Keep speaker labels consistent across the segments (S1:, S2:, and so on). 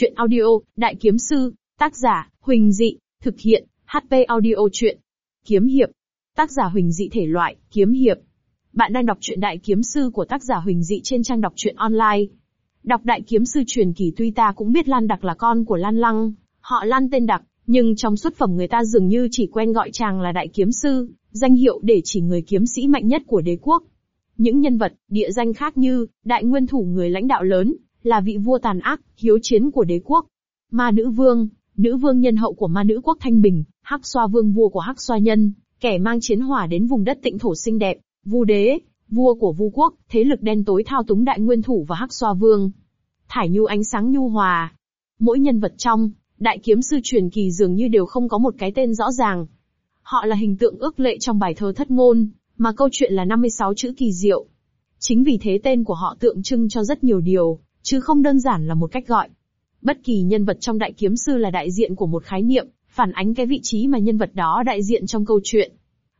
S1: Chuyện audio, Đại Kiếm Sư, tác giả, Huỳnh Dị, thực hiện, HP audio chuyện. Kiếm hiệp, tác giả Huỳnh Dị thể loại, kiếm hiệp. Bạn đang đọc truyện Đại Kiếm Sư của tác giả Huỳnh Dị trên trang đọc truyện online. Đọc Đại Kiếm Sư truyền kỳ tuy ta cũng biết Lan Đặc là con của Lan Lăng, họ Lan tên Đặc, nhưng trong xuất phẩm người ta dường như chỉ quen gọi chàng là Đại Kiếm Sư, danh hiệu để chỉ người kiếm sĩ mạnh nhất của đế quốc. Những nhân vật, địa danh khác như, Đại Nguyên Thủ người lãnh đạo lớn, là vị vua tàn ác, hiếu chiến của đế quốc. Ma nữ vương, nữ vương nhân hậu của ma nữ quốc Thanh Bình, Hắc Xoa vương vua của Hắc Xoa nhân, kẻ mang chiến hỏa đến vùng đất tịnh thổ xinh đẹp, Vu đế, vua của Vu quốc, thế lực đen tối thao túng đại nguyên thủ và Hắc Xoa vương. Thải nhu ánh sáng nhu hòa. Mỗi nhân vật trong, đại kiếm sư truyền kỳ dường như đều không có một cái tên rõ ràng. Họ là hình tượng ước lệ trong bài thơ thất ngôn, mà câu chuyện là 56 chữ kỳ diệu. Chính vì thế tên của họ tượng trưng cho rất nhiều điều, chứ không đơn giản là một cách gọi. Bất kỳ nhân vật trong đại kiếm sư là đại diện của một khái niệm, phản ánh cái vị trí mà nhân vật đó đại diện trong câu chuyện.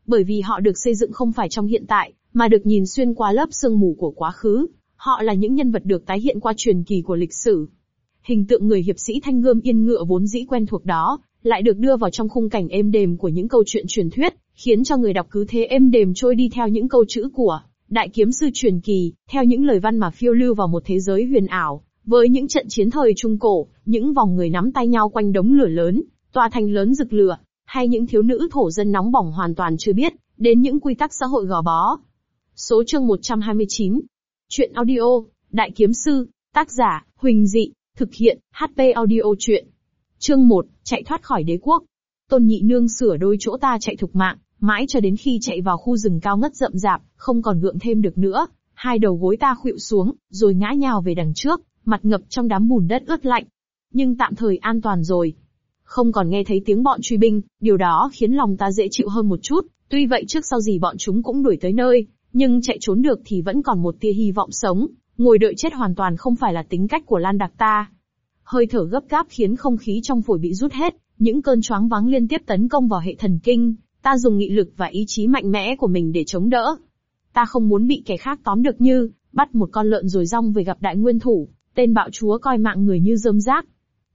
S1: Bởi vì họ được xây dựng không phải trong hiện tại, mà được nhìn xuyên qua lớp sương mù của quá khứ. Họ là những nhân vật được tái hiện qua truyền kỳ của lịch sử. Hình tượng người hiệp sĩ thanh gươm yên ngựa vốn dĩ quen thuộc đó, lại được đưa vào trong khung cảnh êm đềm của những câu chuyện truyền thuyết, khiến cho người đọc cứ thế êm đềm trôi đi theo những câu chữ của đại kiếm sư truyền kỳ, theo những lời văn mà phiêu lưu vào một thế giới huyền ảo, với những trận chiến thời trung cổ, những vòng người nắm tay nhau quanh đống lửa lớn, tòa thành lớn rực lửa, hay những thiếu nữ thổ dân nóng bỏng hoàn toàn chưa biết, đến những quy tắc xã hội gò bó. Số chương 129. Chuyện audio, Đại Kiếm Sư, tác giả, Huỳnh Dị, thực hiện, HP audio chuyện. Chương 1, chạy thoát khỏi đế quốc. Tôn nhị nương sửa đôi chỗ ta chạy thục mạng, mãi cho đến khi chạy vào khu rừng cao ngất rậm rạp, không còn gượng thêm được nữa, hai đầu gối ta khuỵu xuống, rồi ngã nhào về đằng trước, mặt ngập trong đám bùn đất ướt lạnh. Nhưng tạm thời an toàn rồi. Không còn nghe thấy tiếng bọn truy binh, điều đó khiến lòng ta dễ chịu hơn một chút, tuy vậy trước sau gì bọn chúng cũng đuổi tới nơi, nhưng chạy trốn được thì vẫn còn một tia hy vọng sống, ngồi đợi chết hoàn toàn không phải là tính cách của Lan Đặc ta. Hơi thở gấp gáp khiến không khí trong phổi bị rút hết, những cơn choáng váng liên tiếp tấn công vào hệ thần kinh, ta dùng nghị lực và ý chí mạnh mẽ của mình để chống đỡ. Ta không muốn bị kẻ khác tóm được như, bắt một con lợn rồi rong về gặp đại nguyên thủ, tên bạo chúa coi mạng người như rơm rác.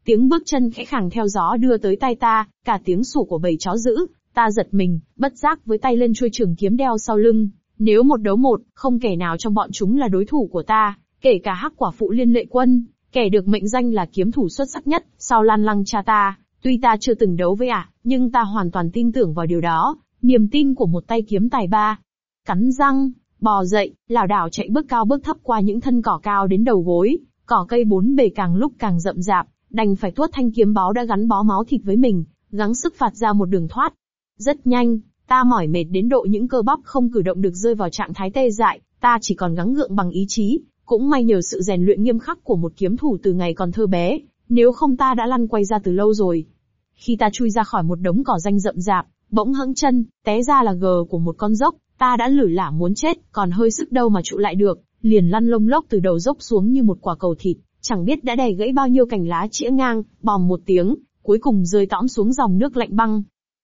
S1: Tiếng bước chân khẽ khàng theo gió đưa tới tai ta, cả tiếng sủa của bầy chó dữ, ta giật mình, bất giác với tay lên chuôi trường kiếm đeo sau lưng. Nếu một đấu một, không kẻ nào trong bọn chúng là đối thủ của ta, kể cả hắc quả phụ liên lệ quân, kẻ được mệnh danh là kiếm thủ xuất sắc nhất, sau lan lăng cha ta. Tuy ta chưa từng đấu với ả, nhưng ta hoàn toàn tin tưởng vào điều đó, niềm tin của một tay kiếm tài ba. Cắn răng, bò dậy, lảo đảo chạy bước cao bước thấp qua những thân cỏ cao đến đầu gối, cỏ cây bốn bề càng lúc càng rậm rạp, đành phải tuốt thanh kiếm báo đã gắn bó máu thịt với mình, gắng sức phạt ra một đường thoát. Rất nhanh, ta mỏi mệt đến độ những cơ bắp không cử động được rơi vào trạng thái tê dại, ta chỉ còn gắng gượng bằng ý chí, cũng may nhờ sự rèn luyện nghiêm khắc của một kiếm thủ từ ngày còn thơ bé, nếu không ta đã lăn quay ra từ lâu rồi. Khi ta chui ra khỏi một đống cỏ danh rậm rạp, bỗng hững chân, té ra là gờ của một con dốc, ta đã lử lả muốn chết, còn hơi sức đâu mà trụ lại được, liền lăn lông lốc từ đầu dốc xuống như một quả cầu thịt, chẳng biết đã đè gãy bao nhiêu cành lá chĩa ngang, bòm một tiếng, cuối cùng rơi tõm xuống dòng nước lạnh băng.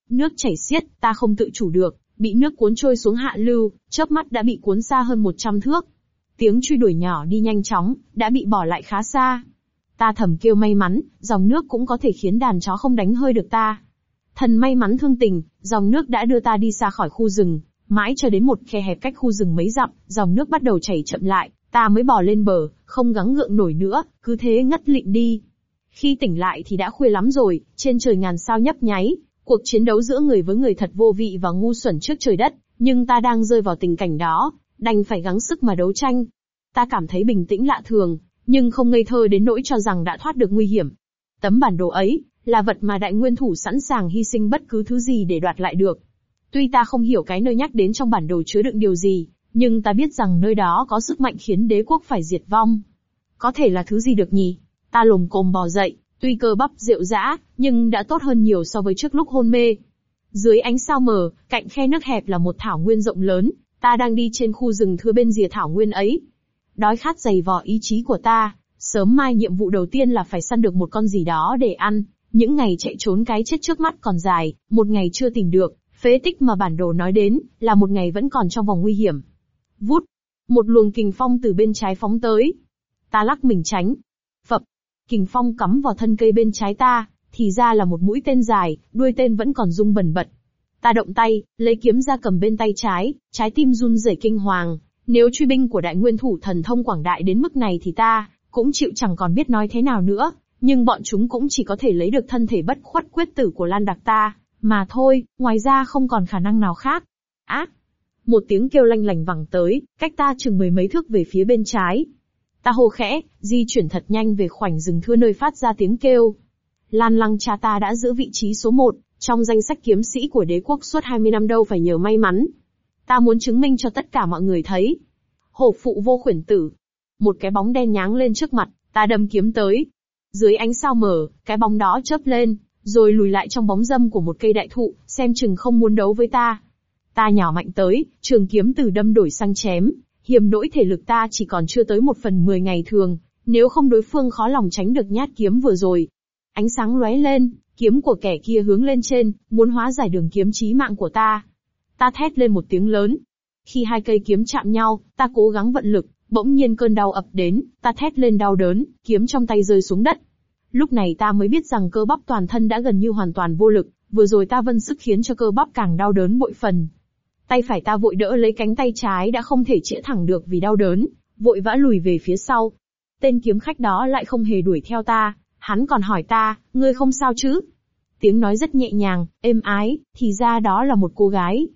S1: Nước chảy xiết, ta không tự chủ được, bị nước cuốn trôi xuống hạ lưu, chớp mắt đã bị cuốn xa hơn 100 thước. Tiếng truy đuổi nhỏ đi nhanh chóng, đã bị bỏ lại khá xa. Ta thầm kêu may mắn, dòng nước cũng có thể khiến đàn chó không đánh hơi được ta. Thần may mắn thương tình, dòng nước đã đưa ta đi xa khỏi khu rừng, mãi cho đến một khe hẹp cách khu rừng mấy dặm, dòng nước bắt đầu chảy chậm lại, ta mới bò lên bờ, không gắng gượng nổi nữa, cứ thế ngất lịm đi. Khi tỉnh lại thì đã khuya lắm rồi, trên trời ngàn sao nhấp nháy, cuộc chiến đấu giữa người với người thật vô vị và ngu xuẩn trước trời đất, nhưng ta đang rơi vào tình cảnh đó, đành phải gắng sức mà đấu tranh. Ta cảm thấy bình tĩnh lạ thường, nhưng không ngây thơ đến nỗi cho rằng đã thoát được nguy hiểm. Tấm bản đồ ấy, là vật mà đại nguyên thủ sẵn sàng hy sinh bất cứ thứ gì để đoạt lại được. Tuy ta không hiểu cái nơi nhắc đến trong bản đồ chứa đựng điều gì, nhưng ta biết rằng nơi đó có sức mạnh khiến đế quốc phải diệt vong. Có thể là thứ gì được nhỉ? Ta lồm cồm bò dậy, tuy cơ bắp rượu dã, nhưng đã tốt hơn nhiều so với trước lúc hôn mê. Dưới ánh sao mờ, cạnh khe nước hẹp là một thảo nguyên rộng lớn, ta đang đi trên khu rừng thưa bên rìa thảo nguyên ấy. Đói khát dày vò ý chí của ta, sớm mai nhiệm vụ đầu tiên là phải săn được một con gì đó để ăn, những ngày chạy trốn cái chết trước mắt còn dài, một ngày chưa tìm được, phế tích mà bản đồ nói đến, là một ngày vẫn còn trong vòng nguy hiểm. Vút, một luồng kình phong từ bên trái phóng tới. Ta lắc mình tránh. Phập, Kình phong cắm vào thân cây bên trái ta, thì ra là một mũi tên dài, đuôi tên vẫn còn rung bần bật. Ta động tay, lấy kiếm ra cầm bên tay trái, trái tim run rẩy kinh hoàng. Nếu truy binh của đại nguyên thủ thần thông quảng đại đến mức này thì ta, cũng chịu chẳng còn biết nói thế nào nữa, nhưng bọn chúng cũng chỉ có thể lấy được thân thể bất khuất quyết tử của Lan Đặc ta, mà thôi, ngoài ra không còn khả năng nào khác. Ác! Một tiếng kêu lanh lành vẳng tới, cách ta chừng mười mấy thước về phía bên trái. Ta hô khẽ, di chuyển thật nhanh về khoảnh rừng thưa nơi phát ra tiếng kêu. Lan lăng cha ta đã giữ vị trí số một, trong danh sách kiếm sĩ của đế quốc suốt 20 năm đâu phải nhờ may mắn. Ta muốn chứng minh cho tất cả mọi người thấy. Hổ phụ vô khuyển tử. Một cái bóng đen nháng lên trước mặt, ta đâm kiếm tới. Dưới ánh sao mở, cái bóng đó chớp lên, rồi lùi lại trong bóng dâm của một cây đại thụ, xem chừng không muốn đấu với ta. Ta nhào mạnh tới, trường kiếm từ đâm đổi sang chém, hiểm nỗi thể lực ta chỉ còn chưa tới một phần mười ngày thường, nếu không đối phương khó lòng tránh được nhát kiếm vừa rồi. Ánh sáng lóe lên, kiếm của kẻ kia hướng lên trên, muốn hóa giải đường kiếm chí mạng của ta. Ta thét lên một tiếng lớn. Khi hai cây kiếm chạm nhau, ta cố gắng vận lực, bỗng nhiên cơn đau ập đến, ta thét lên đau đớn, kiếm trong tay rơi xuống đất. Lúc này ta mới biết rằng cơ bắp toàn thân đã gần như hoàn toàn vô lực, vừa rồi ta vân sức khiến cho cơ bắp càng đau đớn bội phần. Tay phải ta vội đỡ lấy cánh tay trái đã không thể chĩa thẳng được vì đau đớn, vội vã lùi về phía sau. Tên kiếm khách đó lại không hề đuổi theo ta, hắn còn hỏi ta, ngươi không sao chứ? Tiếng nói rất nhẹ nhàng, êm ái, thì ra đó là một cô gái.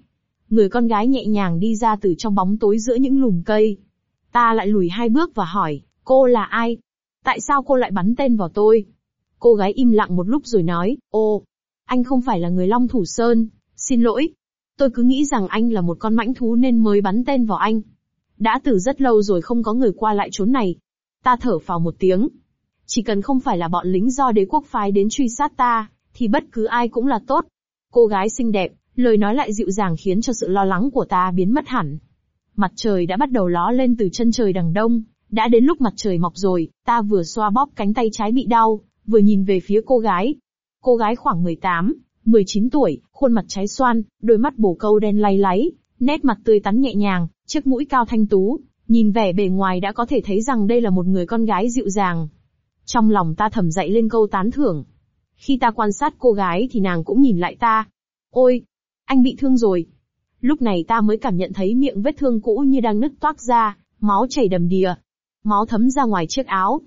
S1: Người con gái nhẹ nhàng đi ra từ trong bóng tối giữa những lùm cây. Ta lại lùi hai bước và hỏi, cô là ai? Tại sao cô lại bắn tên vào tôi? Cô gái im lặng một lúc rồi nói, ô, anh không phải là người Long Thủ Sơn, xin lỗi. Tôi cứ nghĩ rằng anh là một con mãnh thú nên mới bắn tên vào anh. Đã từ rất lâu rồi không có người qua lại chốn này. Ta thở phào một tiếng. Chỉ cần không phải là bọn lính do đế quốc phái đến truy sát ta, thì bất cứ ai cũng là tốt. Cô gái xinh đẹp, lời nói lại dịu dàng khiến cho sự lo lắng của ta biến mất hẳn. Mặt trời đã bắt đầu ló lên từ chân trời đằng đông, đã đến lúc mặt trời mọc rồi, ta vừa xoa bóp cánh tay trái bị đau, vừa nhìn về phía cô gái. Cô gái khoảng 18, 19 tuổi, khuôn mặt trái xoan, đôi mắt bổ câu đen lay láy, nét mặt tươi tắn nhẹ nhàng, chiếc mũi cao thanh tú, nhìn vẻ bề ngoài đã có thể thấy rằng đây là một người con gái dịu dàng. Trong lòng ta thầm dậy lên câu tán thưởng. Khi ta quan sát cô gái thì nàng cũng nhìn lại ta. Ôi, anh bị thương rồi. Lúc này ta mới cảm nhận thấy miệng vết thương cũ như đang nứt toác ra, máu chảy đầm đìa. Máu thấm ra ngoài chiếc áo.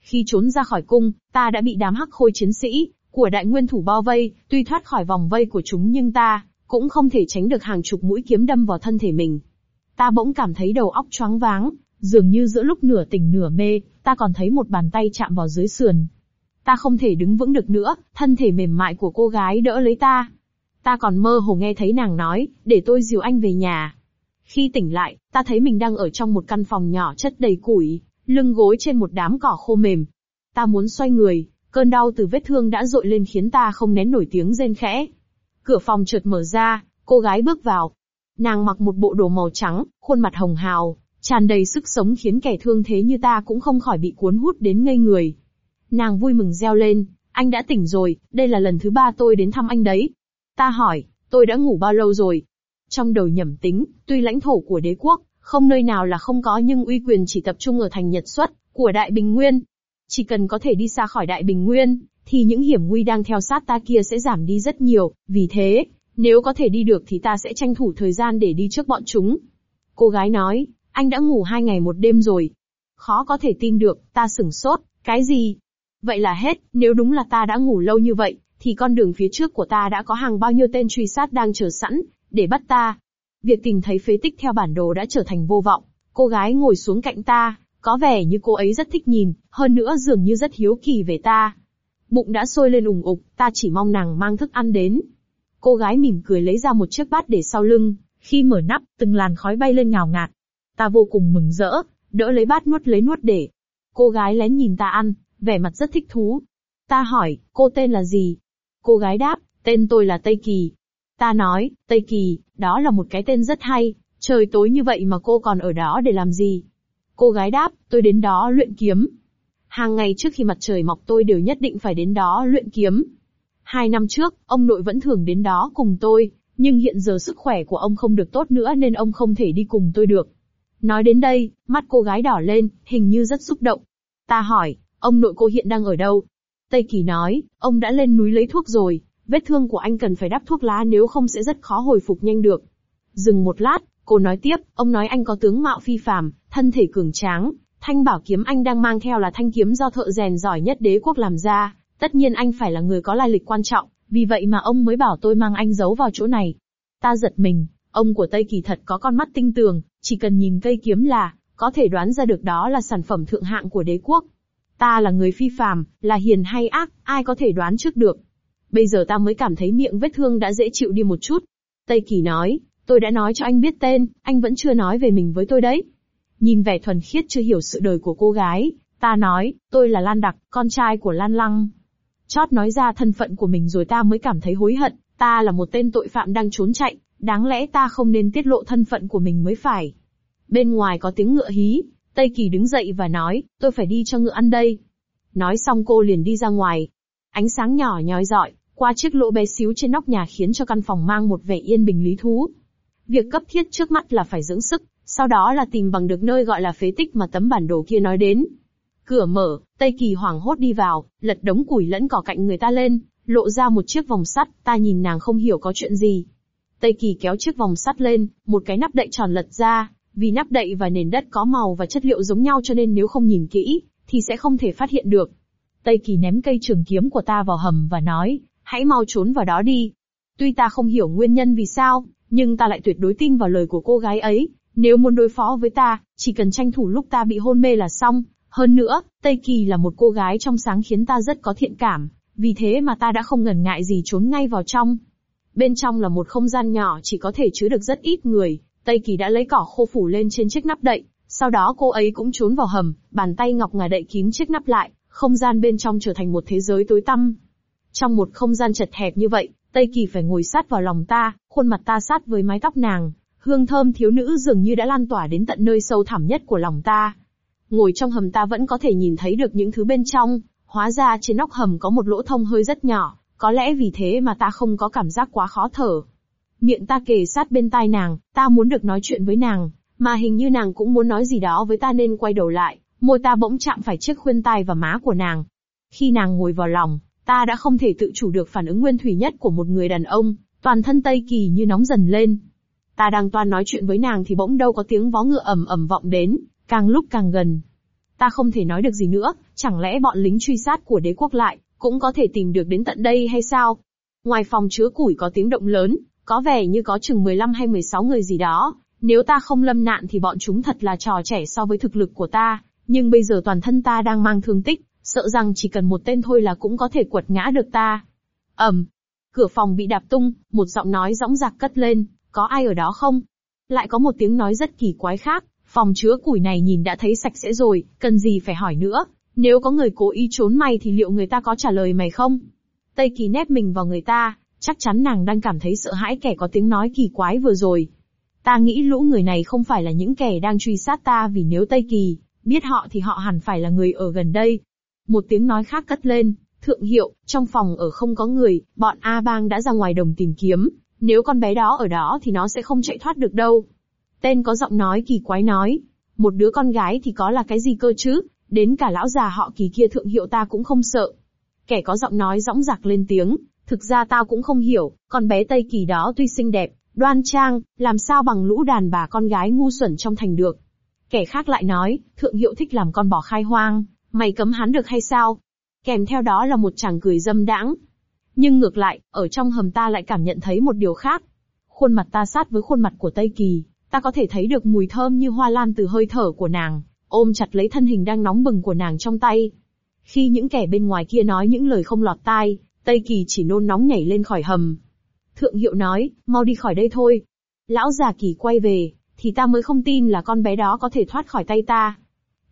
S1: Khi trốn ra khỏi cung, ta đã bị đám hắc khôi chiến sĩ, của đại nguyên thủ bao vây, tuy thoát khỏi vòng vây của chúng nhưng ta, cũng không thể tránh được hàng chục mũi kiếm đâm vào thân thể mình. Ta bỗng cảm thấy đầu óc choáng váng, dường như giữa lúc nửa tỉnh nửa mê, ta còn thấy một bàn tay chạm vào dưới sườn. Ta không thể đứng vững được nữa, thân thể mềm mại của cô gái đỡ lấy ta. Ta còn mơ hồ nghe thấy nàng nói, để tôi dìu anh về nhà. Khi tỉnh lại, ta thấy mình đang ở trong một căn phòng nhỏ chất đầy củi, lưng gối trên một đám cỏ khô mềm. Ta muốn xoay người, cơn đau từ vết thương đã dội lên khiến ta không nén nổi tiếng rên khẽ. Cửa phòng chợt mở ra, cô gái bước vào. Nàng mặc một bộ đồ màu trắng, khuôn mặt hồng hào, tràn đầy sức sống khiến kẻ thương thế như ta cũng không khỏi bị cuốn hút đến ngây người. Nàng vui mừng reo lên, anh đã tỉnh rồi, đây là lần thứ ba tôi đến thăm anh đấy. Ta hỏi, tôi đã ngủ bao lâu rồi? Trong đầu nhẩm tính, tuy lãnh thổ của đế quốc, không nơi nào là không có nhưng uy quyền chỉ tập trung ở thành Nhật xuất, của Đại Bình Nguyên. Chỉ cần có thể đi xa khỏi Đại Bình Nguyên, thì những hiểm nguy đang theo sát ta kia sẽ giảm đi rất nhiều, vì thế, nếu có thể đi được thì ta sẽ tranh thủ thời gian để đi trước bọn chúng. Cô gái nói, anh đã ngủ hai ngày một đêm rồi. Khó có thể tin được, ta sửng sốt, cái gì? Vậy là hết, nếu đúng là ta đã ngủ lâu như vậy, thì con đường phía trước của ta đã có hàng bao nhiêu tên truy sát đang chờ sẵn, để bắt ta. Việc tìm thấy phế tích theo bản đồ đã trở thành vô vọng. Cô gái ngồi xuống cạnh ta, có vẻ như cô ấy rất thích nhìn, hơn nữa dường như rất hiếu kỳ về ta. Bụng đã sôi lên ủng ục, ta chỉ mong nàng mang thức ăn đến. Cô gái mỉm cười lấy ra một chiếc bát để sau lưng, khi mở nắp, từng làn khói bay lên ngào ngạt. Ta vô cùng mừng rỡ, đỡ lấy bát nuốt lấy nuốt để. Cô gái lén nhìn ta ăn, vẻ mặt rất thích thú. Ta hỏi, cô tên là gì? Cô gái đáp, tên tôi là Tây Kỳ. Ta nói, Tây Kỳ, đó là một cái tên rất hay, trời tối như vậy mà cô còn ở đó để làm gì? Cô gái đáp, tôi đến đó luyện kiếm. Hàng ngày trước khi mặt trời mọc tôi đều nhất định phải đến đó luyện kiếm. Hai năm trước, ông nội vẫn thường đến đó cùng tôi, nhưng hiện giờ sức khỏe của ông không được tốt nữa nên ông không thể đi cùng tôi được. Nói đến đây, mắt cô gái đỏ lên, hình như rất xúc động. Ta hỏi, ông nội cô hiện đang ở đâu? Tây Kỳ nói, ông đã lên núi lấy thuốc rồi, vết thương của anh cần phải đắp thuốc lá nếu không sẽ rất khó hồi phục nhanh được. Dừng một lát, cô nói tiếp, ông nói anh có tướng mạo phi phàm, thân thể cường tráng, thanh bảo kiếm anh đang mang theo là thanh kiếm do thợ rèn giỏi nhất đế quốc làm ra, tất nhiên anh phải là người có lai lịch quan trọng, vì vậy mà ông mới bảo tôi mang anh giấu vào chỗ này. Ta giật mình, ông của Tây Kỳ thật có con mắt tinh tường, chỉ cần nhìn cây kiếm là, có thể đoán ra được đó là sản phẩm thượng hạng của đế quốc. Ta là người phi phàm, là hiền hay ác, ai có thể đoán trước được. Bây giờ ta mới cảm thấy miệng vết thương đã dễ chịu đi một chút. Tây Kỳ nói, tôi đã nói cho anh biết tên, anh vẫn chưa nói về mình với tôi đấy. Nhìn vẻ thuần khiết chưa hiểu sự đời của cô gái, ta nói, tôi là Lan Đặc, con trai của Lan Lăng. Chót nói ra thân phận của mình rồi ta mới cảm thấy hối hận, ta là một tên tội phạm đang trốn chạy, đáng lẽ ta không nên tiết lộ thân phận của mình mới phải. Bên ngoài có tiếng ngựa hí, Tây Kỳ đứng dậy và nói, tôi phải đi cho ngựa ăn đây. Nói xong cô liền đi ra ngoài. Ánh sáng nhỏ nhói rọi, qua chiếc lỗ bé xíu trên nóc nhà khiến cho căn phòng mang một vẻ yên bình lý thú. Việc cấp thiết trước mắt là phải dưỡng sức, sau đó là tìm bằng được nơi gọi là phế tích mà tấm bản đồ kia nói đến. Cửa mở, Tây Kỳ hoảng hốt đi vào, lật đống củi lẫn cỏ cạnh người ta lên, lộ ra một chiếc vòng sắt, ta nhìn nàng không hiểu có chuyện gì. Tây Kỳ kéo chiếc vòng sắt lên, một cái nắp đậy tròn lật ra, vì nắp đậy và nền đất có màu và chất liệu giống nhau cho nên nếu không nhìn kỹ, thì sẽ không thể phát hiện được. Tây Kỳ ném cây trường kiếm của ta vào hầm và nói, hãy mau trốn vào đó đi. Tuy ta không hiểu nguyên nhân vì sao, nhưng ta lại tuyệt đối tin vào lời của cô gái ấy. Nếu muốn đối phó với ta, chỉ cần tranh thủ lúc ta bị hôn mê là xong. Hơn nữa, Tây Kỳ là một cô gái trong sáng khiến ta rất có thiện cảm, vì thế mà ta đã không ngần ngại gì trốn ngay vào trong. Bên trong là một không gian nhỏ chỉ có thể chứa được rất ít người, Tây Kỳ đã lấy cỏ khô phủ lên trên chiếc nắp đậy, sau đó cô ấy cũng trốn vào hầm, bàn tay ngọc ngà đậy kín chiếc nắp lại, không gian bên trong trở thành một thế giới tối tăm. Trong một không gian chật hẹp như vậy, Tây Kỳ phải ngồi sát vào lòng ta, khuôn mặt ta sát với mái tóc nàng, hương thơm thiếu nữ dường như đã lan tỏa đến tận nơi sâu thẳm nhất của lòng ta. Ngồi trong hầm ta vẫn có thể nhìn thấy được những thứ bên trong, hóa ra trên nóc hầm có một lỗ thông hơi rất nhỏ, có lẽ vì thế mà ta không có cảm giác quá khó thở. Miệng ta kề sát bên tai nàng, ta muốn được nói chuyện với nàng, mà hình như nàng cũng muốn nói gì đó với ta nên quay đầu lại, môi ta bỗng chạm phải chiếc khuyên tai và má của nàng. Khi nàng ngồi vào lòng, ta đã không thể tự chủ được phản ứng nguyên thủy nhất của một người đàn ông, toàn thân Tây Kỳ như nóng dần lên. Ta đang toan nói chuyện với nàng thì bỗng đâu có tiếng vó ngựa ầm ầm vọng đến, càng lúc càng gần. Ta không thể nói được gì nữa, chẳng lẽ bọn lính truy sát của đế quốc lại, cũng có thể tìm được đến tận đây hay sao? Ngoài phòng chứa củi có tiếng động lớn, có vẻ như có chừng 15 hay 16 người gì đó. Nếu ta không lâm nạn thì bọn chúng thật là trò trẻ so với thực lực của ta, nhưng bây giờ toàn thân ta đang mang thương tích, sợ rằng chỉ cần một tên thôi là cũng có thể quật ngã được ta. ầm, cửa phòng bị đạp tung, một giọng nói rõng rạc cất lên, có ai ở đó không? Lại có một tiếng nói rất kỳ quái khác, phòng chứa củi này nhìn đã thấy sạch sẽ rồi, cần gì phải hỏi nữa, nếu có người cố ý trốn mày thì liệu người ta có trả lời mày không? Tây Kỳ nép mình vào người ta, chắc chắn nàng đang cảm thấy sợ hãi kẻ có tiếng nói kỳ quái vừa rồi. Ta nghĩ lũ người này không phải là những kẻ đang truy sát ta vì nếu Tây Kỳ biết họ thì họ hẳn phải là người ở gần đây. Một tiếng nói khác cất lên, thượng hiệu, trong phòng ở không có người, bọn A Bang đã ra ngoài đồng tìm kiếm, nếu con bé đó ở đó thì nó sẽ không chạy thoát được đâu. Tên có giọng nói kỳ quái nói, một đứa con gái thì có là cái gì cơ chứ, đến cả lão già họ kỳ kia thượng hiệu ta cũng không sợ. Kẻ có giọng nói rõng rạc lên tiếng, thực ra tao cũng không hiểu, con bé Tây Kỳ đó tuy xinh đẹp, đoan trang, làm sao bằng lũ đàn bà con gái ngu xuẩn trong thành được. Kẻ khác lại nói, thượng hiệu thích làm con bò khai hoang, mày cấm hắn được hay sao? Kèm theo đó là một chàng cười dâm đãng. Nhưng ngược lại, ở trong hầm ta lại cảm nhận thấy một điều khác. Khuôn mặt ta sát với khuôn mặt của Tây Kỳ, ta có thể thấy được mùi thơm như hoa lan từ hơi thở của nàng, ôm chặt lấy thân hình đang nóng bừng của nàng trong tay. Khi những kẻ bên ngoài kia nói những lời không lọt tai, Tây Kỳ chỉ nôn nóng nhảy lên khỏi hầm. Thượng hiệu nói, mau đi khỏi đây thôi. Lão già Kỳ quay về, thì ta mới không tin là con bé đó có thể thoát khỏi tay ta.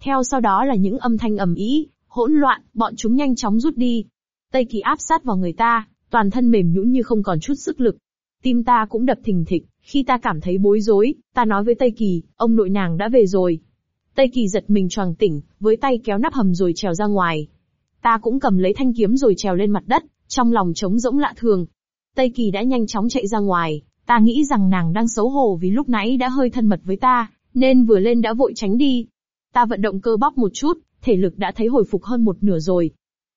S1: Theo sau đó là những âm thanh ầm ĩ, hỗn loạn, bọn chúng nhanh chóng rút đi. Tây Kỳ áp sát vào người ta, toàn thân mềm nhũn như không còn chút sức lực. Tim ta cũng đập thình thịch, khi ta cảm thấy bối rối, ta nói với Tây Kỳ, ông nội nàng đã về rồi. Tây Kỳ giật mình choàng tỉnh, với tay kéo nắp hầm rồi trèo ra ngoài. Ta cũng cầm lấy thanh kiếm rồi trèo lên mặt đất, trong lòng trống rỗng lạ thường. Tây Kỳ đã nhanh chóng chạy ra ngoài, ta nghĩ rằng nàng đang xấu hổ vì lúc nãy đã hơi thân mật với ta, nên vừa lên đã vội tránh đi. Ta vận động cơ bắp một chút, thể lực đã thấy hồi phục hơn một nửa rồi.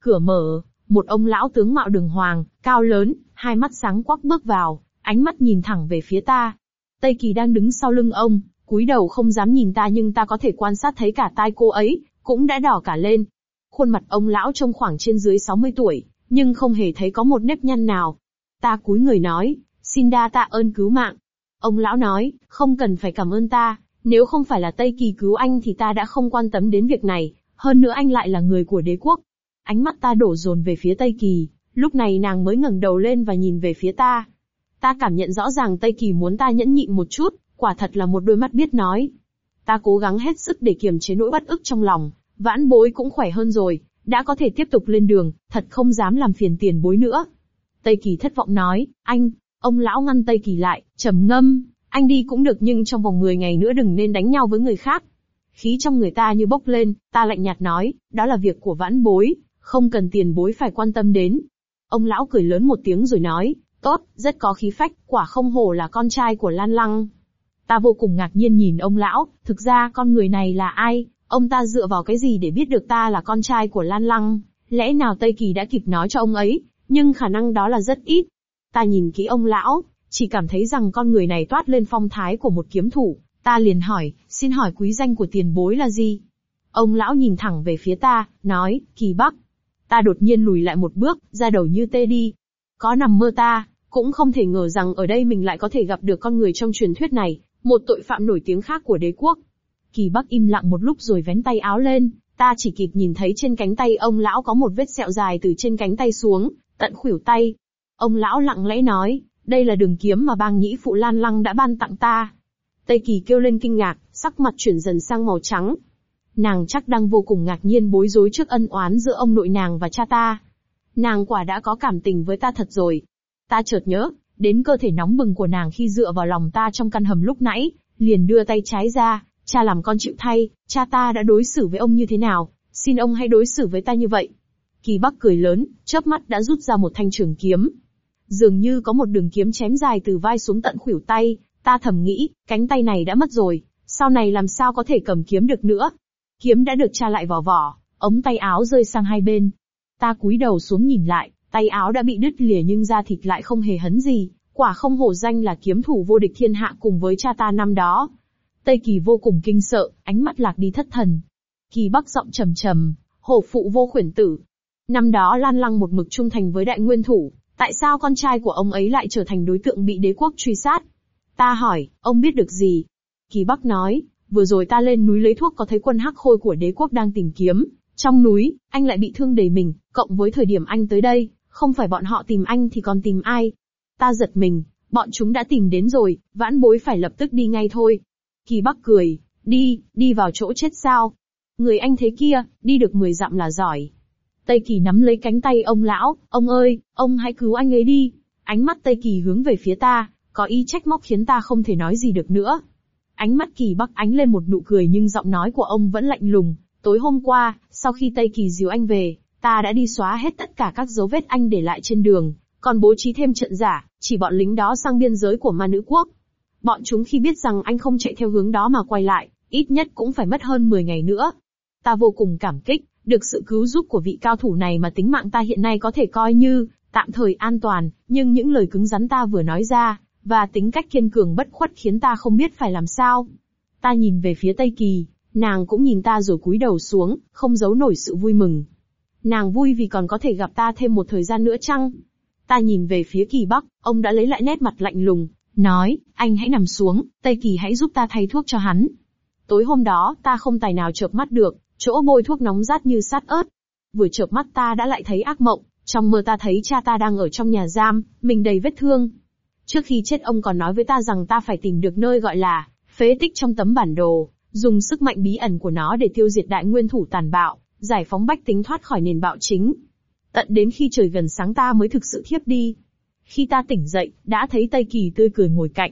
S1: Cửa mở, một ông lão tướng mạo đường hoàng, cao lớn, hai mắt sáng quắc bước vào, ánh mắt nhìn thẳng về phía ta. Tây Kỳ đang đứng sau lưng ông, cúi đầu không dám nhìn ta nhưng ta có thể quan sát thấy cả tai cô ấy, cũng đã đỏ cả lên. Khuôn mặt ông lão trông khoảng trên dưới 60 tuổi, nhưng không hề thấy có một nếp nhăn nào. Ta cúi người nói, xin đa tạ ơn cứu mạng. Ông lão nói, không cần phải cảm ơn ta, nếu không phải là Tây Kỳ cứu anh thì ta đã không quan tâm đến việc này, hơn nữa anh lại là người của đế quốc. Ánh mắt ta đổ dồn về phía Tây Kỳ, lúc này nàng mới ngẩng đầu lên và nhìn về phía ta. Ta cảm nhận rõ ràng Tây Kỳ muốn ta nhẫn nhịn một chút, quả thật là một đôi mắt biết nói. Ta cố gắng hết sức để kiềm chế nỗi bất ức trong lòng, vãn bối cũng khỏe hơn rồi, đã có thể tiếp tục lên đường, thật không dám làm phiền tiền bối nữa. Tây Kỳ thất vọng nói, anh, ông lão ngăn Tây Kỳ lại, trầm ngâm, anh đi cũng được nhưng trong vòng 10 ngày nữa đừng nên đánh nhau với người khác. Khí trong người ta như bốc lên, ta lạnh nhạt nói, đó là việc của vãn bối, không cần tiền bối phải quan tâm đến. Ông lão cười lớn một tiếng rồi nói, tốt, rất có khí phách, quả không hổ là con trai của Lan Lăng. Ta vô cùng ngạc nhiên nhìn ông lão, thực ra con người này là ai, ông ta dựa vào cái gì để biết được ta là con trai của Lan Lăng, lẽ nào Tây Kỳ đã kịp nói cho ông ấy, nhưng khả năng đó là rất ít. Ta nhìn kỹ ông lão, chỉ cảm thấy rằng con người này toát lên phong thái của một kiếm thủ, ta liền hỏi, xin hỏi quý danh của tiền bối là gì? Ông lão nhìn thẳng về phía ta, nói, Kỳ Bắc. Ta đột nhiên lùi lại một bước, ra đầu như tê đi. Có nằm mơ ta, cũng không thể ngờ rằng ở đây mình lại có thể gặp được con người trong truyền thuyết này, một tội phạm nổi tiếng khác của đế quốc. Kỳ Bắc im lặng một lúc rồi vén tay áo lên, ta chỉ kịp nhìn thấy trên cánh tay ông lão có một vết sẹo dài từ trên cánh tay xuống, tận khuỷu tay. Ông lão lặng lẽ nói, đây là đường kiếm mà bang nhĩ phụ Lan Lăng đã ban tặng ta. Tây Kỳ kêu lên kinh ngạc, sắc mặt chuyển dần sang màu trắng. Nàng chắc đang vô cùng ngạc nhiên bối rối trước ân oán giữa ông nội nàng và cha ta. Nàng quả đã có cảm tình với ta thật rồi. Ta chợt nhớ, đến cơ thể nóng bừng của nàng khi dựa vào lòng ta trong căn hầm lúc nãy, liền đưa tay trái ra, cha làm con chịu thay, cha ta đã đối xử với ông như thế nào, xin ông hãy đối xử với ta như vậy. Kỳ Bắc cười lớn, chớp mắt đã rút ra một thanh trường kiếm. Dường như có một đường kiếm chém dài từ vai xuống tận khuỷu tay, ta thầm nghĩ, cánh tay này đã mất rồi, sau này làm sao có thể cầm kiếm được nữa. Kiếm đã được tra lại vào vỏ, ống tay áo rơi sang hai bên. Ta cúi đầu xuống nhìn lại, tay áo đã bị đứt lìa nhưng da thịt lại không hề hấn gì, quả không hổ danh là kiếm thủ vô địch thiên hạ cùng với cha ta năm đó. Tây Kỳ vô cùng kinh sợ, ánh mắt lạc đi thất thần. Kỳ Bắc giọng trầm trầm, hổ phụ vô khuyển tử. Năm đó Lan Lăng một mực trung thành với đại nguyên thủ, tại sao con trai của ông ấy lại trở thành đối tượng bị đế quốc truy sát? Ta hỏi, ông biết được gì? Kỳ Bắc nói, vừa rồi ta lên núi lấy thuốc có thấy quân hắc khôi của đế quốc đang tìm kiếm. Trong núi, anh lại bị thương đầy mình, cộng với thời điểm anh tới đây, không phải bọn họ tìm anh thì còn tìm ai. Ta giật mình, bọn chúng đã tìm đến rồi, vãn bối phải lập tức đi ngay thôi. Kỳ Bắc cười, đi, đi vào chỗ chết sao? Người anh thế kia, đi được 10 dặm là giỏi. Tây Kỳ nắm lấy cánh tay ông lão, ông ơi, ông hãy cứu anh ấy đi. Ánh mắt Tây Kỳ hướng về phía ta, có ý trách móc khiến ta không thể nói gì được nữa. Ánh mắt Kỳ Bắc ánh lên một nụ cười nhưng giọng nói của ông vẫn lạnh lùng. Tối hôm qua, sau khi Tây Kỳ dìu anh về, ta đã đi xóa hết tất cả các dấu vết anh để lại trên đường, còn bố trí thêm trận giả, chỉ bọn lính đó sang biên giới của ma nữ quốc. Bọn chúng khi biết rằng anh không chạy theo hướng đó mà quay lại, ít nhất cũng phải mất hơn 10 ngày nữa. Ta vô cùng cảm kích, được sự cứu giúp của vị cao thủ này mà tính mạng ta hiện nay có thể coi như tạm thời an toàn, nhưng những lời cứng rắn ta vừa nói ra, và tính cách kiên cường bất khuất khiến ta không biết phải làm sao. Ta nhìn về phía Tây Kỳ, nàng cũng nhìn ta rồi cúi đầu xuống, không giấu nổi sự vui mừng. Nàng vui vì còn có thể gặp ta thêm một thời gian nữa chăng? Ta nhìn về phía Kỳ Bắc, ông đã lấy lại nét mặt lạnh lùng, nói, anh hãy nằm xuống, Tây Kỳ hãy giúp ta thay thuốc cho hắn. Tối hôm đó, ta không tài nào chợp mắt được, chỗ bôi thuốc nóng rát như sát ớt. Vừa chợp mắt ta đã lại thấy ác mộng, trong mơ ta thấy cha ta đang ở trong nhà giam, mình đầy vết thương. Trước khi chết ông còn nói với ta rằng ta phải tìm được nơi gọi là phế tích trong tấm bản đồ, dùng sức mạnh bí ẩn của nó để tiêu diệt đại nguyên thủ tàn bạo, giải phóng bách tính thoát khỏi nền bạo chính. Tận đến khi trời gần sáng ta mới thực sự thiếp đi. Khi ta tỉnh dậy, đã thấy Tây Kỳ tươi cười ngồi cạnh.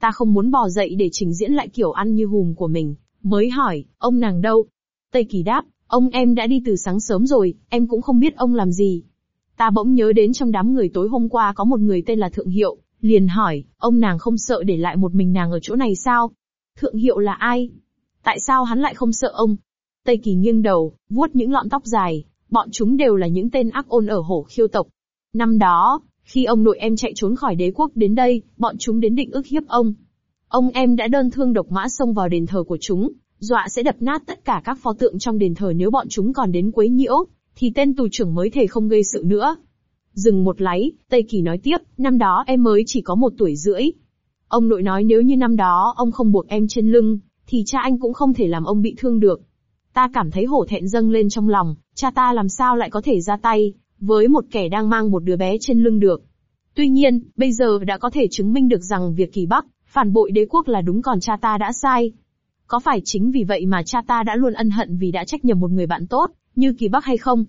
S1: Ta không muốn bò dậy để trình diễn lại kiểu ăn như hùm của mình, mới hỏi, ông nàng đâu? Tây Kỳ đáp, ông em đã đi từ sáng sớm rồi, em cũng không biết ông làm gì. Ta bỗng nhớ đến trong đám người tối hôm qua có một người tên là Thượng Hiệu, liền hỏi, ông nàng không sợ để lại một mình nàng ở chỗ này sao? Thượng Hiệu là ai? Tại sao hắn lại không sợ ông? Tây Kỳ nghiêng đầu, vuốt những lọn tóc dài, bọn chúng đều là những tên ác ôn ở hổ khiêu tộc. Năm đó, khi ông nội em chạy trốn khỏi đế quốc đến đây, bọn chúng đến định ức hiếp ông. Ông em đã đơn thương độc mã xông vào đền thờ của chúng, dọa sẽ đập nát tất cả các pho tượng trong đền thờ nếu bọn chúng còn đến quấy nhiễu, thì tên tù trưởng mới thể không gây sự nữa. Dừng một láy, Tây Kỳ nói tiếp, năm đó em mới chỉ có một tuổi rưỡi. Ông nội nói nếu như năm đó ông không buộc em trên lưng, thì cha anh cũng không thể làm ông bị thương được. Ta cảm thấy hổ thẹn dâng lên trong lòng, cha ta làm sao lại có thể ra tay, với một kẻ đang mang một đứa bé trên lưng được. Tuy nhiên, bây giờ đã có thể chứng minh được rằng việc kỳ Bắc, phản bội đế quốc là đúng còn cha ta đã sai. Có phải chính vì vậy mà cha ta đã luôn ân hận vì đã trách nhầm một người bạn tốt, như kỳ Bắc hay không?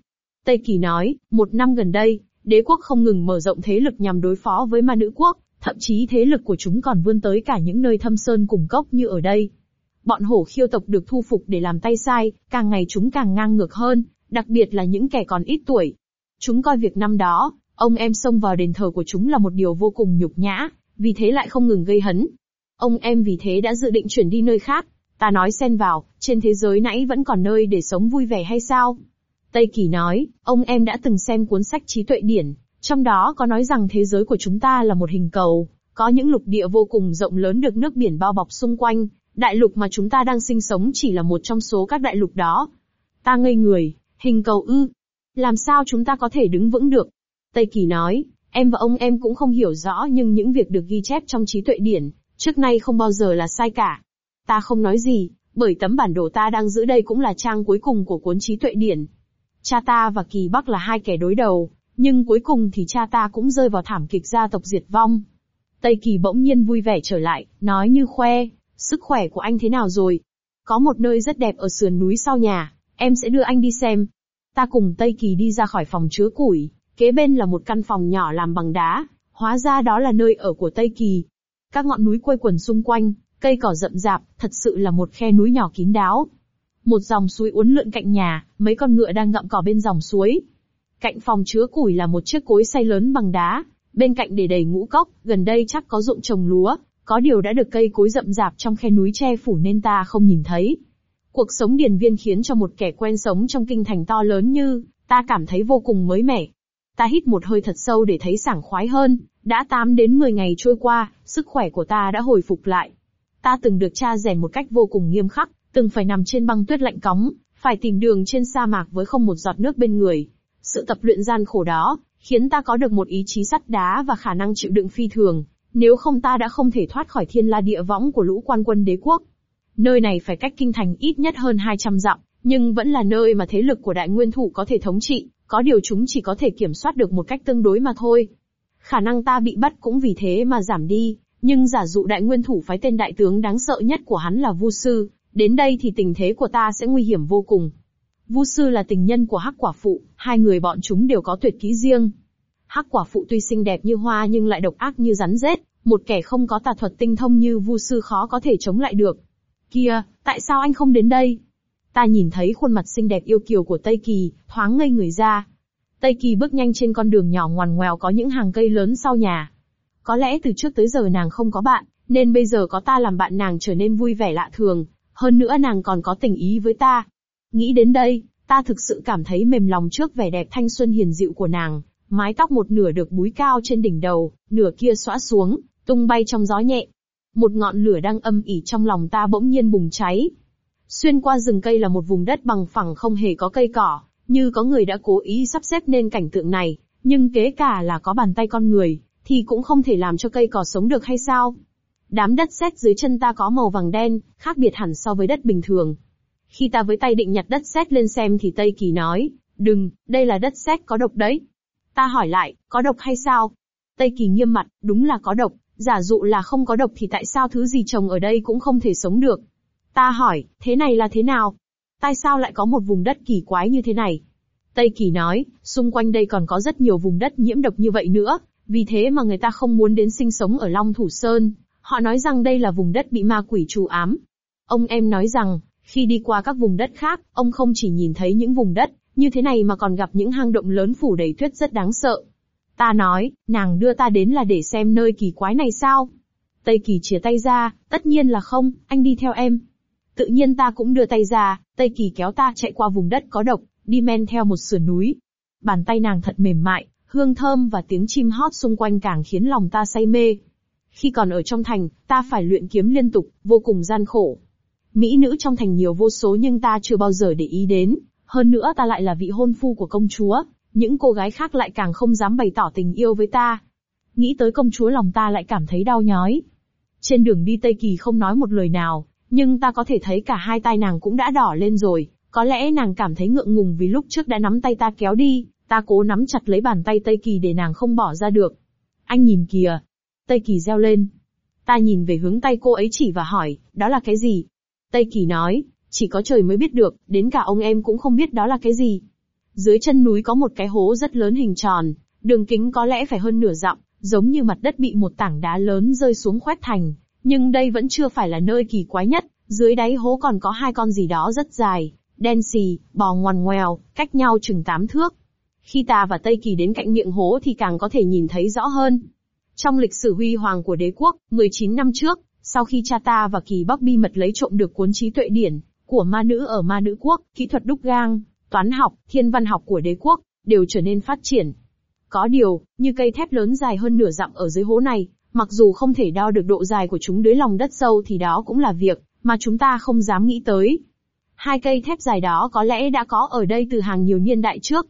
S1: Tây Kỳ nói, một năm gần đây, đế quốc không ngừng mở rộng thế lực nhằm đối phó với ma nữ quốc, thậm chí thế lực của chúng còn vươn tới cả những nơi thâm sơn cùng cốc như ở đây. Bọn hổ khiêu tộc được thu phục để làm tay sai, càng ngày chúng càng ngang ngược hơn, đặc biệt là những kẻ còn ít tuổi. Chúng coi việc năm đó, ông em xông vào đền thờ của chúng là một điều vô cùng nhục nhã, vì thế lại không ngừng gây hấn. Ông em vì thế đã dự định chuyển đi nơi khác. Ta nói xen vào, trên thế giới nãy vẫn còn nơi để sống vui vẻ hay sao? Tây Kỳ nói, ông em đã từng xem cuốn sách trí tuệ điển, trong đó có nói rằng thế giới của chúng ta là một hình cầu, có những lục địa vô cùng rộng lớn được nước biển bao bọc xung quanh, đại lục mà chúng ta đang sinh sống chỉ là một trong số các đại lục đó. Ta ngây người, hình cầu ư. Làm sao chúng ta có thể đứng vững được? Tây Kỳ nói, em và ông em cũng không hiểu rõ nhưng những việc được ghi chép trong trí tuệ điển, trước nay không bao giờ là sai cả. Ta không nói gì, bởi tấm bản đồ ta đang giữ đây cũng là trang cuối cùng của cuốn trí tuệ điển. Cha ta và Kỳ Bắc là hai kẻ đối đầu, nhưng cuối cùng thì cha ta cũng rơi vào thảm kịch gia tộc diệt vong. Tây Kỳ bỗng nhiên vui vẻ trở lại, nói như khoe, sức khỏe của anh thế nào rồi? Có một nơi rất đẹp ở sườn núi sau nhà, em sẽ đưa anh đi xem. Ta cùng Tây Kỳ đi ra khỏi phòng chứa củi, kế bên là một căn phòng nhỏ làm bằng đá, hóa ra đó là nơi ở của Tây Kỳ. Các ngọn núi quây quần xung quanh, cây cỏ rậm rạp, thật sự là một khe núi nhỏ kín đáo. Một dòng suối uốn lượn cạnh nhà, mấy con ngựa đang ngậm cỏ bên dòng suối. Cạnh phòng chứa củi là một chiếc cối xay lớn bằng đá, bên cạnh để đầy ngũ cốc, gần đây chắc có ruộng trồng lúa, có điều đã được cây cối rậm rạp trong khe núi che phủ nên ta không nhìn thấy. Cuộc sống điền viên khiến cho một kẻ quen sống trong kinh thành to lớn như, ta cảm thấy vô cùng mới mẻ. Ta hít một hơi thật sâu để thấy sảng khoái hơn, đã 8 đến 10 ngày trôi qua, sức khỏe của ta đã hồi phục lại. Ta từng được cha rèn một cách vô cùng nghiêm khắc, từng phải nằm trên băng tuyết lạnh cóng, phải tìm đường trên sa mạc với không một giọt nước bên người. Sự tập luyện gian khổ đó, khiến ta có được một ý chí sắt đá và khả năng chịu đựng phi thường, nếu không ta đã không thể thoát khỏi thiên la địa võng của lũ quan quân đế quốc. Nơi này phải cách kinh thành ít nhất hơn 200 dặm, nhưng vẫn là nơi mà thế lực của đại nguyên thủ có thể thống trị, có điều chúng chỉ có thể kiểm soát được một cách tương đối mà thôi. Khả năng ta bị bắt cũng vì thế mà giảm đi, nhưng giả dụ đại nguyên thủ phái tên đại tướng đáng sợ nhất của hắn là Vu Sư, đến đây thì tình thế của ta sẽ nguy hiểm vô cùng. Vu Sư là tình nhân của Hắc Quả Phụ, hai người bọn chúng đều có tuyệt kỹ riêng, Hắc quả phụ tuy xinh đẹp như hoa nhưng lại độc ác như rắn rết, một kẻ không có tà thuật tinh thông như Vu sư khó có thể chống lại được. Kia, tại sao anh không đến đây? Ta nhìn thấy khuôn mặt xinh đẹp yêu kiều của Tây Kỳ, thoáng ngây người ra. Tây Kỳ bước nhanh trên con đường nhỏ ngoằn ngoèo có những hàng cây lớn sau nhà. Có lẽ từ trước tới giờ nàng không có bạn, nên bây giờ có ta làm bạn nàng trở nên vui vẻ lạ thường, hơn nữa nàng còn có tình ý với ta. Nghĩ đến đây, ta thực sự cảm thấy mềm lòng trước vẻ đẹp thanh xuân hiền dịu của nàng, Mái tóc một nửa được búi cao trên đỉnh đầu, nửa kia xõa xuống, tung bay trong gió nhẹ. Một ngọn lửa đang âm ỉ trong lòng ta bỗng nhiên bùng cháy. Xuyên qua rừng cây là một vùng đất bằng phẳng không hề có cây cỏ, như có người đã cố ý sắp xếp nên cảnh tượng này, nhưng kế cả là có bàn tay con người, thì cũng không thể làm cho cây cỏ sống được hay sao? Đám đất sét dưới chân ta có màu vàng đen, khác biệt hẳn so với đất bình thường. Khi ta với tay định nhặt đất sét lên xem thì Tây Kỳ nói, đừng, đây là đất sét có độc đấy. Ta hỏi lại, có độc hay sao? Tây Kỳ nghiêm mặt, đúng là có độc, giả dụ là không có độc thì tại sao thứ gì trồng ở đây cũng không thể sống được? Ta hỏi, thế này là thế nào? Tại sao lại có một vùng đất kỳ quái như thế này? Tây Kỳ nói, xung quanh đây còn có rất nhiều vùng đất nhiễm độc như vậy nữa, vì thế mà người ta không muốn đến sinh sống ở Long Thủ Sơn. Họ nói rằng đây là vùng đất bị ma quỷ trù ám. Ông em nói rằng, khi đi qua các vùng đất khác, ông không chỉ nhìn thấy những vùng đất như thế này mà còn gặp những hang động lớn phủ đầy tuyết rất đáng sợ. Ta nói, nàng đưa ta đến là để xem nơi kỳ quái này sao? Tây Kỳ chia tay ra, tất nhiên là không, anh đi theo em. Tự nhiên ta cũng đưa tay ra, Tây Kỳ kéo ta chạy qua vùng đất có độc, đi men theo một sườn núi. Bàn tay nàng thật mềm mại, hương thơm và tiếng chim hót xung quanh càng khiến lòng ta say mê. Khi còn ở trong thành, ta phải luyện kiếm liên tục, vô cùng gian khổ. Mỹ nữ trong thành nhiều vô số nhưng ta chưa bao giờ để ý đến, hơn nữa ta lại là vị hôn phu của công chúa, những cô gái khác lại càng không dám bày tỏ tình yêu với ta. Nghĩ tới công chúa lòng ta lại cảm thấy đau nhói. Trên đường đi Tây Kỳ không nói một lời nào, nhưng ta có thể thấy cả hai tay nàng cũng đã đỏ lên rồi, có lẽ nàng cảm thấy ngượng ngùng vì lúc trước đã nắm tay ta kéo đi, ta cố nắm chặt lấy bàn tay Tây Kỳ để nàng không bỏ ra được. Anh nhìn kìa. Tây Kỳ reo lên. Ta nhìn về hướng tay cô ấy chỉ và hỏi, đó là cái gì? Tây Kỳ nói, chỉ có trời mới biết được, đến cả ông em cũng không biết đó là cái gì. Dưới chân núi có một cái hố rất lớn hình tròn, đường kính có lẽ phải hơn nửa dặm, giống như mặt đất bị một tảng đá lớn rơi xuống khoét thành. Nhưng đây vẫn chưa phải là nơi kỳ quái nhất, dưới đáy hố còn có hai con gì đó rất dài, đen xì, bò ngoằn ngoèo, cách nhau chừng tám thước. Khi ta và Tây Kỳ đến cạnh miệng hố thì càng có thể nhìn thấy rõ hơn. Trong lịch sử huy hoàng của đế quốc, 19 năm trước, sau khi cha ta và Kỳ Bắc bi mật lấy trộm được cuốn trí tuệ điển của ma nữ ở ma nữ quốc, kỹ thuật đúc gang, toán học, thiên văn học của đế quốc, đều trở nên phát triển. Có điều, như cây thép lớn dài hơn nửa dặm ở dưới hố này, mặc dù không thể đo được độ dài của chúng dưới lòng đất sâu thì đó cũng là việc mà chúng ta không dám nghĩ tới. Hai cây thép dài đó có lẽ đã có ở đây từ hàng nhiều niên đại trước.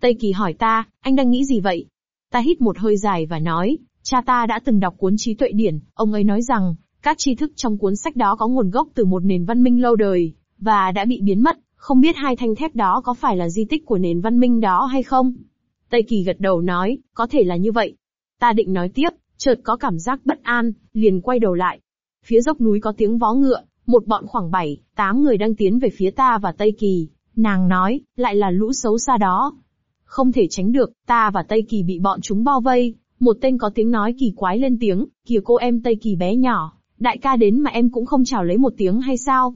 S1: Tây Kỳ hỏi ta, anh đang nghĩ gì vậy? Ta hít một hơi dài và nói, cha ta đã từng đọc cuốn trí tuệ điển, ông ấy nói rằng, các tri thức trong cuốn sách đó có nguồn gốc từ một nền văn minh lâu đời, và đã bị biến mất, không biết hai thanh thép đó có phải là di tích của nền văn minh đó hay không? Tây Kỳ gật đầu nói, có thể là như vậy. Ta định nói tiếp, chợt có cảm giác bất an, liền quay đầu lại. Phía dốc núi có tiếng vó ngựa, một bọn khoảng 7, 8 người đang tiến về phía ta và Tây Kỳ. Nàng nói, lại là lũ xấu xa đó. Không thể tránh được, ta và Tây Kỳ bị bọn chúng bao vây. Một tên có tiếng nói kỳ quái lên tiếng, kìa cô em Tây Kỳ bé nhỏ, đại ca đến mà em cũng không chào lấy một tiếng hay sao?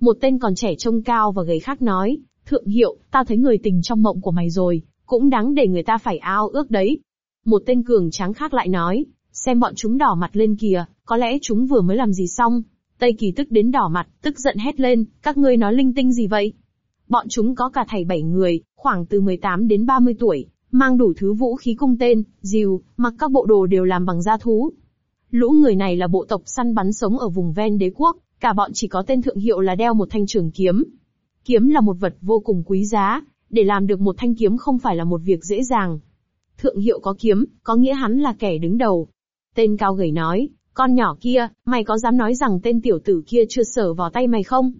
S1: Một tên còn trẻ trông cao và gầy khác nói, thượng hiệu, tao thấy người tình trong mộng của mày rồi, cũng đáng để người ta phải ao ước đấy. Một tên cường tráng khác lại nói, xem bọn chúng đỏ mặt lên kìa, có lẽ chúng vừa mới làm gì xong. Tây Kỳ tức đến đỏ mặt, tức giận hét lên, các ngươi nói linh tinh gì vậy? Bọn chúng có cả thầy bảy người, khoảng từ 18 đến 30 tuổi, mang đủ thứ vũ khí cung tên, diều, mặc các bộ đồ đều làm bằng da thú. Lũ người này là bộ tộc săn bắn sống ở vùng ven đế quốc, cả bọn chỉ có tên thượng hiệu là đeo một thanh trường kiếm. Kiếm là một vật vô cùng quý giá, để làm được một thanh kiếm không phải là một việc dễ dàng. Thượng hiệu có kiếm, có nghĩa hắn là kẻ đứng đầu. Tên cao gầy nói, con nhỏ kia, mày có dám nói rằng tên tiểu tử kia chưa sở vào tay mày không?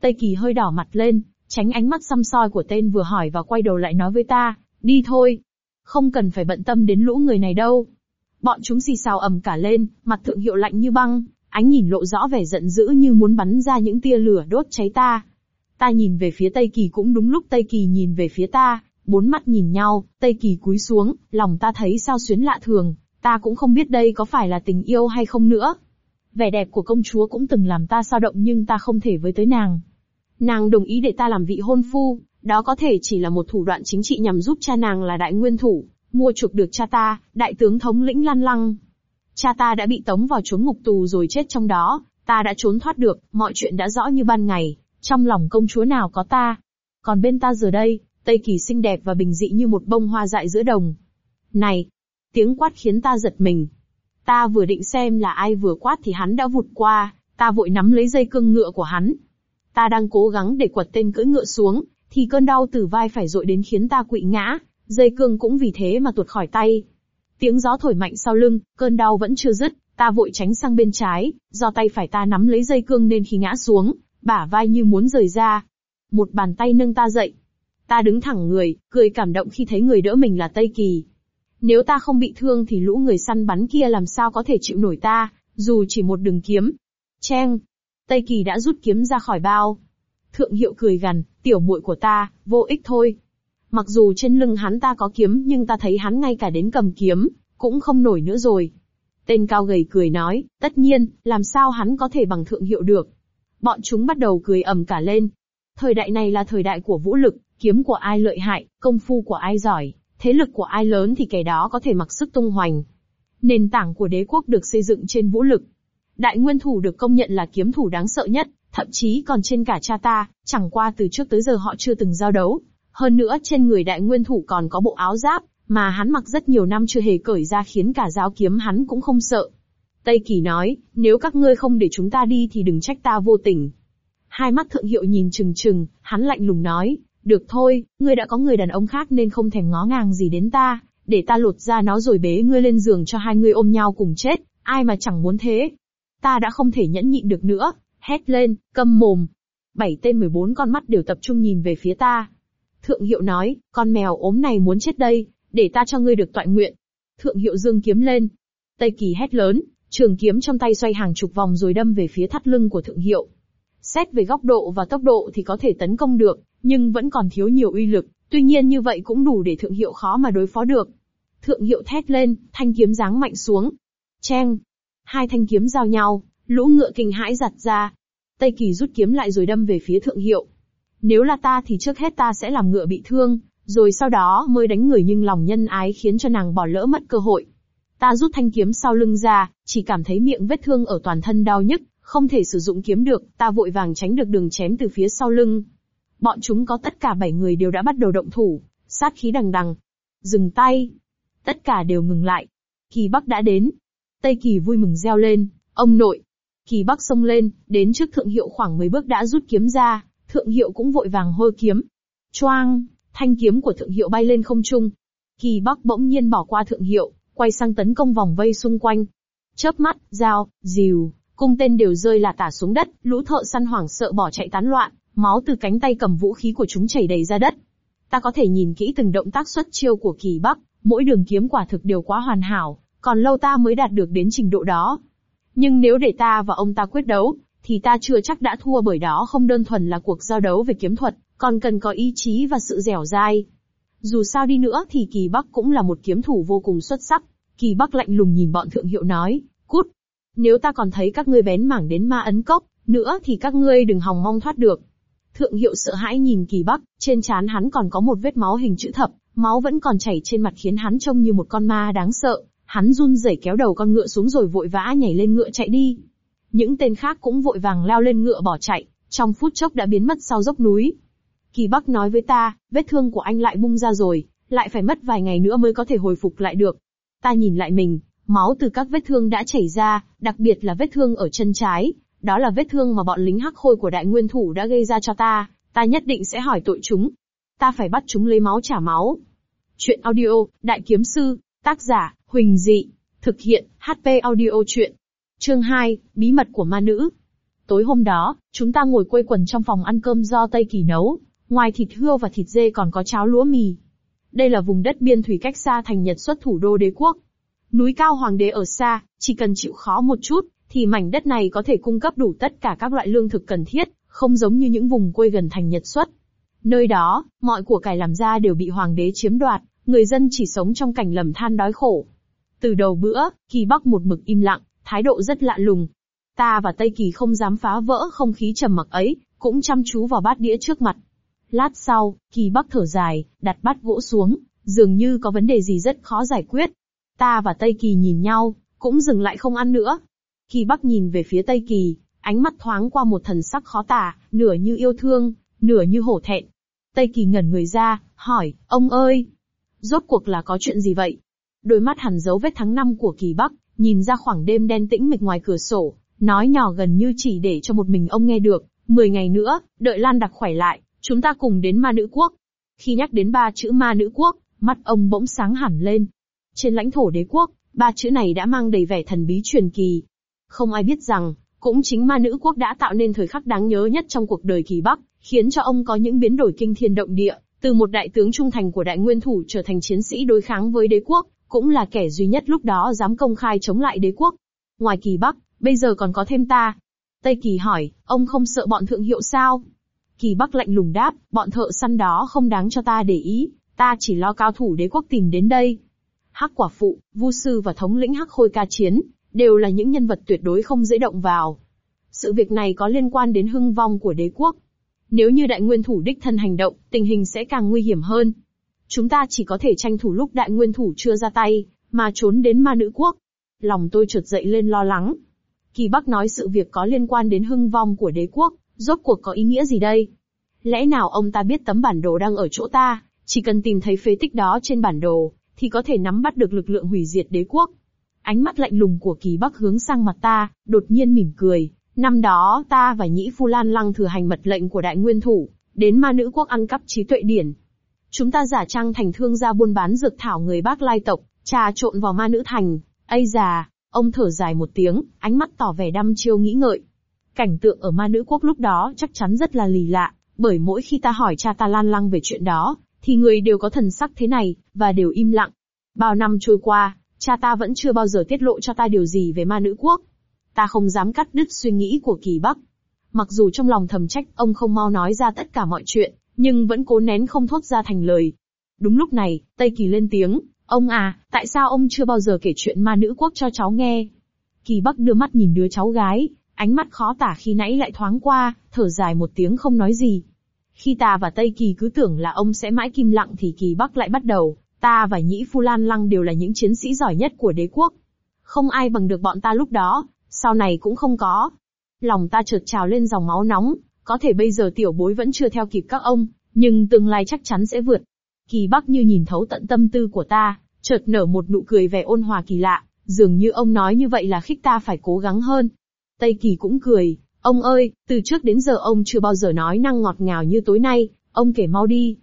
S1: Tây Kỳ hơi đỏ mặt lên, tránh ánh mắt xăm soi của tên vừa hỏi và quay đầu lại nói với ta, đi thôi. Không cần phải bận tâm đến lũ người này đâu. Bọn chúng xì xào ầm cả lên, mặt thượng hiệu lạnh như băng, ánh nhìn lộ rõ vẻ giận dữ như muốn bắn ra những tia lửa đốt cháy ta. Ta nhìn về phía Tây Kỳ cũng đúng lúc Tây Kỳ nhìn về phía ta, bốn mắt nhìn nhau, Tây Kỳ cúi xuống, lòng ta thấy sao xuyến lạ thường, ta cũng không biết đây có phải là tình yêu hay không nữa. Vẻ đẹp của công chúa cũng từng làm ta sao động nhưng ta không thể với tới nàng. Nàng đồng ý để ta làm vị hôn phu, đó có thể chỉ là một thủ đoạn chính trị nhằm giúp cha nàng là đại nguyên thủ, mua chuộc được cha ta, đại tướng thống lĩnh Lan Lăng. Cha ta đã bị tống vào trốn ngục tù rồi chết trong đó, ta đã trốn thoát được, mọi chuyện đã rõ như ban ngày, trong lòng công chúa nào có ta. Còn bên ta giờ đây, Tây Kỳ xinh đẹp và bình dị như một bông hoa dại giữa đồng. Này! Tiếng quát khiến ta giật mình. Ta vừa định xem là ai vừa quát thì hắn đã vụt qua, ta vội nắm lấy dây cương ngựa của hắn. Ta đang cố gắng để quật tên cưỡi ngựa xuống, thì cơn đau từ vai phải dội đến khiến ta quỵ ngã, dây cương cũng vì thế mà tuột khỏi tay. Tiếng gió thổi mạnh sau lưng, cơn đau vẫn chưa dứt, ta vội tránh sang bên trái, do tay phải ta nắm lấy dây cương nên khi ngã xuống, bả vai như muốn rời ra. Một bàn tay nâng ta dậy. Ta đứng thẳng người, cười cảm động khi thấy người đỡ mình là Tây Kỳ. Nếu ta không bị thương thì lũ người săn bắn kia làm sao có thể chịu nổi ta, dù chỉ một đường kiếm. Cheng! Tây Kỳ đã rút kiếm ra khỏi bao. Thượng hiệu cười gằn, tiểu muội của ta, vô ích thôi. Mặc dù trên lưng hắn ta có kiếm nhưng ta thấy hắn ngay cả đến cầm kiếm, cũng không nổi nữa rồi. Tên cao gầy cười nói, tất nhiên, làm sao hắn có thể bằng thượng hiệu được. Bọn chúng bắt đầu cười ầm cả lên. Thời đại này là thời đại của vũ lực, kiếm của ai lợi hại, công phu của ai giỏi, thế lực của ai lớn thì kẻ đó có thể mặc sức tung hoành. Nền tảng của đế quốc được xây dựng trên vũ lực. Đại nguyên thủ được công nhận là kiếm thủ đáng sợ nhất, thậm chí còn trên cả cha ta, chẳng qua từ trước tới giờ họ chưa từng giao đấu. Hơn nữa trên người đại nguyên thủ còn có bộ áo giáp, mà hắn mặc rất nhiều năm chưa hề cởi ra khiến cả giáo kiếm hắn cũng không sợ. Tây Kỳ nói, nếu các ngươi không để chúng ta đi thì đừng trách ta vô tình. Hai mắt thượng hiệu nhìn chừng chừng, hắn lạnh lùng nói, được thôi, ngươi đã có người đàn ông khác nên không thèm ngó ngàng gì đến ta, để ta lột ra nó rồi bế ngươi lên giường cho hai ngươi ôm nhau cùng chết, ai mà chẳng muốn thế. Ta đã không thể nhẫn nhịn được nữa, hét lên, câm mồm. Bảy tên 14 con mắt đều tập trung nhìn về phía ta. Thượng hiệu nói, con mèo ốm này muốn chết đây, để ta cho ngươi được tọa nguyện. Thượng hiệu dương kiếm lên. Tây kỳ hét lớn, trường kiếm trong tay xoay hàng chục vòng rồi đâm về phía thắt lưng của thượng hiệu. Xét về góc độ và tốc độ thì có thể tấn công được, nhưng vẫn còn thiếu nhiều uy lực, tuy nhiên như vậy cũng đủ để thượng hiệu khó mà đối phó được. Thượng hiệu thét lên, thanh kiếm giáng mạnh xuống. Cheng! Hai thanh kiếm giao nhau, lũ ngựa kinh hãi giặt ra. Tây Kỳ rút kiếm lại rồi đâm về phía thượng hiệu. Nếu là ta thì trước hết ta sẽ làm ngựa bị thương, rồi sau đó mới đánh người nhưng lòng nhân ái khiến cho nàng bỏ lỡ mất cơ hội. Ta rút thanh kiếm sau lưng ra, chỉ cảm thấy miệng vết thương ở toàn thân đau nhức, không thể sử dụng kiếm được, ta vội vàng tránh được đường chém từ phía sau lưng. Bọn chúng có tất cả bảy người đều đã bắt đầu động thủ, sát khí đằng đằng. Dừng tay. Tất cả đều ngừng lại. Kỳ Bắc đã đến. Tây Kỳ vui mừng reo lên, ông nội. Kỳ Bắc xông lên, đến trước thượng hiệu khoảng 10 bước đã rút kiếm ra, thượng hiệu cũng vội vàng hôi kiếm. Choang, thanh kiếm của thượng hiệu bay lên không trung. Kỳ Bắc bỗng nhiên bỏ qua thượng hiệu, quay sang tấn công vòng vây xung quanh. Chớp mắt, dao, dìu, cung tên đều rơi là tả xuống đất, lũ thợ săn hoảng sợ bỏ chạy tán loạn, máu từ cánh tay cầm vũ khí của chúng chảy đầy ra đất. Ta có thể nhìn kỹ từng động tác xuất chiêu của Kỳ Bắc, mỗi đường kiếm quả thực đều quá hoàn hảo, còn lâu ta mới đạt được đến trình độ đó. Nhưng nếu để ta và ông ta quyết đấu, thì ta chưa chắc đã thua bởi đó không đơn thuần là cuộc giao đấu về kiếm thuật, còn cần có ý chí và sự dẻo dai. Dù sao đi nữa thì Kỳ Bắc cũng là một kiếm thủ vô cùng xuất sắc. Kỳ Bắc lạnh lùng nhìn bọn thượng hiệu nói, cút. Nếu ta còn thấy các ngươi bén mảng đến ma ấn cốc, nữa thì các ngươi đừng hòng mong thoát được. Thượng hiệu sợ hãi nhìn Kỳ Bắc, trên trán hắn còn có một vết máu hình chữ thập, máu vẫn còn chảy trên mặt khiến hắn trông như một con ma đáng sợ. Hắn run rẩy kéo đầu con ngựa xuống rồi vội vã nhảy lên ngựa chạy đi. Những tên khác cũng vội vàng leo lên ngựa bỏ chạy, trong phút chốc đã biến mất sau dốc núi. Kỳ Bắc nói với ta, vết thương của anh lại bung ra rồi, lại phải mất vài ngày nữa mới có thể hồi phục lại được. Ta nhìn lại mình, máu từ các vết thương đã chảy ra, đặc biệt là vết thương ở chân trái, đó là vết thương mà bọn lính hắc khôi của đại nguyên thủ đã gây ra cho ta, ta nhất định sẽ hỏi tội chúng. Ta phải bắt chúng lấy máu trả máu. Chuyện audio, Đại Kiếm Sư, tác giả, Huỳnh Dị, thực hiện, HP audio chuyện. Chương 2, Bí mật của ma nữ. Tối hôm đó, chúng ta ngồi quây quần trong phòng ăn cơm do Tây Kỳ nấu, ngoài thịt hươu và thịt dê còn có cháo lúa mì. Đây là vùng đất biên thủy cách xa thành Nhật xuất thủ đô đế quốc. Núi cao hoàng đế ở xa, chỉ cần chịu khó một chút, thì mảnh đất này có thể cung cấp đủ tất cả các loại lương thực cần thiết, không giống như những vùng quê gần thành Nhật xuất. Nơi đó, mọi của cải làm ra đều bị hoàng đế chiếm đoạt, người dân chỉ sống trong cảnh lầm than đói khổ. Từ đầu bữa, Kỳ Bắc một mực im lặng, thái độ rất lạ lùng. Ta và Tây Kỳ không dám phá vỡ không khí trầm mặc ấy, cũng chăm chú vào bát đĩa trước mặt. Lát sau, Kỳ Bắc thở dài, đặt bát gỗ xuống, dường như có vấn đề gì rất khó giải quyết. Ta và Tây Kỳ nhìn nhau, cũng dừng lại không ăn nữa. Kỳ Bắc nhìn về phía Tây Kỳ, ánh mắt thoáng qua một thần sắc khó tả, nửa như yêu thương, nửa như hổ thẹn. Tây Kỳ ngẩn người ra, hỏi, ông ơi, rốt cuộc là có chuyện gì vậy? Đôi mắt hằn dấu vết tháng năm của Kỳ Bắc, nhìn ra khoảng đêm đen tĩnh mịch ngoài cửa sổ, nói nhỏ gần như chỉ để cho một mình ông nghe được, mười ngày nữa, đợi Lan đặc khỏe lại, chúng ta cùng đến ma nữ quốc. Khi nhắc đến ba chữ ma nữ quốc, mắt ông bỗng sáng hẳn lên. Trên lãnh thổ đế quốc, ba chữ này đã mang đầy vẻ thần bí truyền kỳ. Không ai biết rằng, cũng chính ma nữ quốc đã tạo nên thời khắc đáng nhớ nhất trong cuộc đời kỳ Bắc, khiến cho ông có những biến đổi kinh thiên động địa, từ một đại tướng trung thành của đại nguyên thủ trở thành chiến sĩ đối kháng với đế quốc, cũng là kẻ duy nhất lúc đó dám công khai chống lại đế quốc. Ngoài kỳ Bắc, bây giờ còn có thêm ta. Tây Kỳ hỏi, ông không sợ bọn thượng hiệu sao? Kỳ Bắc lạnh lùng đáp, bọn thợ săn đó không đáng cho ta để ý, ta chỉ lo cao thủ đế quốc tìm đến đây. Hắc quả phụ, vu sư và thống lĩnh hắc khôi ca chiến, đều là những nhân vật tuyệt đối không dễ động vào. Sự việc này có liên quan đến hưng vong của đế quốc. Nếu như đại nguyên thủ đích thân hành động, tình hình sẽ càng nguy hiểm hơn. Chúng ta chỉ có thể tranh thủ lúc đại nguyên thủ chưa ra tay, mà trốn đến ma nữ quốc. Lòng tôi chợt dậy lên lo lắng. Kỳ Bắc nói sự việc có liên quan đến hưng vong của đế quốc, rốt cuộc có ý nghĩa gì đây? Lẽ nào ông ta biết tấm bản đồ đang ở chỗ ta, chỉ cần tìm thấy phế tích đó trên bản đồ, thì có thể nắm bắt được lực lượng hủy diệt đế quốc. Ánh mắt lạnh lùng của Kỳ Bắc hướng sang mặt ta, đột nhiên mỉm cười. Năm đó, ta và Nhĩ Phu Lan Lăng thừa hành mật lệnh của đại nguyên thủ, đến ma nữ quốc ăn cắp trí tuệ điển. Chúng ta giả trang thành thương gia buôn bán dược thảo người bác lai tộc, trà trộn vào ma nữ thành. Ây già, ông thở dài một tiếng, ánh mắt tỏ vẻ đăm chiêu nghĩ ngợi. Cảnh tượng ở ma nữ quốc lúc đó chắc chắn rất là lì lạ, bởi mỗi khi ta hỏi cha ta lan lăng về chuyện đó, thì người đều có thần sắc thế này, và đều im lặng. Bao năm trôi qua, cha ta vẫn chưa bao giờ tiết lộ cho ta điều gì về ma nữ quốc. Ta không dám cắt đứt suy nghĩ của kỳ bắc. Mặc dù trong lòng thầm trách ông không mau nói ra tất cả mọi chuyện, nhưng vẫn cố nén không thốt ra thành lời. Đúng lúc này, Tây Kỳ lên tiếng, ông à, tại sao ông chưa bao giờ kể chuyện ma nữ quốc cho cháu nghe? Kỳ Bắc đưa mắt nhìn đứa cháu gái, ánh mắt khó tả khi nãy lại thoáng qua, thở dài một tiếng không nói gì. Khi ta và Tây Kỳ cứ tưởng là ông sẽ mãi kim lặng thì Kỳ Bắc lại bắt đầu, ta và Nhĩ Phu Lan Lăng đều là những chiến sĩ giỏi nhất của đế quốc. Không ai bằng được bọn ta lúc đó, sau này cũng không có. Lòng ta chợt trào lên dòng máu nóng, có thể bây giờ tiểu bối vẫn chưa theo kịp các ông, nhưng tương lai chắc chắn sẽ vượt. Kỳ Bắc như nhìn thấu tận tâm tư của ta, chợt nở một nụ cười vẻ ôn hòa kỳ lạ, dường như ông nói như vậy là khích ta phải cố gắng hơn. Tây Kỳ cũng cười, ông ơi, từ trước đến giờ ông chưa bao giờ nói năng ngọt ngào như tối nay, ông kể mau đi.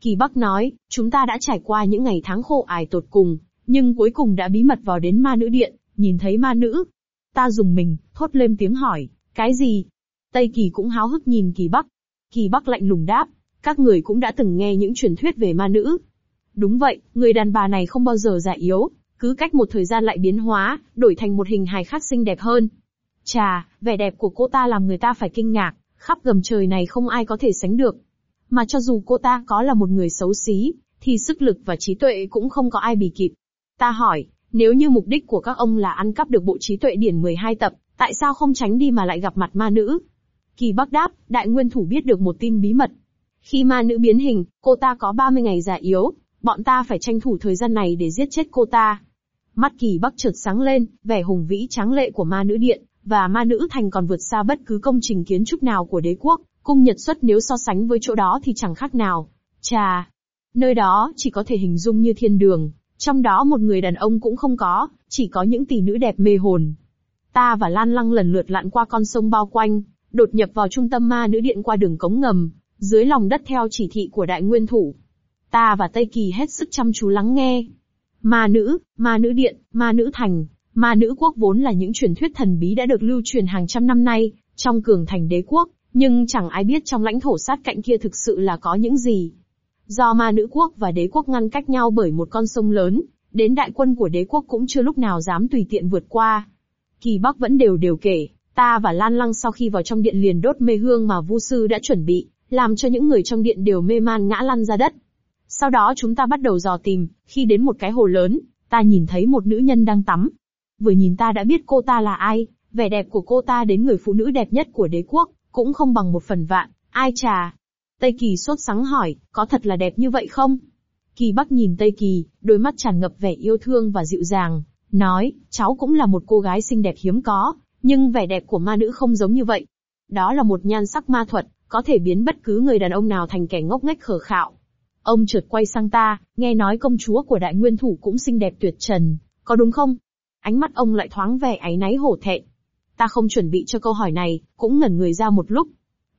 S1: Kỳ Bắc nói, chúng ta đã trải qua những ngày tháng khổ ải tột cùng, nhưng cuối cùng đã bí mật vào đến ma nữ điện, nhìn thấy ma nữ. Ta dùng mình, thốt lên tiếng hỏi, cái gì? Tây Kỳ cũng háo hức nhìn Kỳ Bắc. Kỳ Bắc lạnh lùng đáp, các người cũng đã từng nghe những truyền thuyết về ma nữ. Đúng vậy, người đàn bà này không bao giờ già yếu, cứ cách một thời gian lại biến hóa, đổi thành một hình hài khác xinh đẹp hơn. Chà, vẻ đẹp của cô ta làm người ta phải kinh ngạc, khắp gầm trời này không ai có thể sánh được. Mà cho dù cô ta có là một người xấu xí, thì sức lực và trí tuệ cũng không có ai bì kịp. Ta hỏi, nếu như mục đích của các ông là ăn cắp được bộ trí tuệ điển 12 tập, tại sao không tránh đi mà lại gặp mặt ma nữ? Kỳ Bắc đáp, đại nguyên thủ biết được một tin bí mật. Khi ma nữ biến hình, cô ta có 30 ngày già yếu, bọn ta phải tranh thủ thời gian này để giết chết cô ta. Mắt Kỳ Bắc chợt sáng lên, vẻ hùng vĩ tráng lệ của ma nữ điện, và ma nữ thành còn vượt xa bất cứ công trình kiến trúc nào của đế quốc, cung nhật xuất nếu so sánh với chỗ đó thì chẳng khác nào. Chà, nơi đó chỉ có thể hình dung như thiên đường, trong đó một người đàn ông cũng không có, chỉ có những tỷ nữ đẹp mê hồn. Ta và Lan Lăng lần lượt lặn qua con sông bao quanh, đột nhập vào trung tâm ma nữ điện qua đường cống ngầm, dưới lòng đất theo chỉ thị của đại nguyên thủ. Ta và Tây Kỳ hết sức chăm chú lắng nghe. Ma nữ, ma nữ điện, ma nữ thành, Ma nữ quốc vốn là những truyền thuyết thần bí đã được lưu truyền hàng trăm năm nay, trong cường thành đế quốc, nhưng chẳng ai biết trong lãnh thổ sát cạnh kia thực sự là có những gì. Do ma nữ quốc và đế quốc ngăn cách nhau bởi một con sông lớn, đến đại quân của đế quốc cũng chưa lúc nào dám tùy tiện vượt qua. Kỳ Bắc vẫn đều đều kể, ta và Lan Lăng sau khi vào trong điện liền đốt mê hương mà Vu sư đã chuẩn bị, làm cho những người trong điện đều mê man ngã lăn ra đất. Sau đó chúng ta bắt đầu dò tìm, khi đến một cái hồ lớn, ta nhìn thấy một nữ nhân đang tắm, Vừa nhìn ta đã biết cô ta là ai, vẻ đẹp của cô ta đến người phụ nữ đẹp nhất của đế quốc, cũng không bằng một phần vạn, ai trà. Tây Kỳ sốt sắng hỏi, có thật là đẹp như vậy không? Kỳ Bắc nhìn Tây Kỳ, đôi mắt tràn ngập vẻ yêu thương và dịu dàng, nói, cháu cũng là một cô gái xinh đẹp hiếm có, nhưng vẻ đẹp của ma nữ không giống như vậy. Đó là một nhan sắc ma thuật, có thể biến bất cứ người đàn ông nào thành kẻ ngốc nghếch khờ khạo. Ông trượt quay sang ta, nghe nói công chúa của đại nguyên thủ cũng xinh đẹp tuyệt trần, có đúng không? Ánh mắt ông lại thoáng vẻ áy náy hổ thẹn. Ta không chuẩn bị cho câu hỏi này, cũng ngẩn người ra một lúc.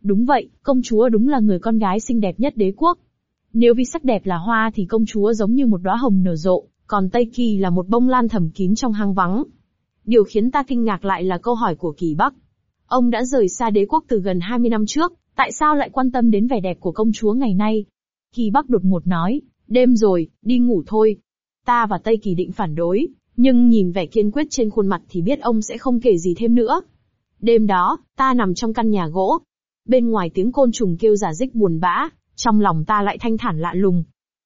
S1: Đúng vậy, công chúa đúng là người con gái xinh đẹp nhất đế quốc. Nếu vì sắc đẹp là hoa thì công chúa giống như một đóa hồng nở rộ, còn Tây Kỳ là một bông lan thầm kín trong hang vắng. Điều khiến ta kinh ngạc lại là câu hỏi của Kỳ Bắc. Ông đã rời xa đế quốc từ gần 20 năm trước, tại sao lại quan tâm đến vẻ đẹp của công chúa ngày nay? Kỳ Bắc đột ngột nói, đêm rồi, đi ngủ thôi. Ta và Tây Kỳ định phản đối, nhưng nhìn vẻ kiên quyết trên khuôn mặt thì biết ông sẽ không kể gì thêm nữa. Đêm đó, ta nằm trong căn nhà gỗ. Bên ngoài tiếng côn trùng kêu giả dích buồn bã, trong lòng ta lại thanh thản lạ lùng.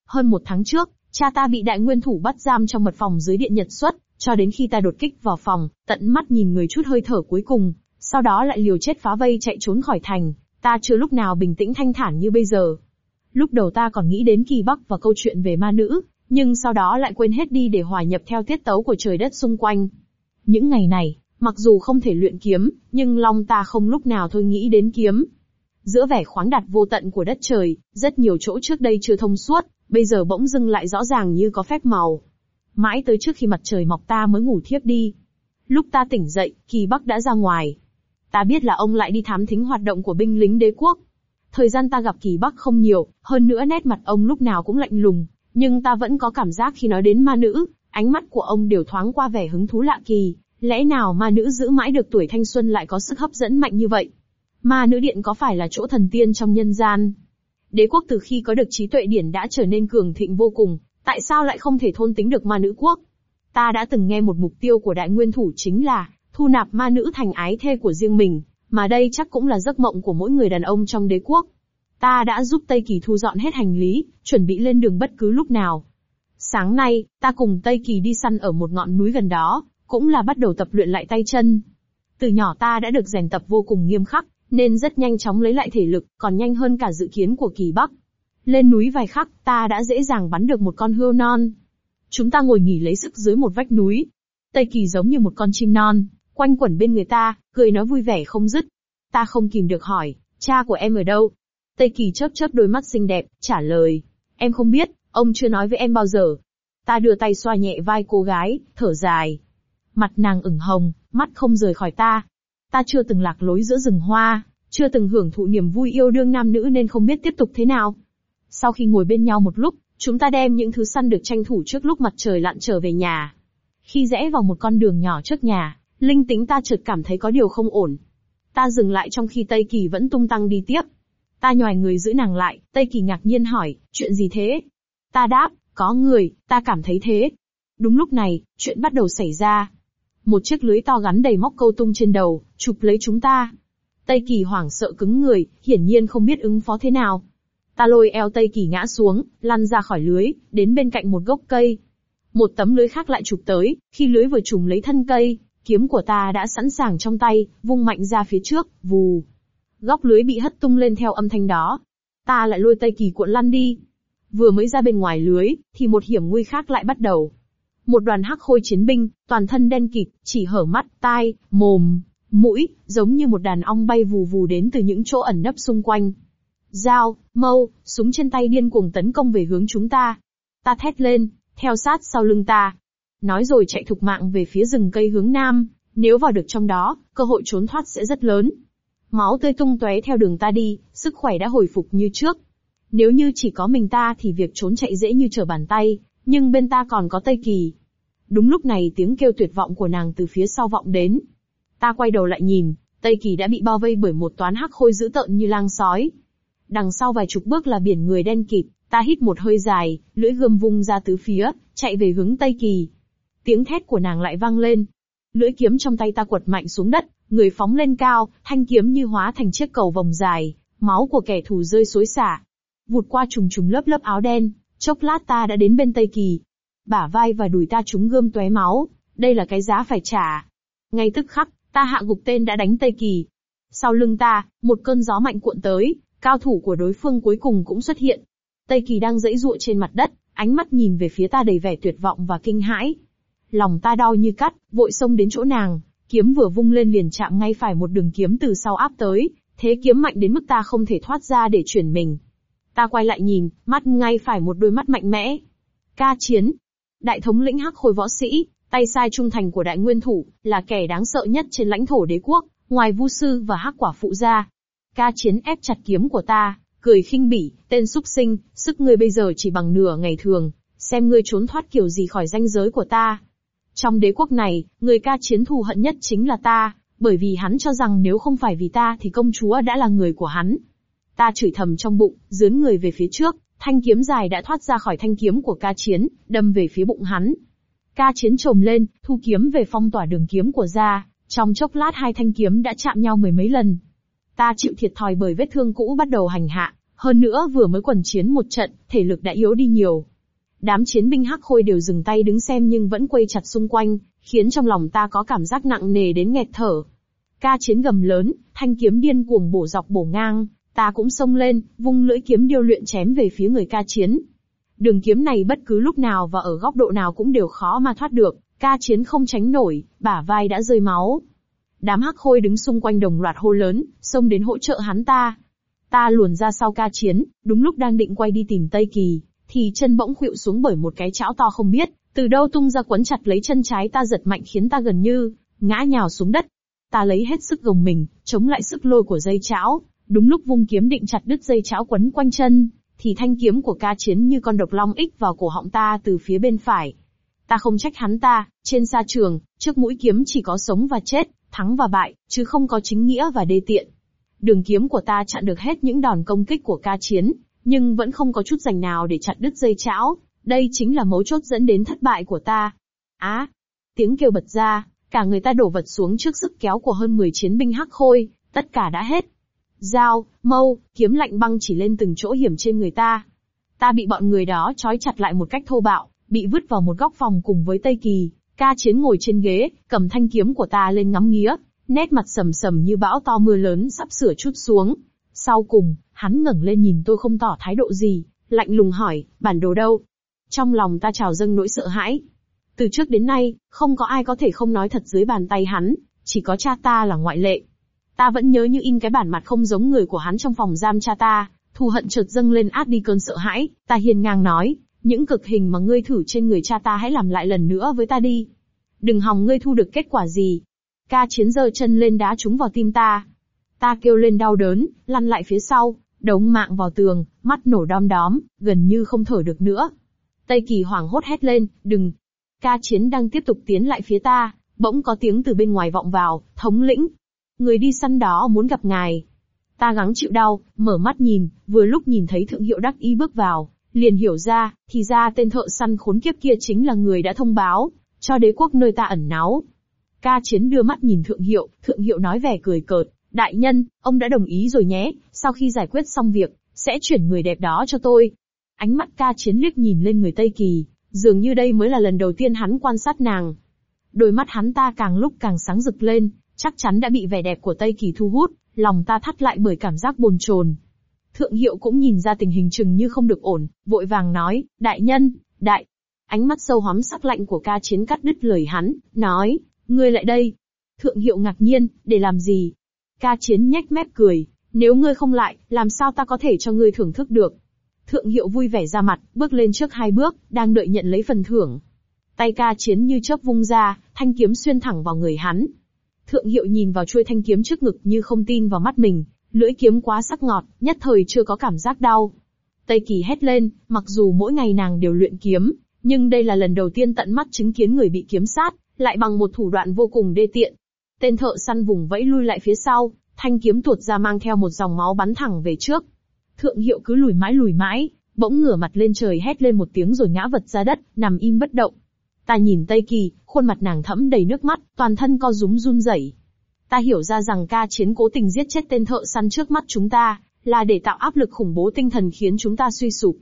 S1: Hơn một tháng trước, cha ta bị đại nguyên thủ bắt giam trong mật phòng dưới điện nhật xuất, cho đến khi ta đột kích vào phòng, tận mắt nhìn người chút hơi thở cuối cùng, sau đó lại liều chết phá vây chạy trốn khỏi thành, ta chưa lúc nào bình tĩnh thanh thản như bây giờ. Lúc đầu ta còn nghĩ đến kỳ bắc và câu chuyện về ma nữ, nhưng sau đó lại quên hết đi để hòa nhập theo tiết tấu của trời đất xung quanh. Những ngày này, Mặc dù không thể luyện kiếm, nhưng long ta không lúc nào thôi nghĩ đến kiếm. Giữa vẻ khoáng đạt vô tận của đất trời, rất nhiều chỗ trước đây chưa thông suốt, bây giờ bỗng dưng lại rõ ràng như có phép màu. Mãi tới trước khi mặt trời mọc ta mới ngủ thiếp đi. Lúc ta tỉnh dậy, Kỳ Bắc đã ra ngoài. Ta biết là ông lại đi thám thính hoạt động của binh lính đế quốc. Thời gian ta gặp Kỳ Bắc không nhiều, hơn nữa nét mặt ông lúc nào cũng lạnh lùng, nhưng ta vẫn có cảm giác khi nói đến ma nữ, ánh mắt của ông đều thoáng qua vẻ hứng thú lạ kỳ. Lẽ nào ma nữ giữ mãi được tuổi thanh xuân lại có sức hấp dẫn mạnh như vậy? Ma nữ điện có phải là chỗ thần tiên trong nhân gian? Đế quốc từ khi có được trí tuệ điển đã trở nên cường thịnh vô cùng, tại sao lại không thể thôn tính được ma nữ quốc? Ta đã từng nghe một mục tiêu của đại nguyên thủ chính là thu nạp ma nữ thành ái thê của riêng mình, mà đây chắc cũng là giấc mộng của mỗi người đàn ông trong đế quốc. Ta đã giúp Tây Kỳ thu dọn hết hành lý, chuẩn bị lên đường bất cứ lúc nào. Sáng nay, ta cùng Tây Kỳ đi săn ở một ngọn núi gần đó, cũng là bắt đầu tập luyện lại tay chân. Từ nhỏ ta đã được rèn tập vô cùng nghiêm khắc, nên rất nhanh chóng lấy lại thể lực, còn nhanh hơn cả dự kiến của Kỳ Bắc. Lên núi vài khắc, ta đã dễ dàng bắn được một con hươu non. Chúng ta ngồi nghỉ lấy sức dưới một vách núi. Tây Kỳ giống như một con chim non, quanh quẩn bên người ta, cười nói vui vẻ không dứt. Ta không kìm được hỏi, cha của em ở đâu? Tây Kỳ chớp chớp đôi mắt xinh đẹp, trả lời. Em không biết, ông chưa nói với em bao giờ. Ta đưa tay xoa nhẹ vai cô gái, thở dài. Mặt nàng ửng hồng, mắt không rời khỏi ta. Ta chưa từng lạc lối giữa rừng hoa, chưa từng hưởng thụ niềm vui yêu đương nam nữ nên không biết tiếp tục thế nào. Sau khi ngồi bên nhau một lúc, chúng ta đem những thứ săn được tranh thủ trước lúc mặt trời lặn trở về nhà. Khi rẽ vào một con đường nhỏ trước nhà, linh tính ta chợt cảm thấy có điều không ổn. Ta dừng lại trong khi Tây Kỳ vẫn tung tăng đi tiếp. Ta nhòi người giữ nàng lại, Tây Kỳ ngạc nhiên hỏi, chuyện gì thế? Ta đáp, có người, ta cảm thấy thế. Đúng lúc này, chuyện bắt đầu xảy ra. Một chiếc lưới to gắn đầy móc câu tung trên đầu, chụp lấy chúng ta. Tây Kỳ hoảng sợ cứng người, hiển nhiên không biết ứng phó thế nào. Ta lôi eo Tây Kỳ ngã xuống, lăn ra khỏi lưới, đến bên cạnh một gốc cây. Một tấm lưới khác lại chụp tới, khi lưới vừa trùng lấy thân cây, kiếm của ta đã sẵn sàng trong tay, vung mạnh ra phía trước, vù. Góc lưới bị hất tung lên theo âm thanh đó. Ta lại lôi Tây Kỳ cuộn lăn đi. Vừa mới ra bên ngoài lưới, thì một hiểm nguy khác lại bắt đầu. Một đoàn hắc khôi chiến binh, toàn thân đen kịt, chỉ hở mắt, tai, mồm, mũi, giống như một đàn ong bay vù vù đến từ những chỗ ẩn nấp xung quanh. Dao, mâu, súng trên tay điên cuồng tấn công về hướng chúng ta. Ta thét lên, theo sát sau lưng ta. Nói rồi chạy thục mạng về phía rừng cây hướng nam, nếu vào được trong đó, cơ hội trốn thoát sẽ rất lớn. Máu tươi tung tóe theo đường ta đi, sức khỏe đã hồi phục như trước. Nếu như chỉ có mình ta thì việc trốn chạy dễ như trở bàn tay, nhưng bên ta còn có Tây Kỳ. Đúng lúc này tiếng kêu tuyệt vọng của nàng từ phía sau vọng đến. Ta quay đầu lại nhìn, Tây Kỳ đã bị bao vây bởi một toán hắc khôi dữ tợn như lang sói. Đằng sau vài chục bước là biển người đen kịt, ta hít một hơi dài, lưỡi gươm vung ra tứ phía, chạy về hướng Tây Kỳ. Tiếng thét của nàng lại vang lên. Lưỡi kiếm trong tay ta quật mạnh xuống đất, người phóng lên cao, thanh kiếm như hóa thành chiếc cầu vòng dài, máu của kẻ thù rơi xối xả. Vụt qua trùng trùng lớp lớp áo đen, chốc lát ta đã đến bên Tây Kỳ. Bả vai và đùi ta trúng gươm tóe máu, đây là cái giá phải trả. Ngay tức khắc, ta hạ gục tên đã đánh Tây Kỳ. Sau lưng ta, một cơn gió mạnh cuộn tới, cao thủ của đối phương cuối cùng cũng xuất hiện. Tây Kỳ đang dãy dụa trên mặt đất, ánh mắt nhìn về phía ta đầy vẻ tuyệt vọng và kinh hãi. Lòng ta đau như cắt, vội xông đến chỗ nàng, kiếm vừa vung lên liền chạm ngay phải một đường kiếm từ sau áp tới, thế kiếm mạnh đến mức ta không thể thoát ra để chuyển mình. Ta quay lại nhìn, mắt ngay phải một đôi mắt mạnh mẽ. Ca chiến. Đại thống lĩnh hắc khôi võ sĩ, tay sai trung thành của đại nguyên thủ, là kẻ đáng sợ nhất trên lãnh thổ đế quốc, ngoài vu sư và hắc quả phụ ra. Ca chiến ép chặt kiếm của ta, cười khinh bỉ, tên súc sinh, sức ngươi bây giờ chỉ bằng nửa ngày thường, xem ngươi trốn thoát kiểu gì khỏi danh giới của ta. Trong đế quốc này, người ca chiến thù hận nhất chính là ta, bởi vì hắn cho rằng nếu không phải vì ta thì công chúa đã là người của hắn. Ta chửi thầm trong bụng, dướn người về phía trước, thanh kiếm dài đã thoát ra khỏi thanh kiếm của ca chiến, đâm về phía bụng hắn. Ca chiến trồm lên, thu kiếm về phong tỏa đường kiếm của ra, trong chốc lát hai thanh kiếm đã chạm nhau mười mấy lần. Ta chịu thiệt thòi bởi vết thương cũ bắt đầu hành hạ, hơn nữa vừa mới quần chiến một trận, thể lực đã yếu đi nhiều. Đám chiến binh hắc khôi đều dừng tay đứng xem nhưng vẫn quay chặt xung quanh, khiến trong lòng ta có cảm giác nặng nề đến nghẹt thở. Ca chiến gầm lớn, thanh kiếm điên cuồng bổ dọc bổ ngang, ta cũng xông lên, vung lưỡi kiếm điêu luyện chém về phía người ca chiến. Đường kiếm này bất cứ lúc nào và ở góc độ nào cũng đều khó mà thoát được, ca chiến không tránh nổi, bả vai đã rơi máu. Đám hắc khôi đứng xung quanh đồng loạt hô lớn, xông đến hỗ trợ hắn ta. Ta luồn ra sau ca chiến, đúng lúc đang định quay đi tìm Tây Kỳ, thì chân bỗng khuỵu xuống bởi một cái chảo to không biết, từ đâu tung ra quấn chặt lấy chân trái ta giật mạnh khiến ta gần như ngã nhào xuống đất. Ta lấy hết sức gồng mình, chống lại sức lôi của dây chảo, đúng lúc vung kiếm định chặt đứt dây chảo quấn quanh chân, thì thanh kiếm của ca chiến như con độc long ích vào cổ họng ta từ phía bên phải. Ta không trách hắn ta, trên sa trường, trước mũi kiếm chỉ có sống và chết, thắng và bại, chứ không có chính nghĩa và đê tiện. Đường kiếm của ta chặn được hết những đòn công kích của ca chiến, nhưng vẫn không có chút giành nào để chặn đứt dây chảo. Đây chính là mấu chốt dẫn đến thất bại của ta. Á! tiếng kêu bật ra, cả người ta đổ vật xuống trước sức kéo của hơn 10 chiến binh hắc khôi, tất cả đã hết. Dao, mâu, kiếm lạnh băng chỉ lên từng chỗ hiểm trên người ta. Ta bị bọn người đó trói chặt lại một cách thô bạo, bị vứt vào một góc phòng cùng với Tây Kỳ, ca chiến ngồi trên ghế, cầm thanh kiếm của ta lên ngắm nghía, nét mặt sầm sầm như bão to mưa lớn sắp sửa chút xuống. Sau cùng, hắn ngẩng lên nhìn tôi không tỏ thái độ gì, lạnh lùng hỏi, bản đồ đâu? Trong lòng ta trào dâng nỗi sợ hãi. Từ trước đến nay, không có ai có thể không nói thật dưới bàn tay hắn, chỉ có cha ta là ngoại lệ. Ta vẫn nhớ như in cái bản mặt không giống người của hắn trong phòng giam cha ta, thù hận chợt dâng lên át đi cơn sợ hãi, ta hiền ngang nói, những cực hình mà ngươi thử trên người cha ta hãy làm lại lần nữa với ta đi. Đừng hòng ngươi thu được kết quả gì. Ca chiến giơ chân lên đá trúng vào tim ta. Ta kêu lên đau đớn, lăn lại phía sau, đống mạng vào tường, mắt nổ đom đóm, gần như không thở được nữa. Tây Kỳ hoảng hốt hét lên, đừng. Ca chiến đang tiếp tục tiến lại phía ta, bỗng có tiếng từ bên ngoài vọng vào, thống lĩnh. Người đi săn đó muốn gặp ngài. Ta gắng chịu đau, mở mắt nhìn, vừa lúc nhìn thấy thượng hiệu đắc y bước vào, liền hiểu ra, thì ra tên thợ săn khốn kiếp kia chính là người đã thông báo, cho đế quốc nơi ta ẩn náu. Ca chiến đưa mắt nhìn thượng hiệu, thượng hiệu nói vẻ cười cợt, đại nhân, ông đã đồng ý rồi nhé, sau khi giải quyết xong việc, sẽ chuyển người đẹp đó cho tôi. Ánh mắt ca chiến liếc nhìn lên người Tây Kỳ, dường như đây mới là lần đầu tiên hắn quan sát nàng. Đôi mắt hắn ta càng lúc càng sáng rực lên, chắc chắn đã bị vẻ đẹp của Tây Kỳ thu hút, lòng ta thắt lại bởi cảm giác bồn chồn. Thượng hiệu cũng nhìn ra tình hình chừng như không được ổn, vội vàng nói, đại nhân, đại. Ánh mắt sâu hóm sắc lạnh của ca chiến cắt đứt lời hắn, nói, ngươi lại đây. Thượng hiệu ngạc nhiên, để làm gì? Ca chiến nhếch mép cười, nếu ngươi không lại, làm sao ta có thể cho ngươi thưởng thức được? Thượng hiệu vui vẻ ra mặt, bước lên trước hai bước, đang đợi nhận lấy phần thưởng. Tay ca chiến như chớp vung ra, thanh kiếm xuyên thẳng vào người hắn. Thượng hiệu nhìn vào chuôi thanh kiếm trước ngực như không tin vào mắt mình, Lưỡi kiếm quá sắc ngọt, nhất thời chưa có cảm giác đau. Tây Kỳ hét lên, mặc dù mỗi ngày nàng đều luyện kiếm, nhưng đây là lần đầu tiên tận mắt chứng kiến người bị kiếm sát, lại bằng một thủ đoạn vô cùng đê tiện. Tên thợ săn vùng vẫy lui lại phía sau, thanh kiếm tuột ra mang theo một dòng máu bắn thẳng về trước. Thượng hiệu cứ lùi mãi lùi mãi, bỗng ngửa mặt lên trời hét lên một tiếng rồi ngã vật ra đất, nằm im bất động. Ta nhìn Tây Kỳ, khuôn mặt nàng thẫm đầy nước mắt, toàn thân co rúm run rẩy. Ta hiểu ra rằng ca chiến cố tình giết chết tên thợ săn trước mắt chúng ta, là để tạo áp lực khủng bố tinh thần khiến chúng ta suy sụp.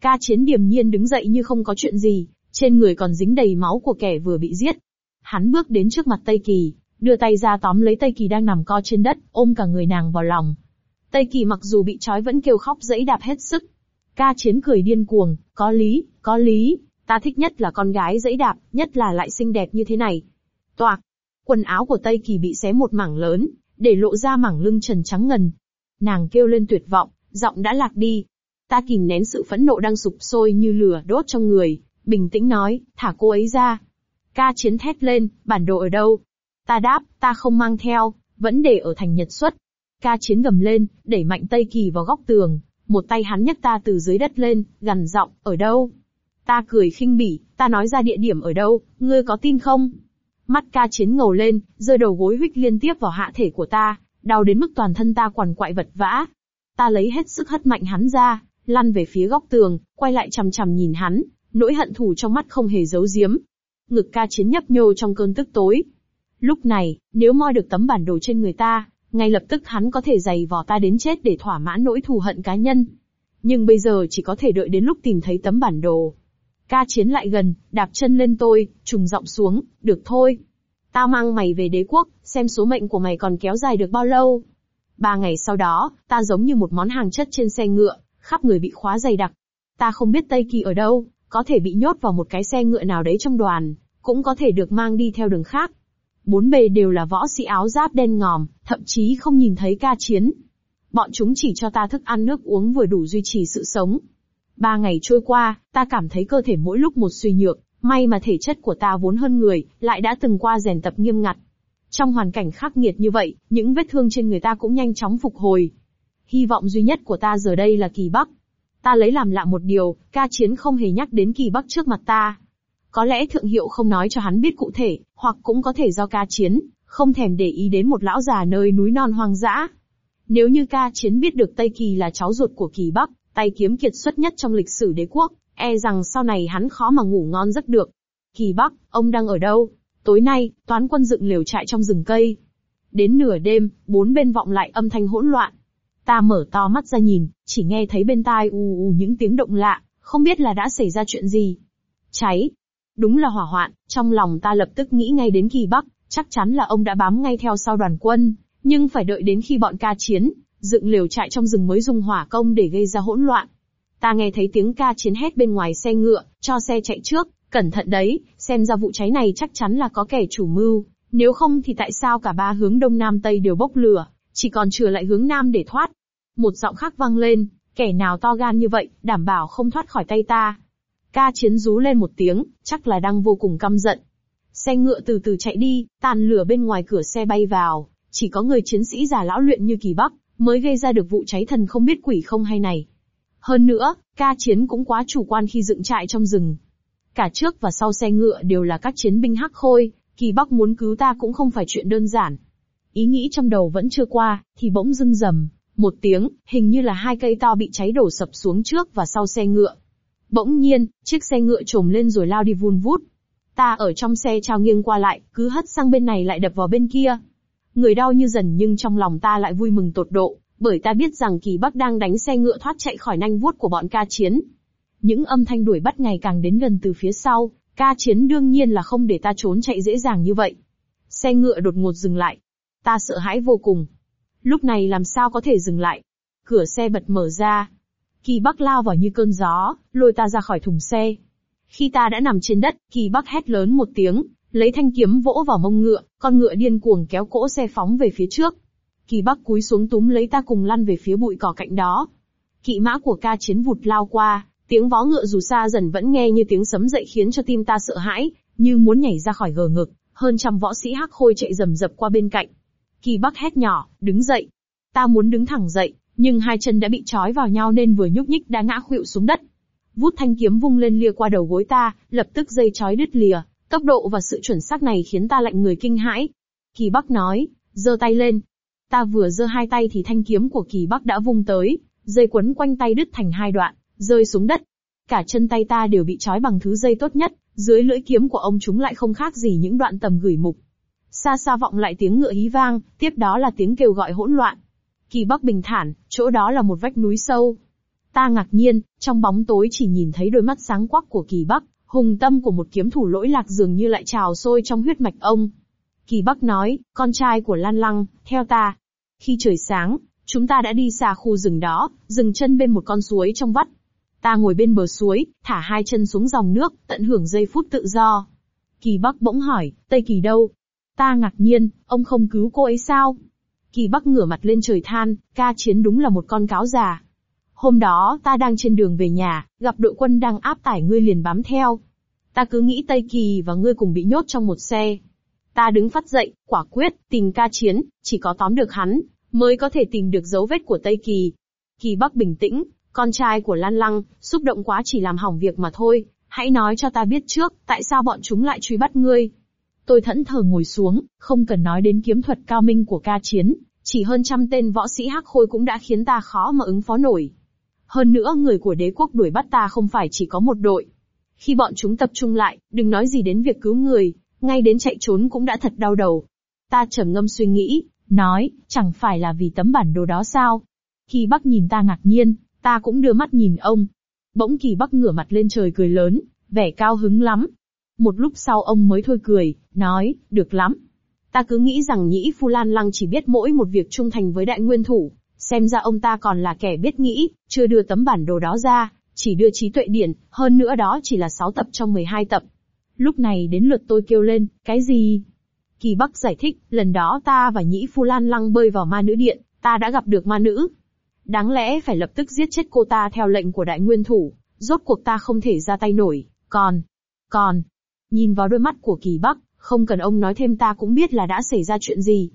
S1: Ca chiến điềm nhiên đứng dậy như không có chuyện gì, trên người còn dính đầy máu của kẻ vừa bị giết. Hắn bước đến trước mặt Tây Kỳ, đưa tay ra tóm lấy Tây Kỳ đang nằm co trên đất, ôm cả người nàng vào lòng. Tây Kỳ mặc dù bị trói vẫn kêu khóc dẫy đạp hết sức. Ca chiến cười điên cuồng, có lý, có lý, ta thích nhất là con gái dẫy đạp, nhất là lại xinh đẹp như thế này. Toạc, Quần áo của Tây Kỳ bị xé một mảng lớn, để lộ ra mảng lưng trần trắng ngần. Nàng kêu lên tuyệt vọng, giọng đã lạc đi. Ta kìm nén sự phẫn nộ đang sụp sôi như lửa đốt trong người, bình tĩnh nói, thả cô ấy ra. Ca chiến thét lên, bản đồ ở đâu? Ta đáp, ta không mang theo, vẫn để ở thành Nhật xuất. Ca chiến gầm lên, đẩy mạnh Tây Kỳ vào góc tường, một tay hắn nhấc ta từ dưới đất lên, gằn giọng, ở đâu? Ta cười khinh bỉ, ta nói ra địa điểm ở đâu, ngươi có tin không? Mắt ca chiến ngầu lên, rơi đầu gối huých liên tiếp vào hạ thể của ta, đau đến mức toàn thân ta quằn quại vật vã. Ta lấy hết sức hất mạnh hắn ra, lăn về phía góc tường, quay lại chằm chằm nhìn hắn, nỗi hận thù trong mắt không hề giấu giếm. Ngực ca chiến nhấp nhô trong cơn tức tối. Lúc này, nếu moi được tấm bản đồ trên người ta, ngay lập tức hắn có thể giày vò ta đến chết để thỏa mãn nỗi thù hận cá nhân. Nhưng bây giờ chỉ có thể đợi đến lúc tìm thấy tấm bản đồ. Ca chiến lại gần, đạp chân lên tôi, trùng giọng xuống, được thôi. Tao mang mày về đế quốc, xem số mệnh của mày còn kéo dài được bao lâu. Ba ngày sau đó, ta giống như một món hàng chất trên xe ngựa, khắp người bị khóa dày đặc. Ta không biết Tây Kỳ ở đâu, có thể bị nhốt vào một cái xe ngựa nào đấy trong đoàn, cũng có thể được mang đi theo đường khác. Bốn bề đều là võ sĩ áo giáp đen ngòm, thậm chí không nhìn thấy ca chiến. Bọn chúng chỉ cho ta thức ăn nước uống vừa đủ duy trì sự sống. Ba ngày trôi qua, ta cảm thấy cơ thể mỗi lúc một suy nhược, may mà thể chất của ta vốn hơn người, lại đã từng qua rèn tập nghiêm ngặt. Trong hoàn cảnh khắc nghiệt như vậy, những vết thương trên người ta cũng nhanh chóng phục hồi. Hy vọng duy nhất của ta giờ đây là kỳ bắc. Ta lấy làm lạ một điều, ca chiến không hề nhắc đến kỳ bắc trước mặt ta. Có lẽ thượng hiệu không nói cho hắn biết cụ thể, hoặc cũng có thể do ca chiến, không thèm để ý đến một lão già nơi núi non hoang dã. Nếu như ca chiến biết được Tây Kỳ là cháu ruột của kỳ bắc, tay kiếm kiệt xuất nhất trong lịch sử đế quốc, e rằng sau này hắn khó mà ngủ ngon giấc được. Kỳ bắc, ông đang ở đâu? Tối nay, toán quân dựng liều trại trong rừng cây. Đến nửa đêm, bốn bên vọng lại âm thanh hỗn loạn. Ta mở to mắt ra nhìn, chỉ nghe thấy bên tai u u những tiếng động lạ, không biết là đã xảy ra chuyện gì. Cháy. Đúng là hỏa hoạn, trong lòng ta lập tức nghĩ ngay đến kỳ bắc, chắc chắn là ông đã bám ngay theo sau đoàn quân, nhưng phải đợi đến khi bọn ca chiến, dựng liều trại trong rừng mới dùng hỏa công để gây ra hỗn loạn. Ta nghe thấy tiếng ca chiến hét bên ngoài xe ngựa, cho xe chạy trước, cẩn thận đấy, xem ra vụ cháy này chắc chắn là có kẻ chủ mưu, nếu không thì tại sao cả ba hướng đông nam tây đều bốc lửa, chỉ còn chừa lại hướng nam để thoát. Một giọng khác vang lên, kẻ nào to gan như vậy, đảm bảo không thoát khỏi tay ta. Ca chiến rú lên một tiếng, chắc là đang vô cùng căm giận. Xe ngựa từ từ chạy đi, tàn lửa bên ngoài cửa xe bay vào, chỉ có người chiến sĩ già lão luyện như kỳ bắc, mới gây ra được vụ cháy thần không biết quỷ không hay này. Hơn nữa, ca chiến cũng quá chủ quan khi dựng trại trong rừng. Cả trước và sau xe ngựa đều là các chiến binh hắc khôi, kỳ bắc muốn cứu ta cũng không phải chuyện đơn giản. Ý nghĩ trong đầu vẫn chưa qua, thì bỗng dưng rầm, một tiếng, hình như là hai cây to bị cháy đổ sập xuống trước và sau xe ngựa. Bỗng nhiên, chiếc xe ngựa trồm lên rồi lao đi vun vút. Ta ở trong xe trao nghiêng qua lại, cứ hất sang bên này lại đập vào bên kia. Người đau như dần nhưng trong lòng ta lại vui mừng tột độ, bởi ta biết rằng kỳ bắc đang đánh xe ngựa thoát chạy khỏi nanh vuốt của bọn ca chiến. Những âm thanh đuổi bắt ngày càng đến gần từ phía sau, ca chiến đương nhiên là không để ta trốn chạy dễ dàng như vậy. Xe ngựa đột ngột dừng lại. Ta sợ hãi vô cùng. Lúc này làm sao có thể dừng lại? Cửa xe bật mở ra. Kỳ Bắc lao vào như cơn gió, lôi ta ra khỏi thùng xe. Khi ta đã nằm trên đất, Kỳ Bắc hét lớn một tiếng, lấy thanh kiếm vỗ vào mông ngựa, con ngựa điên cuồng kéo cỗ xe phóng về phía trước. Kỳ Bắc cúi xuống túm lấy ta cùng lăn về phía bụi cỏ cạnh đó. Kỵ mã của ca chiến vụt lao qua, tiếng vó ngựa dù xa dần vẫn nghe như tiếng sấm dậy khiến cho tim ta sợ hãi, như muốn nhảy ra khỏi gờ ngực, hơn trăm võ sĩ hắc khôi chạy rầm rập qua bên cạnh. Kỳ Bắc hét nhỏ, đứng dậy. Ta muốn đứng thẳng dậy, nhưng hai chân đã bị trói vào nhau nên vừa nhúc nhích đã ngã khuỵu xuống đất. Vút thanh kiếm vung lên lia qua đầu gối ta, lập tức dây trói đứt lìa, tốc độ và sự chuẩn xác này khiến ta lạnh người kinh hãi. Kỳ Bắc nói, giơ tay lên. Ta vừa giơ hai tay thì thanh kiếm của Kỳ Bắc đã vung tới, dây quấn quanh tay đứt thành hai đoạn, rơi xuống đất. Cả chân tay ta đều bị trói bằng thứ dây tốt nhất, dưới lưỡi kiếm của ông chúng lại không khác gì những đoạn tầm gửi mục. Xa xa vọng lại tiếng ngựa hí vang, tiếp đó là tiếng kêu gọi hỗn loạn. Kỳ Bắc bình thản, chỗ đó là một vách núi sâu. Ta ngạc nhiên, trong bóng tối chỉ nhìn thấy đôi mắt sáng quắc của Kỳ Bắc, hùng tâm của một kiếm thủ lỗi lạc dường như lại trào sôi trong huyết mạch ông. Kỳ Bắc nói, con trai của Lan Lăng, theo ta. Khi trời sáng, chúng ta đã đi xa khu rừng đó, dừng chân bên một con suối trong vắt. Ta ngồi bên bờ suối, thả hai chân xuống dòng nước, tận hưởng giây phút tự do. Kỳ Bắc bỗng hỏi, Tây Kỳ đâu? Ta ngạc nhiên, ông không cứu cô ấy sao? Kỳ Bắc ngửa mặt lên trời than, ca chiến đúng là một con cáo già. Hôm đó, ta đang trên đường về nhà, gặp đội quân đang áp tải ngươi liền bám theo. Ta cứ nghĩ Tây Kỳ và ngươi cùng bị nhốt trong một xe. Ta đứng phát dậy, quả quyết, tìm ca chiến, chỉ có tóm được hắn, mới có thể tìm được dấu vết của Tây Kỳ. Kỳ Bắc bình tĩnh, con trai của Lan Lăng, xúc động quá chỉ làm hỏng việc mà thôi, hãy nói cho ta biết trước, tại sao bọn chúng lại truy bắt ngươi. Tôi thẫn thờ ngồi xuống, không cần nói đến kiếm thuật cao minh của ca chiến, chỉ hơn trăm tên võ sĩ hắc khôi cũng đã khiến ta khó mà ứng phó nổi. Hơn nữa người của đế quốc đuổi bắt ta không phải chỉ có một đội. Khi bọn chúng tập trung lại, đừng nói gì đến việc cứu người, ngay đến chạy trốn cũng đã thật đau đầu. Ta trầm ngâm suy nghĩ, nói, chẳng phải là vì tấm bản đồ đó sao? Kỳ Bắc nhìn ta ngạc nhiên, ta cũng đưa mắt nhìn ông. Bỗng Kỳ Bắc ngửa mặt lên trời cười lớn, vẻ cao hứng lắm, một lúc sau ông mới thôi cười, nói, được lắm. Ta cứ nghĩ rằng nhĩ Phu Lan Lăng chỉ biết mỗi một việc trung thành với đại nguyên thủ, xem ra ông ta còn là kẻ biết nghĩ, chưa đưa tấm bản đồ đó ra, chỉ đưa trí tuệ điển, hơn nữa đó chỉ là 6 tập trong 12 tập. Lúc này đến lượt tôi kêu lên, cái gì? Kỳ Bắc giải thích, lần đó ta và Nhĩ Phu Lan Lăng bơi vào ma nữ điện, ta đã gặp được ma nữ. Đáng lẽ phải lập tức giết chết cô ta theo lệnh của đại nguyên thủ, rốt cuộc ta không thể ra tay nổi, còn, còn, nhìn vào đôi mắt của Kỳ Bắc, không cần ông nói thêm ta cũng biết là đã xảy ra chuyện gì.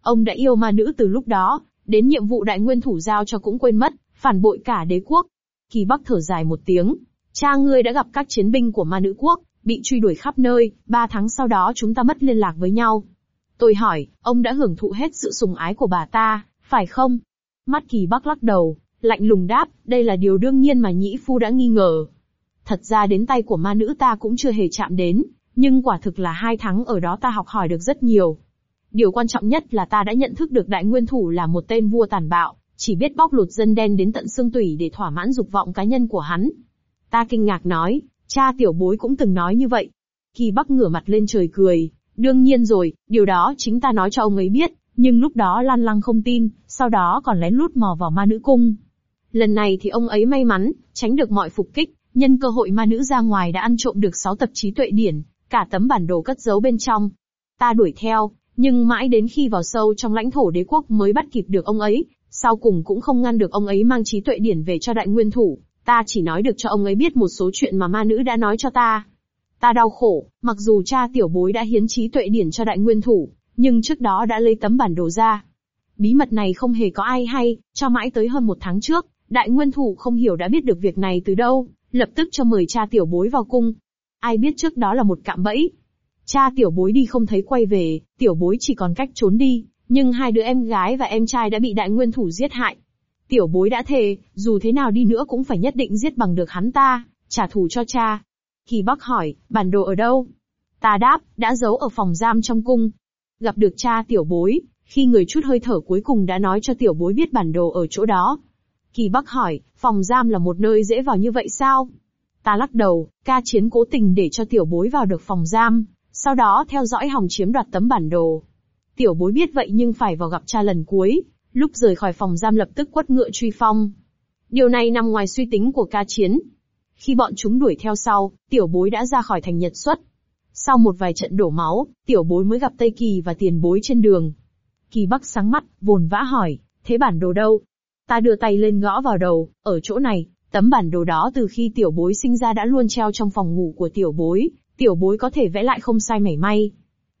S1: Ông đã yêu ma nữ từ lúc đó, đến nhiệm vụ đại nguyên thủ giao cho cũng quên mất, phản bội cả đế quốc. Kỳ Bắc thở dài một tiếng, cha ngươi đã gặp các chiến binh của ma nữ quốc, bị truy đuổi khắp nơi, ba tháng sau đó chúng ta mất liên lạc với nhau. Tôi hỏi, ông đã hưởng thụ hết sự sùng ái của bà ta, phải không? Mắt kỳ bắc lắc đầu, lạnh lùng đáp, đây là điều đương nhiên mà nhĩ phu đã nghi ngờ. Thật ra đến tay của ma nữ ta cũng chưa hề chạm đến, nhưng quả thực là hai tháng ở đó ta học hỏi được rất nhiều. Điều quan trọng nhất là ta đã nhận thức được đại nguyên thủ là một tên vua tàn bạo, chỉ biết bóc lột dân đen đến tận xương tủy để thỏa mãn dục vọng cá nhân của hắn. Ta kinh ngạc nói, cha tiểu bối cũng từng nói như vậy. Kỳ Bắc ngửa mặt lên trời cười, đương nhiên rồi, điều đó chính ta nói cho ông ấy biết, nhưng lúc đó Lan Lăng không tin, sau đó còn lén lút mò vào ma nữ cung. Lần này thì ông ấy may mắn, tránh được mọi phục kích, nhân cơ hội ma nữ ra ngoài đã ăn trộm được 6 tập trí tuệ điển, cả tấm bản đồ cất giấu bên trong. Ta đuổi theo, nhưng mãi đến khi vào sâu trong lãnh thổ đế quốc mới bắt kịp được ông ấy, sau cùng cũng không ngăn được ông ấy mang trí tuệ điển về cho đại nguyên thủ. Ta chỉ nói được cho ông ấy biết một số chuyện mà ma nữ đã nói cho ta. Ta đau khổ, mặc dù cha tiểu bối đã hiến trí tuệ điển cho đại nguyên thủ, nhưng trước đó đã lấy tấm bản đồ ra. Bí mật này không hề có ai hay, cho mãi tới hơn một tháng trước, đại nguyên thủ không hiểu đã biết được việc này từ đâu, lập tức cho mời cha tiểu bối vào cung. Ai biết trước đó là một cạm bẫy. Cha tiểu bối đi không thấy quay về, tiểu bối chỉ còn cách trốn đi, nhưng hai đứa em gái và em trai đã bị đại nguyên thủ giết hại. Tiểu bối đã thề, dù thế nào đi nữa cũng phải nhất định giết bằng được hắn ta, trả thù cho cha. Kỳ Bắc hỏi, bản đồ ở đâu? Ta đáp, đã giấu ở phòng giam trong cung. Gặp được cha tiểu bối, khi người chút hơi thở cuối cùng đã nói cho tiểu bối biết bản đồ ở chỗ đó. Kỳ Bắc hỏi, phòng giam là một nơi dễ vào như vậy sao? Ta lắc đầu, ca chiến cố tình để cho tiểu bối vào được phòng giam, sau đó theo dõi hòng chiếm đoạt tấm bản đồ. Tiểu bối biết vậy nhưng phải vào gặp cha lần cuối, lúc rời khỏi phòng giam lập tức quất ngựa truy phong. Điều này nằm ngoài suy tính của ca chiến. Khi bọn chúng đuổi theo sau, tiểu bối đã ra khỏi thành nhật xuất. Sau một vài trận đổ máu, tiểu bối mới gặp Tây Kỳ và tiền bối trên đường. Kỳ Bắc sáng mắt, vồn vã hỏi, thế bản đồ đâu? Ta đưa tay lên gõ vào đầu, ở chỗ này, tấm bản đồ đó từ khi tiểu bối sinh ra đã luôn treo trong phòng ngủ của tiểu bối, tiểu bối có thể vẽ lại không sai mảy may.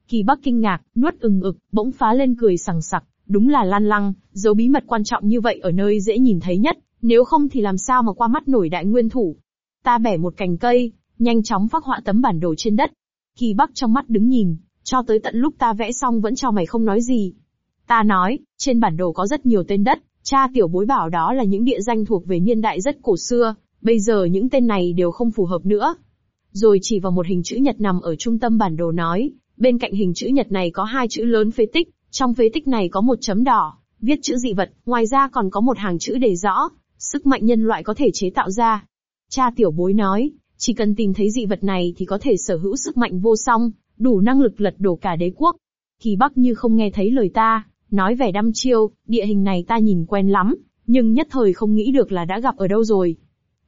S1: Kỳ Bắc kinh ngạc, nuốt ừng ực, bỗng phá lên cười sằng sặc, đúng là lan lăng, giấu bí mật quan trọng như vậy ở nơi dễ nhìn thấy nhất, nếu không thì làm sao mà qua mắt nổi đại nguyên thủ. Ta bẻ một cành cây, nhanh chóng phác họa tấm bản đồ trên đất. Kỳ Bắc trong mắt đứng nhìn, cho tới tận lúc ta vẽ xong vẫn cho mày không nói gì. Ta nói, trên bản đồ có rất nhiều tên đất, cha tiểu bối bảo đó là những địa danh thuộc về niên đại rất cổ xưa, bây giờ những tên này đều không phù hợp nữa. Rồi chỉ vào một hình chữ nhật nằm ở trung tâm bản đồ nói, bên cạnh hình chữ nhật này có hai chữ lớn phế tích, trong phế tích này có một chấm đỏ, viết chữ dị vật, ngoài ra còn có một hàng chữ đề rõ, sức mạnh nhân loại có thể chế tạo ra. Cha tiểu bối nói, chỉ cần tìm thấy dị vật này thì có thể sở hữu sức mạnh vô song, đủ năng lực lật đổ cả đế quốc. Kỳ Bắc như không nghe thấy lời ta, nói vẻ đăm chiêu, địa hình này ta nhìn quen lắm, nhưng nhất thời không nghĩ được là đã gặp ở đâu rồi.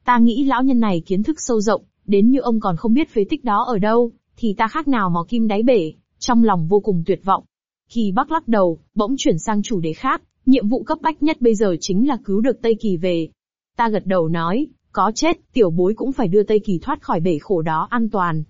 S1: Ta nghĩ lão nhân này kiến thức sâu rộng, đến như ông còn không biết phế tích đó ở đâu, thì ta khác nào mò kim đáy bể, trong lòng vô cùng tuyệt vọng. Kỳ Bắc lắc đầu, bỗng chuyển sang chủ đề khác, nhiệm vụ cấp bách nhất bây giờ chính là cứu được Tây Kỳ về. Ta gật đầu nói, có chết, tiểu bối cũng phải đưa Tây Kỳ thoát khỏi bể khổ đó an toàn.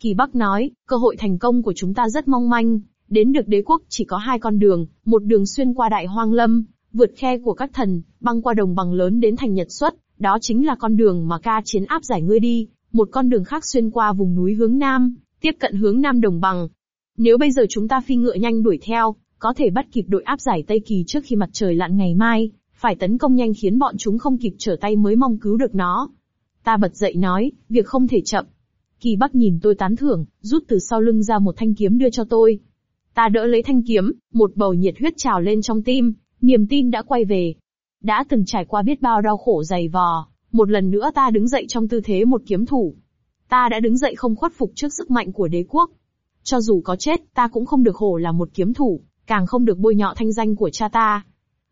S1: Kỳ Bắc nói, cơ hội thành công của chúng ta rất mong manh, đến được đế quốc chỉ có hai con đường, một đường xuyên qua đại hoang lâm, vượt khe của các thần, băng qua đồng bằng lớn đến thành Nhật xuất, đó chính là con đường mà ca chiến áp giải ngươi đi, một con đường khác xuyên qua vùng núi hướng nam, tiếp cận hướng nam đồng bằng, nếu bây giờ chúng ta phi ngựa nhanh đuổi theo, có thể bắt kịp đội áp giải Tây Kỳ trước khi mặt trời lặn ngày mai, phải tấn công nhanh khiến bọn chúng không kịp trở tay mới mong cứu được nó. Ta bật dậy nói, việc không thể chậm. Kỳ Bắc nhìn tôi tán thưởng, rút từ sau lưng ra một thanh kiếm đưa cho tôi. Ta đỡ lấy thanh kiếm, một bầu nhiệt huyết trào lên trong tim, niềm tin đã quay về. Đã từng trải qua biết bao đau khổ dày vò, một lần nữa ta đứng dậy trong tư thế một kiếm thủ. Ta đã đứng dậy không khuất phục trước sức mạnh của đế quốc, cho dù có chết, ta cũng không được hổ là một kiếm thủ, càng không được bôi nhọ thanh danh của cha ta.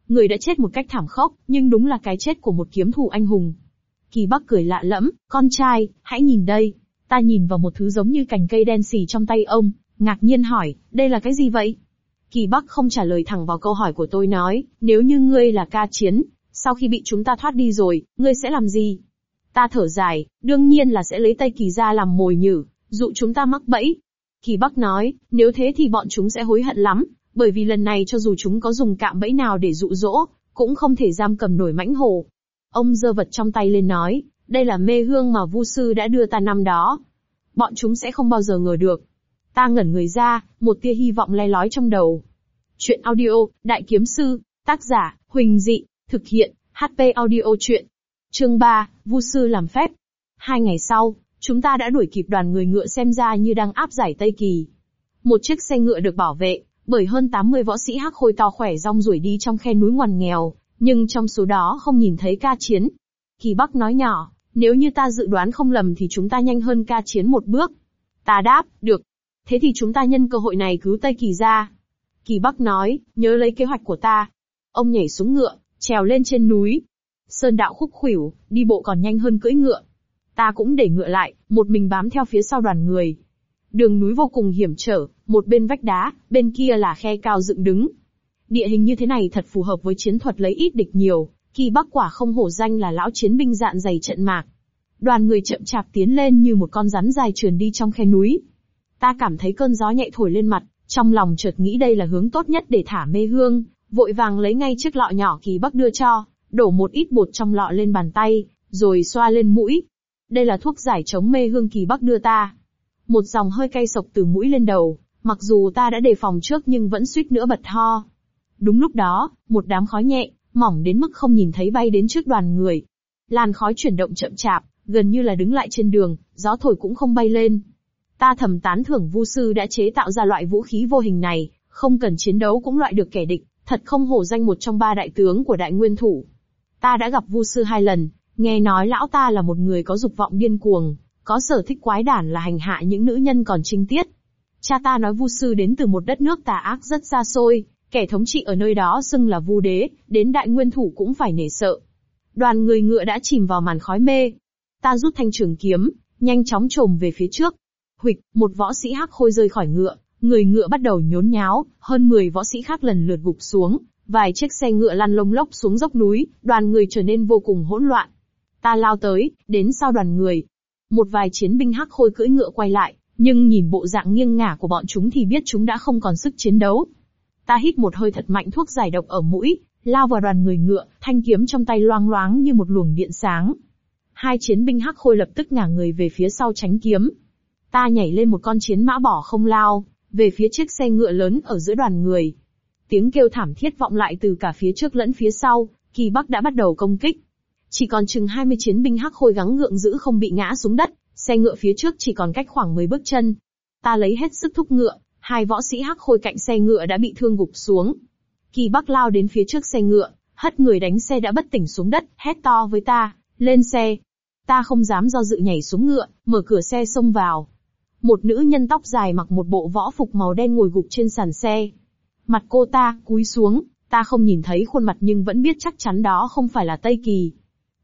S1: Người đã chết một cách thảm khốc, nhưng đúng là cái chết của một kiếm thủ anh hùng. Kỳ Bắc cười lạ lẫm, con trai, hãy nhìn đây. Ta nhìn vào một thứ giống như cành cây đen xì trong tay ông, ngạc nhiên hỏi, đây là cái gì vậy? Kỳ Bắc không trả lời thẳng vào câu hỏi của tôi nói, nếu như ngươi là ca chiến, sau khi bị chúng ta thoát đi rồi, ngươi sẽ làm gì? Ta thở dài, đương nhiên là sẽ lấy Tây Kỳ ra làm mồi nhử, dụ chúng ta mắc bẫy. Kỳ Bắc nói, nếu thế thì bọn chúng sẽ hối hận lắm, bởi vì lần này cho dù chúng có dùng cạm bẫy nào để dụ dỗ, cũng không thể giam cầm nổi mãnh hổ. Ông giơ vật trong tay lên nói, đây là mê hương mà Vu sư đã đưa ta năm đó. Bọn chúng sẽ không bao giờ ngờ được. Ta ngẩn người ra, một tia hy vọng le lói trong đầu. Chuyện audio, Đại Kiếm Sư, tác giả, Huỳnh Dị, thực hiện, HP audio chuyện. Chương 3, Vu Sư làm phép. Hai ngày sau, chúng ta đã đuổi kịp đoàn người ngựa xem ra như đang áp giải Tây Kỳ. Một chiếc xe ngựa được bảo vệ, bởi hơn 80 võ sĩ hắc khôi to khỏe rong ruổi đi trong khe núi ngoằn nghèo, nhưng trong số đó không nhìn thấy ca chiến. Kỳ Bắc nói nhỏ, nếu như ta dự đoán không lầm thì chúng ta nhanh hơn ca chiến một bước. Ta đáp, được. Thế thì chúng ta nhân cơ hội này cứu Tây Kỳ ra. Kỳ Bắc nói, nhớ lấy kế hoạch của ta. Ông nhảy xuống ngựa, trèo lên trên núi. Sơn đạo khúc khuỷu, đi bộ còn nhanh hơn cưỡi ngựa. Ta cũng để ngựa lại, một mình bám theo phía sau đoàn người. Đường núi vô cùng hiểm trở, một bên vách đá, bên kia là khe cao dựng đứng. Địa hình như thế này thật phù hợp với chiến thuật lấy ít địch nhiều, kỳ bắc quả không hổ danh là lão chiến binh dạn dày trận mạc. Đoàn người chậm chạp tiến lên như một con rắn dài trườn đi trong khe núi. Ta cảm thấy cơn gió nhẹ thổi lên mặt, trong lòng chợt nghĩ đây là hướng tốt nhất để thả mê hương, vội vàng lấy ngay chiếc lọ nhỏ kỳ bắc đưa cho, đổ một ít bột trong lọ lên bàn tay, rồi xoa lên mũi. Đây là thuốc giải chống mê hương kỳ bắc đưa ta. Một dòng hơi cay sộc từ mũi lên đầu, mặc dù ta đã đề phòng trước nhưng vẫn suýt nữa bật ho. Đúng lúc đó, một đám khói nhẹ, mỏng đến mức không nhìn thấy bay đến trước đoàn người. Làn khói chuyển động chậm chạp, gần như là đứng lại trên đường, gió thổi cũng không bay lên. Ta thầm tán thưởng Vu sư đã chế tạo ra loại vũ khí vô hình này, không cần chiến đấu cũng loại được kẻ địch, thật không hổ danh một trong ba đại tướng của đại nguyên thủ. Ta đã gặp Vu sư hai lần, nghe nói lão ta là một người có dục vọng điên cuồng, có sở thích quái đản là hành hạ những nữ nhân còn trinh tiết. Cha ta nói Vu sư đến từ một đất nước tà ác rất xa xôi, kẻ thống trị ở nơi đó xưng là Vu đế, đến đại nguyên thủ cũng phải nể sợ. Đoàn người ngựa đã chìm vào màn khói mê. Ta rút thanh trường kiếm, nhanh chóng trồm về phía trước. Huịch, một võ sĩ hắc khôi rơi khỏi ngựa, người ngựa bắt đầu nhốn nháo, hơn 10 võ sĩ khác lần lượt gục xuống, vài chiếc xe ngựa lăn lông lốc xuống dốc núi, đoàn người trở nên vô cùng hỗn loạn. Ta lao tới, đến sau đoàn người. Một vài chiến binh hắc khôi cưỡi ngựa quay lại, nhưng nhìn bộ dạng nghiêng ngả của bọn chúng thì biết chúng đã không còn sức chiến đấu. Ta hít một hơi thật mạnh thuốc giải độc ở mũi, lao vào đoàn người ngựa, thanh kiếm trong tay loang loáng như một luồng điện sáng. Hai chiến binh hắc khôi lập tức ngả người về phía sau tránh kiếm. Ta nhảy lên một con chiến mã bỏ không lao, về phía chiếc xe ngựa lớn ở giữa đoàn người. Tiếng kêu thảm thiết vọng lại từ cả phía trước lẫn phía sau, kỳ bắc đã bắt đầu công kích. Chỉ còn chừng 20 chiến binh hắc khôi gắng gượng giữ không bị ngã xuống đất, xe ngựa phía trước chỉ còn cách khoảng 10 bước chân. Ta lấy hết sức thúc ngựa, hai võ sĩ hắc khôi cạnh xe ngựa đã bị thương gục xuống. Kỳ Bắc lao đến phía trước xe ngựa, hất người đánh xe đã bất tỉnh xuống đất, hét to với ta, lên xe. Ta không dám do dự nhảy xuống ngựa, mở cửa xe xông vào. Một nữ nhân tóc dài mặc một bộ võ phục màu đen ngồi gục trên sàn xe. Mặt cô ta, cúi xuống, ta không nhìn thấy khuôn mặt nhưng vẫn biết chắc chắn đó không phải là Tây Kỳ.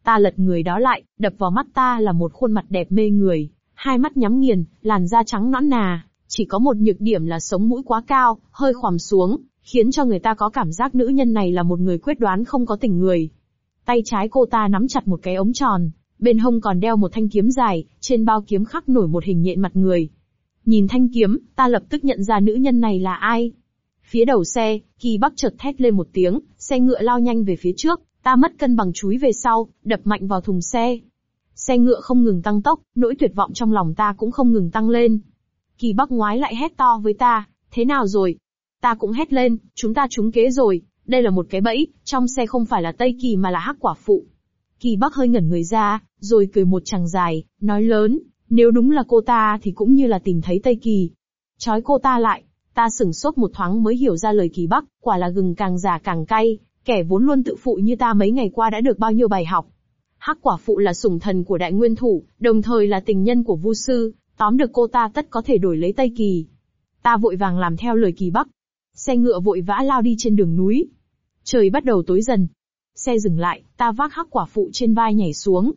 S1: Ta lật người đó lại, đập vào mắt ta là một khuôn mặt đẹp mê người, hai mắt nhắm nghiền, làn da trắng nõn nà, chỉ có một nhược điểm là sống mũi quá cao, hơi khoằm xuống, khiến cho người ta có cảm giác nữ nhân này là một người quyết đoán không có tình người. Tay trái cô ta nắm chặt một cái ống tròn, bên hông còn đeo một thanh kiếm dài, trên bao kiếm khắc nổi một hình nhện mặt người. Nhìn thanh kiếm, ta lập tức nhận ra nữ nhân này là ai. Phía đầu xe, Kỳ Bắc chợt thét lên một tiếng, xe ngựa lao nhanh về phía trước, ta mất cân bằng chúi về sau, đập mạnh vào thùng xe. Xe ngựa không ngừng tăng tốc, nỗi tuyệt vọng trong lòng ta cũng không ngừng tăng lên. Kỳ Bắc ngoái lại hét to với ta, thế nào rồi? Ta cũng hét lên, chúng ta trúng kế rồi, đây là một cái bẫy, trong xe không phải là Tây Kỳ mà là hắc quả phụ. Kỳ Bắc hơi ngẩn người ra, rồi cười một chàng dài, nói lớn, nếu đúng là cô ta thì cũng như là tìm thấy Tây Kỳ. Chói cô ta lại, ta sửng sốt một thoáng mới hiểu ra lời Kỳ Bắc, quả là gừng càng già càng cay, kẻ vốn luôn tự phụ như ta mấy ngày qua đã được bao nhiêu bài học. Hắc quả phụ là sủng thần của đại nguyên thủ, đồng thời là tình nhân của Vu sư, tóm được cô ta tất có thể đổi lấy Tây Kỳ. Ta vội vàng làm theo lời Kỳ Bắc. Xe ngựa vội vã lao đi trên đường núi. Trời bắt đầu tối dần. Xe dừng lại, ta vác hắc quả phụ trên vai nhảy xuống.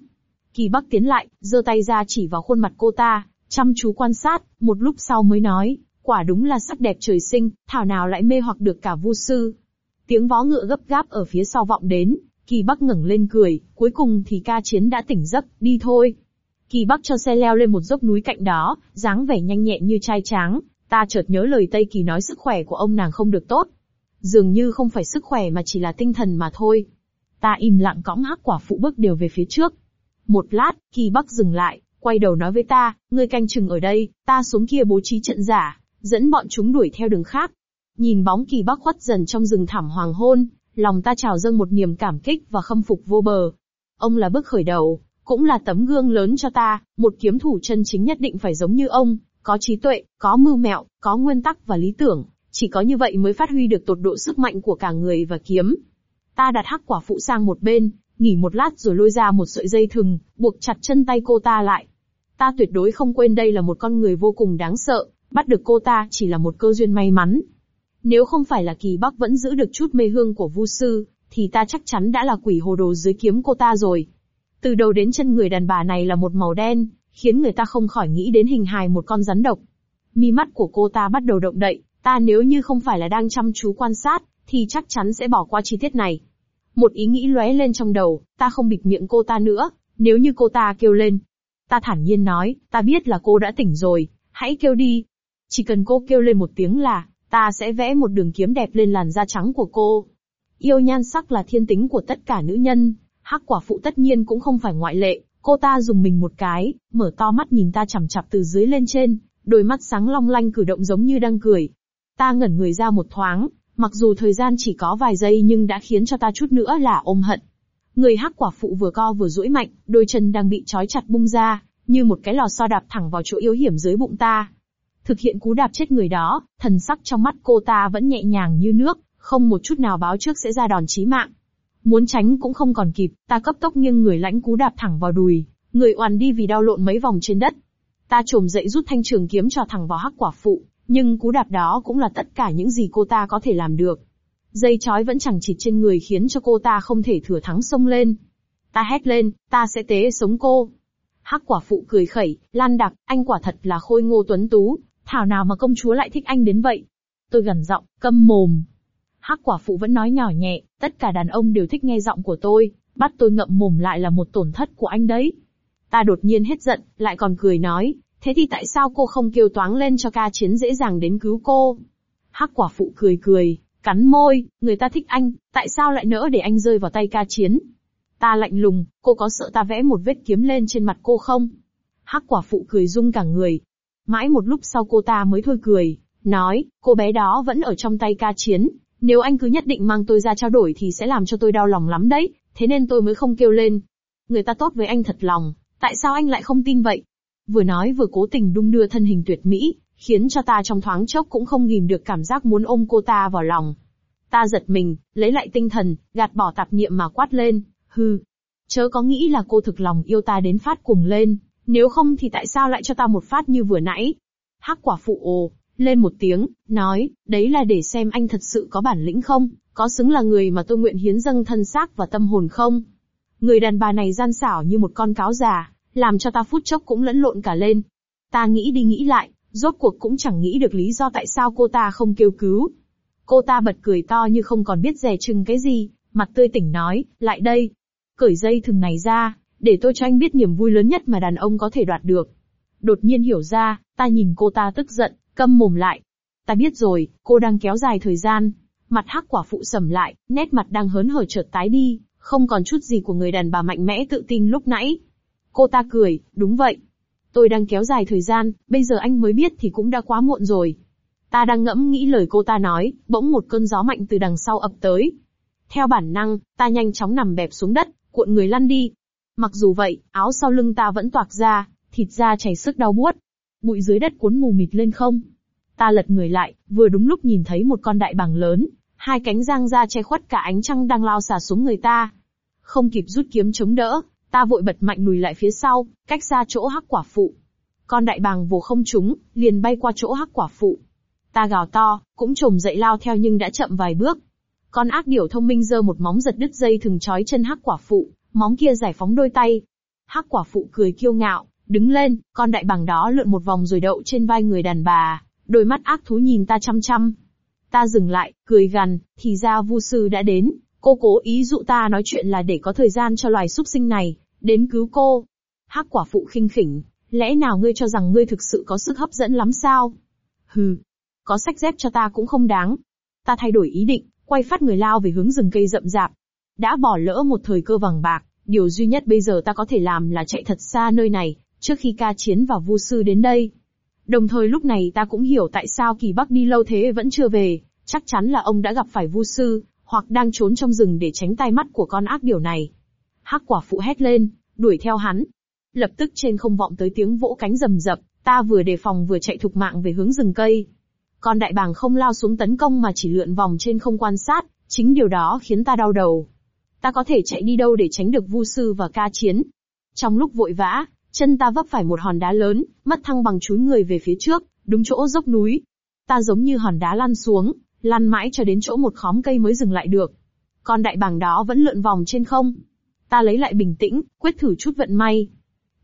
S1: Kỳ Bắc tiến lại, giơ tay ra chỉ vào khuôn mặt cô ta, chăm chú quan sát, một lúc sau mới nói, Quả đúng là sắc đẹp trời sinh, thảo nào lại mê hoặc được cả vu sư. Tiếng vó ngựa gấp gáp ở phía sau vọng đến, Kỳ Bắc ngẩng lên cười, cuối cùng thì ca chiến đã tỉnh giấc, đi thôi. Kỳ Bắc cho xe leo lên một dốc núi cạnh đó, dáng vẻ nhanh nhẹn như trai tráng, ta chợt nhớ lời Tây Kỳ nói sức khỏe của ông nàng không được tốt. Dường như không phải sức khỏe mà chỉ là tinh thần mà thôi. Ta im lặng cõng hắc quả phụ bước đều về phía trước. Một lát, Kỳ Bắc dừng lại, quay đầu nói với ta, ngươi canh chừng ở đây, ta xuống kia bố trí trận giả, dẫn bọn chúng đuổi theo đường khác. Nhìn bóng Kỳ Bắc khuất dần trong rừng thảm hoàng hôn, lòng ta trào dâng một niềm cảm kích và khâm phục vô bờ. Ông là bước khởi đầu, cũng là tấm gương lớn cho ta, một kiếm thủ chân chính nhất định phải giống như ông, có trí tuệ, có mưu mẹo, có nguyên tắc và lý tưởng, chỉ có như vậy mới phát huy được tột độ sức mạnh của cả người và kiếm. Ta đặt hắc quả phụ sang một bên, nghỉ một lát rồi lôi ra một sợi dây thừng, buộc chặt chân tay cô ta lại. Ta tuyệt đối không quên đây là một con người vô cùng đáng sợ, bắt được cô ta chỉ là một cơ duyên may mắn. Nếu không phải là kỳ bắc vẫn giữ được chút mê hương của vu sư, thì ta chắc chắn đã là quỷ hồ đồ dưới kiếm cô ta rồi. Từ đầu đến chân người đàn bà này là một màu đen, khiến người ta không khỏi nghĩ đến hình hài một con rắn độc. Mi mắt của cô ta bắt đầu động đậy, ta nếu như không phải là đang chăm chú quan sát, thì chắc chắn sẽ bỏ qua chi tiết này. Một ý nghĩ lóe lên trong đầu, ta không bịt miệng cô ta nữa, nếu như cô ta kêu lên. Ta thản nhiên nói, ta biết là cô đã tỉnh rồi, hãy kêu đi. Chỉ cần cô kêu lên một tiếng là, ta sẽ vẽ một đường kiếm đẹp lên làn da trắng của cô. Yêu nhan sắc là thiên tính của tất cả nữ nhân, hắc quả phụ tất nhiên cũng không phải ngoại lệ. Cô ta dùng mình một cái, mở to mắt nhìn ta chằm chặp từ dưới lên trên, đôi mắt sáng long lanh cử động giống như đang cười. Ta ngẩn người ra một thoáng, mặc dù thời gian chỉ có vài giây nhưng đã khiến cho ta chút nữa là ôm hận. Người hắc quả phụ vừa co vừa duỗi mạnh, đôi chân đang bị trói chặt bung ra, như một cái lò xo đạp thẳng vào chỗ yếu hiểm dưới bụng ta. Thực hiện cú đạp chết người đó, thần sắc trong mắt cô ta vẫn nhẹ nhàng như nước, không một chút nào báo trước sẽ ra đòn chí mạng. Muốn tránh cũng không còn kịp, ta cấp tốc nghiêng người lãnh cú đạp thẳng vào đùi, người oằn đi vì đau lộn mấy vòng trên đất. Ta trồm dậy rút thanh trường kiếm cho thẳng vào hắc quả phụ, nhưng cú đạp đó cũng là tất cả những gì cô ta có thể làm được. Dây chói vẫn chẳng chịt trên người khiến cho cô ta không thể thừa thắng xông lên. Ta hét lên, ta sẽ tế sống cô. Hắc quả phụ cười khẩy, lan đặc, anh quả thật là khôi ngô tuấn tú, thảo nào mà công chúa lại thích anh đến vậy. Tôi gần giọng, câm mồm, Hắc quả phụ vẫn nói nhỏ nhẹ, tất cả đàn ông đều thích nghe giọng của tôi, bắt tôi ngậm mồm lại là một tổn thất của anh đấy. Ta đột nhiên hết giận, lại còn cười nói, thế thì tại sao cô không kêu toáng lên cho ca chiến dễ dàng đến cứu cô? Hắc quả phụ cười cười, cắn môi, người ta thích anh, tại sao lại nỡ để anh rơi vào tay ca chiến? Ta lạnh lùng, cô có sợ ta vẽ một vết kiếm lên trên mặt cô không? Hắc quả phụ cười rung cả người. Mãi một lúc sau cô ta mới thôi cười, nói, cô bé đó vẫn ở trong tay ca chiến, nếu anh cứ nhất định mang tôi ra trao đổi thì sẽ làm cho tôi đau lòng lắm đấy, thế nên tôi mới không kêu lên. Người ta tốt với anh thật lòng, tại sao anh lại không tin vậy? Vừa nói vừa cố tình đung đưa thân hình tuyệt mỹ, khiến cho ta trong thoáng chốc cũng không ghim được cảm giác muốn ôm cô ta vào lòng. Ta giật mình, lấy lại tinh thần, gạt bỏ tạp niệm mà quát lên, hừ. Chớ có nghĩ là cô thực lòng yêu ta đến phát cùng lên, nếu không thì tại sao lại cho ta một phát như vừa nãy? Hắc quả phụ ồ, lên một tiếng, nói, đấy là để xem anh thật sự có bản lĩnh không, có xứng là người mà tôi nguyện hiến dâng thân xác và tâm hồn không. Người đàn bà này gian xảo như một con cáo già, làm cho ta phút chốc cũng lẫn lộn cả lên. Ta nghĩ đi nghĩ lại, rốt cuộc cũng chẳng nghĩ được lý do tại sao cô ta không kêu cứu. Cô ta bật cười to như không còn biết dè chừng cái gì, mặt tươi tỉnh nói, lại đây. Cởi dây thừng này ra, để tôi cho anh biết niềm vui lớn nhất mà đàn ông có thể đoạt được. Đột nhiên hiểu ra, ta nhìn cô ta tức giận, Câm mồm lại. Ta biết rồi, cô đang kéo dài thời gian. Mặt hắc quả phụ sầm lại, nét mặt đang hớn hở chợt tái đi, không còn chút gì của người đàn bà mạnh mẽ tự tin lúc nãy. Cô ta cười, đúng vậy. Tôi đang kéo dài thời gian, bây giờ anh mới biết thì cũng đã quá muộn rồi. Ta đang ngẫm nghĩ lời cô ta nói, bỗng một cơn gió mạnh từ đằng sau ập tới. Theo bản năng, ta nhanh chóng nằm bẹp xuống đất, cuộn người lăn đi. Mặc dù vậy, áo sau lưng ta vẫn toạc ra, thịt da chảy sức đau buốt, bụi dưới đất cuốn mù mịt lên không. Ta lật người lại, vừa đúng lúc nhìn thấy một con đại bàng lớn, hai cánh giang ra che khuất cả ánh trăng đang lao xả xuống người ta. Không kịp rút kiếm chống đỡ, ta vội bật mạnh lùi lại phía sau, cách xa chỗ hắc quả phụ. Con đại bàng vồ không trúng, liền bay qua chỗ hắc quả phụ. Ta gào to, cũng trồm dậy lao theo nhưng đã chậm vài bước. Con ác điểu thông minh giơ một móng giật đứt dây thừng trói chân hắc quả phụ, móng kia giải phóng đôi tay. Hắc quả phụ cười kiêu ngạo, Đứng lên, con đại bàng đó lượn một vòng rồi đậu trên vai người đàn bà, Đôi mắt ác thú nhìn ta chăm chăm. Ta dừng lại, cười gằn, thì ra vu sư đã đến, cô cố ý dụ ta nói chuyện là để có thời gian cho loài súc sinh này, đến cứu cô. Hắc quả phụ khinh khỉnh, lẽ nào ngươi cho rằng ngươi thực sự có sức hấp dẫn lắm sao? Hừ, có sách dép cho ta cũng không đáng. Ta thay đổi ý định, quay phát người lao về hướng rừng cây rậm rạp. Đã bỏ lỡ một thời cơ vàng bạc, điều duy nhất bây giờ ta có thể làm là chạy thật xa nơi này, trước khi ca chiến và vu sư đến đây. Đồng thời lúc này ta cũng hiểu tại sao kỳ bắc đi lâu thế vẫn chưa về, chắc chắn là ông đã gặp phải vu sư, hoặc đang trốn trong rừng để tránh tai mắt của con ác điều này. Hắc quả phụ hét lên, đuổi theo hắn. Lập tức trên không vọng tới tiếng vỗ cánh rầm rập, ta vừa đề phòng vừa chạy thục mạng về hướng rừng cây. Con đại bàng không lao xuống tấn công mà chỉ lượn vòng trên không quan sát, chính điều đó khiến ta đau đầu. Ta có thể chạy đi đâu để tránh được vu sư và ca chiến. Trong lúc vội vã, chân ta vấp phải một hòn đá lớn, mất thăng bằng chúi người về phía trước, đúng chỗ dốc núi. Ta giống như hòn đá lăn xuống, lăn mãi cho đến chỗ một khóm cây mới dừng lại được. Con đại bàng đó vẫn lượn vòng trên không. Ta lấy lại bình tĩnh, quyết thử chút vận may.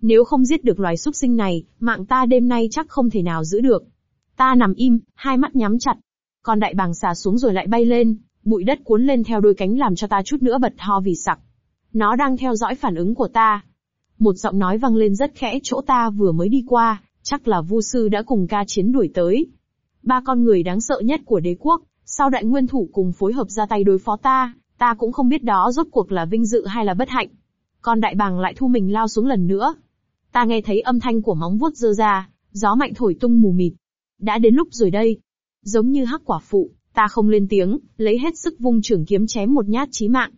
S1: Nếu không giết được loài súc sinh này, mạng ta đêm nay chắc không thể nào giữ được. Ta nằm im, hai mắt nhắm chặt. Con đại bàng xà xuống rồi lại bay lên, bụi đất cuốn lên theo đôi cánh làm cho ta chút nữa bật ho vì sặc. Nó đang theo dõi phản ứng của ta. Một giọng nói vang lên rất khẽ chỗ ta vừa mới đi qua, chắc là vu sư đã cùng ca chiến đuổi tới. Ba con người đáng sợ nhất của đế quốc, sau đại nguyên thủ cùng phối hợp ra tay đối phó ta, ta cũng không biết đó rốt cuộc là vinh dự hay là bất hạnh. Con đại bàng lại thu mình lao xuống lần nữa. Ta nghe thấy âm thanh của móng vuốt dơ ra, gió mạnh thổi tung mù mịt. Đã đến lúc rồi đây. Giống như hắc quả phụ, ta không lên tiếng, lấy hết sức vung trường kiếm chém một nhát chí mạng.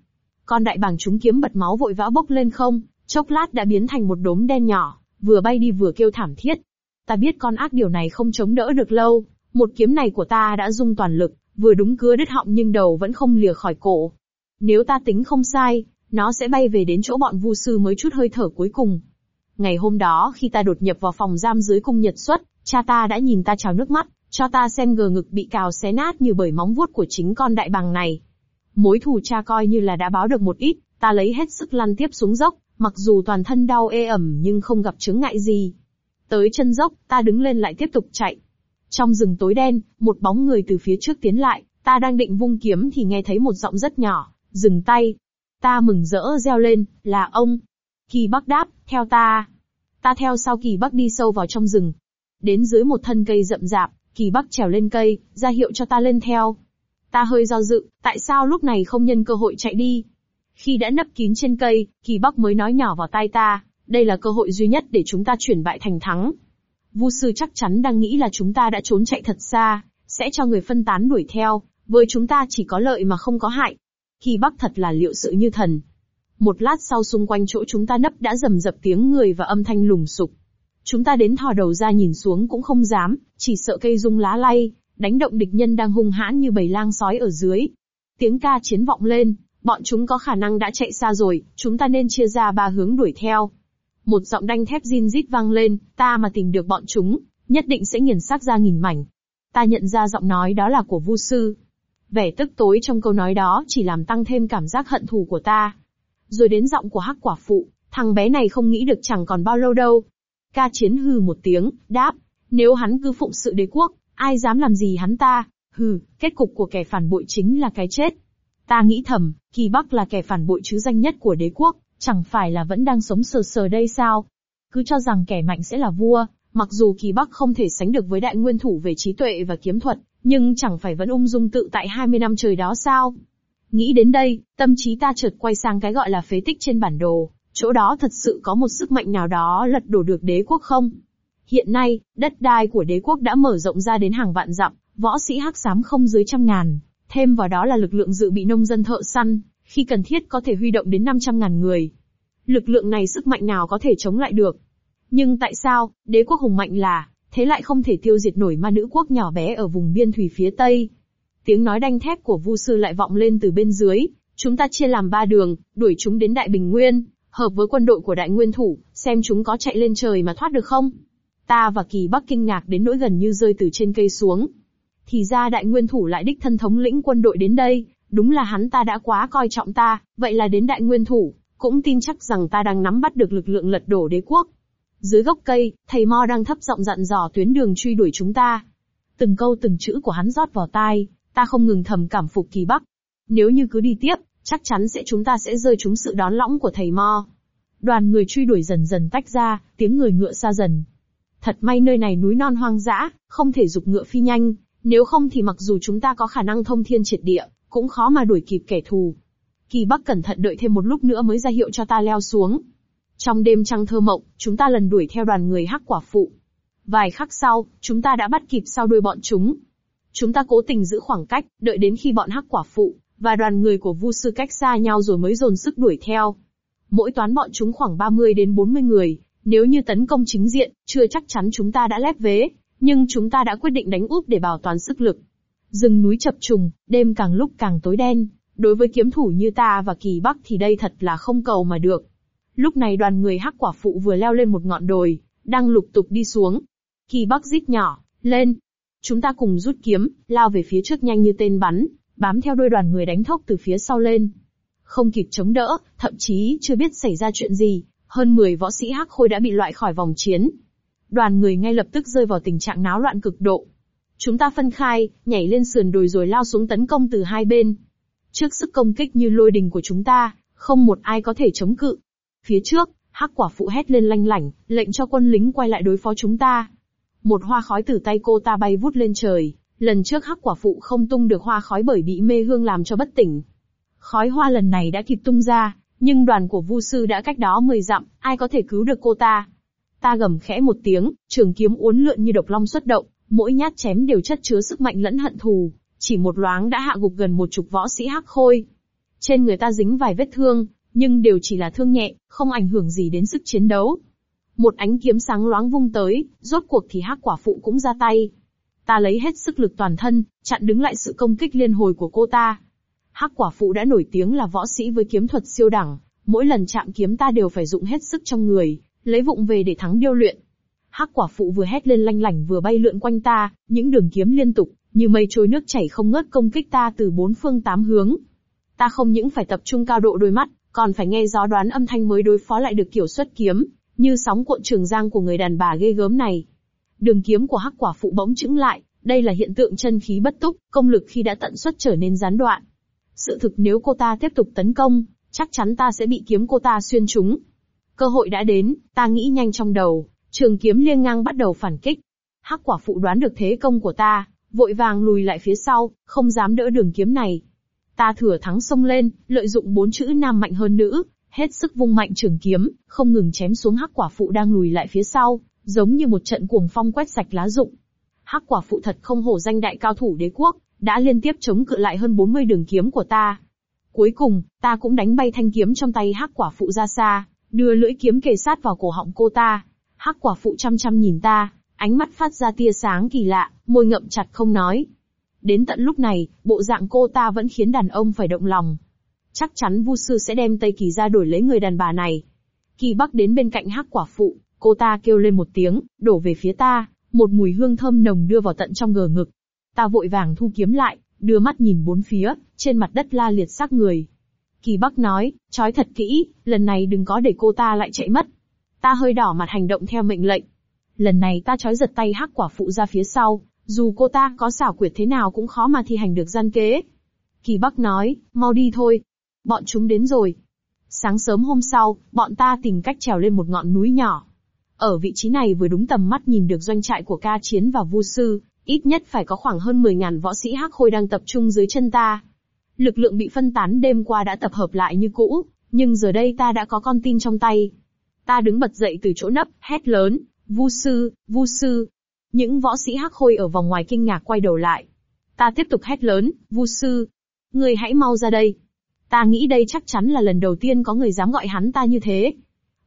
S1: Con đại bàng trúng kiếm bật máu vội vã bốc lên không, chốc lát đã biến thành một đốm đen nhỏ, vừa bay đi vừa kêu thảm thiết. Ta biết con ác điều này không chống đỡ được lâu, một kiếm này của ta đã dùng toàn lực, vừa đúng cưa đứt họng nhưng đầu vẫn không lìa khỏi cổ. Nếu ta tính không sai, nó sẽ bay về đến chỗ bọn vu sư mới chút hơi thở cuối cùng. Ngày hôm đó khi ta đột nhập vào phòng giam dưới cung nhật xuất, cha ta đã nhìn ta trào nước mắt, cho ta xem gờ ngực bị cào xé nát như bởi móng vuốt của chính con đại bàng này. Mối thù cha coi như là đã báo được một ít, ta lấy hết sức lăn tiếp xuống dốc, mặc dù toàn thân đau ê ẩm nhưng không gặp chứng ngại gì. Tới chân dốc, ta đứng lên lại tiếp tục chạy. Trong rừng tối đen, một bóng người từ phía trước tiến lại, ta đang định vung kiếm thì nghe thấy một giọng rất nhỏ, dừng tay. Ta mừng rỡ reo lên, là ông. Kỳ Bắc đáp, theo ta. Ta theo sau Kỳ Bắc đi sâu vào trong rừng. Đến dưới một thân cây rậm rạp, Kỳ Bắc trèo lên cây, ra hiệu cho ta lên theo. Ta hơi do dự, tại sao lúc này không nhân cơ hội chạy đi? Khi đã nấp kín trên cây, Kỳ Bắc mới nói nhỏ vào tai ta, đây là cơ hội duy nhất để chúng ta chuyển bại thành thắng. Vu sư chắc chắn đang nghĩ là chúng ta đã trốn chạy thật xa, sẽ cho người phân tán đuổi theo, với chúng ta chỉ có lợi mà không có hại. Kỳ Bắc thật là liệu sự như thần. Một lát sau xung quanh chỗ chúng ta nấp đã rầm rập tiếng người và âm thanh lùng sục. Chúng ta đến thò đầu ra nhìn xuống cũng không dám, chỉ sợ cây rung lá lay, đánh động địch nhân đang hung hãn như bầy lang sói ở dưới. Tiếng ca chiến vọng lên, bọn chúng có khả năng đã chạy xa rồi, chúng ta nên chia ra ba hướng đuổi theo. Một giọng đanh thép zin rít vang lên, ta mà tìm được bọn chúng, nhất định sẽ nghiền xác ra nghìn mảnh. Ta nhận ra giọng nói đó là của Vu sư. Vẻ tức tối trong câu nói đó chỉ làm tăng thêm cảm giác hận thù của ta. Rồi đến giọng của hắc quả phụ, thằng bé này không nghĩ được chẳng còn bao lâu đâu. Ca chiến hừ một tiếng, đáp, nếu hắn cứ phụng sự đế quốc, ai dám làm gì hắn ta? Hừ, kết cục của kẻ phản bội chính là cái chết. Ta nghĩ thầm, Kỳ Bắc là kẻ phản bội chứ danh nhất của đế quốc, chẳng phải là vẫn đang sống sờ sờ đây sao? Cứ cho rằng kẻ mạnh sẽ là vua, mặc dù Kỳ Bắc không thể sánh được với đại nguyên thủ về trí tuệ và kiếm thuật, nhưng chẳng phải vẫn ung dung tự tại 20 năm trời đó sao? Nghĩ đến đây, tâm trí ta chợt quay sang cái gọi là phế tích trên bản đồ, chỗ đó thật sự có một sức mạnh nào đó lật đổ được đế quốc không? Hiện nay, đất đai của đế quốc đã mở rộng ra đến hàng vạn dặm, võ sĩ hắc xám không dưới trăm ngàn, thêm vào đó là lực lượng dự bị nông dân thợ săn, khi cần thiết có thể huy động đến 500 ngàn người. Lực lượng này sức mạnh nào có thể chống lại được? Nhưng tại sao, đế quốc hùng mạnh là, thế lại không thể tiêu diệt nổi ma nữ quốc nhỏ bé ở vùng biên thủy phía Tây? Tiếng nói đanh thép của Vu sư lại vọng lên từ bên dưới, chúng ta chia làm ba đường, đuổi chúng đến Đại Bình Nguyên, hợp với quân đội của Đại Nguyên thủ, xem chúng có chạy lên trời mà thoát được không? Ta và Kỳ Bắc kinh ngạc đến nỗi gần như rơi từ trên cây xuống. Thì ra Đại Nguyên thủ lại đích thân thống lĩnh quân đội đến đây, đúng là hắn ta đã quá coi trọng ta, vậy là đến Đại Nguyên thủ, cũng tin chắc rằng ta đang nắm bắt được lực lượng lật đổ đế quốc. Dưới gốc cây, thầy Mo đang thấp giọng dặn dò tuyến đường truy đuổi chúng ta. Từng câu từng chữ của hắn rót vào tai, ta không ngừng thầm cảm phục kỳ bắc. Nếu như cứ đi tiếp, chắc chắn sẽ chúng ta sẽ rơi trúng sự đón lõng của thầy Mo. Đoàn người truy đuổi dần dần tách ra, tiếng người ngựa xa dần. Thật may nơi này núi non hoang dã, không thể dục ngựa phi nhanh, nếu không thì mặc dù chúng ta có khả năng thông thiên triệt địa, cũng khó mà đuổi kịp kẻ thù. Kỳ Bắc cẩn thận đợi thêm một lúc nữa mới ra hiệu cho ta leo xuống. Trong đêm trăng thơ mộng, chúng ta lần đuổi theo đoàn người hắc quả phụ. Vài khắc sau, chúng ta đã bắt kịp sau đuôi bọn chúng. Chúng ta cố tình giữ khoảng cách, đợi đến khi bọn hắc quả phụ và đoàn người của Vu sư cách xa nhau rồi mới dồn sức đuổi theo. Mỗi toán bọn chúng khoảng 30 đến 40 người, nếu như tấn công chính diện, chưa chắc chắn chúng ta đã lép vế, nhưng chúng ta đã quyết định đánh úp để bảo toàn sức lực. Rừng núi chập trùng, đêm càng lúc càng tối đen, đối với kiếm thủ như ta và kỳ bắc thì đây thật là không cầu mà được. Lúc này đoàn người hắc quả phụ vừa leo lên một ngọn đồi, đang lục tục đi xuống. Kỳ bắc rít nhỏ, lên. Chúng ta cùng rút kiếm, lao về phía trước nhanh như tên bắn, bám theo đuôi đoàn người đánh thốc từ phía sau lên. Không kịp chống đỡ, thậm chí chưa biết xảy ra chuyện gì, hơn 10 võ sĩ hắc khôi đã bị loại khỏi vòng chiến. Đoàn người ngay lập tức rơi vào tình trạng náo loạn cực độ. Chúng ta phân khai, nhảy lên sườn đồi rồi lao xuống tấn công từ hai bên. Trước sức công kích như lôi đình của chúng ta, không một ai có thể chống cự. Phía trước, hắc quả phụ hét lên lanh lảnh, lệnh cho quân lính quay lại đối phó chúng ta. Một hoa khói từ tay cô ta bay vút lên trời, lần trước hắc quả phụ không tung được hoa khói bởi bị mê hương làm cho bất tỉnh. Khói hoa lần này đã kịp tung ra, nhưng đoàn của Vu sư đã cách đó 10 dặm, ai có thể cứu được cô ta? Ta gầm khẽ một tiếng, trường kiếm uốn lượn như độc long xuất động, mỗi nhát chém đều chất chứa sức mạnh lẫn hận thù, chỉ một loáng đã hạ gục gần một chục võ sĩ hắc khôi. Trên người ta dính vài vết thương, nhưng đều chỉ là thương nhẹ, không ảnh hưởng gì đến sức chiến đấu. Một ánh kiếm sáng loáng vung tới, rốt cuộc thì hắc quả phụ cũng ra tay. Ta lấy hết sức lực toàn thân, chặn đứng lại sự công kích liên hồi của cô ta. Hắc quả phụ đã nổi tiếng là võ sĩ với kiếm thuật siêu đẳng, mỗi lần chạm kiếm ta đều phải dụng hết sức trong người, lấy vụng về để thắng điêu luyện. Hắc quả phụ vừa hét lên lanh lảnh vừa bay lượn quanh ta, những đường kiếm liên tục, như mây trôi nước chảy không ngớt công kích ta từ bốn phương tám hướng. Ta không những phải tập trung cao độ đôi mắt, còn phải nghe gió đoán âm thanh mới đối phó lại được kiểu xuất kiếm, như sóng cuộn trường giang của người đàn bà ghê gớm này. Đường kiếm của hắc quả phụ bỗng chững lại, đây là hiện tượng chân khí bất túc, công lực khi đã tận xuất trở nên gián đoạn. Sự thực nếu cô ta tiếp tục tấn công, chắc chắn ta sẽ bị kiếm cô ta xuyên trúng. Cơ hội đã đến, ta nghĩ nhanh trong đầu, trường kiếm liên ngang bắt đầu phản kích. Hắc quả phụ đoán được thế công của ta, vội vàng lùi lại phía sau, không dám đỡ đường kiếm này. Ta thừa thắng xông lên, lợi dụng bốn chữ nam mạnh hơn nữ, hết sức vung mạnh trường kiếm, không ngừng chém xuống hắc quả phụ đang lùi lại phía sau, giống như một trận cuồng phong quét sạch lá rụng. Hắc quả phụ thật không hổ danh đại cao thủ đế quốc, đã liên tiếp chống cự lại hơn 40 đường kiếm của ta. Cuối cùng, ta cũng đánh bay thanh kiếm trong tay hắc quả phụ ra xa, đưa lưỡi kiếm kề sát vào cổ họng cô ta. Hắc quả phụ chăm chăm nhìn ta, ánh mắt phát ra tia sáng kỳ lạ, môi ngậm chặt không nói. Đến tận lúc này, bộ dạng cô ta vẫn khiến đàn ông phải động lòng. Chắc chắn Vu sư sẽ đem Tây Kỳ ra đổi lấy người đàn bà này. Kỳ Bắc đến bên cạnh hắc quả phụ, cô ta kêu lên một tiếng, đổ về phía ta, một mùi hương thơm nồng đưa vào tận trong gờ ngực. Ta vội vàng thu kiếm lại, đưa mắt nhìn bốn phía, trên mặt đất la liệt xác người. Kỳ Bắc nói, trói thật kỹ, lần này đừng có để cô ta lại chạy mất. Ta hơi đỏ mặt hành động theo mệnh lệnh. Lần này ta trói giật tay hắc quả phụ ra phía sau, dù cô ta có xảo quyệt thế nào cũng khó mà thi hành được gian kế. Kỳ Bắc nói, mau đi thôi. Bọn chúng đến rồi. Sáng sớm hôm sau, bọn ta tìm cách trèo lên một ngọn núi nhỏ. Ở vị trí này vừa đúng tầm mắt nhìn được doanh trại của ca chiến và vu sư, ít nhất phải có khoảng hơn 10.000 võ sĩ hắc khôi đang tập trung dưới chân ta. Lực lượng bị phân tán đêm qua đã tập hợp lại như cũ, nhưng giờ đây ta đã có con tin trong tay. Ta đứng bật dậy từ chỗ nấp, hét lớn, vu sư, vu sư. Những võ sĩ hắc khôi ở vòng ngoài kinh ngạc quay đầu lại. Ta tiếp tục hét lớn, vu sư. Người hãy mau ra đây. Ta nghĩ đây chắc chắn là lần đầu tiên có người dám gọi hắn ta như thế.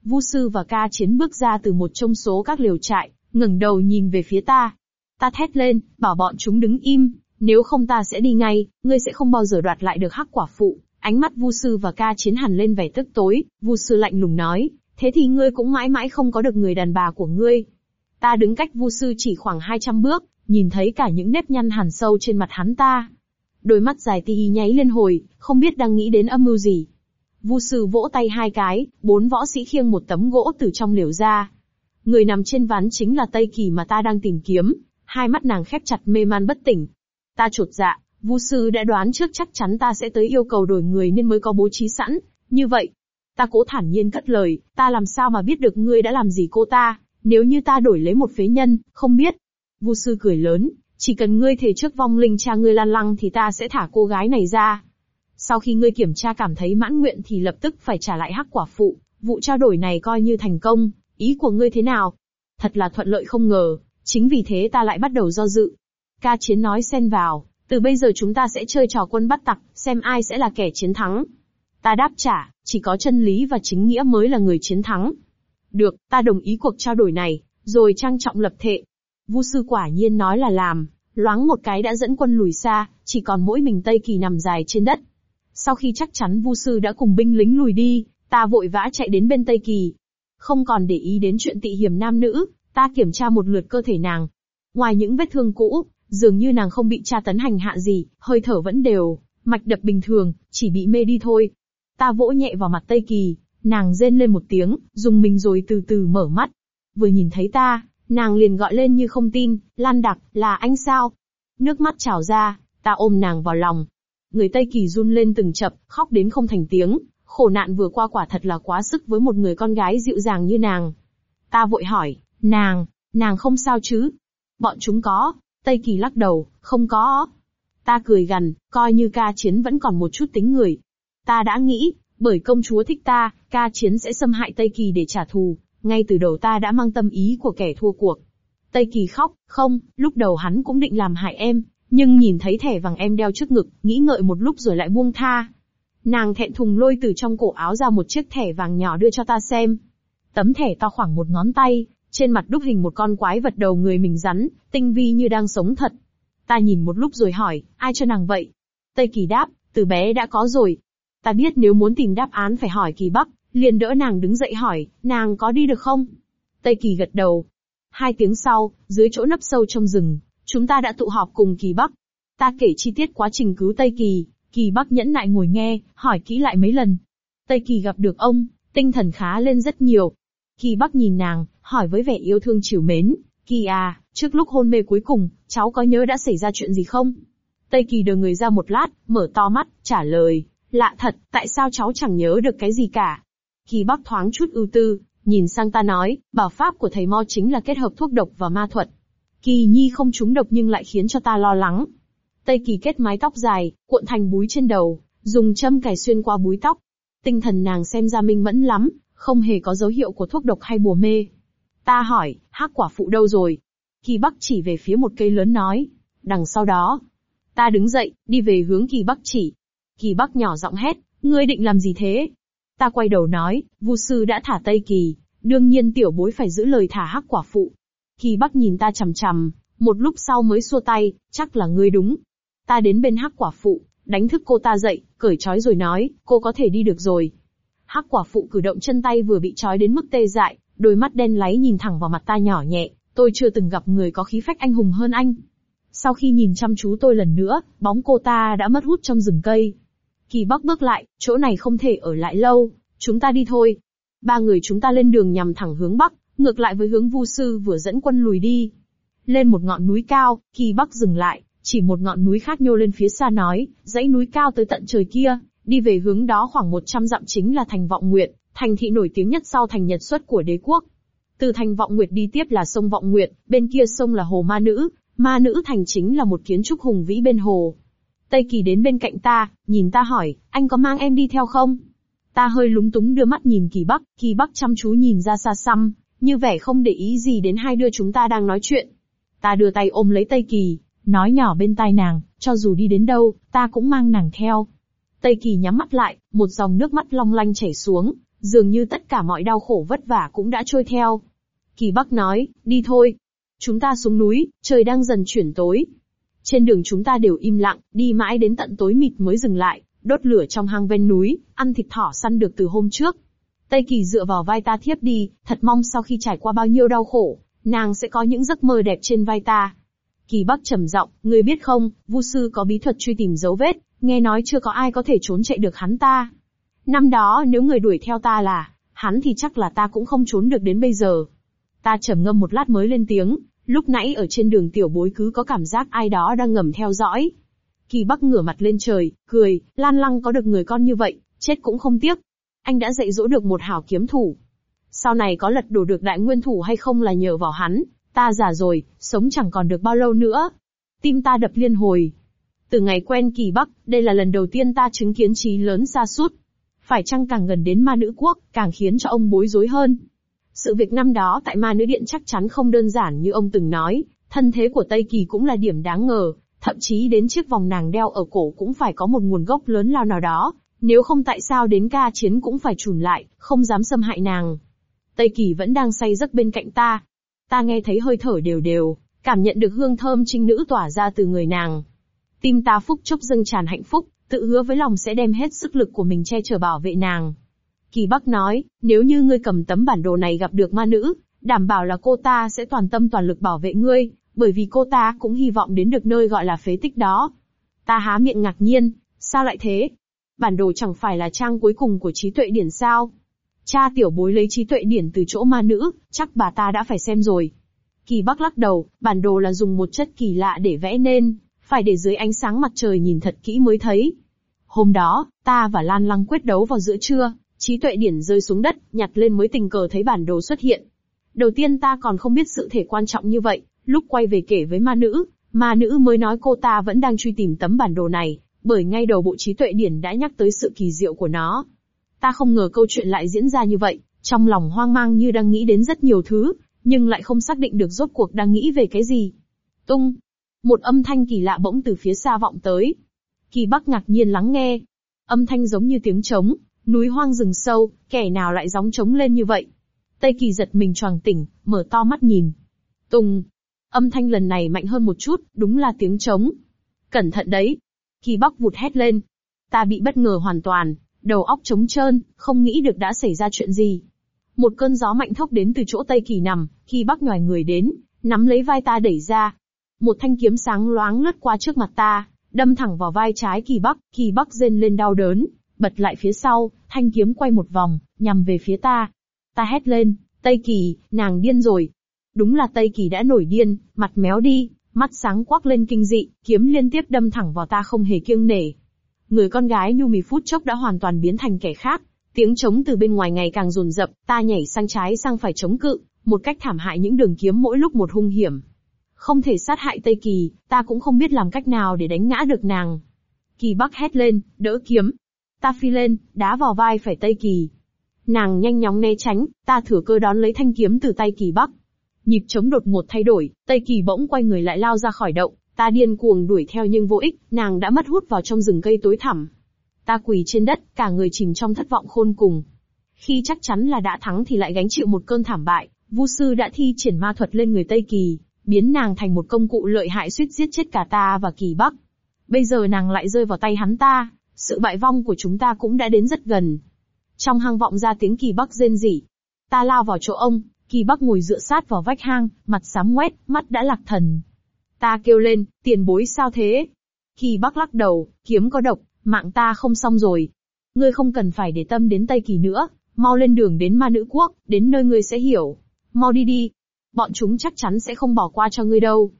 S1: Vu sư và ca chiến bước ra từ một trong số các liều trại, ngẩng đầu nhìn về phía ta. Ta thét lên, bảo bọn chúng đứng im, nếu không ta sẽ đi ngay, ngươi sẽ không bao giờ đoạt lại được hắc quả phụ. Ánh mắt Vu sư và ca chiến hẳn lên vẻ tức tối, Vu sư lạnh lùng nói, thế thì ngươi cũng mãi mãi không có được người đàn bà của ngươi. Ta đứng cách Vu sư chỉ khoảng 200 bước, nhìn thấy cả những nếp nhăn hằn sâu trên mặt hắn ta. Đôi mắt dài ti nháy lên hồi, không biết đang nghĩ đến âm mưu gì. Vu sư vỗ tay hai cái, bốn võ sĩ khiêng một tấm gỗ từ trong liều ra. Người nằm trên ván chính là Tây Kỳ mà ta đang tìm kiếm, Hai mắt nàng khép chặt mê man bất tỉnh. Ta chột dạ, Vu sư đã đoán trước chắc chắn ta sẽ tới yêu cầu đổi người nên mới có bố trí sẵn, như vậy. Ta cố thản nhiên cất lời, ta làm sao mà biết được ngươi đã làm gì cô ta, nếu như ta đổi lấy một phế nhân, không biết. Vu sư cười lớn, chỉ cần ngươi thề trước vong linh cha ngươi lan lăng thì ta sẽ thả cô gái này ra. Sau khi ngươi kiểm tra cảm thấy mãn nguyện thì lập tức phải trả lại hắc quả phụ, vụ trao đổi này coi như thành công, ý của ngươi thế nào? Thật là thuận lợi không ngờ, chính vì thế ta lại bắt đầu do dự. Ca chiến nói xen vào, từ bây giờ chúng ta sẽ chơi trò quân bắt tặc, xem ai sẽ là kẻ chiến thắng. Ta đáp trả, chỉ có chân lý và chính nghĩa mới là người chiến thắng. Được, ta đồng ý cuộc trao đổi này, rồi trang trọng lập thệ. Vu sư quả nhiên nói là làm, loáng một cái đã dẫn quân lùi xa, chỉ còn mỗi mình Tây Kỳ nằm dài trên đất. Sau khi chắc chắn Vu sư đã cùng binh lính lùi đi, ta vội vã chạy đến bên Tây Kỳ. Không còn để ý đến chuyện tị hiểm nam nữ, ta kiểm tra một lượt cơ thể nàng. Ngoài những vết thương cũ, dường như nàng không bị tra tấn hành hạ gì, hơi thở vẫn đều, mạch đập bình thường, chỉ bị mê đi thôi. Ta vỗ nhẹ vào mặt Tây Kỳ, nàng rên lên một tiếng, dùng mình rồi từ từ mở mắt. Vừa nhìn thấy ta, nàng liền gọi lên như không tin, Lan Đặc, là anh sao? Nước mắt trào ra, ta ôm nàng vào lòng. Người Tây Kỳ run lên từng chập, khóc đến không thành tiếng, khổ nạn vừa qua quả thật là quá sức với một người con gái dịu dàng như nàng. Ta vội hỏi, nàng, nàng không sao chứ? Bọn chúng có, Tây Kỳ lắc đầu, không có. Ta cười gằn, coi như ca chiến vẫn còn một chút tính người. Ta đã nghĩ, bởi công chúa thích ta, ca chiến sẽ xâm hại Tây Kỳ để trả thù, ngay từ đầu ta đã mang tâm ý của kẻ thua cuộc. Tây Kỳ khóc, không, lúc đầu hắn cũng định làm hại em, nhưng nhìn thấy thẻ vàng em đeo trước ngực, nghĩ ngợi một lúc rồi lại buông tha. Nàng thẹn thùng lôi từ trong cổ áo ra một chiếc thẻ vàng nhỏ đưa cho ta xem. Tấm thẻ to khoảng một ngón tay, trên mặt đúc hình một con quái vật đầu người mình rắn, tinh vi như đang sống thật. Ta nhìn một lúc rồi hỏi, ai cho nàng vậy? Tây Kỳ đáp, từ bé đã có rồi. Ta biết nếu muốn tìm đáp án phải hỏi Kỳ Bắc, liền đỡ nàng đứng dậy hỏi, nàng có đi được không? Tây Kỳ gật đầu. Hai tiếng sau, dưới chỗ nấp sâu trong rừng, chúng ta đã tụ họp cùng Kỳ Bắc. Ta kể chi tiết quá trình cứu Tây Kỳ, Kỳ Bắc nhẫn nại ngồi nghe, hỏi kỹ lại mấy lần. Tây Kỳ gặp được ông, tinh thần khá lên rất nhiều. Kỳ Bắc nhìn nàng, hỏi với vẻ yêu thương chiều mến, Kỳ à, trước lúc hôn mê cuối cùng, cháu có nhớ đã xảy ra chuyện gì không? Tây Kỳ đờ người ra một lát, mở to mắt, trả lời, lạ thật, tại sao cháu chẳng nhớ được cái gì cả? Kỳ Bắc thoáng chút ưu tư, nhìn sang ta nói, bảo pháp của thầy Mo chính là kết hợp thuốc độc và ma thuật. Kỳ Nhi không trúng độc nhưng lại khiến cho ta lo lắng. Tây Kỳ kết mái tóc dài, cuộn thành búi trên đầu, dùng châm cài xuyên qua búi tóc. Tinh thần nàng xem ra minh mẫn lắm, không hề có dấu hiệu của thuốc độc hay bùa mê. Ta hỏi, hắc quả phụ đâu rồi? Kỳ Bắc chỉ về phía một cây lớn nói. Đằng sau đó, ta đứng dậy, đi về hướng Kỳ Bắc chỉ. Kỳ Bắc nhỏ giọng hét, ngươi định làm gì thế? Ta quay đầu nói, Vu sư đã thả Tây Kỳ, đương nhiên tiểu bối phải giữ lời thả hắc quả phụ. Kỳ Bắc nhìn ta chằm chằm, một lúc sau mới xua tay, chắc là ngươi đúng. Ta đến bên hắc quả phụ, đánh thức cô ta dậy, cởi trói rồi nói, cô có thể đi được rồi. Hắc quả phụ cử động chân tay vừa bị trói đến mức tê dại, đôi mắt đen láy nhìn thẳng vào mặt ta nhỏ nhẹ, tôi chưa từng gặp người có khí phách anh hùng hơn anh. Sau khi nhìn chăm chú tôi lần nữa, bóng cô ta đã mất hút trong rừng cây. Kỳ Bắc bước lại, chỗ này không thể ở lại lâu, chúng ta đi thôi. Ba người chúng ta lên đường nhằm thẳng hướng Bắc, ngược lại với hướng Vu Sư vừa dẫn quân lùi đi. Lên một ngọn núi cao, Kỳ Bắc dừng lại, chỉ một ngọn núi khác nhô lên phía xa nói, dãy núi cao tới tận trời kia, đi về hướng đó khoảng 100 dặm chính là thành Vọng Nguyệt, thành thị nổi tiếng nhất sau thành Nhật xuất của đế quốc. Từ thành Vọng Nguyệt đi tiếp là sông Vọng Nguyệt, bên kia sông là hồ Ma Nữ, Ma Nữ thành chính là một kiến trúc hùng vĩ bên hồ. Tây Kỳ đến bên cạnh ta, nhìn ta hỏi, anh có mang em đi theo không? Ta hơi lúng túng đưa mắt nhìn Kỳ Bắc, Kỳ Bắc chăm chú nhìn ra xa xăm, như vẻ không để ý gì đến hai đứa chúng ta đang nói chuyện. Ta đưa tay ôm lấy Tây Kỳ, nói nhỏ bên tai nàng, cho dù đi đến đâu, ta cũng mang nàng theo. Tây Kỳ nhắm mắt lại, một dòng nước mắt long lanh chảy xuống, dường như tất cả mọi đau khổ vất vả cũng đã trôi theo. Kỳ Bắc nói, đi thôi. Chúng ta xuống núi, trời đang dần chuyển tối. Trên đường chúng ta đều im lặng, đi mãi đến tận tối mịt mới dừng lại, đốt lửa trong hang ven núi, ăn thịt thỏ săn được từ hôm trước. Tây Kỳ dựa vào vai ta thiếp đi, thật mong sau khi trải qua bao nhiêu đau khổ, nàng sẽ có những giấc mơ đẹp trên vai ta. Kỳ Bắc trầm giọng, ngươi biết không, Vu sư có bí thuật truy tìm dấu vết, nghe nói chưa có ai có thể trốn chạy được hắn ta. Năm đó nếu người đuổi theo ta là, hắn thì chắc là ta cũng không trốn được đến bây giờ. Ta trầm ngâm một lát mới lên tiếng, Lúc nãy ở trên đường tiểu bối cứ có cảm giác ai đó đang ngầm theo dõi. Kỳ Bắc ngửa mặt lên trời, cười, Lan Lăng có được người con như vậy, chết cũng không tiếc. Anh đã dạy dỗ được một hảo kiếm thủ. Sau này có lật đổ được đại nguyên thủ hay không là nhờ vào hắn, ta già rồi, sống chẳng còn được bao lâu nữa. Tim ta đập liên hồi. Từ ngày quen Kỳ Bắc, đây là lần đầu tiên ta chứng kiến trí lớn xa suốt. Phải chăng càng gần đến ma nữ quốc, càng khiến cho ông bối rối hơn. Sự việc năm đó tại ma nữ điện chắc chắn không đơn giản như ông từng nói, thân thế của Tây Kỳ cũng là điểm đáng ngờ, thậm chí đến chiếc vòng nàng đeo ở cổ cũng phải có một nguồn gốc lớn lao nào đó, nếu không tại sao đến ca chiến cũng phải trùn lại, không dám xâm hại nàng. Tây Kỳ vẫn đang say giấc bên cạnh ta. Ta nghe thấy hơi thở đều đều, cảm nhận được hương thơm trinh nữ tỏa ra từ người nàng. Tim ta phúc chốc dâng tràn hạnh phúc, tự hứa với lòng sẽ đem hết sức lực của mình che chở bảo vệ nàng. Kỳ Bắc nói, nếu như ngươi cầm tấm bản đồ này gặp được ma nữ, đảm bảo là cô ta sẽ toàn tâm toàn lực bảo vệ ngươi, bởi vì cô ta cũng hy vọng đến được nơi gọi là phế tích đó. Ta há miệng ngạc nhiên, sao lại thế? Bản đồ chẳng phải là trang cuối cùng của trí tuệ điển sao? Cha tiểu bối lấy trí tuệ điển từ chỗ ma nữ, chắc bà ta đã phải xem rồi. Kỳ Bắc lắc đầu, bản đồ là dùng một chất kỳ lạ để vẽ nên, phải để dưới ánh sáng mặt trời nhìn thật kỹ mới thấy. Hôm đó, ta và Lan Lăng quyết đấu vào giữa trưa, trí tuệ điển rơi xuống đất, nhặt lên mới tình cờ thấy bản đồ xuất hiện. Đầu tiên ta còn không biết sự thể quan trọng như vậy, lúc quay về kể với ma nữ, ma nữ mới nói cô ta vẫn đang truy tìm tấm bản đồ này, bởi ngay đầu bộ trí tuệ điển đã nhắc tới sự kỳ diệu của nó. Ta không ngờ câu chuyện lại diễn ra như vậy, trong lòng hoang mang như đang nghĩ đến rất nhiều thứ, nhưng lại không xác định được rốt cuộc đang nghĩ về cái gì. Tung! Một âm thanh kỳ lạ bỗng từ phía xa vọng tới. Kỳ Bắc ngạc nhiên lắng nghe. Âm thanh giống như tiếng trống, núi hoang rừng sâu, kẻ nào lại gióng trống lên như vậy. Tây Kỳ giật mình choàng tỉnh, mở to mắt nhìn. Tùng! Âm thanh lần này mạnh hơn một chút, đúng là tiếng trống. Cẩn thận đấy! Kỳ Bắc vụt hét lên. Ta bị bất ngờ hoàn toàn, đầu óc trống trơn, không nghĩ được đã xảy ra chuyện gì. Một cơn gió mạnh thốc đến từ chỗ Tây Kỳ nằm, khi Bắc nhòi người đến, nắm lấy vai ta đẩy ra. Một thanh kiếm sáng loáng lướt qua trước mặt ta, đâm thẳng vào vai trái Kỳ Bắc, Kỳ Bắc rên lên đau đớn, bật lại phía sau, thanh kiếm quay một vòng, nhằm về phía ta. Ta hét lên, Tây Kỳ, nàng điên rồi. Đúng là Tây Kỳ đã nổi điên, mặt méo đi, mắt sáng quắc lên kinh dị, kiếm liên tiếp đâm thẳng vào ta không hề kiêng nể. Người con gái nhu mì phút chốc đã hoàn toàn biến thành kẻ khác, tiếng trống từ bên ngoài ngày càng rồn rập, ta nhảy sang trái sang phải chống cự, một cách thảm hại những đường kiếm mỗi lúc một hung hiểm. Không thể sát hại Tây Kỳ, ta cũng không biết làm cách nào để đánh ngã được nàng. Kỳ Bắc hét lên, đỡ kiếm. Ta phi lên, đá vào vai phải Tây Kỳ. Nàng nhanh chóng né tránh, ta thừa cơ đón lấy thanh kiếm từ tay Kỳ Bắc. Nhịp chống đột ngột thay đổi, Tây Kỳ bỗng quay người lại lao ra khỏi động, ta điên cuồng đuổi theo nhưng vô ích, nàng đã mất hút vào trong rừng cây tối thẳm. Ta quỳ trên đất, cả người chìm trong thất vọng khôn cùng. Khi chắc chắn là đã thắng thì lại gánh chịu một cơn thảm bại, Vu sư đã thi triển ma thuật lên người Tây Kỳ, biến nàng thành một công cụ lợi hại suýt giết chết cả ta và Kỳ Bắc. Bây giờ nàng lại rơi vào tay hắn ta, sự bại vong của chúng ta cũng đã đến rất gần. Trong hang vọng ra tiếng Kỳ Bắc rên rỉ. Ta lao vào chỗ ông, Kỳ Bắc ngồi dựa sát vào vách hang, mặt sám ngoét, mắt đã lạc thần. Ta kêu lên, tiền bối sao thế? Kỳ Bắc lắc đầu, kiếm có độc, mạng ta không xong rồi. Ngươi không cần phải để tâm đến Tây Kỳ nữa, mau lên đường đến ma nữ quốc, đến nơi ngươi sẽ hiểu. Mau đi đi. Bọn chúng chắc chắn sẽ không bỏ qua cho ngươi đâu.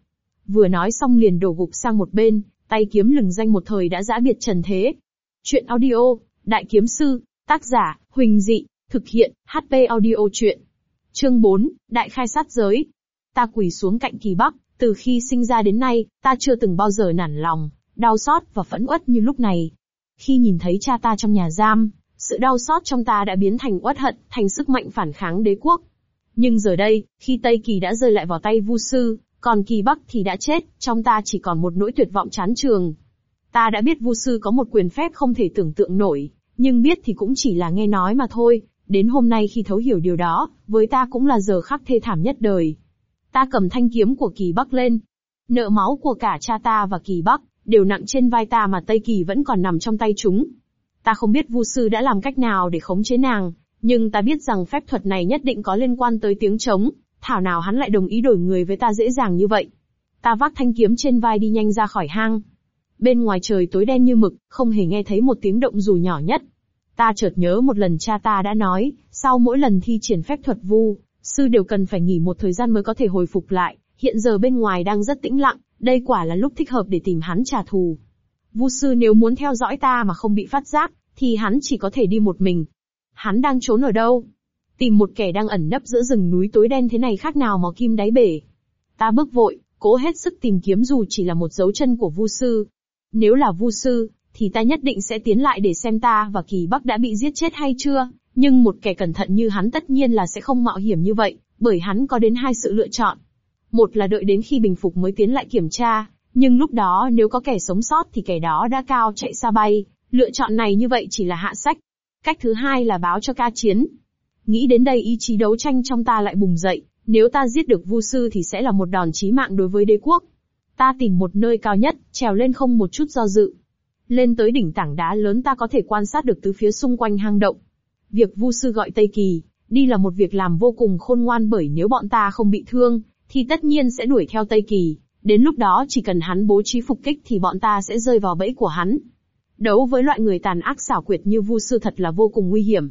S1: Vừa nói xong liền đổ gục sang một bên, tay kiếm lừng danh một thời đã giã biệt trần thế. Chuyện audio, Đại Kiếm Sư, tác giả, Huỳnh Dị, thực hiện, HP audio chuyện. Chương 4, Đại Khai Sát Giới. Ta quỳ xuống cạnh kỳ bắc, từ khi sinh ra đến nay, ta chưa từng bao giờ nản lòng, đau xót và phẫn uất như lúc này. Khi nhìn thấy cha ta trong nhà giam, sự đau xót trong ta đã biến thành uất hận, thành sức mạnh phản kháng đế quốc. Nhưng giờ đây, khi Tây Kỳ đã rơi lại vào tay Vu sư, còn Kỳ Bắc thì đã chết, trong ta chỉ còn một nỗi tuyệt vọng chán trường. Ta đã biết Vu sư có một quyền phép không thể tưởng tượng nổi, nhưng biết thì cũng chỉ là nghe nói mà thôi. Đến hôm nay khi thấu hiểu điều đó, với ta cũng là giờ khắc thê thảm nhất đời. Ta cầm thanh kiếm của Kỳ Bắc lên. Nợ máu của cả cha ta và Kỳ Bắc, đều nặng trên vai ta mà Tây Kỳ vẫn còn nằm trong tay chúng. Ta không biết Vu sư đã làm cách nào để khống chế nàng, nhưng ta biết rằng phép thuật này nhất định có liên quan tới tiếng trống, thảo nào hắn lại đồng ý đổi người với ta dễ dàng như vậy. Ta vác thanh kiếm trên vai đi nhanh ra khỏi hang. Bên ngoài trời tối đen như mực, không hề nghe thấy một tiếng động dù nhỏ nhất. Ta chợt nhớ một lần cha ta đã nói, sau mỗi lần thi triển phép thuật vu, sư đều cần phải nghỉ một thời gian mới có thể hồi phục lại, Hiện giờ bên ngoài đang rất tĩnh lặng, đây quả là lúc thích hợp để tìm hắn trả thù. Vu sư nếu muốn theo dõi ta mà không bị phát giác, thì hắn chỉ có thể đi một mình. Hắn đang trốn ở đâu? Tìm một kẻ đang ẩn nấp giữa rừng núi tối đen thế này khác nào mò kim đáy bể. Ta bước vội, cố hết sức tìm kiếm dù chỉ là một dấu chân của Vu sư. Nếu là Vu sư, thì ta nhất định sẽ tiến lại để xem ta và Kỳ Bắc đã bị giết chết hay chưa. Nhưng một kẻ cẩn thận như hắn tất nhiên là sẽ không mạo hiểm như vậy, bởi hắn có đến hai sự lựa chọn. Một là đợi đến khi bình phục mới tiến lại kiểm tra, nhưng lúc đó nếu có kẻ sống sót thì kẻ đó đã cao chạy xa bay, lựa chọn này như vậy chỉ là hạ sách. Cách thứ hai là báo cho ca chiến. Nghĩ đến đây ý chí đấu tranh trong ta lại bùng dậy, nếu ta giết được Vu sư thì sẽ là một đòn chí mạng đối với đế quốc. Ta tìm một nơi cao nhất, trèo lên không một chút do dự. Lên tới đỉnh tảng đá lớn ta có thể quan sát được từ phía xung quanh hang động. Việc Vu sư gọi Tây Kỳ, đi là một việc làm vô cùng khôn ngoan bởi nếu bọn ta không bị thương, thì tất nhiên sẽ đuổi theo Tây Kỳ. Đến lúc đó chỉ cần hắn bố trí phục kích thì bọn ta sẽ rơi vào bẫy của hắn. Đấu với loại người tàn ác xảo quyệt như Vu sư thật là vô cùng nguy hiểm.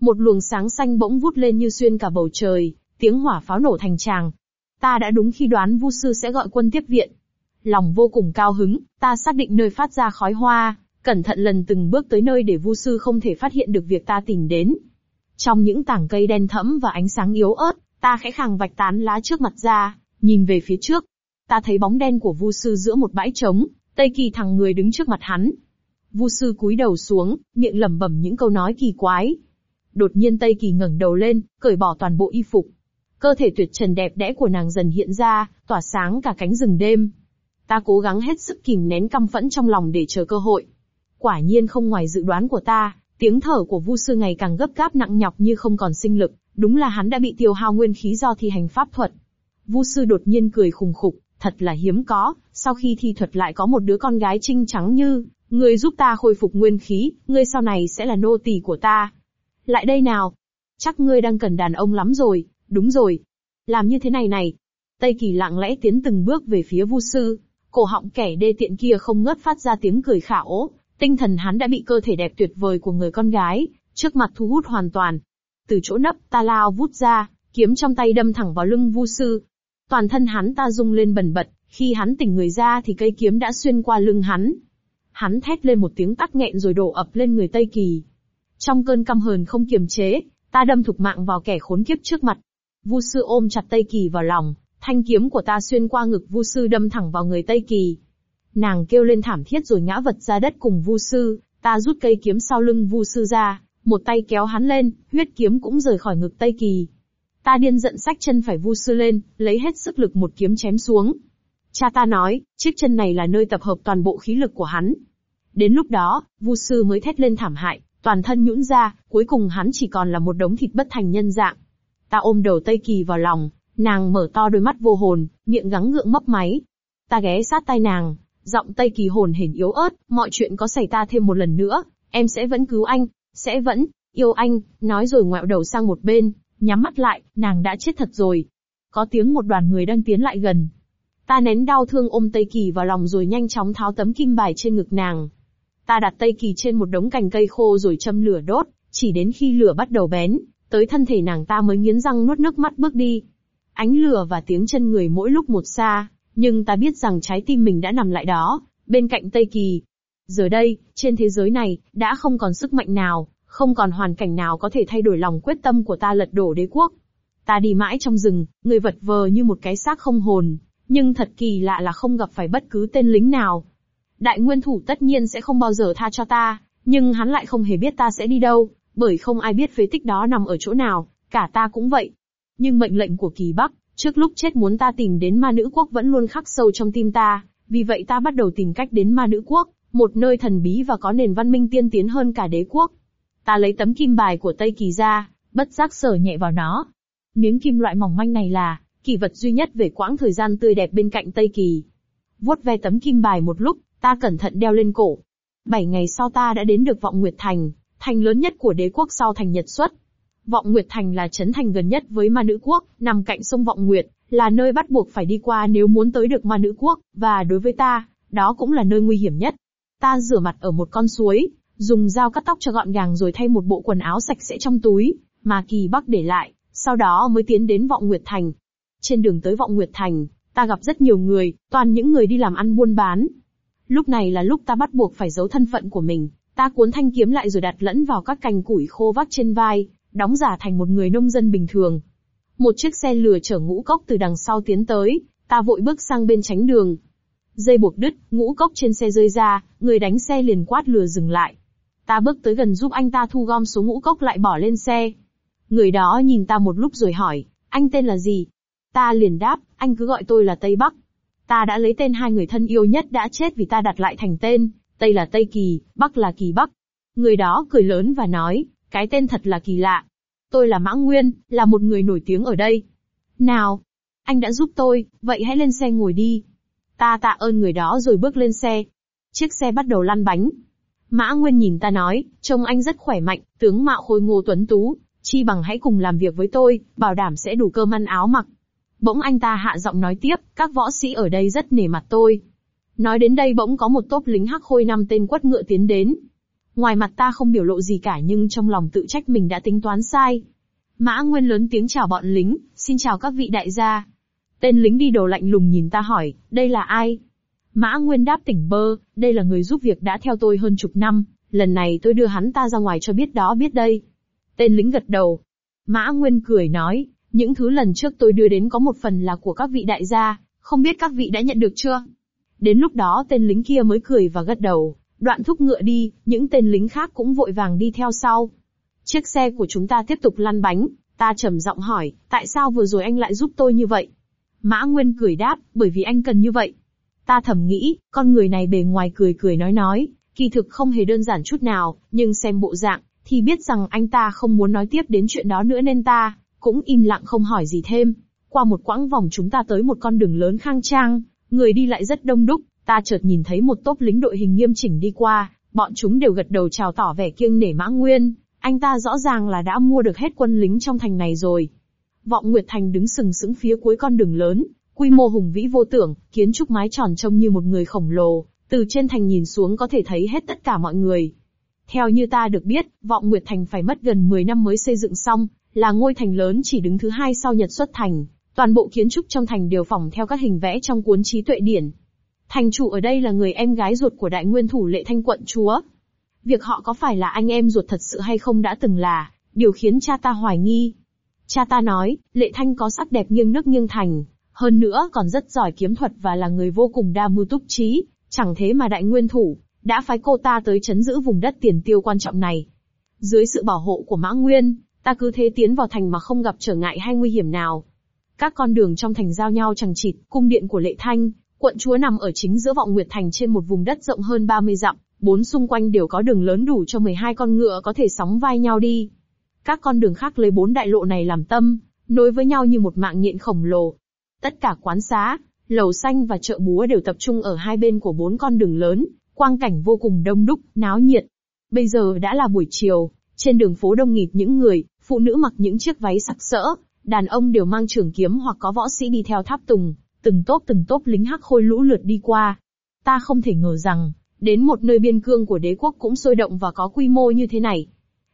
S1: Một luồng sáng xanh bỗng vút lên như xuyên cả bầu trời, tiếng hỏa pháo nổ thành tràng. Ta đã đúng khi đoán Vu sư sẽ gọi quân tiếp viện. Lòng vô cùng cao hứng, ta xác định nơi phát ra khói hoa, cẩn thận lần từng bước tới nơi để Vu sư không thể phát hiện được việc ta tìm đến. Trong những tảng cây đen thẫm và ánh sáng yếu ớt, ta khẽ khàng vạch tán lá trước mặt ra, nhìn về phía trước. Ta thấy bóng đen của Vu sư giữa một bãi trống, Tây Kỳ thằng người đứng trước mặt hắn. Vu sư cúi đầu xuống, miệng lẩm bẩm những câu nói kỳ quái. Đột nhiên Tây Kỳ ngẩng đầu lên, cởi bỏ toàn bộ y phục. Cơ thể tuyệt trần đẹp đẽ của nàng dần hiện ra, tỏa sáng cả cánh rừng đêm. Ta cố gắng hết sức kìm nén căm phẫn trong lòng để chờ cơ hội. Quả nhiên không ngoài dự đoán của ta, tiếng thở của Vu sư ngày càng gấp gáp nặng nhọc như không còn sinh lực, đúng là hắn đã bị tiêu hao nguyên khí do thi hành pháp thuật. Vu sư đột nhiên cười khùng khục, thật là hiếm có, sau khi thi thuật lại có một đứa con gái trinh trắng như, người giúp ta khôi phục nguyên khí, ngươi sau này sẽ là nô tỳ của ta. Lại đây nào. Chắc ngươi đang cần đàn ông lắm rồi, đúng rồi. Làm như thế này này. Tây Kỳ lặng lẽ tiến từng bước về phía Vu sư, cổ họng kẻ đê tiện kia không ngớt phát ra tiếng cười khả tinh thần hắn đã bị cơ thể đẹp tuyệt vời của người con gái, trước mặt thu hút hoàn toàn. Từ chỗ nấp, ta lao vút ra, kiếm trong tay đâm thẳng vào lưng Vu sư. Toàn thân hắn ta rung lên bần bật, khi hắn tỉnh người ra thì cây kiếm đã xuyên qua lưng hắn. Hắn thét lên một tiếng tắc nghẹn rồi đổ ập lên người Tây Kỳ. Trong cơn căm hờn không kiềm chế, ta đâm thục mạng vào kẻ khốn kiếp trước mặt. Vu sư ôm chặt Tây Kỳ vào lòng, thanh kiếm của ta xuyên qua ngực Vu sư đâm thẳng vào người Tây Kỳ. Nàng kêu lên thảm thiết rồi ngã vật ra đất cùng Vu sư, ta rút cây kiếm sau lưng Vu sư ra, một tay kéo hắn lên, huyết kiếm cũng rời khỏi ngực Tây Kỳ. Ta điên giận sách chân phải Vu sư lên, lấy hết sức lực một kiếm chém xuống. Cha ta nói, chiếc chân này là nơi tập hợp toàn bộ khí lực của hắn. Đến lúc đó, Vu sư mới thét lên thảm hại, toàn thân nhũn ra, cuối cùng hắn chỉ còn là một đống thịt bất thành nhân dạng. Ta ôm đầu Tây Kỳ vào lòng, nàng mở to đôi mắt vô hồn, miệng gắng ngượng mấp máy. Ta ghé sát tay nàng, giọng Tây Kỳ hồn hển yếu ớt, mọi chuyện có xảy ta thêm một lần nữa, em sẽ vẫn cứu anh, sẽ vẫn, yêu anh, nói rồi ngoẹo đầu sang một bên, nhắm mắt lại, nàng đã chết thật rồi. Có tiếng một đoàn người đang tiến lại gần. Ta nén đau thương ôm Tây Kỳ vào lòng rồi nhanh chóng tháo tấm kim bài trên ngực nàng. Ta đặt Tây Kỳ trên một đống cành cây khô rồi châm lửa đốt, chỉ đến khi lửa bắt đầu bén, tới thân thể nàng ta mới nghiến răng nuốt nước mắt bước đi. Ánh lửa và tiếng chân người mỗi lúc một xa, nhưng ta biết rằng trái tim mình đã nằm lại đó, bên cạnh Tây Kỳ. Giờ đây, trên thế giới này, đã không còn sức mạnh nào, không còn hoàn cảnh nào có thể thay đổi lòng quyết tâm của ta lật đổ đế quốc. Ta đi mãi trong rừng, người vật vờ như một cái xác không hồn, nhưng thật kỳ lạ là không gặp phải bất cứ tên lính nào. Đại nguyên thủ tất nhiên sẽ không bao giờ tha cho ta, nhưng hắn lại không hề biết ta sẽ đi đâu, bởi không ai biết phế tích đó nằm ở chỗ nào, cả ta cũng vậy. Nhưng mệnh lệnh của kỳ Bắc, trước lúc chết muốn ta tìm đến ma nữ quốc vẫn luôn khắc sâu trong tim ta, vì vậy ta bắt đầu tìm cách đến ma nữ quốc, một nơi thần bí và có nền văn minh tiên tiến hơn cả đế quốc. Ta lấy tấm kim bài của Tây Kỳ ra, bất giác sở nhẹ vào nó. Miếng kim loại mỏng manh này là, kỳ vật duy nhất về quãng thời gian tươi đẹp bên cạnh Tây Kỳ. Vuốt ve tấm kim bài một lúc, ta cẩn thận đeo lên cổ. Bảy ngày sau ta đã đến được Vọng Nguyệt Thành, thành lớn nhất của đế quốc sau thành Nhật Xuất. Vọng Nguyệt Thành là trấn thành gần nhất với ma nữ quốc, nằm cạnh sông Vọng Nguyệt, là nơi bắt buộc phải đi qua nếu muốn tới được ma nữ quốc, và đối với ta, đó cũng là nơi nguy hiểm nhất. Ta rửa mặt ở một con suối, dùng dao cắt tóc cho gọn gàng rồi thay một bộ quần áo sạch sẽ trong túi, mà kỳ bắc để lại, sau đó mới tiến đến Vọng Nguyệt Thành. Trên đường tới Vọng Nguyệt Thành, Ta gặp rất nhiều người, toàn những người đi làm ăn buôn bán. Lúc này là lúc ta bắt buộc phải giấu thân phận của mình, ta cuốn thanh kiếm lại rồi đặt lẫn vào các cành củi khô vác trên vai, đóng giả thành một người nông dân bình thường. Một chiếc xe lừa chở ngũ cốc từ đằng sau tiến tới, ta vội bước sang bên tránh đường. Dây buộc đứt, ngũ cốc trên xe rơi ra, người đánh xe liền quát lừa dừng lại. Ta bước tới gần giúp anh ta thu gom số ngũ cốc lại bỏ lên xe. Người đó nhìn ta một lúc rồi hỏi, anh tên là gì? Ta liền đáp, anh cứ gọi tôi là Tây Bắc. Ta đã lấy tên hai người thân yêu nhất đã chết vì ta đặt lại thành tên, Tây là Tây Kỳ, Bắc là Kỳ Bắc. Người đó cười lớn và nói, cái tên thật là kỳ lạ. Tôi là Mã Nguyên, là một người nổi tiếng ở đây. Nào, anh đã giúp tôi, vậy hãy lên xe ngồi đi. Ta tạ ơn người đó rồi bước lên xe. Chiếc xe bắt đầu lăn bánh. Mã Nguyên nhìn ta nói, trông anh rất khỏe mạnh, tướng mạo khôi ngô tuấn tú, chi bằng hãy cùng làm việc với tôi, bảo đảm sẽ đủ cơm ăn áo mặc. Bỗng anh ta hạ giọng nói tiếp, các võ sĩ ở đây rất nể mặt tôi. Nói đến đây bỗng có một tốp lính hắc khôi năm tên quất ngựa tiến đến. Ngoài mặt ta không biểu lộ gì cả nhưng trong lòng tự trách mình đã tính toán sai. Mã Nguyên lớn tiếng chào bọn lính, xin chào các vị đại gia. Tên lính đi đầu lạnh lùng nhìn ta hỏi, đây là ai? Mã Nguyên đáp tỉnh bơ, đây là người giúp việc đã theo tôi hơn chục năm, lần này tôi đưa hắn ta ra ngoài cho biết đó biết đây. Tên lính gật đầu. Mã Nguyên cười nói, những thứ lần trước tôi đưa đến có một phần là của các vị đại gia, không biết các vị đã nhận được chưa? Đến lúc đó tên lính kia mới cười và gật đầu, đoạn thúc ngựa đi, những tên lính khác cũng vội vàng đi theo sau. Chiếc xe của chúng ta tiếp tục lăn bánh, ta trầm giọng hỏi, tại sao vừa rồi anh lại giúp tôi như vậy? Mã Nguyên cười đáp, bởi vì anh cần như vậy. Ta thầm nghĩ, con người này bề ngoài cười cười nói nói, kỳ thực không hề đơn giản chút nào, nhưng xem bộ dạng, thì biết rằng anh ta không muốn nói tiếp đến chuyện đó nữa nên ta, cũng im lặng không hỏi gì thêm. Qua một quãng vòng chúng ta tới một con đường lớn khang trang, người đi lại rất đông đúc, ta chợt nhìn thấy một tốp lính đội hình nghiêm chỉnh đi qua, bọn chúng đều gật đầu chào tỏ vẻ kiêng nể Mã Nguyên, anh ta rõ ràng là đã mua được hết quân lính trong thành này rồi. Vọng Nguyệt Thành đứng sừng sững phía cuối con đường lớn, quy mô hùng vĩ vô tưởng, kiến trúc mái tròn trông như một người khổng lồ, từ trên thành nhìn xuống có thể thấy hết tất cả mọi người. Theo như ta được biết, Vọng Nguyệt Thành phải mất gần 10 năm mới xây dựng xong, là ngôi thành lớn chỉ đứng thứ hai sau Nhật xuất thành. Toàn bộ kiến trúc trong thành đều phỏng theo các hình vẽ trong cuốn trí tuệ điển. Thành chủ ở đây là người em gái ruột của đại nguyên thủ lệ thanh quận chúa. Việc họ có phải là anh em ruột thật sự hay không đã từng là, điều khiến cha ta hoài nghi. Cha ta nói, lệ thanh có sắc đẹp nghiêng nước nghiêng thành, hơn nữa còn rất giỏi kiếm thuật và là người vô cùng đa mưu túc trí, chẳng thế mà đại nguyên thủ, đã phái cô ta tới chấn giữ vùng đất tiền tiêu quan trọng này. Dưới sự bảo hộ của Mã Nguyên, ta cứ thế tiến vào thành mà không gặp trở ngại hay nguy hiểm nào. Các con đường trong thành giao nhau chẳng chịt, cung điện của Lệ Thanh, quận chúa nằm ở chính giữa vọng Nguyệt Thành trên một vùng đất rộng hơn 30 dặm, bốn xung quanh đều có đường lớn đủ cho 12 con ngựa có thể sóng vai nhau đi. Các con đường khác lấy bốn đại lộ này làm tâm, nối với nhau như một mạng nhện khổng lồ. Tất cả quán xá, lầu xanh và chợ búa đều tập trung ở hai bên của bốn con đường lớn, quang cảnh vô cùng đông đúc, náo nhiệt. Bây giờ đã là buổi chiều, trên đường phố đông nghịt những người, phụ nữ mặc những chiếc váy sặc sỡ, đàn ông đều mang trường kiếm hoặc có võ sĩ đi theo tháp tùng, từng tốp từng tốp lính hắc khôi lũ lượt đi qua. Ta không thể ngờ rằng, đến một nơi biên cương của đế quốc cũng sôi động và có quy mô như thế này.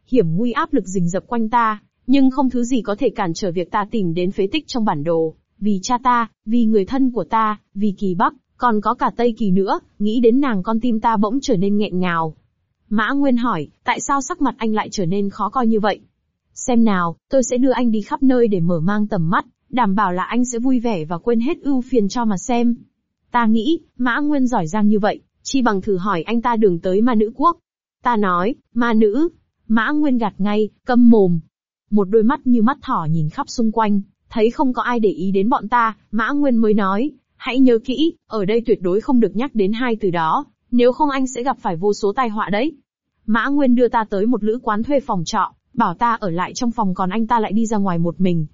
S1: Hiểm nguy áp lực rình rập quanh ta, nhưng không thứ gì có thể cản trở việc ta tìm đến phế tích trong bản đồ, vì cha ta, vì người thân của ta, vì kỳ bắc, còn có cả Tây Kỳ nữa, nghĩ đến nàng con tim ta bỗng trở nên nghẹn ngào. Mã Nguyên hỏi, tại sao sắc mặt anh lại trở nên khó coi như vậy? Xem nào, tôi sẽ đưa anh đi khắp nơi để mở mang tầm mắt, đảm bảo là anh sẽ vui vẻ và quên hết ưu phiền cho mà xem. Ta nghĩ, Mã Nguyên giỏi giang như vậy, chi bằng thử hỏi anh ta đường tới ma nữ quốc. Ta nói, ma nữ. Mã Nguyên gạt ngay, câm mồm. Một đôi mắt như mắt thỏ nhìn khắp xung quanh, thấy không có ai để ý đến bọn ta, Mã Nguyên mới nói, hãy nhớ kỹ, ở đây tuyệt đối không được nhắc đến hai từ đó, nếu không anh sẽ gặp phải vô số tai họa đấy. Mã Nguyên đưa ta tới một lữ quán thuê phòng trọ, bảo ta ở lại trong phòng còn anh ta lại đi ra ngoài một mình.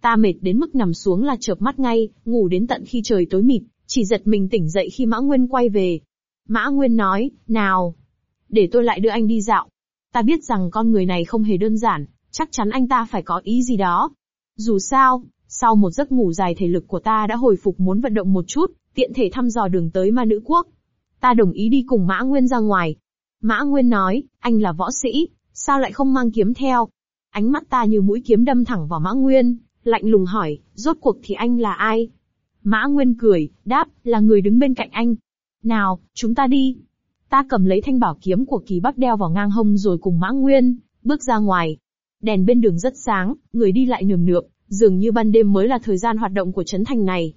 S1: Ta mệt đến mức nằm xuống là chợp mắt ngay, ngủ đến tận khi trời tối mịt, chỉ giật mình tỉnh dậy khi Mã Nguyên quay về. Mã Nguyên nói, nào, để tôi lại đưa anh đi dạo. Ta biết rằng con người này không hề đơn giản, chắc chắn anh ta phải có ý gì đó. Dù sao, sau một giấc ngủ dài thể lực của ta đã hồi phục muốn vận động một chút, tiện thể thăm dò đường tới ma nữ quốc. Ta đồng ý đi cùng Mã Nguyên ra ngoài. Mã Nguyên nói, anh là võ sĩ, sao lại không mang kiếm theo? Ánh mắt ta như mũi kiếm đâm thẳng vào Mã Nguyên, lạnh lùng hỏi, rốt cuộc thì anh là ai? Mã Nguyên cười, đáp, là người đứng bên cạnh anh. Nào, chúng ta đi. Ta cầm lấy thanh bảo kiếm của kỳ bắc đeo vào ngang hông rồi cùng Mã Nguyên, bước ra ngoài. Đèn bên đường rất sáng, người đi lại nườm nượp, dường như ban đêm mới là thời gian hoạt động của trấn thành này.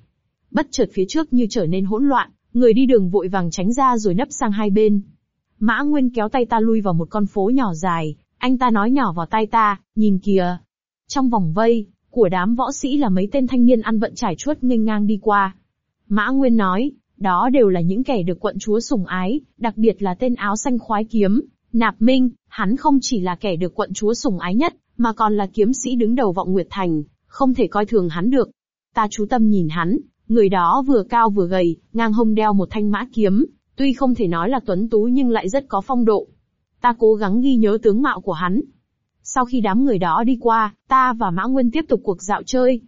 S1: Bất chợt phía trước như trở nên hỗn loạn, người đi đường vội vàng tránh ra rồi nấp sang hai bên. Mã Nguyên kéo tay ta lui vào một con phố nhỏ dài, anh ta nói nhỏ vào tay ta, nhìn kìa. Trong vòng vây, của đám võ sĩ là mấy tên thanh niên ăn vận trải chuốt nghênh ngang đi qua. Mã Nguyên nói, đó đều là những kẻ được quận chúa sủng ái, đặc biệt là tên áo xanh khoái kiếm, Nạp Minh, hắn không chỉ là kẻ được quận chúa sủng ái nhất, mà còn là kiếm sĩ đứng đầu vọng Nguyệt Thành, không thể coi thường hắn được. Ta chú tâm nhìn hắn, người đó vừa cao vừa gầy, ngang hông đeo một thanh mã kiếm, tuy không thể nói là tuấn tú nhưng lại rất có phong độ. Ta cố gắng ghi nhớ tướng mạo của hắn. Sau khi đám người đó đi qua, ta và Mã Nguyên tiếp tục cuộc dạo chơi.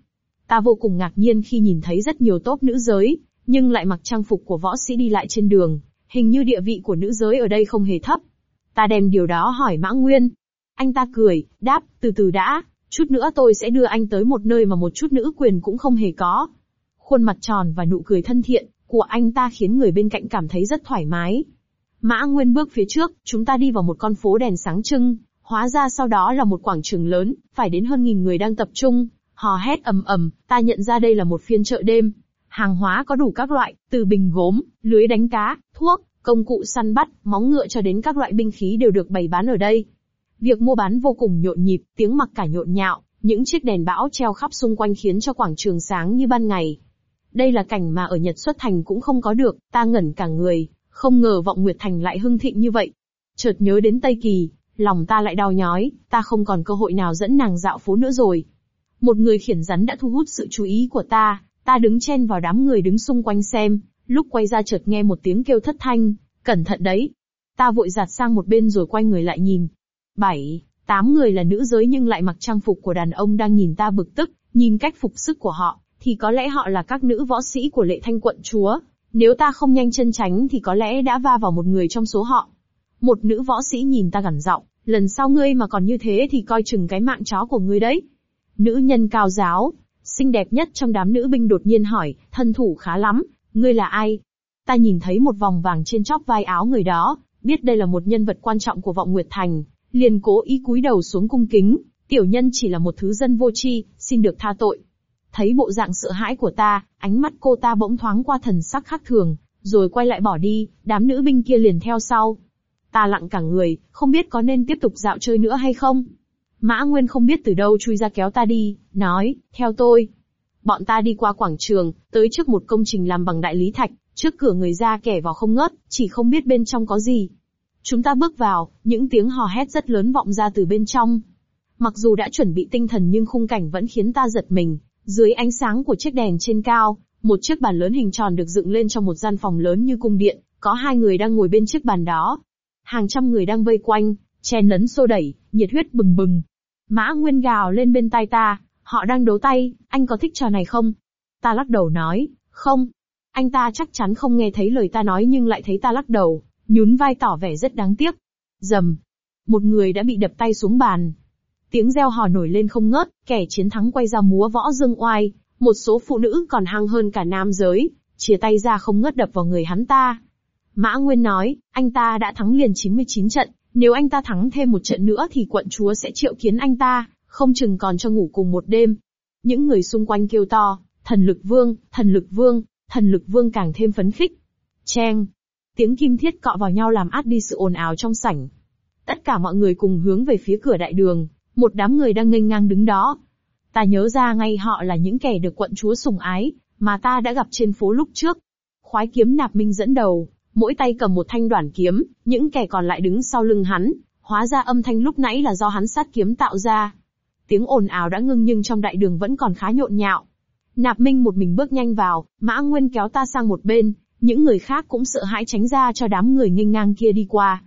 S1: Ta vô cùng ngạc nhiên khi nhìn thấy rất nhiều tốp nữ giới, nhưng lại mặc trang phục của võ sĩ đi lại trên đường, hình như địa vị của nữ giới ở đây không hề thấp. Ta đem điều đó hỏi Mã Nguyên. Anh ta cười, đáp, từ từ đã, chút nữa tôi sẽ đưa anh tới một nơi mà một chút nữ quyền cũng không hề có. Khuôn mặt tròn và nụ cười thân thiện của anh ta khiến người bên cạnh cảm thấy rất thoải mái. Mã Nguyên bước phía trước, chúng ta đi vào một con phố đèn sáng trưng, hóa ra sau đó là một quảng trường lớn, phải đến hơn nghìn người đang tập trung, hò hét ầm ầm, ta nhận ra đây là một phiên chợ đêm. Hàng hóa có đủ các loại, từ bình gốm, lưới đánh cá, thuốc, công cụ săn bắt, móng ngựa cho đến các loại binh khí đều được bày bán ở đây. Việc mua bán vô cùng nhộn nhịp, tiếng mặc cả nhộn nhạo, những chiếc đèn bão treo khắp xung quanh khiến cho quảng trường sáng như ban ngày. Đây là cảnh mà ở Nhật xuất thành cũng không có được, ta ngẩn cả người, không ngờ vọng Nguyệt Thành lại hưng thịnh như vậy. Chợt nhớ đến Tây Kỳ, lòng ta lại đau nhói, ta không còn cơ hội nào dẫn nàng dạo phố nữa rồi. Một người khiển rắn đã thu hút sự chú ý của ta, ta đứng chen vào đám người đứng xung quanh xem, lúc quay ra chợt nghe một tiếng kêu thất thanh, cẩn thận đấy. Ta vội giặt sang một bên rồi quay người lại nhìn. Bảy, tám người là nữ giới nhưng lại mặc trang phục của đàn ông đang nhìn ta bực tức, nhìn cách phục sức của họ, thì có lẽ họ là các nữ võ sĩ của lệ thanh quận chúa. Nếu ta không nhanh chân tránh thì có lẽ đã va vào một người trong số họ. Một nữ võ sĩ nhìn ta gằn giọng, lần sau ngươi mà còn như thế thì coi chừng cái mạng chó của ngươi đấy. Nữ nhân cao giáo, xinh đẹp nhất trong đám nữ binh đột nhiên hỏi, thân thủ khá lắm, ngươi là ai? Ta nhìn thấy một vòng vàng trên chóp vai áo người đó, biết đây là một nhân vật quan trọng của vọng Nguyệt Thành, liền cố ý cúi đầu xuống cung kính, tiểu nhân chỉ là một thứ dân vô tri, xin được tha tội. Thấy bộ dạng sợ hãi của ta, ánh mắt cô ta bỗng thoáng qua thần sắc khác thường, rồi quay lại bỏ đi, đám nữ binh kia liền theo sau. Ta lặng cả người, không biết có nên tiếp tục dạo chơi nữa hay không. Mã Nguyên không biết từ đâu chui ra kéo ta đi, nói, theo tôi. Bọn ta đi qua quảng trường, tới trước một công trình làm bằng đại lý thạch, trước cửa người ra kẻ vào không ngớt, chỉ không biết bên trong có gì. Chúng ta bước vào, những tiếng hò hét rất lớn vọng ra từ bên trong. Mặc dù đã chuẩn bị tinh thần nhưng khung cảnh vẫn khiến ta giật mình. Dưới ánh sáng của chiếc đèn trên cao, một chiếc bàn lớn hình tròn được dựng lên trong một gian phòng lớn như cung điện, có hai người đang ngồi bên chiếc bàn đó. Hàng trăm người đang vây quanh, chen lấn xô đẩy, nhiệt huyết bừng bừng. Mã Nguyên gào lên bên tai ta, họ đang đấu tay, anh có thích trò này không? Ta lắc đầu nói, không. Anh ta chắc chắn không nghe thấy lời ta nói nhưng lại thấy ta lắc đầu, nhún vai tỏ vẻ rất đáng tiếc. Dầm. Một người đã bị đập tay xuống bàn. Tiếng reo hò nổi lên không ngớt, kẻ chiến thắng quay ra múa võ dương oai, một số phụ nữ còn hăng hơn cả nam giới, chia tay ra không ngớt đập vào người hắn ta. Mã Nguyên nói, anh ta đã thắng liền 99 trận, nếu anh ta thắng thêm một trận nữa thì quận chúa sẽ triệu kiến anh ta, không chừng còn cho ngủ cùng một đêm. Những người xung quanh kêu to, thần lực vương, thần lực vương, thần lực vương càng thêm phấn khích. Cheng, tiếng kim thiết cọ vào nhau làm át đi sự ồn ào trong sảnh. Tất cả mọi người cùng hướng về phía cửa đại đường, một đám người đang nghênh ngang đứng đó. Ta nhớ ra ngay họ là những kẻ được quận chúa sủng ái, mà ta đã gặp trên phố lúc trước. Khoái kiếm nạp minh dẫn đầu, mỗi tay cầm một thanh đoản kiếm, những kẻ còn lại đứng sau lưng hắn, hóa ra âm thanh lúc nãy là do hắn sát kiếm tạo ra. Tiếng ồn ào đã ngưng nhưng trong đại đường vẫn còn khá nhộn nhạo. Nạp Minh một mình bước nhanh vào, Mã Nguyên kéo ta sang một bên, những người khác cũng sợ hãi tránh ra cho đám người nghênh ngang kia đi qua.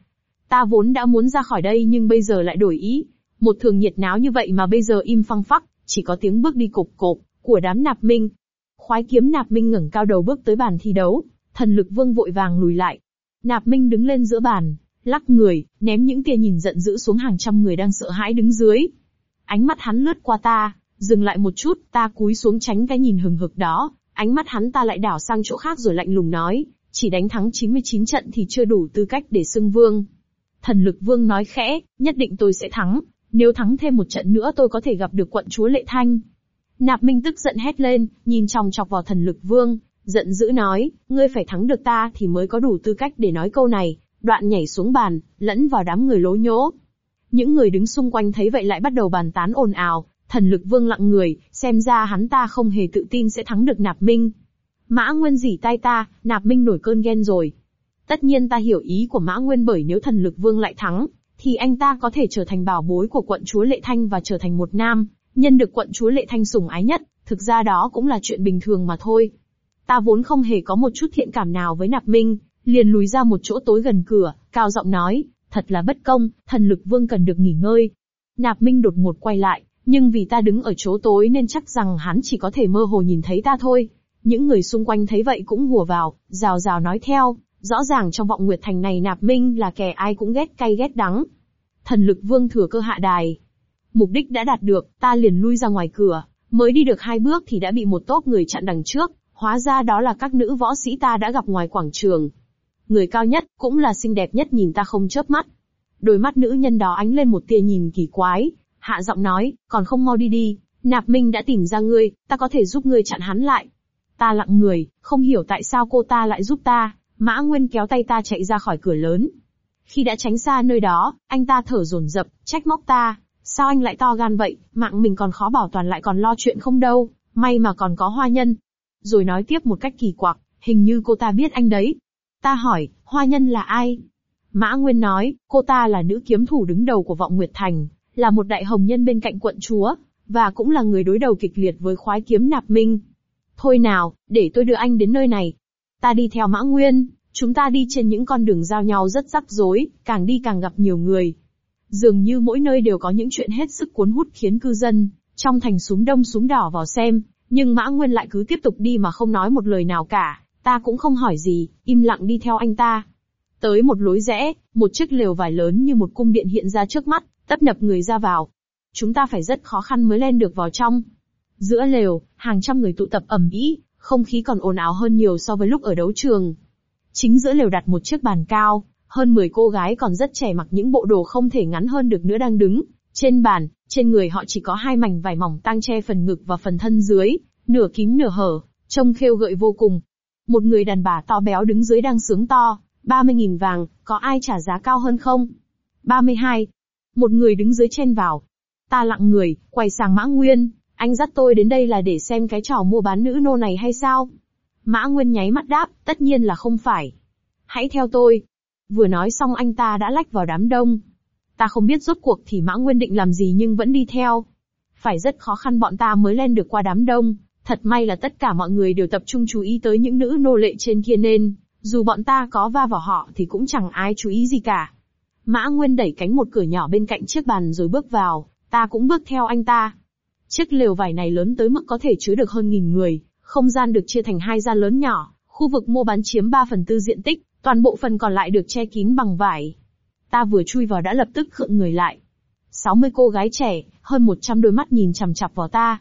S1: Ta vốn đã muốn ra khỏi đây nhưng bây giờ lại đổi ý. Một thường nhiệt náo như vậy mà bây giờ im phăng phắc, chỉ có tiếng bước đi cộp cộp, của đám Nạp Minh. Khoái kiếm Nạp Minh ngẩng cao đầu bước tới bàn thi đấu, thần lực vương vội vàng lùi lại. Nạp Minh đứng lên giữa bàn, lắc người, ném những tia nhìn giận dữ xuống hàng trăm người đang sợ hãi đứng dưới. Ánh mắt hắn lướt qua ta, dừng lại một chút, ta cúi xuống tránh cái nhìn hừng hực đó, Ánh mắt hắn ta lại đảo sang chỗ khác rồi lạnh lùng nói, chỉ đánh thắng 99 trận thì chưa đủ tư cách để xưng vương. Thần lực vương nói khẽ, nhất định tôi sẽ thắng, nếu thắng thêm một trận nữa tôi có thể gặp được quận chúa Lệ Thanh. Nạp Minh tức giận hét lên, nhìn chòng chọc vào thần lực vương, giận dữ nói, ngươi phải thắng được ta thì mới có đủ tư cách để nói câu này, đoạn nhảy xuống bàn, lẫn vào đám người lố nhố. Những người đứng xung quanh thấy vậy lại bắt đầu bàn tán ồn ào, thần lực vương lặng người, xem ra hắn ta không hề tự tin sẽ thắng được nạp minh. Mã Nguyên dỉ tai ta, nạp minh nổi cơn ghen rồi. Tất nhiên ta hiểu ý của Mã Nguyên bởi nếu thần lực vương lại thắng, thì anh ta có thể trở thành bảo bối của quận chúa Lệ Thanh và trở thành một nam, nhân được quận chúa Lệ Thanh sủng ái nhất, thực ra đó cũng là chuyện bình thường mà thôi. Ta vốn không hề có một chút thiện cảm nào với nạp minh, liền lùi ra một chỗ tối gần cửa, cao giọng nói, thật là bất công, thần lực vương cần được nghỉ ngơi. Nạp minh đột ngột quay lại, nhưng vì ta đứng ở chỗ tối nên chắc rằng hắn chỉ có thể mơ hồ nhìn thấy ta thôi. Những người xung quanh thấy vậy cũng hùa vào, rào rào nói theo, rõ ràng trong vọng nguyệt thành này nạp minh là kẻ ai cũng ghét cay ghét đắng. Thần lực vương thừa cơ hạ đài. Mục đích đã đạt được, ta liền lui ra ngoài cửa, mới đi được hai bước thì đã bị một tốp người chặn đằng trước, hóa ra đó là các nữ võ sĩ ta đã gặp ngoài quảng trường. Người cao nhất, cũng là xinh đẹp nhất nhìn ta không chớp mắt. Đôi mắt nữ nhân đó ánh lên một tia nhìn kỳ quái, hạ giọng nói, còn không mau đi đi, nạp minh đã tìm ra ngươi, ta có thể giúp ngươi chặn hắn lại. Ta lặng người, không hiểu tại sao cô ta lại giúp ta, mã nguyên kéo tay ta chạy ra khỏi cửa lớn. Khi đã tránh xa nơi đó, anh ta thở dồn dập, trách móc ta, sao anh lại to gan vậy, mạng mình còn khó bảo toàn lại còn lo chuyện không đâu, may mà còn có hoa nhân. Rồi nói tiếp một cách kỳ quặc, hình như cô ta biết anh đấy. Ta hỏi, hoa nhân là ai? Mã Nguyên nói, cô ta là nữ kiếm thủ đứng đầu của vọng Nguyệt Thành, là một đại hồng nhân bên cạnh quận chúa, và cũng là người đối đầu kịch liệt với khoái kiếm nạp minh. Thôi nào, để tôi đưa anh đến nơi này. Ta đi theo Mã Nguyên, chúng ta đi trên những con đường giao nhau rất rắc rối, càng đi càng gặp nhiều người. Dường như mỗi nơi đều có những chuyện hết sức cuốn hút khiến cư dân, trong thành súng đông súng đỏ vào xem, nhưng Mã Nguyên lại cứ tiếp tục đi mà không nói một lời nào cả, ta cũng không hỏi gì, im lặng đi theo anh ta. Tới một lối rẽ, một chiếc lều vải lớn như một cung điện hiện ra trước mắt, tấp nập người ra vào. Chúng ta phải rất khó khăn mới lên được vào trong. Giữa lều, hàng trăm người tụ tập ẩm ĩ, không khí còn ồn ào hơn nhiều so với lúc ở đấu trường. Chính giữa lều đặt một chiếc bàn cao, hơn 10 cô gái còn rất trẻ mặc những bộ đồ không thể ngắn hơn được nữa đang đứng. Trên bàn, trên người họ chỉ có hai mảnh vải mỏng tang che phần ngực và phần thân dưới, nửa kín nửa hở, trông khêu gợi vô cùng. Một người đàn bà to béo đứng dưới đang sướng to, 30.000 vàng, có ai trả giá cao hơn không? 32. Một người đứng dưới chen vào. Ta lặng người, quay sang Mã Nguyên, anh dắt tôi đến đây là để xem cái trò mua bán nữ nô này hay sao? Mã Nguyên nháy mắt đáp, tất nhiên là không phải. Hãy theo tôi. Vừa nói xong anh ta đã lách vào đám đông. Ta không biết rốt cuộc thì Mã Nguyên định làm gì nhưng vẫn đi theo. Phải rất khó khăn bọn ta mới lên được qua đám đông. Thật may là tất cả mọi người đều tập trung chú ý tới những nữ nô lệ trên kia nên, dù bọn ta có va vào họ thì cũng chẳng ai chú ý gì cả. Mã Nguyên đẩy cánh một cửa nhỏ bên cạnh chiếc bàn rồi bước vào, ta cũng bước theo anh ta. Chiếc lều vải này lớn tới mức có thể chứa được hơn nghìn người, không gian được chia thành hai gian lớn nhỏ, khu vực mua bán chiếm 3 phần tư diện tích, toàn bộ phần còn lại được che kín bằng vải. Ta vừa chui vào đã lập tức khựng người lại. 60 cô gái trẻ, hơn 100 đôi mắt nhìn chằm chằm vào ta.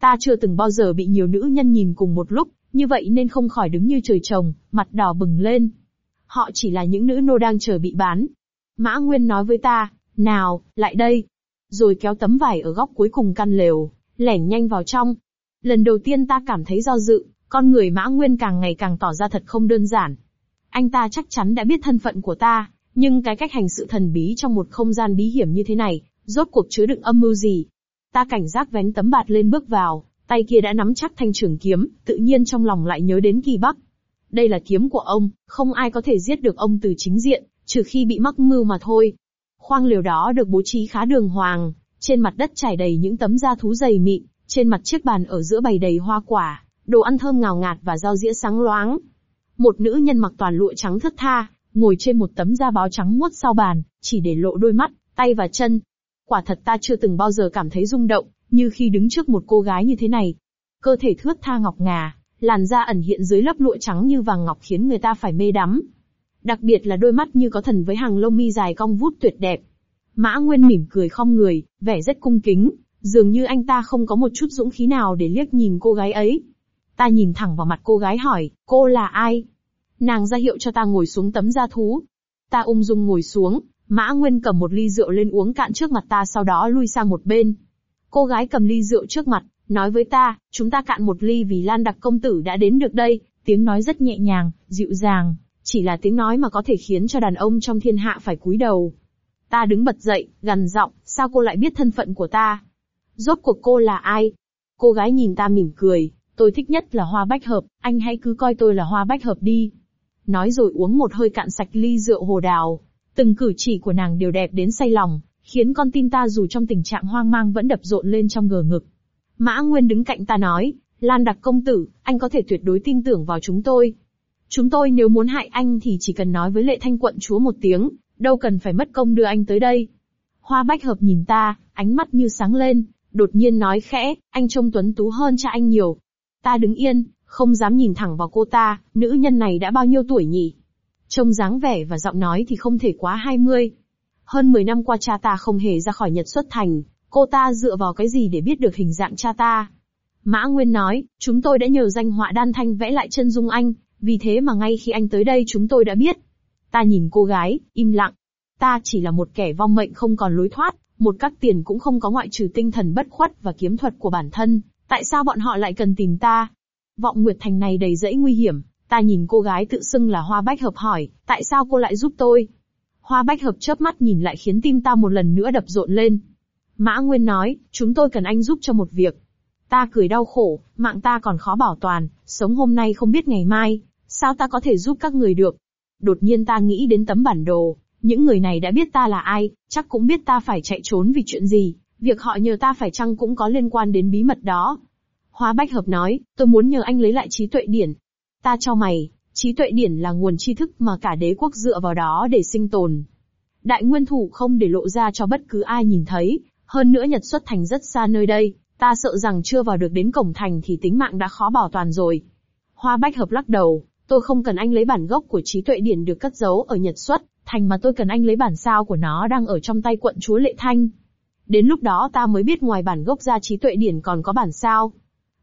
S1: Ta chưa từng bao giờ bị nhiều nữ nhân nhìn cùng một lúc, như vậy nên không khỏi đứng như trời trồng, mặt đỏ bừng lên. Họ chỉ là những nữ nô đang chờ bị bán. Mã Nguyên nói với ta, nào, lại đây. Rồi kéo tấm vải ở góc cuối cùng căn lều, lẻn nhanh vào trong. Lần đầu tiên ta cảm thấy do dự, con người Mã Nguyên càng ngày càng tỏ ra thật không đơn giản. Anh ta chắc chắn đã biết thân phận của ta, nhưng cái cách hành sự thần bí trong một không gian bí hiểm như thế này, rốt cuộc chứa đựng âm mưu gì. Ta cảnh giác vén tấm bạt lên bước vào, Tay kia đã nắm chắc thanh trường kiếm, tự nhiên trong lòng lại nhớ đến kỳ bắc. Đây là kiếm của ông, không ai có thể giết được ông từ chính diện, trừ khi bị mắc mưu mà thôi. Khoang liều đó được bố trí khá đường hoàng, trên mặt đất trải đầy những tấm da thú dày mịn, trên mặt chiếc bàn ở giữa bày đầy hoa quả, đồ ăn thơm ngào ngạt và rau dĩa sáng loáng. Một nữ nhân mặc toàn lụa trắng thất tha, ngồi trên một tấm da báo trắng muốt sau bàn, chỉ để lộ đôi mắt, tay và chân. Quả thật ta chưa từng bao giờ cảm thấy rung động, như khi đứng trước một cô gái như thế này. Cơ thể thướt tha ngọc ngà, làn da ẩn hiện dưới lớp lụa trắng như vàng ngọc khiến người ta phải mê đắm. Đặc biệt là đôi mắt như có thần với hàng lông mi dài cong vút tuyệt đẹp. Mã Nguyên mỉm cười không người, vẻ rất cung kính, dường như anh ta không có một chút dũng khí nào để liếc nhìn cô gái ấy. Ta nhìn thẳng vào mặt cô gái hỏi, cô là ai? Nàng ra hiệu cho ta ngồi xuống tấm da thú. Ta ung dung ngồi xuống, Mã Nguyên cầm một ly rượu lên uống cạn trước mặt ta sau đó lui sang một bên. Cô gái cầm ly rượu trước mặt, nói với ta, chúng ta cạn một ly vì Lan Đặc công tử đã đến được đây, tiếng nói rất nhẹ nhàng, dịu dàng, chỉ là tiếng nói mà có thể khiến cho đàn ông trong thiên hạ phải cúi đầu. Ta đứng bật dậy, gằn giọng, sao cô lại biết thân phận của ta? Rốt cuộc cô là ai? Cô gái nhìn ta mỉm cười, tôi thích nhất là hoa bách hợp, anh hãy cứ coi tôi là hoa bách hợp đi. Nói rồi uống một hơi cạn sạch ly rượu hồ đào. Từng cử chỉ của nàng đều đẹp đến say lòng, khiến con tim ta dù trong tình trạng hoang mang vẫn đập rộn lên trong gờ ngực. Mã Nguyên đứng cạnh ta nói, Lan đặc công tử, anh có thể tuyệt đối tin tưởng vào chúng tôi. Chúng tôi nếu muốn hại anh thì chỉ cần nói với lệ thanh quận chúa một tiếng, đâu cần phải mất công đưa anh tới đây. Hoa bách hợp nhìn ta, ánh mắt như sáng lên, đột nhiên nói khẽ, anh trông tuấn tú hơn cha anh nhiều. Ta đứng yên, không dám nhìn thẳng vào cô ta, nữ nhân này đã bao nhiêu tuổi nhỉ? Trông dáng vẻ và giọng nói thì không thể quá 20. Hơn 10 năm qua cha ta không hề ra khỏi Nhật xuất thành, cô ta dựa vào cái gì để biết được hình dạng cha ta? Mã Nguyên nói, chúng tôi đã nhờ danh họa đan thanh vẽ lại chân dung anh, vì thế mà ngay khi anh tới đây chúng tôi đã biết. Ta nhìn cô gái, im lặng. Ta chỉ là một kẻ vong mệnh không còn lối thoát, một các tiền cũng không có ngoại trừ tinh thần bất khuất và kiếm thuật của bản thân. Tại sao bọn họ lại cần tìm ta? Vọng Nguyệt Thành này đầy rẫy nguy hiểm, ta nhìn cô gái tự xưng là Hoa Bách Hợp hỏi, tại sao cô lại giúp tôi? Hoa Bách Hợp chớp mắt nhìn lại khiến tim ta một lần nữa đập rộn lên. Mã Nguyên nói, chúng tôi cần anh giúp cho một việc. Ta cười đau khổ, mạng ta còn khó bảo toàn, sống hôm nay không biết ngày mai, sao ta có thể giúp các người được? Đột nhiên ta nghĩ đến tấm bản đồ, những người này đã biết ta là ai, chắc cũng biết ta phải chạy trốn vì chuyện gì, việc họ nhờ ta phải chăng cũng có liên quan đến bí mật đó. Hóa Bách Hợp nói, tôi muốn nhờ anh lấy lại trí tuệ điển. Ta cho mày, trí tuệ điển là nguồn tri thức mà cả đế quốc dựa vào đó để sinh tồn. Đại nguyên thủ không để lộ ra cho bất cứ ai nhìn thấy, hơn nữa Nhật xuất thành rất xa nơi đây, Ta sợ rằng chưa vào được đến cổng thành thì tính mạng đã khó bảo toàn rồi. Hoa Bách Hợp lắc đầu, tôi không cần anh lấy bản gốc của trí tuệ điển được cất giấu ở Nhật xuất, thành mà tôi cần anh lấy bản sao của nó đang ở trong tay quận chúa Lệ Thanh. Đến lúc đó ta mới biết ngoài bản gốc ra trí tuệ điển còn có bản sao.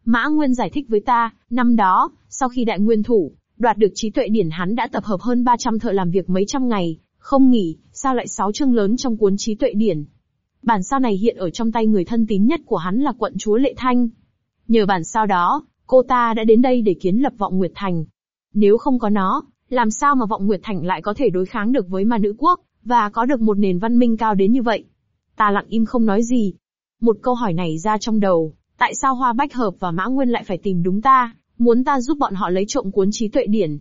S1: Mã Nguyên giải thích với ta, năm đó, sau khi đại nguyên thủ, đoạt được trí tuệ điển hắn đã tập hợp hơn 300 thợ làm việc mấy trăm ngày, không nghỉ, sao lại sáu chương lớn trong cuốn trí tuệ điển, Bản sao này hiện ở trong tay người thân tín nhất của hắn là quận chúa Lệ Thanh. Nhờ bản sao đó, cô ta đã đến đây để kiến lập vọng Nguyệt Thành. Nếu không có nó, làm sao mà vọng Nguyệt Thành lại có thể đối kháng được với ma nữ quốc, và có được một nền văn minh cao đến như vậy? Ta lặng im không nói gì. Một câu hỏi này ra trong đầu, tại sao Hoa Bách Hợp và Mã Nguyên lại phải tìm đúng ta, muốn ta giúp bọn họ lấy trộm cuốn trí tuệ điển?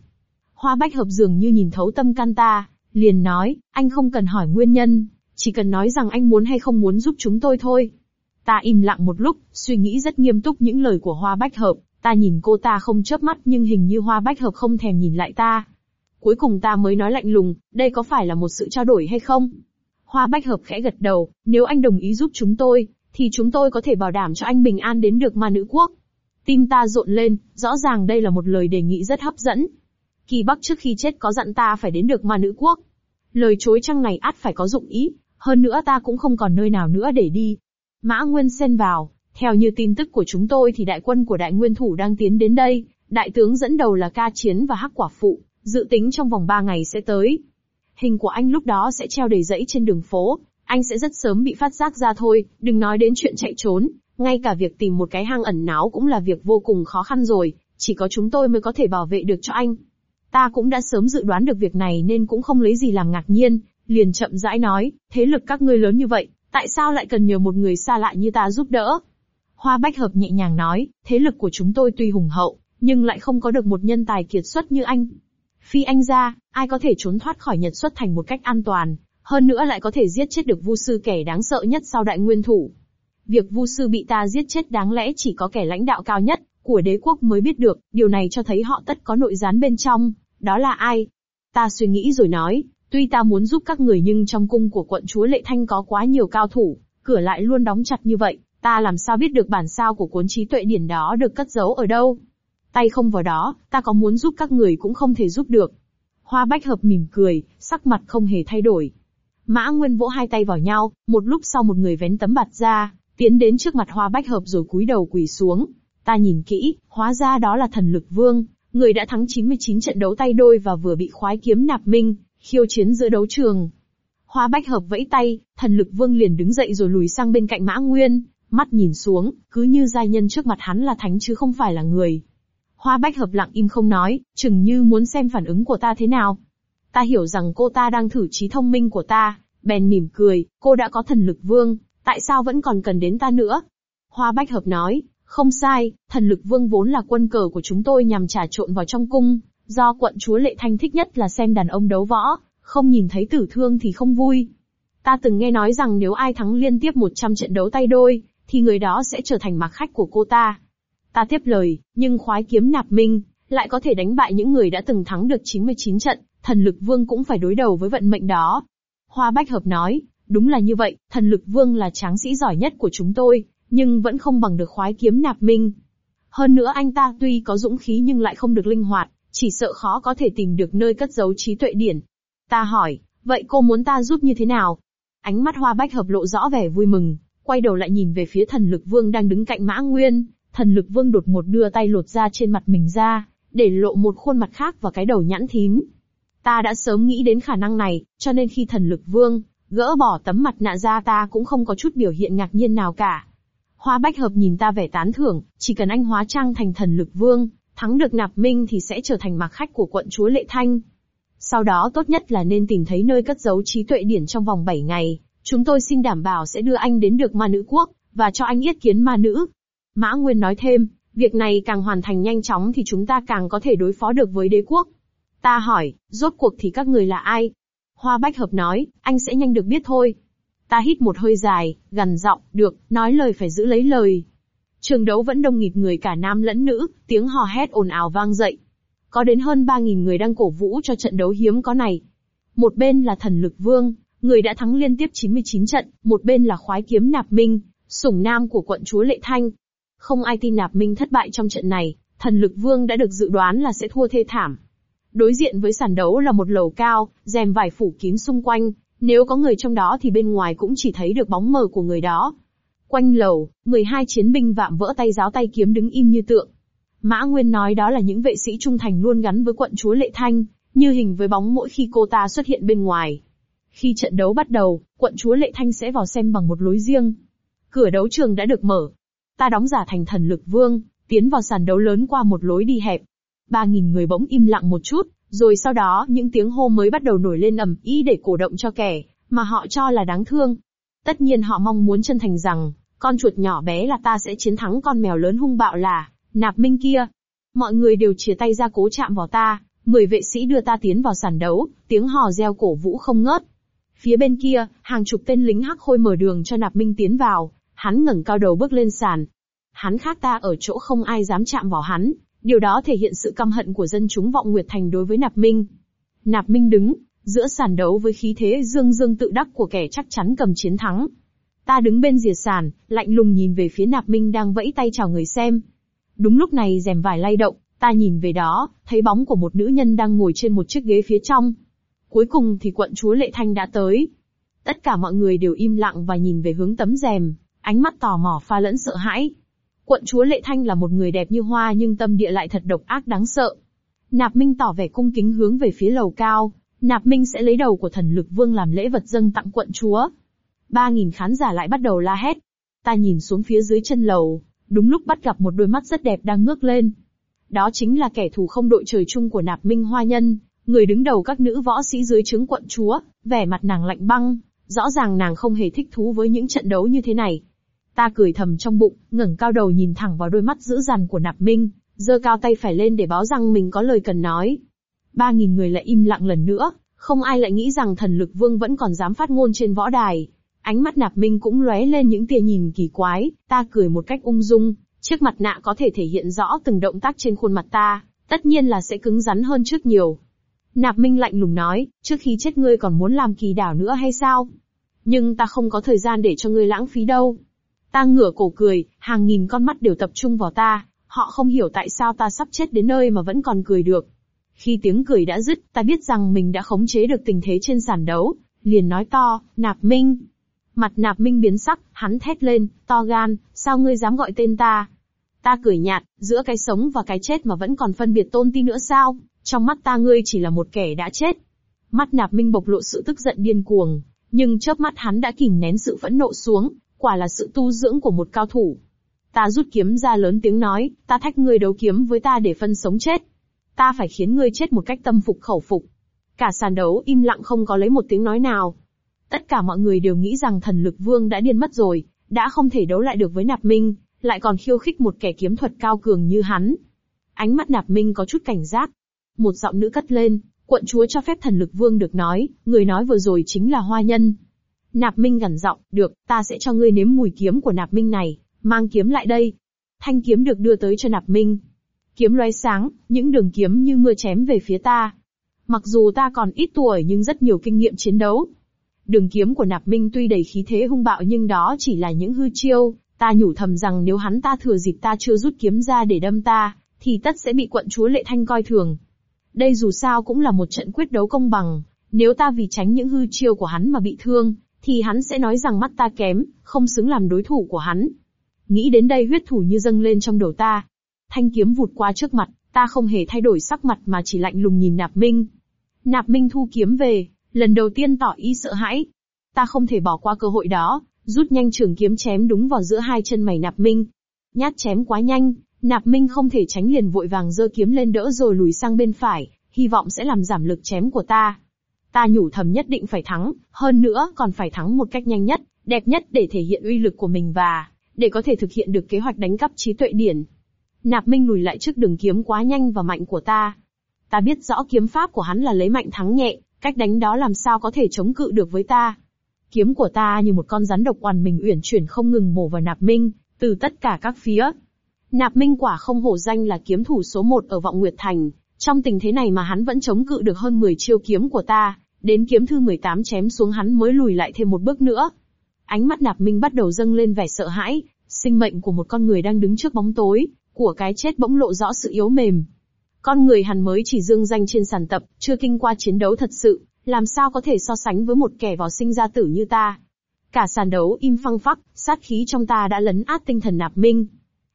S1: Hoa Bách Hợp dường như nhìn thấu tâm can ta, liền nói, anh không cần hỏi nguyên nhân, chỉ cần nói rằng anh muốn hay không muốn giúp chúng tôi thôi. Ta im lặng một lúc, suy nghĩ rất nghiêm túc những lời của Hoa Bách Hợp, ta nhìn cô ta không chớp mắt nhưng hình như Hoa Bách Hợp không thèm nhìn lại ta. Cuối cùng ta mới nói lạnh lùng, đây có phải là một sự trao đổi hay không? Hoa Bách Hợp khẽ gật đầu, nếu anh đồng ý giúp chúng tôi, thì chúng tôi có thể bảo đảm cho anh bình an đến được ma nữ quốc. Tim ta rộn lên, rõ ràng đây là một lời đề nghị rất hấp dẫn. Kỳ Bắc trước khi chết có dặn ta phải đến được ma nữ quốc. Lời chối trăng này át phải có dụng ý, hơn nữa ta cũng không còn nơi nào nữa để đi. Mã Nguyên xen vào, theo như tin tức của chúng tôi thì đại quân của đại nguyên thủ đang tiến đến đây, đại tướng dẫn đầu là ca chiến và hắc quả phụ, dự tính trong vòng 3 ngày sẽ tới. Hình của anh lúc đó sẽ treo đầy dãy trên đường phố, anh sẽ rất sớm bị phát giác ra thôi, đừng nói đến chuyện chạy trốn, ngay cả việc tìm một cái hang ẩn náu cũng là việc vô cùng khó khăn rồi, chỉ có chúng tôi mới có thể bảo vệ được cho anh. Ta cũng đã sớm dự đoán được việc này nên cũng không lấy gì làm ngạc nhiên, liền chậm rãi nói, thế lực các ngươi lớn như vậy, tại sao lại cần nhờ một người xa lạ như ta giúp đỡ? Hoa Bách Hợp nhẹ nhàng nói, thế lực của chúng tôi tuy hùng hậu, nhưng lại không có được một nhân tài kiệt xuất như anh. Phi anh ra, ai có thể trốn thoát khỏi Nhật xuất thành một cách an toàn, hơn nữa lại có thể giết chết được Vu sư kẻ đáng sợ nhất sau đại nguyên thủ. Việc Vu sư bị ta giết chết đáng lẽ chỉ có kẻ lãnh đạo cao nhất của đế quốc mới biết được, điều này cho thấy họ tất có nội gián bên trong, đó là ai? Ta suy nghĩ rồi nói, Tuy ta muốn giúp các người nhưng trong cung của quận chúa Lệ Thanh có quá nhiều cao thủ, cửa lại luôn đóng chặt như vậy, ta làm sao biết được bản sao của cuốn trí tuệ điển đó được cất giấu ở đâu? Tay không vào đó, ta có muốn giúp các người cũng không thể giúp được. Hoa Bách Hợp mỉm cười, sắc mặt không hề thay đổi. Mã Nguyên vỗ hai tay vào nhau, một lúc sau một người vén tấm bạt ra, tiến đến trước mặt Hoa Bách Hợp rồi cúi đầu quỳ xuống. Ta nhìn kỹ, hóa ra đó là thần lực vương, người đã thắng 99 trận đấu tay đôi và vừa bị khoái kiếm nạp minh, khiêu chiến giữa đấu trường. Hoa bách hợp vẫy tay, thần lực vương liền đứng dậy rồi lùi sang bên cạnh mã nguyên, mắt nhìn xuống, cứ như giai nhân trước mặt hắn là thánh chứ không phải là người. Hoa bách hợp lặng im không nói, chừng như muốn xem phản ứng của ta thế nào. Ta hiểu rằng cô ta đang thử trí thông minh của ta, bèn mỉm cười, cô đã có thần lực vương, tại sao vẫn còn cần đến ta nữa? Hoa bách hợp nói, không sai, thần lực vương vốn là quân cờ của chúng tôi nhằm trà trộn vào trong cung, do quận chúa Lệ Thanh thích nhất là xem đàn ông đấu võ, không nhìn thấy tử thương thì không vui. Ta từng nghe nói rằng nếu ai thắng liên tiếp 100 trận đấu tay đôi, thì người đó sẽ trở thành mặc khách của cô ta. Ta tiếp lời, nhưng khoái kiếm nạp minh, lại có thể đánh bại những người đã từng thắng được 99 trận, thần lực vương cũng phải đối đầu với vận mệnh đó. Hoa Bách Hợp nói, đúng là như vậy, thần lực vương là tráng sĩ giỏi nhất của chúng tôi, nhưng vẫn không bằng được khoái kiếm nạp minh. Hơn nữa anh ta tuy có dũng khí nhưng lại không được linh hoạt, chỉ sợ khó có thể tìm được nơi cất giấu trí tuệ điển. Ta hỏi, vậy cô muốn ta giúp như thế nào? Ánh mắt hoa bách hợp lộ rõ vẻ vui mừng, quay đầu lại nhìn về phía thần lực vương đang đứng cạnh mã nguyên, thần lực vương đột một đưa tay lột ra trên mặt mình ra, để lộ một khuôn mặt khác và cái đầu nhãn thím. Ta đã sớm nghĩ đến khả năng này, cho nên khi thần lực vương, gỡ bỏ tấm mặt nạ ra ta cũng không có chút biểu hiện ngạc nhiên nào cả. Hoa Bách Hợp nhìn ta vẻ tán thưởng, chỉ cần anh hóa trang thành thần lực vương, thắng được nạp minh thì sẽ trở thành mặc khách của quận chúa Lệ Thanh. Sau đó tốt nhất là nên tìm thấy nơi cất giấu trí tuệ điển trong vòng 7 ngày, chúng tôi xin đảm bảo sẽ đưa anh đến được ma nữ quốc, và cho anh yết kiến ma nữ. Mã Nguyên nói thêm, việc này càng hoàn thành nhanh chóng thì chúng ta càng có thể đối phó được với đế quốc. Ta hỏi, rốt cuộc thì các người là ai? Hoa Bách Hợp nói, anh sẽ nhanh được biết thôi. Ta hít một hơi dài, gần giọng, được, nói lời phải giữ lấy lời. Trường đấu vẫn đông nghịt người cả nam lẫn nữ, tiếng hò hét ồn ào vang dậy. Có đến hơn 3.000 người đang cổ vũ cho trận đấu hiếm có này. Một bên là thần lực vương, người đã thắng liên tiếp 99 trận, một bên là khoái kiếm nạp minh, sủng nam của quận chúa Lệ Thanh. Không ai tin nạp minh thất bại trong trận này, thần lực vương đã được dự đoán là sẽ thua thê thảm. Đối diện với sàn đấu là một lầu cao, rèm vải phủ kín xung quanh, nếu có người trong đó thì bên ngoài cũng chỉ thấy được bóng mờ của người đó. Quanh lầu, 12 chiến binh vạm vỡ tay giáo tay kiếm đứng im như tượng. Mã Nguyên nói đó là những vệ sĩ trung thành luôn gắn với quận chúa Lệ Thanh, như hình với bóng mỗi khi cô ta xuất hiện bên ngoài. Khi trận đấu bắt đầu, quận chúa Lệ Thanh sẽ vào xem bằng một lối riêng. Cửa đấu trường đã được mở. Ta đóng giả thành thần lực vương, tiến vào sàn đấu lớn qua một lối đi hẹp. Ba nghìn người bỗng im lặng một chút, rồi sau đó những tiếng hô mới bắt đầu nổi lên ầm ý để cổ động cho kẻ mà họ cho là đáng thương. Tất nhiên họ mong muốn chân thành rằng, con chuột nhỏ bé là ta sẽ chiến thắng con mèo lớn hung bạo là, nạp minh kia. Mọi người đều chia tay ra cố chạm vào ta, mười vệ sĩ đưa ta tiến vào sàn đấu, tiếng hò reo cổ vũ không ngớt. Phía bên kia, hàng chục tên lính hắc khôi mở đường cho nạp minh tiến vào, hắn ngẩng cao đầu bước lên sàn. Hắn khác ta ở chỗ không ai dám chạm vào hắn, Điều đó thể hiện sự căm hận của dân chúng vọng Nguyệt Thành đối với Nạp Minh. Nạp Minh đứng, giữa sàn đấu với khí thế dương dương tự đắc của kẻ chắc chắn cầm chiến thắng. Ta đứng bên rìa sàn, lạnh lùng nhìn về phía Nạp Minh đang vẫy tay chào người xem. Đúng lúc này rèm vải lay động, ta nhìn về đó, thấy bóng của một nữ nhân đang ngồi trên một chiếc ghế phía trong. Cuối cùng thì quận chúa Lệ Thanh đã tới. Tất cả mọi người đều im lặng và nhìn về hướng tấm rèm, ánh mắt tò mò pha lẫn sợ hãi. Quận chúa Lệ Thanh là một người đẹp như hoa nhưng tâm địa lại thật độc ác đáng sợ. Nạp Minh tỏ vẻ cung kính hướng về phía lầu cao, Nạp Minh sẽ lấy đầu của thần lực vương làm lễ vật dâng tặng quận chúa. Ba nghìn khán giả lại bắt đầu la hét. Ta nhìn xuống phía dưới chân lầu, đúng lúc bắt gặp một đôi mắt rất đẹp đang ngước lên. Đó chính là kẻ thù không đội trời chung của Nạp Minh Hoa Nhân, người đứng đầu các nữ võ sĩ dưới trướng quận chúa, vẻ mặt nàng lạnh băng, rõ ràng nàng không hề thích thú với những trận đấu như thế này. Ta cười thầm trong bụng, ngẩng cao đầu nhìn thẳng vào đôi mắt dữ dằn của Nạp Minh, giơ cao tay phải lên để báo rằng mình có lời cần nói. Ba nghìn người lại im lặng lần nữa, không ai lại nghĩ rằng thần lực vương vẫn còn dám phát ngôn trên võ đài. Ánh mắt Nạp Minh cũng lóe lên những tia nhìn kỳ quái, ta cười một cách ung dung, chiếc mặt nạ có thể thể hiện rõ từng động tác trên khuôn mặt ta, tất nhiên là sẽ cứng rắn hơn trước nhiều. Nạp Minh lạnh lùng nói, trước khi chết ngươi còn muốn làm kỳ đảo nữa hay sao? Nhưng ta không có thời gian để cho ngươi lãng phí đâu. Ta ngửa cổ cười, hàng nghìn con mắt đều tập trung vào ta, họ không hiểu tại sao ta sắp chết đến nơi mà vẫn còn cười được. Khi tiếng cười đã dứt, ta biết rằng mình đã khống chế được tình thế trên sàn đấu, liền nói to, nạp minh. Mặt nạp minh biến sắc, hắn thét lên, to gan, sao ngươi dám gọi tên ta? Ta cười nhạt, giữa cái sống và cái chết mà vẫn còn phân biệt tôn ti nữa sao? Trong mắt ta ngươi chỉ là một kẻ đã chết. Mắt nạp minh bộc lộ sự tức giận điên cuồng, nhưng chớp mắt hắn đã kìm nén sự phẫn nộ xuống, quả là sự tu dưỡng của một cao thủ. Ta rút kiếm ra lớn tiếng nói, ta thách ngươi đấu kiếm với ta để phân sống chết. Ta phải khiến ngươi chết một cách tâm phục khẩu phục. Cả sàn đấu im lặng không có lấy một tiếng nói nào. Tất cả mọi người đều nghĩ rằng thần lực vương đã điên mất rồi, đã không thể đấu lại được với nạp minh, lại còn khiêu khích một kẻ kiếm thuật cao cường như hắn. Ánh mắt nạp minh có chút cảnh giác. Một giọng nữ cất lên, quận chúa cho phép thần lực vương được nói, người nói vừa rồi chính là hoa nhân. Nạp minh gằn giọng, được, ta sẽ cho ngươi nếm mùi kiếm của nạp minh này, mang kiếm lại đây. Thanh kiếm được đưa tới cho nạp minh. Kiếm loé sáng, những đường kiếm như mưa chém về phía ta. Mặc dù ta còn ít tuổi nhưng rất nhiều kinh nghiệm chiến đấu. Đường kiếm của nạp minh tuy đầy khí thế hung bạo nhưng đó chỉ là những hư chiêu, ta nhủ thầm rằng nếu hắn ta thừa dịp ta chưa rút kiếm ra để đâm ta, thì tất sẽ bị quận chúa lệ thanh coi thường. Đây dù sao cũng là một trận quyết đấu công bằng, nếu ta vì tránh những hư chiêu của hắn mà bị thương, thì hắn sẽ nói rằng mắt ta kém, không xứng làm đối thủ của hắn. Nghĩ đến đây huyết thủ như dâng lên trong đầu ta. Thanh kiếm vụt qua trước mặt, ta không hề thay đổi sắc mặt mà chỉ lạnh lùng nhìn Nạp Minh. Nạp Minh thu kiếm về, lần đầu tiên tỏ ý sợ hãi. Ta không thể bỏ qua cơ hội đó, rút nhanh trường kiếm chém đúng vào giữa hai chân mày Nạp Minh. Nhát chém quá nhanh, Nạp Minh không thể tránh liền vội vàng giơ kiếm lên đỡ rồi lùi sang bên phải, hy vọng sẽ làm giảm lực chém của ta. Ta nhủ thầm nhất định phải thắng, hơn nữa còn phải thắng một cách nhanh nhất, đẹp nhất để thể hiện uy lực của mình và để có thể thực hiện được kế hoạch đánh cắp trí tuệ điển. Nạp Minh lùi lại trước đường kiếm quá nhanh và mạnh của ta. Ta biết rõ kiếm pháp của hắn là lấy mạnh thắng nhẹ, cách đánh đó làm sao có thể chống cự được với ta. Kiếm của ta như một con rắn độc oằn mình uyển chuyển không ngừng mổ vào Nạp Minh, từ tất cả các phía. Nạp Minh quả không hổ danh là kiếm thủ số một ở vọng Nguyệt Thành, trong tình thế này mà hắn vẫn chống cự được hơn 10 chiêu kiếm của ta, đến kiếm thư 18 chém xuống hắn mới lùi lại thêm một bước nữa. Ánh mắt Nạp Minh bắt đầu dâng lên vẻ sợ hãi, sinh mệnh của một con người đang đứng trước bóng tối, của cái chết bỗng lộ rõ sự yếu mềm. Con người hắn mới chỉ dương danh trên sàn tập, chưa kinh qua chiến đấu thật sự, làm sao có thể so sánh với một kẻ vào sinh ra tử như ta. Cả sàn đấu im phăng phắc, sát khí trong ta đã lấn át tinh thần Nạp Minh.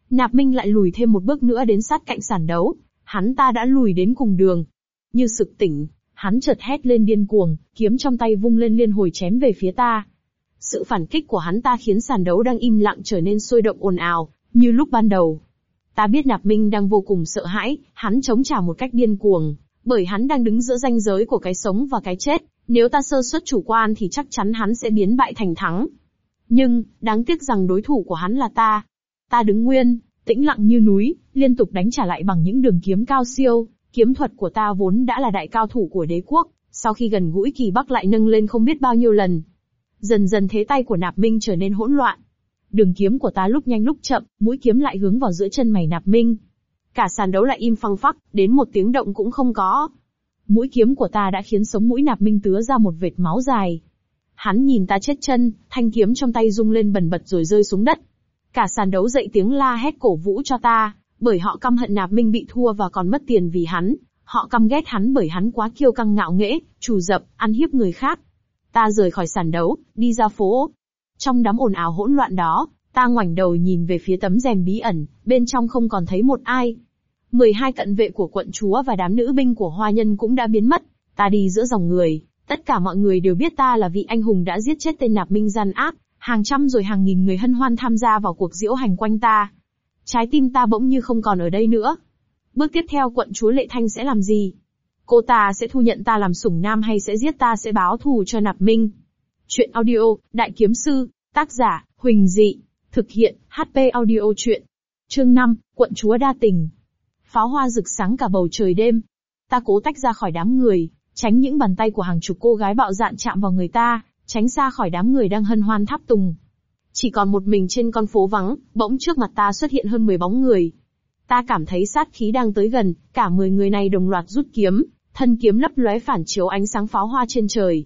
S1: Nạp Minh lại lùi thêm một bước nữa đến sát cạnh sàn đấu, hắn ta đã lùi đến cùng đường. Như sực tỉnh, hắn chợt hét lên điên cuồng, kiếm trong tay vung lên liên hồi chém về phía ta. Sự phản kích của hắn ta khiến sàn đấu đang im lặng trở nên sôi động ồn ào, như lúc ban đầu. Ta biết Nạp Minh đang vô cùng sợ hãi, hắn chống trả một cách điên cuồng, bởi hắn đang đứng giữa ranh giới của cái sống và cái chết, nếu ta sơ suất chủ quan thì chắc chắn hắn sẽ biến bại thành thắng. Nhưng, đáng tiếc rằng đối thủ của hắn là ta. Ta đứng nguyên, tĩnh lặng như núi, liên tục đánh trả lại bằng những đường kiếm cao siêu, kiếm thuật của ta vốn đã là đại cao thủ của đế quốc, sau khi gần gũi kỳ bắc lại nâng lên không biết bao nhiêu lần. Dần dần thế tay của nạp minh trở nên hỗn loạn. Đường kiếm của ta lúc nhanh lúc chậm, mũi kiếm lại hướng vào giữa chân mày nạp minh. Cả sàn đấu lại im phăng phắc, đến một tiếng động cũng không có. Mũi kiếm của ta đã khiến sống mũi nạp minh tứa ra một vệt máu dài. Hắn nhìn ta chết chân, thanh kiếm trong tay rung lên bần bật rồi rơi xuống đất. Cả sàn đấu dậy tiếng la hét cổ vũ cho ta, bởi họ căm hận nạp minh bị thua và còn mất tiền vì hắn. Họ căm ghét hắn bởi hắn quá kiêu căng ngạo nghễ, trù dập, ăn hiếp người khác. Ta rời khỏi sàn đấu, đi ra phố. Trong đám ồn ào hỗn loạn đó, ta ngoảnh đầu nhìn về phía tấm rèm bí ẩn, bên trong không còn thấy một ai. 12 cận vệ của quận chúa và đám nữ binh của hoa nhân cũng đã biến mất. Ta đi giữa dòng người, tất cả mọi người đều biết ta là vị anh hùng đã giết chết tên nạp minh gian ác, hàng trăm rồi hàng nghìn người hân hoan tham gia vào cuộc diễu hành quanh ta. Trái tim ta bỗng như không còn ở đây nữa. Bước tiếp theo quận chúa Lệ Thanh sẽ làm gì? Cô ta sẽ thu nhận ta làm sủng nam hay sẽ giết ta sẽ báo thù cho nạp minh? Chuyện audio, Đại Kiếm Sư, tác giả, Huỳnh Dị, thực hiện, HP audio chuyện. Chương 5, quận chúa đa tình. Pháo hoa rực sáng cả bầu trời đêm. Ta cố tách ra khỏi đám người, tránh những bàn tay của hàng chục cô gái bạo dạn chạm vào người ta, tránh xa khỏi đám người đang hân hoan tháp tùng. Chỉ còn một mình trên con phố vắng, bỗng trước mặt ta xuất hiện hơn 10 bóng người. Ta cảm thấy sát khí đang tới gần, cả 10 người này đồng loạt rút kiếm, thân kiếm lấp lóe phản chiếu ánh sáng pháo hoa trên trời.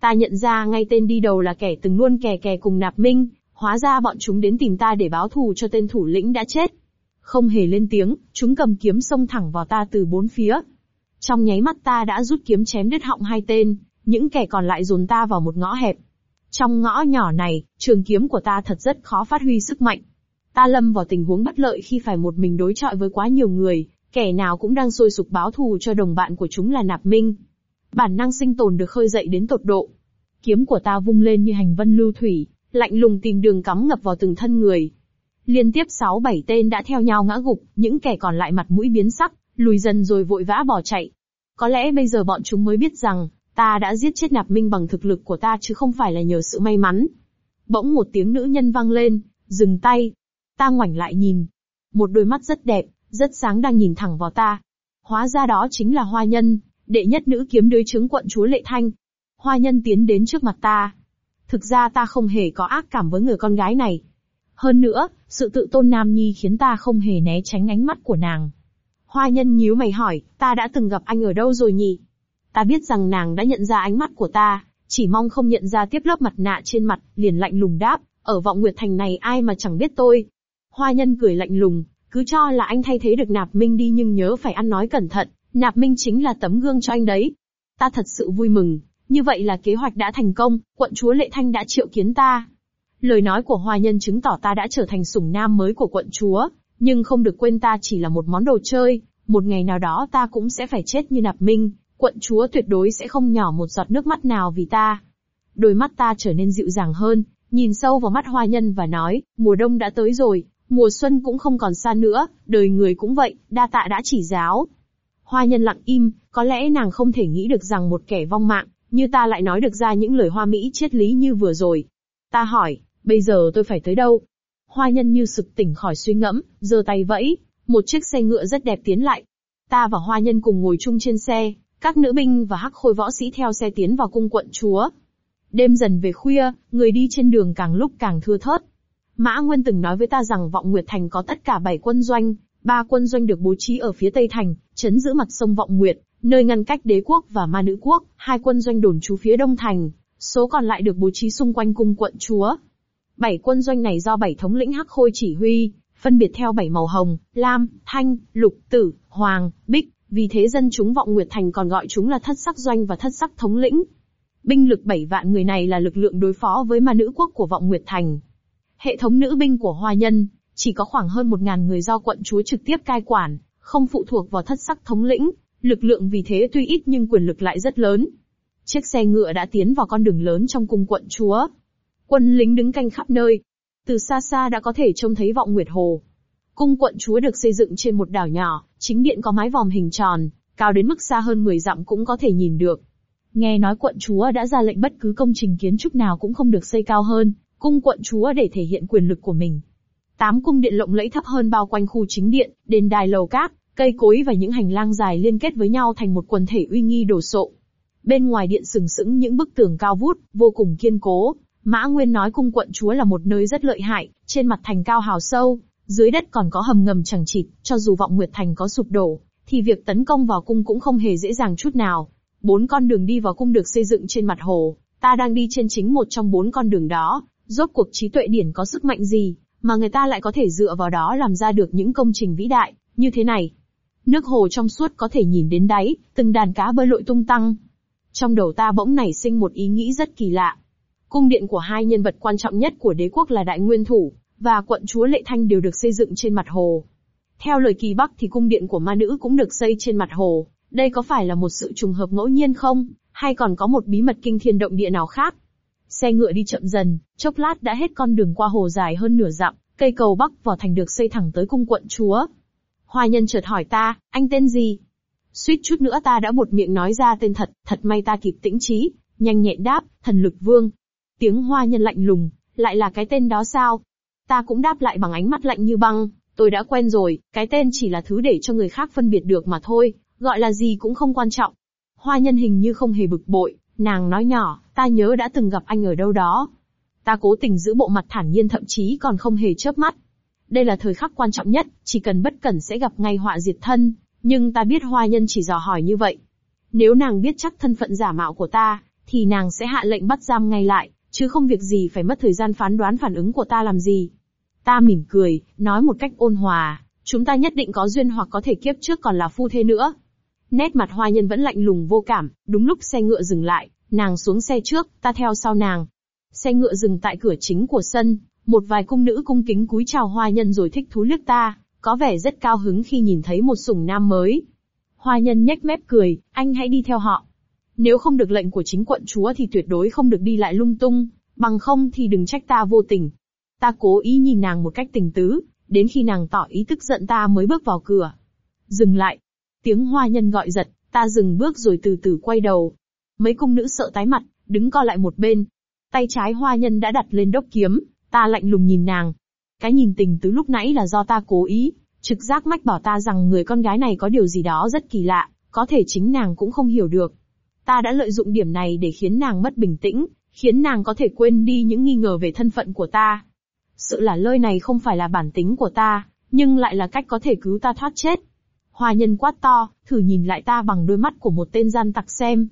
S1: Ta nhận ra ngay tên đi đầu là kẻ từng luôn kè kè cùng nạp minh, hóa ra bọn chúng đến tìm ta để báo thù cho tên thủ lĩnh đã chết. Không hề lên tiếng, chúng cầm kiếm xông thẳng vào ta từ bốn phía. Trong nháy mắt ta đã rút kiếm chém đứt họng hai tên, những kẻ còn lại dồn ta vào một ngõ hẹp. Trong ngõ nhỏ này, trường kiếm của ta thật rất khó phát huy sức mạnh. Ta lâm vào tình huống bất lợi khi phải một mình đối chọi với quá nhiều người, kẻ nào cũng đang sôi sục báo thù cho đồng bạn của chúng là nạp minh. Bản năng sinh tồn được khơi dậy đến tột độ. Kiếm của ta vung lên như hành vân lưu thủy, lạnh lùng tìm đường cắm ngập vào từng thân người. Liên tiếp 6-7 tên đã theo nhau ngã gục, những kẻ còn lại mặt mũi biến sắc, lùi dần rồi vội vã bỏ chạy. Có lẽ bây giờ bọn chúng mới biết rằng, ta đã giết chết nạp minh bằng thực lực của ta chứ không phải là nhờ sự may mắn. Bỗng một tiếng nữ nhân vang lên, dừng tay. Ta ngoảnh lại nhìn. Một đôi mắt rất đẹp, rất sáng đang nhìn thẳng vào ta. Hóa ra đó chính là Hoa Nhân, đệ nhất nữ kiếm đới chứng quận chúa Lệ Thanh. Hoa Nhân tiến đến trước mặt ta. Thực ra ta không hề có ác cảm với người con gái này. Hơn nữa, sự tự tôn nam nhi khiến ta không hề né tránh ánh mắt của nàng. Hoa Nhân nhíu mày hỏi, ta đã từng gặp anh ở đâu rồi nhỉ? Ta biết rằng nàng đã nhận ra ánh mắt của ta, chỉ mong không nhận ra tiếp lớp mặt nạ trên mặt, liền lạnh lùng đáp, ở vọng nguyệt thành này ai mà chẳng biết tôi. Hoa nhân cười lạnh lùng, cứ cho là anh thay thế được nạp minh đi nhưng nhớ phải ăn nói cẩn thận, nạp minh chính là tấm gương cho anh đấy. Ta thật sự vui mừng, như vậy là kế hoạch đã thành công, quận chúa Lệ Thanh đã triệu kiến ta. Lời nói của hoa nhân chứng tỏ ta đã trở thành sủng nam mới của quận chúa, nhưng không được quên ta chỉ là một món đồ chơi, một ngày nào đó ta cũng sẽ phải chết như nạp minh, quận chúa tuyệt đối sẽ không nhỏ một giọt nước mắt nào vì ta. Đôi mắt ta trở nên dịu dàng hơn, nhìn sâu vào mắt hoa nhân và nói, mùa đông đã tới rồi, mùa xuân cũng không còn xa nữa, đời người cũng vậy, đa tạ đã chỉ giáo. Hoa nhân lặng im, có lẽ nàng không thể nghĩ được rằng một kẻ vong mạng, như ta lại nói được ra những lời hoa mỹ triết lý như vừa rồi. Ta hỏi, bây giờ tôi phải tới đâu? Hoa nhân như sực tỉnh khỏi suy ngẫm, giơ tay vẫy, một chiếc xe ngựa rất đẹp tiến lại. Ta và hoa nhân cùng ngồi chung trên xe, các nữ binh và hắc khôi võ sĩ theo xe tiến vào cung quận chúa. Đêm dần về khuya, người đi trên đường càng lúc càng thưa thớt. Mã Nguyên từng nói với ta rằng Vọng Nguyệt Thành có tất cả 7 quân doanh, ba quân doanh được bố trí ở phía Tây Thành, chấn giữ mặt sông Vọng Nguyệt, nơi ngăn cách đế quốc và ma nữ quốc, hai quân doanh đồn trú phía Đông Thành, số còn lại được bố trí xung quanh cung quận chúa. Bảy quân doanh này do bảy thống lĩnh hắc khôi chỉ huy, phân biệt theo bảy màu hồng, lam, thanh, lục, tử, hoàng, bích, vì thế dân chúng vọng Nguyệt Thành còn gọi chúng là thất sắc doanh và thất sắc thống lĩnh. Binh lực 7 vạn người này là lực lượng đối phó với ma nữ quốc của vọng Nguyệt Thành. Hệ thống nữ binh của Hoa Nhân, chỉ có khoảng hơn 1.000 người do quận chúa trực tiếp cai quản, không phụ thuộc vào thất sắc thống lĩnh, lực lượng vì thế tuy ít nhưng quyền lực lại rất lớn. Chiếc xe ngựa đã tiến vào con đường lớn trong cung quận chúa. Quân lính đứng canh khắp nơi. Từ xa xa đã có thể trông thấy vọng Nguyệt Hồ. Cung quận chúa được xây dựng trên một đảo nhỏ, chính điện có mái vòm hình tròn, cao đến mức xa hơn 10 dặm cũng có thể nhìn được. Nghe nói quận chúa đã ra lệnh bất cứ công trình kiến trúc nào cũng không được xây cao hơn, cung quận chúa để thể hiện quyền lực của mình. Tám cung điện lộng lẫy thấp hơn bao quanh khu chính điện, đền đài lầu cát, cây cối và những hành lang dài liên kết với nhau thành một quần thể uy nghi đồ sộ. Bên ngoài điện sừng sững những bức tường cao vút, vô cùng kiên cố. Mã Nguyên nói cung quận chúa là một nơi rất lợi hại, trên mặt thành cao hào sâu, dưới đất còn có hầm ngầm chẳng chịt, cho dù vọng Nguyệt Thành có sụp đổ, thì việc tấn công vào cung cũng không hề dễ dàng chút nào. Bốn con đường đi vào cung được xây dựng trên mặt hồ, ta đang đi trên chính một trong bốn con đường đó, rốt cuộc trí tuệ điển có sức mạnh gì, mà người ta lại có thể dựa vào đó làm ra được những công trình vĩ đại, như thế này. Nước hồ trong suốt có thể nhìn đến đáy, từng đàn cá bơi lội tung tăng. Trong đầu ta bỗng nảy sinh một ý nghĩ rất kỳ lạ. Cung điện của hai nhân vật quan trọng nhất của đế quốc là Đại Nguyên Thủ, và quận chúa Lệ Thanh đều được xây dựng trên mặt hồ. Theo lời kỳ Bắc thì cung điện của ma nữ cũng được xây trên mặt hồ, đây có phải là một sự trùng hợp ngẫu nhiên không, hay còn có một bí mật kinh thiên động địa nào khác? Xe ngựa đi chậm dần, chốc lát đã hết con đường qua hồ dài hơn nửa dặm, cây cầu Bắc vào thành được xây thẳng tới cung quận chúa. Hoa nhân chợt hỏi ta, anh tên gì? Suýt chút nữa ta đã một miệng nói ra tên thật, thật may ta kịp tĩnh trí, nhanh nhẹn đáp, thần lực vương. Tiếng hoa nhân lạnh lùng, lại là cái tên đó sao? Ta cũng đáp lại bằng ánh mắt lạnh như băng, tôi đã quen rồi, cái tên chỉ là thứ để cho người khác phân biệt được mà thôi, gọi là gì cũng không quan trọng. Hoa nhân hình như không hề bực bội, nàng nói nhỏ, ta nhớ đã từng gặp anh ở đâu đó. Ta cố tình giữ bộ mặt thản nhiên thậm chí còn không hề chớp mắt. Đây là thời khắc quan trọng nhất, chỉ cần bất cẩn sẽ gặp ngay họa diệt thân, nhưng ta biết hoa nhân chỉ dò hỏi như vậy. Nếu nàng biết chắc thân phận giả mạo của ta, thì nàng sẽ hạ lệnh bắt giam ngay lại, chứ không việc gì phải mất thời gian phán đoán phản ứng của ta làm gì. Ta mỉm cười, nói một cách ôn hòa, chúng ta nhất định có duyên hoặc có thể kiếp trước còn là phu thê nữa. Nét mặt hoa nhân vẫn lạnh lùng vô cảm, đúng lúc xe ngựa dừng lại, nàng xuống xe trước, ta theo sau nàng. Xe ngựa dừng tại cửa chính của sân, Một vài cung nữ cung kính cúi chào hoa nhân rồi thích thú liếc ta, có vẻ rất cao hứng khi nhìn thấy một sủng nam mới. Hoa nhân nhếch mép cười, anh hãy đi theo họ. Nếu không được lệnh của chính quận chúa thì tuyệt đối không được đi lại lung tung, bằng không thì đừng trách ta vô tình. Ta cố ý nhìn nàng một cách tình tứ, đến khi nàng tỏ ý tức giận ta mới bước vào cửa. Dừng lại. Tiếng hoa nhân gọi giật, ta dừng bước rồi từ từ quay đầu. Mấy cung nữ sợ tái mặt, đứng co lại một bên. Tay trái hoa nhân đã đặt lên đốc kiếm, ta lạnh lùng nhìn nàng. Cái nhìn tình tứ lúc nãy là do ta cố ý, trực giác mách bảo ta rằng người con gái này có điều gì đó rất kỳ lạ, có thể chính nàng cũng không hiểu được. Ta đã lợi dụng điểm này để khiến nàng mất bình tĩnh, khiến nàng có thể quên đi những nghi ngờ về thân phận của ta. Sự là lơi này không phải là bản tính của ta, nhưng lại là cách có thể cứu ta thoát chết. Hoa nhân quát to, thử nhìn lại ta bằng đôi mắt của một tên gian tặc xem.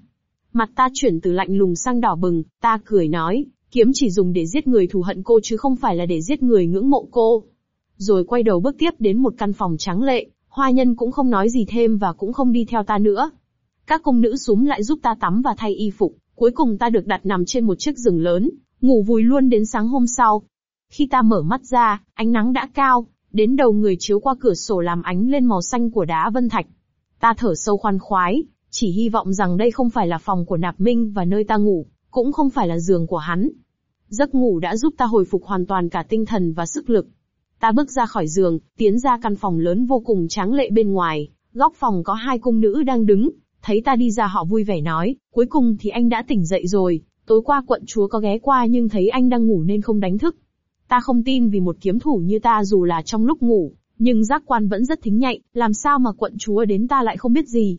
S1: Mặt ta chuyển từ lạnh lùng sang đỏ bừng, ta cười nói, kiếm chỉ dùng để giết người thù hận cô chứ không phải là để giết người ngưỡng mộ cô. Rồi quay đầu bước tiếp đến một căn phòng trắng lệ, hoa nhân cũng không nói gì thêm và cũng không đi theo ta nữa. Các cung nữ súm lại giúp ta tắm và thay y phục, cuối cùng ta được đặt nằm trên một chiếc giường lớn, ngủ vùi luôn đến sáng hôm sau. Khi ta mở mắt ra, ánh nắng đã cao, đến đầu người chiếu qua cửa sổ làm ánh lên màu xanh của đá vân thạch. Ta thở sâu khoan khoái, chỉ hy vọng rằng đây không phải là phòng của Nạp Minh và nơi ta ngủ, cũng không phải là giường của hắn. Giấc ngủ đã giúp ta hồi phục hoàn toàn cả tinh thần và sức lực. Ta bước ra khỏi giường, tiến ra căn phòng lớn vô cùng tráng lệ bên ngoài, góc phòng có hai cung nữ đang đứng, thấy ta đi ra họ vui vẻ nói, cuối cùng thì anh đã tỉnh dậy rồi, tối qua quận chúa có ghé qua nhưng thấy anh đang ngủ nên không đánh thức. Ta không tin vì một kiếm thủ như ta dù là trong lúc ngủ, nhưng giác quan vẫn rất thính nhạy, làm sao mà quận chúa đến ta lại không biết gì.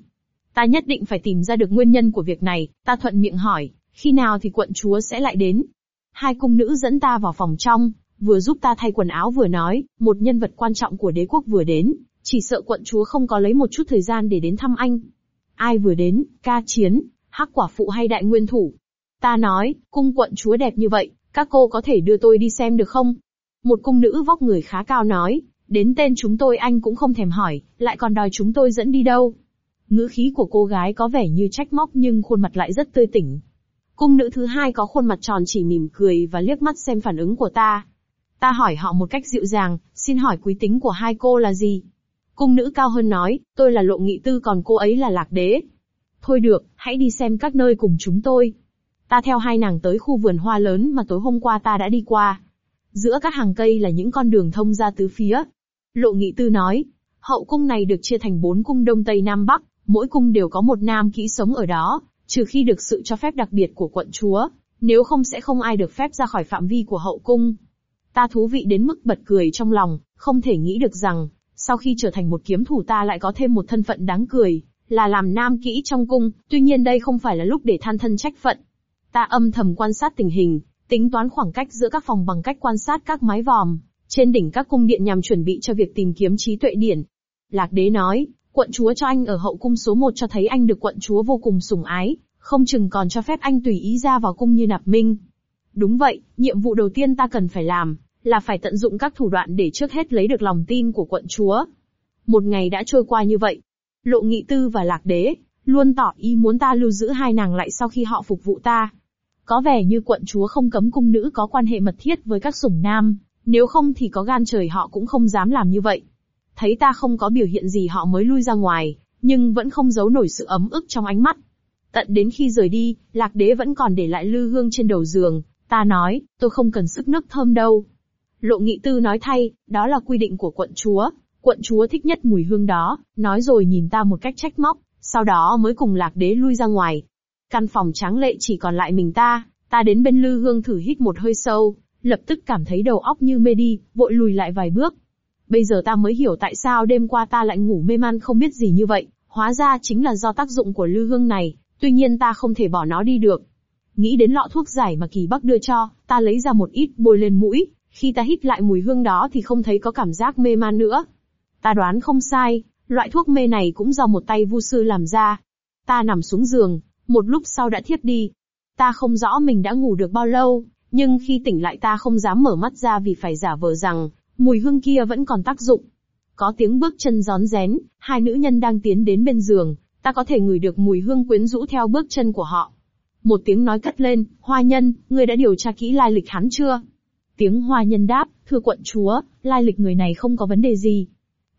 S1: Ta nhất định phải tìm ra được nguyên nhân của việc này, ta thuận miệng hỏi, khi nào thì quận chúa sẽ lại đến. Hai cung nữ dẫn ta vào phòng trong, vừa giúp ta thay quần áo vừa nói, một nhân vật quan trọng của đế quốc vừa đến, chỉ sợ quận chúa không có lấy một chút thời gian để đến thăm anh. Ai vừa đến, ca chiến, hắc quả phụ hay đại nguyên thủ? Ta nói, cung quận chúa đẹp như vậy, các cô có thể đưa tôi đi xem được không? Một cung nữ vóc người khá cao nói, đến tên chúng tôi anh cũng không thèm hỏi, lại còn đòi chúng tôi dẫn đi đâu. Ngữ khí của cô gái có vẻ như trách móc nhưng khuôn mặt lại rất tươi tỉnh. Cung nữ thứ hai có khuôn mặt tròn chỉ mỉm cười và liếc mắt xem phản ứng của ta. Ta hỏi họ một cách dịu dàng, xin hỏi quý tính của hai cô là gì? Cung nữ cao hơn nói, tôi là lộ nghị tư còn cô ấy là lạc đế. Thôi được, hãy đi xem các nơi cùng chúng tôi. Ta theo hai nàng tới khu vườn hoa lớn mà tối hôm qua ta đã đi qua. Giữa các hàng cây là những con đường thông ra tứ phía. Lộ nghị tư nói, hậu cung này được chia thành bốn cung đông tây nam bắc, mỗi cung đều có một nam kỹ sống ở đó, trừ khi được sự cho phép đặc biệt của quận chúa, nếu không sẽ không ai được phép ra khỏi phạm vi của hậu cung. Ta thú vị đến mức bật cười trong lòng, không thể nghĩ được rằng, sau khi trở thành một kiếm thủ ta lại có thêm một thân phận đáng cười, là làm nam kỹ trong cung, tuy nhiên đây không phải là lúc để than thân trách phận. Ta âm thầm quan sát tình hình, tính toán khoảng cách giữa các phòng bằng cách quan sát các mái vòm, trên đỉnh các cung điện nhằm chuẩn bị cho việc tìm kiếm trí tuệ điển. Lạc đế nói, quận chúa cho anh ở hậu cung số 1 cho thấy anh được quận chúa vô cùng sủng ái, không chừng còn cho phép anh tùy ý ra vào cung như nạp minh. Đúng vậy, nhiệm vụ đầu tiên ta cần phải làm, là phải tận dụng các thủ đoạn để trước hết lấy được lòng tin của quận chúa. Một ngày đã trôi qua như vậy. Lộ Nghị Tư và Lạc Đế, luôn tỏ ý muốn ta lưu giữ hai nàng lại sau khi họ phục vụ ta. Có vẻ như quận chúa không cấm cung nữ có quan hệ mật thiết với các sủng nam, nếu không thì có gan trời họ cũng không dám làm như vậy. Thấy ta không có biểu hiện gì họ mới lui ra ngoài, nhưng vẫn không giấu nổi sự ấm ức trong ánh mắt. Tận đến khi rời đi, lạc đế vẫn còn để lại lư hương trên đầu giường, ta nói, tôi không cần sức nước thơm đâu. Lộ nghị tư nói thay, đó là quy định của quận chúa, quận chúa thích nhất mùi hương đó, nói rồi nhìn ta một cách trách móc, sau đó mới cùng lạc đế lui ra ngoài. Căn phòng tráng lệ chỉ còn lại mình ta, ta đến bên lư hương thử hít một hơi sâu, lập tức cảm thấy đầu óc như mê đi, vội lùi lại vài bước. Bây giờ ta mới hiểu tại sao đêm qua ta lại ngủ mê man không biết gì như vậy, hóa ra chính là do tác dụng của lư hương này, tuy nhiên ta không thể bỏ nó đi được. Nghĩ đến lọ thuốc giải mà kỳ bắc đưa cho, ta lấy ra một ít bôi lên mũi, khi ta hít lại mùi hương đó thì không thấy có cảm giác mê man nữa. Ta đoán không sai, loại thuốc mê này cũng do một tay vu sư làm ra. Ta nằm xuống giường, một lúc sau đã thiếp đi. Ta không rõ mình đã ngủ được bao lâu, nhưng khi tỉnh lại ta không dám mở mắt ra vì phải giả vờ rằng, mùi hương kia vẫn còn tác dụng. Có tiếng bước chân gión rén, hai nữ nhân đang tiến đến bên giường, ta có thể ngửi được mùi hương quyến rũ theo bước chân của họ. Một tiếng nói cất lên, hoa nhân, ngươi đã điều tra kỹ lai lịch hắn chưa? Tiếng hoa nhân đáp, thưa quận chúa, lai lịch người này không có vấn đề gì.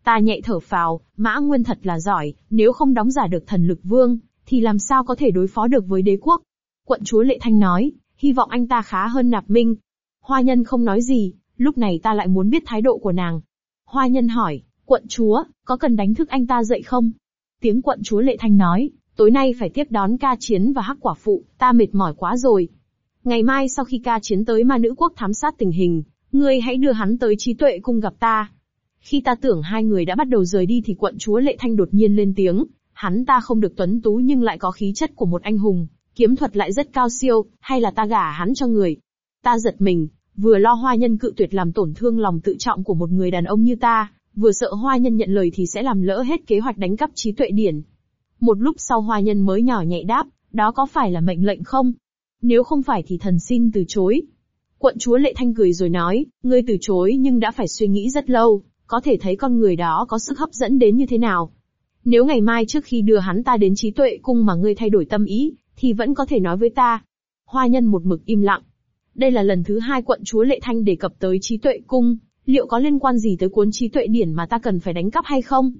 S1: Ta nhẹ thở phào, mã nguyên thật là giỏi, nếu không đóng giả được thần lực vương, thì làm sao có thể đối phó được với đế quốc. Quận chúa Lệ Thanh nói, hy vọng anh ta khá hơn nạp minh. Hoa nhân không nói gì, lúc này ta lại muốn biết thái độ của nàng. Hoa nhân hỏi, quận chúa, có cần đánh thức anh ta dậy không? Tiếng quận chúa Lệ Thanh nói, tối nay phải tiếp đón ca chiến và hắc quả phụ, ta mệt mỏi quá rồi. Ngày mai sau khi ca chiến tới ma nữ quốc thám sát tình hình, ngươi hãy đưa hắn tới trí tuệ cung gặp ta. Khi ta tưởng hai người đã bắt đầu rời đi thì quận chúa Lệ Thanh đột nhiên lên tiếng, hắn ta không được tuấn tú nhưng lại có khí chất của một anh hùng, kiếm thuật lại rất cao siêu, hay là ta gả hắn cho người. Ta giật mình, vừa lo hoa nhân cự tuyệt làm tổn thương lòng tự trọng của một người đàn ông như ta, vừa sợ hoa nhân nhận lời thì sẽ làm lỡ hết kế hoạch đánh cắp trí tuệ điển. Một lúc sau hoa nhân mới nhỏ nhẹ đáp, đó có phải là mệnh lệnh không? Nếu không phải thì thần xin từ chối. Quận chúa Lệ Thanh cười rồi nói, ngươi từ chối nhưng đã phải suy nghĩ rất lâu, có thể thấy con người đó có sức hấp dẫn đến như thế nào. Nếu ngày mai trước khi đưa hắn ta đến trí tuệ cung mà ngươi thay đổi tâm ý, thì vẫn có thể nói với ta. Hoa nhân một mực im lặng. Đây là lần thứ hai quận chúa Lệ Thanh đề cập tới trí tuệ cung, liệu có liên quan gì tới cuốn trí tuệ điển mà ta cần phải đánh cắp hay không?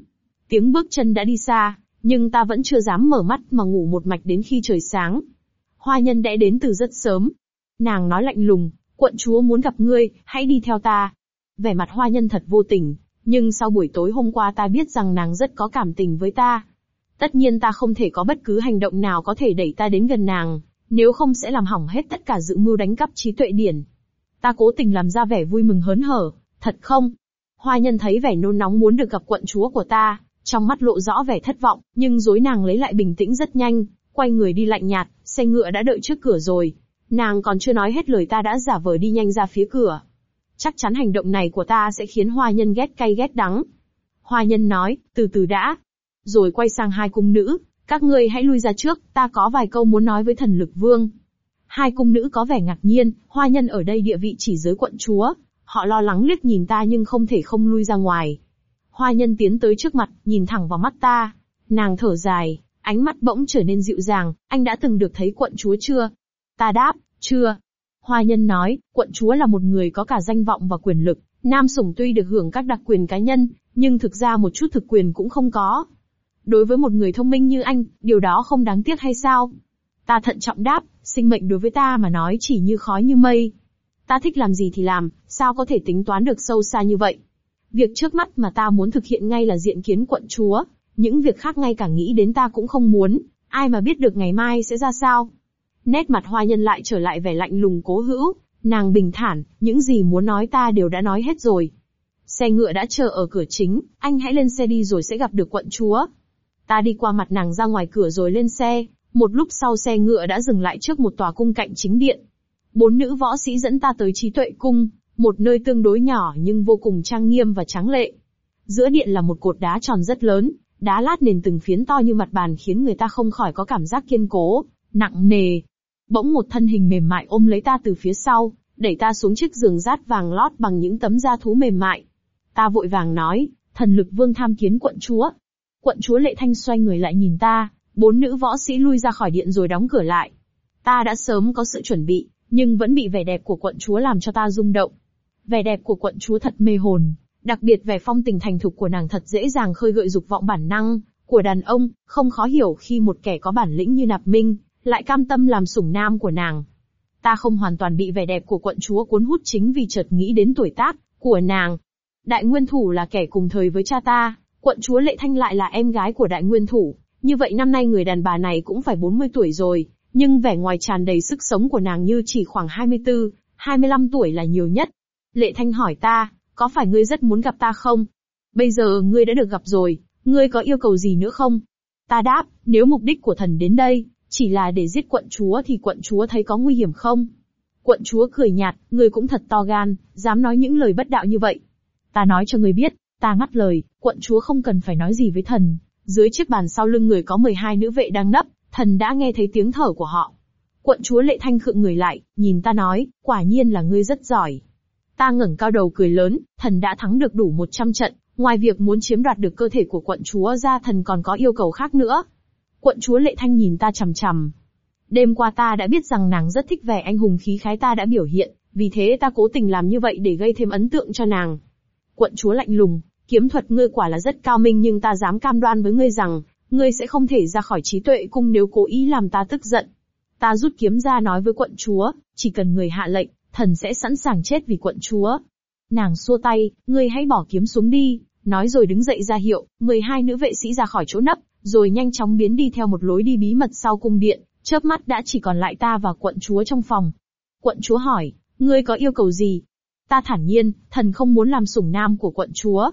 S1: Tiếng bước chân đã đi xa, nhưng ta vẫn chưa dám mở mắt mà ngủ một mạch đến khi trời sáng. Hoa nhân đã đến từ rất sớm. Nàng nói lạnh lùng, quận chúa muốn gặp ngươi, hãy đi theo ta. Vẻ mặt hoa nhân thật vô tình, nhưng sau buổi tối hôm qua ta biết rằng nàng rất có cảm tình với ta. Tất nhiên ta không thể có bất cứ hành động nào có thể đẩy ta đến gần nàng, nếu không sẽ làm hỏng hết tất cả dự mưu đánh cắp trí tuệ điển. Ta cố tình làm ra vẻ vui mừng hớn hở, thật không? Hoa nhân thấy vẻ nôn nóng muốn được gặp quận chúa của ta, trong mắt lộ rõ vẻ thất vọng, nhưng dối nàng lấy lại bình tĩnh rất nhanh, quay người đi lạnh nhạt, xe ngựa đã đợi trước cửa rồi. Nàng còn chưa nói hết lời ta đã giả vờ đi nhanh ra phía cửa. Chắc chắn hành động này của ta sẽ khiến hoa nhân ghét cay ghét đắng. Hoa nhân nói, từ từ đã. Rồi quay sang hai cung nữ, các ngươi hãy lui ra trước, ta có vài câu muốn nói với thần lực vương. Hai cung nữ có vẻ ngạc nhiên, hoa nhân ở đây địa vị chỉ dưới quận chúa. Họ lo lắng liếc nhìn ta nhưng không thể không lui ra ngoài. Hoa nhân tiến tới trước mặt, nhìn thẳng vào mắt ta. Nàng thở dài, ánh mắt bỗng trở nên dịu dàng, anh đã từng được thấy quận chúa chưa? Ta đáp, chưa. Hoa nhân nói, quận chúa là một người có cả danh vọng và quyền lực, nam sủng tuy được hưởng các đặc quyền cá nhân, nhưng thực ra một chút thực quyền cũng không có. Đối với một người thông minh như anh, điều đó không đáng tiếc hay sao? Ta thận trọng đáp, sinh mệnh đối với ta mà nói chỉ như khói như mây. Ta thích làm gì thì làm, sao có thể tính toán được sâu xa như vậy? Việc trước mắt mà ta muốn thực hiện ngay là diện kiến quận chúa, những việc khác ngay cả nghĩ đến ta cũng không muốn, ai mà biết được ngày mai sẽ ra sao. Nét mặt hoa nhân lại trở lại vẻ lạnh lùng cố hữu, nàng bình thản, những gì muốn nói ta đều đã nói hết rồi. Xe ngựa đã chờ ở cửa chính, anh hãy lên xe đi rồi sẽ gặp được quận chúa. Ta đi qua mặt nàng ra ngoài cửa rồi lên xe, một lúc sau xe ngựa đã dừng lại trước một tòa cung cạnh chính điện. Bốn nữ võ sĩ dẫn ta tới trí tuệ cung, một nơi tương đối nhỏ nhưng vô cùng trang nghiêm và tráng lệ. Giữa điện là một cột đá tròn rất lớn, đá lát nền từng phiến to như mặt bàn khiến người ta không khỏi có cảm giác kiên cố, nặng nề. Bỗng một thân hình mềm mại ôm lấy ta từ phía sau, đẩy ta xuống chiếc giường rát vàng lót bằng những tấm da thú mềm mại. Ta vội vàng nói, thần lực vương tham kiến quận chúa. Quận chúa lệ thanh xoay người lại nhìn ta, bốn nữ võ sĩ lui ra khỏi điện rồi đóng cửa lại. Ta đã sớm có sự chuẩn bị, nhưng vẫn bị vẻ đẹp của quận chúa làm cho ta rung động. Vẻ đẹp của quận chúa thật mê hồn, đặc biệt vẻ phong tình thành thục của nàng thật dễ dàng khơi gợi dục vọng bản năng của đàn ông, không khó hiểu khi một kẻ có bản lĩnh như Nạp Minh lại cam tâm làm sủng nam của nàng. Ta không hoàn toàn bị vẻ đẹp của quận chúa cuốn hút chính vì chợt nghĩ đến tuổi tác của nàng. Đại Nguyên Thủ là kẻ cùng thời với cha ta, quận chúa Lệ Thanh lại là em gái của Đại Nguyên Thủ, như vậy năm nay người đàn bà này cũng phải 40 tuổi rồi, nhưng vẻ ngoài tràn đầy sức sống của nàng như chỉ khoảng 24, 25 tuổi là nhiều nhất. Lệ Thanh hỏi ta, có phải ngươi rất muốn gặp ta không? Bây giờ ngươi đã được gặp rồi, ngươi có yêu cầu gì nữa không? Ta đáp, nếu mục đích của thần đến đây, chỉ là để giết quận chúa thì quận chúa thấy có nguy hiểm không? Quận chúa cười nhạt, người cũng thật to gan, dám nói những lời bất đạo như vậy. Ta nói cho người biết, ta ngắt lời, quận chúa không cần phải nói gì với thần. Dưới chiếc bàn sau lưng người có 12 nữ vệ đang nấp, thần đã nghe thấy tiếng thở của họ. Quận chúa lệ thanh khựng người lại, nhìn ta nói, quả nhiên là ngươi rất giỏi. Ta ngẩng cao đầu cười lớn, thần đã thắng được đủ 100 trận, ngoài việc muốn chiếm đoạt được cơ thể của quận chúa ra thần còn có yêu cầu khác nữa. Quận chúa Lệ Thanh nhìn ta chằm chằm. Đêm qua ta đã biết rằng nàng rất thích vẻ anh hùng khí khái ta đã biểu hiện, vì thế ta cố tình làm như vậy để gây thêm ấn tượng cho nàng. Quận chúa lạnh lùng, kiếm thuật ngươi quả là rất cao minh nhưng ta dám cam đoan với ngươi rằng, ngươi sẽ không thể ra khỏi trí tuệ cung nếu cố ý làm ta tức giận. Ta rút kiếm ra nói với quận chúa, chỉ cần người hạ lệnh, thần sẽ sẵn sàng chết vì quận chúa. Nàng xua tay, ngươi hãy bỏ kiếm xuống đi, nói rồi đứng dậy ra hiệu, 12 nữ vệ sĩ ra khỏi chỗ nấp, rồi nhanh chóng biến đi theo một lối đi bí mật sau cung điện, chớp mắt đã chỉ còn lại ta và quận chúa trong phòng. Quận chúa hỏi, ngươi có yêu cầu gì? Ta thản nhiên, thần không muốn làm sủng nam của quận chúa.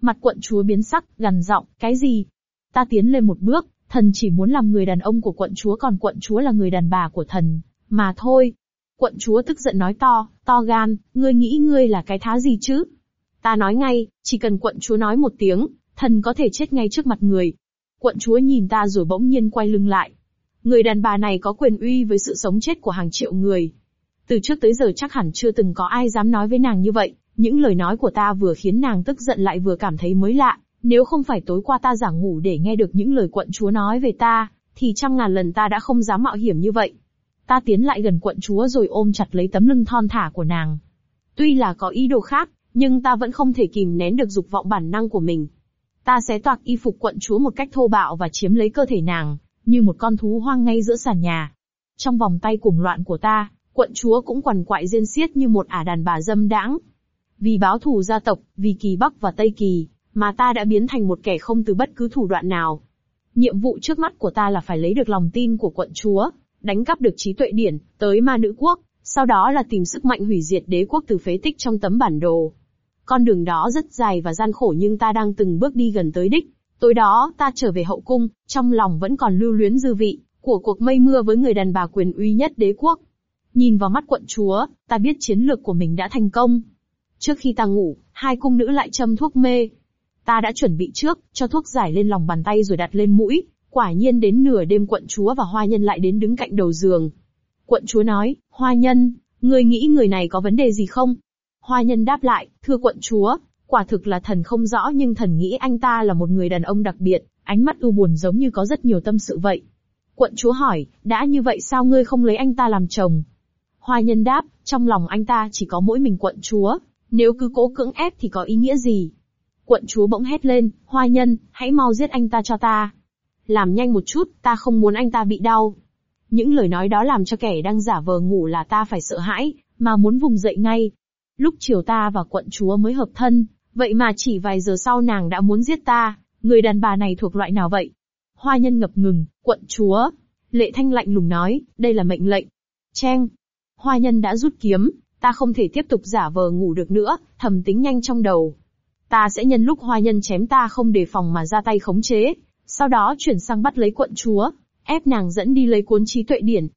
S1: Mặt quận chúa biến sắc, gằn giọng, cái gì? Ta tiến lên một bước, thần chỉ muốn làm người đàn ông của quận chúa còn quận chúa là người đàn bà của thần, mà thôi. Quận chúa tức giận nói to, to gan, ngươi nghĩ ngươi là cái thá gì chứ? Ta nói ngay, chỉ cần quận chúa nói một tiếng, thần có thể chết ngay trước mặt người. Quận chúa nhìn ta rồi bỗng nhiên quay lưng lại. Người đàn bà này có quyền uy với sự sống chết của hàng triệu người. Từ trước tới giờ chắc hẳn chưa từng có ai dám nói với nàng như vậy, những lời nói của ta vừa khiến nàng tức giận lại vừa cảm thấy mới lạ, nếu không phải tối qua ta giả ngủ để nghe được những lời quận chúa nói về ta, thì trăm ngàn lần ta đã không dám mạo hiểm như vậy. Ta tiến lại gần quận chúa rồi ôm chặt lấy tấm lưng thon thả của nàng. Tuy là có ý đồ khác, nhưng ta vẫn không thể kìm nén được dục vọng bản năng của mình. Ta sẽ toạc y phục quận chúa một cách thô bạo và chiếm lấy cơ thể nàng, như một con thú hoang ngay giữa sàn nhà. Trong vòng tay cuồng loạn của ta, quận chúa cũng quằn quại rên xiết như một ả đàn bà dâm đãng. Vì báo thù gia tộc, vì kỳ Bắc và Tây Kỳ, mà ta đã biến thành một kẻ không từ bất cứ thủ đoạn nào. Nhiệm vụ trước mắt của ta là phải lấy được lòng tin của quận chúa, đánh cắp được trí tuệ điển, tới ma nữ quốc, sau đó là tìm sức mạnh hủy diệt đế quốc từ phế tích trong tấm bản đồ. Con đường đó rất dài và gian khổ nhưng ta đang từng bước đi gần tới đích. Tối đó, ta trở về hậu cung, trong lòng vẫn còn lưu luyến dư vị, của cuộc mây mưa với người đàn bà quyền uy nhất đế quốc. Nhìn vào mắt quận chúa, ta biết chiến lược của mình đã thành công. Trước khi ta ngủ, hai cung nữ lại châm thuốc mê. Ta đã chuẩn bị trước, cho thuốc giải lên lòng bàn tay rồi đặt lên mũi. Quả nhiên đến nửa đêm quận chúa và hoa nhân lại đến đứng cạnh đầu giường. Quận chúa nói, hoa nhân, người nghĩ người này có vấn đề gì không? Hoa nhân đáp lại, thưa quận chúa, quả thực là thần không rõ nhưng thần nghĩ anh ta là một người đàn ông đặc biệt, ánh mắt u buồn giống như có rất nhiều tâm sự vậy. Quận chúa hỏi, đã như vậy sao ngươi không lấy anh ta làm chồng? Hoa nhân đáp, trong lòng anh ta chỉ có mỗi mình quận chúa, nếu cứ cố cưỡng ép thì có ý nghĩa gì? Quận chúa bỗng hét lên, hoa nhân, hãy mau giết anh ta cho ta. Làm nhanh một chút, ta không muốn anh ta bị đau. Những lời nói đó làm cho kẻ đang giả vờ ngủ là ta phải sợ hãi, mà muốn vùng dậy ngay. Lúc chiều ta và quận chúa mới hợp thân, vậy mà chỉ vài giờ sau nàng đã muốn giết ta, người đàn bà này thuộc loại nào vậy? Hoa nhân ngập ngừng, quận chúa. Lệ thanh lạnh lùng nói, đây là mệnh lệnh. Cheng. Hoa nhân đã rút kiếm, ta không thể tiếp tục giả vờ ngủ được nữa, thầm tính nhanh trong đầu. Ta sẽ nhân lúc hoa nhân chém ta không đề phòng mà ra tay khống chế, sau đó chuyển sang bắt lấy quận chúa, ép nàng dẫn đi lấy cuốn trí tuệ điển.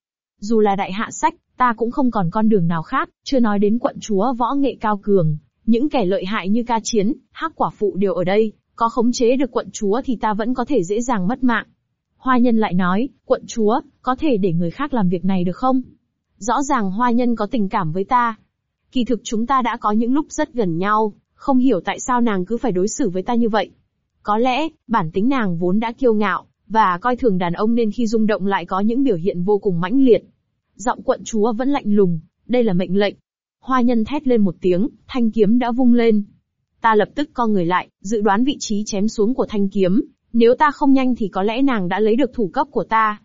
S1: Dù là đại hạ sách, ta cũng không còn con đường nào khác, chưa nói đến quận chúa võ nghệ cao cường, những kẻ lợi hại như ca chiến, hắc quả phụ đều ở đây, có khống chế được quận chúa thì ta vẫn có thể dễ dàng mất mạng. Hoa nhân lại nói, quận chúa, có thể để người khác làm việc này được không? Rõ ràng hoa nhân có tình cảm với ta. Kỳ thực chúng ta đã có những lúc rất gần nhau, không hiểu tại sao nàng cứ phải đối xử với ta như vậy. Có lẽ, bản tính nàng vốn đã kiêu ngạo, và coi thường đàn ông nên khi rung động lại có những biểu hiện vô cùng mãnh liệt. Giọng quận chúa vẫn lạnh lùng, đây là mệnh lệnh. Hoa nhân thét lên một tiếng, thanh kiếm đã vung lên. Ta lập tức co người lại, dự đoán vị trí chém xuống của thanh kiếm, nếu ta không nhanh thì có lẽ nàng đã lấy được thủ cấp của ta.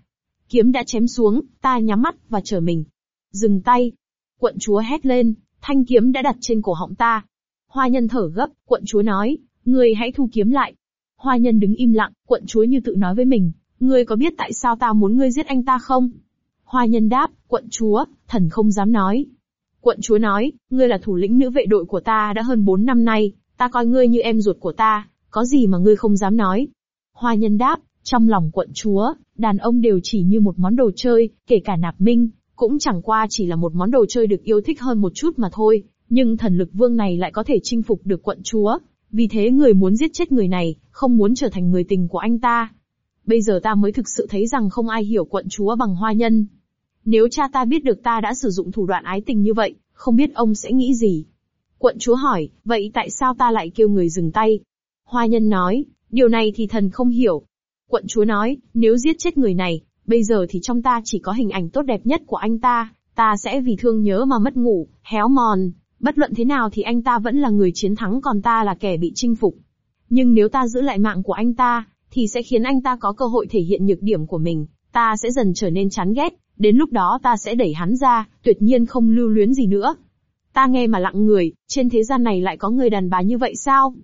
S1: Kiếm đã chém xuống, ta nhắm mắt và chờ mình. Dừng tay. Quận chúa hét lên, thanh kiếm đã đặt trên cổ họng ta. Hoa nhân thở gấp, quận chúa nói, ngươi hãy thu kiếm lại. Hoa nhân đứng im lặng, quận chúa như tự nói với mình, ngươi có biết tại sao ta muốn ngươi giết anh ta không? Hoa nhân đáp, quận chúa, thần không dám nói. Quận chúa nói, ngươi là thủ lĩnh nữ vệ đội của ta đã hơn 4 năm nay, ta coi ngươi như em ruột của ta, có gì mà ngươi không dám nói. Hoa nhân đáp, trong lòng quận chúa, đàn ông đều chỉ như một món đồ chơi, kể cả nạp minh, cũng chẳng qua chỉ là một món đồ chơi được yêu thích hơn một chút mà thôi, nhưng thần lực vương này lại có thể chinh phục được quận chúa, vì thế người muốn giết chết người này, không muốn trở thành người tình của anh ta. Bây giờ ta mới thực sự thấy rằng không ai hiểu quận chúa bằng hoa nhân. Nếu cha ta biết được ta đã sử dụng thủ đoạn ái tình như vậy, không biết ông sẽ nghĩ gì. Quận chúa hỏi, vậy tại sao ta lại kêu người dừng tay? Hoa nhân nói, điều này thì thần không hiểu. Quận chúa nói, nếu giết chết người này, bây giờ thì trong ta chỉ có hình ảnh tốt đẹp nhất của anh ta, Ta sẽ vì thương nhớ mà mất ngủ, héo mòn, bất luận thế nào thì anh ta vẫn là người chiến thắng còn ta là kẻ bị chinh phục. Nhưng nếu ta giữ lại mạng của anh ta, thì sẽ khiến anh ta có cơ hội thể hiện nhược điểm của mình, ta sẽ dần trở nên chán ghét, đến lúc đó ta sẽ đẩy hắn ra, tuyệt nhiên không lưu luyến gì nữa. Ta nghe mà lặng người, trên thế gian này lại có người đàn bà như vậy sao?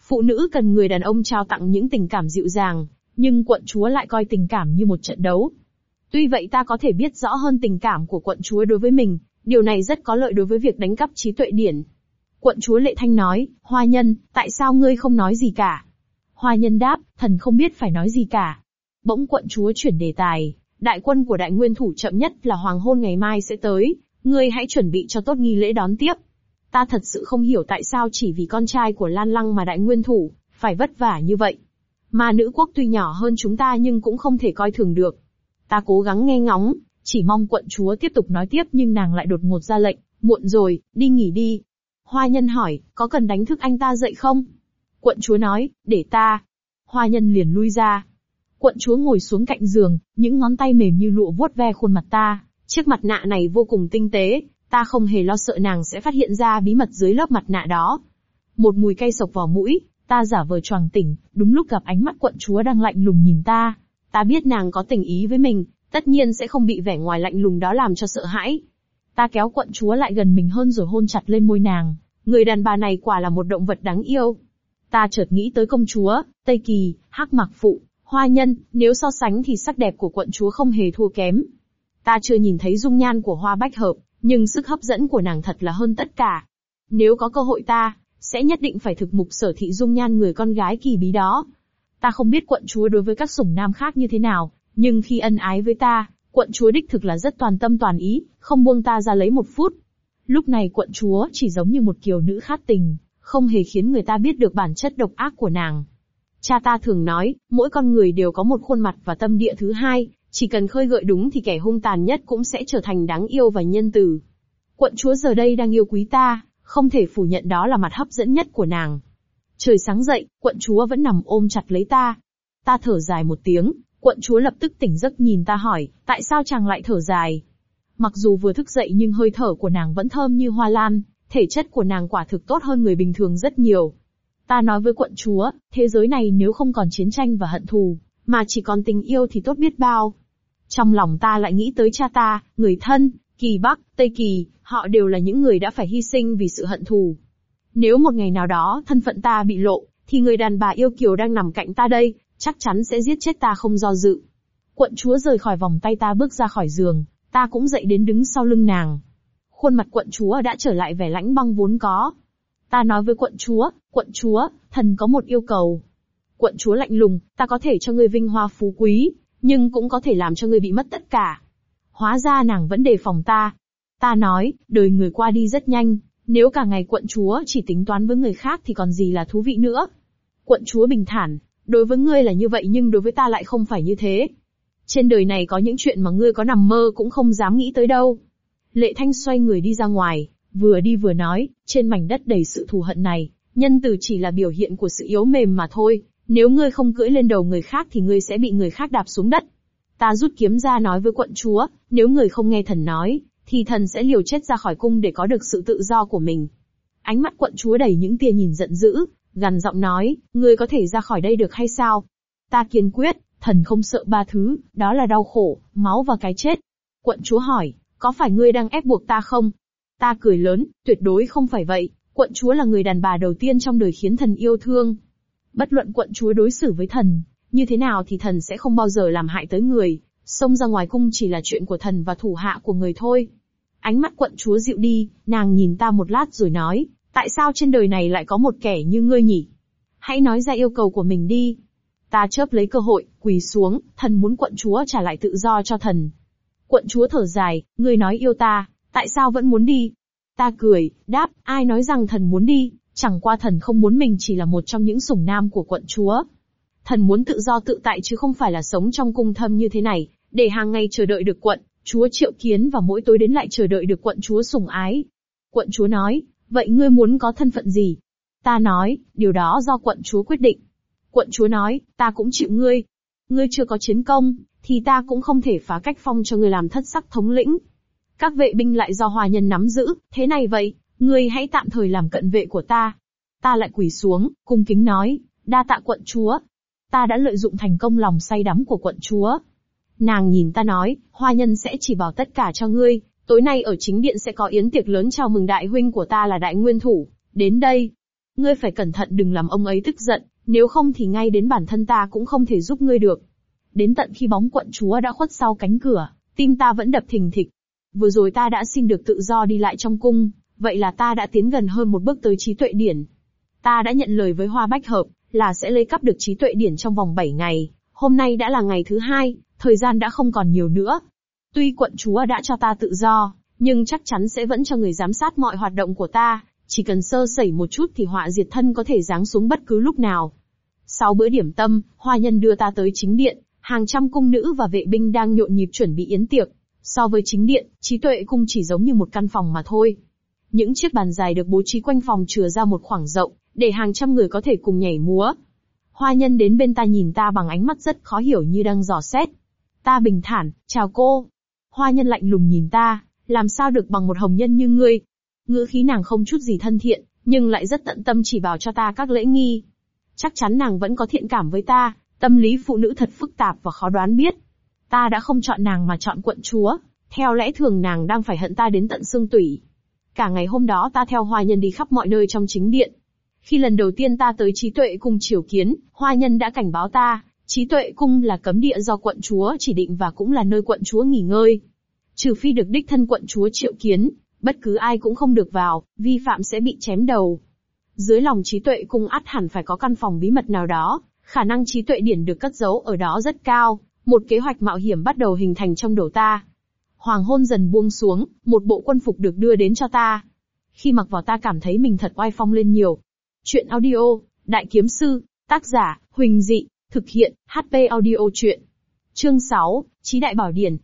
S1: Phụ nữ cần người đàn ông trao tặng những tình cảm dịu dàng, nhưng quận chúa lại coi tình cảm như một trận đấu. Tuy vậy ta có thể biết rõ hơn tình cảm của quận chúa đối với mình, điều này rất có lợi đối với việc đánh cắp trí tuệ điển. Quận chúa Lệ Thanh nói, Hoa Nhân, tại sao ngươi không nói gì cả? Hoa Nhân đáp, thần không biết phải nói gì cả. Bỗng quận chúa chuyển đề tài, đại quân của đại nguyên thủ chậm nhất là hoàng hôn ngày mai sẽ tới, ngươi hãy chuẩn bị cho tốt nghi lễ đón tiếp. Ta thật sự không hiểu tại sao chỉ vì con trai của Lan Lăng mà đại nguyên thủ, phải vất vả như vậy. Mà nữ quốc tuy nhỏ hơn chúng ta nhưng cũng không thể coi thường được. Ta cố gắng nghe ngóng, chỉ mong quận chúa tiếp tục nói tiếp nhưng nàng lại đột ngột ra lệnh, muộn rồi, đi nghỉ đi. Hoa nhân hỏi, có cần đánh thức anh ta dậy không? Quận chúa nói, để ta. Hoa nhân liền lui ra. Quận chúa ngồi xuống cạnh giường, những ngón tay mềm như lụa vuốt ve khuôn mặt ta. Chiếc mặt nạ này vô cùng tinh tế, ta không hề lo sợ nàng sẽ phát hiện ra bí mật dưới lớp mặt nạ đó. Một mùi cay sộc vào mũi, ta giả vờ choàng tỉnh, đúng lúc gặp ánh mắt quận chúa đang lạnh lùng nhìn ta. Ta biết nàng có tình ý với mình, tất nhiên sẽ không bị vẻ ngoài lạnh lùng đó làm cho sợ hãi. Ta kéo quận chúa lại gần mình hơn rồi hôn chặt lên môi nàng. Người đàn bà này quả là một động vật đáng yêu. Ta chợt nghĩ tới công chúa, Tây Kỳ, Hắc Mạc Phụ, Hoa Nhân, nếu so sánh thì sắc đẹp của quận chúa không hề thua kém. Ta chưa nhìn thấy dung nhan của Hoa Bách Hợp, nhưng sức hấp dẫn của nàng thật là hơn tất cả. Nếu có cơ hội ta, sẽ nhất định phải thực mục sở thị dung nhan người con gái kỳ bí đó. Ta không biết quận chúa đối với các sủng nam khác như thế nào, nhưng khi ân ái với ta, quận chúa đích thực là rất toàn tâm toàn ý, không buông ta ra lấy một phút. Lúc này quận chúa chỉ giống như một kiều nữ khát tình, không hề khiến người ta biết được bản chất độc ác của nàng. Cha ta thường nói, mỗi con người đều có một khuôn mặt và tâm địa thứ hai, chỉ cần khơi gợi đúng thì kẻ hung tàn nhất cũng sẽ trở thành đáng yêu và nhân từ. Quận chúa giờ đây đang yêu quý ta, không thể phủ nhận đó là mặt hấp dẫn nhất của nàng. Trời sáng dậy, quận chúa vẫn nằm ôm chặt lấy ta. Ta thở dài một tiếng, quận chúa lập tức tỉnh giấc nhìn ta hỏi, tại sao chàng lại thở dài? Mặc dù vừa thức dậy nhưng hơi thở của nàng vẫn thơm như hoa lan, thể chất của nàng quả thực tốt hơn người bình thường rất nhiều. Ta nói với quận chúa, thế giới này nếu không còn chiến tranh và hận thù, mà chỉ còn tình yêu thì tốt biết bao. Trong lòng ta lại nghĩ tới cha ta, người thân, Kỳ Bắc, Tây Kỳ, họ đều là những người đã phải hy sinh vì sự hận thù. Nếu một ngày nào đó thân phận ta bị lộ, thì người đàn bà yêu kiều đang nằm cạnh ta đây, chắc chắn sẽ giết chết ta không do dự. Quận chúa rời khỏi vòng tay ta bước ra khỏi giường, ta cũng dậy đến đứng sau lưng nàng. Khuôn mặt quận chúa đã trở lại vẻ lãnh băng vốn có. Ta nói với quận chúa, quận chúa, thần có một yêu cầu. Quận chúa lạnh lùng, ta có thể cho ngươi vinh hoa phú quý, nhưng cũng có thể làm cho ngươi bị mất tất cả. Hóa ra nàng vẫn đề phòng ta. Ta nói, đời người qua đi rất nhanh, nếu cả ngày quận chúa chỉ tính toán với người khác thì còn gì là thú vị nữa. Quận chúa bình thản, đối với ngươi là như vậy nhưng đối với ta lại không phải như thế. Trên đời này có những chuyện mà ngươi có nằm mơ cũng không dám nghĩ tới đâu. Lệ Thanh xoay người đi ra ngoài, vừa đi vừa nói, trên mảnh đất đầy sự thù hận này, nhân từ chỉ là biểu hiện của sự yếu mềm mà thôi, nếu ngươi không cưỡi lên đầu người khác thì ngươi sẽ bị người khác đạp xuống đất. Ta rút kiếm ra nói với quận chúa, nếu người không nghe thần nói, thì thần sẽ liều chết ra khỏi cung để có được sự tự do của mình. Ánh mắt quận chúa đầy những tia nhìn giận dữ, gằn giọng nói, ngươi có thể ra khỏi đây được hay sao? Ta kiên quyết, thần không sợ ba thứ, đó là đau khổ, máu và cái chết. Quận chúa hỏi, có phải ngươi đang ép buộc ta không? Ta cười lớn, tuyệt đối không phải vậy, quận chúa là người đàn bà đầu tiên trong đời khiến thần yêu thương. Bất luận quận chúa đối xử với thần, như thế nào thì thần sẽ không bao giờ làm hại tới người, xông ra ngoài cung chỉ là chuyện của thần và thủ hạ của người thôi. Ánh mắt quận chúa dịu đi, nàng nhìn ta một lát rồi nói, tại sao trên đời này lại có một kẻ như ngươi nhỉ? Hãy nói ra yêu cầu của mình đi. Ta chớp lấy cơ hội, quỳ xuống, thần muốn quận chúa trả lại tự do cho thần. Quận chúa thở dài, ngươi nói yêu ta, tại sao vẫn muốn đi? Ta cười, đáp, ai nói rằng thần muốn đi, chẳng qua thần không muốn mình chỉ là một trong những sủng nam của quận chúa. Thần muốn tự do tự tại chứ không phải là sống trong cung thâm như thế này, để hàng ngày chờ đợi được quận, chúa triệu kiến và mỗi tối đến lại chờ đợi được quận chúa sủng ái. Quận chúa nói, vậy ngươi muốn có thân phận gì? Ta nói, điều đó do quận chúa quyết định. Quận chúa nói, ta cũng chịu ngươi. Ngươi chưa có chiến công, thì ta cũng không thể phá cách phong cho ngươi làm thất sắc thống lĩnh. Các vệ binh lại do hòa nhân nắm giữ, thế này vậy, ngươi hãy tạm thời làm cận vệ của ta. Ta lại quỳ xuống, cung kính nói, đa tạ quận chúa. Ta đã lợi dụng thành công lòng say đắm của quận chúa. Nàng nhìn ta nói, hoa nhân sẽ chỉ bảo tất cả cho ngươi, tối nay ở chính điện sẽ có yến tiệc lớn chào mừng đại huynh của ta là đại nguyên thủ, đến đây. Ngươi phải cẩn thận đừng làm ông ấy tức giận, nếu không thì ngay đến bản thân ta cũng không thể giúp ngươi được. Đến tận khi bóng quận chúa đã khuất sau cánh cửa, tim ta vẫn đập thình thịch. Vừa rồi ta đã xin được tự do đi lại trong cung, vậy là ta đã tiến gần hơn một bước tới trí tuệ điển. Ta đã nhận lời với Hoa Bách Hợp, là sẽ lấy cắp được trí tuệ điển trong vòng 7 ngày. Hôm nay đã là ngày thứ hai, thời gian đã không còn nhiều nữa. Tuy quận chúa đã cho ta tự do, nhưng chắc chắn sẽ vẫn cho người giám sát mọi hoạt động của ta, chỉ cần sơ sẩy một chút thì họa diệt thân có thể giáng xuống bất cứ lúc nào. Sau bữa điểm tâm, hoa nhân đưa ta tới chính điện, hàng trăm cung nữ và vệ binh đang nhộn nhịp chuẩn bị yến tiệc. So với chính điện, trí tuệ cung chỉ giống như một căn phòng mà thôi. Những chiếc bàn dài được bố trí quanh phòng chừa ra một khoảng rộng, để hàng trăm người có thể cùng nhảy múa. Hoa nhân đến bên ta nhìn ta bằng ánh mắt rất khó hiểu như đang dò xét. Ta bình thản, chào cô. Hoa nhân lạnh lùng nhìn ta, làm sao được bằng một hồng nhân như ngươi. Ngữ khí nàng không chút gì thân thiện, nhưng lại rất tận tâm chỉ bảo cho ta các lễ nghi. Chắc chắn nàng vẫn có thiện cảm với ta, tâm lý phụ nữ thật phức tạp và khó đoán biết. Ta đã không chọn nàng mà chọn quận chúa, theo lẽ thường nàng đang phải hận ta đến tận xương tủy. Cả ngày hôm đó ta theo hoa nhân đi khắp mọi nơi trong chính điện. Khi lần đầu tiên ta tới trí tuệ cung triều kiến, hoa nhân đã cảnh báo ta, trí tuệ cung là cấm địa do quận chúa chỉ định và cũng là nơi quận chúa nghỉ ngơi. Trừ phi được đích thân quận chúa triệu kiến, bất cứ ai cũng không được vào, vi phạm sẽ bị chém đầu. Dưới lòng trí tuệ cung ắt hẳn phải có căn phòng bí mật nào đó, khả năng trí tuệ điển được cất giấu ở đó rất cao, một kế hoạch mạo hiểm bắt đầu hình thành trong đầu ta. Hoàng hôn dần buông xuống, một bộ quân phục được đưa đến cho ta. Khi mặc vào ta cảm thấy mình thật oai phong lên nhiều. Chuyện audio, Đại Kiếm Sư, tác giả, Huỳnh Dị, thực hiện, HP audio chuyện. Chương 6, Chí Đại Bảo Điển.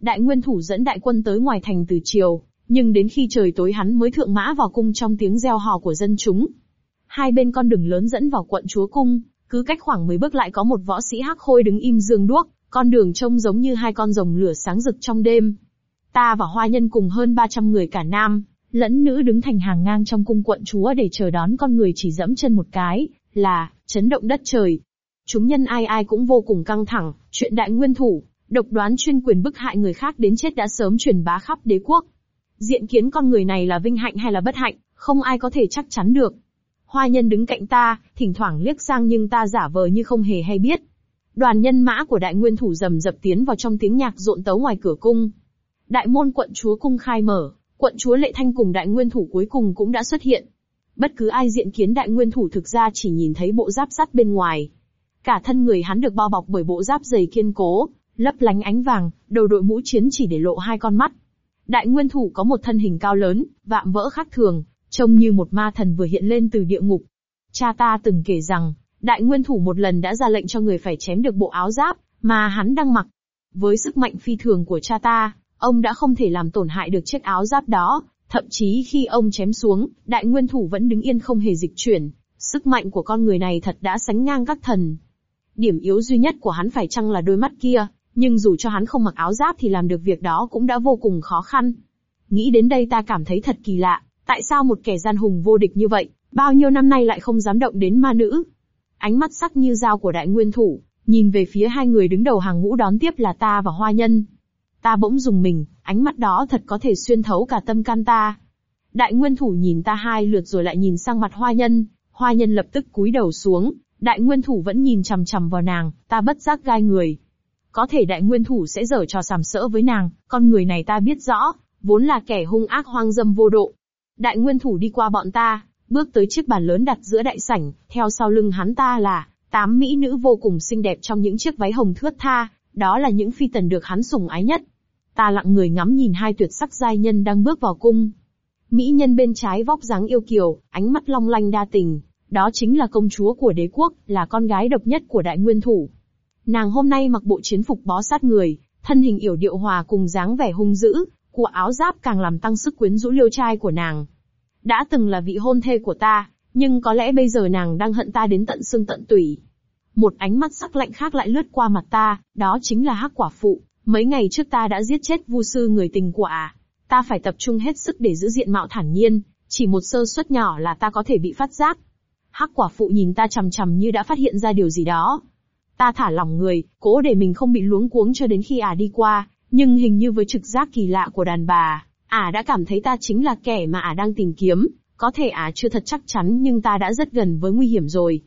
S1: Đại Nguyên Thủ dẫn đại quân tới ngoài thành từ chiều, nhưng đến khi trời tối hắn mới thượng mã vào cung trong tiếng reo hò của dân chúng. Hai bên con đường lớn dẫn vào quận chúa cung, cứ cách khoảng 10 bước lại có một võ sĩ hắc khôi đứng im dương đuốc, con đường trông giống như hai con rồng lửa sáng rực trong đêm. Ta và hoa nhân cùng hơn 300 người cả nam, lẫn nữ đứng thành hàng ngang trong cung quận chúa để chờ đón con người chỉ dẫm chân một cái, là, chấn động đất trời. Chúng nhân ai ai cũng vô cùng căng thẳng, chuyện đại nguyên thủ, độc đoán chuyên quyền bức hại người khác đến chết đã sớm truyền bá khắp đế quốc. Diện kiến con người này là vinh hạnh hay là bất hạnh, không ai có thể chắc chắn được. Hoa nhân đứng cạnh ta, thỉnh thoảng liếc sang nhưng ta giả vờ như không hề hay biết. Đoàn nhân mã của đại nguyên thủ rầm rập tiến vào trong tiếng nhạc rộn tấu ngoài cửa cung. Đại môn quận chúa cung khai mở, quận chúa lệ thanh cùng đại nguyên thủ cuối cùng cũng đã xuất hiện. Bất cứ ai diện kiến đại nguyên thủ thực ra chỉ nhìn thấy bộ giáp sắt bên ngoài. Cả thân người hắn được bao bọc bởi bộ giáp dày kiên cố, lấp lánh ánh vàng, đầu đội mũ chiến chỉ để lộ hai con mắt. Đại nguyên thủ có một thân hình cao lớn, vạm vỡ khác thường, trông như một ma thần vừa hiện lên từ địa ngục. Cha ta từng kể rằng, đại nguyên thủ một lần đã ra lệnh cho người phải chém được bộ áo giáp, mà hắn đang mặc. Với sức mạnh phi thường của cha ta, ông đã không thể làm tổn hại được chiếc áo giáp đó, thậm chí khi ông chém xuống, đại nguyên thủ vẫn đứng yên không hề dịch chuyển. Sức mạnh của con người này thật đã sánh ngang các thần. Điểm yếu duy nhất của hắn phải chăng là đôi mắt kia, nhưng dù cho hắn không mặc áo giáp thì làm được việc đó cũng đã vô cùng khó khăn. Nghĩ đến đây ta cảm thấy thật kỳ lạ, tại sao một kẻ gian hùng vô địch như vậy, bao nhiêu năm nay lại không dám động đến ma nữ? Ánh mắt sắc như dao của đại nguyên thủ, nhìn về phía hai người đứng đầu hàng ngũ đón tiếp là ta và hoa nhân. Ta bỗng dùng mình, ánh mắt đó thật có thể xuyên thấu cả tâm can ta. Đại nguyên thủ nhìn ta hai lượt rồi lại nhìn sang mặt hoa nhân, hoa nhân lập tức cúi đầu xuống, đại nguyên thủ vẫn nhìn chằm chằm vào nàng, ta bất giác gai người. Có thể đại nguyên thủ sẽ dở trò sàm sỡ với nàng, con người này ta biết rõ, vốn là kẻ hung ác hoang dâm vô độ. Đại nguyên thủ đi qua bọn ta, bước tới chiếc bàn lớn đặt giữa đại sảnh, theo sau lưng hắn ta là, tám mỹ nữ vô cùng xinh đẹp trong những chiếc váy hồng thướt tha, đó là những phi tần được hắn sủng ái nhất. Ta lặng người ngắm nhìn hai tuyệt sắc giai nhân đang bước vào cung. Mỹ nhân bên trái vóc dáng yêu kiều, ánh mắt long lanh đa tình, đó chính là công chúa của đế quốc, là con gái độc nhất của đại nguyên thủ. Nàng hôm nay mặc bộ chiến phục bó sát người, thân hình yểu điệu hòa cùng dáng vẻ hung dữ, của áo giáp càng làm tăng sức quyến rũ liêu trai của nàng. Đã từng là vị hôn thê của ta, nhưng có lẽ bây giờ nàng đang hận ta đến tận xương tận tủy. Một ánh mắt sắc lạnh khác lại lướt qua mặt ta, đó chính là hắc quả phụ, mấy ngày trước ta đã giết chết vu sư người tình của ả. Ta phải tập trung hết sức để giữ diện mạo thản nhiên, chỉ một sơ suất nhỏ là ta có thể bị phát giác. Hắc quả phụ nhìn ta chằm chằm như đã phát hiện ra điều gì đó. Ta thả lỏng người, cố để mình không bị luống cuống cho đến khi ả đi qua, nhưng hình như với trực giác kỳ lạ của đàn bà, ả đã cảm thấy ta chính là kẻ mà ả đang tìm kiếm, có thể ả chưa thật chắc chắn nhưng ta đã rất gần với nguy hiểm rồi.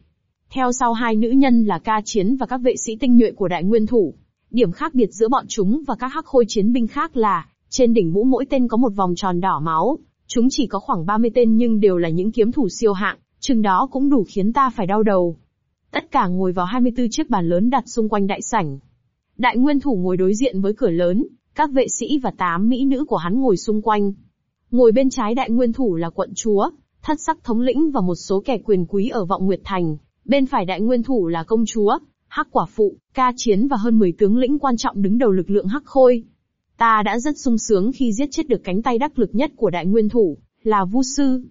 S1: Theo sau hai nữ nhân là ca chiến và các vệ sĩ tinh nhuệ của đại nguyên thủ. Điểm khác biệt giữa bọn chúng và các hắc khôi chiến binh khác là, trên đỉnh mũ mỗi tên có một vòng tròn đỏ máu, chúng chỉ có khoảng 30 tên nhưng đều là những kiếm thủ siêu hạng, chừng đó cũng đủ khiến ta phải đau đầu. Tất cả ngồi vào 24 chiếc bàn lớn đặt xung quanh đại sảnh. Đại nguyên thủ ngồi đối diện với cửa lớn, các vệ sĩ và tám mỹ nữ của hắn ngồi xung quanh. Ngồi bên trái đại nguyên thủ là quận chúa, thất sắc thống lĩnh và một số kẻ quyền quý ở vọng Nguyệt Thành. Bên phải đại nguyên thủ là công chúa, hắc quả phụ, ca chiến và hơn 10 tướng lĩnh quan trọng đứng đầu lực lượng hắc khôi. Ta đã rất sung sướng khi giết chết được cánh tay đắc lực nhất của đại nguyên thủ, là Vu Sư.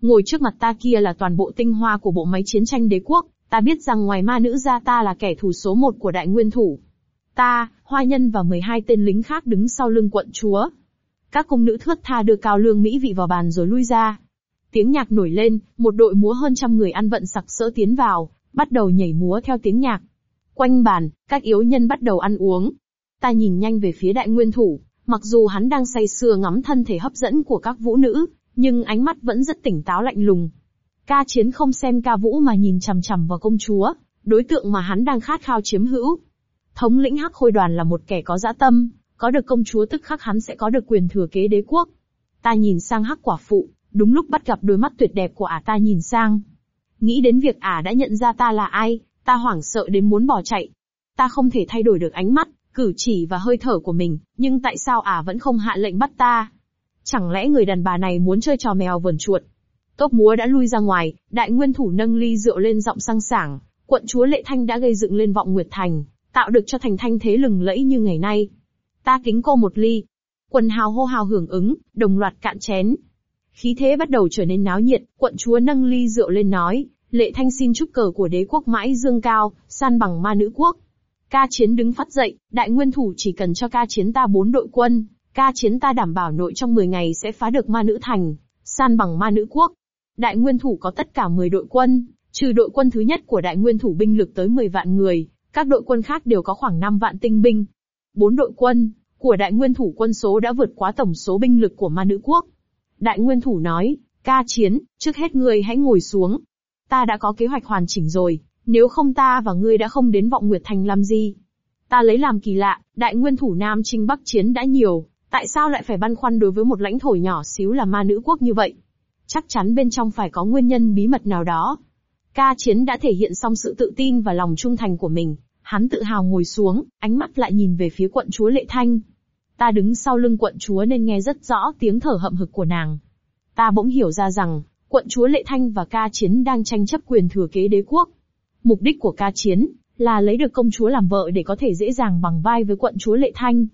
S1: Ngồi trước mặt ta kia là toàn bộ tinh hoa của bộ máy chiến tranh đế quốc, ta biết rằng ngoài ma nữ ra ta là kẻ thù số một của đại nguyên thủ. Ta, hoa nhân và 12 tên lính khác đứng sau lưng quận chúa. Các cung nữ thướt tha đưa cao lương mỹ vị vào bàn rồi lui ra. Tiếng nhạc nổi lên, một đội múa hơn trăm người ăn vận sặc sỡ tiến vào, bắt đầu nhảy múa theo tiếng nhạc. Quanh bàn, các yếu nhân bắt đầu ăn uống. Ta nhìn nhanh về phía đại nguyên thủ, mặc dù hắn đang say sưa ngắm thân thể hấp dẫn của các vũ nữ, nhưng ánh mắt vẫn rất tỉnh táo lạnh lùng. Ca chiến không xem ca vũ mà nhìn chằm chằm vào công chúa, đối tượng mà hắn đang khát khao chiếm hữu. Thống lĩnh hắc khôi đoàn là một kẻ có dã tâm, có được công chúa tức khắc hắn sẽ có được quyền thừa kế đế quốc. Ta nhìn sang hắc quả phụ, đúng lúc bắt gặp đôi mắt tuyệt đẹp của ả ta nhìn sang. Nghĩ đến việc ả đã nhận ra ta là ai, ta hoảng sợ đến muốn bỏ chạy. Ta không thể thay đổi được ánh mắt, cử chỉ và hơi thở của mình, nhưng tại sao ả vẫn không hạ lệnh bắt ta? Chẳng lẽ người đàn bà này muốn chơi trò mèo vườn chuột? Tốp múa đã lui ra ngoài, đại nguyên thủ nâng ly rượu lên giọng sang sảng, quận chúa Lệ Thanh đã gây dựng lên vọng Nguyệt Thành, tạo được cho thành thanh thế lừng lẫy như ngày nay. Ta kính cô một ly. Quần hào hô hào hưởng ứng, đồng loạt cạn chén. Khí thế bắt đầu trở nên náo nhiệt, quận chúa nâng ly rượu lên nói, Lệ Thanh xin chúc cờ của đế quốc mãi dương cao, san bằng ma nữ quốc. Ca chiến đứng phát dậy, đại nguyên thủ chỉ cần cho ca chiến ta bốn đội quân, ca chiến ta đảm bảo nội trong 10 ngày sẽ phá được ma nữ thành, san bằng ma nữ quốc. Đại nguyên thủ có tất cả 10 đội quân, trừ đội quân thứ nhất của đại nguyên thủ binh lực tới 10 vạn người, các đội quân khác đều có khoảng 5 vạn tinh binh. Bốn đội quân của đại nguyên thủ quân số đã vượt quá tổng số binh lực của ma nữ quốc. Đại nguyên thủ nói, ca chiến, trước hết ngươi hãy ngồi xuống. Ta đã có kế hoạch hoàn chỉnh rồi, nếu không ta và ngươi đã không đến vọng Nguyệt Thành làm gì. Ta lấy làm kỳ lạ, đại nguyên thủ Nam Trinh Bắc chiến đã nhiều, tại sao lại phải băn khoăn đối với một lãnh thổ nhỏ xíu là ma nữ quốc như vậy? Chắc chắn bên trong phải có nguyên nhân bí mật nào đó. Ca chiến đã thể hiện xong sự tự tin và lòng trung thành của mình, hắn tự hào ngồi xuống, ánh mắt lại nhìn về phía quận chúa Lệ Thanh. Ta đứng sau lưng quận chúa nên nghe rất rõ tiếng thở hậm hực của nàng. Ta bỗng hiểu ra rằng, quận chúa Lệ Thanh và ca chiến đang tranh chấp quyền thừa kế đế quốc. Mục đích của ca chiến là lấy được công chúa làm vợ để có thể dễ dàng bằng vai với quận chúa Lệ Thanh.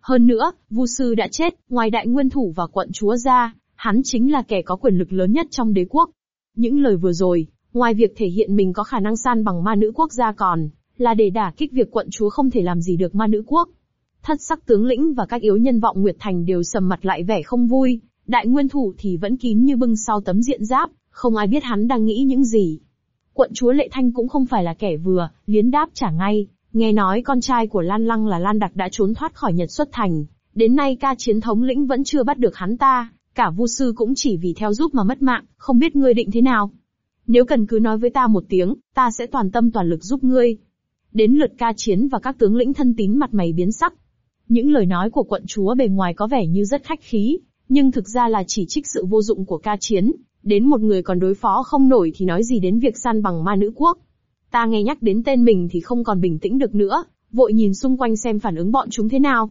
S1: Hơn nữa, Vu sư đã chết, ngoài đại nguyên thủ và quận chúa ra, hắn chính là kẻ có quyền lực lớn nhất trong đế quốc. Những lời vừa rồi, ngoài việc thể hiện mình có khả năng san bằng ma nữ quốc gia còn, là để đả kích việc quận chúa không thể làm gì được ma nữ quốc. Thất sắc tướng lĩnh và các yếu nhân vọng Nguyệt Thành đều sầm mặt lại vẻ không vui, đại nguyên thủ thì vẫn kín như bưng sau tấm diện giáp, không ai biết hắn đang nghĩ những gì. Quận chúa Lệ Thanh cũng không phải là kẻ vừa, liến đáp trả ngay, nghe nói con trai của Lan Lăng là Lan Đặc đã trốn thoát khỏi Nhật xuất thành, đến nay ca chiến thống lĩnh vẫn chưa bắt được hắn ta, cả vu sư cũng chỉ vì theo giúp mà mất mạng, không biết ngươi định thế nào. Nếu cần cứ nói với ta một tiếng, ta sẽ toàn tâm toàn lực giúp ngươi. Đến lượt ca chiến và các tướng lĩnh thân tín mặt mày biến sắc. Những lời nói của quận chúa bề ngoài có vẻ như rất khách khí, nhưng thực ra là chỉ trích sự vô dụng của ca chiến, đến một người còn đối phó không nổi thì nói gì đến việc săn bằng ma nữ quốc. Ta nghe nhắc đến tên mình thì không còn bình tĩnh được nữa, vội nhìn xung quanh xem phản ứng bọn chúng thế nào.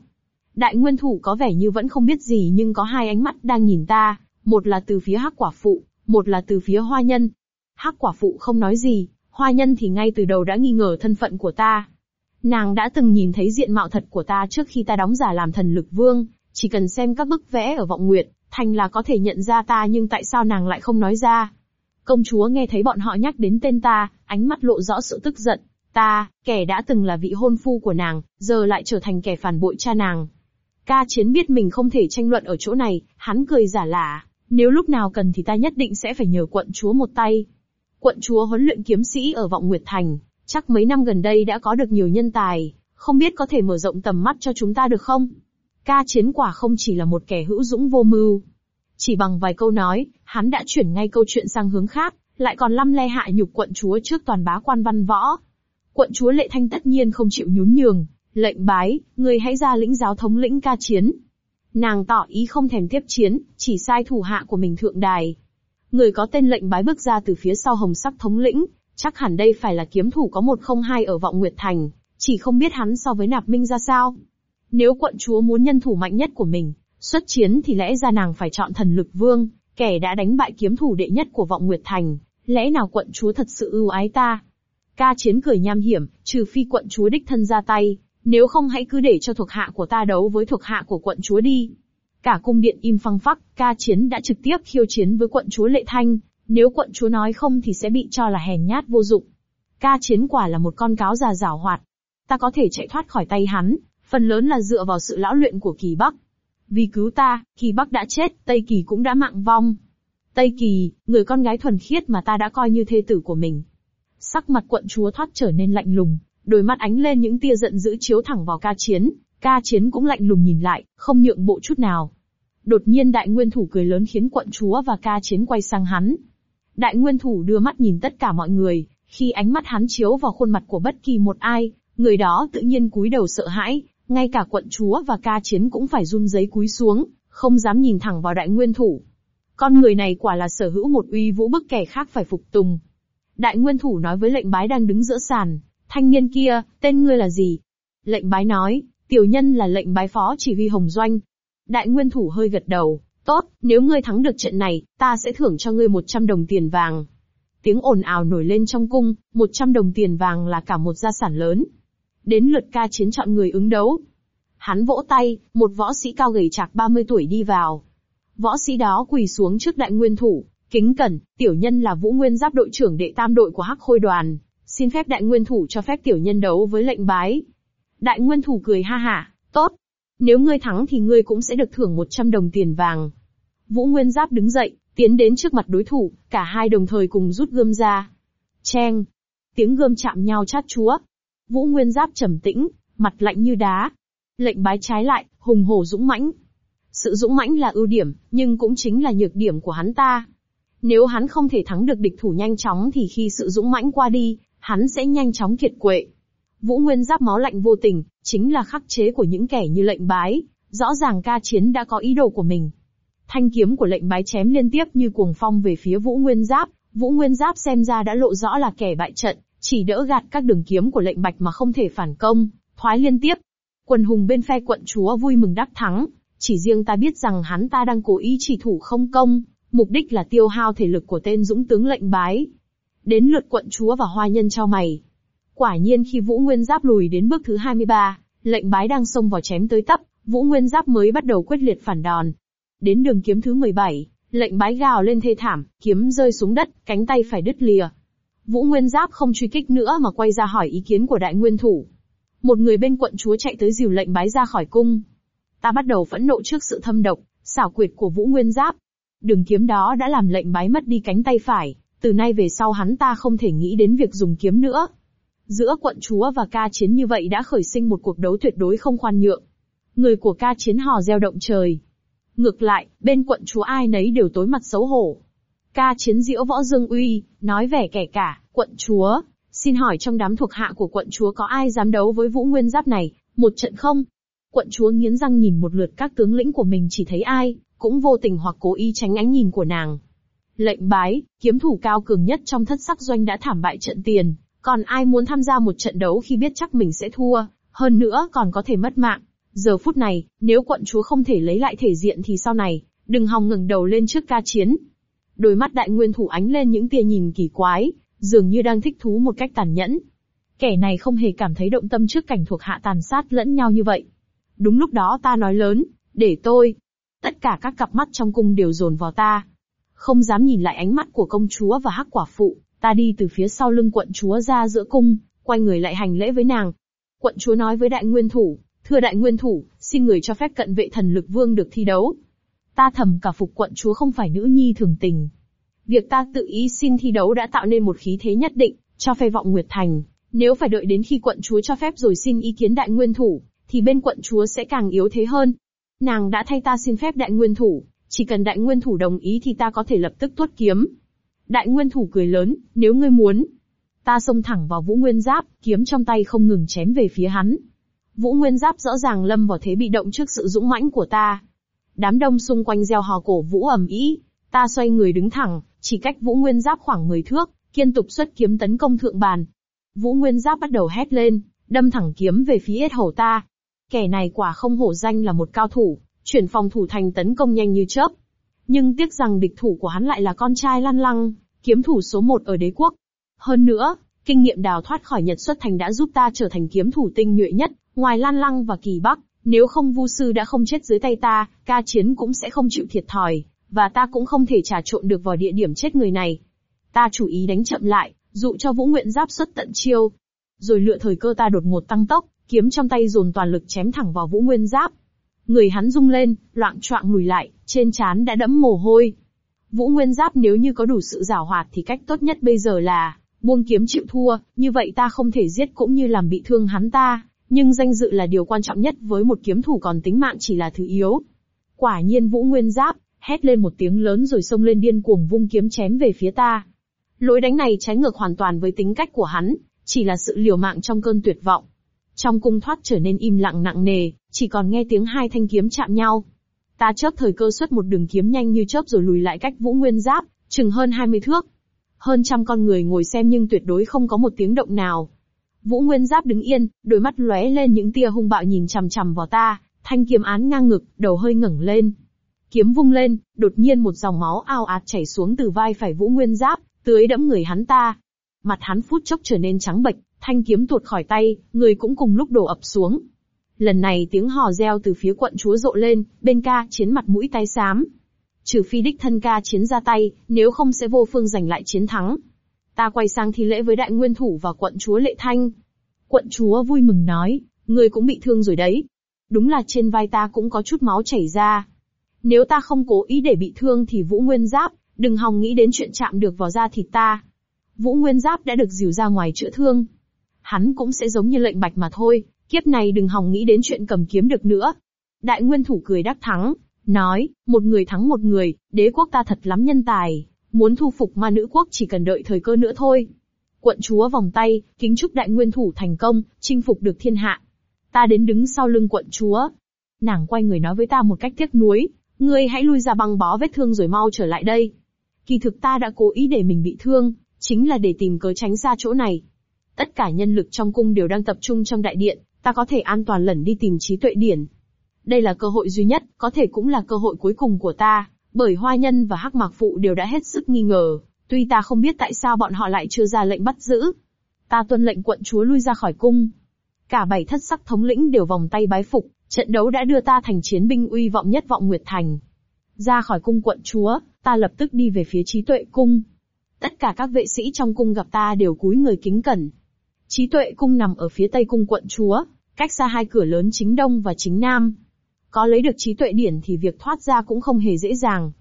S1: Đại nguyên thủ có vẻ như vẫn không biết gì nhưng có hai ánh mắt đang nhìn ta, một là từ phía hắc quả phụ, một là từ phía hoa nhân. Hắc quả phụ không nói gì, hoa nhân thì ngay từ đầu đã nghi ngờ thân phận của ta. Nàng đã từng nhìn thấy diện mạo thật của ta trước khi ta đóng giả làm thần lực vương, chỉ cần xem các bức vẽ ở vọng nguyệt, thành là có thể nhận ra ta nhưng tại sao nàng lại không nói ra. Công chúa nghe thấy bọn họ nhắc đến tên ta, ánh mắt lộ rõ sự tức giận. Ta, kẻ đã từng là vị hôn phu của nàng, giờ lại trở thành kẻ phản bội cha nàng. Ca chiến biết mình không thể tranh luận ở chỗ này, hắn cười giả lả, nếu lúc nào cần thì ta nhất định sẽ phải nhờ quận chúa một tay. Quận chúa huấn luyện kiếm sĩ ở Vọng Nguyệt Thành, chắc mấy năm gần đây đã có được nhiều nhân tài, không biết có thể mở rộng tầm mắt cho chúng ta được không? Ca chiến quả không chỉ là một kẻ hữu dũng vô mưu. Chỉ bằng vài câu nói, hắn đã chuyển ngay câu chuyện sang hướng khác, lại còn lăm le hạ nhục quận chúa trước toàn bá quan văn võ. Quận chúa Lệ Thanh tất nhiên không chịu nhún nhường, lệnh bái, người hãy ra lĩnh giáo thống lĩnh ca chiến. Nàng tỏ ý không thèm tiếp chiến, chỉ sai thủ hạ của mình thượng đài. Người có tên lệnh bái bước ra từ phía sau hồng sắc thống lĩnh, chắc hẳn đây phải là kiếm thủ có một không hai ở vọng Nguyệt Thành, chỉ không biết hắn so với nạp minh ra sao. Nếu quận chúa muốn nhân thủ mạnh nhất của mình, xuất chiến thì lẽ ra nàng phải chọn thần lực vương, kẻ đã đánh bại kiếm thủ đệ nhất của vọng Nguyệt Thành, lẽ nào quận chúa thật sự ưu ái ta? Ca chiến cười nham hiểm, trừ phi quận chúa đích thân ra tay, nếu không hãy cứ để cho thuộc hạ của ta đấu với thuộc hạ của quận chúa đi. Cả cung điện im phăng phắc, ca chiến đã trực tiếp khiêu chiến với quận chúa Lệ Thanh, nếu quận chúa nói không thì sẽ bị cho là hèn nhát vô dụng. Ca chiến quả là một con cáo già rảo hoạt. Ta có thể chạy thoát khỏi tay hắn, phần lớn là dựa vào sự lão luyện của kỳ Bắc. Vì cứu ta, kỳ Bắc đã chết, Tây Kỳ cũng đã mạng vong. Tây Kỳ, người con gái thuần khiết mà ta đã coi như thê tử của mình. Sắc mặt quận chúa thoát trở nên lạnh lùng, đôi mắt ánh lên những tia giận dữ chiếu thẳng vào ca chiến, ca chiến cũng lạnh lùng nhìn lại, không nhượng bộ chút nào. Đột nhiên đại nguyên thủ cười lớn khiến quận chúa và ca chiến quay sang hắn. Đại nguyên thủ đưa mắt nhìn tất cả mọi người, khi ánh mắt hắn chiếu vào khuôn mặt của bất kỳ một ai, người đó tự nhiên cúi đầu sợ hãi, ngay cả quận chúa và ca chiến cũng phải run giấy cúi xuống, không dám nhìn thẳng vào đại nguyên thủ. Con người này quả là sở hữu một uy vũ bức kẻ khác phải phục tùng. Đại nguyên thủ nói với lệnh bái đang đứng giữa sàn, thanh niên kia, tên ngươi là gì? Lệnh bái nói, tiểu nhân là lệnh bái phó chỉ huy Hồng Doanh. Đại nguyên thủ hơi gật đầu, tốt, nếu ngươi thắng được trận này, ta sẽ thưởng cho ngươi 100 đồng tiền vàng. Tiếng ồn ào nổi lên trong cung, 100 đồng tiền vàng là cả một gia sản lớn. Đến lượt ca chiến chọn người ứng đấu. Hắn vỗ tay, một võ sĩ cao gầy chạc 30 tuổi đi vào. Võ sĩ đó quỳ xuống trước đại nguyên thủ, kính cẩn, tiểu nhân là Vũ Nguyên Giáp đội trưởng đệ tam đội của Hắc Khôi đoàn, xin phép đại nguyên thủ cho phép tiểu nhân đấu với lệnh bái. Đại nguyên thủ cười ha hả, tốt. Nếu ngươi thắng thì ngươi cũng sẽ được thưởng 100 đồng tiền vàng. Vũ Nguyên Giáp đứng dậy, tiến đến trước mặt đối thủ, cả hai đồng thời cùng rút gươm ra. Cheng! Tiếng gươm chạm nhau chát chúa. Vũ Nguyên Giáp trầm tĩnh, mặt lạnh như đá. Lệnh bái trái lại, hùng hổ dũng mãnh. Sự dũng mãnh là ưu điểm, nhưng cũng chính là nhược điểm của hắn ta. Nếu hắn không thể thắng được địch thủ nhanh chóng thì khi sự dũng mãnh qua đi, hắn sẽ nhanh chóng kiệt quệ. Vũ Nguyên giáp máu lạnh vô tình, chính là khắc chế của những kẻ như lệnh bái, rõ ràng ca chiến đã có ý đồ của mình. Thanh kiếm của lệnh bái chém liên tiếp như cuồng phong về phía Vũ Nguyên giáp, Vũ Nguyên giáp xem ra đã lộ rõ là kẻ bại trận, chỉ đỡ gạt các đường kiếm của lệnh bạch mà không thể phản công, thoái liên tiếp. Quần hùng bên phe quận chúa vui mừng đắc thắng, chỉ riêng ta biết rằng hắn ta đang cố ý chỉ thủ không công, mục đích là tiêu hao thể lực của tên dũng tướng lệnh bái, Đến lượt quận chúa và hoa nhân cho mày. Quả nhiên khi Vũ Nguyên Giáp lùi đến bước thứ 23, lệnh bái đang xông vào chém tới tấp, Vũ Nguyên Giáp mới bắt đầu quyết liệt phản đòn. Đến đường kiếm thứ 17, lệnh bái gào lên thê thảm, kiếm rơi xuống đất, cánh tay phải đứt lìa. Vũ Nguyên Giáp không truy kích nữa mà quay ra hỏi ý kiến của đại nguyên thủ. Một người bên quận chúa chạy tới dìu lệnh bái ra khỏi cung. Ta bắt đầu phẫn nộ trước sự thâm độc, xảo quyệt của Vũ Nguyên Giáp. Đường kiếm đó đã làm lệnh bái mất đi cánh tay phải, từ nay về sau hắn ta không thể nghĩ đến việc dùng kiếm nữa. Giữa quận chúa và ca chiến như vậy đã khởi sinh một cuộc đấu tuyệt đối không khoan nhượng. Người của ca chiến hò reo động trời. Ngược lại, bên quận chúa ai nấy đều tối mặt xấu hổ. Ca chiến diễu võ dương uy, nói vẻ kẻ cả, quận chúa, xin hỏi trong đám thuộc hạ của quận chúa có ai dám đấu với vũ nguyên giáp này, một trận không? Quận chúa nghiến răng nhìn một lượt các tướng lĩnh của mình chỉ thấy ai, cũng vô tình hoặc cố ý tránh ánh nhìn của nàng. Lệnh bái, kiếm thủ cao cường nhất trong thất sắc doanh đã thảm bại trận tiền, còn ai muốn tham gia một trận đấu khi biết chắc mình sẽ thua, hơn nữa còn có thể mất mạng. Giờ phút này, nếu quận chúa không thể lấy lại thể diện thì sau này, đừng hòng ngẩng đầu lên trước ca chiến. Đôi mắt đại nguyên thủ ánh lên những tia nhìn kỳ quái, dường như đang thích thú một cách tàn nhẫn. Kẻ này không hề cảm thấy động tâm trước cảnh thuộc hạ tàn sát lẫn nhau như vậy. Đúng lúc đó ta nói lớn, để tôi. Tất cả các cặp mắt trong cung đều dồn vào ta, không dám nhìn lại ánh mắt của công chúa và hắc quả phụ, ta đi từ phía sau lưng quận chúa ra giữa cung, quay người lại hành lễ với nàng. Quận chúa nói với đại nguyên thủ, thưa đại nguyên thủ, xin người cho phép cận vệ thần lực vương được thi đấu. Ta thầm cả phục quận chúa không phải nữ nhi thường tình. Việc ta tự ý xin thi đấu đã tạo nên một khí thế nhất định, cho phe vọng Nguyệt Thành. Nếu phải đợi đến khi quận chúa cho phép rồi xin ý kiến đại nguyên thủ, thì bên quận chúa sẽ càng yếu thế hơn. Nàng đã thay ta xin phép đại nguyên thủ, chỉ cần đại nguyên thủ đồng ý thì ta có thể lập tức tuốt kiếm. Đại nguyên thủ cười lớn, nếu ngươi muốn. Ta xông thẳng vào Vũ Nguyên Giáp, kiếm trong tay không ngừng chém về phía hắn. Vũ Nguyên Giáp rõ ràng lâm vào thế bị động trước sự dũng mãnh của ta. Đám đông xung quanh gieo hò cổ Vũ ầm ĩ, ta xoay người đứng thẳng, chỉ cách Vũ Nguyên Giáp khoảng 10 thước, kiên tục xuất kiếm tấn công thượng bàn. Vũ Nguyên Giáp bắt đầu hét lên, đâm thẳng kiếm về phía yết hầu ta. Kẻ này quả không hổ danh là một cao thủ, chuyển phòng thủ thành tấn công nhanh như chớp. Nhưng tiếc rằng địch thủ của hắn lại là con trai Lan Lăng, kiếm thủ số một ở đế quốc. Hơn nữa, kinh nghiệm đào thoát khỏi Nhật xuất thành đã giúp ta trở thành kiếm thủ tinh nhuệ nhất, ngoài Lan Lăng và Kỳ Bắc, nếu không Vu sư đã không chết dưới tay ta, ca chiến cũng sẽ không chịu thiệt thòi, và ta cũng không thể trà trộn được vào địa điểm chết người này. Ta chủ ý đánh chậm lại, dụ cho Vũ Nguyện Giáp xuất tận chiêu. Rồi lựa thời cơ ta đột ngột tăng tốc, kiếm trong tay dồn toàn lực chém thẳng vào Vũ Nguyên Giáp. Người hắn rung lên, loạn choạng lùi lại, trên trán đã đẫm mồ hôi. Vũ Nguyên Giáp nếu như có đủ sự giảo hoạt thì cách tốt nhất bây giờ là buông kiếm chịu thua, như vậy ta không thể giết cũng như làm bị thương hắn ta, nhưng danh dự là điều quan trọng nhất với một kiếm thủ còn tính mạng chỉ là thứ yếu. Quả nhiên Vũ Nguyên Giáp, hét lên một tiếng lớn rồi xông lên điên cuồng vung kiếm chém về phía ta. Lối đánh này trái ngược hoàn toàn với tính cách của hắn, chỉ là sự liều mạng trong cơn tuyệt vọng. Trong cung thoát trở nên im lặng nặng nề, chỉ còn nghe tiếng hai thanh kiếm chạm nhau. Ta chớp thời cơ xuất một đường kiếm nhanh như chớp rồi lùi lại cách Vũ Nguyên Giáp, chừng hơn 20 thước. Hơn trăm con người ngồi xem nhưng tuyệt đối không có một tiếng động nào. Vũ Nguyên Giáp đứng yên, đôi mắt lóe lên những tia hung bạo nhìn chằm chằm vào ta, thanh kiếm án ngang ngực, đầu hơi ngẩng lên. Kiếm vung lên, đột nhiên một dòng máu ao ạt chảy xuống từ vai phải Vũ Nguyên Giáp, tưới đẫm người hắn ta. Mặt hắn phút chốc trở nên trắng bệch, thanh kiếm tuột khỏi tay, người cũng cùng lúc đổ ập xuống. Lần này tiếng hò reo từ phía quận chúa rộ lên, bên ca chiến mặt mũi tái xám. Trừ phi đích thân ca chiến ra tay, nếu không sẽ vô phương giành lại chiến thắng. Ta quay sang thi lễ với đại nguyên thủ và quận chúa Lệ Thanh. Quận chúa vui mừng nói, người cũng bị thương rồi đấy. Đúng là trên vai ta cũng có chút máu chảy ra. Nếu ta không cố ý để bị thương thì Vũ Nguyên Giáp, đừng hòng nghĩ đến chuyện chạm được vào da thịt ta. Vũ Nguyên Giáp đã được dìu ra ngoài chữa thương. Hắn cũng sẽ giống như lệnh bạch mà thôi, kiếp này đừng hòng nghĩ đến chuyện cầm kiếm được nữa. Đại Nguyên Thủ cười đắc thắng, nói, một người thắng một người, đế quốc ta thật lắm nhân tài, muốn thu phục ma nữ quốc chỉ cần đợi thời cơ nữa thôi. Quận chúa vòng tay, kính chúc đại nguyên thủ thành công, chinh phục được thiên hạ. Ta đến đứng sau lưng quận chúa. Nàng quay người nói với ta một cách tiếc nuối, ngươi hãy lui ra băng bó vết thương rồi mau trở lại đây. Kỳ thực ta đã cố ý để mình bị thương, chính là để tìm cớ tránh ra chỗ này. Tất cả nhân lực trong cung đều đang tập trung trong đại điện, ta có thể an toàn lẩn đi tìm trí tuệ điển. Đây là cơ hội duy nhất, có thể cũng là cơ hội cuối cùng của ta, bởi Hoa Nhân và Hắc Mạc Phụ đều đã hết sức nghi ngờ, tuy ta không biết tại sao bọn họ lại chưa ra lệnh bắt giữ. Ta tuân lệnh quận chúa lui ra khỏi cung. Cả bảy thất sắc thống lĩnh đều vòng tay bái phục, trận đấu đã đưa ta thành chiến binh uy vọng nhất vọng Nguyệt Thành. Ra khỏi cung quận chúa, ta lập tức đi về phía trí tuệ cung. Tất cả các vệ sĩ trong cung gặp ta đều cúi người kính cẩn. Trí tuệ cung nằm ở phía tây cung quận chúa, cách xa hai cửa lớn chính đông và chính nam. Có lấy được trí tuệ điển thì việc thoát ra cũng không hề dễ dàng.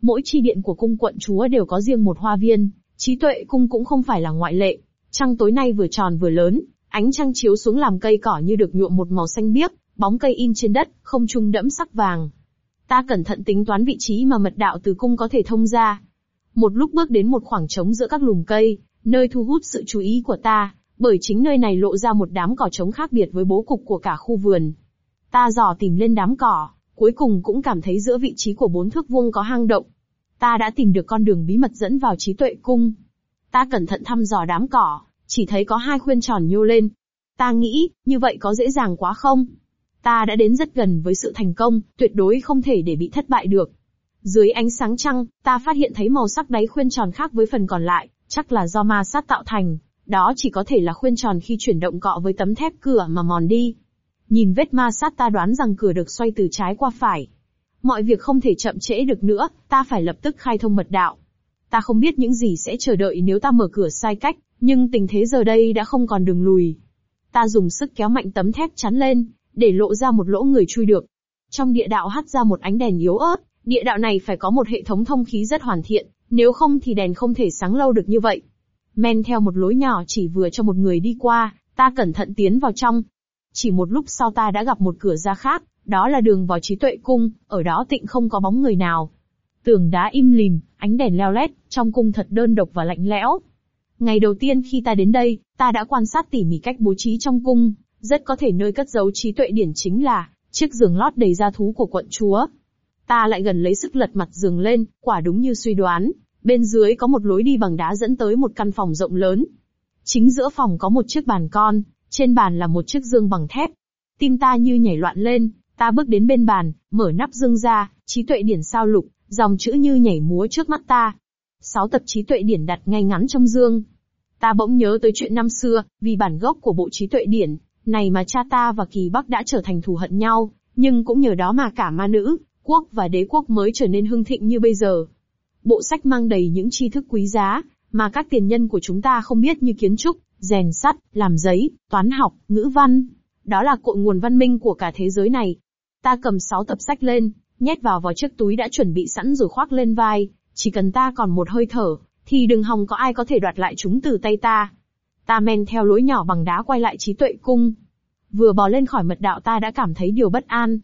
S1: Mỗi chi điện của cung quận chúa đều có riêng một hoa viên, trí tuệ cung cũng không phải là ngoại lệ. Trăng tối nay vừa tròn vừa lớn, ánh trăng chiếu xuống làm cây cỏ như được nhuộm một màu xanh biếc, bóng cây in trên đất, không trung đẫm sắc vàng. Ta cẩn thận tính toán vị trí mà mật đạo từ cung có thể thông ra. Một lúc bước đến một khoảng trống giữa các lùm cây, nơi thu hút sự chú ý của ta, bởi chính nơi này lộ ra một đám cỏ trống khác biệt với bố cục của cả khu vườn. Ta dò tìm lên đám cỏ, cuối cùng cũng cảm thấy giữa vị trí của bốn thước vuông có hang động. Ta đã tìm được con đường bí mật dẫn vào trí tuệ cung. Ta cẩn thận thăm dò đám cỏ, chỉ thấy có hai khuyên tròn nhô lên. Ta nghĩ, như vậy có dễ dàng quá không? Ta đã đến rất gần với sự thành công, tuyệt đối không thể để bị thất bại được. Dưới ánh sáng trăng, ta phát hiện thấy màu sắc đáy khuyên tròn khác với phần còn lại, chắc là do ma sát tạo thành. Đó chỉ có thể là khuyên tròn khi chuyển động cọ với tấm thép cửa mà mòn đi. Nhìn vết ma sát ta đoán rằng cửa được xoay từ trái qua phải. Mọi việc không thể chậm trễ được nữa, ta phải lập tức khai thông mật đạo. Ta không biết những gì sẽ chờ đợi nếu ta mở cửa sai cách, nhưng tình thế giờ đây đã không còn đường lùi. Ta dùng sức kéo mạnh tấm thép chắn lên, để lộ ra một lỗ người chui được. Trong địa đạo hắt ra một ánh đèn yếu ớt, địa đạo này phải có một hệ thống thông khí rất hoàn thiện, nếu không thì đèn không thể sáng lâu được như vậy. Men theo một lối nhỏ chỉ vừa cho một người đi qua, ta cẩn thận tiến vào trong. Chỉ một lúc sau ta đã gặp một cửa ra khác, đó là đường vào trí tuệ cung, ở đó tịnh không có bóng người nào. Tường đá im lìm, ánh đèn leo lét, trong cung thật đơn độc và lạnh lẽo. Ngày đầu tiên khi ta đến đây, ta đã quan sát tỉ mỉ cách bố trí trong cung, rất có thể nơi cất giấu trí tuệ điển chính là chiếc giường lót đầy da thú của quận chúa. Ta lại gần lấy sức lật mặt giường lên, quả đúng như suy đoán, bên dưới có một lối đi bằng đá dẫn tới một căn phòng rộng lớn. Chính giữa phòng có một chiếc bàn con, trên bàn là một chiếc dương bằng thép. Tim ta như nhảy loạn lên, ta bước đến bên bàn, mở nắp dương ra, trí tuệ điển sao lục, dòng chữ như nhảy múa trước mắt ta. Sáu tập trí tuệ điển đặt ngay ngắn trong dương. Ta bỗng nhớ tới chuyện năm xưa, vì bản gốc của bộ trí tuệ điển, này mà cha ta và kỳ bắc đã trở thành thù hận nhau, nhưng cũng nhờ đó mà cả ma nữ, quốc và đế quốc mới trở nên hưng thịnh như bây giờ. Bộ sách mang đầy những tri thức quý giá, mà các tiền nhân của chúng ta không biết như kiến trúc, rèn sắt, làm giấy, toán học, ngữ văn. Đó là cội nguồn văn minh của cả thế giới này. Ta cầm sáu tập sách lên, nhét vào vào chiếc túi đã chuẩn bị sẵn rồi khoác lên vai, chỉ cần ta còn một hơi thở, thì đừng hòng có ai có thể đoạt lại chúng từ tay ta. Ta men theo lối nhỏ bằng đá quay lại trí tuệ cung. Vừa bò lên khỏi mật đạo ta đã cảm thấy điều bất an.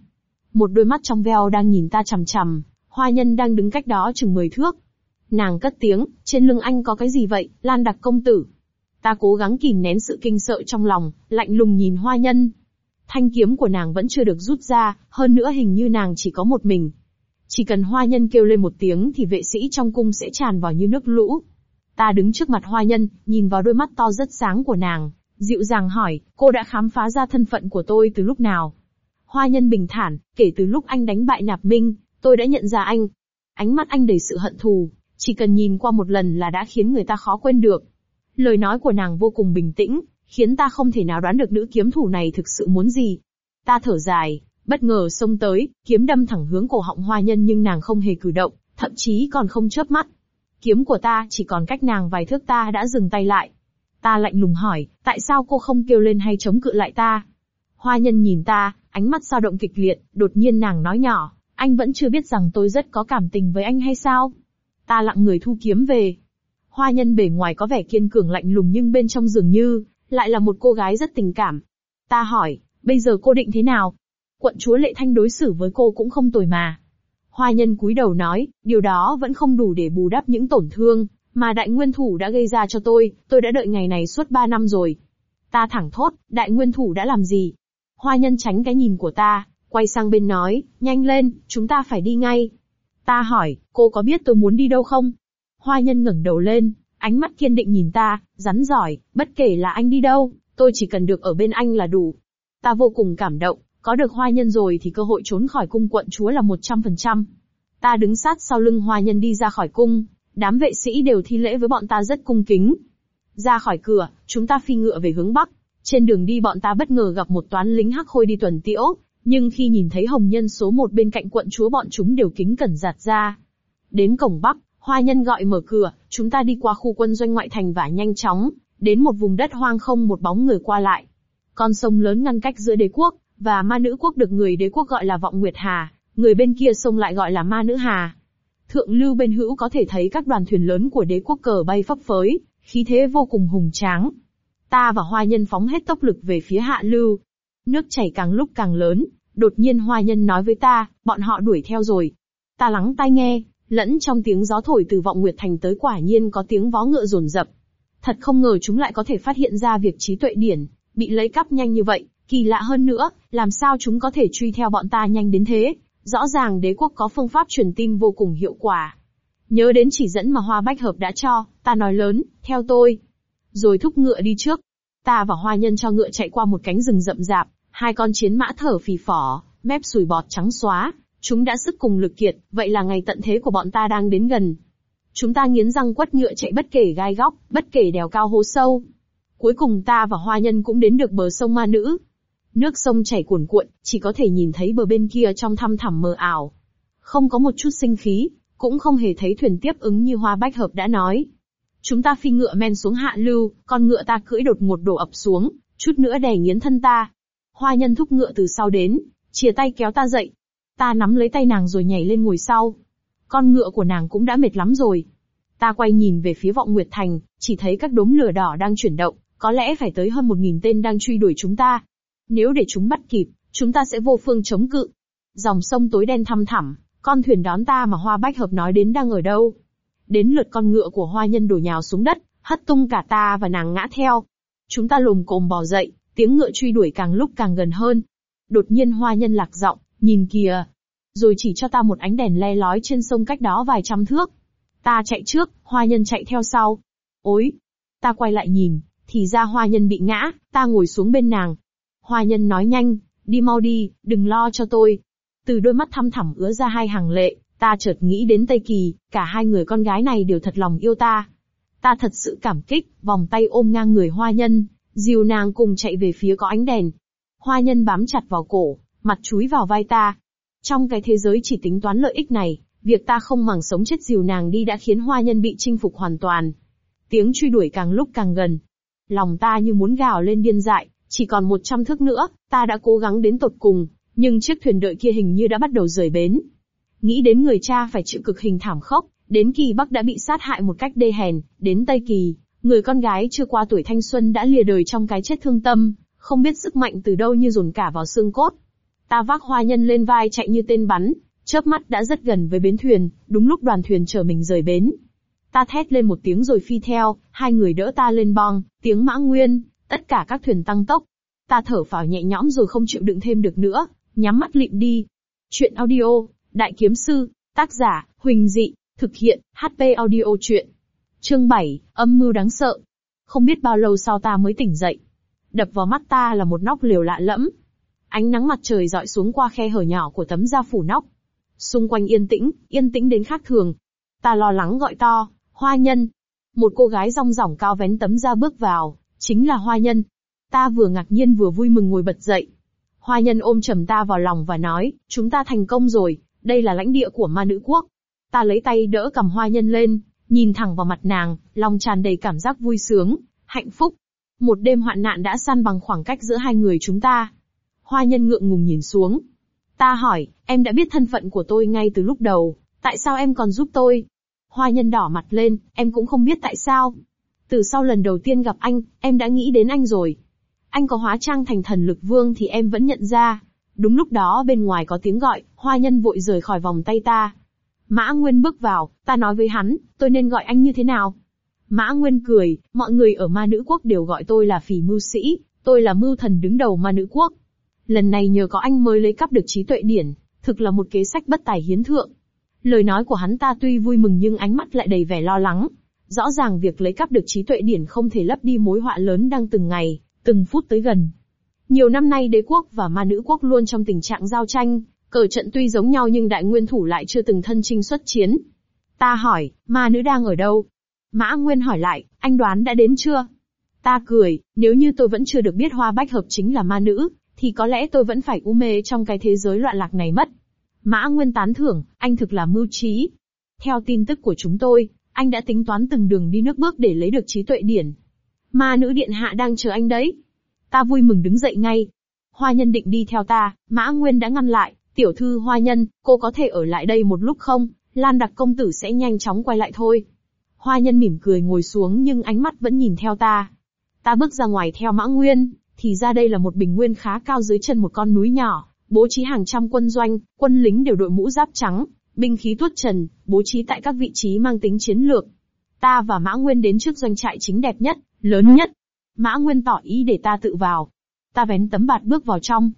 S1: Một đôi mắt trong veo đang nhìn ta chằm chằm, hoa nhân đang đứng cách đó chừng 10 thước. Nàng cất tiếng, trên lưng anh có cái gì vậy, Lan đặc công tử. Ta cố gắng kìm nén sự kinh sợ trong lòng, lạnh lùng nhìn hoa nhân. Thanh kiếm của nàng vẫn chưa được rút ra, hơn nữa hình như nàng chỉ có một mình. Chỉ cần hoa nhân kêu lên một tiếng thì vệ sĩ trong cung sẽ tràn vào như nước lũ. Ta đứng trước mặt hoa nhân, nhìn vào đôi mắt to rất sáng của nàng, dịu dàng hỏi, cô đã khám phá ra thân phận của tôi từ lúc nào? Hoa nhân bình thản, kể từ lúc anh đánh bại nạp minh, tôi đã nhận ra anh. Ánh mắt anh đầy sự hận thù, chỉ cần nhìn qua một lần là đã khiến người ta khó quên được. Lời nói của nàng vô cùng bình tĩnh, khiến ta không thể nào đoán được nữ kiếm thủ này thực sự muốn gì. Ta thở dài, bất ngờ xông tới, kiếm đâm thẳng hướng cổ họng hoa nhân nhưng nàng không hề cử động, thậm chí còn không chớp mắt. Kiếm của ta chỉ còn cách nàng vài thước ta đã dừng tay lại. Ta lạnh lùng hỏi, tại sao cô không kêu lên hay chống cự lại ta? Hoa nhân nhìn ta, ánh mắt dao động kịch liệt, đột nhiên nàng nói nhỏ, anh vẫn chưa biết rằng tôi rất có cảm tình với anh hay sao? Ta lặng người thu kiếm về. Hoa nhân bề ngoài có vẻ kiên cường lạnh lùng nhưng bên trong dường như, lại là một cô gái rất tình cảm. Ta hỏi, bây giờ cô định thế nào? Quận chúa Lệ Thanh đối xử với cô cũng không tồi mà. Hoa nhân cúi đầu nói, điều đó vẫn không đủ để bù đắp những tổn thương, mà đại nguyên thủ đã gây ra cho tôi, tôi đã đợi ngày này suốt ba năm rồi. Ta thẳng thốt, đại nguyên thủ đã làm gì? Hoa nhân tránh cái nhìn của ta, quay sang bên nói, nhanh lên, chúng ta phải đi ngay. Ta hỏi, cô có biết tôi muốn đi đâu không? Hoa nhân ngẩng đầu lên, ánh mắt kiên định nhìn ta, rắn giỏi, bất kể là anh đi đâu, tôi chỉ cần được ở bên anh là đủ. Ta vô cùng cảm động, có được hoa nhân rồi thì cơ hội trốn khỏi cung quận chúa là 100%. Ta đứng sát sau lưng hoa nhân đi ra khỏi cung, đám vệ sĩ đều thi lễ với bọn ta rất cung kính. Ra khỏi cửa, chúng ta phi ngựa về hướng bắc. Trên đường đi bọn ta bất ngờ gặp một toán lính hắc khôi đi tuần tiễu, nhưng khi nhìn thấy hồng nhân số một bên cạnh quận chúa bọn chúng đều kính cẩn giạt ra. Đến cổng bắc, hoa nhân gọi mở cửa, chúng ta đi qua khu quân doanh ngoại thành và nhanh chóng, đến một vùng đất hoang không một bóng người qua lại. Con sông lớn ngăn cách giữa đế quốc, và ma nữ quốc được người đế quốc gọi là vọng Nguyệt Hà, người bên kia sông lại gọi là ma nữ Hà. Thượng lưu bên hữu có thể thấy các đoàn thuyền lớn của đế quốc cờ bay phấp phới, khí thế vô cùng hùng tráng. Ta và hoa nhân phóng hết tốc lực về phía hạ lưu. Nước chảy càng lúc càng lớn, đột nhiên hoa nhân nói với ta, bọn họ đuổi theo rồi. Ta lắng tai nghe, lẫn trong tiếng gió thổi từ vọng Nguyệt Thành tới quả nhiên có tiếng vó ngựa rồn rập. Thật không ngờ chúng lại có thể phát hiện ra việc trí tuệ điển, bị lấy cắp nhanh như vậy, kỳ lạ hơn nữa, làm sao chúng có thể truy theo bọn ta nhanh đến thế, rõ ràng đế quốc có phương pháp truyền tin vô cùng hiệu quả. Nhớ đến chỉ dẫn mà Hoa Bách Hợp đã cho, ta nói lớn, theo tôi. Rồi thúc ngựa đi trước. Ta và Hoa Nhân cho ngựa chạy qua một cánh rừng rậm rạp, hai con chiến mã thở phì phò, mép sùi bọt trắng xóa. Chúng đã sức cùng lực kiệt, vậy là ngày tận thế của bọn ta đang đến gần. Chúng ta nghiến răng quất ngựa chạy bất kể gai góc, bất kể đèo cao hố sâu. Cuối cùng ta và Hoa Nhân cũng đến được bờ sông Ma Nữ. Nước sông chảy cuồn cuộn, chỉ có thể nhìn thấy bờ bên kia trong thăm thẳm mờ ảo. Không có một chút sinh khí, cũng không hề thấy thuyền tiếp ứng như Hoa Bách Hợp đã nói. Chúng ta phi ngựa men xuống hạ lưu, con ngựa ta cưỡi đột ngột đổ ập xuống, chút nữa đè nghiến thân ta. Hoa nhân thúc ngựa từ sau đến, chia tay kéo ta dậy. Ta nắm lấy tay nàng rồi nhảy lên ngồi sau. Con ngựa của nàng cũng đã mệt lắm rồi. Ta quay nhìn về phía vọng Nguyệt Thành, chỉ thấy các đốm lửa đỏ đang chuyển động, có lẽ phải tới hơn một nghìn tên đang truy đuổi chúng ta. Nếu để chúng bắt kịp, chúng ta sẽ vô phương chống cự. Dòng sông tối đen thăm thẳm, con thuyền đón ta mà Hoa Bách Hợp nói đến đang ở đâu. Đến lượt con ngựa của Hoa Nhân đổ nhào xuống đất, hất tung cả ta và nàng ngã theo. Chúng ta lùm cồm bò dậy, tiếng ngựa truy đuổi càng lúc càng gần hơn. Đột nhiên Hoa Nhân lạc giọng, nhìn kìa. Rồi chỉ cho ta một ánh đèn le lói trên sông cách đó vài trăm thước. Ta chạy trước, Hoa Nhân chạy theo sau. Ôi! Ta quay lại nhìn, thì ra Hoa Nhân bị ngã, ta ngồi xuống bên nàng. Hoa Nhân nói nhanh, đi mau đi, đừng lo cho tôi. Từ đôi mắt thăm thẳm ứa ra hai hàng lệ, ta chợt nghĩ đến Tây Kỳ, cả hai người con gái này đều thật lòng yêu ta. Ta thật sự cảm kích, vòng tay ôm ngang người Hoa Nhân, dìu nàng cùng chạy về phía có ánh đèn. Hoa Nhân bám chặt vào cổ, mặt chúi vào vai ta. Trong cái thế giới chỉ tính toán lợi ích này, việc ta không màng sống chết dìu nàng đi đã khiến Hoa Nhân bị chinh phục hoàn toàn. Tiếng truy đuổi càng lúc càng gần. Lòng ta như muốn gào lên điên dại, chỉ còn một trăm thước nữa, ta đã cố gắng đến tột cùng, nhưng chiếc thuyền đợi kia hình như đã bắt đầu rời bến. Nghĩ đến người cha phải chịu cực hình thảm khốc, đến kỳ Bắc đã bị sát hại một cách đê hèn, đến Tây Kỳ, người con gái chưa qua tuổi thanh xuân đã lìa đời trong cái chết thương tâm, không biết sức mạnh từ đâu như dồn cả vào xương cốt. Ta vác hoa nhân lên vai chạy như tên bắn, chớp mắt đã rất gần với bến thuyền, đúng lúc đoàn thuyền chờ mình rời bến. Ta thét lên một tiếng rồi phi theo, hai người đỡ ta lên bong, tiếng mã nguyên, tất cả các thuyền tăng tốc. Ta thở phào nhẹ nhõm rồi không chịu đựng thêm được nữa, nhắm mắt lịm đi. Chuyện audio, Đại Kiếm Sư, tác giả, Huỳnh Dị, thực hiện, HP audio chuyện. Chương 7, âm mưu đáng sợ. Không biết bao lâu sau ta mới tỉnh dậy. Đập vào mắt ta là một nóc liều lạ lẫm. Ánh nắng mặt trời dọi xuống qua khe hở nhỏ của tấm da phủ nóc. Xung quanh yên tĩnh, yên tĩnh đến khác thường. Ta lo lắng gọi to, hoa nhân. Một cô gái rong ròng cao vén tấm da bước vào, chính là hoa nhân. Ta vừa ngạc nhiên vừa vui mừng ngồi bật dậy. Hoa nhân ôm chầm ta vào lòng và nói, chúng ta thành công rồi, đây là lãnh địa của ma nữ quốc. Ta lấy tay đỡ cầm hoa nhân lên, nhìn thẳng vào mặt nàng, lòng tràn đầy cảm giác vui sướng, hạnh phúc. Một đêm hoạn nạn đã san bằng khoảng cách giữa hai người chúng ta. Hoa nhân ngượng ngùng nhìn xuống. Ta hỏi, em đã biết thân phận của tôi ngay từ lúc đầu, tại sao em còn giúp tôi? Hoa nhân đỏ mặt lên, em cũng không biết tại sao. Từ sau lần đầu tiên gặp anh, em đã nghĩ đến anh rồi. Anh có hóa trang thành thần lực vương thì em vẫn nhận ra. Đúng lúc đó bên ngoài có tiếng gọi, hoa nhân vội rời khỏi vòng tay ta. Mã Nguyên bước vào, ta nói với hắn, tôi nên gọi anh như thế nào? Mã Nguyên cười, mọi người ở ma nữ quốc đều gọi tôi là phỉ mưu sĩ, tôi là mưu thần đứng đầu ma nữ quốc. Lần này nhờ có anh mới lấy cắp được trí tuệ điển, thực là một kế sách bất tài hiến thượng. Lời nói của hắn ta tuy vui mừng nhưng ánh mắt lại đầy vẻ lo lắng. Rõ ràng việc lấy cắp được trí tuệ điển không thể lấp đi mối họa lớn đang từng ngày, từng phút tới gần. Nhiều năm nay đế quốc và ma nữ quốc luôn trong tình trạng giao tranh, cờ trận tuy giống nhau nhưng đại nguyên thủ lại chưa từng thân chinh xuất chiến. Ta hỏi, ma nữ đang ở đâu? Mã Nguyên hỏi lại, anh đoán đã đến chưa? Ta cười, nếu như tôi vẫn chưa được biết hoa bách hợp chính là ma nữ, thì có lẽ tôi vẫn phải u mê trong cái thế giới loạn lạc này mất. Mã Nguyên tán thưởng, anh thực là mưu trí. Theo tin tức của chúng tôi, anh đã tính toán từng đường đi nước bước để lấy được trí tuệ điển. Ma nữ điện hạ đang chờ anh đấy. Ta vui mừng đứng dậy ngay. Hoa nhân định đi theo ta, Mã Nguyên đã ngăn lại, tiểu thư hoa nhân, cô có thể ở lại đây một lúc không, Lan đặc công tử sẽ nhanh chóng quay lại thôi. Hoa nhân mỉm cười ngồi xuống nhưng ánh mắt vẫn nhìn theo ta. Ta bước ra ngoài theo Mã Nguyên, thì ra đây là một bình nguyên khá cao dưới chân một con núi nhỏ, bố trí hàng trăm quân doanh, quân lính đều đội mũ giáp trắng, binh khí tuốt trần, bố trí tại các vị trí mang tính chiến lược. Ta và Mã Nguyên đến trước doanh trại chính đẹp nhất, lớn nhất. Mã Nguyên tỏ ý để ta tự vào. Ta vén tấm bạt bước vào trong.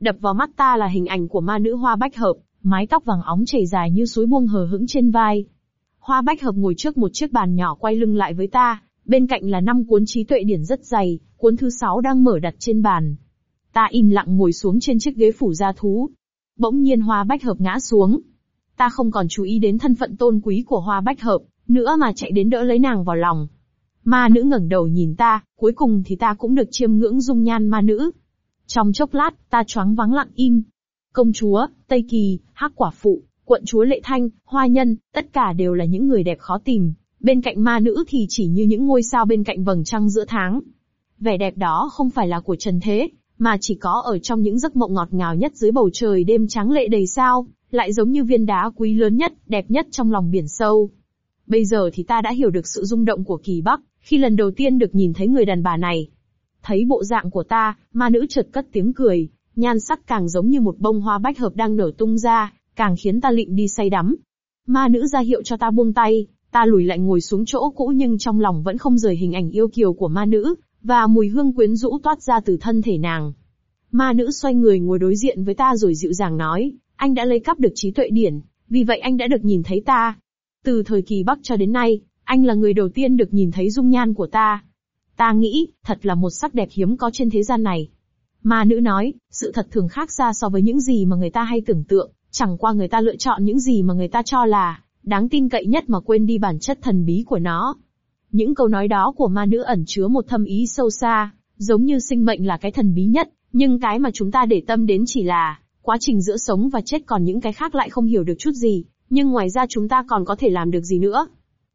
S1: Đập vào mắt ta là hình ảnh của ma nữ hoa bách hợp, mái tóc vàng óng chảy dài như suối buông hờ hững trên vai. Hoa bách hợp ngồi trước một chiếc bàn nhỏ quay lưng lại với ta, bên cạnh là năm cuốn trí tuệ điển rất dày, cuốn thứ sáu đang mở đặt trên bàn. Ta im lặng ngồi xuống trên chiếc ghế phủ gia thú. Bỗng nhiên hoa bách hợp ngã xuống. Ta không còn chú ý đến thân phận tôn quý của hoa bách hợp, nữa mà chạy đến đỡ lấy nàng vào lòng. Ma nữ ngẩng đầu nhìn ta, cuối cùng thì ta cũng được chiêm ngưỡng dung nhan ma nữ. Trong chốc lát, ta choáng vắng lặng im. Công chúa, Tây Kỳ, Hắc Quả Phụ, quận chúa Lệ Thanh, Hoa Nhân, tất cả đều là những người đẹp khó tìm. Bên cạnh ma nữ thì chỉ như những ngôi sao bên cạnh vầng trăng giữa tháng. Vẻ đẹp đó không phải là của trần thế, mà chỉ có ở trong những giấc mộng ngọt ngào nhất dưới bầu trời đêm trắng lệ đầy sao, lại giống như viên đá quý lớn nhất, đẹp nhất trong lòng biển sâu. Bây giờ thì ta đã hiểu được sự rung động của kỳ Bắc, khi lần đầu tiên được nhìn thấy người đàn bà này. Thấy bộ dạng của ta, ma nữ chợt cất tiếng cười, nhan sắc càng giống như một bông hoa bách hợp đang nở tung ra, càng khiến ta lịnh đi say đắm. Ma nữ ra hiệu cho ta buông tay, ta lùi lại ngồi xuống chỗ cũ nhưng trong lòng vẫn không rời hình ảnh yêu kiều của ma nữ, và mùi hương quyến rũ toát ra từ thân thể nàng. Ma nữ xoay người ngồi đối diện với ta rồi dịu dàng nói, anh đã lấy cắp được trí tuệ điển, vì vậy anh đã được nhìn thấy ta. Từ thời kỳ Bắc cho đến nay, anh là người đầu tiên được nhìn thấy dung nhan của ta. Ta nghĩ, thật là một sắc đẹp hiếm có trên thế gian này. Mà nữ nói, sự thật thường khác xa so với những gì mà người ta hay tưởng tượng, chẳng qua người ta lựa chọn những gì mà người ta cho là đáng tin cậy nhất mà quên đi bản chất thần bí của nó. Những câu nói đó của ma nữ ẩn chứa một thâm ý sâu xa, giống như sinh mệnh là cái thần bí nhất, nhưng cái mà chúng ta để tâm đến chỉ là quá trình giữa sống và chết còn những cái khác lại không hiểu được chút gì, nhưng ngoài ra chúng ta còn có thể làm được gì nữa.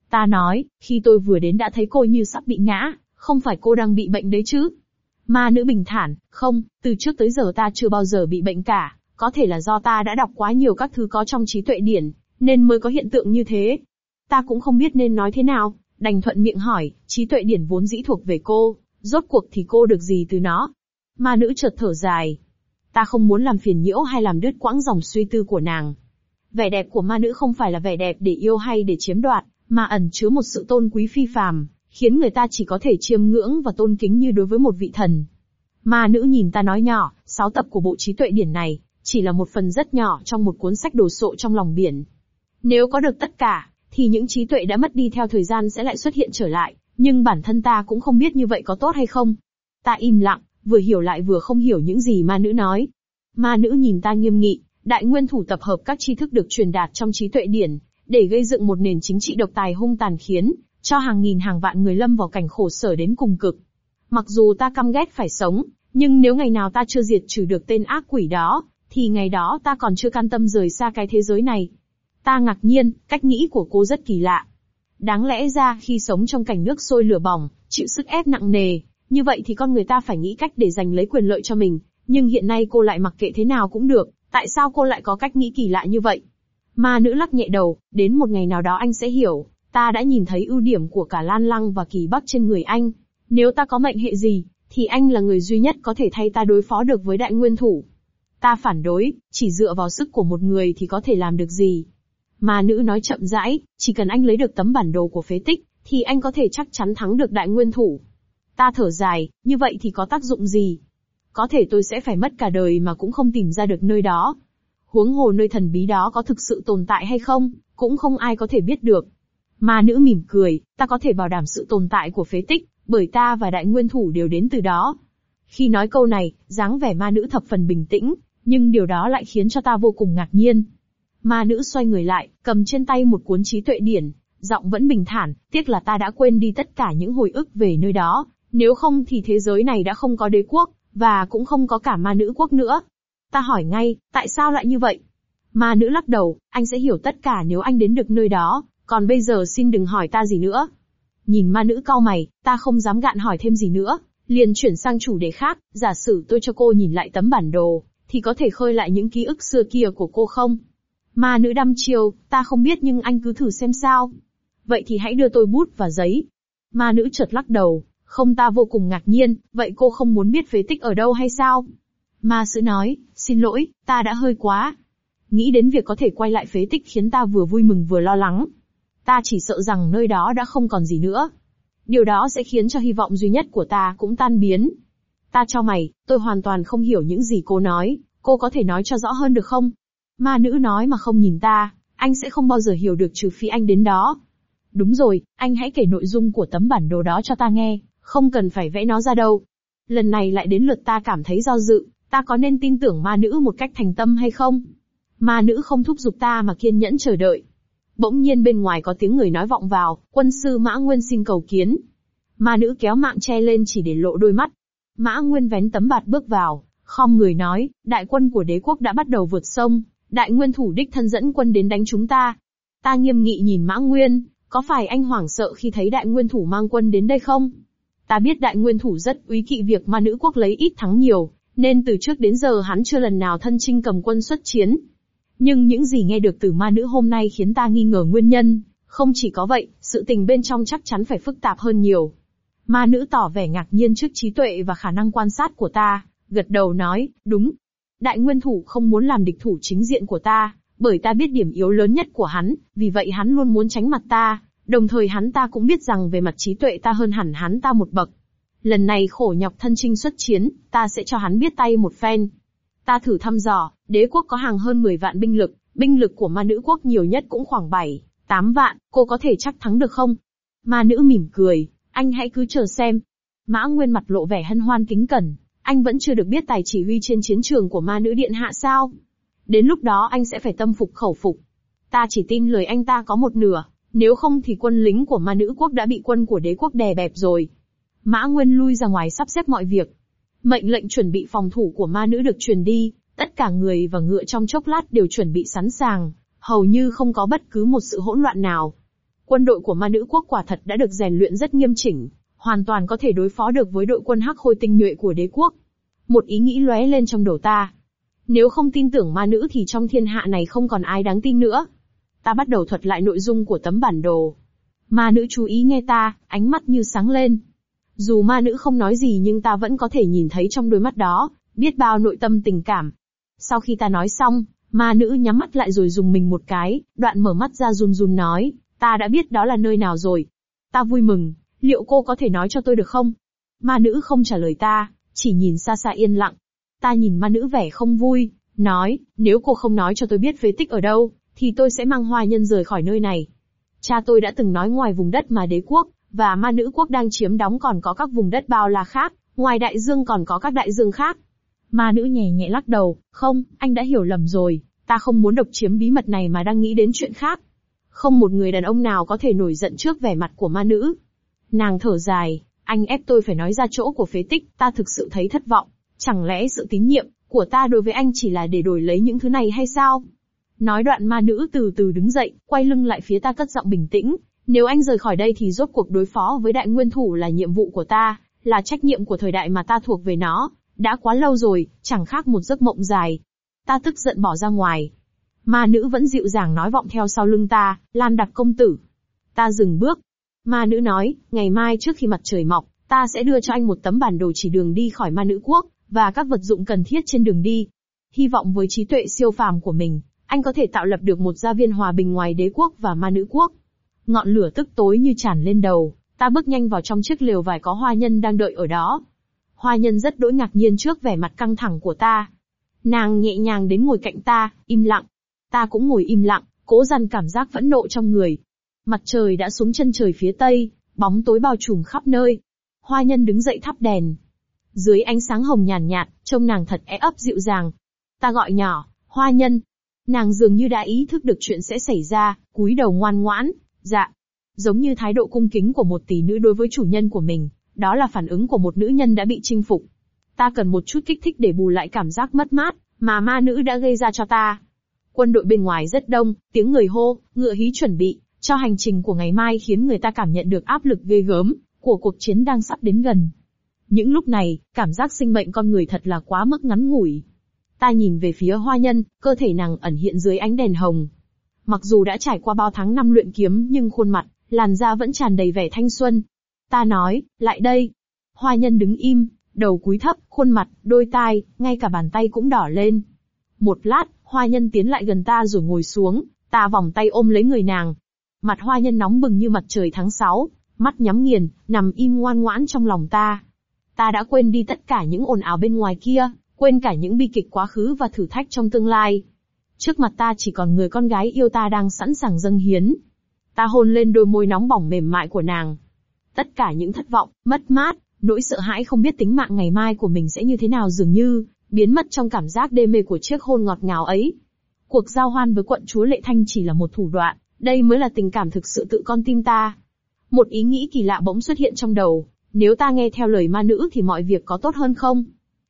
S1: Ta nói, khi tôi vừa đến đã thấy cô như sắp bị ngã, không phải cô đang bị bệnh đấy chứ. Ma nữ bình thản, không, từ trước tới giờ ta chưa bao giờ bị bệnh cả, có thể là do ta đã đọc quá nhiều các thứ có trong trí tuệ điển, nên mới có hiện tượng như thế. Ta cũng không biết nên nói thế nào, đành thuận miệng hỏi, trí tuệ điển vốn dĩ thuộc về cô, rốt cuộc thì cô được gì từ nó? Ma nữ chợt thở dài. Ta không muốn làm phiền nhiễu hay làm đứt quãng dòng suy tư của nàng. Vẻ đẹp của ma nữ không phải là vẻ đẹp để yêu hay để chiếm đoạt, mà ẩn chứa một sự tôn quý phi phàm, khiến người ta chỉ có thể chiêm ngưỡng và tôn kính như đối với một vị thần. Ma nữ nhìn ta nói nhỏ, sáu tập của bộ trí tuệ điển này, chỉ là một phần rất nhỏ trong một cuốn sách đồ sộ trong lòng biển. Nếu có được tất cả, thì những trí tuệ đã mất đi theo thời gian sẽ lại xuất hiện trở lại, nhưng bản thân ta cũng không biết như vậy có tốt hay không. Ta im lặng, vừa hiểu lại vừa không hiểu những gì ma nữ nói. Ma nữ nhìn ta nghiêm nghị, đại nguyên thủ tập hợp các tri thức được truyền đạt trong trí tuệ điển, để gây dựng một nền chính trị độc tài hung tàn khiến, cho hàng nghìn hàng vạn người lâm vào cảnh khổ sở đến cùng cực. Mặc dù ta căm ghét phải sống, nhưng nếu ngày nào ta chưa diệt trừ được tên ác quỷ đó, thì ngày đó ta còn chưa can tâm rời xa cái thế giới này. Ta ngạc nhiên, cách nghĩ của cô rất kỳ lạ. Đáng lẽ ra khi sống trong cảnh nước sôi lửa bỏng, chịu sức ép nặng nề, như vậy thì con người ta phải nghĩ cách để giành lấy quyền lợi cho mình, nhưng hiện nay cô lại mặc kệ thế nào cũng được, tại sao cô lại có cách nghĩ kỳ lạ như vậy? Ma nữ lắc nhẹ đầu, đến một ngày nào đó anh sẽ hiểu, ta đã nhìn thấy ưu điểm của cả Lan Lăng và Kỳ Bắc trên người anh. Nếu ta có mệnh hệ gì, thì anh là người duy nhất có thể thay ta đối phó được với đại nguyên thủ. Ta phản đối, chỉ dựa vào sức của một người thì có thể làm được gì. Ma nữ nói chậm rãi, chỉ cần anh lấy được tấm bản đồ của phế tích, thì anh có thể chắc chắn thắng được đại nguyên thủ. Ta thở dài, như vậy thì có tác dụng gì? Có thể tôi sẽ phải mất cả đời mà cũng không tìm ra được nơi đó. Huống hồ nơi thần bí đó có thực sự tồn tại hay không, cũng không ai có thể biết được. Ma nữ mỉm cười, ta có thể bảo đảm sự tồn tại của phế tích, bởi ta và đại nguyên thủ đều đến từ đó. Khi nói câu này, dáng vẻ ma nữ thập phần bình tĩnh, nhưng điều đó lại khiến cho ta vô cùng ngạc nhiên. Ma nữ xoay người lại, cầm trên tay một cuốn trí tuệ điển, giọng vẫn bình thản, tiếc là ta đã quên đi tất cả những hồi ức về nơi đó, nếu không thì thế giới này đã không có đế quốc, và cũng không có cả ma nữ quốc nữa. Ta hỏi ngay, tại sao lại như vậy? Ma nữ lắc đầu, anh sẽ hiểu tất cả nếu anh đến được nơi đó, còn bây giờ xin đừng hỏi ta gì nữa. Nhìn ma nữ cau mày, ta không dám gạn hỏi thêm gì nữa, liền chuyển sang chủ đề khác, giả sử tôi cho cô nhìn lại tấm bản đồ, thì có thể khơi lại những ký ức xưa kia của cô không? Ma nữ đăm chiêu, ta không biết nhưng anh cứ thử xem sao. Vậy thì hãy đưa tôi bút và giấy. Ma nữ chợt lắc đầu, không ta vô cùng ngạc nhiên, vậy cô không muốn biết phế tích ở đâu hay sao? Ma sứ nói, xin lỗi, ta đã hơi quá. Nghĩ đến việc có thể quay lại phế tích khiến ta vừa vui mừng vừa lo lắng. Ta chỉ sợ rằng nơi đó đã không còn gì nữa. Điều đó sẽ khiến cho hy vọng duy nhất của ta cũng tan biến. Ta cho mày, tôi hoàn toàn không hiểu những gì cô nói, cô có thể nói cho rõ hơn được không? Ma nữ nói mà không nhìn ta, anh sẽ không bao giờ hiểu được trừ phi anh đến đó. Đúng rồi, anh hãy kể nội dung của tấm bản đồ đó cho ta nghe, không cần phải vẽ nó ra đâu. Lần này lại đến lượt ta cảm thấy do dự, ta có nên tin tưởng ma nữ một cách thành tâm hay không? Ma nữ không thúc giục ta mà kiên nhẫn chờ đợi. Bỗng nhiên bên ngoài có tiếng người nói vọng vào, quân sư Mã Nguyên xin cầu kiến. Ma nữ kéo mạng che lên chỉ để lộ đôi mắt. Mã Nguyên vén tấm bạt bước vào, không người nói, đại quân của đế quốc đã bắt đầu vượt sông, đại nguyên thủ đích thân dẫn quân đến đánh chúng ta. Ta nghiêm nghị nhìn Mã Nguyên, có phải anh hoảng sợ khi thấy đại nguyên thủ mang quân đến đây không? Ta biết đại nguyên thủ rất úy kỵ việc ma nữ quốc lấy ít thắng nhiều, nên từ trước đến giờ hắn chưa lần nào thân chinh cầm quân xuất chiến. Nhưng những gì nghe được từ ma nữ hôm nay khiến ta nghi ngờ nguyên nhân, không chỉ có vậy, sự tình bên trong chắc chắn phải phức tạp hơn nhiều. Ma nữ tỏ vẻ ngạc nhiên trước trí tuệ và khả năng quan sát của ta, gật đầu nói, đúng. Đại nguyên thủ không muốn làm địch thủ chính diện của ta, bởi ta biết điểm yếu lớn nhất của hắn, vì vậy hắn luôn muốn tránh mặt ta, đồng thời hắn ta cũng biết rằng về mặt trí tuệ ta hơn hẳn hắn ta một bậc. Lần này khổ nhọc thân trinh xuất chiến, ta sẽ cho hắn biết tay một phen. Ta thử thăm dò, đế quốc có hàng hơn 10 vạn binh lực, binh lực của ma nữ quốc nhiều nhất cũng khoảng 7, 8 vạn, cô có thể chắc thắng được không? Ma nữ mỉm cười, anh hãy cứ chờ xem. Mã Nguyên mặt lộ vẻ hân hoan kính cẩn, anh vẫn chưa được biết tài chỉ huy trên chiến trường của ma nữ điện hạ sao? Đến lúc đó anh sẽ phải tâm phục khẩu phục. Ta chỉ tin lời anh ta có một nửa, nếu không thì quân lính của ma nữ quốc đã bị quân của đế quốc đè bẹp rồi. Mã Nguyên lui ra ngoài sắp xếp mọi việc. Mệnh lệnh chuẩn bị phòng thủ của ma nữ được truyền đi, tất cả người và ngựa trong chốc lát đều chuẩn bị sẵn sàng, hầu như không có bất cứ một sự hỗn loạn nào. Quân đội của ma nữ quốc quả thật đã được rèn luyện rất nghiêm chỉnh, hoàn toàn có thể đối phó được với đội quân hắc khôi tinh nhuệ của đế quốc. Một ý nghĩ lóe lên trong đầu ta. Nếu không tin tưởng ma nữ thì trong thiên hạ này không còn ai đáng tin nữa. Ta bắt đầu thuật lại nội dung của tấm bản đồ. Ma nữ chú ý nghe ta, ánh mắt như sáng lên. Dù ma nữ không nói gì nhưng ta vẫn có thể nhìn thấy trong đôi mắt đó, biết bao nội tâm tình cảm. Sau khi ta nói xong, ma nữ nhắm mắt lại rồi dùng mình một cái, đoạn mở mắt ra run run nói, ta đã biết đó là nơi nào rồi. Ta vui mừng, liệu cô có thể nói cho tôi được không? Ma nữ không trả lời ta, chỉ nhìn xa xa yên lặng. Ta nhìn ma nữ vẻ không vui, nói, nếu cô không nói cho tôi biết phế tích ở đâu, thì tôi sẽ mang hoa nhân rời khỏi nơi này. Cha tôi đã từng nói ngoài vùng đất mà đế quốc, và ma nữ quốc đang chiếm đóng còn có các vùng đất bao la khác, ngoài đại dương còn có các đại dương khác. Ma nữ nhẹ nhẹ lắc đầu, không, anh đã hiểu lầm rồi, ta không muốn độc chiếm bí mật này mà đang nghĩ đến chuyện khác. Không một người đàn ông nào có thể nổi giận trước vẻ mặt của ma nữ. Nàng thở dài, anh ép tôi phải nói ra chỗ của phế tích, ta thực sự thấy thất vọng. Chẳng lẽ sự tín nhiệm của ta đối với anh chỉ là để đổi lấy những thứ này hay sao? Nói đoạn ma nữ từ từ đứng dậy, quay lưng lại phía ta cất giọng bình tĩnh. Nếu anh rời khỏi đây thì rốt cuộc đối phó với đại nguyên thủ là nhiệm vụ của ta, là trách nhiệm của thời đại mà ta thuộc về nó. Đã quá lâu rồi, chẳng khác một giấc mộng dài. Ta tức giận bỏ ra ngoài. Ma nữ vẫn dịu dàng nói vọng theo sau lưng ta, Lan đặt công tử. Ta dừng bước. Ma nữ nói, ngày mai trước khi mặt trời mọc, ta sẽ đưa cho anh một tấm bản đồ chỉ đường đi khỏi ma nữ quốc, và các vật dụng cần thiết trên đường đi. Hy vọng với trí tuệ siêu phàm của mình, anh có thể tạo lập được một gia viên hòa bình ngoài đế quốc và ma nữ quốc. Ngọn lửa tức tối như tràn lên đầu, ta bước nhanh vào trong chiếc lều vải có hoa nhân đang đợi ở đó. Hoa nhân rất đỗi ngạc nhiên trước vẻ mặt căng thẳng của ta. Nàng nhẹ nhàng đến ngồi cạnh ta, im lặng. Ta cũng ngồi im lặng, cố dằn cảm giác phẫn nộ trong người. Mặt trời đã xuống chân trời phía tây, bóng tối bao trùm khắp nơi. Hoa nhân đứng dậy thắp đèn. Dưới ánh sáng hồng nhàn nhạt, trông nàng thật é ấp dịu dàng. Ta gọi nhỏ, hoa nhân, Nàng dường như đã ý thức được chuyện sẽ xảy ra, cúi đầu ngoan ngoãn, dạ. Giống như thái độ cung kính của một tỷ nữ đối với chủ nhân của mình, đó là phản ứng của một nữ nhân đã bị chinh phục. Ta cần một chút kích thích để bù lại cảm giác mất mát, mà ma nữ đã gây ra cho ta. Quân đội bên ngoài rất đông, tiếng người hô, ngựa hí chuẩn bị, cho hành trình của ngày mai khiến người ta cảm nhận được áp lực ghê gớm, của cuộc chiến đang sắp đến gần. Những lúc này, cảm giác sinh mệnh con người thật là quá mức ngắn ngủi. Ta nhìn về phía hoa nhân, cơ thể nàng ẩn hiện dưới ánh đèn hồng. Mặc dù đã trải qua bao tháng năm luyện kiếm nhưng khuôn mặt, làn da vẫn tràn đầy vẻ thanh xuân. Ta nói, lại đây. Hoa nhân đứng im, đầu cúi thấp, khuôn mặt, đôi tai, ngay cả bàn tay cũng đỏ lên. Một lát, hoa nhân tiến lại gần ta rồi ngồi xuống, ta vòng tay ôm lấy người nàng. Mặt hoa nhân nóng bừng như mặt trời tháng 6, mắt nhắm nghiền, nằm im ngoan ngoãn trong lòng ta. Ta đã quên đi tất cả những ồn ào bên ngoài kia, quên cả những bi kịch quá khứ và thử thách trong tương lai. Trước mặt ta chỉ còn người con gái yêu ta đang sẵn sàng dâng hiến. Ta hôn lên đôi môi nóng bỏng mềm mại của nàng. Tất cả những thất vọng, mất mát, nỗi sợ hãi không biết tính mạng ngày mai của mình sẽ như thế nào dường như, biến mất trong cảm giác đê mê của chiếc hôn ngọt ngào ấy. Cuộc giao hoan với quận chúa Lệ Thanh chỉ là một thủ đoạn, đây mới là tình cảm thực sự tự con tim ta. Một ý nghĩ kỳ lạ bỗng xuất hiện trong đầu, nếu ta nghe theo lời ma nữ thì mọi việc có tốt hơn không?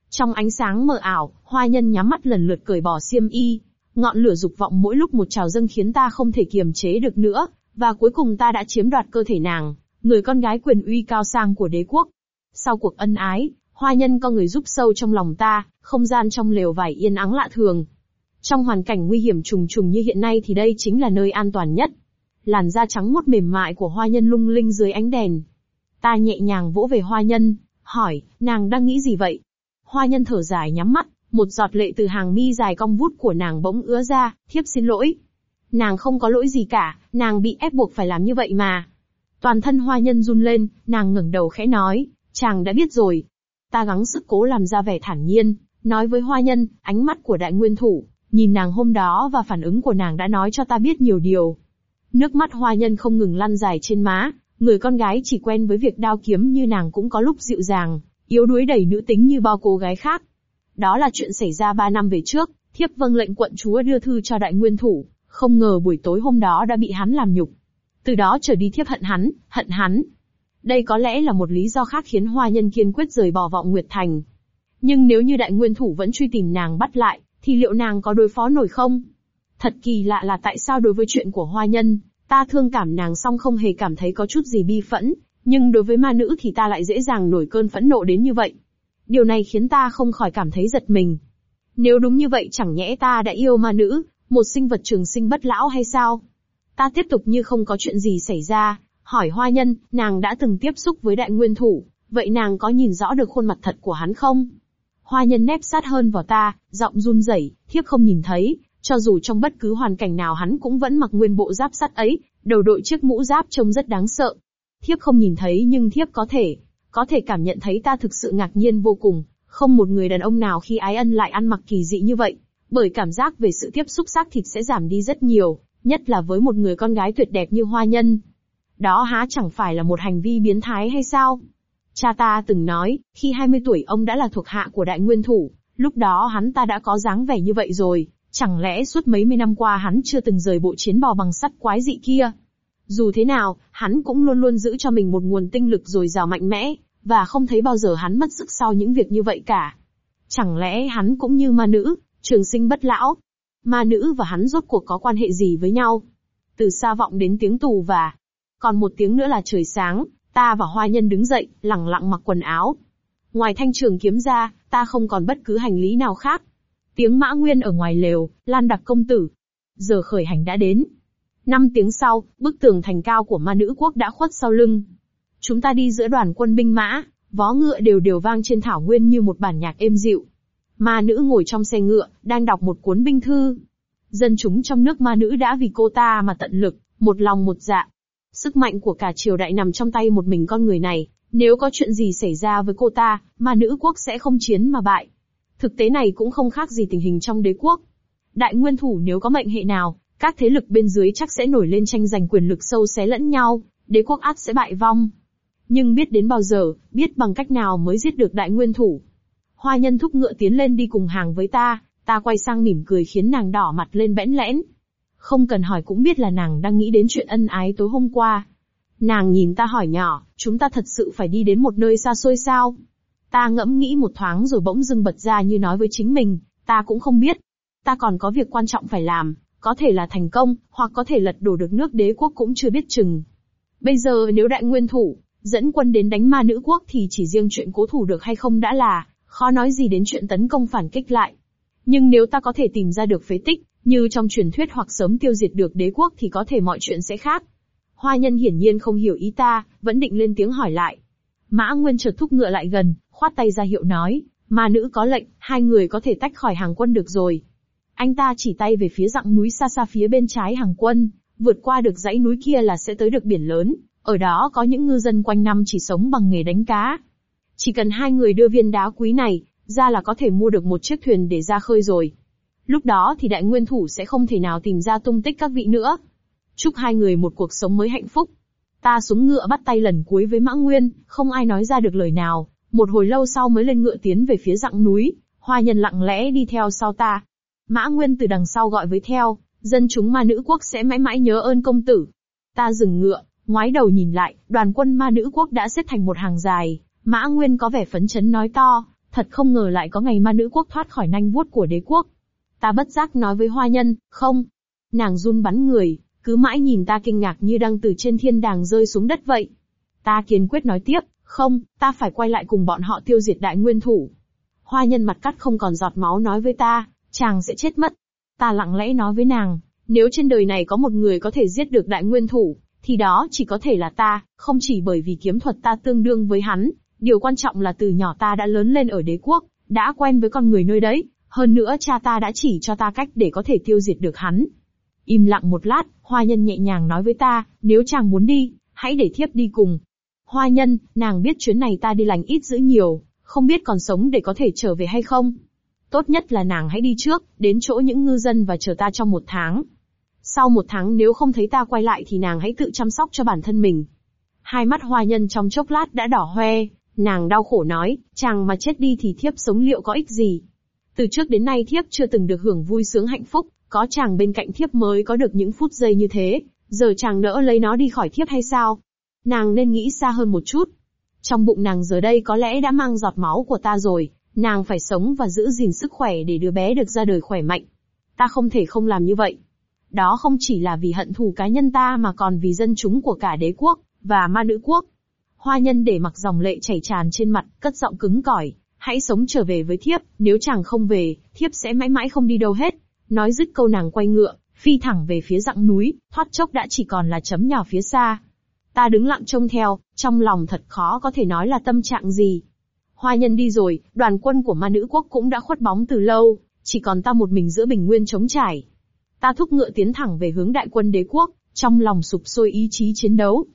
S1: Trong ánh sáng mờ ảo, hoa nhân nhắm mắt lần lượt cởi bỏ xiêm y. Ngọn lửa dục vọng mỗi lúc một trào dâng khiến ta không thể kiềm chế được nữa, và cuối cùng ta đã chiếm đoạt cơ thể nàng, người con gái quyền uy cao sang của đế quốc. Sau cuộc ân ái, Hoa nhân có người giúp sâu trong lòng ta, không gian trong lều vải yên ắng lạ thường. Trong hoàn cảnh nguy hiểm trùng trùng như hiện nay thì đây chính là nơi an toàn nhất. Làn da trắng muốt mềm mại của hoa nhân lung linh dưới ánh đèn. Ta nhẹ nhàng vỗ về hoa nhân, hỏi, nàng đang nghĩ gì vậy? Hoa nhân thở dài nhắm mắt, một giọt lệ từ hàng mi dài cong vút của nàng bỗng ứa ra, thiếp xin lỗi. Nàng không có lỗi gì cả, nàng bị ép buộc phải làm như vậy mà. Toàn thân hoa nhân run lên, nàng ngẩng đầu khẽ nói, chàng đã biết rồi. Ta gắng sức cố làm ra vẻ thản nhiên, nói với hoa nhân, ánh mắt của đại nguyên thủ, nhìn nàng hôm đó và phản ứng của nàng đã nói cho ta biết nhiều điều. Nước mắt hoa nhân không ngừng lăn dài trên má, người con gái chỉ quen với việc đao kiếm như nàng cũng có lúc dịu dàng, yếu đuối đầy nữ tính như bao cô gái khác. Đó là chuyện xảy ra ba năm về trước, thiếp vâng lệnh quận chúa đưa thư cho đại nguyên thủ, không ngờ buổi tối hôm đó đã bị hắn làm nhục. Từ đó trở đi thiếp hận hắn, hận hắn. Đây có lẽ là một lý do khác khiến hoa nhân kiên quyết rời bỏ vọng Nguyệt Thành. Nhưng nếu như đại nguyên thủ vẫn truy tìm nàng bắt lại, thì liệu nàng có đối phó nổi không? Thật kỳ lạ là tại sao đối với chuyện của hoa nhân, ta thương cảm nàng song không hề cảm thấy có chút gì bi phẫn, nhưng đối với ma nữ thì ta lại dễ dàng nổi cơn phẫn nộ đến như vậy. Điều này khiến ta không khỏi cảm thấy giật mình. Nếu đúng như vậy chẳng nhẽ ta đã yêu ma nữ, một sinh vật trường sinh bất lão hay sao? Ta tiếp tục như không có chuyện gì xảy ra, hỏi hoa nhân, nàng đã từng tiếp xúc với đại nguyên thủ, vậy nàng có nhìn rõ được khuôn mặt thật của hắn không? Hoa nhân nép sát hơn vào ta, giọng run rẩy, thiếp không nhìn thấy, cho dù trong bất cứ hoàn cảnh nào hắn cũng vẫn mặc nguyên bộ giáp sắt ấy, đầu đội chiếc mũ giáp trông rất đáng sợ. Thiếp không nhìn thấy nhưng thiếp có thể, có thể cảm nhận thấy ta thực sự ngạc nhiên vô cùng, không một người đàn ông nào khi ái ân lại ăn mặc kỳ dị như vậy, bởi cảm giác về sự tiếp xúc xác thịt sẽ giảm đi rất nhiều, nhất là với một người con gái tuyệt đẹp như hoa nhân. Đó há chẳng phải là một hành vi biến thái hay sao? Cha ta từng nói, khi 20 tuổi ông đã là thuộc hạ của đại nguyên thủ, lúc đó hắn ta đã có dáng vẻ như vậy rồi, chẳng lẽ suốt mấy mươi năm qua hắn chưa từng rời bộ chiến bò bằng sắt quái dị kia? Dù thế nào, hắn cũng luôn luôn giữ cho mình một nguồn tinh lực dồi dào mạnh mẽ, và không thấy bao giờ hắn mất sức sau những việc như vậy cả. Chẳng lẽ hắn cũng như ma nữ, trường sinh bất lão? Ma nữ và hắn rốt cuộc có quan hệ gì với nhau? Từ xa vọng đến tiếng tù và... Còn một tiếng nữa là trời sáng, ta và hoa nhân đứng dậy, lẳng lặng mặc quần áo. Ngoài thanh trường kiếm ra, ta không còn bất cứ hành lý nào khác. Tiếng mã nguyên ở ngoài lều, lan đặc công tử. Giờ khởi hành đã đến. Năm tiếng sau, bức tường thành cao của ma nữ quốc đã khuất sau lưng. Chúng ta đi giữa đoàn quân binh mã, vó ngựa đều đều vang trên thảo nguyên như một bản nhạc êm dịu. Ma nữ ngồi trong xe ngựa, đang đọc một cuốn binh thư. Dân chúng trong nước ma nữ đã vì cô ta mà tận lực, một lòng một dạ. Sức mạnh của cả triều đại nằm trong tay một mình con người này, nếu có chuyện gì xảy ra với cô ta, ma nữ quốc sẽ không chiến mà bại. Thực tế này cũng không khác gì tình hình trong đế quốc. Đại nguyên thủ nếu có mệnh hệ nào, các thế lực bên dưới chắc sẽ nổi lên tranh giành quyền lực sâu xé lẫn nhau, đế quốc át sẽ bại vong. Nhưng biết đến bao giờ, biết bằng cách nào mới giết được đại nguyên thủ. Hoa nhân thúc ngựa tiến lên đi cùng hàng với ta, ta quay sang mỉm cười khiến nàng đỏ mặt lên bẽn lẽn. Không cần hỏi cũng biết là nàng đang nghĩ đến chuyện ân ái tối hôm qua. Nàng nhìn ta hỏi nhỏ, chúng ta thật sự phải đi đến một nơi xa xôi sao? Ta ngẫm nghĩ một thoáng rồi bỗng dưng bật ra như nói với chính mình, ta cũng không biết. Ta còn có việc quan trọng phải làm, có thể là thành công, hoặc có thể lật đổ được nước đế quốc cũng chưa biết chừng. Bây giờ nếu đại nguyên thủ, dẫn quân đến đánh ma nữ quốc thì chỉ riêng chuyện cố thủ được hay không đã là, khó nói gì đến chuyện tấn công phản kích lại. Nhưng nếu ta có thể tìm ra được phế tích, như trong truyền thuyết hoặc sớm tiêu diệt được đế quốc thì có thể mọi chuyện sẽ khác. Hoa nhân hiển nhiên không hiểu ý ta, vẫn định lên tiếng hỏi lại. Mã Nguyên chợt thúc ngựa lại gần, khoát tay ra hiệu nói, ma nữ có lệnh, hai người có thể tách khỏi hàng quân được rồi. Anh ta chỉ tay về phía dặng núi xa xa phía bên trái hàng quân, vượt qua được dãy núi kia là sẽ tới được biển lớn, ở đó có những ngư dân quanh năm chỉ sống bằng nghề đánh cá. Chỉ cần hai người đưa viên đá quý này, ra là có thể mua được một chiếc thuyền để ra khơi rồi. Lúc đó thì đại nguyên thủ sẽ không thể nào tìm ra tung tích các vị nữa. Chúc hai người một cuộc sống mới hạnh phúc. Ta xuống ngựa bắt tay lần cuối với Mã Nguyên, không ai nói ra được lời nào, một hồi lâu sau mới lên ngựa tiến về phía dặng núi, hoa nhân lặng lẽ đi theo sau ta. Mã Nguyên từ đằng sau gọi với theo, dân chúng ma nữ quốc sẽ mãi mãi nhớ ơn công tử. Ta dừng ngựa, ngoái đầu nhìn lại, đoàn quân ma nữ quốc đã xếp thành một hàng dài, Mã Nguyên có vẻ phấn chấn nói to, thật không ngờ lại có ngày ma nữ quốc thoát khỏi nanh vuốt của đế quốc. Ta bất giác nói với hoa nhân, không. Nàng run bắn người, cứ mãi nhìn ta kinh ngạc như đang từ trên thiên đàng rơi xuống đất vậy. Ta kiên quyết nói tiếp, Không, ta phải quay lại cùng bọn họ tiêu diệt đại nguyên thủ. Hoa nhân mặt cắt không còn giọt máu nói với ta, chàng sẽ chết mất. Ta lặng lẽ nói với nàng, nếu trên đời này có một người có thể giết được đại nguyên thủ, thì đó chỉ có thể là ta, không chỉ bởi vì kiếm thuật ta tương đương với hắn, điều quan trọng là từ nhỏ ta đã lớn lên ở đế quốc, đã quen với con người nơi đấy, hơn nữa cha ta đã chỉ cho ta cách để có thể tiêu diệt được hắn. Im lặng một lát, hoa nhân nhẹ nhàng nói với ta, nếu chàng muốn đi, hãy để thiếp đi cùng. Hoa nhân, nàng biết chuyến này ta đi lành ít giữ nhiều, không biết còn sống để có thể trở về hay không. Tốt nhất là nàng hãy đi trước, đến chỗ những ngư dân và chờ ta trong một tháng. Sau một tháng nếu không thấy ta quay lại thì nàng hãy tự chăm sóc cho bản thân mình. Hai mắt hoa nhân trong chốc lát đã đỏ hoe, nàng đau khổ nói, chàng mà chết đi thì thiếp sống liệu có ích gì. Từ trước đến nay thiếp chưa từng được hưởng vui sướng hạnh phúc, có chàng bên cạnh thiếp mới có được những phút giây như thế, giờ chàng nỡ lấy nó đi khỏi thiếp hay sao? Nàng nên nghĩ xa hơn một chút. Trong bụng nàng giờ đây có lẽ đã mang giọt máu của ta rồi, nàng phải sống và giữ gìn sức khỏe để đứa bé được ra đời khỏe mạnh. Ta không thể không làm như vậy. Đó không chỉ là vì hận thù cá nhân ta mà còn vì dân chúng của cả đế quốc, và ma nữ quốc. Hoa nhân để mặc dòng lệ chảy tràn trên mặt, cất giọng cứng cỏi, hãy sống trở về với thiếp, nếu chàng không về, thiếp sẽ mãi mãi không đi đâu hết. Nói dứt câu nàng quay ngựa, phi thẳng về phía dặng núi, thoát chốc đã chỉ còn là chấm nhỏ phía xa. Ta đứng lặng trông theo, trong lòng thật khó có thể nói là tâm trạng gì. Hoa nhân đi rồi, đoàn quân của ma nữ quốc cũng đã khuất bóng từ lâu, chỉ còn ta một mình giữa bình nguyên trống trải. Ta thúc ngựa tiến thẳng về hướng đại quân đế quốc, trong lòng sụp sôi ý chí chiến đấu.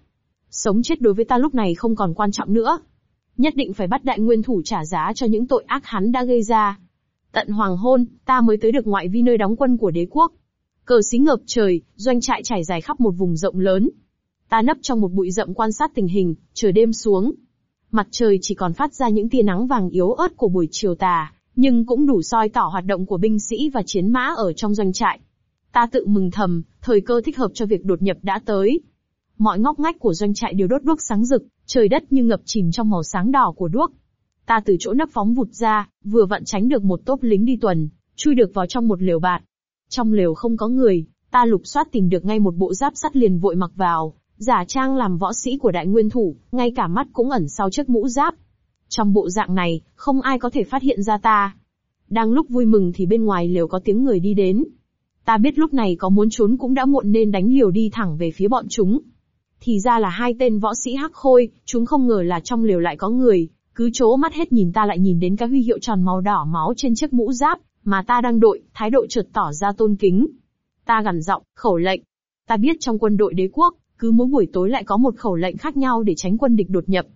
S1: Sống chết đối với ta lúc này không còn quan trọng nữa. Nhất định phải bắt đại nguyên thủ trả giá cho những tội ác hắn đã gây ra. Tận hoàng hôn, ta mới tới được ngoại vi nơi đóng quân của đế quốc. Cờ xí ngợp trời, doanh trại trải dài khắp một vùng rộng lớn. Ta nấp trong một bụi rậm quan sát tình hình, chờ đêm xuống. Mặt trời chỉ còn phát ra những tia nắng vàng yếu ớt của buổi chiều tà, nhưng cũng đủ soi tỏ hoạt động của binh sĩ và chiến mã ở trong doanh trại. Ta tự mừng thầm, thời cơ thích hợp cho việc đột nhập đã tới. Mọi ngóc ngách của doanh trại đều đốt đuốc sáng rực, trời đất như ngập chìm trong màu sáng đỏ của đuốc. Ta từ chỗ nấp phóng vụt ra, vừa vặn tránh được một tốp lính đi tuần, chui được vào trong một lều bạt. Trong lều không có người, ta lục soát tìm được ngay một bộ giáp sắt liền vội mặc vào, giả trang làm võ sĩ của đại nguyên thủ, ngay cả mắt cũng ẩn sau chiếc mũ giáp. Trong bộ dạng này, không ai có thể phát hiện ra ta. Đang lúc vui mừng thì bên ngoài lều có tiếng người đi đến. Ta biết lúc này có muốn trốn cũng đã muộn nên đánh liều đi thẳng về phía bọn chúng. Thì ra là hai tên võ sĩ hắc khôi, chúng không ngờ là trong liều lại có người, cứ chố mắt hết nhìn ta lại nhìn đến cái huy hiệu tròn màu đỏ máu trên chiếc mũ giáp, mà ta đang đội, thái độ chợt tỏ ra tôn kính. Ta gằn giọng, khẩu lệnh. Ta biết trong quân đội đế quốc, cứ mỗi buổi tối lại có một khẩu lệnh khác nhau để tránh quân địch đột nhập.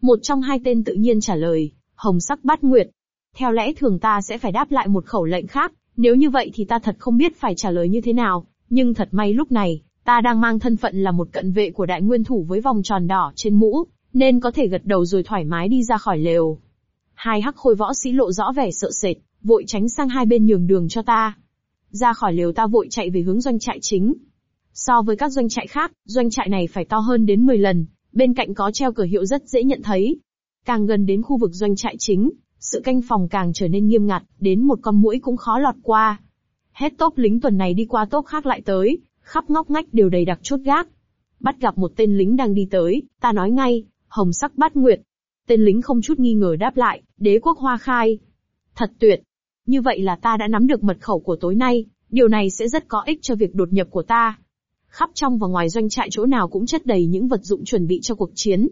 S1: Một trong hai tên tự nhiên trả lời, hồng sắc bát nguyệt. Theo lẽ thường ta sẽ phải đáp lại một khẩu lệnh khác, nếu như vậy thì ta thật không biết phải trả lời như thế nào, nhưng thật may lúc này, ta đang mang thân phận là một cận vệ của đại nguyên thủ với vòng tròn đỏ trên mũ, nên có thể gật đầu rồi thoải mái đi ra khỏi lều. Hai hắc khôi võ sĩ lộ rõ vẻ sợ sệt, vội tránh sang hai bên nhường đường cho ta. Ra khỏi lều ta vội chạy về hướng doanh trại chính. So với các doanh trại khác, doanh trại này phải to hơn đến 10 lần, bên cạnh có treo cờ hiệu rất dễ nhận thấy. Càng gần đến khu vực doanh trại chính, sự canh phòng càng trở nên nghiêm ngặt, đến một con mũi cũng khó lọt qua. Hết tốp lính tuần này đi qua tốp khác lại tới, khắp ngóc ngách đều đầy đặc chốt gác. Bắt gặp một tên lính đang đi tới, ta nói ngay, hồng sắc bát nguyệt. Tên lính không chút nghi ngờ đáp lại, đế quốc hoa khai. Thật tuyệt. Như vậy là ta đã nắm được mật khẩu của tối nay, điều này sẽ rất có ích cho việc đột nhập của ta. Khắp trong và ngoài doanh trại chỗ nào cũng chất đầy những vật dụng chuẩn bị cho cuộc chiến.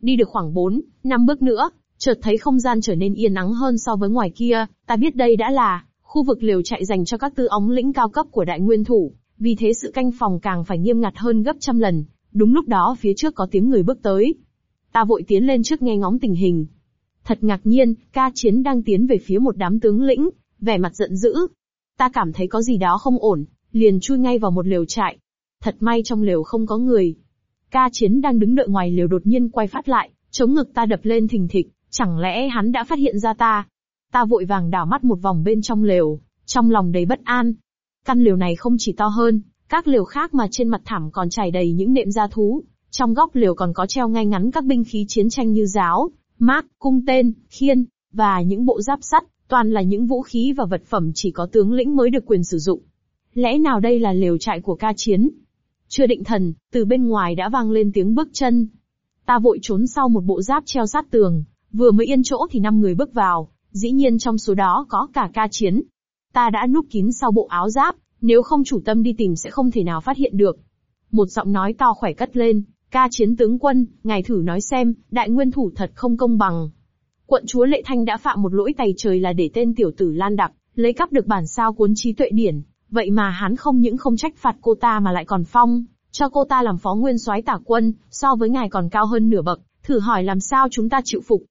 S1: Đi được khoảng 4, 5 bước nữa, chợt thấy không gian trở nên yên ắng hơn so với ngoài kia, ta biết đây đã là khu vực liều chạy dành cho các tư ống lĩnh cao cấp của đại nguyên thủ, vì thế sự canh phòng càng phải nghiêm ngặt hơn gấp trăm lần. Đúng lúc đó phía trước có tiếng người bước tới. Ta vội tiến lên trước nghe ngóng tình hình. Thật ngạc nhiên, ca chiến đang tiến về phía một đám tướng lĩnh, vẻ mặt giận dữ. Ta cảm thấy có gì đó không ổn, liền chui ngay vào một lều trại. Thật may trong lều không có người. Ca chiến đang đứng đợi ngoài lều đột nhiên quay phát lại, chống ngực ta đập lên thình thịch, chẳng lẽ hắn đã phát hiện ra ta? Ta vội vàng đảo mắt một vòng bên trong lều, trong lòng đầy bất an. Căn lều này không chỉ to hơn, các lều khác mà trên mặt thảm còn trải đầy những nệm gia thú. Trong góc lều còn có treo ngay ngắn các binh khí chiến tranh như giáo, mác, cung tên, khiên, và những bộ giáp sắt, toàn là những vũ khí và vật phẩm chỉ có tướng lĩnh mới được quyền sử dụng. Lẽ nào đây là lều trại của ca chiến? Chưa định thần, từ bên ngoài đã vang lên tiếng bước chân. Ta vội trốn sau một bộ giáp treo sát tường, vừa mới yên chỗ thì năm người bước vào, dĩ nhiên trong số đó có cả ca chiến. Ta đã núp kín sau bộ áo giáp, nếu không chủ tâm đi tìm sẽ không thể nào phát hiện được. Một giọng nói to khỏe cất lên, ca chiến tướng quân, ngài thử nói xem, đại nguyên thủ thật không công bằng. Quận chúa Lệ Thanh đã phạm một lỗi tày trời là để tên tiểu tử Lan Đặc, lấy cắp được bản sao cuốn trí tuệ điển, vậy mà hắn không những không trách phạt cô ta mà lại còn phong, cho cô ta làm phó nguyên soái tả quân, so với ngài còn cao hơn nửa bậc, thử hỏi làm sao chúng ta chịu phục.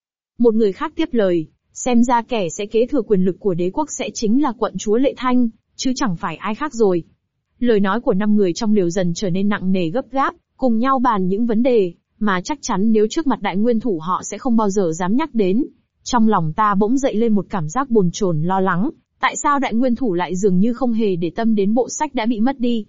S1: Một người khác tiếp lời, xem ra kẻ sẽ kế thừa quyền lực của đế quốc sẽ chính là quận chúa Lệ Thanh, chứ chẳng phải ai khác rồi. Lời nói của năm người trong liều dần trở nên nặng nề gấp gáp, cùng nhau bàn những vấn đề, mà chắc chắn nếu trước mặt đại nguyên thủ họ sẽ không bao giờ dám nhắc đến. Trong lòng ta bỗng dậy lên một cảm giác bồn chồn lo lắng, tại sao đại nguyên thủ lại dường như không hề để tâm đến bộ sách đã bị mất đi.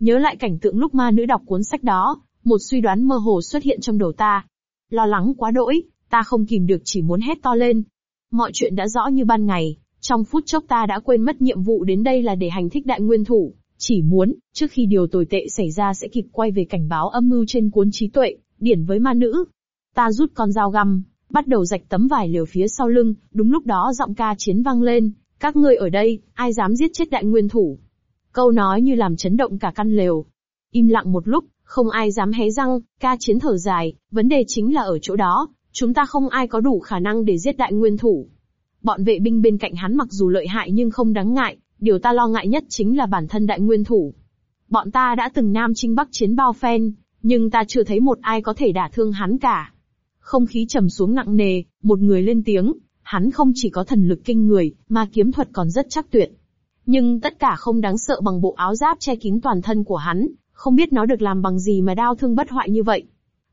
S1: Nhớ lại cảnh tượng lúc ma nữ đọc cuốn sách đó, một suy đoán mơ hồ xuất hiện trong đầu ta. Lo lắng quá đỗi, ta không kìm được chỉ muốn hét to lên. Mọi chuyện đã rõ như ban ngày, trong phút chốc ta đã quên mất nhiệm vụ đến đây là để hành thích đại nguyên thủ, chỉ muốn, trước khi điều tồi tệ xảy ra sẽ kịp quay về cảnh báo âm mưu trên cuốn trí tuệ, điển với ma nữ. Ta rút con dao găm, bắt đầu rạch tấm vải liều phía sau lưng, đúng lúc đó giọng ca chiến vang lên, các ngươi ở đây, ai dám giết chết đại nguyên thủ? Câu nói như làm chấn động cả căn lều. Im lặng một lúc, không ai dám hé răng, ca chiến thở dài, vấn đề chính là ở chỗ đó, chúng ta không ai có đủ khả năng để giết đại nguyên thủ. Bọn vệ binh bên cạnh hắn mặc dù lợi hại nhưng không đáng ngại, điều ta lo ngại nhất chính là bản thân đại nguyên thủ. Bọn ta đã từng nam chinh bắc chiến bao phen, nhưng ta chưa thấy một ai có thể đả thương hắn cả. Không khí trầm xuống nặng nề, một người lên tiếng, hắn không chỉ có thần lực kinh người, mà kiếm thuật còn rất chắc tuyệt. Nhưng tất cả không đáng sợ bằng bộ áo giáp che kín toàn thân của hắn, không biết nó được làm bằng gì mà đau thương bất hoại như vậy.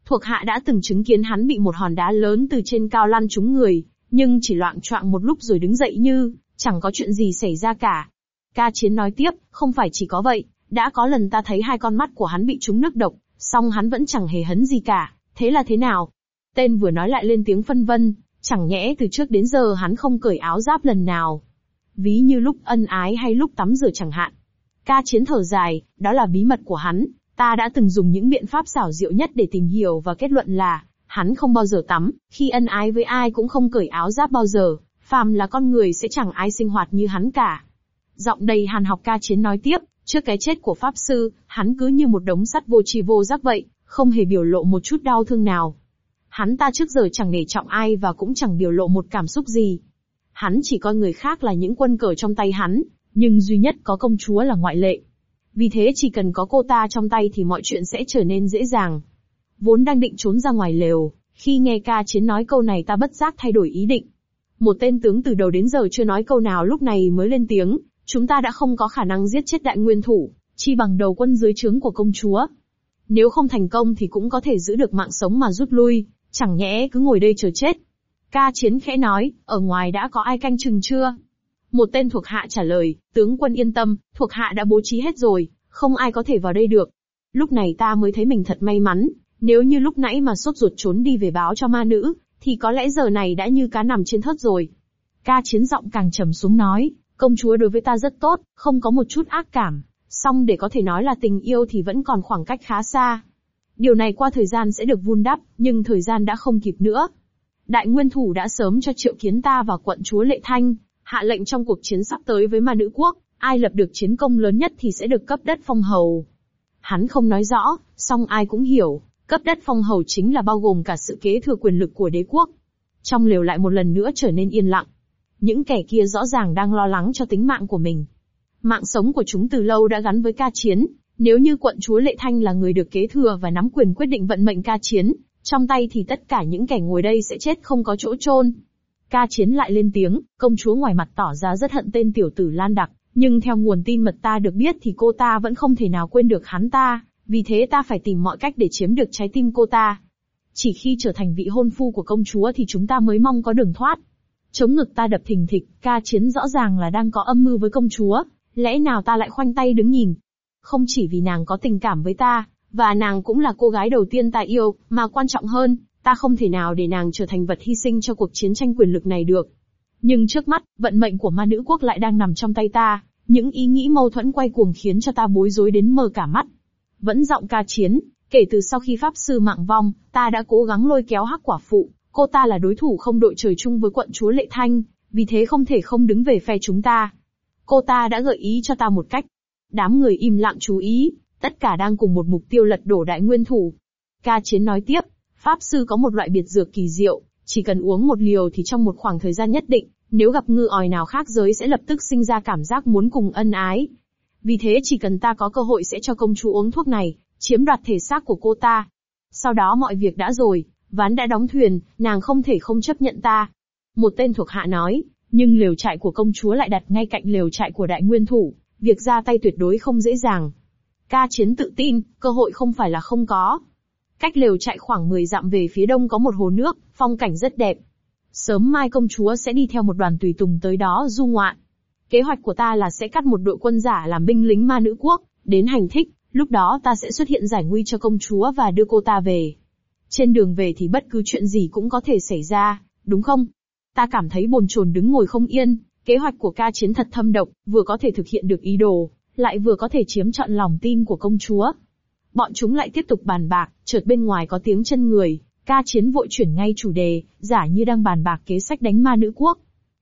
S1: Thuộc hạ đã từng chứng kiến hắn bị một hòn đá lớn từ trên cao lăn trúng người, nhưng chỉ loạn choạng một lúc rồi đứng dậy như, chẳng có chuyện gì xảy ra cả. Ca Chiến nói tiếp, không phải chỉ có vậy, đã có lần ta thấy hai con mắt của hắn bị trúng nước độc, song hắn vẫn chẳng hề hấn gì cả, thế là thế nào? Tên vừa nói lại lên tiếng phân vân, chẳng nhẽ từ trước đến giờ hắn không cởi áo giáp lần nào. Ví như lúc ân ái hay lúc tắm rửa chẳng hạn. Ca Chiến thở dài, đó là bí mật của hắn, ta đã từng dùng những biện pháp xảo diệu nhất để tìm hiểu và kết luận là, hắn không bao giờ tắm, khi ân ái với ai cũng không cởi áo giáp bao giờ, phàm là con người sẽ chẳng ai sinh hoạt như hắn cả. Giọng đầy hàn học ca chiến nói tiếp, trước cái chết của Pháp Sư, hắn cứ như một đống sắt vô tri vô giác vậy, không hề biểu lộ một chút đau thương nào. Hắn ta trước giờ chẳng nể trọng ai và cũng chẳng biểu lộ một cảm xúc gì. Hắn chỉ coi người khác là những quân cờ trong tay hắn, nhưng duy nhất có công chúa là ngoại lệ. Vì thế chỉ cần có cô ta trong tay thì mọi chuyện sẽ trở nên dễ dàng. Vốn đang định trốn ra ngoài lều, khi nghe ca chiến nói câu này ta bất giác thay đổi ý định. Một tên tướng từ đầu đến giờ chưa nói câu nào lúc này mới lên tiếng, chúng ta đã không có khả năng giết chết đại nguyên thủ, chi bằng đầu quân dưới trướng của công chúa. Nếu không thành công thì cũng có thể giữ được mạng sống mà rút lui, chẳng nhẽ cứ ngồi đây chờ chết. Ca chiến khẽ nói, ở ngoài đã có ai canh chừng chưa? Một tên thuộc hạ trả lời, tướng quân yên tâm, thuộc hạ đã bố trí hết rồi, không ai có thể vào đây được. Lúc này ta mới thấy mình thật may mắn, nếu như lúc nãy mà sốt ruột trốn đi về báo cho ma nữ, thì có lẽ giờ này đã như cá nằm trên thớt rồi. Ca chiến giọng càng trầm xuống nói, công chúa đối với ta rất tốt, không có một chút ác cảm, song để có thể nói là tình yêu thì vẫn còn khoảng cách khá xa. Điều này qua thời gian sẽ được vun đắp, nhưng thời gian đã không kịp nữa. Đại nguyên thủ đã sớm cho triệu kiến ta và quận chúa Lệ Thanh, hạ lệnh trong cuộc chiến sắp tới với ma nữ quốc, ai lập được chiến công lớn nhất thì sẽ được cấp đất phong hầu. Hắn không nói rõ, song ai cũng hiểu, Cấp đất phong hầu chính là bao gồm cả sự kế thừa quyền lực của đế quốc. Trong lều lại một lần nữa trở nên yên lặng. Những kẻ kia rõ ràng đang lo lắng cho tính mạng của mình. Mạng sống của chúng từ lâu đã gắn với ca chiến, nếu như quận chúa Lệ Thanh là người được kế thừa và nắm quyền quyết định vận mệnh ca chiến, trong tay thì tất cả những kẻ ngồi đây sẽ chết không có chỗ chôn. Ca chiến lại lên tiếng, công chúa ngoài mặt tỏ ra rất hận tên tiểu tử Lan Đặc, nhưng theo nguồn tin mật ta được biết thì cô ta vẫn không thể nào quên được hắn ta. Vì thế ta phải tìm mọi cách để chiếm được trái tim cô ta. Chỉ khi trở thành vị hôn phu của công chúa thì chúng ta mới mong có đường thoát. Chống ngực ta đập thình thịch, ca chiến rõ ràng là đang có âm mưu với công chúa, lẽ nào ta lại khoanh tay đứng nhìn. Không chỉ vì nàng có tình cảm với ta, và nàng cũng là cô gái đầu tiên ta yêu, mà quan trọng hơn, ta không thể nào để nàng trở thành vật hy sinh cho cuộc chiến tranh quyền lực này được. Nhưng trước mắt, vận mệnh của ma nữ quốc lại đang nằm trong tay ta, những ý nghĩ mâu thuẫn quay cuồng khiến cho ta bối rối đến mờ cả mắt. Vẫn giọng ca chiến, Kể từ sau khi Pháp Sư mạng vong, ta đã cố gắng lôi kéo hắc quả phụ, cô ta là đối thủ không đội trời chung với quận chúa Lệ Thanh, vì thế không thể không đứng về phe chúng ta. Cô ta đã gợi ý cho ta một cách. Đám người im lặng chú ý, tất cả đang cùng một mục tiêu lật đổ đại nguyên thủ. Ca Chiến nói tiếp, Pháp Sư có một loại biệt dược kỳ diệu, chỉ cần uống một liều thì trong một khoảng thời gian nhất định, nếu gặp ngư ỏi nào khác giới sẽ lập tức sinh ra cảm giác muốn cùng ân ái. Vì thế chỉ cần ta có cơ hội sẽ cho công chúa uống thuốc này, chiếm đoạt thể xác của cô ta. Sau đó mọi việc đã rồi, ván đã đóng thuyền, nàng không thể không chấp nhận ta. Một tên thuộc hạ nói, nhưng lều trại của công chúa lại đặt ngay cạnh lều trại của đại nguyên thủ, việc ra tay tuyệt đối không dễ dàng. Ca chiến tự tin, cơ hội không phải là không có. Cách lều trại khoảng 10 dặm về phía đông có một hồ nước, phong cảnh rất đẹp. Sớm mai công chúa sẽ đi theo một đoàn tùy tùng tới đó du ngoạn. Kế hoạch của ta là sẽ cắt một đội quân giả làm binh lính ma nữ quốc, đến hành thích, lúc đó ta sẽ xuất hiện giải nguy cho công chúa và đưa cô ta về. Trên đường về thì bất cứ chuyện gì cũng có thể xảy ra, đúng không? Ta cảm thấy bồn chồn đứng ngồi không yên, kế hoạch của ca chiến thật thâm độc, vừa có thể thực hiện được ý đồ, lại vừa có thể chiếm trọn lòng tin của công chúa. Bọn chúng lại tiếp tục bàn bạc, chợt bên ngoài có tiếng chân người, ca chiến vội chuyển ngay chủ đề, giả như đang bàn bạc kế sách đánh ma nữ quốc.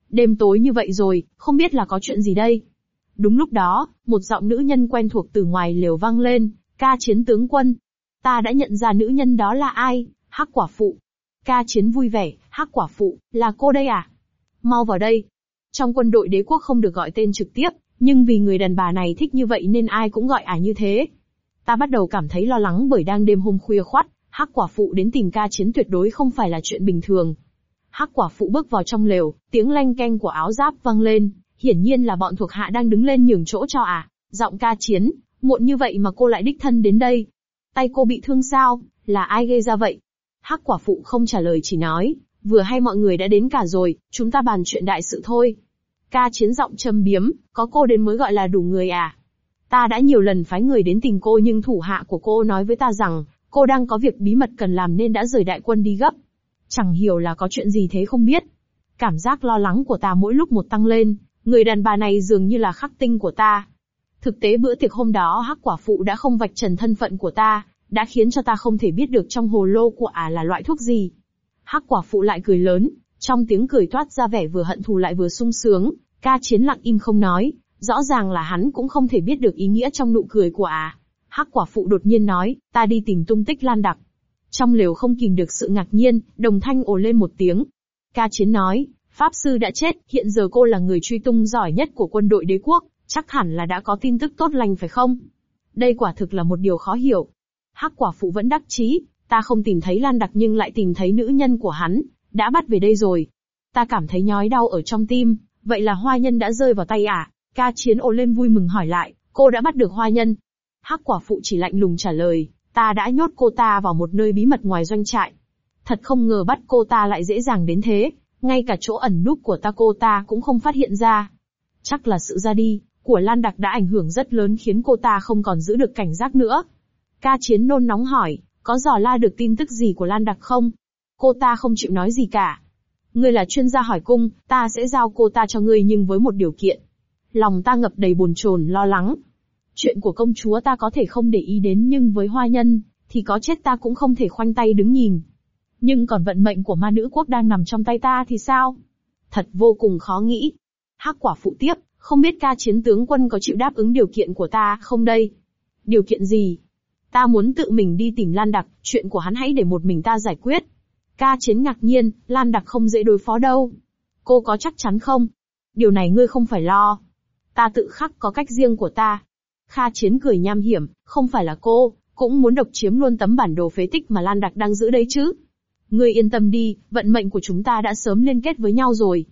S1: Đêm tối như vậy rồi, không biết là có chuyện gì đây? Đúng lúc đó, một giọng nữ nhân quen thuộc từ ngoài lều vang lên, ca chiến tướng quân. Ta đã nhận ra nữ nhân đó là ai, hắc quả phụ. Ca chiến vui vẻ, hắc quả phụ, là cô đây à? Mau vào đây. Trong quân đội đế quốc không được gọi tên trực tiếp, nhưng vì người đàn bà này thích như vậy nên ai cũng gọi ả à như thế. Ta bắt đầu cảm thấy lo lắng bởi đang đêm hôm khuya khoắt, hắc quả phụ đến tìm ca chiến tuyệt đối không phải là chuyện bình thường. Hắc quả phụ bước vào trong lều, tiếng lanh keng của áo giáp vang lên, hiển nhiên là bọn thuộc hạ đang đứng lên nhường chỗ cho. À. Giọng ca chiến, muộn như vậy mà cô lại đích thân đến đây. Tay cô bị thương sao, là ai gây ra vậy? Hắc quả phụ không trả lời chỉ nói, vừa hay mọi người đã đến cả rồi, chúng ta bàn chuyện đại sự thôi. Ca chiến giọng châm biếm, có cô đến mới gọi là đủ người à? Ta đã nhiều lần phái người đến tìm cô nhưng thủ hạ của cô nói với ta rằng, cô đang có việc bí mật cần làm nên đã rời đại quân đi gấp. Chẳng hiểu là có chuyện gì thế không biết. Cảm giác lo lắng của ta mỗi lúc một tăng lên, người đàn bà này dường như là khắc tinh của ta. Thực tế bữa tiệc hôm đó hắc quả phụ đã không vạch trần thân phận của ta, đã khiến cho ta không thể biết được trong hồ lô của ả là loại thuốc gì. Hắc quả phụ lại cười lớn, trong tiếng cười toát ra vẻ vừa hận thù lại vừa sung sướng, ca chiến lặng im không nói, rõ ràng là hắn cũng không thể biết được ý nghĩa trong nụ cười của à. Hắc quả phụ đột nhiên nói, ta đi tìm tung tích lan đặc. Trong lều không kìm được sự ngạc nhiên, đồng thanh ồ lên một tiếng. Ca chiến nói, Pháp sư đã chết, hiện giờ cô là người truy tung giỏi nhất của quân đội đế quốc, chắc hẳn là đã có tin tức tốt lành phải không? Đây quả thực là một điều khó hiểu. Hắc quả phụ vẫn đắc chí, ta không tìm thấy Lan Đặc nhưng lại tìm thấy nữ nhân của hắn, đã bắt về đây rồi. Ta cảm thấy nhói đau ở trong tim, vậy là hoa nhân đã rơi vào tay ả. À? Ca chiến ồ lên vui mừng hỏi lại, cô đã bắt được hoa nhân. Hắc quả phụ chỉ lạnh lùng trả lời, ta đã nhốt cô ta vào một nơi bí mật ngoài doanh trại. Thật không ngờ bắt cô ta lại dễ dàng đến thế, ngay cả chỗ ẩn núp của ta cô ta cũng không phát hiện ra. Chắc là sự ra đi của Lan Đặc đã ảnh hưởng rất lớn khiến cô ta không còn giữ được cảnh giác nữa. Ca chiến nôn nóng hỏi, có dò la được tin tức gì của Lan Đặc không? Cô ta không chịu nói gì cả. Ngươi là chuyên gia hỏi cung, ta sẽ giao cô ta cho ngươi nhưng với một điều kiện. Lòng ta ngập đầy buồn chồn lo lắng. Chuyện của công chúa ta có thể không để ý đến nhưng với hoa nhân, thì có chết ta cũng không thể khoanh tay đứng nhìn. Nhưng còn vận mệnh của ma nữ quốc đang nằm trong tay ta thì sao? Thật vô cùng khó nghĩ. Hắc quả phụ tiếp, không biết ca chiến tướng quân có chịu đáp ứng điều kiện của ta không đây? Điều kiện gì? Ta muốn tự mình đi tìm Lan Đặc, chuyện của hắn hãy để một mình ta giải quyết. Ca chiến ngạc nhiên, Lan Đặc không dễ đối phó đâu. Cô có chắc chắn không? Điều này ngươi không phải lo. Ta tự khắc có cách riêng của ta. Kha chiến cười nham hiểm, không phải là cô, cũng muốn độc chiếm luôn tấm bản đồ phế tích mà Lan Đặc đang giữ đấy chứ. Ngươi yên tâm đi, vận mệnh của chúng ta đã sớm liên kết với nhau rồi.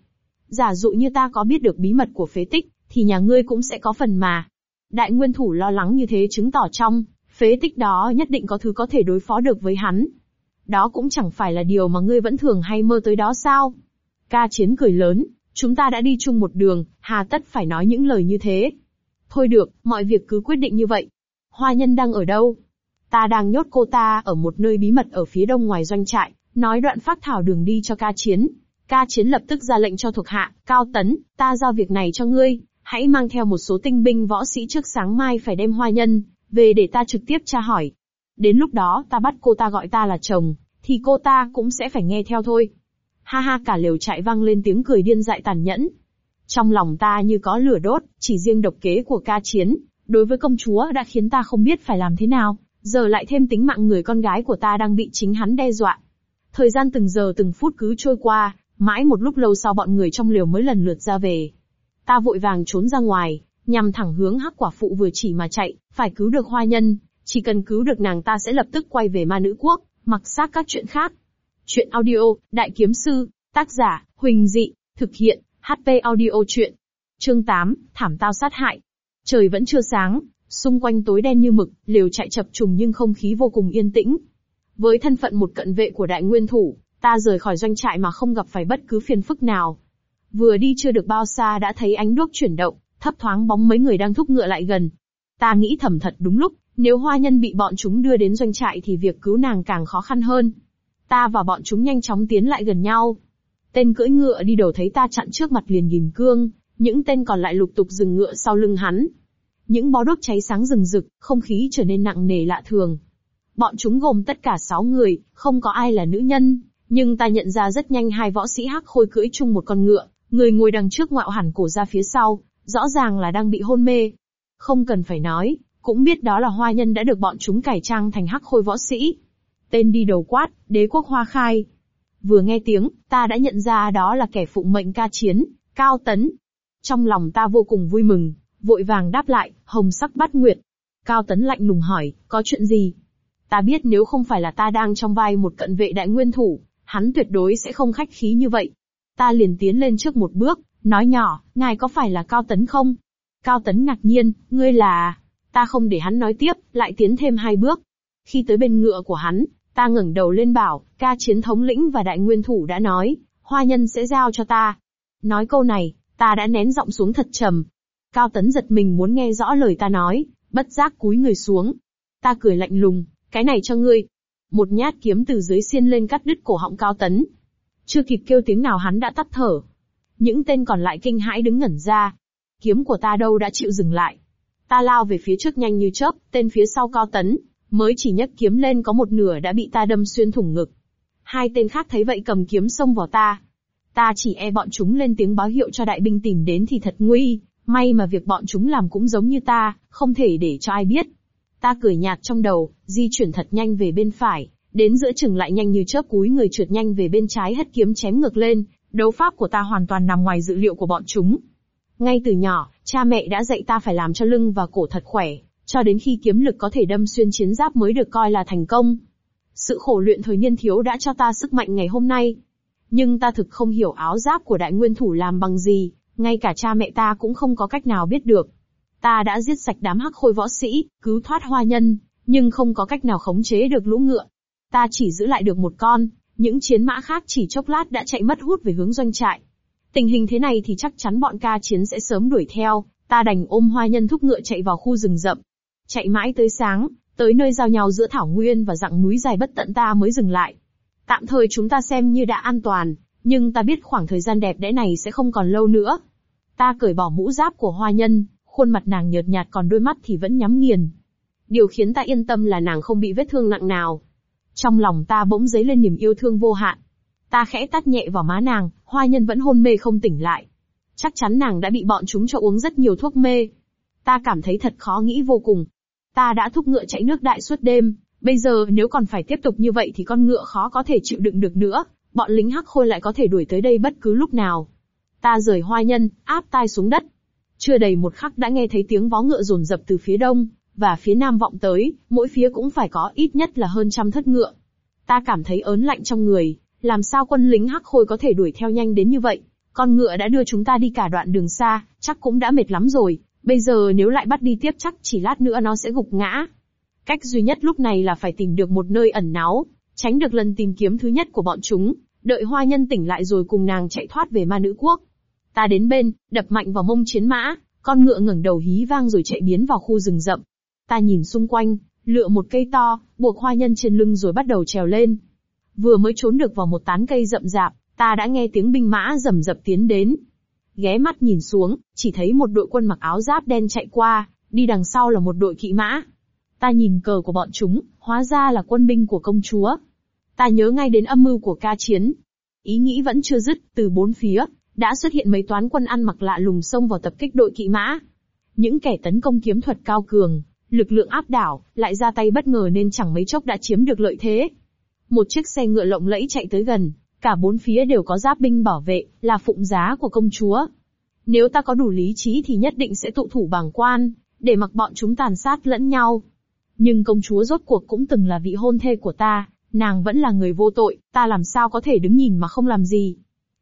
S1: Giả dụ như ta có biết được bí mật của phế tích, thì nhà ngươi cũng sẽ có phần mà. Đại nguyên thủ lo lắng như thế chứng tỏ trong, phế tích đó nhất định có thứ có thể đối phó được với hắn. Đó cũng chẳng phải là điều mà ngươi vẫn thường hay mơ tới đó sao? Ca chiến cười lớn, chúng ta đã đi chung một đường, hà tất phải nói những lời như thế. Thôi được, mọi việc cứ quyết định như vậy. Hoa nhân đang ở đâu? Ta đang nhốt cô ta ở một nơi bí mật ở phía đông ngoài doanh trại, nói đoạn phát thảo đường đi cho ca chiến. Ca chiến lập tức ra lệnh cho thuộc hạ, cao tấn, ta giao việc này cho ngươi, hãy mang theo một số tinh binh võ sĩ trước sáng mai phải đem hoa nhân, về để ta trực tiếp tra hỏi. Đến lúc đó ta bắt cô ta gọi ta là chồng, thì cô ta cũng sẽ phải nghe theo thôi. Ha ha cả lều chạy vang lên tiếng cười điên dại tàn nhẫn. Trong lòng ta như có lửa đốt, chỉ riêng độc kế của ca chiến, đối với công chúa đã khiến ta không biết phải làm thế nào, giờ lại thêm tính mạng người con gái của ta đang bị chính hắn đe dọa. Thời gian từng giờ từng phút cứ trôi qua, mãi một lúc lâu sau bọn người trong liều mới lần lượt ra về. Ta vội vàng trốn ra ngoài, nhằm thẳng hướng hắc quả phụ vừa chỉ mà chạy, phải cứu được hoa nhân, chỉ cần cứu được nàng ta sẽ lập tức quay về ma nữ quốc, mặc xác các chuyện khác. Chuyện audio, Đại Kiếm Sư, tác giả, Huỳnh Dị, thực hiện, HP audio chuyện. Chương 8, thảm tao sát hại. Trời vẫn chưa sáng, xung quanh tối đen như mực, liều chạy chập trùng nhưng không khí vô cùng yên tĩnh. Với thân phận một cận vệ của đại nguyên thủ, ta rời khỏi doanh trại mà không gặp phải bất cứ phiền phức nào. Vừa đi chưa được bao xa đã thấy ánh đuốc chuyển động, thấp thoáng bóng mấy người đang thúc ngựa lại gần. Ta nghĩ thầm thật đúng lúc, nếu hoa nhân bị bọn chúng đưa đến doanh trại thì việc cứu nàng càng khó khăn hơn. Ta và bọn chúng nhanh chóng tiến lại gần nhau. Tên cưỡi ngựa đi đầu thấy ta chặn trước mặt liền ghim cương, những tên còn lại lục tục dừng ngựa sau lưng hắn. Những bó đuốc cháy sáng rừng rực, không khí trở nên nặng nề lạ thường. Bọn chúng gồm tất cả sáu người, không có ai là nữ nhân, nhưng ta nhận ra rất nhanh hai võ sĩ hắc khôi cưỡi chung một con ngựa, người ngồi đằng trước ngoạo hẳn cổ ra phía sau, rõ ràng là đang bị hôn mê. Không cần phải nói, cũng biết đó là hoa nhân đã được bọn chúng cải trang thành hắc khôi võ sĩ. Tên đi đầu quát, đế quốc hoa khai. Vừa nghe tiếng, ta đã nhận ra đó là kẻ phụ mệnh ca chiến, cao tấn. Trong lòng ta vô cùng vui mừng, vội vàng đáp lại, hồng sắc bắt nguyệt. Cao tấn lạnh lùng hỏi, có chuyện gì? Ta biết nếu không phải là ta đang trong vai một cận vệ đại nguyên thủ, hắn tuyệt đối sẽ không khách khí như vậy. Ta liền tiến lên trước một bước, nói nhỏ, ngài có phải là Cao Tấn không? Cao Tấn ngạc nhiên, ngươi là... Ta không để hắn nói tiếp, lại tiến thêm hai bước. Khi tới bên ngựa của hắn, ta ngẩng đầu lên bảo, ca chiến thống lĩnh và đại nguyên thủ đã nói, hoa nhân sẽ giao cho ta. Nói câu này, ta đã nén giọng xuống thật trầm. Cao Tấn giật mình muốn nghe rõ lời ta nói, bất giác cúi người xuống. Ta cười lạnh lùng, cái này cho ngươi. Một nhát kiếm từ dưới xiên lên cắt đứt cổ họng Cao Tấn. Chưa kịp kêu tiếng nào hắn đã tắt thở. Những tên còn lại kinh hãi đứng ngẩn ra. Kiếm của ta đâu đã chịu dừng lại. Ta lao về phía trước nhanh như chớp, tên phía sau Cao Tấn, mới chỉ nhấc kiếm lên có một nửa đã bị ta đâm xuyên thủng ngực. Hai tên khác thấy vậy cầm kiếm xông vào ta. Ta chỉ e bọn chúng lên tiếng báo hiệu cho đại binh tìm đến thì thật nguy, may mà việc bọn chúng làm cũng giống như ta, không thể để cho ai biết. Ta cười nhạt trong đầu, di chuyển thật nhanh về bên phải, đến giữa chừng lại nhanh như chớp cúi người trượt nhanh về bên trái hất kiếm chém ngược lên, đấu pháp của ta hoàn toàn nằm ngoài dự liệu của bọn chúng. Ngay từ nhỏ, cha mẹ đã dạy ta phải làm cho lưng và cổ thật khỏe, cho đến khi kiếm lực có thể đâm xuyên chiến giáp mới được coi là thành công. Sự khổ luyện thời niên thiếu đã cho ta sức mạnh ngày hôm nay. Nhưng ta thực không hiểu áo giáp của đại nguyên thủ làm bằng gì, ngay cả cha mẹ ta cũng không có cách nào biết được. Ta đã giết sạch đám hắc khôi võ sĩ, cứu thoát hoa nhân, nhưng không có cách nào khống chế được lũ ngựa. Ta chỉ giữ lại được một con, những chiến mã khác chỉ chốc lát đã chạy mất hút về hướng doanh trại. Tình hình thế này thì chắc chắn bọn ca chiến sẽ sớm đuổi theo, ta đành ôm hoa nhân thúc ngựa chạy vào khu rừng rậm. Chạy mãi tới sáng, tới nơi giao nhau giữa thảo nguyên và dặng núi dài bất tận ta mới dừng lại. Tạm thời chúng ta xem như đã an toàn, nhưng ta biết khoảng thời gian đẹp đẽ này sẽ không còn lâu nữa. Ta cởi bỏ mũ giáp của hoa nhân, khuôn mặt nàng nhợt nhạt còn đôi mắt thì vẫn nhắm nghiền. Điều khiến ta yên tâm là nàng không bị vết thương nặng nào. Trong lòng ta bỗng dấy lên niềm yêu thương vô hạn. Ta khẽ tát nhẹ vào má nàng, hoa nhân vẫn hôn mê không tỉnh lại. Chắc chắn nàng đã bị bọn chúng cho uống rất nhiều thuốc mê. Ta cảm thấy thật khó nghĩ vô cùng. Ta đã thúc ngựa chạy nước đại suốt đêm, bây giờ nếu còn phải tiếp tục như vậy thì con ngựa khó có thể chịu đựng được nữa, bọn lính hắc khôi lại có thể đuổi tới đây bất cứ lúc nào. Ta rời hoa nhân, áp tai xuống đất. Chưa đầy một khắc đã nghe thấy tiếng vó ngựa rồn rập từ phía đông, và phía nam vọng tới, mỗi phía cũng phải có ít nhất là hơn trăm thất ngựa. Ta cảm thấy ớn lạnh trong người, làm sao quân lính hắc khôi có thể đuổi theo nhanh đến như vậy? Con ngựa đã đưa chúng ta đi cả đoạn đường xa, chắc cũng đã mệt lắm rồi, bây giờ nếu lại bắt đi tiếp chắc chỉ lát nữa nó sẽ gục ngã. Cách duy nhất lúc này là phải tìm được một nơi ẩn náu, tránh được lần tìm kiếm thứ nhất của bọn chúng, đợi hoa nhân tỉnh lại rồi cùng nàng chạy thoát về ma nữ quốc. Ta đến bên, đập mạnh vào mông chiến mã, con ngựa ngẩng đầu hí vang rồi chạy biến vào khu rừng rậm. Ta nhìn xung quanh, lựa một cây to, buộc hoa nhân trên lưng rồi bắt đầu trèo lên. Vừa mới trốn được vào một tán cây rậm rạp, ta đã nghe tiếng binh mã rầm rập tiến đến. Ghé mắt nhìn xuống, chỉ thấy một đội quân mặc áo giáp đen chạy qua, đi đằng sau là một đội kỵ mã. Ta nhìn cờ của bọn chúng, hóa ra là quân binh của công chúa. Ta nhớ ngay đến âm mưu của ca chiến. Ý nghĩ vẫn chưa dứt, từ bốn phía, đã xuất hiện mấy toán quân ăn mặc lạ lùng xông vào tập kích đội kỵ mã. Những kẻ tấn công kiếm thuật cao cường, lực lượng áp đảo, lại ra tay bất ngờ nên chẳng mấy chốc đã chiếm được lợi thế. Một chiếc xe ngựa lộng lẫy chạy tới gần, cả bốn phía đều có giáp binh bảo vệ, là phụng giá của công chúa. Nếu ta có đủ lý trí thì nhất định sẽ tụ thủ bàng quan, để mặc bọn chúng tàn sát lẫn nhau. Nhưng công chúa rốt cuộc cũng từng là vị hôn thê của ta, nàng vẫn là người vô tội, ta làm sao có thể đứng nhìn mà không làm gì.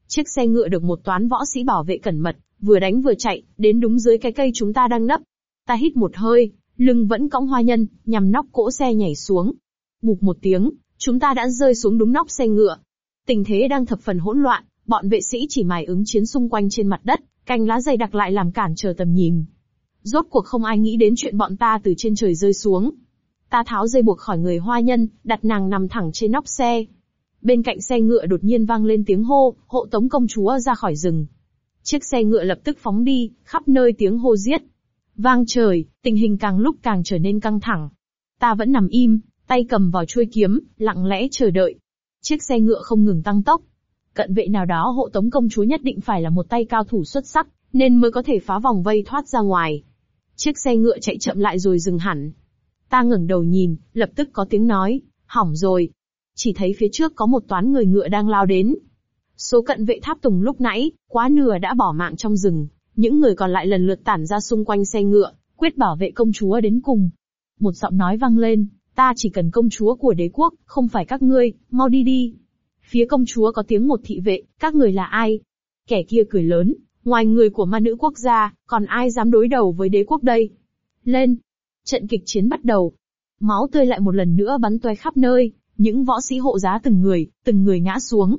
S1: Chiếc xe ngựa được một toán võ sĩ bảo vệ cẩn mật, vừa đánh vừa chạy, đến đúng dưới cái cây chúng ta đang nấp. Ta hít một hơi, lưng vẫn cõng hoa nhân, nhằm nóc cỗ xe nhảy xuống. Bụp một tiếng, chúng ta đã rơi xuống đúng nóc xe ngựa. Tình thế đang thập phần hỗn loạn, bọn vệ sĩ chỉ mài ứng chiến xung quanh trên mặt đất, cành lá dày đặc lại làm cản trở tầm nhìn. Rốt cuộc không ai nghĩ đến chuyện bọn ta từ trên trời rơi xuống. Ta tháo dây buộc khỏi người hoa nhân, đặt nàng nằm thẳng trên nóc xe. Bên cạnh xe ngựa đột nhiên vang lên tiếng hô, hộ tống công chúa ra khỏi rừng. Chiếc xe ngựa lập tức phóng đi, khắp nơi tiếng hô giết. Vang trời, tình hình càng lúc càng trở nên căng thẳng. Ta vẫn nằm im, tay cầm vào chuôi kiếm, lặng lẽ chờ đợi. Chiếc xe ngựa không ngừng tăng tốc. Cận vệ nào đó hộ tống công chúa nhất định phải là một tay cao thủ xuất sắc, nên mới có thể phá vòng vây thoát ra ngoài. Chiếc xe ngựa chạy chậm lại rồi dừng hẳn. Ta ngẩng đầu nhìn, lập tức có tiếng nói, hỏng rồi. Chỉ thấy phía trước có một toán người ngựa đang lao đến. Số cận vệ tháp tùng lúc nãy, quá nửa đã bỏ mạng trong rừng, những người còn lại lần lượt tản ra xung quanh xe ngựa, quyết bảo vệ công chúa đến cùng. Một giọng nói vang lên, ta chỉ cần công chúa của đế quốc, không phải các ngươi, mau đi đi. Phía công chúa có tiếng một thị vệ, các người là ai? Kẻ kia cười lớn, ngoài người của ma nữ quốc gia, còn ai dám đối đầu với đế quốc đây? Lên! Trận kịch chiến bắt đầu. Máu tươi lại một lần nữa bắn toe khắp nơi, những võ sĩ hộ giá từng người, từng người ngã xuống.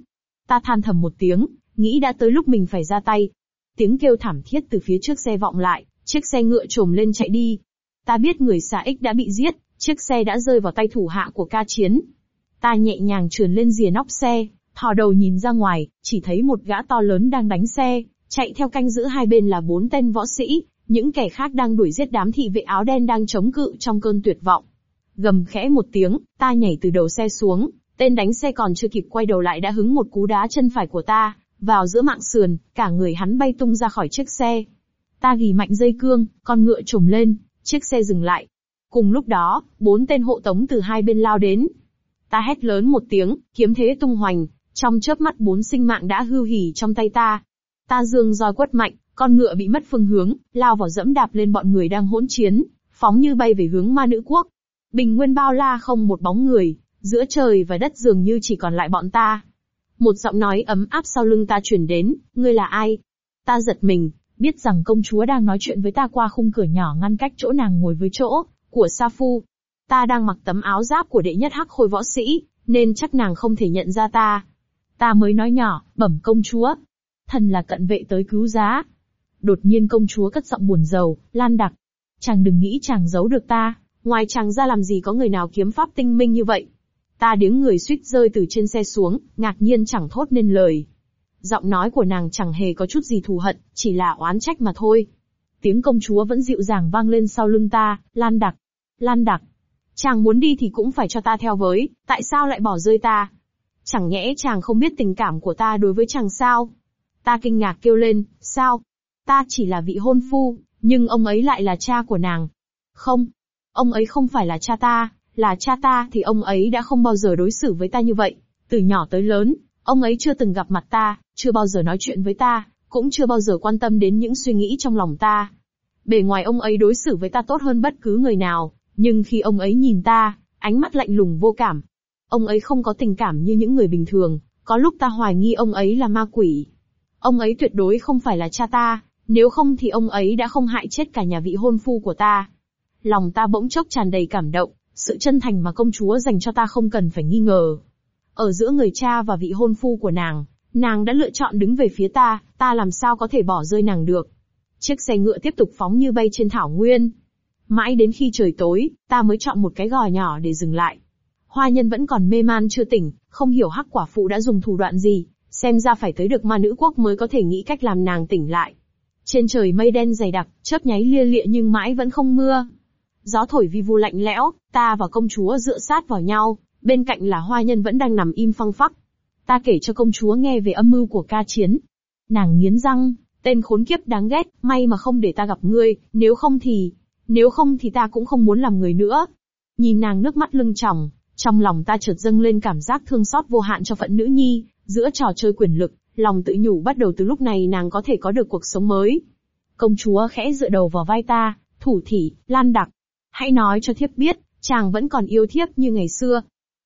S1: Ta than thầm một tiếng, nghĩ đã tới lúc mình phải ra tay. Tiếng kêu thảm thiết từ phía trước xe vọng lại, chiếc xe ngựa trồm lên chạy đi. Ta biết người xà ích đã bị giết, chiếc xe đã rơi vào tay thủ hạ của ca chiến. Ta nhẹ nhàng trườn lên rìa nóc xe, thò đầu nhìn ra ngoài, chỉ thấy một gã to lớn đang đánh xe, chạy theo canh giữ hai bên là bốn tên võ sĩ, những kẻ khác đang đuổi giết đám thị vệ áo đen đang chống cự trong cơn tuyệt vọng. Gầm khẽ một tiếng, ta nhảy từ đầu xe xuống, tên đánh xe còn chưa kịp quay đầu lại đã hứng một cú đá chân phải của ta, vào giữa mạng sườn, cả người hắn bay tung ra khỏi chiếc xe. Ta ghi mạnh dây cương, con ngựa trồm lên, chiếc xe dừng lại. Cùng lúc đó, bốn tên hộ tống từ hai bên lao đến. Ta hét lớn một tiếng, kiếm thế tung hoành, trong chớp mắt bốn sinh mạng đã hư hỉ trong tay ta. Ta dương roi quất mạnh, con ngựa bị mất phương hướng, lao vào dẫm đạp lên bọn người đang hỗn chiến, phóng như bay về hướng ma nữ quốc. Bình nguyên bao la không một bóng người, giữa trời và đất dường như chỉ còn lại bọn ta. Một giọng nói ấm áp sau lưng ta truyền đến, ngươi là ai? Ta giật mình, biết rằng công chúa đang nói chuyện với ta qua khung cửa nhỏ ngăn cách chỗ nàng ngồi với chỗ của Sa Phu. Ta đang mặc tấm áo giáp của đệ nhất hắc khôi võ sĩ, nên chắc nàng không thể nhận ra ta. Ta mới nói nhỏ, bẩm công chúa. Thần là cận vệ tới cứu giá. Đột nhiên công chúa cất giọng buồn rầu, lan đặc. Chàng đừng nghĩ chàng giấu được ta, ngoài chàng ra làm gì có người nào kiếm pháp tinh minh như vậy. Ta điếng người suýt rơi từ trên xe xuống, ngạc nhiên chẳng thốt nên lời. Giọng nói của nàng chẳng hề có chút gì thù hận, chỉ là oán trách mà thôi. Tiếng công chúa vẫn dịu dàng vang lên sau lưng ta, Lan Đặc. Lan Đặc. Chàng muốn đi thì cũng phải cho ta theo với, tại sao lại bỏ rơi ta? Chẳng nhẽ chàng không biết tình cảm của ta đối với chàng sao? Ta kinh ngạc kêu lên, sao? Ta chỉ là vị hôn phu, nhưng ông ấy lại là cha của nàng. Không, ông ấy không phải là cha ta, là cha ta thì ông ấy đã không bao giờ đối xử với ta như vậy. Từ nhỏ tới lớn, ông ấy chưa từng gặp mặt ta, chưa bao giờ nói chuyện với ta, cũng chưa bao giờ quan tâm đến những suy nghĩ trong lòng ta. Bề ngoài ông ấy đối xử với ta tốt hơn bất cứ người nào, nhưng khi ông ấy nhìn ta, ánh mắt lạnh lùng vô cảm. Ông ấy không có tình cảm như những người bình thường, có lúc ta hoài nghi ông ấy là ma quỷ. Ông ấy tuyệt đối không phải là cha ta, nếu không thì ông ấy đã không hại chết cả nhà vị hôn phu của ta. Lòng ta bỗng chốc tràn đầy cảm động, sự chân thành mà công chúa dành cho ta không cần phải nghi ngờ. Ở giữa người cha và vị hôn phu của nàng, nàng đã lựa chọn đứng về phía ta, ta làm sao có thể bỏ rơi nàng được. Chiếc xe ngựa tiếp tục phóng như bay trên thảo nguyên. Mãi đến khi trời tối, ta mới chọn một cái gò nhỏ để dừng lại. Hoa nhân vẫn còn mê man chưa tỉnh, không hiểu hắc quả phụ đã dùng thủ đoạn gì, xem ra phải tới được ma nữ quốc mới có thể nghĩ cách làm nàng tỉnh lại. Trên trời mây đen dày đặc, chớp nháy lia lịa nhưng mãi vẫn không mưa. Gió thổi vi vu lạnh lẽo, ta và công chúa dựa sát vào nhau, bên cạnh là hoa nhân vẫn đang nằm im phăng phắc. Ta kể cho công chúa nghe về âm mưu của ca chiến. Nàng nghiến răng, tên khốn kiếp đáng ghét, may mà không để ta gặp ngươi, nếu không thì, nếu không thì ta cũng không muốn làm người nữa. Nhìn nàng nước mắt lưng tròng, trong lòng ta chợt dâng lên cảm giác thương xót vô hạn cho phận nữ nhi, giữa trò chơi quyền lực, lòng tự nhủ bắt đầu từ lúc này nàng có thể có được cuộc sống mới. Công chúa khẽ dựa đầu vào vai ta, thủ thỉ, lan đặc. Hãy nói cho thiếp biết, chàng vẫn còn yêu thiếp như ngày xưa.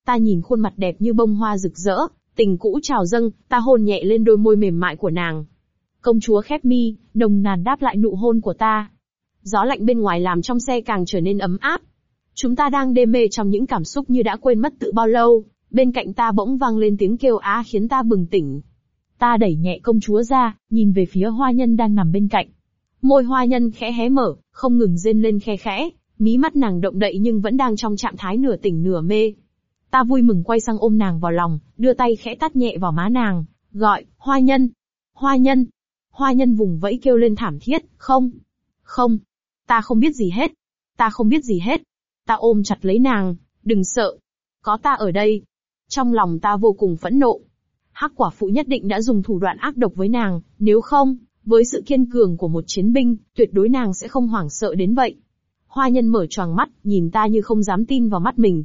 S1: Ta nhìn khuôn mặt đẹp như bông hoa rực rỡ, tình cũ trào dâng, ta hôn nhẹ lên đôi môi mềm mại của nàng. Công chúa khép mi, nồng nàn đáp lại nụ hôn của ta. Gió lạnh bên ngoài làm trong xe càng trở nên ấm áp. Chúng ta đang đê mê trong những cảm xúc như đã quên mất tự bao lâu, bên cạnh ta bỗng vang lên tiếng kêu á khiến ta bừng tỉnh. Ta đẩy nhẹ công chúa ra, nhìn về phía hoa nhân đang nằm bên cạnh. Môi hoa nhân khẽ hé mở, không ngừng rên lên khe khẽ, mí mắt nàng động đậy nhưng vẫn đang trong trạng thái nửa tỉnh nửa mê. Ta vui mừng quay sang ôm nàng vào lòng, đưa tay khẽ tát nhẹ vào má nàng, gọi, hoa nhân, hoa nhân. Hoa nhân vùng vẫy kêu lên thảm thiết, không, không, ta không biết gì hết, ta không biết gì hết. Ta ôm chặt lấy nàng, đừng sợ, có ta ở đây. Trong lòng ta vô cùng phẫn nộ. Hắc quả phụ nhất định đã dùng thủ đoạn ác độc với nàng, nếu không, với sự kiên cường của một chiến binh, tuyệt đối nàng sẽ không hoảng sợ đến vậy. Hoa nhân mở choàng mắt, nhìn ta như không dám tin vào mắt mình.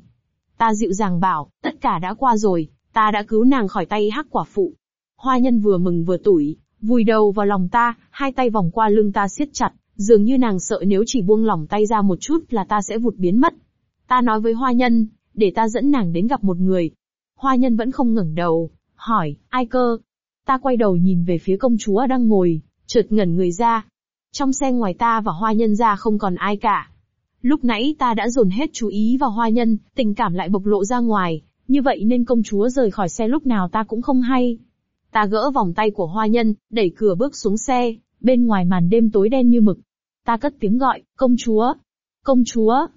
S1: Ta dịu dàng bảo, tất cả đã qua rồi, ta đã cứu nàng khỏi tay hắc quả phụ. Hoa nhân vừa mừng vừa tủi, vùi đầu vào lòng ta, hai tay vòng qua lưng ta siết chặt, dường như nàng sợ nếu chỉ buông lỏng tay ra một chút là ta sẽ vụt biến mất. Ta nói với hoa nhân, để ta dẫn nàng đến gặp một người. Hoa nhân vẫn không ngẩng đầu, hỏi, ai cơ? Ta quay đầu nhìn về phía công chúa đang ngồi, chợt ngẩn người ra. Trong xe ngoài ta và hoa nhân ra không còn ai cả. Lúc nãy ta đã dồn hết chú ý vào hoa nhân, tình cảm lại bộc lộ ra ngoài, như vậy nên công chúa rời khỏi xe lúc nào ta cũng không hay. Ta gỡ vòng tay của hoa nhân, đẩy cửa bước xuống xe, bên ngoài màn đêm tối đen như mực. Ta cất tiếng gọi, công chúa, công chúa.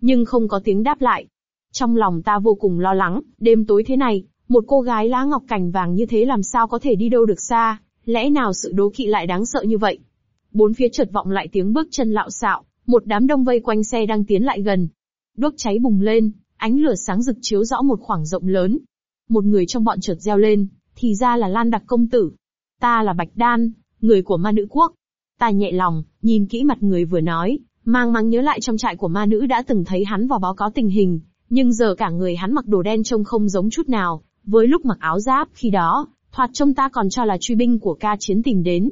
S1: Nhưng không có tiếng đáp lại. Trong lòng ta vô cùng lo lắng, đêm tối thế này, một cô gái lá ngọc cành vàng như thế làm sao có thể đi đâu được xa, lẽ nào sự đố kỵ lại đáng sợ như vậy? Bốn phía chợt vọng lại tiếng bước chân lạo xạo, một đám đông vây quanh xe đang tiến lại gần. Đuốc cháy bùng lên, ánh lửa sáng rực chiếu rõ một khoảng rộng lớn. Một người trong bọn chợt reo lên, thì ra là Lan Đặc công tử. Ta là Bạch Đan, người của ma nữ quốc. Ta nhẹ lòng, nhìn kỹ mặt người vừa nói, mang mang nhớ lại trong trại của ma nữ đã từng thấy hắn vào báo cáo tình hình, nhưng giờ cả người hắn mặc đồ đen trông không giống chút nào, với lúc mặc áo giáp khi đó, thoạt trông ta còn cho là truy binh của ca chiến tìm đến.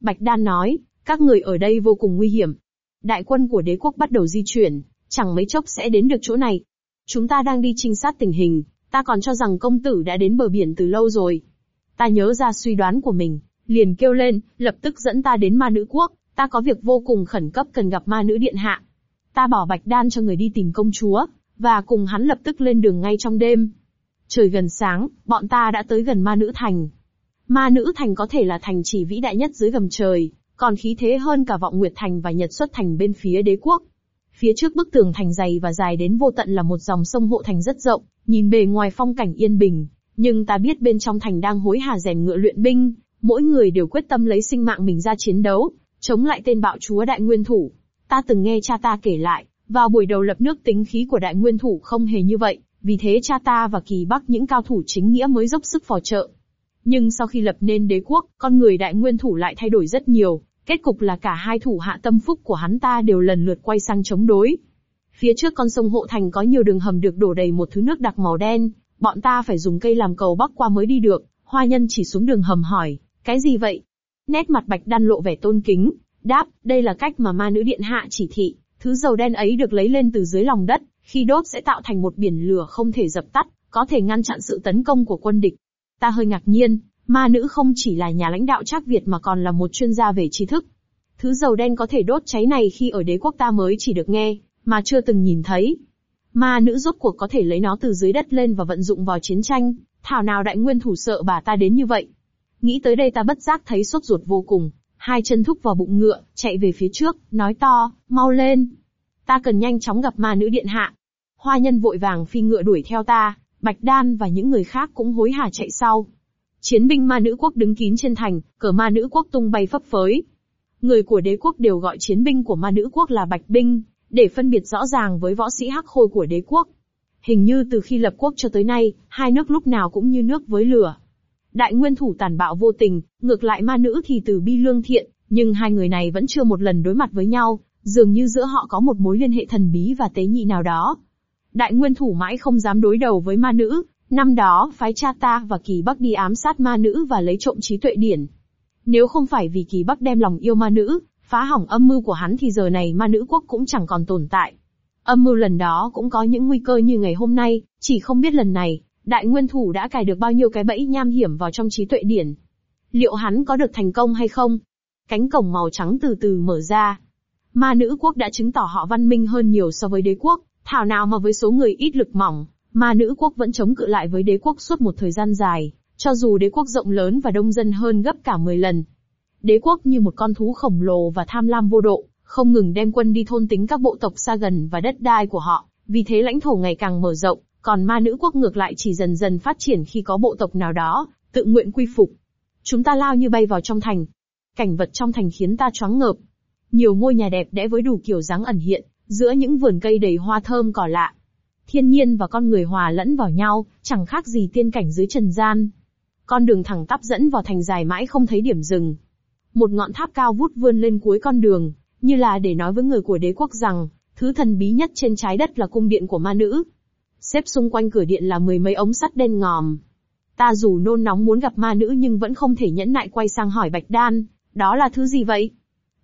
S1: Bạch Đan nói, các người ở đây vô cùng nguy hiểm, Đại quân của đế quốc bắt đầu di chuyển, chẳng mấy chốc sẽ đến được chỗ này. Chúng ta đang đi trinh sát tình hình, ta còn cho rằng công tử đã đến bờ biển từ lâu rồi. Ta nhớ ra suy đoán của mình, liền kêu lên, lập tức dẫn ta đến ma nữ quốc, ta có việc vô cùng khẩn cấp cần gặp ma nữ điện hạ. Ta bỏ bạch đan cho người đi tìm công chúa, và cùng hắn lập tức lên đường ngay trong đêm. Trời gần sáng, bọn ta đã tới gần ma nữ thành. Ma nữ thành có thể là thành chỉ vĩ đại nhất dưới gầm trời, còn khí thế hơn cả vọng Nguyệt Thành và Nhật Xuất Thành bên phía đế quốc. Phía trước bức tường thành dày và dài đến vô tận là một dòng sông hộ thành rất rộng, nhìn bề ngoài phong cảnh yên bình, nhưng ta biết bên trong thành đang hối hả rèn ngựa luyện binh, mỗi người đều quyết tâm lấy sinh mạng mình ra chiến đấu, chống lại tên bạo chúa đại nguyên thủ. Ta từng nghe cha ta kể lại, vào buổi đầu lập nước tính khí của đại nguyên thủ không hề như vậy, vì thế cha ta và kỳ bắc những cao thủ chính nghĩa mới dốc sức phò trợ. Nhưng sau khi lập nên đế quốc, con người đại nguyên thủ lại thay đổi rất nhiều, Kết cục là cả hai thủ hạ tâm phúc của hắn ta đều lần lượt quay sang chống đối. Phía trước con sông Hộ Thành có nhiều đường hầm được đổ đầy một thứ nước đặc màu đen, bọn ta phải dùng cây làm cầu bắc qua mới đi được, hoa nhân chỉ xuống đường hầm hỏi, cái gì vậy? Nét mặt bạch đan lộ vẻ tôn kính, đáp, đây là cách mà ma nữ điện hạ chỉ thị, thứ dầu đen ấy được lấy lên từ dưới lòng đất, khi đốt sẽ tạo thành một biển lửa không thể dập tắt, có thể ngăn chặn sự tấn công của quân địch. Ta hơi ngạc nhiên, Ma nữ không chỉ là nhà lãnh đạo Trác Việt mà còn là một chuyên gia về tri thức. Thứ dầu đen có thể đốt cháy này khi ở đế quốc ta mới chỉ được nghe, mà chưa từng nhìn thấy. Ma nữ rốt cuộc có thể lấy nó từ dưới đất lên và vận dụng vào chiến tranh, thảo nào đại nguyên thủ sợ bà ta đến như vậy. Nghĩ tới đây ta bất giác thấy sốt ruột vô cùng, hai chân thúc vào bụng ngựa, chạy về phía trước, nói to, mau lên. Ta cần nhanh chóng gặp ma nữ điện hạ. Hoa nhân vội vàng phi ngựa đuổi theo ta, Bạch Đan và những người khác cũng hối hả chạy sau. Chiến binh ma nữ quốc đứng kín trên thành, cờ ma nữ quốc tung bay phấp phới. Người của đế quốc đều gọi chiến binh của ma nữ quốc là bạch binh, để phân biệt rõ ràng với võ sĩ hắc khôi của đế quốc. Hình như từ khi lập quốc cho tới nay, hai nước lúc nào cũng như nước với lửa. Đại nguyên thủ tàn bạo vô tình, ngược lại ma nữ thì từ bi lương thiện, nhưng hai người này vẫn chưa một lần đối mặt với nhau, dường như giữa họ có một mối liên hệ thần bí và tế nhị nào đó. Đại nguyên thủ mãi không dám đối đầu với ma nữ, năm đó phái cha ta và kỳ bắc đi ám sát ma nữ và lấy trộm trí tuệ điển. Nếu không phải vì kỳ bắc đem lòng yêu ma nữ, phá hỏng âm mưu của hắn thì giờ này ma nữ quốc cũng chẳng còn tồn tại. Âm mưu lần đó cũng có những nguy cơ như ngày hôm nay, chỉ không biết lần này, đại nguyên thủ đã cài được bao nhiêu cái bẫy nham hiểm vào trong trí tuệ điển. Liệu hắn có được thành công hay không? Cánh cổng màu trắng từ từ mở ra. Ma nữ quốc đã chứng tỏ họ văn minh hơn nhiều so với đế quốc, thảo nào mà với số người ít lực mỏng, ma nữ quốc vẫn chống cự lại với đế quốc suốt một thời gian dài, cho dù đế quốc rộng lớn và đông dân hơn gấp cả 10 lần. Đế quốc như một con thú khổng lồ và tham lam vô độ, không ngừng đem quân đi thôn tính các bộ tộc xa gần và đất đai của họ, vì thế lãnh thổ ngày càng mở rộng, còn ma nữ quốc ngược lại chỉ dần dần phát triển khi có bộ tộc nào đó, tự nguyện quy phục. Chúng ta lao như bay vào trong thành. Cảnh vật trong thành khiến ta choáng ngợp. Nhiều ngôi nhà đẹp đẽ với đủ kiểu dáng ẩn hiện, giữa những vườn cây đầy hoa thơm cỏ lạ. Thiên nhiên và con người hòa lẫn vào nhau, chẳng khác gì tiên cảnh dưới trần gian. Con đường thẳng tắp dẫn vào thành dài mãi không thấy điểm dừng. Một ngọn tháp cao vút vươn lên cuối con đường, như là để nói với người của đế quốc rằng, thứ thần bí nhất trên trái đất là cung điện của ma nữ. Xếp xung quanh cửa điện là mười mấy ống sắt đen ngòm. Ta dù nôn nóng muốn gặp ma nữ nhưng vẫn không thể nhẫn nại quay sang hỏi Bạch Đan, đó là thứ gì vậy?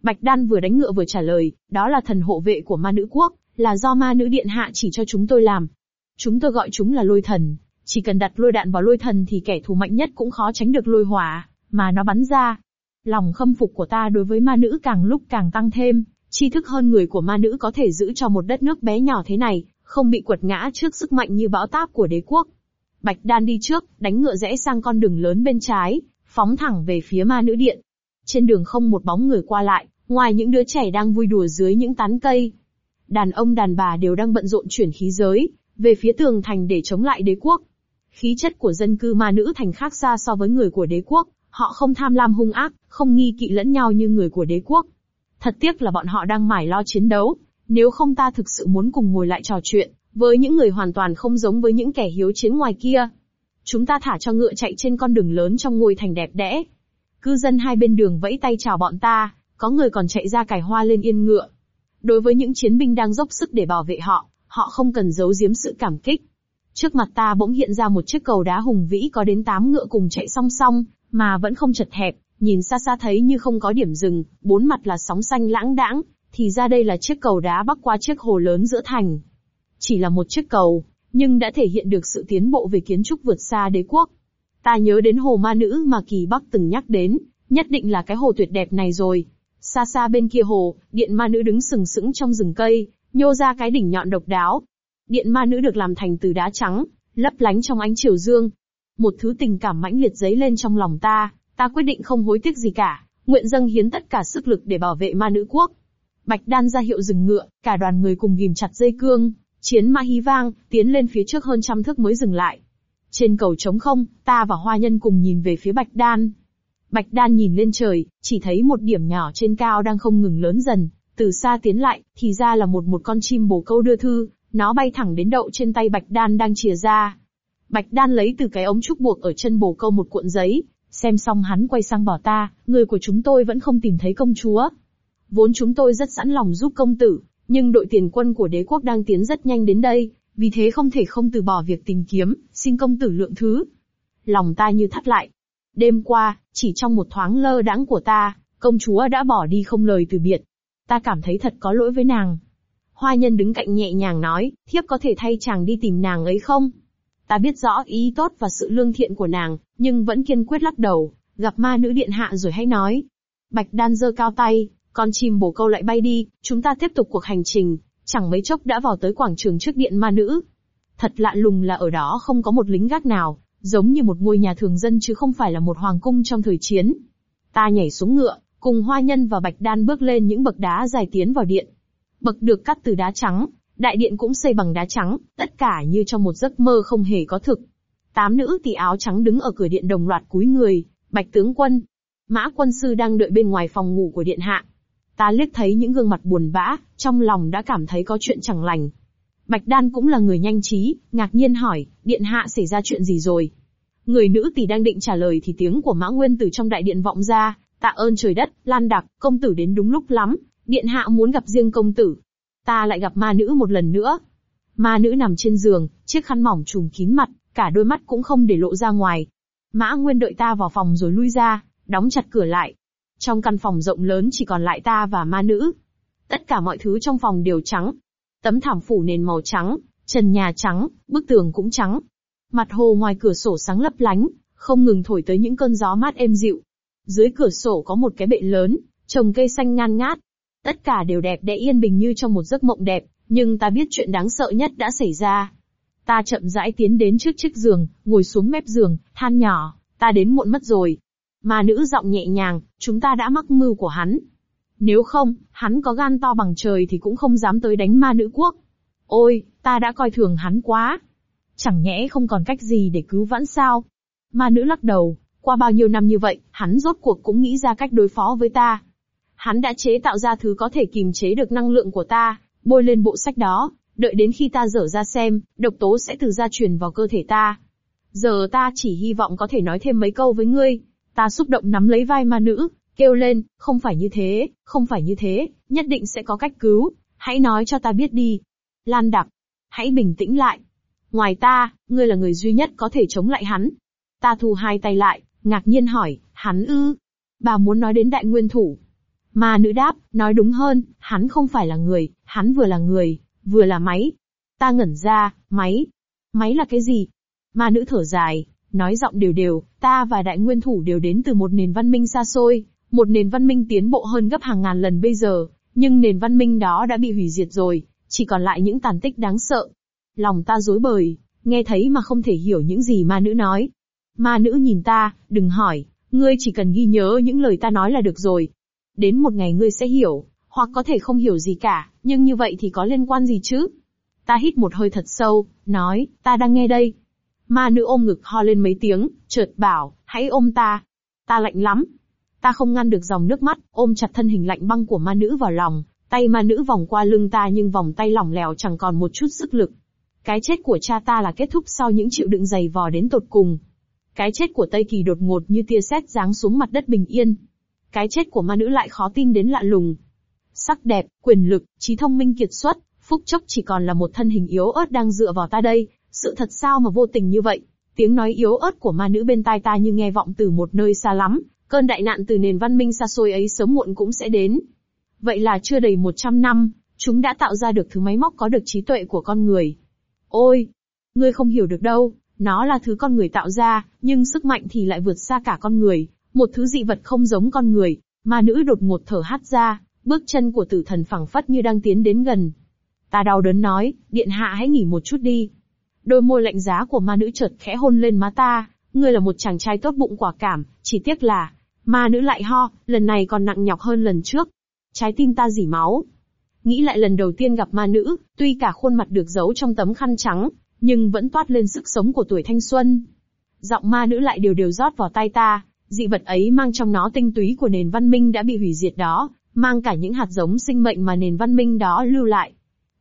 S1: Bạch Đan vừa đánh ngựa vừa trả lời, đó là thần hộ vệ của ma nữ quốc, là do ma nữ điện hạ chỉ cho chúng tôi làm. Chúng tôi gọi chúng là lôi thần, chỉ cần đặt lôi đạn vào lôi thần thì kẻ thù mạnh nhất cũng khó tránh được lôi hỏa, mà nó bắn ra. Lòng khâm phục của ta đối với ma nữ càng lúc càng tăng thêm, tri thức hơn người của ma nữ có thể giữ cho một đất nước bé nhỏ thế này, không bị quật ngã trước sức mạnh như bão táp của đế quốc. Bạch Đan đi trước, đánh ngựa rẽ sang con đường lớn bên trái, phóng thẳng về phía ma nữ điện. Trên đường không một bóng người qua lại, ngoài những đứa trẻ đang vui đùa dưới những tán cây. Đàn ông đàn bà đều đang bận rộn chuyển khí giới, về phía tường thành để chống lại đế quốc. Khí chất của dân cư ma nữ thành khác xa so với người của đế quốc, họ không tham lam hung ác, không nghi kỵ lẫn nhau như người của đế quốc. Thật tiếc là bọn họ đang mải lo chiến đấu, nếu không ta thực sự muốn cùng ngồi lại trò chuyện, với những người hoàn toàn không giống với những kẻ hiếu chiến ngoài kia. Chúng ta thả cho ngựa chạy trên con đường lớn trong ngôi thành đẹp đẽ. Cư dân hai bên đường vẫy tay chào bọn ta, có người còn chạy ra cài hoa lên yên ngựa. Đối với những chiến binh đang dốc sức để bảo vệ họ, họ không cần giấu giếm sự cảm kích. Trước mặt ta bỗng hiện ra một chiếc cầu đá hùng vĩ có đến tám ngựa cùng chạy song song, mà vẫn không chật hẹp, nhìn xa xa thấy như không có điểm dừng, bốn mặt là sóng xanh lãng đãng, thì ra đây là chiếc cầu đá bắc qua chiếc hồ lớn giữa thành. Chỉ là một chiếc cầu, nhưng đã thể hiện được sự tiến bộ về kiến trúc vượt xa đế quốc. Ta nhớ đến hồ ma nữ mà kỳ bắc từng nhắc đến, nhất định là cái hồ tuyệt đẹp này rồi. Xa xa bên kia hồ, điện ma nữ đứng sừng sững trong rừng cây, nhô ra cái đỉnh nhọn độc đáo. Điện ma nữ được làm thành từ đá trắng, lấp lánh trong ánh chiều dương. Một thứ tình cảm mãnh liệt dấy lên trong lòng ta, ta quyết định không hối tiếc gì cả, nguyện dâng hiến tất cả sức lực để bảo vệ ma nữ quốc. Bạch đan ra hiệu dừng ngựa, cả đoàn người cùng ghim chặt dây cương, chiến ma hí vang, tiến lên phía trước hơn trăm thước mới dừng lại. Trên cầu trống không, ta và hoa nhân cùng nhìn về phía bạch đan. Bạch đan nhìn lên trời, chỉ thấy một điểm nhỏ trên cao đang không ngừng lớn dần, từ xa tiến lại, thì ra là một một con chim bồ câu đưa thư, nó bay thẳng đến đậu trên tay Bạch Đan đang chìa ra. Bạch Đan lấy từ cái ống trúc buộc ở chân bồ câu một cuộn giấy, xem xong hắn quay sang bỏ ta, người của chúng tôi vẫn không tìm thấy công chúa. Vốn chúng tôi rất sẵn lòng giúp công tử, nhưng đội tiền quân của đế quốc đang tiến rất nhanh đến đây, vì thế không thể không từ bỏ việc tìm kiếm, xin công tử lượng thứ. Lòng ta như thắt lại. Đêm qua, chỉ trong một thoáng lơ đãng của ta, công chúa đã bỏ đi không lời từ biệt. Ta cảm thấy thật có lỗi với nàng. Hoa nhân đứng cạnh nhẹ nhàng nói, thiếp có thể thay chàng đi tìm nàng ấy không? Ta biết rõ ý tốt và sự lương thiện của nàng, nhưng vẫn kiên quyết lắc đầu, gặp ma nữ điện hạ rồi hãy nói. Bạch đan giơ cao tay, con chim bồ câu lại bay đi, chúng ta tiếp tục cuộc hành trình, chẳng mấy chốc đã vào tới quảng trường trước điện ma nữ. Thật lạ lùng là ở đó không có một lính gác nào, giống như một ngôi nhà thường dân chứ không phải là một hoàng cung trong thời chiến. Ta nhảy xuống ngựa, cùng Hoa Nhân và Bạch Đan bước lên những bậc đá dài tiến vào điện. Bậc được cắt từ đá trắng, đại điện cũng xây bằng đá trắng, tất cả như trong một giấc mơ không hề có thực. Tám nữ tỷ áo trắng đứng ở cửa điện đồng loạt cúi người, Bạch tướng quân, Mã quân sư đang đợi bên ngoài phòng ngủ của điện hạ. Ta liếc thấy những gương mặt buồn bã, trong lòng đã cảm thấy có chuyện chẳng lành. Bạch Đan cũng là người nhanh trí, ngạc nhiên hỏi, điện hạ xảy ra chuyện gì rồi? Người nữ tỷ đang định trả lời thì tiếng của Mã Nguyên từ trong đại điện vọng ra, tạ ơn trời đất, Lan Đặc, công tử đến đúng lúc lắm, điện hạ muốn gặp riêng công tử. Ta lại gặp ma nữ một lần nữa. Ma nữ nằm trên giường, chiếc khăn mỏng trùm kín mặt, cả đôi mắt cũng không để lộ ra ngoài. Mã Nguyên đợi ta vào phòng rồi lui ra, đóng chặt cửa lại. Trong căn phòng rộng lớn chỉ còn lại ta và ma nữ. Tất cả mọi thứ trong phòng đều trắng. Tấm thảm phủ nền màu trắng, trần nhà trắng, bức tường cũng trắng. Mặt hồ ngoài cửa sổ sáng lấp lánh, không ngừng thổi tới những cơn gió mát êm dịu. Dưới cửa sổ có một cái bệ lớn, trồng cây xanh ngan ngát. Tất cả đều đẹp đẽ yên bình như trong một giấc mộng đẹp, nhưng ta biết chuyện đáng sợ nhất đã xảy ra. Ta chậm rãi tiến đến trước chiếc giường, ngồi xuống mép giường, than nhỏ, ta đến muộn mất rồi. Mà nữ giọng nhẹ nhàng, chúng ta đã mắc mưu của hắn. Nếu không, hắn có gan to bằng trời thì cũng không dám tới đánh ma nữ quốc. Ôi, ta đã coi thường hắn quá. Chẳng nhẽ không còn cách gì để cứu vãn sao? Ma nữ lắc đầu, qua bao nhiêu năm như vậy, hắn rốt cuộc cũng nghĩ ra cách đối phó với ta. Hắn đã chế tạo ra thứ có thể kìm chế được năng lượng của ta, bôi lên bộ sách đó, đợi đến khi ta dở ra xem, độc tố sẽ từ ra truyền vào cơ thể ta. Giờ ta chỉ hy vọng có thể nói thêm mấy câu với ngươi. Ta xúc động nắm lấy vai ma nữ, kêu lên, không phải như thế, không phải như thế, nhất định sẽ có cách cứu, hãy nói cho ta biết đi. Lan đặc, hãy bình tĩnh lại. Ngoài ta, ngươi là người duy nhất có thể chống lại hắn. Ta thu hai tay lại, ngạc nhiên hỏi, hắn ư? Bà muốn nói đến đại nguyên thủ. Ma nữ đáp, nói đúng hơn, hắn không phải là người, hắn vừa là người, vừa là máy. Ta ngẩn ra, máy. Máy là cái gì? Ma nữ thở dài, nói giọng đều đều, ta và đại nguyên thủ đều đến từ một nền văn minh xa xôi, một nền văn minh tiến bộ hơn gấp hàng ngàn lần bây giờ, nhưng nền văn minh đó đã bị hủy diệt rồi, chỉ còn lại những tàn tích đáng sợ. Lòng ta rối bời, nghe thấy mà không thể hiểu những gì ma nữ nói. Ma nữ nhìn ta, đừng hỏi, ngươi chỉ cần ghi nhớ những lời ta nói là được rồi. Đến một ngày ngươi sẽ hiểu, hoặc có thể không hiểu gì cả, nhưng như vậy thì có liên quan gì chứ? Ta hít một hơi thật sâu, nói, ta đang nghe đây. Ma nữ ôm ngực ho lên mấy tiếng, chợt bảo, hãy ôm ta. Ta lạnh lắm. Ta không ngăn được dòng nước mắt, ôm chặt thân hình lạnh băng của ma nữ vào lòng, tay ma nữ vòng qua lưng ta nhưng vòng tay lỏng lẻo chẳng còn một chút sức lực. Cái chết của cha ta là kết thúc sau những chịu đựng dày vò đến tột cùng. Cái chết của Tây Kỳ đột ngột như tia sét giáng xuống mặt đất bình yên. Cái chết của ma nữ lại khó tin đến lạ lùng. Sắc đẹp, quyền lực, trí thông minh kiệt xuất, phúc chốc chỉ còn là một thân hình yếu ớt đang dựa vào ta đây, sự thật sao mà vô tình như vậy? Tiếng nói yếu ớt của ma nữ bên tai ta như nghe vọng từ một nơi xa lắm, cơn đại nạn từ nền văn minh xa xôi ấy sớm muộn cũng sẽ đến. Vậy là chưa đầy 100 năm, chúng đã tạo ra được thứ máy móc có được trí tuệ của con người. Ôi! Ngươi không hiểu được đâu, nó là thứ con người tạo ra, nhưng sức mạnh thì lại vượt xa cả con người, một thứ dị vật không giống con người. Ma nữ đột ngột thở hắt ra, bước chân của tử thần phẳng phất như đang tiến đến gần. Ta đau đớn nói, điện hạ hãy nghỉ một chút đi. Đôi môi lạnh giá của ma nữ chợt khẽ hôn lên má ta, ngươi là một chàng trai tốt bụng quả cảm, chỉ tiếc là, ma nữ lại ho, lần này còn nặng nhọc hơn lần trước. Trái tim ta dỉ máu. Nghĩ lại lần đầu tiên gặp ma nữ, tuy cả khuôn mặt được giấu trong tấm khăn trắng, nhưng vẫn toát lên sức sống của tuổi thanh xuân. Giọng ma nữ lại đều đều rót vào tai ta, dị vật ấy mang trong nó tinh túy của nền văn minh đã bị hủy diệt đó, mang cả những hạt giống sinh mệnh mà nền văn minh đó lưu lại.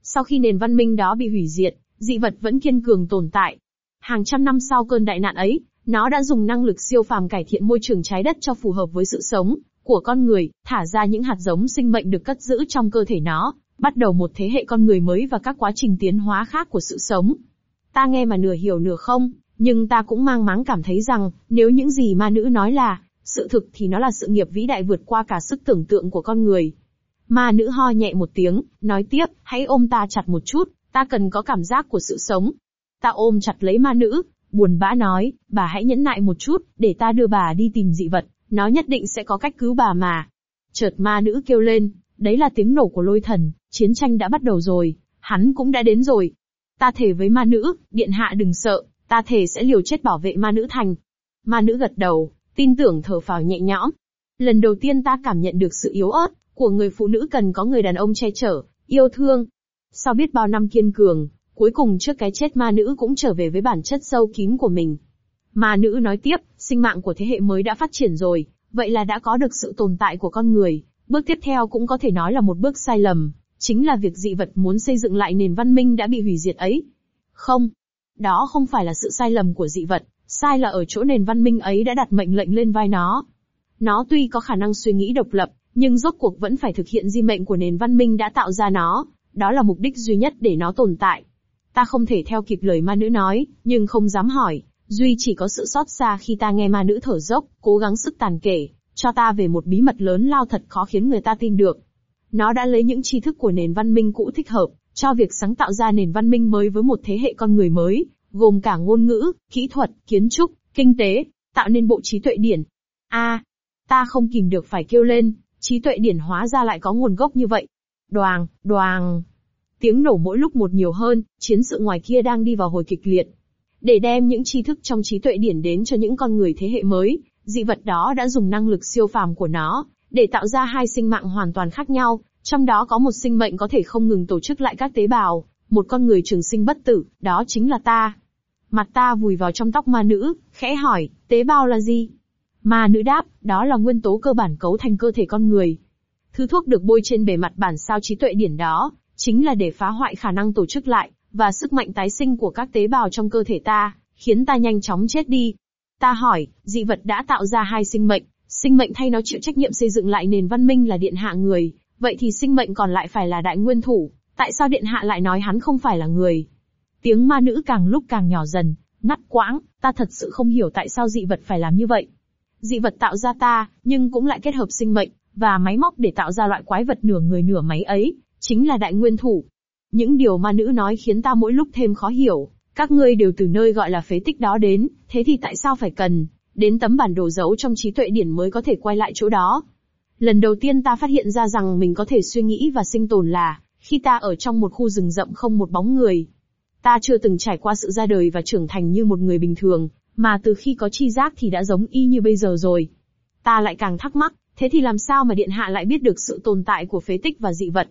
S1: Sau khi nền văn minh đó bị hủy diệt, dị vật vẫn kiên cường tồn tại. Hàng trăm năm sau cơn đại nạn ấy, nó đã dùng năng lực siêu phàm cải thiện môi trường trái đất cho phù hợp với sự sống của con người, thả ra những hạt giống sinh mệnh được cất giữ trong cơ thể nó, bắt đầu một thế hệ con người mới và các quá trình tiến hóa khác của sự sống. Ta nghe mà nửa hiểu nửa không, nhưng ta cũng mang máng cảm thấy rằng, nếu những gì ma nữ nói là sự thực thì nó là sự nghiệp vĩ đại vượt qua cả sức tưởng tượng của con người. Ma nữ ho nhẹ một tiếng, nói tiếp, hãy ôm ta chặt một chút, ta cần có cảm giác của sự sống. Ta ôm chặt lấy ma nữ, buồn bã nói, bà hãy nhẫn nại một chút, để ta đưa bà đi tìm dị vật, nó nhất định sẽ có cách cứu bà mà. Chợt ma nữ kêu lên, đấy là tiếng nổ của lôi thần, chiến tranh đã bắt đầu rồi, hắn cũng đã đến rồi. Ta thề với ma nữ, điện hạ đừng sợ, ta thề sẽ liều chết bảo vệ ma nữ thành. Ma nữ gật đầu, tin tưởng thở phào nhẹ nhõm. Lần đầu tiên ta cảm nhận được sự yếu ớt của người phụ nữ cần có người đàn ông che chở, yêu thương. Sau biết bao năm kiên cường, cuối cùng trước cái chết ma nữ cũng trở về với bản chất sâu kín của mình. Ma nữ nói tiếp, sinh mạng của thế hệ mới đã phát triển rồi, vậy là đã có được sự tồn tại của con người, Bước tiếp theo cũng có thể nói là một bước sai lầm, chính là việc dị vật muốn xây dựng lại nền văn minh đã bị hủy diệt ấy. Không, đó không phải là sự sai lầm của dị vật, sai là ở chỗ nền văn minh ấy đã đặt mệnh lệnh lên vai nó. Nó tuy có khả năng suy nghĩ độc lập, nhưng rốt cuộc vẫn phải thực hiện di mệnh của nền văn minh đã tạo ra nó, đó là mục đích duy nhất để nó tồn tại. Ta không thể theo kịp lời ma nữ nói, nhưng không dám hỏi, duy chỉ có sự xót xa khi ta nghe ma nữ thở dốc, cố gắng sức tàn kể, cho ta về một bí mật lớn lao thật khó khiến người ta tin được. Nó đã lấy những tri thức của nền văn minh cũ thích hợp, cho việc sáng tạo ra nền văn minh mới với một thế hệ con người mới, gồm cả ngôn ngữ, kỹ thuật, kiến trúc, kinh tế, tạo nên bộ trí tuệ điển. A, ta không kìm được phải kêu lên, trí tuệ điển hóa ra lại có nguồn gốc như vậy. Đoàng, đoàng. Tiếng nổ mỗi lúc một nhiều hơn, chiến sự ngoài kia đang đi vào hồi kịch liệt. Để đem những tri thức trong trí tuệ điển đến cho những con người thế hệ mới, dị vật đó đã dùng năng lực siêu phàm của nó, để tạo ra hai sinh mạng hoàn toàn khác nhau, trong đó có một sinh mệnh có thể không ngừng tổ chức lại các tế bào, một con người trường sinh bất tử, đó chính là ta. Mặt ta vùi vào trong tóc ma nữ, khẽ hỏi, tế bào là gì? Ma nữ đáp, đó là nguyên tố cơ bản cấu thành cơ thể con người. Thứ thuốc được bôi trên bề mặt bản sao trí tuệ điển đó, chính là để phá hoại khả năng tổ chức lại, và sức mạnh tái sinh của các tế bào trong cơ thể ta, khiến ta nhanh chóng chết đi. Ta hỏi, dị vật đã tạo ra hai sinh mệnh, sinh mệnh thay nó chịu trách nhiệm xây dựng lại nền văn minh là điện hạ người, vậy thì sinh mệnh còn lại phải là đại nguyên thủ, tại sao điện hạ lại nói hắn không phải là người? Tiếng ma nữ càng lúc càng nhỏ dần, ngắt quãng, ta thật sự không hiểu tại sao dị vật phải làm như vậy. Dị vật tạo ra ta, nhưng cũng lại kết hợp sinh mệnh, và máy móc để tạo ra loại quái vật nửa người nửa máy ấy, chính là đại nguyên thủ. Những điều ma nữ nói khiến ta mỗi lúc thêm khó hiểu, các ngươi đều từ nơi gọi là phế tích đó đến, thế thì tại sao phải cần, đến tấm bản đồ giấu trong trí tuệ điển mới có thể quay lại chỗ đó? Lần đầu tiên ta phát hiện ra rằng mình có thể suy nghĩ và sinh tồn là, khi ta ở trong một khu rừng rậm không một bóng người. Ta chưa từng trải qua sự ra đời và trưởng thành như một người bình thường, mà từ khi có chi giác thì đã giống y như bây giờ rồi. Ta lại càng thắc mắc, thế thì làm sao mà điện hạ lại biết được sự tồn tại của phế tích và dị vật?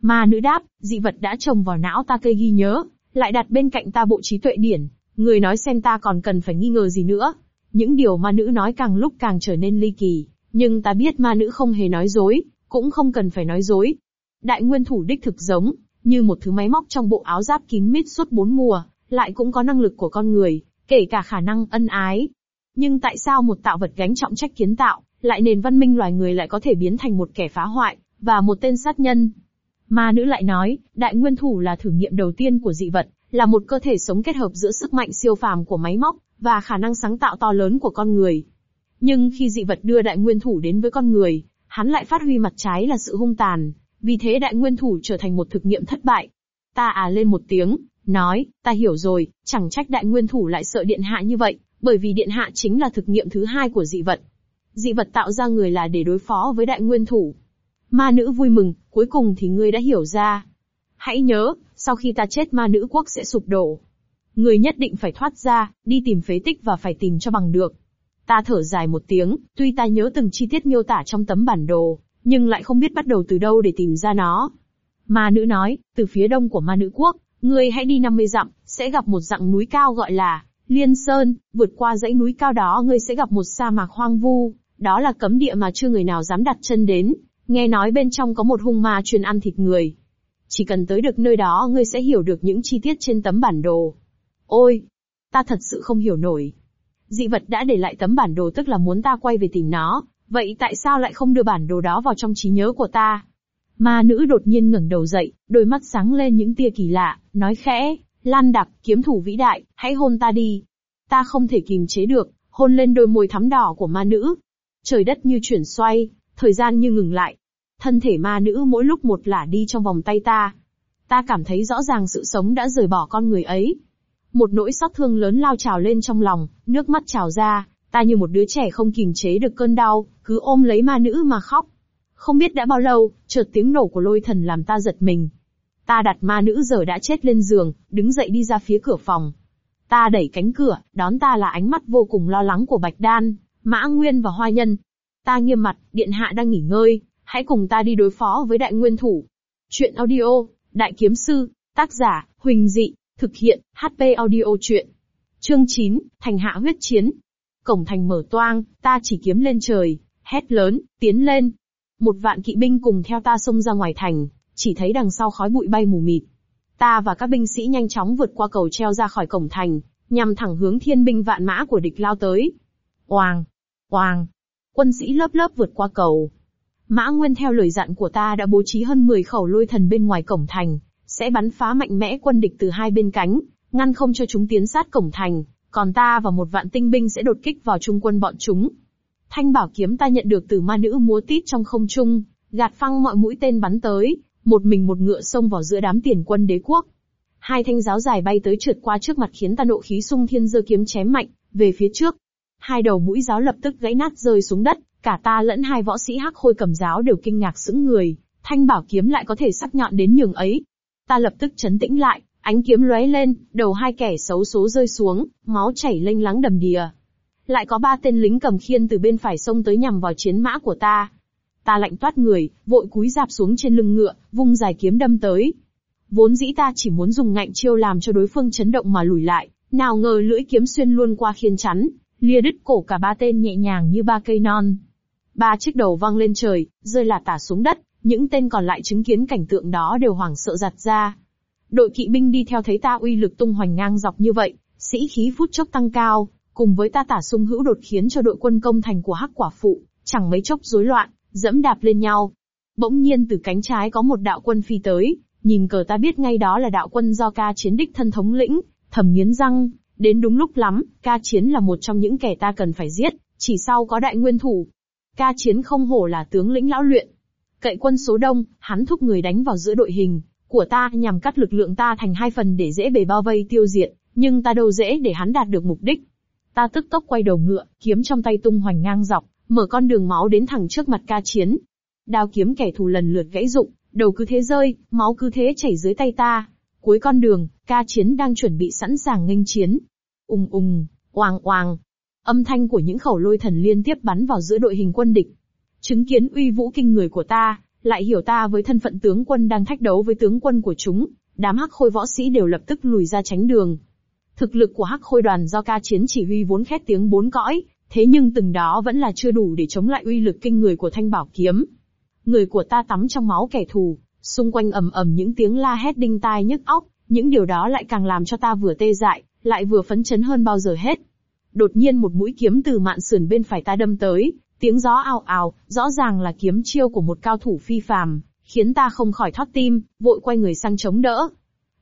S1: Mà nữ đáp, dị vật đã trồng vào não ta cây ghi nhớ, lại đặt bên cạnh ta bộ trí tuệ điển, người nói xem ta còn cần phải nghi ngờ gì nữa. Những điều ma nữ nói càng lúc càng trở nên ly kỳ, nhưng ta biết ma nữ không hề nói dối, cũng không cần phải nói dối. Đại nguyên thủ đích thực giống, như một thứ máy móc trong bộ áo giáp kín mít suốt bốn mùa, lại cũng có năng lực của con người, kể cả khả năng ân ái. Nhưng tại sao một tạo vật gánh trọng trách kiến tạo, lại nền văn minh loài người lại có thể biến thành một kẻ phá hoại, và một tên sát nhân? Ma nữ lại nói, đại nguyên thủ là thử nghiệm đầu tiên của dị vật, là một cơ thể sống kết hợp giữa sức mạnh siêu phàm của máy móc, và khả năng sáng tạo to lớn của con người. Nhưng khi dị vật đưa đại nguyên thủ đến với con người, hắn lại phát huy mặt trái là sự hung tàn, vì thế đại nguyên thủ trở thành một thực nghiệm thất bại. Ta à lên một tiếng, nói, ta hiểu rồi, chẳng trách đại nguyên thủ lại sợ điện hạ như vậy, bởi vì điện hạ chính là thực nghiệm thứ hai của dị vật. Dị vật tạo ra người là để đối phó với đại nguyên thủ. Ma nữ vui mừng, cuối cùng thì ngươi đã hiểu ra. Hãy nhớ, sau khi ta chết ma nữ quốc sẽ sụp đổ. Ngươi nhất định phải thoát ra, đi tìm phế tích và phải tìm cho bằng được. Ta thở dài một tiếng, tuy ta nhớ từng chi tiết miêu tả trong tấm bản đồ, nhưng lại không biết bắt đầu từ đâu để tìm ra nó. Ma nữ nói, từ phía đông của ma nữ quốc, ngươi hãy đi 50 dặm, sẽ gặp một dặng núi cao gọi là Liên Sơn, vượt qua dãy núi cao đó ngươi sẽ gặp một sa mạc hoang vu, đó là cấm địa mà chưa người nào dám đặt chân đến, nghe nói bên trong có một hung ma chuyên ăn thịt người. Chỉ cần tới được nơi đó ngươi sẽ hiểu được những chi tiết trên tấm bản đồ. Ôi! Ta thật sự không hiểu nổi. Dị vật đã để lại tấm bản đồ tức là muốn ta quay về tìm nó, vậy tại sao lại không đưa bản đồ đó vào trong trí nhớ của ta? Ma nữ đột nhiên ngẩng đầu dậy, đôi mắt sáng lên những tia kỳ lạ, nói khẽ, Lan đặc, kiếm thủ vĩ đại, hãy hôn ta đi. Ta không thể kìm chế được, hôn lên đôi môi thắm đỏ của ma nữ. Trời đất như chuyển xoay, thời gian như ngừng lại. Thân thể ma nữ mỗi lúc một lả đi trong vòng tay ta. Ta cảm thấy rõ ràng sự sống đã rời bỏ con người ấy. Một nỗi xót thương lớn lao trào lên trong lòng, nước mắt trào ra, ta như một đứa trẻ không kìm chế được cơn đau, cứ ôm lấy ma nữ mà khóc. Không biết đã bao lâu, chợt tiếng nổ của lôi thần làm ta giật mình. Ta đặt ma nữ giờ đã chết lên giường, đứng dậy đi ra phía cửa phòng. Ta đẩy cánh cửa, đón ta là ánh mắt vô cùng lo lắng của Bạch Đan, Mã Nguyên và Hoa Nhân. Ta nghiêm mặt, điện hạ đang nghỉ ngơi, hãy cùng ta đi đối phó với đại nguyên thủ. Chuyện audio, Đại Kiếm Sư, tác giả, Huỳnh Dị, thực hiện, HP audio chuyện. Chương 9, Thành hạ huyết chiến. Cổng thành mở toang, ta chỉ kiếm lên trời, hét lớn, tiến lên. Một vạn kỵ binh cùng theo ta xông ra ngoài thành, chỉ thấy đằng sau khói bụi bay mù mịt. Ta và các binh sĩ nhanh chóng vượt qua cầu treo ra khỏi cổng thành, nhằm thẳng hướng thiên binh vạn mã của địch lao tới. Oàng! Oang! Quân sĩ lớp lớp vượt qua cầu. Mã Nguyên theo lời dặn của ta đã bố trí hơn 10 khẩu lôi thần bên ngoài cổng thành, sẽ bắn phá mạnh mẽ quân địch từ hai bên cánh, ngăn không cho chúng tiến sát cổng thành, còn ta và một vạn tinh binh sẽ đột kích vào trung quân bọn chúng. Thanh bảo kiếm ta nhận được từ ma nữ múa tít trong không trung, gạt phăng mọi mũi tên bắn tới, một mình một ngựa xông vào giữa đám tiền quân đế quốc. Hai thanh giáo dài bay tới trượt qua trước mặt khiến ta nộ khí sung thiên giơ kiếm chém mạnh, về phía trước. Hai đầu mũi giáo lập tức gãy nát rơi xuống đất, cả ta lẫn hai võ sĩ hắc khôi cầm giáo đều kinh ngạc sững người, thanh bảo kiếm lại có thể sắc nhọn đến nhường ấy. Ta lập tức chấn tĩnh lại, ánh kiếm lóe lên, đầu hai kẻ xấu số rơi xuống, máu chảy lênh láng đầm đìa. Lại có ba tên lính cầm khiên từ bên phải sông tới nhằm vào chiến mã của ta. Ta lạnh toát người, vội cúi dạp xuống trên lưng ngựa, vung dài kiếm đâm tới. Vốn dĩ ta chỉ muốn dùng ngạnh chiêu làm cho đối phương chấn động mà lùi lại, nào ngờ lưỡi kiếm xuyên luôn qua khiên chắn, lìa đứt cổ cả ba tên nhẹ nhàng như ba cây non. Ba chiếc đầu văng lên trời, rơi là tả xuống đất, những tên còn lại chứng kiến cảnh tượng đó đều hoảng sợ giặt ra. Đội kỵ binh đi theo thấy ta uy lực tung hoành ngang dọc như vậy, sĩ khí phút chốc tăng cao, cùng với ta tả sung hữu đột khiến cho đội quân công thành của hắc quả phụ, chẳng mấy chốc rối loạn, dẫm đạp lên nhau. Bỗng nhiên từ cánh trái có một đạo quân phi tới, nhìn cờ ta biết ngay đó là đạo quân do ca chiến đích thân thống lĩnh, thầm nghiến răng, đến đúng lúc lắm, ca chiến là một trong những kẻ ta cần phải giết, chỉ sau có đại nguyên thủ. Ca chiến không hổ là tướng lĩnh lão luyện. Cậy quân số đông, hắn thúc người đánh vào giữa đội hình, của ta nhằm cắt lực lượng ta thành hai phần để dễ bề bao vây tiêu diệt, nhưng ta đâu dễ để hắn đạt được mục đích. Ta tức tốc quay đầu ngựa, kiếm trong tay tung hoành ngang dọc, mở con đường máu đến thẳng trước mặt ca chiến. Đao kiếm kẻ thù lần lượt gãy rụng, đầu cứ thế rơi, máu cứ thế chảy dưới tay ta. Cuối con đường, ca chiến đang chuẩn bị sẵn sàng nghênh chiến. Ùng ùng, oàng oàng. Âm thanh của những khẩu lôi thần liên tiếp bắn vào giữa đội hình quân địch. Chứng kiến uy vũ kinh người của ta, lại hiểu ta với thân phận tướng quân đang thách đấu với tướng quân của chúng, đám hắc khôi võ sĩ đều lập tức lùi ra tránh đường. Thực lực của hắc khôi đoàn do ca chiến chỉ huy vốn khét tiếng bốn cõi, thế nhưng từng đó vẫn là chưa đủ để chống lại uy lực kinh người của thanh bảo kiếm. Người của ta tắm trong máu kẻ thù, xung quanh ầm ầm những tiếng la hét đinh tai nhức óc, những điều đó lại càng làm cho ta vừa tê dại, lại vừa phấn chấn hơn bao giờ hết. Đột nhiên một mũi kiếm từ mạn sườn bên phải ta đâm tới, Tiếng gió ào ào, rõ ràng là kiếm chiêu của một cao thủ phi phàm, khiến ta không khỏi thót tim, vội quay người sang chống đỡ.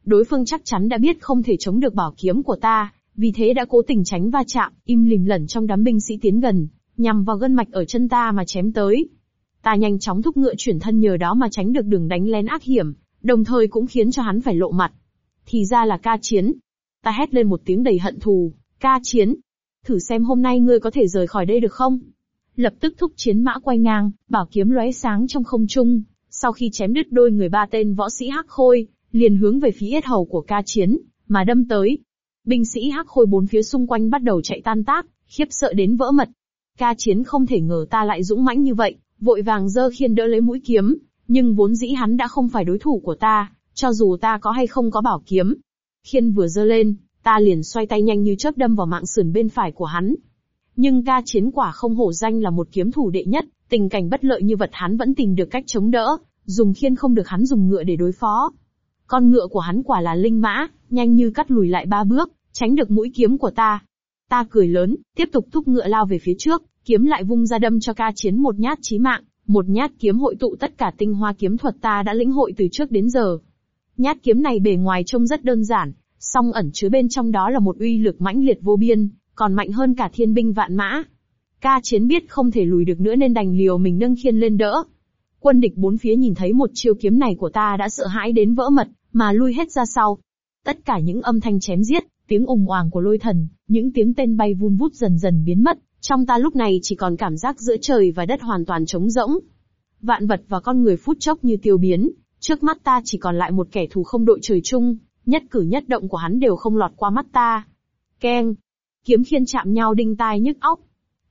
S1: Đối phương chắc chắn đã biết không thể chống được bảo kiếm của ta, vì thế đã cố tình tránh va chạm, im lìm lẩn trong đám binh sĩ tiến gần, nhằm vào gân mạch ở chân ta mà chém tới. Ta nhanh chóng thúc ngựa chuyển thân nhờ đó mà tránh được đường đánh lén ác hiểm, đồng thời cũng khiến cho hắn phải lộ mặt. Thì ra là ca chiến. Ta hét lên một tiếng đầy hận thù, ca chiến. Thử xem hôm nay ngươi có thể rời khỏi đây được không? lập tức thúc chiến mã quay ngang, bảo kiếm lóe sáng trong không trung. Sau khi chém đứt đôi người ba tên võ sĩ hắc khôi, liền hướng về phía yết hầu của ca chiến, mà đâm tới. Binh sĩ hắc khôi bốn phía xung quanh bắt đầu chạy tan tác, khiếp sợ đến vỡ mật. Ca chiến không thể ngờ ta lại dũng mãnh như vậy, vội vàng giơ khiên đỡ lấy mũi kiếm, nhưng vốn dĩ hắn đã không phải đối thủ của ta, cho dù ta có hay không có bảo kiếm. Khiên vừa giơ lên, ta liền xoay tay nhanh như chớp đâm vào mạng sườn bên phải của hắn. Nhưng ca chiến quả không hổ danh là một kiếm thủ đệ nhất, tình cảnh bất lợi như vật hắn vẫn tìm được cách chống đỡ, dùng khiên không được hắn dùng ngựa để đối phó. Con ngựa của hắn quả là linh mã, nhanh như cắt lùi lại ba bước, tránh được mũi kiếm của ta. Ta cười lớn, tiếp tục thúc ngựa lao về phía trước, kiếm lại vung ra đâm cho ca chiến một nhát chí mạng, một nhát kiếm hội tụ tất cả tinh hoa kiếm thuật ta đã lĩnh hội từ trước đến giờ. Nhát kiếm này bề ngoài trông rất đơn giản, song ẩn chứa bên trong đó là một uy lực mãnh liệt vô biên, còn mạnh hơn cả thiên binh vạn mã. Ca chiến biết không thể lùi được nữa nên đành liều mình nâng khiên lên đỡ. Quân địch bốn phía nhìn thấy một chiêu kiếm này của ta đã sợ hãi đến vỡ mật, mà lui hết ra sau. Tất cả những âm thanh chém giết, tiếng ùng oàng của lôi thần, những tiếng tên bay vun vút dần dần biến mất, trong ta lúc này chỉ còn cảm giác giữa trời và đất hoàn toàn trống rỗng. Vạn vật và con người phút chốc như tiêu biến, trước mắt ta chỉ còn lại một kẻ thù không đội trời chung, nhất cử nhất động của hắn đều không lọt qua mắt ta. Keng, kiếm khiên chạm nhau đinh tai nhức óc.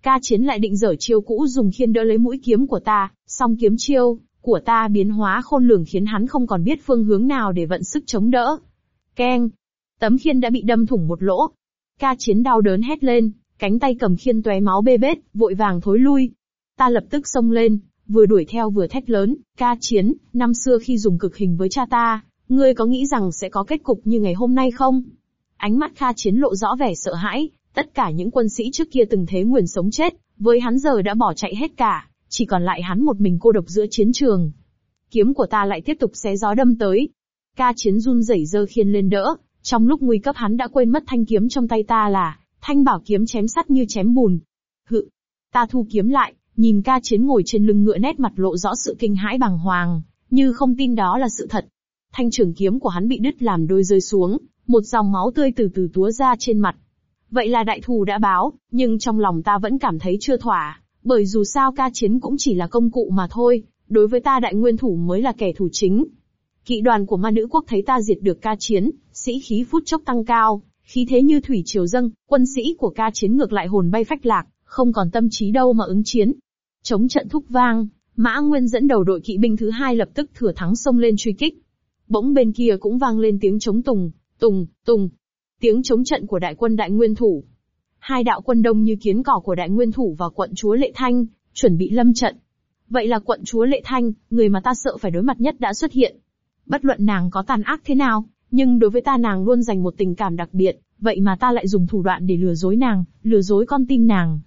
S1: Ca chiến lại định dở chiêu cũ dùng khiên đỡ lấy mũi kiếm của ta, song kiếm chiêu của ta biến hóa khôn lường khiến hắn không còn biết phương hướng nào để vận sức chống đỡ. Keng! Tấm khiên đã bị đâm thủng một lỗ. Ca chiến đau đớn hét lên, cánh tay cầm khiên tóe máu bê bết, vội vàng thối lui. Ta lập tức xông lên, vừa đuổi theo vừa thét lớn, ca chiến, năm xưa khi dùng cực hình với cha ta, ngươi có nghĩ rằng sẽ có kết cục như ngày hôm nay không? Ánh mắt Kha Chiến lộ rõ vẻ sợ hãi, tất cả những quân sĩ trước kia từng thế nguyền sống chết, với hắn giờ đã bỏ chạy hết cả, chỉ còn lại hắn một mình cô độc giữa chiến trường. Kiếm của ta lại tiếp tục xé gió đâm tới. Ca Chiến run rẩy giơ khiên lên đỡ, trong lúc nguy cấp hắn đã quên mất thanh kiếm trong tay ta là thanh bảo kiếm chém sắt như chém bùn. Hự, ta thu kiếm lại, nhìn ca chiến ngồi trên lưng ngựa nét mặt lộ rõ sự kinh hãi bàng hoàng, như không tin đó là sự thật. Thanh trường kiếm của hắn bị đứt làm đôi rơi xuống, một dòng máu tươi từ từ túa ra trên mặt. Vậy là đại thù đã báo, nhưng trong lòng ta vẫn cảm thấy chưa thỏa, bởi dù sao ca chiến cũng chỉ là công cụ mà thôi, đối với ta đại nguyên thủ mới là kẻ thù chính. Kỵ đoàn của ma nữ quốc thấy ta diệt được ca chiến, sĩ khí phút chốc tăng cao, khí thế như thủy triều dâng, quân sĩ của ca chiến ngược lại hồn bay phách lạc, không còn tâm trí đâu mà ứng chiến. Chống trận thúc vang, Mã Nguyên dẫn đầu đội kỵ binh thứ hai lập tức thừa thắng xông lên truy kích. Bỗng bên kia cũng vang lên tiếng chống tùng, tùng, tùng. Tiếng chống trận của đại quân đại nguyên thủ. Hai đạo quân đông như kiến cỏ của đại nguyên thủ và quận chúa Lệ Thanh, chuẩn bị lâm trận. Vậy là quận chúa Lệ Thanh, người mà ta sợ phải đối mặt nhất đã xuất hiện. Bất luận nàng có tàn ác thế nào, nhưng đối với ta nàng luôn dành một tình cảm đặc biệt, vậy mà ta lại dùng thủ đoạn để lừa dối nàng, lừa dối con tim nàng.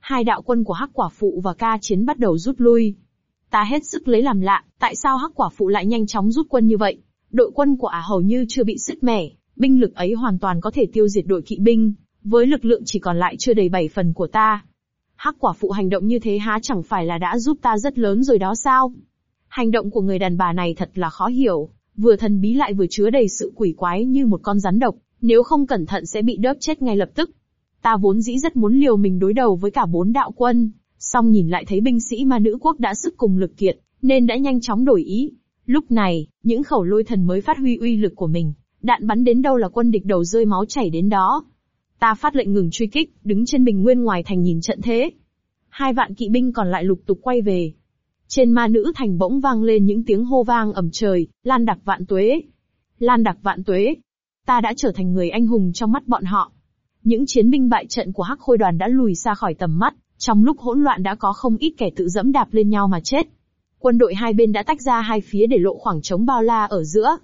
S1: Hai đạo quân của Hắc Quả Phụ và Ca Chiến bắt đầu rút lui. Ta hết sức lấy làm lạ, tại sao Hắc Quả Phụ lại nhanh chóng rút quân như vậy? Đội quân của ả hầu như chưa bị sứt mẻ, binh lực ấy hoàn toàn có thể tiêu diệt đội kỵ binh, với lực lượng chỉ còn lại chưa đầy bảy phần của ta. Hắc quả phụ hành động như thế há chẳng phải là đã giúp ta rất lớn rồi đó sao? Hành động của người đàn bà này thật là khó hiểu, vừa thần bí lại vừa chứa đầy sự quỷ quái như một con rắn độc, nếu không cẩn thận sẽ bị đớp chết ngay lập tức. Ta vốn dĩ rất muốn liều mình đối đầu với cả bốn đạo quân, song nhìn lại thấy binh sĩ ma nữ quốc đã sức cùng lực kiệt, nên đã nhanh chóng đổi ý. Lúc này, những khẩu lôi thần mới phát huy uy lực của mình, đạn bắn đến đâu là quân địch đầu rơi máu chảy đến đó. Ta phát lệnh ngừng truy kích, đứng trên bình nguyên ngoài thành nhìn trận thế. Hai vạn kỵ binh còn lại lục tục quay về. Trên ma nữ thành bỗng vang lên những tiếng hô vang ầm trời, lan đặc vạn tuế. Lan đặc vạn tuế. Ta đã trở thành người anh hùng trong mắt bọn họ. Những chiến binh bại trận của Hắc Khôi đoàn đã lùi xa khỏi tầm mắt, trong lúc hỗn loạn đã có không ít kẻ tự dẫm đạp lên nhau mà chết. Quân đội hai bên đã tách ra hai phía để lộ khoảng trống bao la ở giữa.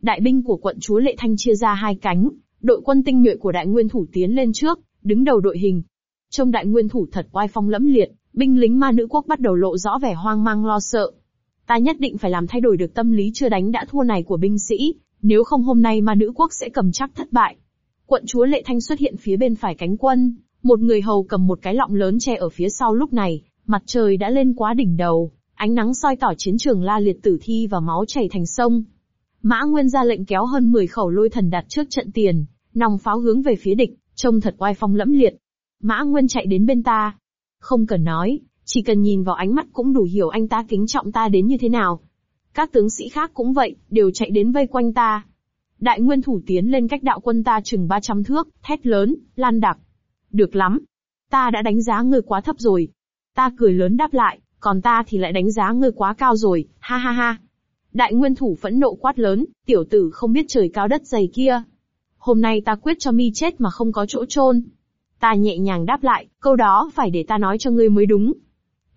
S1: Đại binh của quận chúa Lệ Thanh chia ra hai cánh, đội quân tinh nhuệ của đại nguyên thủ tiến lên trước, đứng đầu đội hình. trong đại nguyên thủ thật oai phong lẫm liệt, binh lính ma nữ quốc bắt đầu lộ rõ vẻ hoang mang lo sợ. Ta nhất định phải làm thay đổi được tâm lý chưa đánh đã thua này của binh sĩ, nếu không hôm nay ma nữ quốc sẽ cầm chắc thất bại. Quận chúa Lệ Thanh xuất hiện phía bên phải cánh quân, một người hầu cầm một cái lọng lớn che ở phía sau lúc này, mặt trời đã lên quá đỉnh đầu, ánh nắng soi tỏ chiến trường la liệt tử thi và máu chảy thành sông. Mã Nguyên ra lệnh kéo hơn 10 khẩu lôi thần đặt trước trận tiền, nòng pháo hướng về phía địch, trông thật oai phong lẫm liệt. Mã Nguyên chạy đến bên ta. Không cần nói, chỉ cần nhìn vào ánh mắt cũng đủ hiểu anh ta kính trọng ta đến như thế nào. Các tướng sĩ khác cũng vậy, đều chạy đến vây quanh ta. Đại nguyên thủ tiến lên cách đạo quân ta chừng 300 thước, thét lớn, lan đặc. Được lắm. Ta đã đánh giá ngươi quá thấp rồi. Ta cười lớn đáp lại, còn ta thì lại đánh giá ngươi quá cao rồi, ha ha ha. Đại nguyên thủ phẫn nộ quát lớn, tiểu tử không biết trời cao đất dày kia. Hôm nay ta quyết cho mi chết mà không có chỗ chôn. Ta nhẹ nhàng đáp lại, câu đó phải để ta nói cho ngươi mới đúng.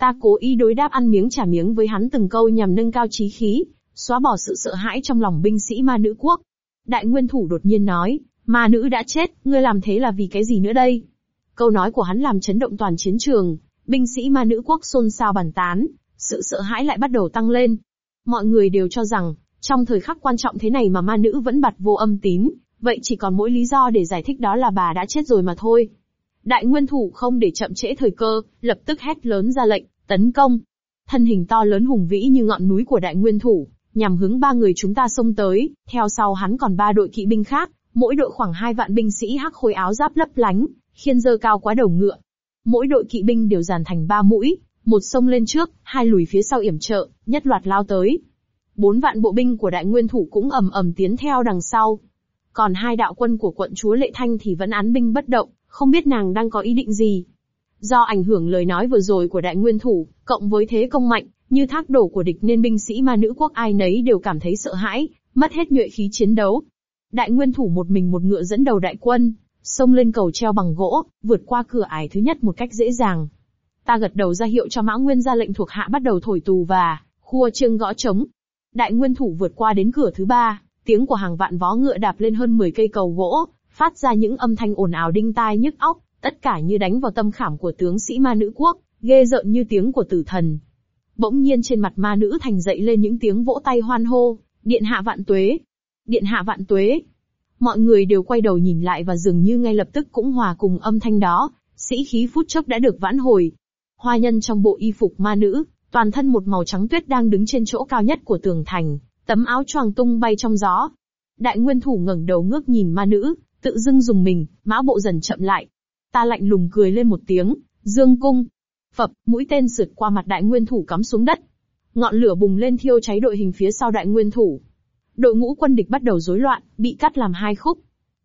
S1: Ta cố ý đối đáp ăn miếng trả miếng với hắn từng câu nhằm nâng cao trí khí, xóa bỏ sự sợ hãi trong lòng binh sĩ ma nữ quốc. Đại nguyên thủ đột nhiên nói, ma nữ đã chết, ngươi làm thế là vì cái gì nữa đây? Câu nói của hắn làm chấn động toàn chiến trường, binh sĩ ma nữ quốc xôn xao bàn tán, sự sợ hãi lại bắt đầu tăng lên. Mọi người đều cho rằng, trong thời khắc quan trọng thế này mà ma nữ vẫn bật vô âm tín, vậy chỉ còn mỗi lý do để giải thích đó là bà đã chết rồi mà thôi. Đại nguyên thủ không để chậm trễ thời cơ, lập tức hét lớn ra lệnh, tấn công. Thân hình to lớn hùng vĩ như ngọn núi của đại nguyên thủ, nhằm hướng ba người chúng ta xông tới, theo sau hắn còn ba đội kỵ binh khác, mỗi đội khoảng hai vạn binh sĩ hắc khôi áo giáp lấp lánh, khiên dơ cao quá đầu ngựa. Mỗi đội kỵ binh đều dàn thành ba mũi, một sông lên trước, hai lùi phía sau yểm trợ, nhất loạt lao tới. Bốn vạn bộ binh của đại nguyên thủ cũng ầm ầm tiến theo đằng sau. Còn hai đạo quân của quận chúa Lệ Thanh thì vẫn án binh bất động, không biết nàng đang có ý định gì. Do ảnh hưởng lời nói vừa rồi của đại nguyên thủ, cộng với thế công mạnh, như thác đổ của địch nên binh sĩ ma nữ quốc ai nấy đều cảm thấy sợ hãi, mất hết nhuệ khí chiến đấu. Đại nguyên thủ một mình một ngựa dẫn đầu đại quân, xông lên cầu treo bằng gỗ, vượt qua cửa ải thứ nhất một cách dễ dàng. Ta gật đầu ra hiệu cho Mã Nguyên ra lệnh thuộc hạ bắt đầu thổi tù và khua chương gõ trống. Đại nguyên thủ vượt qua đến cửa thứ ba, tiếng của hàng vạn vó ngựa đạp lên hơn 10 cây cầu gỗ, phát ra những âm thanh ồn ào đinh tai nhức óc, tất cả như đánh vào tâm khảm của tướng sĩ ma nữ quốc, ghê rợn như tiếng của tử thần. Bỗng nhiên trên mặt ma nữ thành dậy lên những tiếng vỗ tay hoan hô, điện hạ vạn tuế, điện hạ vạn tuế. Mọi người đều quay đầu nhìn lại và dường như ngay lập tức cũng hòa cùng âm thanh đó, sĩ khí phút chốc đã được vãn hồi. Hoa nhân trong bộ y phục ma nữ, toàn thân một màu trắng tuyết đang đứng trên chỗ cao nhất của tường thành, tấm áo choàng tung bay trong gió. Đại nguyên thủ ngẩng đầu ngước nhìn ma nữ, tự dưng dùng mình, mã bộ dần chậm lại. Ta lạnh lùng cười lên một tiếng, dương cung. Phập, mũi tên sượt qua mặt đại nguyên thủ cắm xuống đất. Ngọn lửa bùng lên thiêu cháy đội hình phía sau đại nguyên thủ. Đội ngũ quân địch bắt đầu rối loạn, bị cắt làm hai khúc.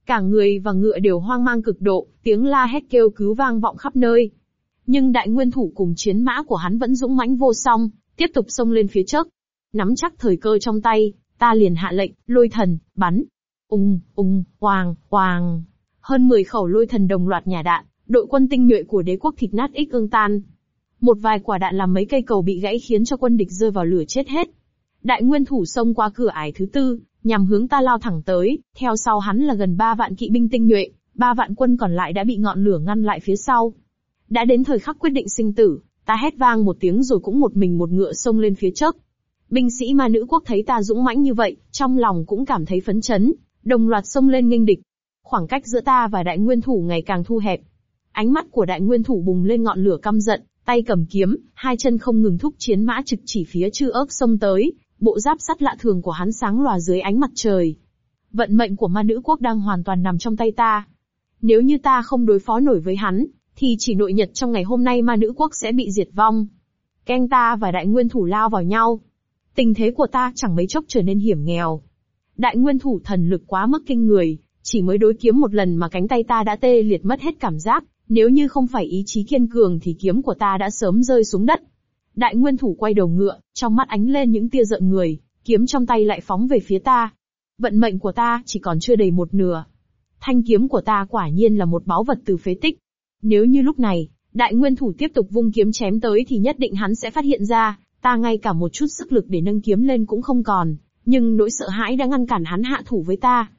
S1: Cả người và ngựa đều hoang mang cực độ, tiếng la hét kêu cứu vang vọng khắp nơi. Nhưng đại nguyên thủ cùng chiến mã của hắn vẫn dũng mãnh vô song, tiếp tục xông lên phía trước. Nắm chắc thời cơ trong tay, ta liền hạ lệnh, lôi thần, bắn. Ung, ung, quang, quang, Hơn 10 khẩu lôi thần đồng loạt nhả đạn, đội quân tinh nhuệ của đế quốc thịt nát ích ương tan. Một vài quả đạn làm mấy cây cầu bị gãy khiến cho quân địch rơi vào lửa chết hết. Đại nguyên thủ xông qua cửa ải thứ tư, nhằm hướng ta lao thẳng tới, theo sau hắn là gần ba vạn kỵ binh tinh nhuệ, ba vạn quân còn lại đã bị ngọn lửa ngăn lại phía sau. Đã đến thời khắc quyết định sinh tử, ta hét vang một tiếng rồi cũng một mình một ngựa xông lên phía trước. Binh sĩ ma nữ quốc thấy ta dũng mãnh như vậy, trong lòng cũng cảm thấy phấn chấn, đồng loạt xông lên nghênh địch. Khoảng cách giữa ta và đại nguyên thủ ngày càng thu hẹp. Ánh mắt của đại nguyên thủ bùng lên ngọn lửa căm giận, tay cầm kiếm, hai chân không ngừng thúc chiến mã trực chỉ phía chư ớc xông tới, bộ giáp sắt lạ thường của hắn sáng lòa dưới ánh mặt trời. Vận mệnh của ma nữ quốc đang hoàn toàn nằm trong tay ta. Nếu như ta không đối phó nổi với hắn, thì chỉ nội nhật trong ngày hôm nay ma nữ quốc sẽ bị diệt vong. Keng ta và đại nguyên thủ lao vào nhau. Tình thế của ta chẳng mấy chốc trở nên hiểm nghèo. Đại nguyên thủ thần lực quá mức kinh người, chỉ mới đối kiếm một lần mà cánh tay ta đã tê liệt mất hết cảm giác, nếu như không phải ý chí kiên cường thì kiếm của ta đã sớm rơi xuống đất. Đại nguyên thủ quay đầu ngựa, trong mắt ánh lên những tia giận người, kiếm trong tay lại phóng về phía ta. Vận mệnh của ta chỉ còn chưa đầy một nửa. Thanh kiếm của ta quả nhiên là một báu vật từ phế tích. Nếu như lúc này, đại nguyên thủ tiếp tục vung kiếm chém tới thì nhất định hắn sẽ phát hiện ra, ta ngay cả một chút sức lực để nâng kiếm lên cũng không còn, nhưng nỗi sợ hãi đã ngăn cản hắn hạ thủ với ta.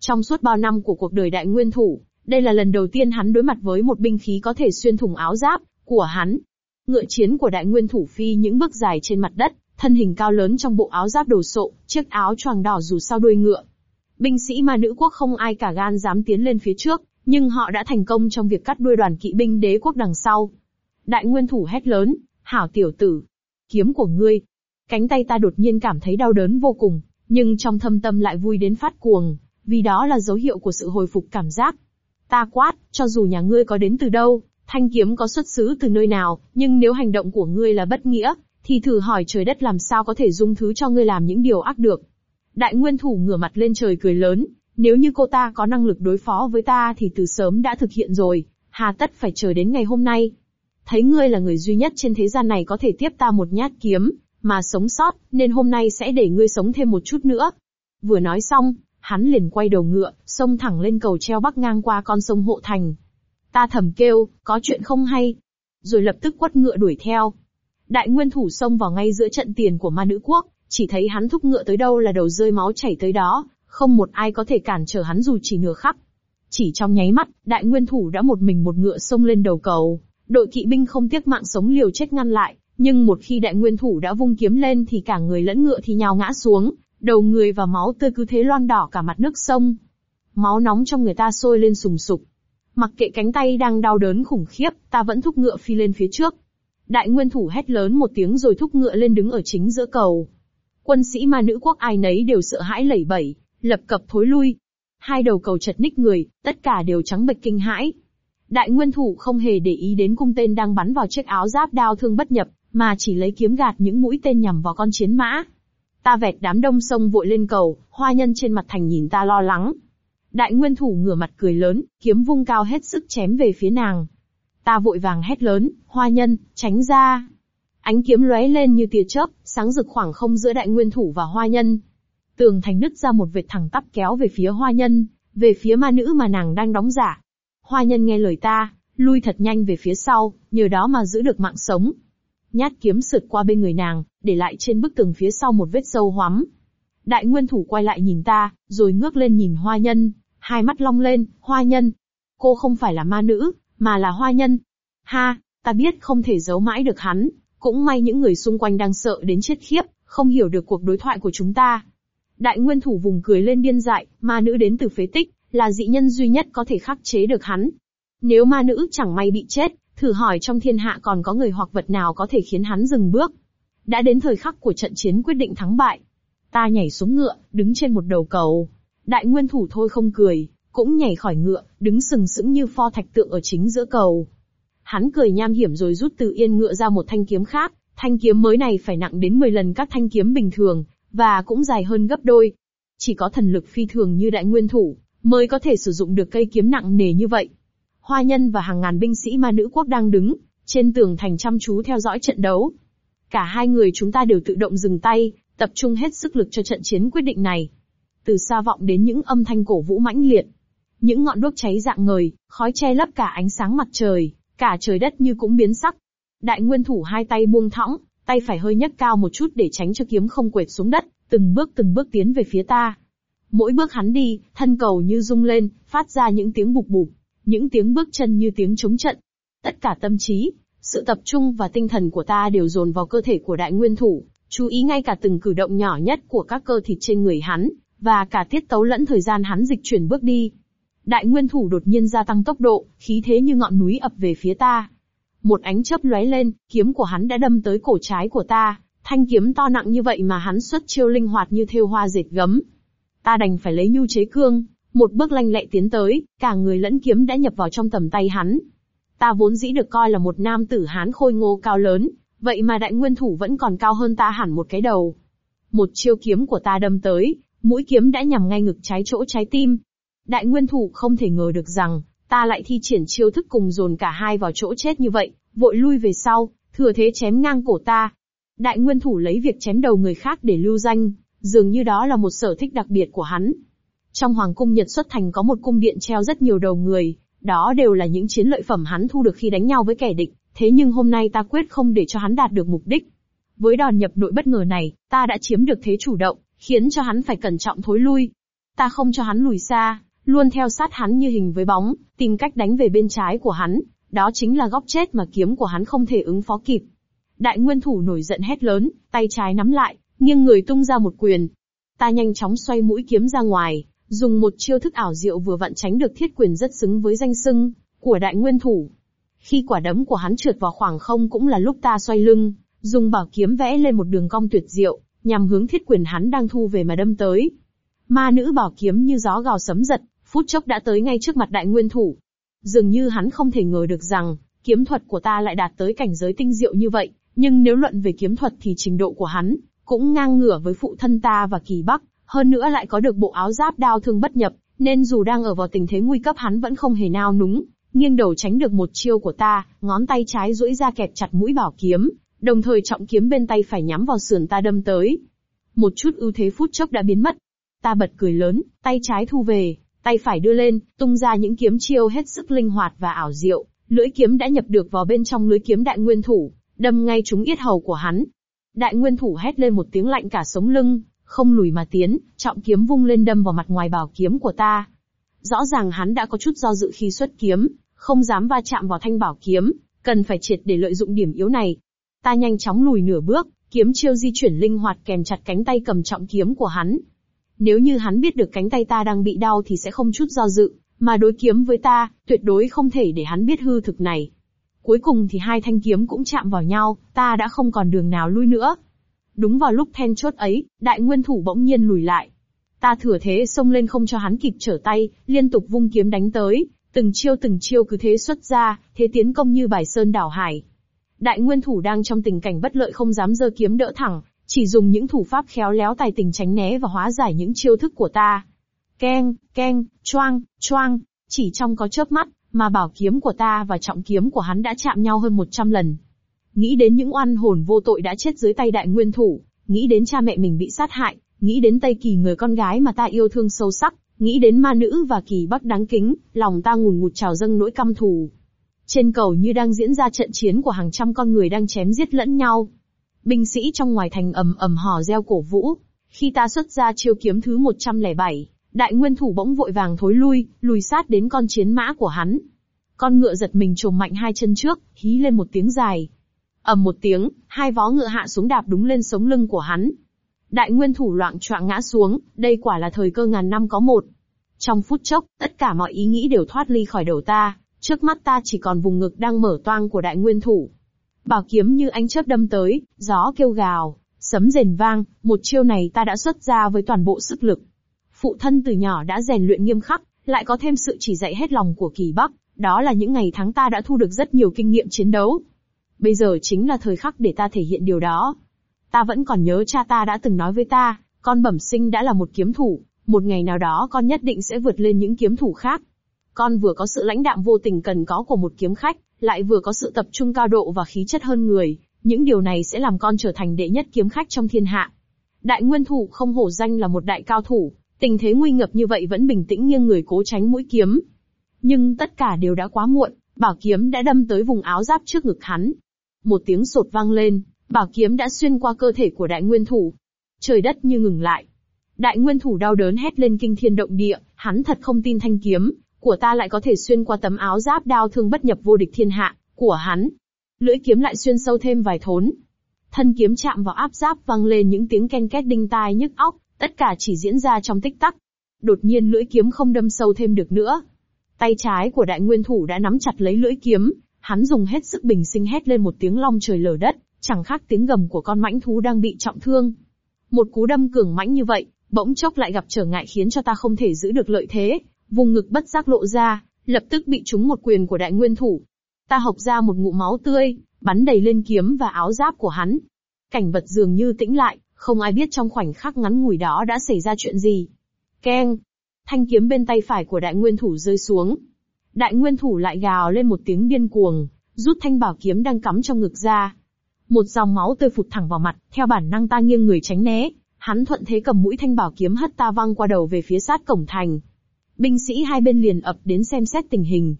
S1: Trong suốt bao năm của cuộc đời đại nguyên thủ, đây là lần đầu tiên hắn đối mặt với một binh khí có thể xuyên thủng áo giáp của hắn. Ngựa chiến của đại nguyên thủ phi những bước dài trên mặt đất, thân hình cao lớn trong bộ áo giáp đồ sộ, chiếc áo choàng đỏ dù sau đuôi ngựa. Binh sĩ ma nữ quốc không ai cả gan dám tiến lên phía trước, nhưng họ đã thành công trong việc cắt đuôi đoàn kỵ binh đế quốc đằng sau. Đại nguyên thủ hét lớn, hảo tiểu tử, kiếm của ngươi. Cánh tay ta đột nhiên cảm thấy đau đớn vô cùng, nhưng trong thâm tâm lại vui đến phát cuồng, vì đó là dấu hiệu của sự hồi phục cảm giác. Ta quát, cho dù nhà ngươi có đến từ đâu, thanh kiếm có xuất xứ từ nơi nào, nhưng nếu hành động của ngươi là bất nghĩa, thì thử hỏi trời đất làm sao có thể dung thứ cho ngươi làm những điều ác được. Đại nguyên thủ ngửa mặt lên trời cười lớn, nếu như cô ta có năng lực đối phó với ta thì từ sớm đã thực hiện rồi, hà tất phải chờ đến ngày hôm nay. Thấy ngươi là người duy nhất trên thế gian này có thể tiếp ta một nhát kiếm, mà sống sót, nên hôm nay sẽ để ngươi sống thêm một chút nữa. Vừa nói xong, hắn liền quay đầu ngựa, xông thẳng lên cầu treo bắc ngang qua con sông Hộ Thành. Ta thầm kêu, có chuyện không hay. Rồi lập tức quất ngựa đuổi theo. Đại nguyên thủ xông vào ngay giữa trận tiền của ma nữ quốc, chỉ thấy hắn thúc ngựa tới đâu là đầu rơi máu chảy tới đó, không một ai có thể cản trở hắn dù chỉ nửa khắc. Chỉ trong nháy mắt, đại nguyên thủ đã một mình một ngựa xông lên đầu cầu, đội kỵ binh không tiếc mạng sống liều chết ngăn lại, nhưng một khi đại nguyên thủ đã vung kiếm lên thì cả người lẫn ngựa thì nhào ngã xuống, đầu người và máu tươi cứ thế loang đỏ cả mặt nước sông. Máu nóng trong người ta sôi lên sùng sục. Mặc kệ cánh tay đang đau đớn khủng khiếp, ta vẫn thúc ngựa phi lên phía trước. Đại nguyên thủ hét lớn một tiếng rồi thúc ngựa lên đứng ở chính giữa cầu. Quân sĩ ma nữ quốc ai nấy đều sợ hãi lẩy bẩy, lập cập thối lui. Hai đầu cầu chật ních người, tất cả đều trắng bệch kinh hãi. Đại nguyên thủ không hề để ý đến cung tên đang bắn vào chiếc áo giáp đao thương bất nhập, mà chỉ lấy kiếm gạt những mũi tên nhằm vào con chiến mã. Ta vẹt đám đông sông vội lên cầu, hoa nhân trên mặt thành nhìn ta lo lắng. Đại nguyên thủ ngửa mặt cười lớn, kiếm vung cao hết sức chém về phía nàng. Ta vội vàng hét lớn, hoa nhân, tránh ra. Ánh kiếm lóe lên như tia chớp, sáng rực khoảng không giữa đại nguyên thủ và hoa nhân. Tường thành nứt ra một vệt thẳng tắp kéo về phía hoa nhân, về phía ma nữ mà nàng đang đóng giả. Hoa nhân nghe lời ta, lui thật nhanh về phía sau, nhờ đó mà giữ được mạng sống. Nhát kiếm sượt qua bên người nàng, để lại trên bức tường phía sau một vết sâu hoắm. Đại nguyên thủ quay lại nhìn ta, rồi ngước lên nhìn hoa nhân, hai mắt long lên, hoa nhân. Cô không phải là ma nữ, mà là hoa nhân. Ha, ta biết không thể giấu mãi được hắn, cũng may những người xung quanh đang sợ đến chết khiếp, không hiểu được cuộc đối thoại của chúng ta. Đại nguyên thủ vùng cười lên điên dại, ma nữ đến từ phế tích, là dị nhân duy nhất có thể khắc chế được hắn. Nếu ma nữ chẳng may bị chết, thử hỏi trong thiên hạ còn có người hoặc vật nào có thể khiến hắn dừng bước. Đã đến thời khắc của trận chiến quyết định thắng bại. Ta nhảy xuống ngựa, đứng trên một đầu cầu. Đại nguyên thủ thôi không cười, cũng nhảy khỏi ngựa, đứng sừng sững như pho thạch tượng ở chính giữa cầu. Hắn cười nham hiểm rồi rút từ yên ngựa ra một thanh kiếm khác, thanh kiếm mới này phải nặng đến 10 lần các thanh kiếm bình thường, và cũng dài hơn gấp đôi. Chỉ có thần lực phi thường như đại nguyên thủ, mới có thể sử dụng được cây kiếm nặng nề như vậy. Hoa nhân và hàng ngàn binh sĩ ma nữ quốc đang đứng, trên tường thành chăm chú theo dõi trận đấu. Cả hai người chúng ta đều tự động dừng tay, tập trung hết sức lực cho trận chiến quyết định này. Từ xa vọng đến những âm thanh cổ vũ mãnh liệt. Những ngọn đuốc cháy dạng ngời, khói che lấp cả ánh sáng mặt trời, cả trời đất như cũng biến sắc. Đại nguyên thủ hai tay buông thõng, tay phải hơi nhấc cao một chút để tránh cho kiếm không quệt xuống đất, từng bước từng bước tiến về phía ta. Mỗi bước hắn đi, thân cầu như rung lên, phát ra những tiếng bục bục, những tiếng bước chân như tiếng chống trận. Tất cả tâm trí, sự tập trung và tinh thần của ta đều dồn vào cơ thể của đại nguyên thủ, chú ý ngay cả từng cử động nhỏ nhất của các cơ thịt trên người hắn, và cả tiết tấu lẫn thời gian hắn dịch chuyển bước đi. Đại nguyên thủ đột nhiên gia tăng tốc độ, khí thế như ngọn núi ập về phía ta. Một ánh chớp lóe lên, kiếm của hắn đã đâm tới cổ trái của ta, thanh kiếm to nặng như vậy mà hắn xuất chiêu linh hoạt như thêu hoa dệt gấm. Ta đành phải lấy nhu chế cương, một bước lanh lẹ tiến tới, cả người lẫn kiếm đã nhập vào trong tầm tay hắn. Ta vốn dĩ được coi là một nam tử hán khôi ngô cao lớn, vậy mà đại nguyên thủ vẫn còn cao hơn ta hẳn một cái đầu. Một chiêu kiếm của ta đâm tới, mũi kiếm đã nhằm ngay ngực trái chỗ trái tim. Đại nguyên thủ không thể ngờ được rằng, ta lại thi triển chiêu thức cùng dồn cả hai vào chỗ chết như vậy, vội lui về sau, thừa thế chém ngang cổ ta. Đại nguyên thủ lấy việc chém đầu người khác để lưu danh, dường như đó là một sở thích đặc biệt của hắn. Trong hoàng cung Nhật xuất thành có một cung điện treo rất nhiều đầu người, đó đều là những chiến lợi phẩm hắn thu được khi đánh nhau với kẻ địch, thế nhưng hôm nay ta quyết không để cho hắn đạt được mục đích. Với đòn nhập nội bất ngờ này, ta đã chiếm được thế chủ động, khiến cho hắn phải cẩn trọng thối lui. Ta không cho hắn lùi xa, luôn theo sát hắn như hình với bóng, tìm cách đánh về bên trái của hắn, đó chính là góc chết mà kiếm của hắn không thể ứng phó kịp. Đại nguyên thủ nổi giận hét lớn, tay trái nắm lại, nghiêng người tung ra một quyền. Ta nhanh chóng xoay mũi kiếm ra ngoài, dùng một chiêu thức ảo diệu vừa vặn tránh được thiết quyền rất xứng với danh sưng của đại nguyên thủ. Khi quả đấm của hắn trượt vào khoảng không cũng là lúc ta xoay lưng, dùng bảo kiếm vẽ lên một đường cong tuyệt diệu, nhằm hướng thiết quyền hắn đang thu về mà đâm tới. Ma nữ bảo kiếm như gió gào sấm giật, phút chốc đã tới ngay trước mặt đại nguyên thủ. Dường như hắn không thể ngờ được rằng, kiếm thuật của ta lại đạt tới cảnh giới tinh diệu như vậy, nhưng nếu luận về kiếm thuật thì trình độ của hắn, cũng ngang ngửa với phụ thân ta và kỳ bắc, hơn nữa lại có được bộ áo giáp đao thương bất nhập, nên dù đang ở vào tình thế nguy cấp hắn vẫn không hề nao núng, nghiêng đầu tránh được một chiêu của ta, ngón tay trái duỗi ra kẹp chặt mũi bảo kiếm, đồng thời trọng kiếm bên tay phải nhắm vào sườn ta đâm tới. Một chút ưu thế phút chốc đã biến mất. Ta bật cười lớn, tay trái thu về, tay phải đưa lên, tung ra những kiếm chiêu hết sức linh hoạt và ảo diệu, lưỡi kiếm đã nhập được vào bên trong lưới kiếm đại nguyên thủ, đâm ngay trúng yết hầu của hắn. Đại nguyên thủ hét lên một tiếng lạnh cả sống lưng, không lùi mà tiến, trọng kiếm vung lên đâm vào mặt ngoài bảo kiếm của ta. Rõ ràng hắn đã có chút do dự khi xuất kiếm, không dám va chạm vào thanh bảo kiếm, cần phải triệt để lợi dụng điểm yếu này. Ta nhanh chóng lùi nửa bước, kiếm chiêu di chuyển linh hoạt kèm chặt cánh tay cầm trọng kiếm của hắn. Nếu như hắn biết được cánh tay ta đang bị đau thì sẽ không chút do dự, mà đối kiếm với ta, tuyệt đối không thể để hắn biết hư thực này. Cuối cùng thì hai thanh kiếm cũng chạm vào nhau, ta đã không còn đường nào lui nữa. Đúng vào lúc then chốt ấy, đại nguyên thủ bỗng nhiên lùi lại. Ta thừa thế xông lên không cho hắn kịp trở tay, liên tục vung kiếm đánh tới, từng chiêu từng chiêu cứ thế xuất ra, thế tiến công như bài sơn đảo hải. Đại nguyên thủ đang trong tình cảnh bất lợi không dám giơ kiếm đỡ thẳng, chỉ dùng những thủ pháp khéo léo tài tình tránh né và hóa giải những chiêu thức của ta. Keng, keng, choang, choang, chỉ trong có chớp mắt, mà bảo kiếm của ta và trọng kiếm của hắn đã chạm nhau hơn 100 lần. Nghĩ đến những oan hồn vô tội đã chết dưới tay đại nguyên thủ, nghĩ đến cha mẹ mình bị sát hại, nghĩ đến Tây Kỳ người con gái mà ta yêu thương sâu sắc, nghĩ đến ma nữ và kỳ bắc đáng kính, lòng ta ngùn ngụt trào dâng nỗi căm thù. Trên cầu như đang diễn ra trận chiến của hàng trăm con người đang chém giết lẫn nhau. Binh sĩ trong ngoài thành ầm ầm hò reo cổ vũ. Khi ta xuất ra chiêu kiếm thứ 107, đại nguyên thủ bỗng vội vàng thối lui, lùi sát đến con chiến mã của hắn. Con ngựa giật mình trồm mạnh hai chân trước, hí lên một tiếng dài ầm một tiếng, hai vó ngựa hạ xuống đạp đúng lên sống lưng của hắn. Đại nguyên thủ loạn choạng ngã xuống, đây quả là thời cơ ngàn năm có một. Trong phút chốc, tất cả mọi ý nghĩ đều thoát ly khỏi đầu ta, trước mắt ta chỉ còn vùng ngực đang mở toang của đại nguyên thủ. Bảo kiếm như ánh chớp đâm tới, gió kêu gào, sấm rền vang, một chiêu này ta đã xuất ra với toàn bộ sức lực. Phụ thân từ nhỏ đã rèn luyện nghiêm khắc, lại có thêm sự chỉ dạy hết lòng của kỳ Bắc, đó là những ngày tháng ta đã thu được rất nhiều kinh nghiệm chiến đấu. Bây giờ chính là thời khắc để ta thể hiện điều đó. Ta vẫn còn nhớ cha ta đã từng nói với ta, con bẩm sinh đã là một kiếm thủ, một ngày nào đó con nhất định sẽ vượt lên những kiếm thủ khác. Con vừa có sự lãnh đạm vô tình cần có của một kiếm khách, lại vừa có sự tập trung cao độ và khí chất hơn người, những điều này sẽ làm con trở thành đệ nhất kiếm khách trong thiên hạ. Đại nguyên thủ không hổ danh là một đại cao thủ, tình thế nguy ngập như vậy vẫn bình tĩnh nghiêng người cố tránh mũi kiếm. Nhưng tất cả đều đã quá muộn, bảo kiếm đã đâm tới vùng áo giáp trước ngực hắn. Một tiếng sột vang lên, bảo kiếm đã xuyên qua cơ thể của đại nguyên thủ. Trời đất như ngừng lại. Đại nguyên thủ đau đớn hét lên kinh thiên động địa, hắn thật không tin thanh kiếm, của ta lại có thể xuyên qua tấm áo giáp đao thương bất nhập vô địch thiên hạ, của hắn. Lưỡi kiếm lại xuyên sâu thêm vài thốn. Thân kiếm chạm vào áp giáp vang lên những tiếng ken két đinh tai nhức óc, tất cả chỉ diễn ra trong tích tắc. Đột nhiên lưỡi kiếm không đâm sâu thêm được nữa. Tay trái của đại nguyên thủ đã nắm chặt lấy lưỡi kiếm, hắn dùng hết sức bình sinh hét lên một tiếng long trời lở đất, chẳng khác tiếng gầm của con mãnh thú đang bị trọng thương. Một cú đâm cường mãnh như vậy, bỗng chốc lại gặp trở ngại khiến cho ta không thể giữ được lợi thế, vùng ngực bất giác lộ ra, lập tức bị trúng một quyền của đại nguyên thủ. Ta hộc ra một ngụm máu tươi, bắn đầy lên kiếm và áo giáp của hắn. Cảnh vật dường như tĩnh lại, không ai biết trong khoảnh khắc ngắn ngủi đó đã xảy ra chuyện gì. Keng! Thanh kiếm bên tay phải của đại nguyên thủ rơi xuống. Đại nguyên thủ lại gào lên một tiếng điên cuồng, rút thanh bảo kiếm đang cắm trong ngực ra. Một dòng máu tươi phụt thẳng vào mặt, theo bản năng ta nghiêng người tránh né, hắn thuận thế cầm mũi thanh bảo kiếm hất ta văng qua đầu về phía sát cổng thành. Binh sĩ hai bên liền ập đến xem xét tình hình.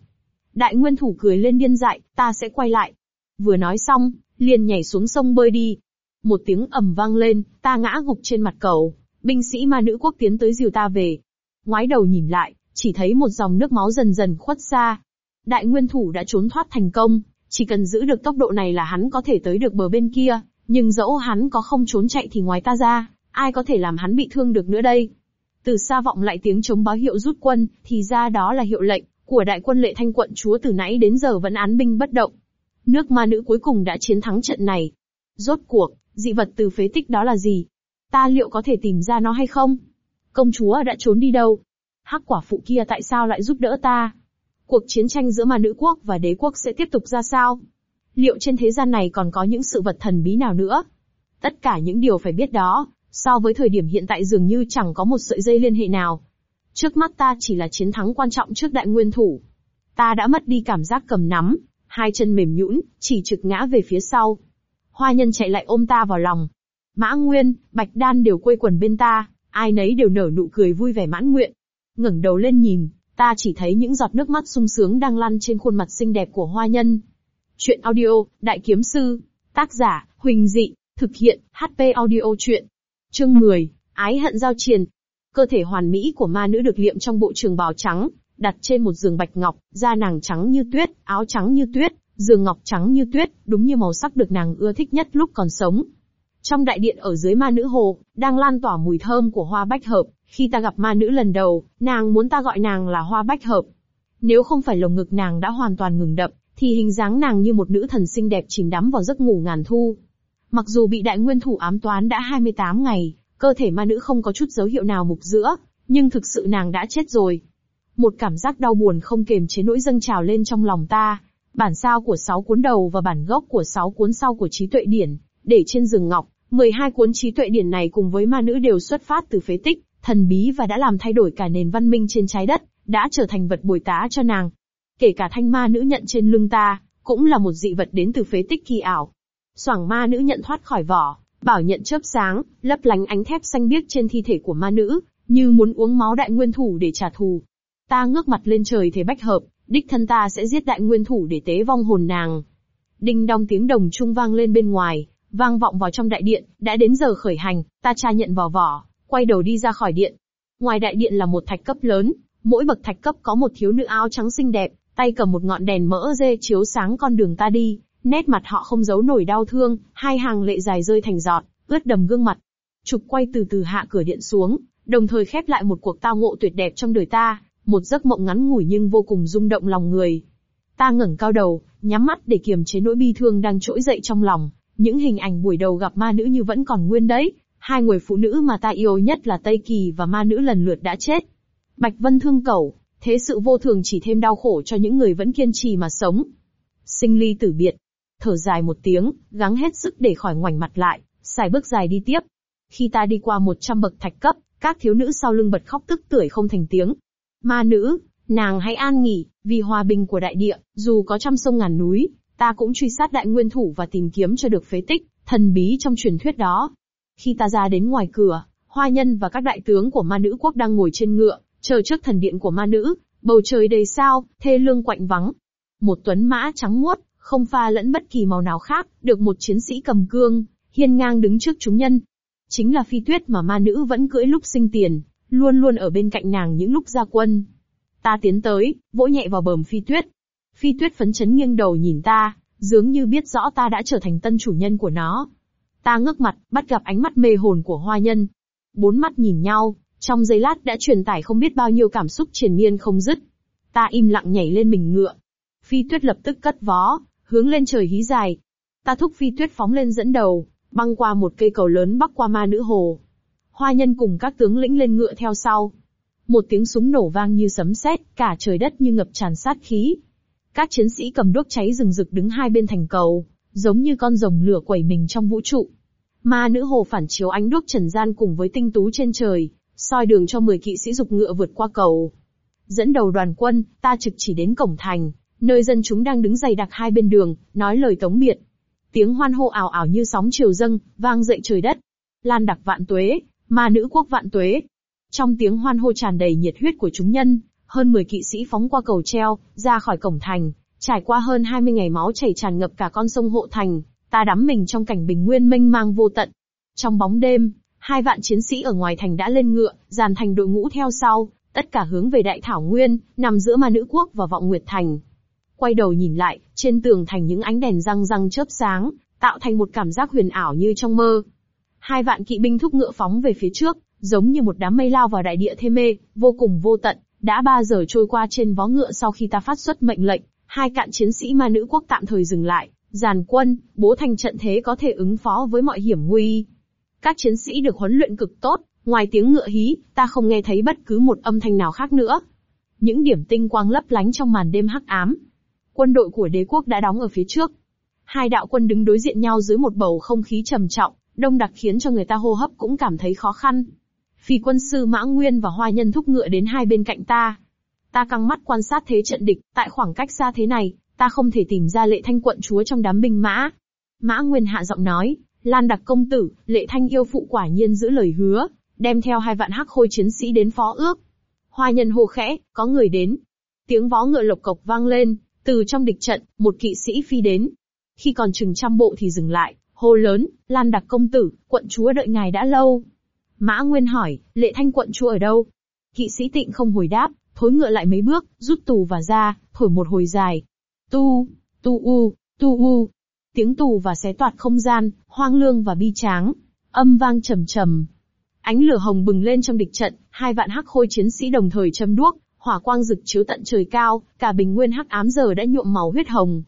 S1: Đại nguyên thủ cười lên điên dại, ta sẽ quay lại. Vừa nói xong, liền nhảy xuống sông bơi đi. Một tiếng ầm vang lên, ta ngã gục trên mặt cầu. Binh sĩ ma nữ quốc tiến tới dìu ta về. Ngoái đầu nhìn lại, chỉ thấy một dòng nước máu dần dần khuất xa. Đại nguyên thủ đã trốn thoát thành công, chỉ cần giữ được tốc độ này là hắn có thể tới được bờ bên kia, nhưng dẫu hắn có không trốn chạy thì ngoài ta ra, ai có thể làm hắn bị thương được nữa đây? Từ xa vọng lại tiếng chống báo hiệu rút quân, thì ra đó là hiệu lệnh của đại quân lệ thanh quận chúa từ nãy đến giờ vẫn án binh bất động. Nước ma nữ cuối cùng đã chiến thắng trận này. Rốt cuộc, dị vật từ phế tích đó là gì? Ta liệu có thể tìm ra nó hay không? Công chúa đã trốn đi đâu? Hắc quả phụ kia tại sao lại giúp đỡ ta? Cuộc chiến tranh giữa ma nữ quốc và đế quốc sẽ tiếp tục ra sao? Liệu trên thế gian này còn có những sự vật thần bí nào nữa? Tất cả những điều phải biết đó, So với thời điểm hiện tại dường như chẳng có một sợi dây liên hệ nào. Trước mắt ta chỉ là chiến thắng quan trọng trước đại nguyên thủ. Ta đã mất đi cảm giác cầm nắm, hai chân mềm nhũn, chỉ trực ngã về phía sau. Hoa nhân chạy lại ôm ta vào lòng. Mã Nguyên, Bạch Đan đều quây quần bên ta, ai nấy đều nở nụ cười vui vẻ mãn nguyện. ngẩng đầu lên nhìn, ta chỉ thấy những giọt nước mắt sung sướng đang lăn trên khuôn mặt xinh đẹp của hoa nhân. Chuyện audio, Đại Kiếm Sư, tác giả, Huỳnh Dị, thực hiện, HP audio chuyện. Chương 10, Ái hận giao triền. Cơ thể hoàn mỹ của ma nữ được liệm trong bộ trường bào trắng, đặt trên một giường bạch ngọc, da nàng trắng như tuyết, áo trắng như tuyết, giường ngọc trắng như tuyết, đúng như màu sắc được nàng ưa thích nhất lúc còn sống. Trong đại điện ở dưới ma nữ hồ, đang lan tỏa mùi thơm của hoa bách hợp, khi ta gặp ma nữ lần đầu, nàng muốn ta gọi nàng là hoa bách hợp. Nếu không phải lồng ngực nàng đã hoàn toàn ngừng đập, thì hình dáng nàng như một nữ thần xinh đẹp chìm đắm vào giấc ngủ ngàn thu. Mặc dù bị đại nguyên thủ ám toán đã 28 ngày, cơ thể ma nữ không có chút dấu hiệu nào mục giữa, nhưng thực sự nàng đã chết rồi. Một cảm giác đau buồn không kềm chế nỗi dâng trào lên trong lòng ta. Bản sao của sáu cuốn đầu và bản gốc của sáu cuốn sau của trí tuệ điển, để trên rừng ngọc, 12 cuốn trí tuệ điển này cùng với ma nữ đều xuất phát từ phế tích, thần bí và đã làm thay đổi cả nền văn minh trên trái đất, đã trở thành vật bồi tá cho nàng. Kể cả thanh ma nữ nhận trên lưng ta, cũng là một dị vật đến từ phế tích kỳ ảo. Soảng ma nữ nhận thoát khỏi vỏ, bảo nhận chớp sáng, lấp lánh ánh thép xanh biếc trên thi thể của ma nữ, như muốn uống máu đại nguyên thủ để trả thù. Ta ngước mặt lên trời thế bách hợp, đích thân ta sẽ giết đại nguyên thủ để tế vong hồn nàng. Đinh đong tiếng đồng trung vang lên bên ngoài, vang vọng vào trong đại điện, đã đến giờ khởi hành, ta tra nhận vào vỏ, quay đầu đi ra khỏi điện. Ngoài đại điện là một thạch cấp lớn, mỗi bậc thạch cấp có một thiếu nữ áo trắng xinh đẹp, tay cầm một ngọn đèn mỡ dê chiếu sáng con đường ta đi, nét mặt họ không giấu nổi đau thương, hai hàng lệ dài rơi thành giọt, ướt đầm gương mặt. Trục quay từ từ hạ cửa điện xuống, đồng thời khép lại một cuộc tao ngộ tuyệt đẹp trong đời ta, một giấc mộng ngắn ngủi nhưng vô cùng rung động lòng người. Ta ngẩng cao đầu, nhắm mắt để kiềm chế nỗi bi thương đang trỗi dậy trong lòng, những hình ảnh buổi đầu gặp ma nữ như vẫn còn nguyên đấy, hai người phụ nữ mà ta yêu nhất là Tây Kỳ và ma nữ lần lượt đã chết. Bạch Vân thương cẩu, thế sự vô thường chỉ thêm đau khổ cho những người vẫn kiên trì mà sống. Sinh ly tử biệt. Thở dài một tiếng, gắng hết sức để khỏi ngoảnh mặt lại, xài bước dài đi tiếp. Khi ta đi qua một trăm bậc thạch cấp, các thiếu nữ sau lưng bật khóc tức tưởi không thành tiếng. Ma nữ, nàng hãy an nghỉ, vì hòa bình của đại địa, dù có trăm sông ngàn núi, ta cũng truy sát đại nguyên thủ và tìm kiếm cho được phế tích, thần bí trong truyền thuyết đó. Khi ta ra đến ngoài cửa, hoa nhân và các đại tướng của ma nữ quốc đang ngồi trên ngựa, chờ trước thần điện của ma nữ, bầu trời đầy sao, thê lương quạnh vắng. Một tuấn mã trắng muốt, không pha lẫn bất kỳ màu nào khác, được một chiến sĩ cầm cương, hiên ngang đứng trước chúng nhân. Chính là phi tuyết mà ma nữ vẫn cưỡi lúc sinh tiền, luôn luôn ở bên cạnh nàng những lúc ra quân. Ta tiến tới, vỗ nhẹ vào bờm phi tuyết. Phi tuyết phấn chấn nghiêng đầu nhìn ta, dường như biết rõ ta đã trở thành tân chủ nhân của nó. Ta ngước mặt, bắt gặp ánh mắt mê hồn của hoa nhân. Bốn mắt nhìn nhau, trong giây lát đã truyền tải không biết bao nhiêu cảm xúc triền miên không dứt. Ta im lặng nhảy lên mình ngựa. Phi tuyết lập tức cất vó, hướng lên trời hí dài. Ta thúc phi tuyết phóng lên dẫn đầu, băng qua một cây cầu lớn bắc qua ma nữ hồ. Hoa nhân cùng các tướng lĩnh lên ngựa theo sau. Một tiếng súng nổ vang như sấm sét, cả trời đất như ngập tràn sát khí. Các chiến sĩ cầm đuốc cháy rừng rực đứng hai bên thành cầu, giống như con rồng lửa quẩy mình trong vũ trụ. Ma nữ hồ phản chiếu ánh đuốc trần gian cùng với tinh tú trên trời, soi đường cho 10 kỵ sĩ dục ngựa vượt qua cầu. Dẫn đầu đoàn quân, ta trực chỉ đến cổng thành, nơi dân chúng đang đứng dày đặc hai bên đường, nói lời tống biệt. Tiếng hoan hô ảo ảo như sóng chiều dâng, vang dậy trời đất. Lan đặc vạn tuế, ma nữ quốc vạn tuế. Trong tiếng hoan hô tràn đầy nhiệt huyết của chúng nhân, hơn 10 kỵ sĩ phóng qua cầu treo, ra khỏi cổng thành, trải qua hơn 20 ngày máu chảy tràn ngập cả con sông hộ thành, ta đắm mình trong cảnh bình nguyên mênh mang vô tận. Trong bóng đêm, hai vạn chiến sĩ ở ngoài thành đã lên ngựa, dàn thành đội ngũ theo sau, tất cả hướng về đại thảo nguyên, nằm giữa ma nữ quốc và vọng nguyệt thành. Quay đầu nhìn lại, trên tường thành những ánh đèn răng răng chớp sáng, tạo thành một cảm giác huyền ảo như trong mơ. Hai vạn kỵ binh thúc ngựa phóng về phía trước, giống như một đám mây lao vào đại địa thê mê, vô cùng vô tận, đã ba giờ trôi qua trên vó ngựa sau khi ta phát xuất mệnh lệnh, hai cạn chiến sĩ ma nữ quốc tạm thời dừng lại, giàn quân, bố thành trận thế có thể ứng phó với mọi hiểm nguy. Các chiến sĩ được huấn luyện cực tốt, ngoài tiếng ngựa hí, ta không nghe thấy bất cứ một âm thanh nào khác nữa. Những điểm tinh quang lấp lánh trong màn đêm hắc ám. Quân đội của đế quốc đã đóng ở phía trước. Hai đạo quân đứng đối diện nhau dưới một bầu không khí trầm trọng, đông đặc khiến cho người ta hô hấp cũng cảm thấy khó khăn. Phi quân sư Mã Nguyên và Hoa Nhân thúc ngựa đến hai bên cạnh ta. Ta căng mắt quan sát thế trận địch, tại khoảng cách xa thế này, ta không thể tìm ra lệ thanh quận chúa trong đám binh mã. Mã Nguyên hạ giọng nói, Lan đặc công tử, lệ thanh yêu phụ quả nhiên giữ lời hứa, đem theo hai vạn hắc khôi chiến sĩ đến phó ước. Hoa nhân hô khẽ, có người đến. Tiếng vó ngựa lộc cộc vang lên, từ trong địch trận, một kỵ sĩ phi đến. Khi còn chừng trăm bộ thì dừng lại, hô lớn, Lan đặc công tử, quận chúa đợi ngài đã lâu. Mã Nguyên hỏi, lệ thanh quận chúa ở đâu? Kỵ sĩ tịnh không hồi đáp, thối ngựa lại mấy bước, rút tù và ra, thổi một hồi dài. Tu, tu u, tu u. Tiếng tù và xé toạt không gian, hoang lương và bi tráng. Âm vang trầm trầm. Ánh lửa hồng bừng lên trong địch trận, hai vạn hắc khôi chiến sĩ đồng thời châm đuốc, hỏa quang rực chiếu tận trời cao, cả bình nguyên hắc ám giờ đã nhuộm màu huyết hồng.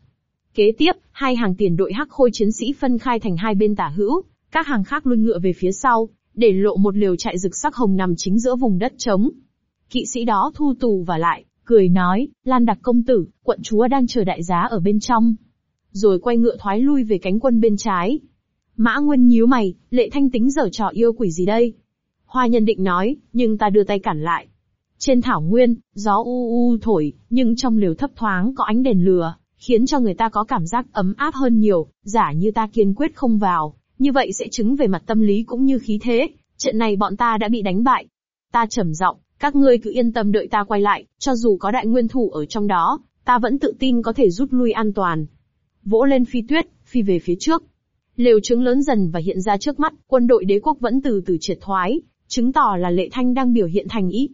S1: Kế tiếp, hai hàng tiền đội hắc khôi chiến sĩ phân khai thành hai bên tả hữu, các hàng khác luôn ngựa về phía sau, để lộ một liều trại rực sắc hồng nằm chính giữa vùng đất trống. Kỵ sĩ đó thu tù và lại, cười nói, Lan đặc công tử, quận chúa đang chờ đại giá ở bên trong. Rồi quay ngựa thoái lui về cánh quân bên trái. Mã Nguyên nhíu mày, lệ thanh tính giở trò yêu quỷ gì đây? Hoa nhân định nói, nhưng ta đưa tay cản lại. Trên thảo nguyên, gió u u thổi, nhưng trong liều thấp thoáng có ánh đèn lửa, khiến cho người ta có cảm giác ấm áp hơn nhiều, giả như ta kiên quyết không vào, như vậy sẽ chứng về mặt tâm lý cũng như khí thế, trận này bọn ta đã bị đánh bại. Ta trầm giọng, các ngươi cứ yên tâm đợi ta quay lại, cho dù có đại nguyên thủ ở trong đó, ta vẫn tự tin có thể rút lui an toàn. Vỗ lên phi tuyết, phi về phía trước. Lều trứng lớn dần và hiện ra trước mắt, quân đội đế quốc vẫn từ từ triệt thoái, chứng tỏ là lệ thanh đang biểu hiện thành ý.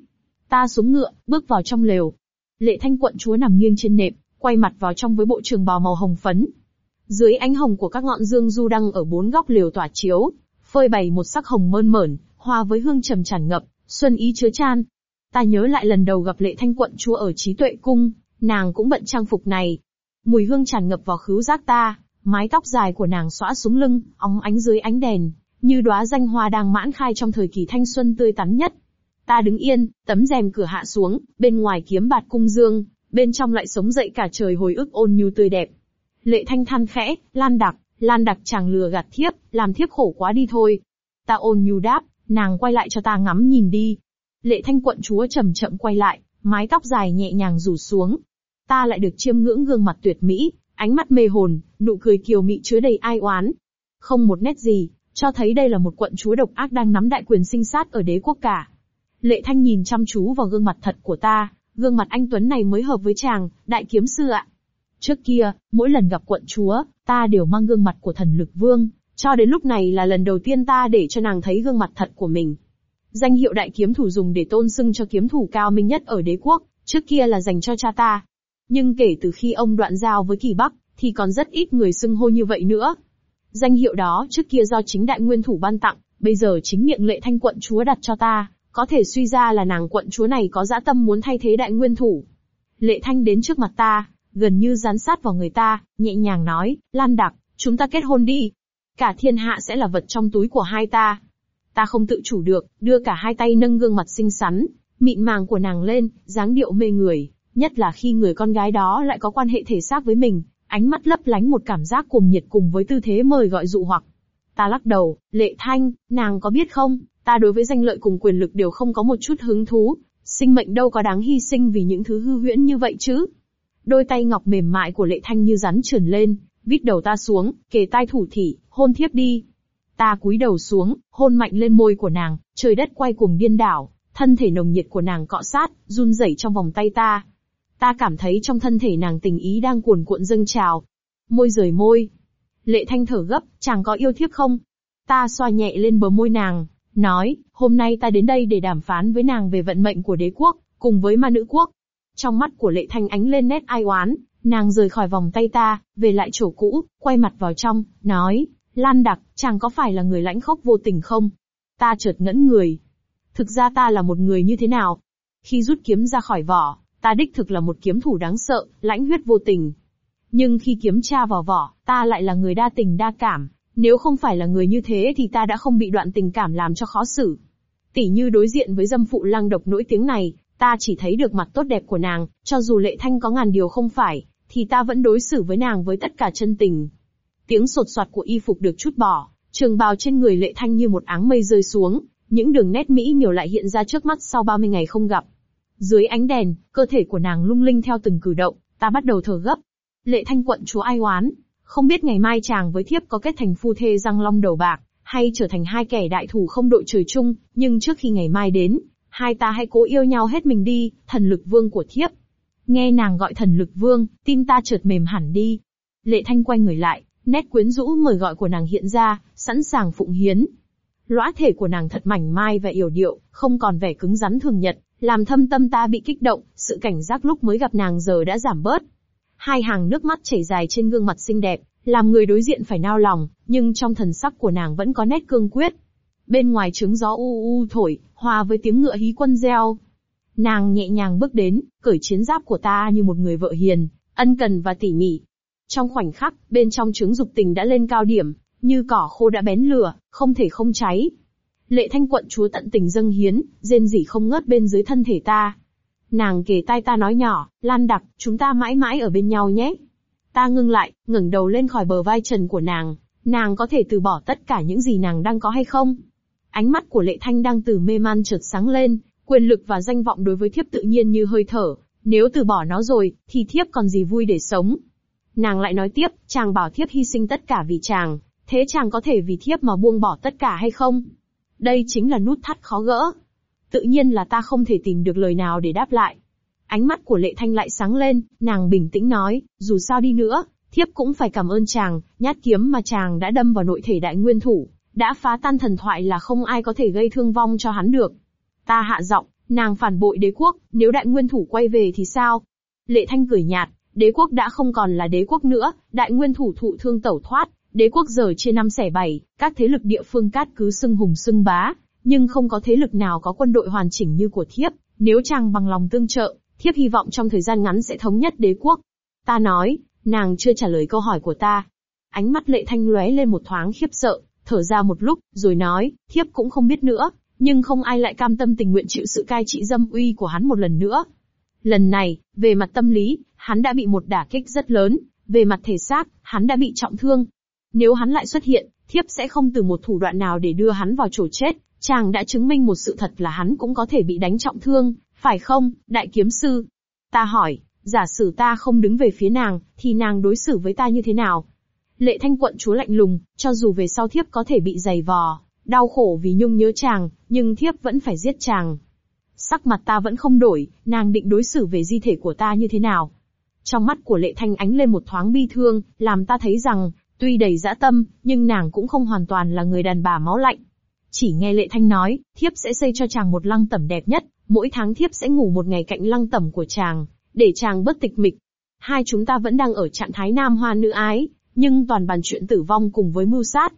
S1: Ta xuống ngựa, bước vào trong lều. Lệ thanh quận chúa nằm nghiêng trên nệm, quay mặt vào trong với bộ trường bào màu hồng phấn. Dưới ánh hồng của các ngọn dương du đăng ở bốn góc lều tỏa chiếu, phơi bày một sắc hồng mơn mởn, hòa với hương trầm tràn ngập, xuân ý chứa chan. Ta nhớ lại lần đầu gặp lệ thanh quận chúa ở trí tuệ cung, nàng cũng bận trang phục này. Mùi hương tràn ngập vào khứu giác ta, mái tóc dài của nàng xõa xuống lưng, óng ánh dưới ánh đèn, như đóa danh hoa đang mãn khai trong thời kỳ thanh xuân tươi tắn nhất. Ta đứng yên, tấm rèm cửa hạ xuống, bên ngoài kiếm bạt cung dương, bên trong lại sống dậy cả trời hồi ức ôn nhu tươi đẹp. Lệ thanh than khẽ, lan đặc, lan đặc chàng lừa gạt thiếp, làm thiếp khổ quá đi thôi. Ta ôn nhu đáp, nàng quay lại cho ta ngắm nhìn đi. Lệ thanh quận chúa chậm chậm quay lại, mái tóc dài nhẹ nhàng rủ xuống. Ta lại được chiêm ngưỡng gương mặt tuyệt mỹ, ánh mắt mê hồn, nụ cười kiều mị chứa đầy ai oán. Không một nét gì, cho thấy đây là một quận chúa độc ác đang nắm đại quyền sinh sát ở đế quốc cả. Lệ Thanh nhìn chăm chú vào gương mặt thật của ta, gương mặt anh Tuấn này mới hợp với chàng, đại kiếm sư ạ. Trước kia, mỗi lần gặp quận chúa, ta đều mang gương mặt của thần lực vương, cho đến lúc này là lần đầu tiên ta để cho nàng thấy gương mặt thật của mình. Danh hiệu đại kiếm thủ dùng để tôn xưng cho kiếm thủ cao minh nhất ở đế quốc, trước kia là dành cho cha ta. Nhưng kể từ khi ông đoạn giao với kỳ Bắc, thì còn rất ít người xưng hô như vậy nữa. Danh hiệu đó trước kia do chính đại nguyên thủ ban tặng, bây giờ chính miệng lệ thanh quận chúa đặt cho ta, có thể suy ra là nàng quận chúa này có dã tâm muốn thay thế đại nguyên thủ. Lệ thanh đến trước mặt ta, gần như dán sát vào người ta, nhẹ nhàng nói, Lan Đặc, chúng ta kết hôn đi. Cả thiên hạ sẽ là vật trong túi của hai ta. Ta không tự chủ được, đưa cả hai tay nâng gương mặt xinh xắn, mịn màng của nàng lên, dáng điệu mê người, nhất là khi người con gái đó lại có quan hệ thể xác với mình, ánh mắt lấp lánh một cảm giác cùng nhiệt cùng với tư thế mời gọi dụ hoặc. Ta lắc đầu, lệ thanh, nàng có biết không, ta đối với danh lợi cùng quyền lực đều không có một chút hứng thú, sinh mệnh đâu có đáng hy sinh vì những thứ hư huyễn như vậy chứ. Đôi tay ngọc mềm mại của lệ thanh như rắn trườn lên, vít đầu ta xuống, kề tai thủ thỉ, hôn thiếp đi. Ta cúi đầu xuống, hôn mạnh lên môi của nàng, trời đất quay cuồng điên đảo, thân thể nồng nhiệt của nàng cọ sát, run rẩy trong vòng tay ta. Ta cảm thấy trong thân thể nàng tình ý đang cuồn cuộn dâng trào. Môi rời môi. Lệ thanh thở gấp, chàng có yêu thiếp không? Ta xoa nhẹ lên bờ môi nàng, nói, hôm nay ta đến đây để đàm phán với nàng về vận mệnh của đế quốc, cùng với ma nữ quốc. Trong mắt của lệ thanh ánh lên nét ai oán, nàng rời khỏi vòng tay ta, về lại chỗ cũ, quay mặt vào trong, nói, Lan đặc, chàng có phải là người lãnh khốc vô tình không? Ta chợt ngẫn người. Thực ra ta là một người như thế nào? Khi rút kiếm ra khỏi vỏ, ta đích thực là một kiếm thủ đáng sợ, lãnh huyết vô tình. Nhưng khi kiếm tra vào vỏ, ta lại là người đa tình đa cảm, nếu không phải là người như thế thì ta đã không bị đoạn tình cảm làm cho khó xử. Tỷ như đối diện với dâm phụ lăng độc nỗi tiếng này, ta chỉ thấy được mặt tốt đẹp của nàng, cho dù lệ thanh có ngàn điều không phải, thì ta vẫn đối xử với nàng với tất cả chân tình. Tiếng sột soạt của y phục được chút bỏ, trường bào trên người lệ thanh như một áng mây rơi xuống, những đường nét mỹ miều lại hiện ra trước mắt sau 30 ngày không gặp. Dưới ánh đèn, cơ thể của nàng lung linh theo từng cử động, ta bắt đầu thở gấp. Lệ thanh quận chúa ai oán, không biết ngày mai chàng với thiếp có kết thành phu thê răng long đầu bạc, hay trở thành hai kẻ đại thủ không đội trời chung, nhưng trước khi ngày mai đến, hai ta hãy cố yêu nhau hết mình đi, thần lực vương của thiếp. Nghe nàng gọi thần lực vương, tim ta chợt mềm hẳn đi. Lệ thanh quay người lại, nét quyến rũ mời gọi của nàng hiện ra, sẵn sàng phụng hiến. Lõa thể của nàng thật mảnh mai và yểu điệu, không còn vẻ cứng rắn thường nhật, làm thâm tâm ta bị kích động, sự cảnh giác lúc mới gặp nàng giờ đã giảm bớt. Hai hàng nước mắt chảy dài trên gương mặt xinh đẹp, làm người đối diện phải nao lòng, nhưng trong thần sắc của nàng vẫn có nét cương quyết. Bên ngoài trứng gió u u thổi, hòa với tiếng ngựa hí quân reo. Nàng nhẹ nhàng bước đến, cởi chiến giáp của ta như một người vợ hiền, ân cần và tỉ mỉ. Trong khoảnh khắc, bên trong trứng dục tình đã lên cao điểm, như cỏ khô đã bén lửa, không thể không cháy. Lệ thanh quận chúa tận tình dâng hiến, rên rỉ không ngớt bên dưới thân thể ta. Nàng kề tai ta nói nhỏ, Lan đặc, chúng ta mãi mãi ở bên nhau nhé. Ta ngưng lại, ngẩng đầu lên khỏi bờ vai trần của nàng, nàng có thể từ bỏ tất cả những gì nàng đang có hay không? Ánh mắt của lệ thanh đang từ mê man chợt sáng lên, quyền lực và danh vọng đối với thiếp tự nhiên như hơi thở, nếu từ bỏ nó rồi, thì thiếp còn gì vui để sống. Nàng lại nói tiếp, chàng bảo thiếp hy sinh tất cả vì chàng, thế chàng có thể vì thiếp mà buông bỏ tất cả hay không? Đây chính là nút thắt khó gỡ. Tự nhiên là ta không thể tìm được lời nào để đáp lại. Ánh mắt của Lệ Thanh lại sáng lên, nàng bình tĩnh nói, dù sao đi nữa, thiếp cũng phải cảm ơn chàng, nhát kiếm mà chàng đã đâm vào nội thể đại nguyên thủ, đã phá tan thần thoại là không ai có thể gây thương vong cho hắn được. Ta hạ giọng, nàng phản bội đế quốc, nếu đại nguyên thủ quay về thì sao? Lệ Thanh cười nhạt, đế quốc đã không còn là đế quốc nữa, đại nguyên thủ thụ thương tẩu thoát, đế quốc giờ chia năm xẻ bảy, các thế lực địa phương cát cứ xưng hùng xưng bá, nhưng không có thế lực nào có quân đội hoàn chỉnh như của thiếp, nếu chàng bằng lòng tương trợ, thiếp hy vọng trong thời gian ngắn sẽ thống nhất đế quốc. Ta nói, nàng chưa trả lời câu hỏi của ta. Ánh mắt lệ thanh lóe lên một thoáng khiếp sợ, thở ra một lúc, rồi nói, thiếp cũng không biết nữa, nhưng không ai lại cam tâm tình nguyện chịu sự cai trị dâm uy của hắn một lần nữa. Lần này, về mặt tâm lý, hắn đã bị một đả kích rất lớn, về mặt thể xác, hắn đã bị trọng thương. Nếu hắn lại xuất hiện, thiếp sẽ không từ một thủ đoạn nào để đưa hắn vào chỗ chết, chàng đã chứng minh một sự thật là hắn cũng có thể bị đánh trọng thương, phải không, đại kiếm sư? Ta hỏi, giả sử ta không đứng về phía nàng, thì nàng đối xử với ta như thế nào? Lệ thanh quận chúa lạnh lùng, cho dù về sau thiếp có thể bị dày vò, đau khổ vì nhung nhớ chàng, nhưng thiếp vẫn phải giết chàng. Sắc mặt ta vẫn không đổi, nàng định đối xử về di thể của ta như thế nào? Trong mắt của lệ thanh ánh lên một thoáng bi thương, làm ta thấy rằng, tuy đầy dã tâm, nhưng nàng cũng không hoàn toàn là người đàn bà máu lạnh. Chỉ nghe lệ thanh nói, thiếp sẽ xây cho chàng một lăng tẩm đẹp nhất, mỗi tháng thiếp sẽ ngủ một ngày cạnh lăng tẩm của chàng, để chàng bớt tịch mịch. Hai chúng ta vẫn đang ở trạng thái nam hoa nữ ái, nhưng toàn bàn chuyện tử vong cùng với mưu sát.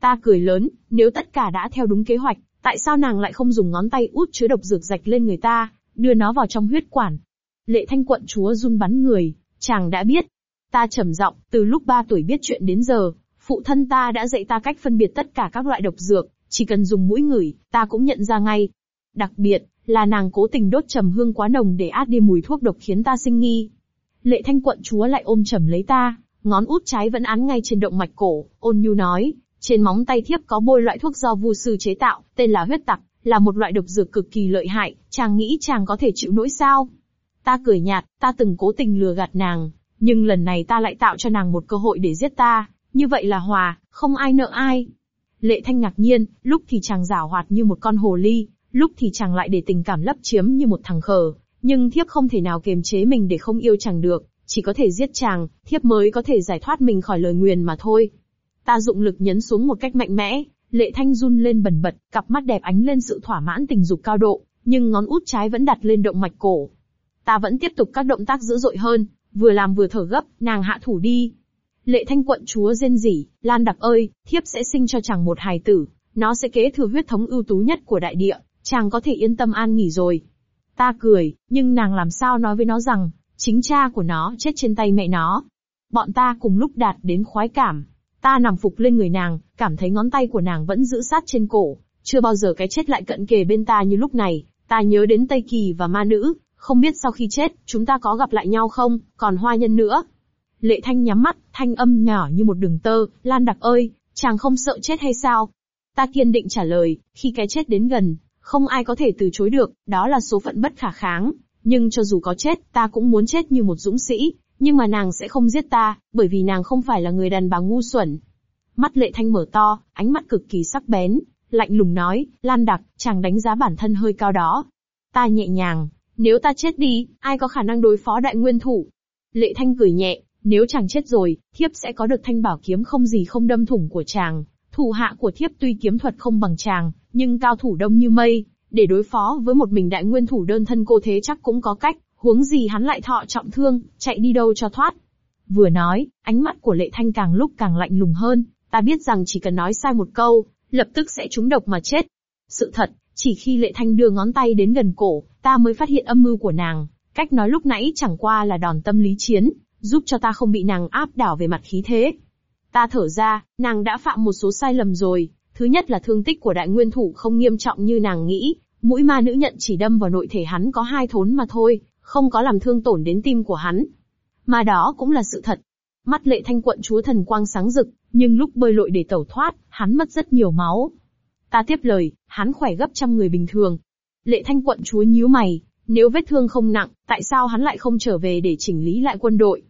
S1: Ta cười lớn, nếu tất cả đã theo đúng kế hoạch, tại sao nàng lại không dùng ngón tay út chứa độc dược rạch lên người ta, đưa nó vào trong huyết quản? Lệ thanh quận chúa run bắn người, chàng đã biết. Ta trầm giọng, từ lúc ba tuổi biết chuyện đến giờ, phụ thân ta đã dạy ta cách phân biệt tất cả các loại độc dược, chỉ cần dùng mũi ngửi, ta cũng nhận ra ngay. Đặc biệt, là nàng cố tình đốt trầm hương quá nồng để át đi mùi thuốc độc khiến ta sinh nghi. Lệ thanh quận chúa lại ôm trầm lấy ta, ngón út trái vẫn án ngay trên động mạch cổ, ôn nhu nói, trên móng tay thiếp có bôi loại thuốc do vu sư chế tạo, tên là huyết tặc, là một loại độc dược cực kỳ lợi hại, chàng nghĩ chàng có thể chịu nỗi sao? Ta cười nhạt, ta từng cố tình lừa gạt nàng, nhưng lần này ta lại tạo cho nàng một cơ hội để giết ta, như vậy là hòa, không ai nợ ai. Lệ thanh ngạc nhiên, lúc thì chàng giả hoạt như một con hồ ly, lúc thì chàng lại để tình cảm lấp chiếm như một thằng khờ, nhưng thiếp không thể nào kiềm chế mình để không yêu chàng được, chỉ có thể giết chàng, thiếp mới có thể giải thoát mình khỏi lời nguyền mà thôi. Ta dụng lực nhấn xuống một cách mạnh mẽ, lệ thanh run lên bần bật, cặp mắt đẹp ánh lên sự thỏa mãn tình dục cao độ, nhưng ngón út trái vẫn đặt lên động mạch cổ. Ta vẫn tiếp tục các động tác dữ dội hơn, vừa làm vừa thở gấp, nàng hạ thủ đi. Lệ thanh quận chúa rên rỉ, Lan đặc ơi, thiếp sẽ sinh cho chàng một hài tử, nó sẽ kế thừa huyết thống ưu tú nhất của đại địa, chàng có thể yên tâm an nghỉ rồi. Ta cười, nhưng nàng làm sao nói với nó rằng, chính cha của nó chết trên tay mẹ nó. Bọn ta cùng lúc đạt đến khoái cảm. Ta nằm phục lên người nàng, cảm thấy ngón tay của nàng vẫn giữ sát trên cổ. Chưa bao giờ cái chết lại cận kề bên ta như lúc này, ta nhớ đến Tây Kỳ và ma nữ, không biết sau khi chết, chúng ta có gặp lại nhau không, còn hoa nhân nữa. Lệ Thanh nhắm mắt, thanh âm nhỏ như một đường tơ, Lan Đặc ơi, chàng không sợ chết hay sao? Ta kiên định trả lời, khi cái chết đến gần, không ai có thể từ chối được, đó là số phận bất khả kháng. Nhưng cho dù có chết, ta cũng muốn chết như một dũng sĩ, nhưng mà nàng sẽ không giết ta, bởi vì nàng không phải là người đàn bà ngu xuẩn. Mắt lệ thanh mở to, ánh mắt cực kỳ sắc bén, lạnh lùng nói, Lan Đặc, chàng đánh giá bản thân hơi cao đó. Ta nhẹ nhàng, nếu ta chết đi, ai có khả năng đối phó đại nguyên thủ? Lệ thanh cười nhẹ, nếu chàng chết rồi, thiếp sẽ có được thanh bảo kiếm không gì không đâm thủng của chàng. Thủ hạ của thiếp tuy kiếm thuật không bằng chàng, nhưng cao thủ đông như mây, để đối phó với một mình đại nguyên thủ đơn thân cô thế chắc cũng có cách, huống gì hắn lại thọ trọng thương, chạy đi đâu cho thoát. Vừa nói, ánh mắt của lệ thanh càng lúc càng lạnh lùng hơn, ta biết rằng chỉ cần nói sai một câu, lập tức sẽ trúng độc mà chết. Sự thật, chỉ khi lệ thanh đưa ngón tay đến gần cổ, ta mới phát hiện âm mưu của nàng, cách nói lúc nãy chẳng qua là đòn tâm lý chiến, giúp cho ta không bị nàng áp đảo về mặt khí thế. Ta thở ra, nàng đã phạm một số sai lầm rồi, Thứ nhất là thương tích của đại nguyên thủ không nghiêm trọng như nàng nghĩ, mũi ma nữ nhận chỉ đâm vào nội thể hắn có hai thốn mà thôi, không có làm thương tổn đến tim của hắn. Mà đó cũng là sự thật. Mắt lệ thanh quận chúa thần quang sáng rực, nhưng lúc bơi lội để tẩu thoát, hắn mất rất nhiều máu. Ta tiếp lời, hắn khỏe gấp trăm người bình thường. Lệ thanh quận chúa nhíu mày, nếu vết thương không nặng, tại sao hắn lại không trở về để chỉnh lý lại quân đội?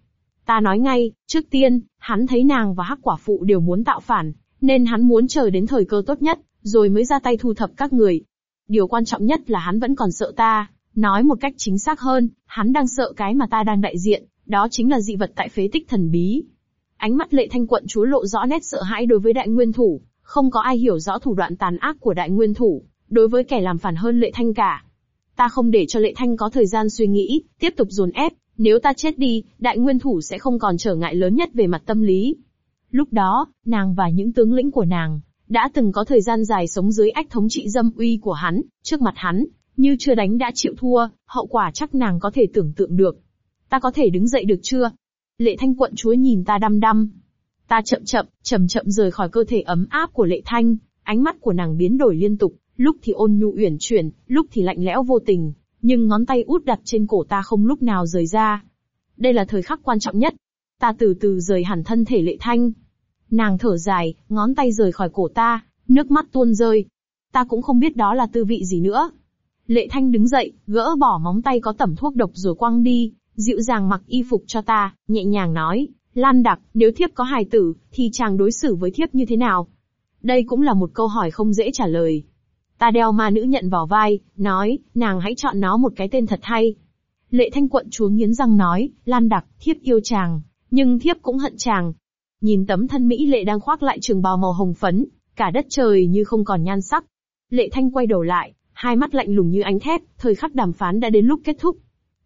S1: Ta nói ngay, trước tiên, hắn thấy nàng và hắc quả phụ đều muốn tạo phản, nên hắn muốn chờ đến thời cơ tốt nhất, rồi mới ra tay thu thập các người. Điều quan trọng nhất là hắn vẫn còn sợ ta, Nói một cách chính xác hơn, hắn đang sợ cái mà ta đang đại diện, đó chính là dị vật tại phế tích thần bí. Ánh mắt lệ thanh quận chúa lộ rõ nét sợ hãi đối với đại nguyên thủ, không có ai hiểu rõ thủ đoạn tàn ác của đại nguyên thủ, đối với kẻ làm phản hơn lệ thanh cả. Ta không để cho lệ thanh có thời gian suy nghĩ, tiếp tục dồn ép, nếu ta chết đi, đại nguyên thủ sẽ không còn trở ngại lớn nhất về mặt tâm lý. Lúc đó, nàng và những tướng lĩnh của nàng, đã từng có thời gian dài sống dưới ách thống trị dâm uy của hắn, trước mặt hắn, như chưa đánh đã chịu thua, hậu quả chắc nàng có thể tưởng tượng được. Ta có thể đứng dậy được chưa? Lệ thanh quận chúa nhìn ta đăm đăm. Ta chậm chậm, chậm chậm rời khỏi cơ thể ấm áp của lệ thanh, ánh mắt của nàng biến đổi liên tục, lúc thì ôn nhu uyển chuyển, lúc thì lạnh lẽo vô tình, nhưng ngón tay út đặt trên cổ ta không lúc nào rời ra. Đây là thời khắc quan trọng nhất. Ta từ từ rời hẳn thân thể lệ thanh. Nàng thở dài, ngón tay rời khỏi cổ ta, nước mắt tuôn rơi. Ta cũng không biết đó là tư vị gì nữa. Lệ thanh đứng dậy, gỡ bỏ móng tay có tẩm thuốc độc rồi quăng đi, dịu dàng mặc y phục cho ta, nhẹ nhàng nói, Lan đặc, nếu thiếp có hài tử, thì chàng đối xử với thiếp như thế nào? Đây cũng là một câu hỏi không dễ trả lời. Ta đeo ma nữ nhận vào vai, nói, nàng hãy chọn nó một cái tên thật hay. Lệ thanh quận chúa nghiến răng nói, Lan đặc, thiếp yêu chàng, nhưng thiếp cũng hận chàng. Nhìn tấm thân Mỹ lệ đang khoác lại trường bào màu hồng phấn, cả đất trời như không còn nhan sắc. Lệ thanh quay đầu lại, hai mắt lạnh lùng như ánh thép, thời khắc đàm phán đã đến lúc kết thúc.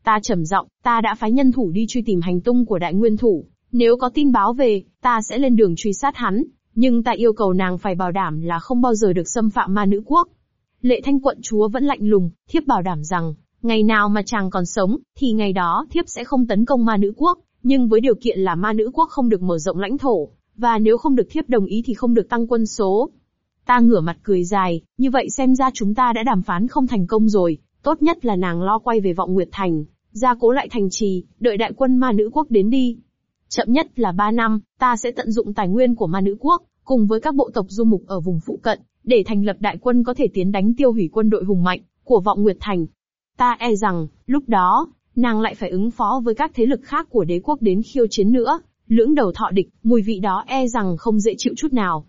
S1: Ta trầm giọng, ta đã phái nhân thủ đi truy tìm hành tung của đại nguyên thủ, nếu có tin báo về, ta sẽ lên đường truy sát hắn, nhưng ta yêu cầu nàng phải bảo đảm là không bao giờ được xâm phạm ma nữ quốc. Lệ thanh quận chúa vẫn lạnh lùng, thiếp bảo đảm rằng, ngày nào mà chàng còn sống, thì ngày đó thiếp sẽ không tấn công ma nữ quốc, nhưng với điều kiện là ma nữ quốc không được mở rộng lãnh thổ, và nếu không được thiếp đồng ý thì không được tăng quân số. Ta ngửa mặt cười dài, như vậy xem ra chúng ta đã đàm phán không thành công rồi, tốt nhất là nàng lo quay về vọng Nguyệt Thành, gia cố lại thành trì, đợi đại quân ma nữ quốc đến đi. Chậm nhất là 3 năm, ta sẽ tận dụng tài nguyên của ma nữ quốc, cùng với các bộ tộc du mục ở vùng phụ cận, để thành lập đại quân có thể tiến đánh tiêu hủy quân đội hùng mạnh của vọng Nguyệt Thành. Ta e rằng, lúc đó, nàng lại phải ứng phó với các thế lực khác của đế quốc đến khiêu chiến nữa, lưỡng đầu thọ địch, mùi vị đó e rằng không dễ chịu chút nào.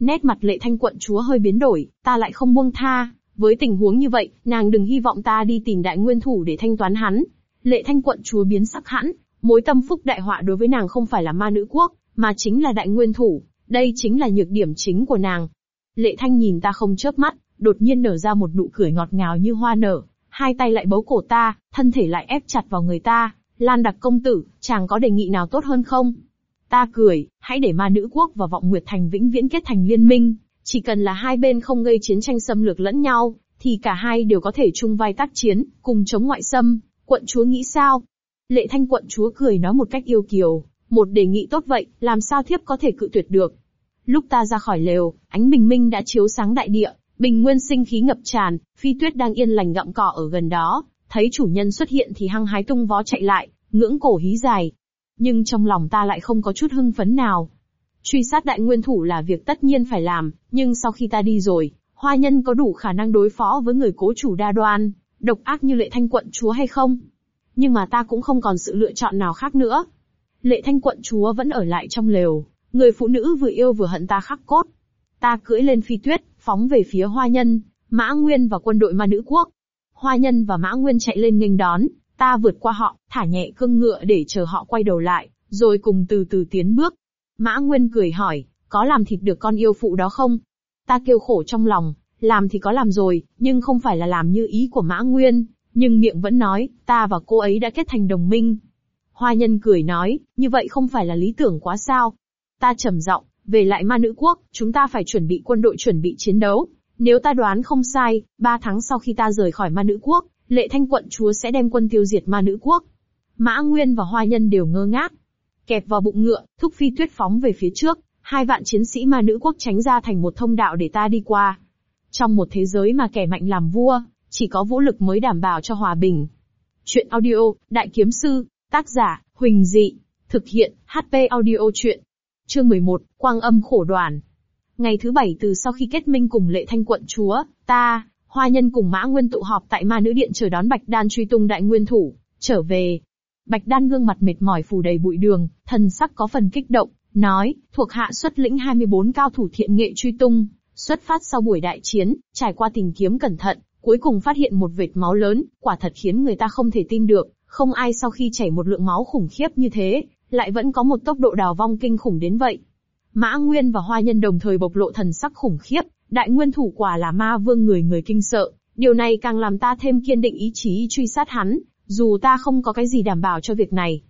S1: Nét mặt lệ thanh quận chúa hơi biến đổi, ta lại không buông tha, với tình huống như vậy, nàng đừng hy vọng ta đi tìm đại nguyên thủ để thanh toán hắn. Lệ thanh quận chúa biến sắc hẳn, mối tâm phúc đại họa đối với nàng không phải là ma nữ quốc, mà chính là đại nguyên thủ, đây chính là nhược điểm chính của nàng. Lệ thanh nhìn ta không chớp mắt, đột nhiên nở ra một nụ cười ngọt ngào như hoa nở, hai tay lại bấu cổ ta, thân thể lại ép chặt vào người ta, Lan đặc công tử, chàng có đề nghị nào tốt hơn không? Ta cười, hãy để ma nữ quốc và vọng nguyệt thành vĩnh viễn kết thành liên minh, chỉ cần là hai bên không gây chiến tranh xâm lược lẫn nhau, thì cả hai đều có thể chung vai tác chiến, cùng chống ngoại xâm. Quận chúa nghĩ sao? Lệ thanh quận chúa cười nói một cách yêu kiều, một đề nghị tốt vậy, làm sao thiếp có thể cự tuyệt được. Lúc ta ra khỏi lều, ánh bình minh đã chiếu sáng đại địa, bình nguyên sinh khí ngập tràn, phi tuyết đang yên lành gặm cỏ ở gần đó, thấy chủ nhân xuất hiện thì hăng hái tung vó chạy lại, ngưỡng cổ hí dài. Nhưng trong lòng ta lại không có chút hưng phấn nào. Truy sát đại nguyên thủ là việc tất nhiên phải làm, nhưng sau khi ta đi rồi, hoa nhân có đủ khả năng đối phó với người cố chủ đa đoan, độc ác như lệ thanh quận chúa hay không? Nhưng mà ta cũng không còn sự lựa chọn nào khác nữa. Lệ thanh quận chúa vẫn ở lại trong lều, người phụ nữ vừa yêu vừa hận ta khắc cốt. Ta cưỡi lên phi tuyết, phóng về phía hoa nhân, mã nguyên và quân đội ma nữ quốc. Hoa nhân và mã nguyên chạy lên nghênh đón, ta vượt qua họ, thả nhẹ cương ngựa để chờ họ quay đầu lại, rồi cùng từ từ tiến bước. Mã nguyên cười hỏi, có làm thịt được con yêu phụ đó không? Ta kêu khổ trong lòng, làm thì có làm rồi, nhưng không phải là làm như ý của Mã Nguyên, nhưng miệng vẫn nói, ta và cô ấy đã kết thành đồng minh. Hoa nhân cười nói, như vậy không phải là lý tưởng quá sao? Ta trầm giọng, về lại ma nữ quốc, chúng ta phải chuẩn bị quân đội chuẩn bị chiến đấu. Nếu ta đoán không sai, ba tháng sau khi ta rời khỏi ma nữ quốc, lệ thanh quận chúa sẽ đem quân tiêu diệt ma nữ quốc. Mã Nguyên và Hoa Nhân đều ngơ ngác. Kẹp vào bụng ngựa, thúc phi tuyết phóng về phía trước, hai vạn chiến sĩ ma nữ quốc tránh ra thành một thông đạo để ta đi qua. Trong một thế giới mà kẻ mạnh làm vua, chỉ có vũ lực mới đảm bảo cho hòa bình. Chuyện audio, Đại Kiếm Sư, tác giả, Huỳnh Dị, thực hiện, HP audio chuyện. Chương 11, Quang âm khổ đoàn. Ngày thứ bảy từ sau khi kết minh cùng lệ thanh quận chúa, ta, hoa nhân cùng mã nguyên tụ họp tại ma nữ điện chờ đón Bạch Đan truy tung đại nguyên thủ, trở về. Bạch Đan gương mặt mệt mỏi phủ đầy bụi đường, thần sắc có phần kích động, nói, thuộc hạ xuất lĩnh 24 cao thủ thiện nghệ truy tung, xuất phát sau buổi đại chiến, trải qua tìm kiếm cẩn thận, cuối cùng phát hiện một vệt máu lớn, quả thật khiến người ta không thể tin được, không ai sau khi chảy một lượng máu khủng khiếp như thế, lại vẫn có một tốc độ đào vong kinh khủng đến vậy. Mã Nguyên và Hoa Nhân đồng thời bộc lộ thần sắc khủng khiếp, đại nguyên thủ quả là ma vương người người kinh sợ, điều này càng làm ta thêm kiên định ý chí truy sát hắn, dù ta không có cái gì đảm bảo cho việc này.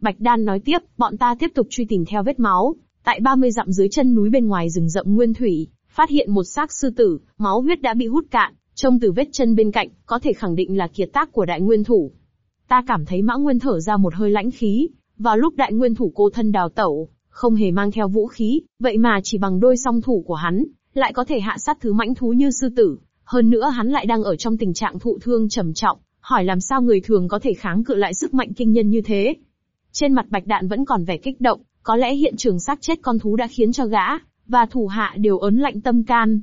S1: Bạch Đan nói tiếp, bọn ta tiếp tục truy tìm theo vết máu, tại 30 dặm dưới chân núi bên ngoài rừng rậm nguyên thủy, phát hiện một xác sư tử, máu huyết đã bị hút cạn, trông từ vết chân bên cạnh, có thể khẳng định là kiệt tác của đại nguyên thủ. Ta cảm thấy mã nguyên thở ra một hơi lãnh khí, vào lúc đại nguyên thủ cô thân đào tẩu, không hề mang theo vũ khí, vậy mà chỉ bằng đôi song thủ của hắn, lại có thể hạ sát thứ mãnh thú như sư tử. Hơn nữa hắn lại đang ở trong tình trạng thụ thương trầm trọng, hỏi làm sao người thường có thể kháng cự lại sức mạnh kinh nhân như thế. Trên mặt bạch đạn vẫn còn vẻ kích động, có lẽ hiện trường xác chết con thú đã khiến cho gã, và thủ hạ đều ớn lạnh tâm can.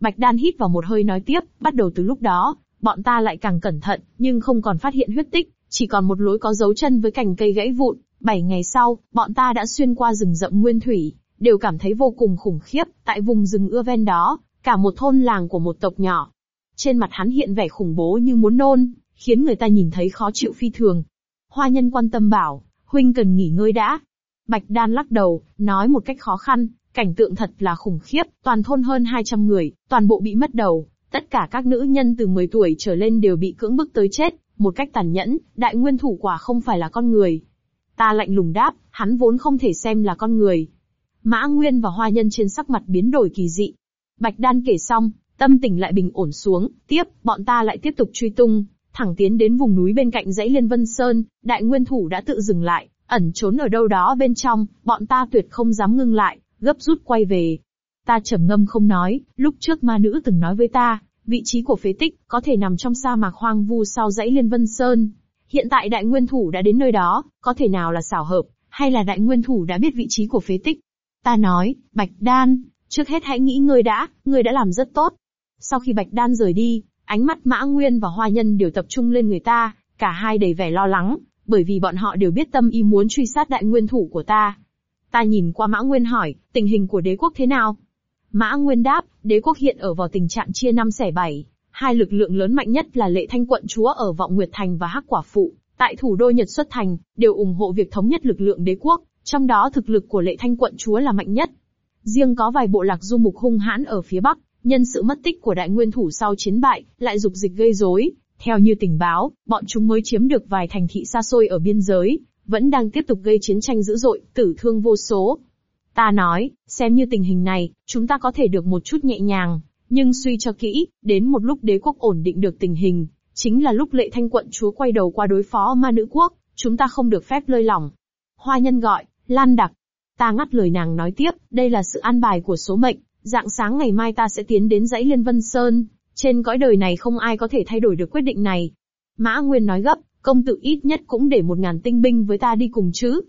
S1: Bạch đan hít vào một hơi nói tiếp, bắt đầu từ lúc đó, bọn ta lại càng cẩn thận, nhưng không còn phát hiện huyết tích, chỉ còn một lối có dấu chân với cành cây gãy vụn. Bảy ngày sau, bọn ta đã xuyên qua rừng rậm nguyên thủy, đều cảm thấy vô cùng khủng khiếp, tại vùng rừng ưa ven đó, cả một thôn làng của một tộc nhỏ. Trên mặt hắn hiện vẻ khủng bố như muốn nôn, khiến người ta nhìn thấy khó chịu phi thường. Hoa nhân quan tâm bảo, huynh cần nghỉ ngơi đã. Bạch đan lắc đầu, nói một cách khó khăn, cảnh tượng thật là khủng khiếp, toàn thôn hơn 200 người, toàn bộ bị mất đầu, tất cả các nữ nhân từ 10 tuổi trở lên đều bị cưỡng bức tới chết, một cách tàn nhẫn, đại nguyên thủ quả không phải là con người. Ta lạnh lùng đáp, hắn vốn không thể xem là con người. Mã Nguyên và Hoa Nhân trên sắc mặt biến đổi kỳ dị. Bạch Đan kể xong, tâm tình lại bình ổn xuống, tiếp, bọn ta lại tiếp tục truy tung, thẳng tiến đến vùng núi bên cạnh dãy Liên Vân Sơn, đại nguyên thủ đã tự dừng lại, ẩn trốn ở đâu đó bên trong, bọn ta tuyệt không dám ngưng lại, gấp rút quay về. Ta trầm ngâm không nói, lúc trước ma nữ từng nói với ta, vị trí của phế tích có thể nằm trong sa mạc hoang vu sau dãy Liên Vân Sơn. Hiện tại đại nguyên thủ đã đến nơi đó, có thể nào là xảo hợp, hay là đại nguyên thủ đã biết vị trí của phế tích? Ta nói, Bạch Đan, trước hết hãy nghĩ ngươi đã, ngươi đã làm rất tốt. Sau khi Bạch Đan rời đi, ánh mắt Mã Nguyên và Hoa Nhân đều tập trung lên người ta, cả hai đầy vẻ lo lắng, bởi vì bọn họ đều biết tâm ý muốn truy sát đại nguyên thủ của ta. Ta nhìn qua Mã Nguyên hỏi, tình hình của đế quốc thế nào? Mã Nguyên đáp, đế quốc hiện ở vào tình trạng chia năm xẻ bảy. Hai lực lượng lớn mạnh nhất là lệ thanh quận chúa ở Vọng Nguyệt Thành và Hắc Quả Phụ, tại thủ đô Nhật Xuất Thành, đều ủng hộ việc thống nhất lực lượng đế quốc, trong đó thực lực của lệ thanh quận chúa là mạnh nhất. Riêng có vài bộ lạc du mục hung hãn ở phía Bắc, nhân sự mất tích của đại nguyên thủ sau chiến bại, lại dục dịch gây rối. Theo như tình báo, bọn chúng mới chiếm được vài thành thị xa xôi ở biên giới, vẫn đang tiếp tục gây chiến tranh dữ dội, tử thương vô số. Ta nói, xem như tình hình này, chúng ta có thể được một chút nhẹ nhàng, nhưng suy cho kỹ, đến một lúc đế quốc ổn định được tình hình, chính là lúc lệ thanh quận chúa quay đầu qua đối phó ma nữ quốc, chúng ta không được phép lơi lỏng. Hoa nhân gọi, Lan đặc. Ta ngắt lời nàng nói tiếp, đây là sự an bài của số mệnh, dạng sáng ngày mai ta sẽ tiến đến dãy Liên Vân Sơn, trên cõi đời này không ai có thể thay đổi được quyết định này. Mã Nguyên nói gấp, công tử ít nhất cũng để một ngàn tinh binh với ta đi cùng chứ.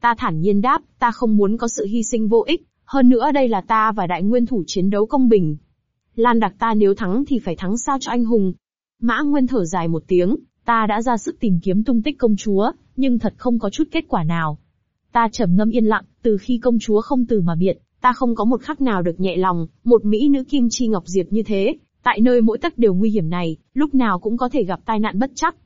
S1: Ta thản nhiên đáp, ta không muốn có sự hy sinh vô ích, hơn nữa đây là ta và đại nguyên thủ chiến đấu công bình. Lan đặc ta nếu thắng thì phải thắng sao cho anh hùng. Mã Nguyên thở dài một tiếng, ta đã ra sức tìm kiếm tung tích công chúa, nhưng thật không có chút kết quả nào. Ta trầm ngâm yên lặng, từ khi công chúa không từ mà biệt, ta không có một khắc nào được nhẹ lòng, một mỹ nữ kim chi ngọc diệp như thế, tại nơi mỗi tấc đều nguy hiểm này, lúc nào cũng có thể gặp tai nạn bất chắc.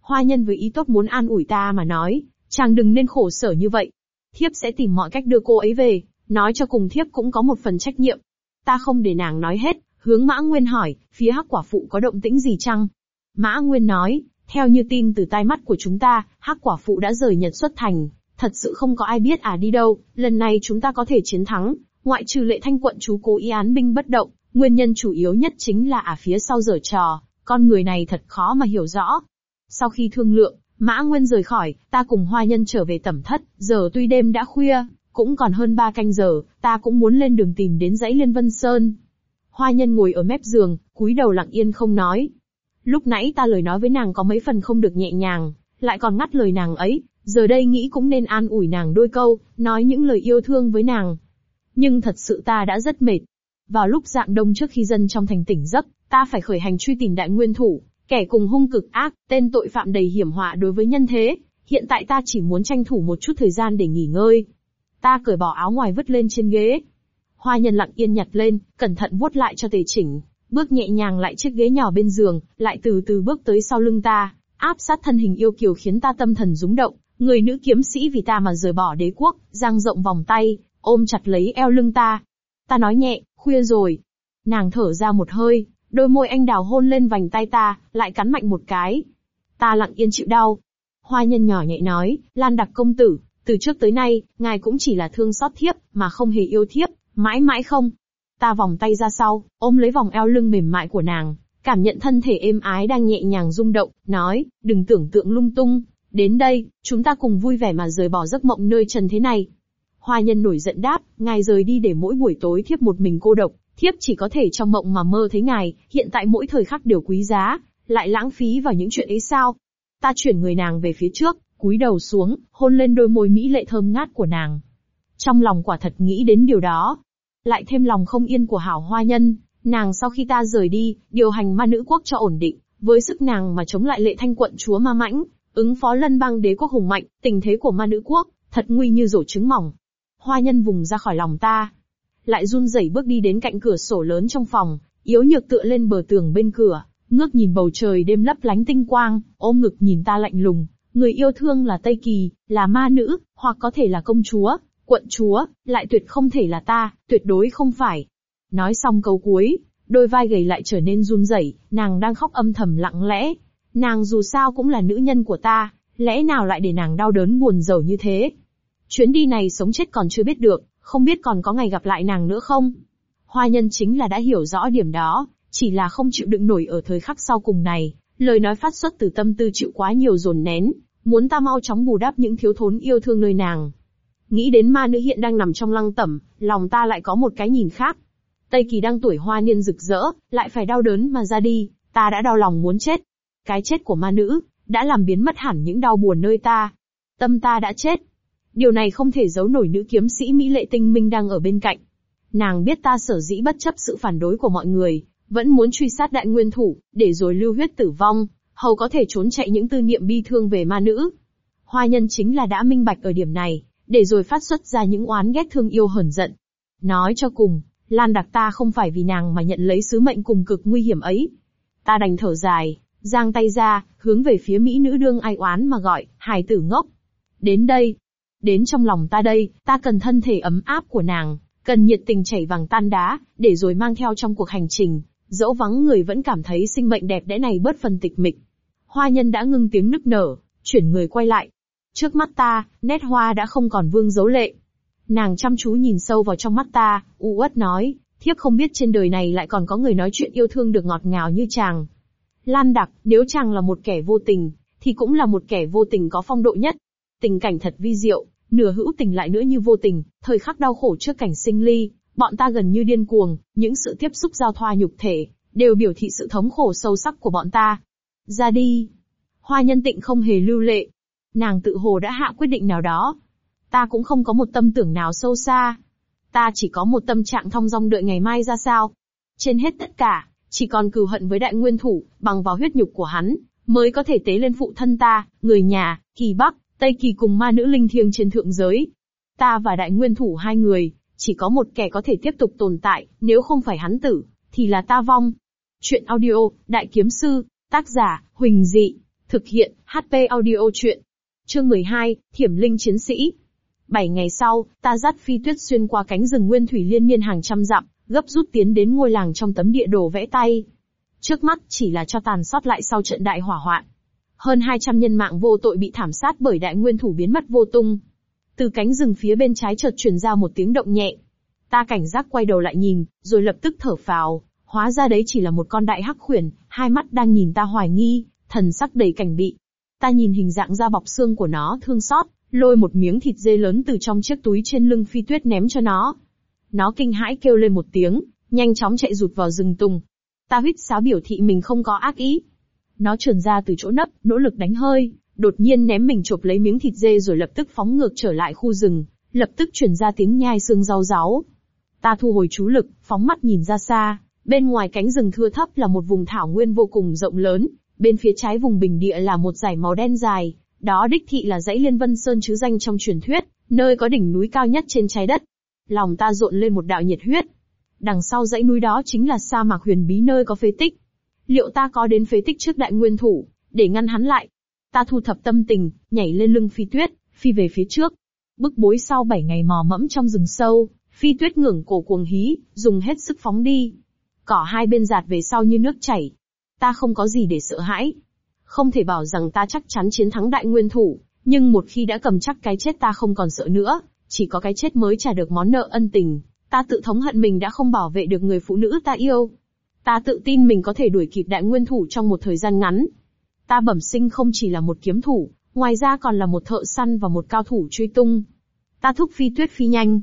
S1: Hoa nhân với ý tốt muốn an ủi ta mà nói, chàng đừng nên khổ sở như vậy. Thiếp sẽ tìm mọi cách đưa cô ấy về, nói cho cùng thiếp cũng có một phần trách nhiệm. Ta không để nàng nói hết, hướng Mã Nguyên hỏi, phía hắc quả phụ có động tĩnh gì chăng? Mã Nguyên nói, theo như tin từ tai mắt của chúng ta, hắc quả phụ đã rời Nhật xuất thành, thật sự không có ai biết à đi đâu, lần này chúng ta có thể chiến thắng, ngoại trừ lệ thanh quận chú cố ý án binh bất động, nguyên nhân chủ yếu nhất chính là à phía sau giở trò, con người này thật khó mà hiểu rõ. Sau khi thương lượng, Mã Nguyên rời khỏi, ta cùng hoa nhân trở về tẩm thất, giờ tuy đêm đã khuya, cũng còn hơn ba canh giờ, ta cũng muốn lên đường tìm đến dãy Liên Vân Sơn. Hoa nhân ngồi ở mép giường, cúi đầu lặng yên không nói. Lúc nãy ta lời nói với nàng có mấy phần không được nhẹ nhàng, lại còn ngắt lời nàng ấy, giờ đây nghĩ cũng nên an ủi nàng đôi câu, nói những lời yêu thương với nàng. Nhưng thật sự ta đã rất mệt. Vào lúc dạng đông trước khi dân trong thành tỉnh giấc, ta phải khởi hành truy tìm đại nguyên thủ, kẻ cùng hung cực ác, tên tội phạm đầy hiểm họa đối với nhân thế. Hiện tại ta chỉ muốn tranh thủ một chút thời gian để nghỉ ngơi. Ta cởi bỏ áo ngoài vứt lên trên ghế. Hoa nhân lặng yên nhặt lên, cẩn thận vuốt lại cho tề chỉnh. bước nhẹ nhàng lại chiếc ghế nhỏ bên giường, lại từ từ bước tới sau lưng ta, áp sát thân hình yêu kiều khiến ta tâm thần rúng động, người nữ kiếm sĩ vì ta mà rời bỏ đế quốc, giang rộng vòng tay, ôm chặt lấy eo lưng ta. Ta nói nhẹ, khuya rồi. Nàng thở ra một hơi, đôi môi anh đào hôn lên vành tay ta, lại cắn mạnh một cái. Ta lặng yên chịu đau. Hoa nhân nhỏ nhẹ nói, Lan đặc công tử, từ trước tới nay, ngài cũng chỉ là thương xót thiếp, mà không hề yêu thiếp, mãi mãi không. Ta vòng tay ra sau, ôm lấy vòng eo lưng mềm mại của nàng, cảm nhận thân thể êm ái đang nhẹ nhàng rung động, nói, đừng tưởng tượng lung tung, đến đây, chúng ta cùng vui vẻ mà rời bỏ giấc mộng nơi trần thế này. Hoa nhân nổi giận đáp, ngài rời đi để mỗi buổi tối thiếp một mình cô độc, thiếp chỉ có thể trong mộng mà mơ thấy ngài, hiện tại mỗi thời khắc đều quý giá, lại lãng phí vào những chuyện ấy sao? Ta chuyển người nàng về phía trước, cúi đầu xuống, hôn lên đôi môi mỹ lệ thơm ngát của nàng. Trong lòng quả thật nghĩ đến điều đó. Lại thêm lòng không yên của hảo hoa nhân, nàng sau khi ta rời đi, điều hành ma nữ quốc cho ổn định, với sức nàng mà chống lại lệ thanh quận chúa ma mãnh, ứng phó lân bang đế quốc hùng mạnh, tình thế của ma nữ quốc, thật nguy như rổ trứng mỏng. Hoa nhân vùng ra khỏi lòng ta. Lại run rẩy bước đi đến cạnh cửa sổ lớn trong phòng, yếu nhược tựa lên bờ tường bên cửa, ngước nhìn bầu trời đêm lấp lánh tinh quang, ôm ngực nhìn ta lạnh lùng, Người yêu thương là Tây Kỳ, là ma nữ, hoặc có thể là công chúa, quận chúa, lại tuyệt không thể là ta, tuyệt đối không phải. Nói xong câu cuối, đôi vai gầy lại trở nên run rẩy, nàng đang khóc âm thầm lặng lẽ. Nàng dù sao cũng là nữ nhân của ta, lẽ nào lại để nàng đau đớn buồn rầu như thế? Chuyến đi này sống chết còn chưa biết được, không biết còn có ngày gặp lại nàng nữa không? Hoa nhân chính là đã hiểu rõ điểm đó, chỉ là không chịu đựng nổi ở thời khắc sau cùng này, lời nói phát xuất từ tâm tư chịu quá nhiều dồn nén, muốn ta mau chóng bù đắp những thiếu thốn yêu thương nơi nàng. Nghĩ đến ma nữ hiện đang nằm trong lăng tẩm, lòng ta lại có một cái nhìn khác. Tây Kỳ đang tuổi hoa niên rực rỡ, lại phải đau đớn mà ra đi, ta đã đau lòng muốn chết. Cái chết của ma nữ, đã làm biến mất hẳn những đau buồn nơi ta. Tâm ta đã chết. Điều này không thể giấu nổi nữ kiếm sĩ Mỹ lệ tinh minh đang ở bên cạnh. Nàng biết ta sở dĩ bất chấp sự phản đối của mọi người, vẫn muốn truy sát đại nguyên thủ, để rồi lưu huyết tử vong, hầu có thể trốn chạy những tư niệm bi thương về ma nữ. Hoa nhân chính là đã minh bạch ở điểm này, để rồi phát xuất ra những oán ghét thương yêu hờn giận. Nói cho cùng, Lan đặc ta không phải vì nàng mà nhận lấy sứ mệnh cùng cực nguy hiểm ấy. Ta đành thở dài, giang tay ra, hướng về phía mỹ nữ đương ai oán mà gọi, hài tử ngốc. Đến đây. Đến trong lòng ta đây, ta cần thân thể ấm áp của nàng, cần nhiệt tình chảy vàng tan đá, để rồi mang theo trong cuộc hành trình, dẫu vắng người vẫn cảm thấy sinh mệnh đẹp đẽ này bớt phần tịch mịch. Hoa nhân đã ngưng tiếng nức nở, chuyển người quay lại. Trước mắt ta, nét hoa đã không còn vương dấu lệ. Nàng chăm chú nhìn sâu vào trong mắt ta, u uất nói, thiếp không biết trên đời này lại còn có người nói chuyện yêu thương được ngọt ngào như chàng. Lan đặc, nếu chàng là một kẻ vô tình, thì cũng là một kẻ vô tình có phong độ nhất. Tình cảnh thật vi diệu, nửa hữu tình lại nữa như vô tình, thời khắc đau khổ trước cảnh sinh ly, bọn ta gần như điên cuồng, những sự tiếp xúc giao thoa nhục thể, đều biểu thị sự thống khổ sâu sắc của bọn ta. Ra đi. Hoa nhân tịnh không hề lưu lệ. Nàng tự hồ đã hạ quyết định nào đó. Ta cũng không có một tâm tưởng nào sâu xa. Ta chỉ có một tâm trạng thong dong đợi ngày mai ra sao. Trên hết tất cả, chỉ còn cừu hận với đại nguyên thủ, bằng vào huyết nhục của hắn, mới có thể tế lên phụ thân ta, người nhà, kỳ bắc, tây kỳ cùng ma nữ linh thiêng trên thượng giới. Ta và đại nguyên thủ hai người, chỉ có một kẻ có thể tiếp tục tồn tại, nếu không phải hắn tử, thì là ta vong. Chuyện audio, Đại Kiếm Sư, Tác giả, Huỳnh Dị. Thực hiện, HP audio chuyện. Chương 12, Thiểm Linh Chiến Sĩ. Bảy ngày sau, ta dắt phi tuyết xuyên qua cánh rừng nguyên thủy liên miên hàng trăm dặm, gấp rút tiến đến ngôi làng trong tấm địa đồ vẽ tay. Trước mắt chỉ là cho tàn sót lại sau trận đại hỏa hoạn. Hơn 200 nhân mạng vô tội bị thảm sát bởi đại nguyên thủ biến mất vô tung. Từ cánh rừng phía bên trái chợt truyền ra một tiếng động nhẹ. Ta cảnh giác quay đầu lại nhìn, rồi lập tức thở phào, Hóa ra đấy chỉ là một con đại hắc khuyển, hai mắt đang nhìn ta hoài nghi, thần sắc đầy cảnh bị. Ta nhìn hình dạng da bọc xương của nó thương xót, lôi một miếng thịt dê lớn từ trong chiếc túi trên lưng phi tuyết ném cho nó. Nó kinh hãi kêu lên một tiếng, nhanh chóng chạy rụt vào rừng tùng. Ta huyết sáo biểu thị mình không có ác ý. Nó trườn ra từ chỗ nấp, nỗ lực đánh hơi, đột nhiên ném mình chộp lấy miếng thịt dê rồi lập tức phóng ngược trở lại khu rừng, lập tức truyền ra tiếng nhai xương rau ráu. Ta thu hồi chú lực, phóng mắt nhìn ra xa, Bên ngoài cánh rừng thưa thấp là một vùng thảo nguyên vô cùng rộng lớn, bên phía trái vùng bình địa là một dải màu đen dài, đó đích thị là dãy Liên Vân Sơn chứ danh trong truyền thuyết, nơi có đỉnh núi cao nhất trên trái đất. Lòng ta rộn lên một đạo nhiệt huyết. Đằng sau dãy núi đó chính là sa mạc huyền bí nơi có phế tích. Liệu ta có đến phế tích trước đại nguyên thủ, để ngăn hắn lại? Ta thu thập tâm tình, nhảy lên lưng phi tuyết, phi về phía trước. Bức bối sau 7 ngày mò mẫm trong rừng sâu, phi tuyết ngưỡng cổ cuồng hí, dùng hết sức phóng đi. Cỏ hai bên giạt về sau như nước chảy. Ta không có gì để sợ hãi. Không thể bảo rằng ta chắc chắn chiến thắng đại nguyên thủ, nhưng một khi đã cầm chắc cái chết ta không còn sợ nữa, chỉ có cái chết mới trả được món nợ ân tình. Ta tự thống hận mình đã không bảo vệ được người phụ nữ ta yêu. Ta tự tin mình có thể đuổi kịp đại nguyên thủ trong một thời gian ngắn. Ta bẩm sinh không chỉ là một kiếm thủ, ngoài ra còn là một thợ săn và một cao thủ truy tung. Ta thúc phi tuyết phi nhanh.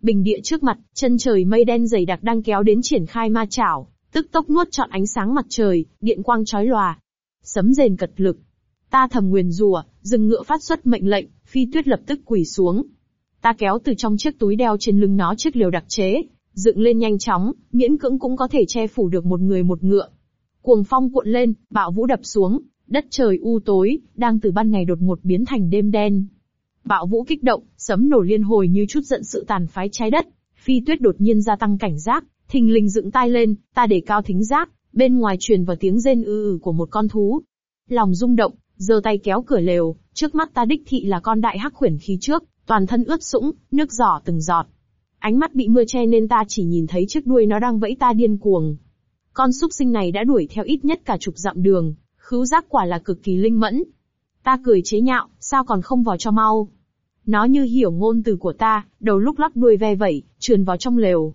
S1: Bình địa trước mặt, chân trời mây đen dày đặc đang kéo đến triển khai ma chảo, tức tốc nuốt trọn ánh sáng mặt trời, điện quang chói lòa. Sấm rền cật lực. Ta thầm nguyền rủa, dừng ngựa phát xuất mệnh lệnh, phi tuyết lập tức quỳ xuống. Ta kéo từ trong chiếc túi đeo trên lưng nó chiếc liều đặc chế, dựng lên nhanh chóng, miễn cưỡng cũng có thể che phủ được một người một ngựa. Cuồng phong cuộn lên, bạo vũ đập xuống, đất trời u tối, đang từ ban ngày đột ngột biến thành đêm đen. Bạo vũ kích động, sấm nổ liên hồi như chút giận sự tàn phái trái đất. Phi tuyết đột nhiên gia tăng cảnh giác, thình lình dựng tai lên, ta để cao thính giác, bên ngoài truyền vào tiếng rên ư ử của một con thú. Lòng rung động, giơ tay kéo cửa lều, trước mắt ta đích thị là con đại hắc khuyển khí trước, toàn thân ướt sũng, nước giỏ từng giọt. Ánh mắt bị mưa che nên ta chỉ nhìn thấy chiếc đuôi nó đang vẫy ta điên cuồng. Con súc sinh này đã đuổi theo ít nhất cả chục dặm đường, khứu giác quả là cực kỳ linh mẫn. Ta cười chế nhạo, sao còn không vào cho mau. Nó như hiểu ngôn từ của ta, đầu lúc lắc đuôi ve vẩy, trườn vào trong lều.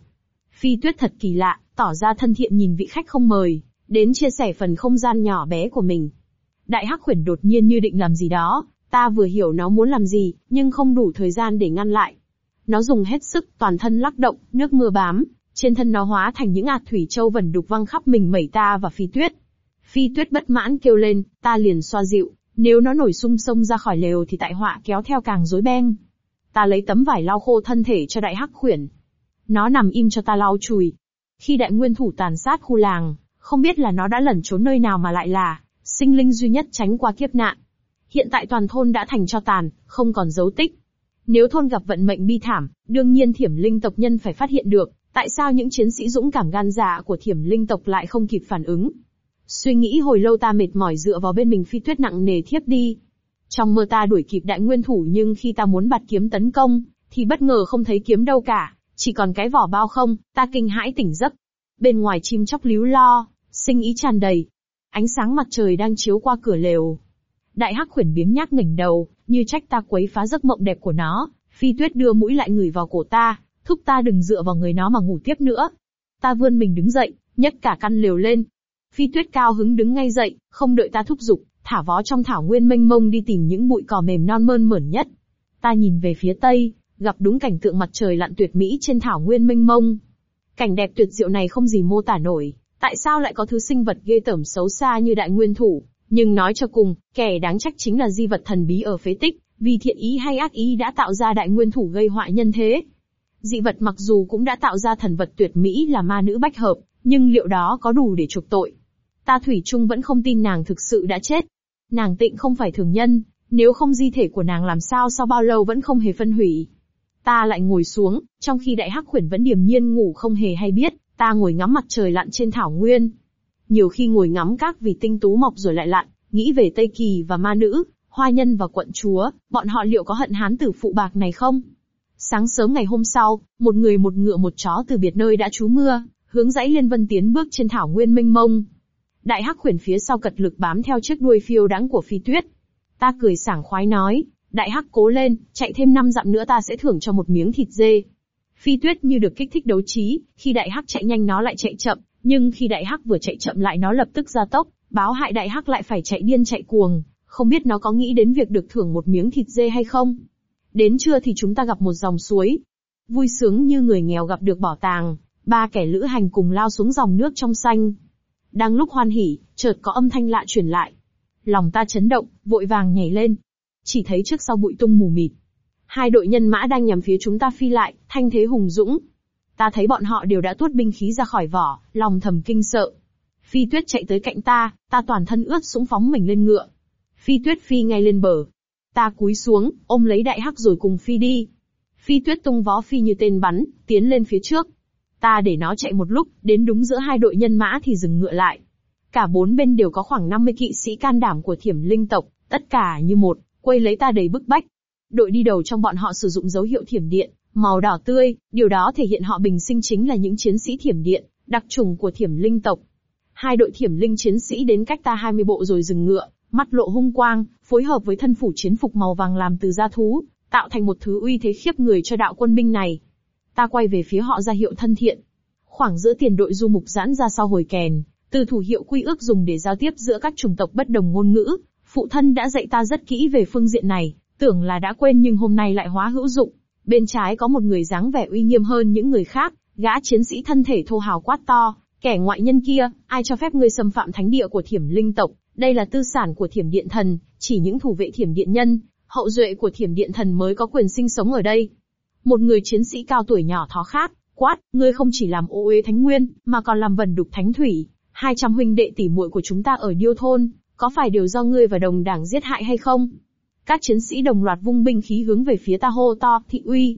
S1: Phi tuyết thật kỳ lạ, tỏ ra thân thiện nhìn vị khách không mời, đến chia sẻ phần không gian nhỏ bé của mình. Đại hắc khuyển đột nhiên như định làm gì đó, ta vừa hiểu nó muốn làm gì, nhưng không đủ thời gian để ngăn lại. Nó dùng hết sức, toàn thân lắc động, nước mưa bám, trên thân nó hóa thành những ạt thủy châu vẩn đục văng khắp mình mẩy ta và phi tuyết. Phi tuyết bất mãn kêu lên, ta liền xoa dịu, nếu nó nổi sung sông ra khỏi lều thì tại họa kéo theo càng rối beng. Ta lấy tấm vải lau khô thân thể cho đại hắc khuyển. Nó nằm im cho ta lau chùi. Khi đại nguyên thủ tàn sát khu làng, không biết là nó đã lẩn trốn nơi nào mà lại là sinh linh duy nhất tránh qua kiếp nạn. Hiện tại toàn thôn đã thành cho tàn, không còn dấu tích. Nếu thôn gặp vận mệnh bi thảm, đương nhiên thiểm linh tộc nhân phải phát hiện được, tại sao những chiến sĩ dũng cảm gan dạ của thiểm linh tộc lại không kịp phản ứng. Suy nghĩ hồi lâu ta mệt mỏi dựa vào bên mình phi tuyết nặng nề thiếp đi. Trong mơ ta đuổi kịp đại nguyên thủ nhưng khi ta muốn bạt kiếm tấn công, thì bất ngờ không thấy kiếm đâu cả, chỉ còn cái vỏ bao không, ta kinh hãi tỉnh giấc. Bên ngoài chim chóc líu lo, sinh ý tràn đầy. Ánh sáng mặt trời đang chiếu qua cửa lều. Đại hắc khuyển biếng nhác ngẩng đầu, như trách ta quấy phá giấc mộng đẹp của nó. Phi tuyết đưa mũi lại người vào cổ ta, thúc ta đừng dựa vào người nó mà ngủ tiếp nữa. Ta vươn mình đứng dậy, nhấc cả căn lều lên, Phi tuyết cao hứng đứng ngay dậy, không đợi ta thúc giục, thả vó trong thảo nguyên mênh mông đi tìm những bụi cỏ mềm non mơn mởn nhất. Ta nhìn về phía tây, gặp đúng cảnh tượng mặt trời lặn tuyệt mỹ trên thảo nguyên mênh mông. Cảnh đẹp tuyệt diệu này không gì mô tả nổi, tại sao lại có thứ sinh vật ghê tởm xấu xa như đại nguyên thủ, nhưng nói cho cùng, kẻ đáng trách chính là di vật thần bí ở phế tích, vì thiện ý hay ác ý đã tạo ra đại nguyên thủ gây họa nhân thế. Dị vật mặc dù cũng đã tạo ra thần vật tuyệt mỹ là ma nữ bách hợp, nhưng liệu đó có đủ để chuộc tội? Ta Thủy Trung vẫn không tin nàng thực sự đã chết. Nàng tịnh không phải thường nhân, nếu không di thể của nàng làm sao sau bao lâu vẫn không hề phân hủy. Ta lại ngồi xuống, trong khi đại hắc khuyển vẫn điềm nhiên ngủ không hề hay biết, ta ngồi ngắm mặt trời lặn trên thảo nguyên. Nhiều khi ngồi ngắm các vì tinh tú mọc rồi lại lặn, nghĩ về Tây Kỳ và ma nữ, hoa nhân và quận chúa, bọn họ liệu có hận hán tử phụ bạc này không? Sáng sớm ngày hôm sau, một người một ngựa một chó từ biệt nơi đã trú mưa, hướng dãy liên vân tiến bước trên thảo nguyên mênh mông. Đại hắc khuyển phía sau cật lực bám theo chiếc đuôi phiêu đáng của phi tuyết. Ta cười sảng khoái nói, đại hắc cố lên, chạy thêm năm dặm nữa ta sẽ thưởng cho một miếng thịt dê. Phi tuyết như được kích thích đấu trí, khi đại hắc chạy nhanh nó lại chạy chậm, nhưng khi đại hắc vừa chạy chậm lại nó lập tức ra tốc, báo hại đại hắc lại phải chạy điên chạy cuồng, không biết nó có nghĩ đến việc được thưởng một miếng thịt dê hay không. Đến trưa thì chúng ta gặp một dòng suối. Vui sướng như người nghèo gặp được bảo tàng, ba kẻ lữ hành cùng lao xuống dòng nước trong xanh. Đang lúc hoan hỉ, chợt có âm thanh lạ truyền lại. Lòng ta chấn động, vội vàng nhảy lên. Chỉ thấy trước sau bụi tung mù mịt. Hai đội nhân mã đang nhằm phía chúng ta phi lại, thanh thế hùng dũng. Ta thấy bọn họ đều đã tuốt binh khí ra khỏi vỏ, lòng thầm kinh sợ. Phi tuyết chạy tới cạnh ta, ta toàn thân ướt sũng phóng mình lên ngựa. Phi tuyết phi ngay lên bờ. Ta cúi xuống, ôm lấy đại hắc rồi cùng phi đi. Phi tuyết tung vó phi như tên bắn, tiến lên phía trước. Ta để nó chạy một lúc, đến đúng giữa hai đội nhân mã thì dừng ngựa lại. Cả bốn bên đều có khoảng 50 kỵ sĩ can đảm của thiểm linh tộc, tất cả như một, quay lấy ta đầy bức bách. Đội đi đầu trong bọn họ sử dụng dấu hiệu thiểm điện, màu đỏ tươi, điều đó thể hiện họ bình sinh chính là những chiến sĩ thiểm điện, đặc trùng của thiểm linh tộc. Hai đội thiểm linh chiến sĩ đến cách ta 20 bộ rồi dừng ngựa, mắt lộ hung quang, phối hợp với thân phủ chiến phục màu vàng làm từ da thú, tạo thành một thứ uy thế khiếp người cho đạo quân binh này. Ta quay về phía họ ra hiệu thân thiện. Khoảng giữa tiền đội du mục giãn ra sau hồi kèn, từ thủ hiệu quy ước dùng để giao tiếp giữa các chủng tộc bất đồng ngôn ngữ, phụ thân đã dạy ta rất kỹ về phương diện này, tưởng là đã quên nhưng hôm nay lại hóa hữu dụng. Bên trái có một người dáng vẻ uy nghiêm hơn những người khác, gã chiến sĩ thân thể thô hào quát to, kẻ ngoại nhân kia, ai cho phép ngươi xâm phạm thánh địa của thiểm linh tộc, đây là tư sản của thiểm điện thần, chỉ những thủ vệ thiểm điện nhân, hậu duệ của thiểm điện thần mới có quyền sinh sống ở đây. Một người chiến sĩ cao tuổi nhỏ thó khác, quát, ngươi không chỉ làm ô uế thánh nguyên, mà còn làm vần đục thánh thủy. Hai trăm huynh đệ tỷ muội của chúng ta ở điêu thôn, có phải đều do ngươi và đồng đảng giết hại hay không? Các chiến sĩ đồng loạt vung binh khí hướng về phía ta hô to, thị uy.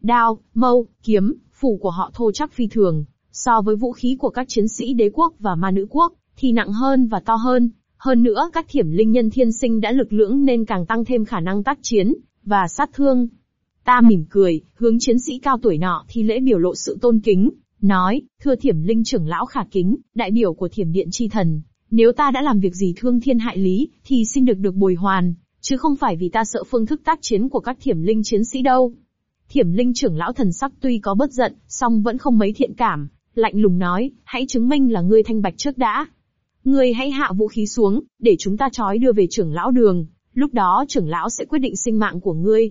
S1: Đao, mâu, kiếm, phủ của họ thô chắc phi thường, so với vũ khí của các chiến sĩ đế quốc và ma nữ quốc, thì nặng hơn và to hơn. Hơn nữa các thiểm linh nhân thiên sinh đã lực lưỡng nên càng tăng thêm khả năng tác chiến, và sát thương. Ta mỉm cười, hướng chiến sĩ cao tuổi nọ thi lễ biểu lộ sự tôn kính, nói, thưa thiểm linh trưởng lão khả kính, đại biểu của thiểm điện chi thần, nếu ta đã làm việc gì thương thiên hại lý, thì xin được được bồi hoàn, chứ không phải vì ta sợ phương thức tác chiến của các thiểm linh chiến sĩ đâu. Thiểm linh trưởng lão thần sắc tuy có bất giận, song vẫn không mấy thiện cảm, lạnh lùng nói, hãy chứng minh là ngươi thanh bạch trước đã. Ngươi hãy hạ vũ khí xuống, để chúng ta trói đưa về trưởng lão đường, lúc đó trưởng lão sẽ quyết định sinh mạng của ngươi.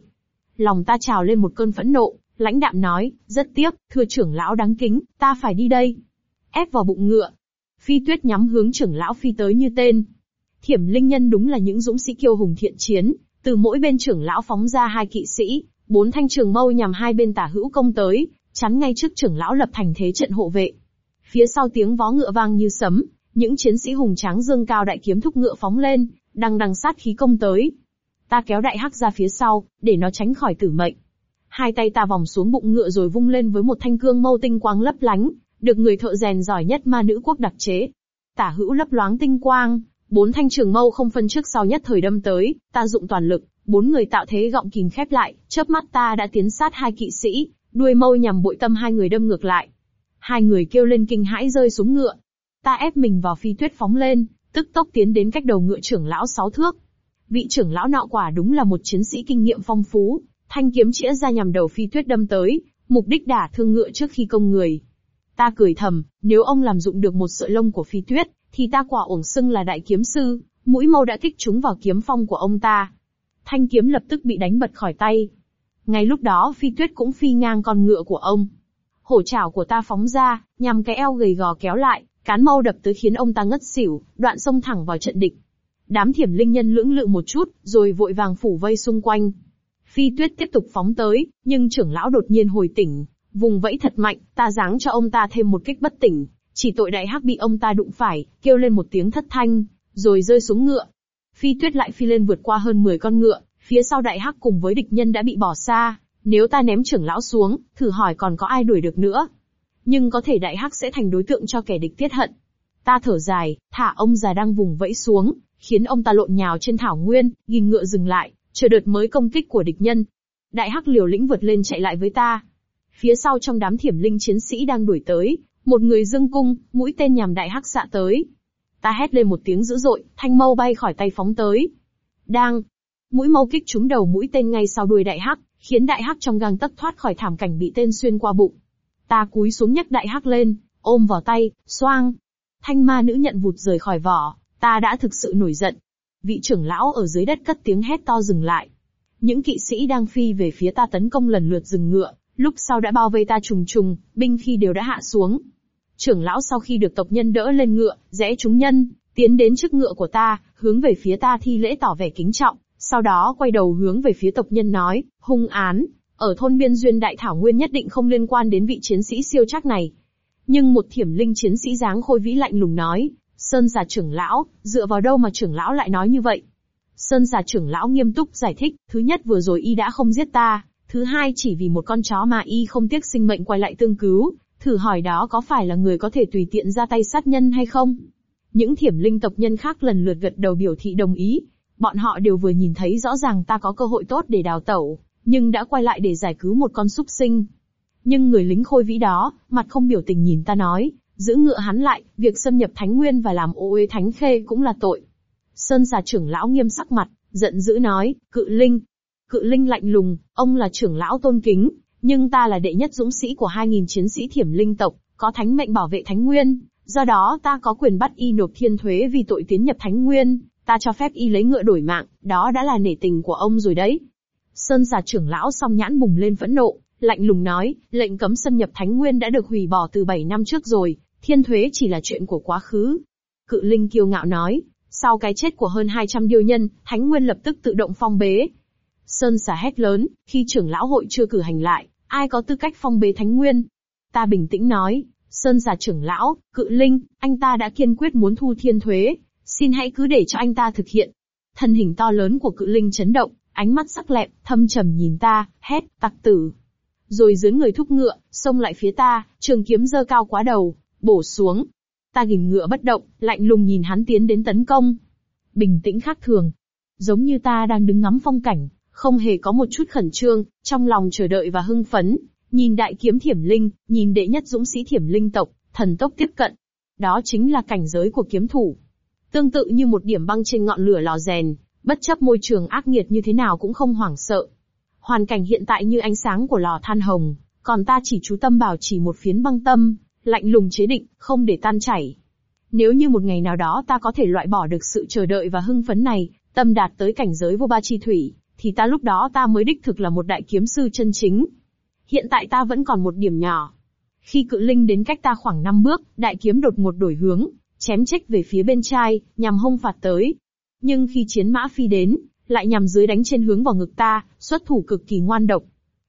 S1: Lòng ta trào lên một cơn phẫn nộ, lãnh đạm nói, rất tiếc, thưa trưởng lão đáng kính, ta phải đi đây. Ép vào bụng ngựa. Phi tuyết nhắm hướng trưởng lão phi tới như tên. Thiểm linh nhân đúng là những dũng sĩ kiêu hùng thiện chiến, từ mỗi bên trưởng lão phóng ra hai kỵ sĩ, bốn thanh trường mâu nhằm hai bên tả hữu công tới, chắn ngay trước trưởng lão lập thành thế trận hộ vệ. Phía sau tiếng vó ngựa vang như sấm, những chiến sĩ hùng tráng dương cao đại kiếm thúc ngựa phóng lên, đằng đằng sát khí công tới. Ta kéo đại hắc ra phía sau, để nó tránh khỏi tử mệnh. Hai tay ta vòng xuống bụng ngựa rồi vung lên với một thanh cương mâu tinh quang lấp lánh, được người thợ rèn giỏi nhất ma nữ quốc đặc chế. Tả hữu lấp loáng tinh quang, bốn thanh trường mâu không phân trước sau nhất thời đâm tới, ta dụng toàn lực, bốn người tạo thế gọng kìm khép lại, chớp mắt ta đã tiến sát hai kỵ sĩ, đuôi mâu nhằm bội tâm hai người đâm ngược lại. Hai người kêu lên kinh hãi rơi xuống ngựa. Ta ép mình vào phi tuyết phóng lên, tức tốc tiến đến cách đầu ngựa trưởng lão sáu thước. Vị trưởng lão nọ quả đúng là một chiến sĩ kinh nghiệm phong phú, thanh kiếm chĩa ra nhằm đầu phi tuyết đâm tới, mục đích đả thương ngựa trước khi công người. Ta cười thầm, nếu ông làm dụng được một sợi lông của phi tuyết, thì ta quả ổng xưng là đại kiếm sư, mũi mâu đã kích trúng vào kiếm phong của ông ta. Thanh kiếm lập tức bị đánh bật khỏi tay. Ngay lúc đó phi tuyết cũng phi ngang con ngựa của ông. Hổ chảo của ta phóng ra, nhằm cái eo gầy gò kéo lại, cán mâu đập tới khiến ông ta ngất xỉu, đoạn xông thẳng vào trận địch. Đám thiểm linh nhân lưỡng lự một chút, rồi vội vàng phủ vây xung quanh. Phi tuyết tiếp tục phóng tới, nhưng trưởng lão đột nhiên hồi tỉnh, vùng vẫy thật mạnh, ta giáng cho ông ta thêm một kích bất tỉnh, chỉ tội đại hắc bị ông ta đụng phải, kêu lên một tiếng thất thanh, rồi rơi xuống ngựa. Phi tuyết lại phi lên vượt qua hơn 10 con ngựa, phía sau đại hắc cùng với địch nhân đã bị bỏ xa. Nếu ta ném trưởng lão xuống, thử hỏi còn có ai đuổi được nữa. Nhưng có thể đại hắc sẽ thành đối tượng cho kẻ địch tiết hận. Ta thở dài, thả ông già đang vùng vẫy xuống, khiến ông ta lộn nhào trên thảo nguyên, nghìn ngựa dừng lại, chờ đợt mới công kích của địch nhân. Đại hắc liều lĩnh vượt lên chạy lại với ta. Phía sau trong đám thiểm linh chiến sĩ đang đuổi tới, một người dương cung, mũi tên nhằm đại hắc xạ tới. Ta hét lên một tiếng dữ dội, thanh mâu bay khỏi tay phóng tới. Đang, mũi mâu kích trúng đầu mũi tên ngay sau đuôi đại hắc, khiến đại hắc trong gang tấc thoát khỏi thảm cảnh bị tên xuyên qua bụng. Ta cúi xuống nhấc đại hắc lên, ôm vào tay, xoang. Thanh ma nữ nhận vụt rời khỏi vỏ, ta đã thực sự nổi giận. Vị trưởng lão ở dưới đất cất tiếng hét to dừng lại. Những kỵ sĩ đang phi về phía ta tấn công lần lượt dừng ngựa, lúc sau đã bao vây ta trùng trùng, binh khi đều đã hạ xuống. Trưởng lão sau khi được tộc nhân đỡ lên ngựa, rẽ chúng nhân, tiến đến trước ngựa của ta, hướng về phía ta thi lễ tỏ vẻ kính trọng, sau đó quay đầu hướng về phía tộc nhân nói, hung án, ở thôn biên duyên đại thảo nguyên nhất định không liên quan đến vị chiến sĩ siêu chắc này. Nhưng một thiểm linh chiến sĩ dáng khôi vĩ lạnh lùng nói, Sơn giả trưởng lão, dựa vào đâu mà trưởng lão lại nói như vậy? Sơn giả trưởng lão nghiêm túc giải thích, thứ nhất vừa rồi y đã không giết ta, thứ hai chỉ vì một con chó mà y không tiếc sinh mệnh quay lại tương cứu, thử hỏi đó có phải là người có thể tùy tiện ra tay sát nhân hay không? Những thiểm linh tộc nhân khác lần lượt gật đầu biểu thị đồng ý. Bọn họ đều vừa nhìn thấy rõ ràng ta có cơ hội tốt để đào tẩu, nhưng đã quay lại để giải cứu một con súc sinh. Nhưng người lính khôi vĩ đó, mặt không biểu tình nhìn ta nói, giữ ngựa hắn lại, việc xâm nhập thánh nguyên và làm ô uế thánh khê cũng là tội. Sơn già trưởng lão nghiêm sắc mặt, giận dữ nói, cự linh. Cự linh lạnh lùng, ông là trưởng lão tôn kính, nhưng ta là đệ nhất dũng sĩ của 2.000 chiến sĩ thiểm linh tộc, có thánh mệnh bảo vệ thánh nguyên, do đó ta có quyền bắt y nộp thiên thuế vì tội tiến nhập thánh nguyên, ta cho phép y lấy ngựa đổi mạng, đó đã là nể tình của ông rồi đấy. Sơn giả trưởng lão song nhãn bùng lên phẫn nộ, lạnh lùng nói, lệnh cấm xâm nhập thánh nguyên đã được hủy bỏ từ 7 năm trước rồi, thiên thuế chỉ là chuyện của quá khứ. Cự linh kiêu ngạo nói, sau cái chết của hơn 200 điêu nhân, thánh nguyên lập tức tự động phong bế. Sơn xà hét lớn, khi trưởng lão hội chưa cử hành lại, ai có tư cách phong bế thánh nguyên? Ta bình tĩnh nói, Sơn giả trưởng lão, cự linh, anh ta đã kiên quyết muốn thu thiên thuế, xin hãy cứ để cho anh ta thực hiện. Thân hình to lớn của cự linh chấn động, ánh mắt sắc lẹm, thâm trầm nhìn ta, hét, tặc tử. Rồi dưới người thúc ngựa, xông lại phía ta, trường kiếm dơ cao quá đầu, bổ xuống. Ta gìn ngựa bất động, lạnh lùng nhìn hắn tiến đến tấn công. Bình tĩnh khác thường. Giống như ta đang đứng ngắm phong cảnh, không hề có một chút khẩn trương, trong lòng chờ đợi và hưng phấn, nhìn đại kiếm thiểm linh, nhìn đệ nhất dũng sĩ thiểm linh tộc, thần tốc tiếp cận. Đó chính là cảnh giới của kiếm thủ. Tương tự như một điểm băng trên ngọn lửa lò rèn, bất chấp môi trường ác nghiệt như thế nào cũng không hoảng sợ. Hoàn cảnh hiện tại như ánh sáng của lò than hồng, còn ta chỉ chú tâm bảo chỉ một phiến băng tâm, lạnh lùng chế định, không để tan chảy. Nếu như một ngày nào đó ta có thể loại bỏ được sự chờ đợi và hưng phấn này, tâm đạt tới cảnh giới vô ba chi thủy, thì ta lúc đó ta mới đích thực là một đại kiếm sư chân chính. Hiện tại ta vẫn còn một điểm nhỏ. Khi cự linh đến cách ta khoảng 5 bước, đại kiếm đột ngột đổi hướng, chém trách về phía bên trai, nhằm hông phạt tới. Nhưng khi chiến mã phi đến, lại nhằm dưới đánh trên hướng vào ngực ta, xuất thủ cực kỳ ngoan độc.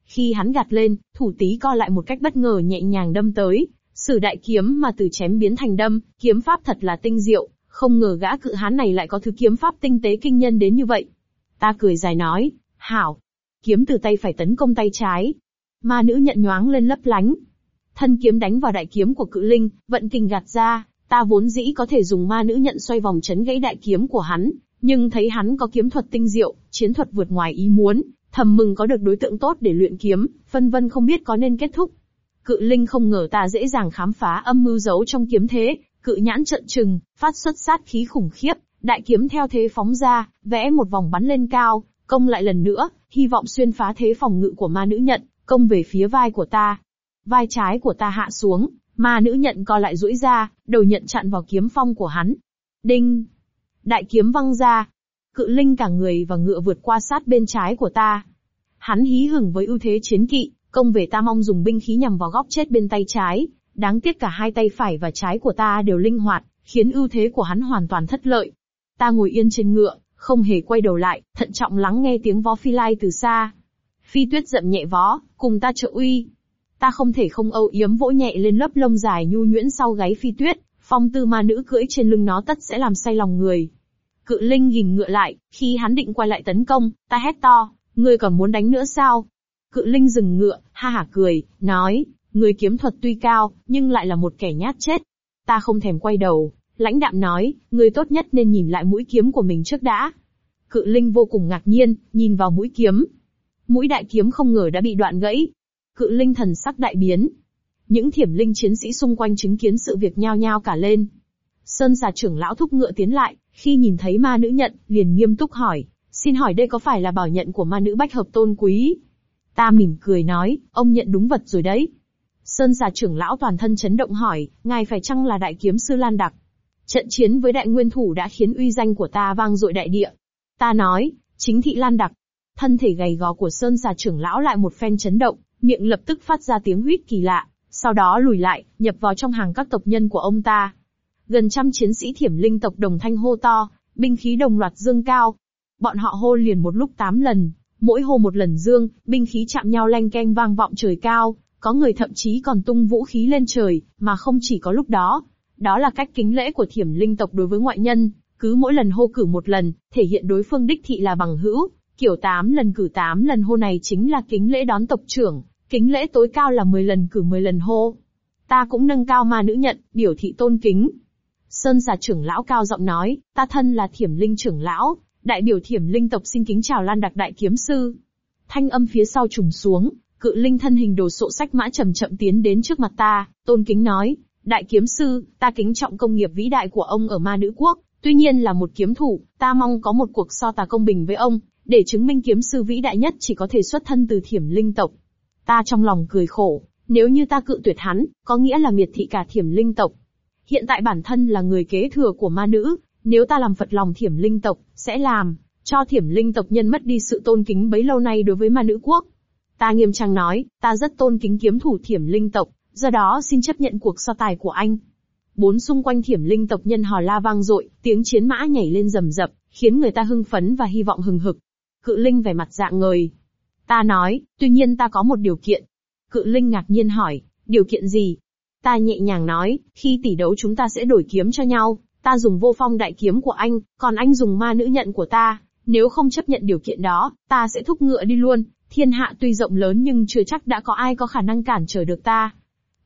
S1: Khi hắn gạt lên, thủ tí co lại một cách bất ngờ nhẹ nhàng đâm tới, sử đại kiếm mà từ chém biến thành đâm, kiếm pháp thật là tinh diệu, không ngờ gã cự hán này lại có thứ kiếm pháp tinh tế kinh nhân đến như vậy. Ta cười dài nói, hảo. Kiếm từ tay phải tấn công tay trái. Ma nữ nhận nhoáng lên lấp lánh. Thân kiếm đánh vào đại kiếm của cự linh, vận kình gạt ra, ta vốn dĩ có thể dùng ma nữ nhận xoay vòng chấn gãy đại kiếm của hắn, nhưng thấy hắn có kiếm thuật tinh diệu, chiến thuật vượt ngoài ý muốn, thầm mừng có được đối tượng tốt để luyện kiếm, phân vân không biết có nên kết thúc. Cự linh không ngờ ta dễ dàng khám phá âm mưu giấu trong kiếm thế, cự nhãn trợn trừng, phát xuất sát khí khủng khiếp, đại kiếm theo thế phóng ra, vẽ một vòng bắn lên cao, công lại lần nữa, hy vọng xuyên phá thế phòng ngự của ma nữ nhận, công về phía vai của ta. Vai trái của ta hạ xuống, ma nữ nhận co lại duỗi ra, đầu nhận chặn vào kiếm phong của hắn. Đinh! Đại kiếm văng ra. Cự linh cả người và ngựa vượt qua sát bên trái của ta. Hắn hí hửng với ưu thế chiến kỵ, công về ta mong dùng binh khí nhằm vào góc chết bên tay trái. Đáng tiếc cả hai tay phải và trái của ta đều linh hoạt, khiến ưu thế của hắn hoàn toàn thất lợi. Ta ngồi yên trên ngựa, không hề quay đầu lại, thận trọng lắng nghe tiếng vó phi lai từ xa. Phi tuyết dậm nhẹ vó, cùng ta trợ uy. Ta không thể không âu yếm vỗ nhẹ lên lớp lông dài nhu nhuyễn sau gáy phi tuyết, phong tư ma nữ cưỡi trên lưng nó tất sẽ làm say lòng người. Cự linh gìn ngựa lại, khi hắn định quay lại tấn công, ta hét to, ngươi còn muốn đánh nữa sao? Cự linh dừng ngựa, ha hả cười, nói, người kiếm thuật tuy cao, nhưng lại là một kẻ nhát chết. Ta không thèm quay đầu, lãnh đạm nói, người tốt nhất nên nhìn lại mũi kiếm của mình trước đã. Cự linh vô cùng ngạc nhiên, nhìn vào mũi kiếm. Mũi đại kiếm không ngờ đã bị đoạn gãy. Cự linh thần sắc đại biến. Những thiểm linh chiến sĩ xung quanh chứng kiến sự việc nhao nhao cả lên. Sơn giả trưởng lão thúc ngựa tiến lại, khi nhìn thấy ma nữ nhận, liền nghiêm túc hỏi, xin hỏi đây có phải là bảo nhận của ma nữ bách hợp tôn quý? Ta mỉm cười nói, ông nhận đúng vật rồi đấy. Sơn giả trưởng lão toàn thân chấn động hỏi, ngài phải chăng là đại kiếm sư Lan Đặc? Trận chiến với đại nguyên thủ đã khiến uy danh của ta vang dội đại địa. Ta nói, chính thị Lan Đặc. Thân thể gầy gò của Sơn xà trưởng lão lại một phen chấn động, miệng lập tức phát ra tiếng huýt kỳ lạ, sau đó lùi lại, nhập vào trong hàng các tộc nhân của ông ta. Gần trăm chiến sĩ thiểm linh tộc đồng thanh hô to, binh khí đồng loạt dương cao. Bọn họ hô liền một lúc tám lần, mỗi hô một lần dương, binh khí chạm nhau leng keng vang vọng trời cao, có người thậm chí còn tung vũ khí lên trời, mà không chỉ có lúc đó, đó là cách kính lễ của thiểm linh tộc đối với ngoại nhân, cứ mỗi lần hô cử một lần, thể hiện đối phương đích thị là bằng hữu, kiểu tám lần cử tám lần hô này chính là kính lễ đón tộc trưởng, kính lễ tối cao là 10 lần cử 10 lần hô. Ta cũng nâng cao ma nữ nhận, biểu thị tôn kính. Sơn giả trưởng lão cao giọng nói, ta thân là thiểm linh trưởng lão, đại biểu thiểm linh tộc xin kính chào lan đặc đại kiếm sư. Thanh âm phía sau trùng xuống, cự linh thân hình đồ sộ sách mã chậm chậm tiến đến trước mặt ta, tôn kính nói, đại kiếm sư, ta kính trọng công nghiệp vĩ đại của ông ở ma nữ quốc, tuy nhiên là một kiếm thủ, ta mong có một cuộc so tà công bình với ông, để chứng minh kiếm sư vĩ đại nhất chỉ có thể xuất thân từ thiểm linh tộc. Ta trong lòng cười khổ, nếu như ta cự tuyệt hắn, có nghĩa là miệt thị cả thiểm linh tộc. Hiện tại bản thân là người kế thừa của ma nữ, nếu ta làm phật lòng thiểm linh tộc, sẽ làm, cho thiểm linh tộc nhân mất đi sự tôn kính bấy lâu nay đối với ma nữ quốc. Ta nghiêm trang nói, ta rất tôn kính kiếm thủ thiểm linh tộc, do đó xin chấp nhận cuộc so tài của anh. Bốn xung quanh thiểm linh tộc nhân hò la vang dội, tiếng chiến mã nhảy lên rầm rập, khiến người ta hưng phấn và hy vọng hừng hực. Cự linh vẻ mặt dạng ngời. Ta nói, tuy nhiên ta có một điều kiện. Cự linh ngạc nhiên hỏi, điều kiện gì? Ta nhẹ nhàng nói, khi tỷ đấu chúng ta sẽ đổi kiếm cho nhau, ta dùng vô phong đại kiếm của anh, còn anh dùng ma nữ nhận của ta. Nếu không chấp nhận điều kiện đó, ta sẽ thúc ngựa đi luôn. Thiên hạ tuy rộng lớn nhưng chưa chắc đã có ai có khả năng cản trở được ta.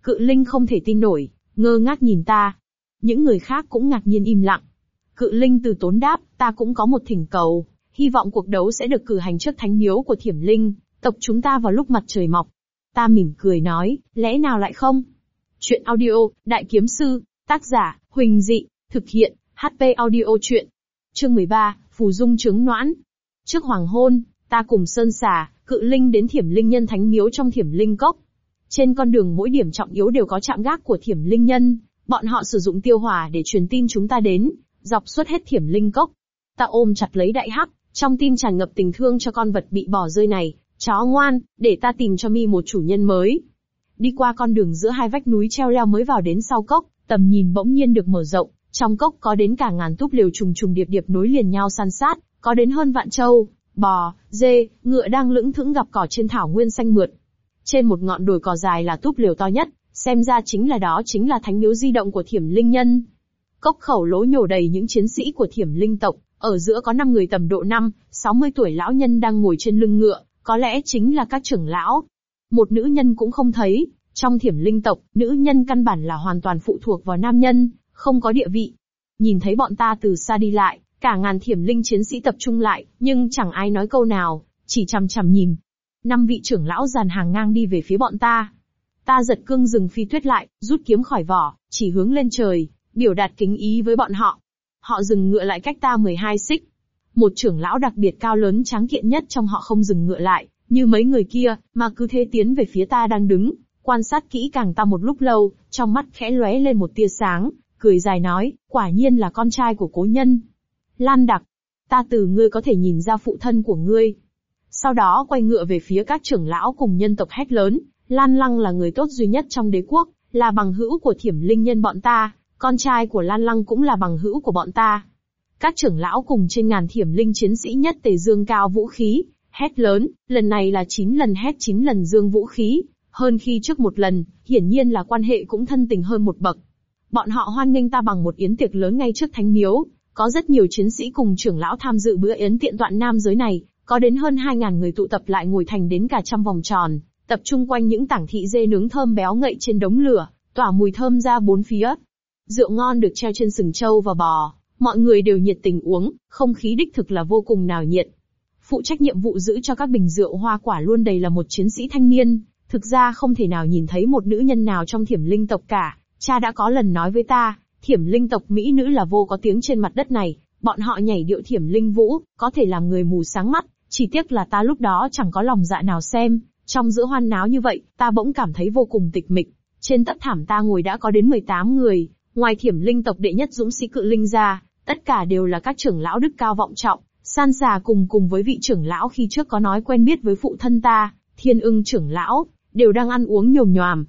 S1: Cự linh không thể tin nổi, ngơ ngác nhìn ta. Những người khác cũng ngạc nhiên im lặng. Cự linh từ tốn đáp, ta cũng có một thỉnh cầu, hy vọng cuộc đấu sẽ được cử hành trước thánh miếu của thiểm linh, tộc chúng ta vào lúc mặt trời mọc. Ta mỉm cười nói, lẽ nào lại không? Chuyện audio, Đại Kiếm Sư, tác giả, Huỳnh Dị, thực hiện, HP audio chuyện. Chương 13, Phù Dung trứng noãn. Trước hoàng hôn, ta cùng Sơn Xà, cự linh đến thiểm linh nhân thánh miếu trong thiểm linh cốc. Trên con đường mỗi điểm trọng yếu đều có trạm gác của thiểm linh nhân, bọn họ sử dụng tiêu hỏa để truyền tin chúng ta đến, dọc suốt hết thiểm linh cốc. Ta ôm chặt lấy đại hắc, trong tim tràn ngập tình thương cho con vật bị bỏ rơi này, chó ngoan, để ta tìm cho mi một chủ nhân mới. Đi qua con đường giữa hai vách núi treo leo mới vào đến sau cốc, tầm nhìn bỗng nhiên được mở rộng, trong cốc có đến cả ngàn túp liều trùng trùng điệp điệp nối liền nhau san sát, có đến hơn vạn trâu, bò, dê, ngựa đang lững thững gặp cỏ trên thảo nguyên xanh mượt. Trên một ngọn đồi cỏ dài là túp liều to nhất, xem ra chính là đó chính là thánh miếu di động của thiểm linh nhân. Cốc khẩu lỗ nhổ đầy những chiến sĩ của thiểm linh tộc, ở giữa có 5 người tầm độ 5, 60 tuổi lão nhân đang ngồi trên lưng ngựa, có lẽ chính là các trưởng lão. Một nữ nhân cũng không thấy, trong thiểm linh tộc, nữ nhân căn bản là hoàn toàn phụ thuộc vào nam nhân, không có địa vị. Nhìn thấy bọn ta từ xa đi lại, cả ngàn thiểm linh chiến sĩ tập trung lại, nhưng chẳng ai nói câu nào, chỉ chằm chằm nhìn. Năm vị trưởng lão dàn hàng ngang đi về phía bọn ta. Ta giật cương dừng phi tuyết lại, rút kiếm khỏi vỏ, chỉ hướng lên trời, biểu đạt kính ý với bọn họ. Họ dừng ngựa lại cách ta 12 xích. Một trưởng lão đặc biệt cao lớn tráng kiện nhất trong họ không dừng ngựa lại, như mấy người kia, mà cứ thế tiến về phía ta đang đứng, quan sát kỹ càng ta một lúc lâu, trong mắt khẽ lóe lên một tia sáng, cười dài nói, quả nhiên là con trai của cố nhân. Lan đặc, ta từ ngươi có thể nhìn ra phụ thân của ngươi. Sau đó quay ngựa về phía các trưởng lão cùng nhân tộc hét lớn, Lan Lăng là người tốt duy nhất trong đế quốc, là bằng hữu của thiểm linh nhân bọn ta, con trai của Lan Lăng cũng là bằng hữu của bọn ta. Các trưởng lão cùng trên ngàn thiểm linh chiến sĩ nhất tề dương cao vũ khí, hét lớn, lần này là 9 lần hét 9 lần dương vũ khí, hơn khi trước một lần, hiển nhiên là quan hệ cũng thân tình hơn một bậc. Bọn họ hoan nghênh ta bằng một yến tiệc lớn ngay trước thánh miếu, có rất nhiều chiến sĩ cùng trưởng lão tham dự bữa yến tiện toạn nam giới này, có đến hơn 2.000 người tụ tập lại ngồi thành đến cả trăm vòng tròn, tập trung quanh những tảng thị dê nướng thơm béo ngậy trên đống lửa, tỏa mùi thơm ra bốn phía. Rượu ngon được treo trên sừng trâu và bò, mọi người đều nhiệt tình uống, không khí đích thực là vô cùng nào nhiệt. Phụ trách nhiệm vụ giữ cho các bình rượu hoa quả luôn đầy là một chiến sĩ thanh niên, thực ra không thể nào nhìn thấy một nữ nhân nào trong thiểm linh tộc cả, cha đã có lần nói với ta, thiểm linh tộc Mỹ nữ là vô có tiếng trên mặt đất này, bọn họ nhảy điệu thiểm linh vũ, có thể làm người mù sáng mắt, chỉ tiếc là ta lúc đó chẳng có lòng dạ nào xem, trong giữa hoan náo như vậy, ta bỗng cảm thấy vô cùng tịch mịch. Trên tất thảm ta ngồi đã có đến 18 người, ngoài thiểm linh tộc đệ nhất dũng sĩ cự linh ra, tất cả đều là các trưởng lão đức cao vọng trọng, san xà cùng cùng với vị trưởng lão khi trước có nói quen biết với phụ thân ta, thiên ưng trưởng lão, đều đang ăn uống nhồm nhòm.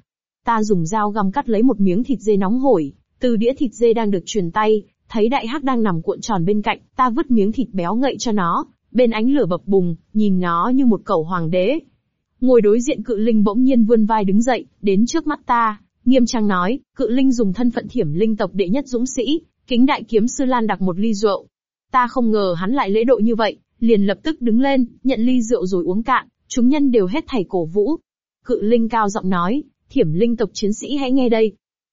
S1: Ta dùng dao găm cắt lấy một miếng thịt dê nóng hổi, từ đĩa thịt dê đang được truyền tay, thấy đại hắc đang nằm cuộn tròn bên cạnh, ta vứt miếng thịt béo ngậy cho nó, bên ánh lửa bập bùng, nhìn nó như một cẩu hoàng đế. Ngồi đối diện cự linh bỗng nhiên vươn vai đứng dậy, đến trước mắt ta, nghiêm trang nói, cự linh dùng thân phận thiểm linh tộc đệ nhất dũng sĩ, kính đại kiếm sư lan đặt một ly rượu. Ta không ngờ hắn lại lễ độ như vậy, liền lập tức đứng lên, nhận ly rượu rồi uống cạn, chúng nhân đều hết thảy cổ vũ. Cự linh cao giọng nói, Thiểm linh tộc chiến sĩ hãy nghe đây.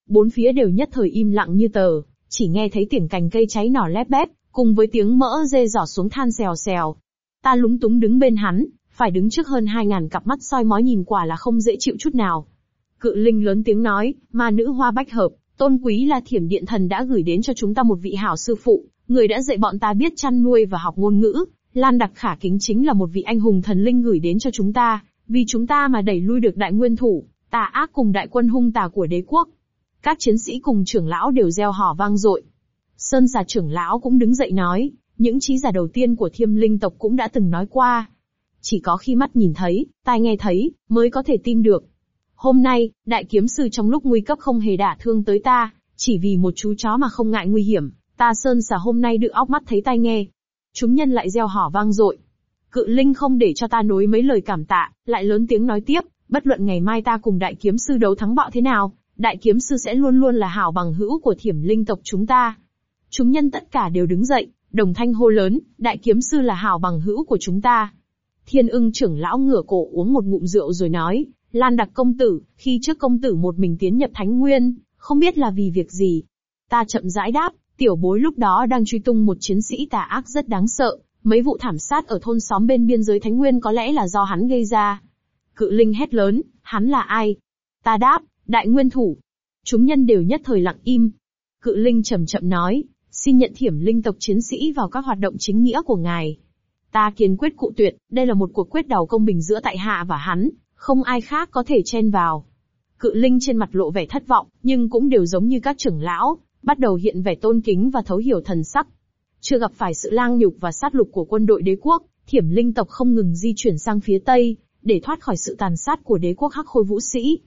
S1: Bốn phía đều nhất thời im lặng như tờ, chỉ nghe thấy tiếng cành cây cháy nỏ lép bép, cùng với tiếng mỡ dê giỏ xuống than xèo xèo. Ta lúng túng đứng bên hắn, phải đứng trước hơn hai ngàn cặp mắt soi mói nhìn quả là không dễ chịu chút nào. Cự linh lớn tiếng nói, ma nữ hoa bách hợp, tôn quý là thiểm điện thần đã gửi đến cho chúng ta một vị hảo sư phụ, người đã dạy bọn ta biết chăn nuôi và học ngôn ngữ. Lan đặc khả kính chính là một vị anh hùng thần linh gửi đến cho chúng ta, vì chúng ta mà đẩy lui được đại nguyên thủ, tà ác cùng đại quân hung tà của đế quốc. Các chiến sĩ cùng trưởng lão đều gieo hò vang dội. Sơn giả trưởng lão cũng đứng dậy nói, những trí giả đầu tiên của thiêm linh tộc cũng đã từng nói qua. Chỉ có khi mắt nhìn thấy, tai nghe thấy, mới có thể tin được. Hôm nay, đại kiếm sư trong lúc nguy cấp không hề đả thương tới ta, chỉ vì một chú chó mà không ngại nguy hiểm, ta sơn xà hôm nay được óc mắt thấy tai nghe. Chúng nhân lại gieo hò vang dội. Cự linh không để cho ta nối mấy lời cảm tạ, lại lớn tiếng nói tiếp, bất luận ngày mai ta cùng đại kiếm sư đấu thắng bạo thế nào, đại kiếm sư sẽ luôn luôn là hảo bằng hữu của thiểm linh tộc chúng ta. Chúng nhân tất cả đều đứng dậy, đồng thanh hô lớn, đại kiếm sư là hảo bằng hữu của chúng ta. Thiên ưng trưởng lão ngửa cổ uống một ngụm rượu rồi nói, Lan đặc công tử, khi trước công tử một mình tiến nhập thánh nguyên, không biết là vì việc gì. Ta chậm rãi đáp, tiểu bối lúc đó đang truy tung một chiến sĩ tà ác rất đáng sợ, mấy vụ thảm sát ở thôn xóm bên biên giới thánh nguyên có lẽ là do hắn gây ra. Cự linh hét lớn, hắn là ai? Ta đáp, đại nguyên thủ. Chúng nhân đều nhất thời lặng im. Cự linh chậm chậm nói, xin nhận thiểm linh tộc chiến sĩ vào các hoạt động chính nghĩa của ngài. Ta kiên quyết cụ tuyệt, đây là một cuộc quyết đầu công bình giữa tại hạ và hắn, không ai khác có thể chen vào. Cự linh trên mặt lộ vẻ thất vọng, nhưng cũng đều giống như các trưởng lão, bắt đầu hiện vẻ tôn kính và thấu hiểu thần sắc. Chưa gặp phải sự lang nhục và sát lục của quân đội đế quốc, thiểm linh tộc không ngừng di chuyển sang phía Tây, để thoát khỏi sự tàn sát của đế quốc hắc khôi vũ sĩ.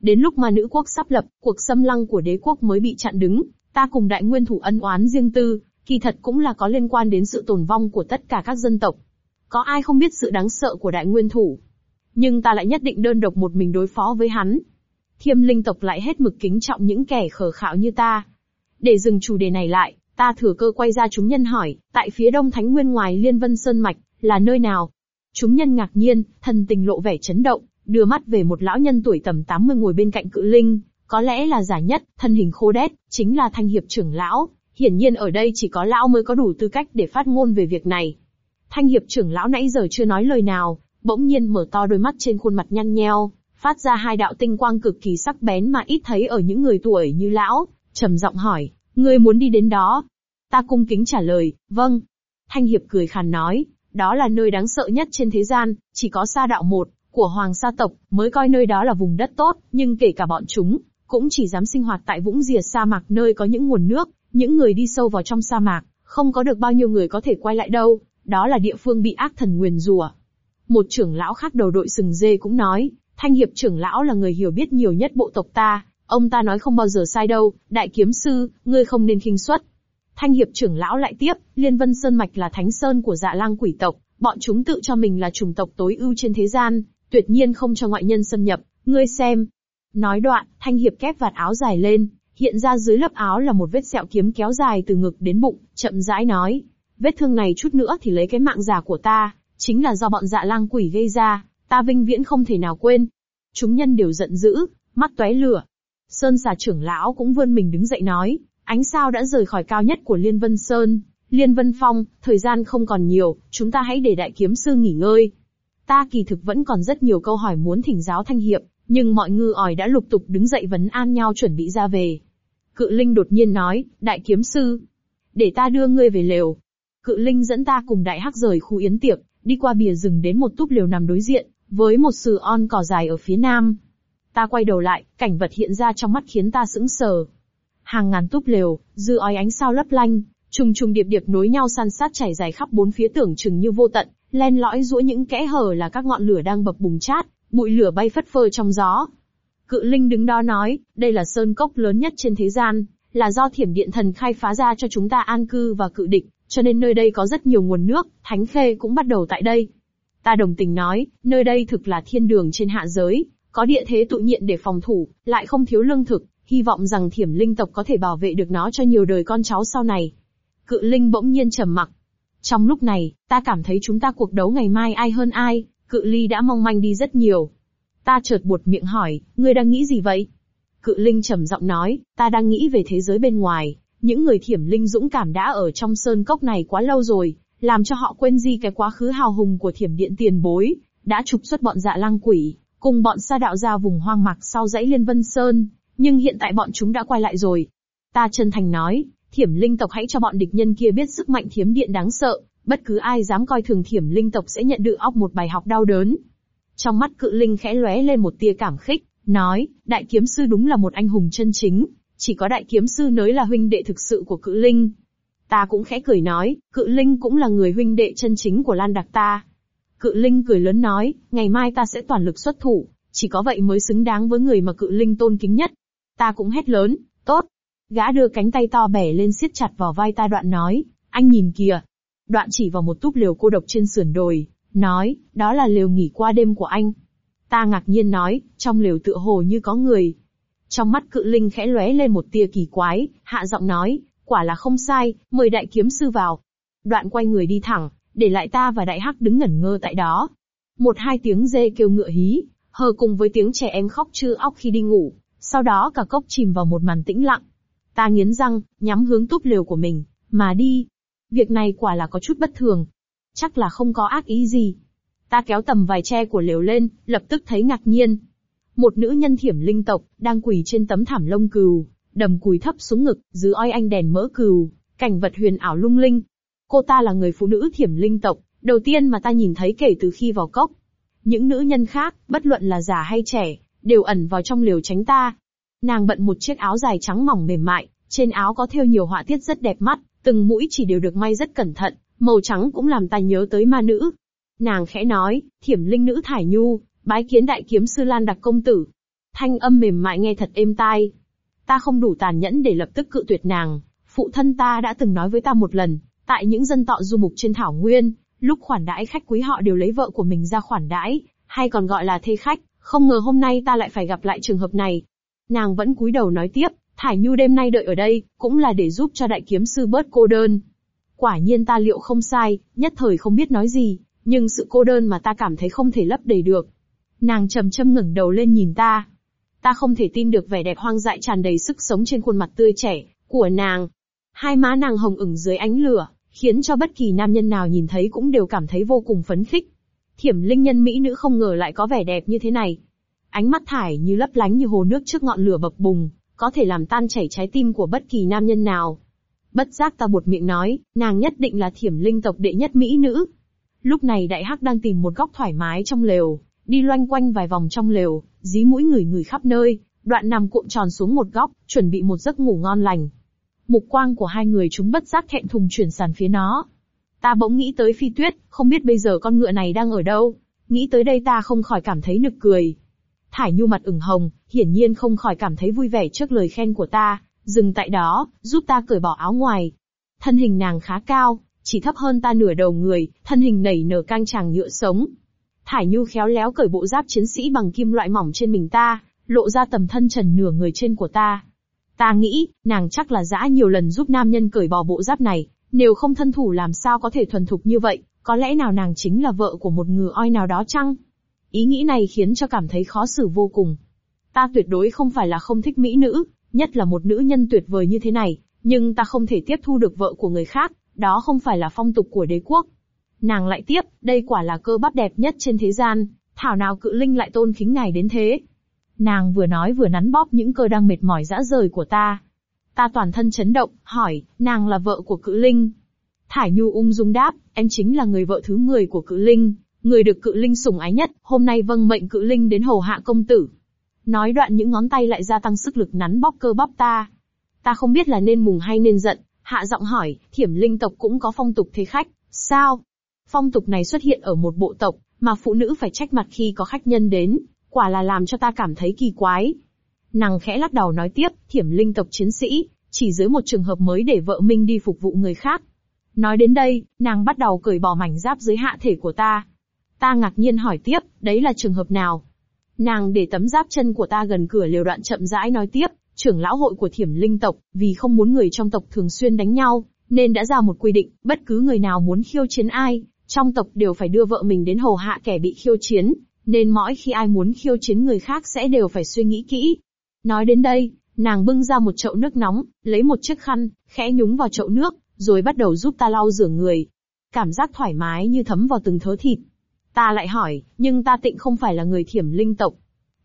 S1: Đến lúc mà nữ quốc sắp lập, cuộc xâm lăng của đế quốc mới bị chặn đứng, ta cùng đại nguyên thủ ân oán riêng tư, kỳ thật cũng là có liên quan đến sự tồn vong của tất cả các dân tộc. Có ai không biết sự đáng sợ của đại nguyên thủ? Nhưng ta lại nhất định đơn độc một mình đối phó với hắn. Thiêm linh tộc lại hết mực kính trọng những kẻ khờ khạo như ta. Để dừng chủ đề này lại, ta thừa cơ quay ra chúng nhân hỏi, tại phía đông Thánh Nguyên ngoài Liên Vân Sơn Mạch, là nơi nào? Chúng nhân ngạc nhiên, thần tình lộ vẻ chấn động, đưa mắt về một lão nhân tuổi tầm 80 ngồi bên cạnh cự linh, có lẽ là giả nhất, thân hình khô đét, chính là thanh hiệp trưởng lão. Hiển nhiên ở đây chỉ có lão mới có đủ tư cách để phát ngôn về việc này. Thanh hiệp trưởng lão nãy giờ chưa nói lời nào, bỗng nhiên mở to đôi mắt trên khuôn mặt nhăn nheo, phát ra hai đạo tinh quang cực kỳ sắc bén mà ít thấy ở những người tuổi như lão, trầm giọng hỏi, ngươi muốn đi đến đó? Ta cung kính trả lời, vâng. Thanh hiệp cười khàn nói, đó là nơi đáng sợ nhất trên thế gian, chỉ có sa đạo một, của hoàng sa tộc, mới coi nơi đó là vùng đất tốt, nhưng kể cả bọn chúng, cũng chỉ dám sinh hoạt tại vũng rìa sa mạc nơi có những nguồn nước, những người đi sâu vào trong sa mạc, không có được bao nhiêu người có thể quay lại đâu, đó là địa phương bị ác thần nguyền rủa. Một trưởng lão khác đầu đội sừng dê cũng nói, thanh hiệp trưởng lão là người hiểu biết nhiều nhất bộ tộc ta, ông ta nói không bao giờ sai đâu, đại kiếm sư, ngươi không nên khinh suất. Thanh hiệp trưởng lão lại tiếp, Liên Vân Sơn Mạch là thánh sơn của dạ lang quỷ tộc, bọn chúng tự cho mình là chủng tộc tối ưu trên thế gian, tuyệt nhiên không cho ngoại nhân xâm nhập, ngươi xem. Nói đoạn, thanh hiệp kép vạt áo dài lên, hiện ra dưới lớp áo là một vết sẹo kiếm kéo dài từ ngực đến bụng, chậm rãi nói. Vết thương này chút nữa thì lấy cái mạng giả của ta, chính là do bọn dạ lang quỷ gây ra, ta vinh viễn không thể nào quên. Chúng nhân đều giận dữ, mắt tóe lửa. Sơn xà trưởng lão cũng vươn mình đứng dậy nói, ánh sao đã rời khỏi cao nhất của Liên Vân Sơn, Liên Vân Phong, thời gian không còn nhiều, chúng ta hãy để đại kiếm sư nghỉ ngơi. Ta kỳ thực vẫn còn rất nhiều câu hỏi muốn thỉnh giáo thanh hiệp, nhưng mọi ngư ỏi đã lục tục đứng dậy vấn an nhau chuẩn bị ra về. Cự Linh đột nhiên nói, đại kiếm sư, để ta đưa ngươi về lều. Cự Linh dẫn ta cùng đại hắc rời khu yến tiệc, đi qua bìa rừng đến một túp lều nằm đối diện, với một sừ on cỏ dài ở phía nam. Ta quay đầu lại, cảnh vật hiện ra trong mắt khiến ta sững sờ. Hàng ngàn túp lều, dư ói ánh sao lấp lanh, trùng trùng điệp điệp nối nhau san sát chảy dài khắp bốn phía tưởng chừng như vô tận, len lõi giữa những kẽ hở là các ngọn lửa đang bập bùng chát, bụi lửa bay phất phơ trong gió. Cự linh đứng đó nói, đây là sơn cốc lớn nhất trên thế gian, là do thiểm điện thần khai phá ra cho chúng ta an cư và cự địch, cho nên nơi đây có rất nhiều nguồn nước, thánh khê cũng bắt đầu tại đây. Ta đồng tình nói, nơi đây thực là thiên đường trên hạ giới, có địa thế tụ nhiện để phòng thủ, lại không thiếu lương thực, hy vọng rằng thiểm linh tộc có thể bảo vệ được nó cho nhiều đời con cháu sau này. Cự linh bỗng nhiên trầm mặc. Trong lúc này, ta cảm thấy chúng ta cuộc đấu ngày mai ai hơn ai, cự ly đã mong manh đi rất nhiều. Ta chợt buột miệng hỏi, ngươi đang nghĩ gì vậy? Cự linh trầm giọng nói, ta đang nghĩ về thế giới bên ngoài, những người thiểm linh dũng cảm đã ở trong sơn cốc này quá lâu rồi, làm cho họ quên đi cái quá khứ hào hùng của thiểm điện tiền bối, đã trục xuất bọn dạ lang quỷ, cùng bọn sa đạo ra vùng hoang mạc sau dãy Liên Vân Sơn, nhưng hiện tại bọn chúng đã quay lại rồi. Ta chân thành nói, thiểm linh tộc hãy cho bọn địch nhân kia biết sức mạnh thiểm điện đáng sợ, bất cứ ai dám coi thường thiểm linh tộc sẽ nhận được óc một bài học đau đớn. Trong mắt cự linh khẽ lóe lên một tia cảm khích, nói, đại kiếm sư đúng là một anh hùng chân chính, chỉ có đại kiếm sư nới là huynh đệ thực sự của cự linh. Ta cũng khẽ cười nói, cự linh cũng là người huynh đệ chân chính của Lan Đặc ta. Cự linh cười lớn nói, ngày mai ta sẽ toàn lực xuất thủ, chỉ có vậy mới xứng đáng với người mà cự linh tôn kính nhất. Ta cũng hét lớn, tốt. Gã đưa cánh tay to bẻ lên siết chặt vào vai ta đoạn nói, anh nhìn kìa. Đoạn chỉ vào một túp liều cô độc trên sườn đồi, nói, đó là liều nghỉ qua đêm của anh. Ta ngạc nhiên nói, trong liều tựa hồ như có người. Trong mắt cự linh khẽ lóe lên một tia kỳ quái, hạ giọng nói, quả là không sai, mời đại kiếm sư vào. Đoạn quay người đi thẳng, để lại ta và đại hắc đứng ngẩn ngơ tại đó. Một hai tiếng dê kêu ngựa hí, hờ cùng với tiếng trẻ em khóc chư óc khi đi ngủ, sau đó cả cốc chìm vào một màn tĩnh lặng. Ta nghiến răng, nhắm hướng túp liều của mình, mà đi. Việc này quả là có chút bất thường. Chắc là không có ác ý gì. Ta kéo tầm vài tre của liều lên, lập tức thấy ngạc nhiên. Một nữ nhân thiểm linh tộc, đang quỳ trên tấm thảm lông cừu, đầm cùi thấp xuống ngực, dưới oi anh đèn mỡ cừu, cảnh vật huyền ảo lung linh. Cô ta là người phụ nữ thiểm linh tộc, đầu tiên mà ta nhìn thấy kể từ khi vào cốc. Những nữ nhân khác, bất luận là già hay trẻ, đều ẩn vào trong liều tránh ta. Nàng bận một chiếc áo dài trắng mỏng mềm mại, trên áo có thêu nhiều họa tiết rất đẹp mắt, từng mũi chỉ đều được may rất cẩn thận, màu trắng cũng làm ta nhớ tới ma nữ. Nàng khẽ nói, thiểm linh nữ thải nhu, bái kiến đại kiếm sư Lan Đặc công tử. Thanh âm mềm mại nghe thật êm tai. Ta không đủ tàn nhẫn để lập tức cự tuyệt nàng. Phụ thân ta đã từng nói với ta một lần, tại những dân tọ du mục trên thảo nguyên, lúc khoản đãi khách quý họ đều lấy vợ của mình ra khoản đãi, hay còn gọi là thê khách. Không ngờ hôm nay ta lại phải gặp lại trường hợp này. Nàng vẫn cúi đầu nói tiếp, Thải Nhu đêm nay đợi ở đây, cũng là để giúp cho đại kiếm sư bớt cô đơn. Quả nhiên ta liệu không sai, nhất thời không biết nói gì, nhưng sự cô đơn mà ta cảm thấy không thể lấp đầy được. Nàng trầm châm ngẩng đầu lên nhìn ta. Ta không thể tin được vẻ đẹp hoang dại tràn đầy sức sống trên khuôn mặt tươi trẻ của nàng. Hai má nàng hồng ửng dưới ánh lửa, khiến cho bất kỳ nam nhân nào nhìn thấy cũng đều cảm thấy vô cùng phấn khích. Thiểm linh nhân mỹ nữ không ngờ lại có vẻ đẹp như thế này. Ánh mắt thải như lấp lánh như hồ nước trước ngọn lửa bập bùng, có thể làm tan chảy trái tim của bất kỳ nam nhân nào. Bất giác ta buột miệng nói, nàng nhất định là thiểm linh tộc đệ nhất mỹ nữ. Lúc này đại hắc đang tìm một góc thoải mái trong lều, đi loanh quanh vài vòng trong lều, dí mũi người người khắp nơi, đoạn nằm cuộn tròn xuống một góc, chuẩn bị một giấc ngủ ngon lành. Mục quang của hai người chúng bất giác thẹn thùng chuyển sàn phía nó. Ta bỗng nghĩ tới phi tuyết, không biết bây giờ con ngựa này đang ở đâu. Nghĩ tới đây ta không khỏi cảm thấy nực cười. Thải Nhu mặt ửng hồng, hiển nhiên không khỏi cảm thấy vui vẻ trước lời khen của ta, dừng tại đó, giúp ta cởi bỏ áo ngoài. Thân hình nàng khá cao, chỉ thấp hơn ta nửa đầu người, thân hình nảy nở căng tràng nhựa sống. Thải Nhu khéo léo cởi bộ giáp chiến sĩ bằng kim loại mỏng trên mình ta, lộ ra tầm thân trần nửa người trên của ta. Ta nghĩ, nàng chắc là dã nhiều lần giúp nam nhân cởi bỏ bộ giáp này, nếu không thân thủ làm sao có thể thuần thục như vậy, có lẽ nào nàng chính là vợ của một người oi nào đó chăng? Ý nghĩ này khiến cho cảm thấy khó xử vô cùng. Ta tuyệt đối không phải là không thích mỹ nữ, nhất là một nữ nhân tuyệt vời như thế này, nhưng ta không thể tiếp thu được vợ của người khác, đó không phải là phong tục của đế quốc. Nàng lại tiếp, đây quả là cơ bắp đẹp nhất trên thế gian, thảo nào cự linh lại tôn kính ngài đến thế. Nàng vừa nói vừa nắn bóp những cơ đang mệt mỏi dã rời của ta. Ta toàn thân chấn động, hỏi, nàng là vợ của cự linh. Thải Nhu ung dung đáp, em chính là người vợ thứ 10 của cự linh, người được cự linh sủng ái nhất, hôm nay vâng mệnh cự linh đến hầu hạ công tử. Nói đoạn những ngón tay lại gia tăng sức lực nắn bóp cơ bắp ta. Ta không biết là nên mùng hay nên giận, hạ giọng hỏi, thiểm linh tộc cũng có phong tục thế khách, sao? Phong tục này xuất hiện ở một bộ tộc, mà phụ nữ phải trách mặt khi có khách nhân đến, quả là làm cho ta cảm thấy kỳ quái. Nàng khẽ lắc đầu nói tiếp, thiểm linh tộc chiến sĩ, chỉ dưới một trường hợp mới để vợ Minh đi phục vụ người khác. Nói đến đây, nàng bắt đầu cởi bỏ mảnh giáp dưới hạ thể của ta. Ta ngạc nhiên hỏi tiếp, đấy là trường hợp nào? Nàng để tấm giáp chân của ta gần cửa liều đoạn chậm rãi nói tiếp, trưởng lão hội của thiểm linh tộc, vì không muốn người trong tộc thường xuyên đánh nhau, nên đã ra một quy định, bất cứ người nào muốn khiêu chiến ai, trong tộc đều phải đưa vợ mình đến hầu hạ kẻ bị khiêu chiến, nên mỗi khi ai muốn khiêu chiến người khác sẽ đều phải suy nghĩ kỹ. Nói đến đây, nàng bưng ra một chậu nước nóng, lấy một chiếc khăn, khẽ nhúng vào chậu nước, rồi bắt đầu giúp ta lau rửa người. Cảm giác thoải mái như thấm vào từng thớ thịt. Ta lại hỏi, nhưng ta tịnh không phải là người thiểm linh tộc.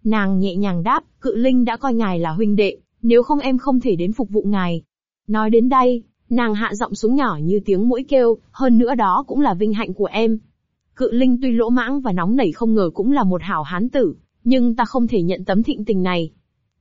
S1: Nàng nhẹ nhàng đáp, cự linh đã coi ngài là huynh đệ, nếu không em không thể đến phục vụ ngài. Nói đến đây, nàng hạ giọng xuống nhỏ như tiếng mũi kêu, hơn nữa đó cũng là vinh hạnh của em. Cự linh tuy lỗ mãng và nóng nảy không ngờ cũng là một hảo hán tử, nhưng ta không thể nhận tấm thịnh tình này.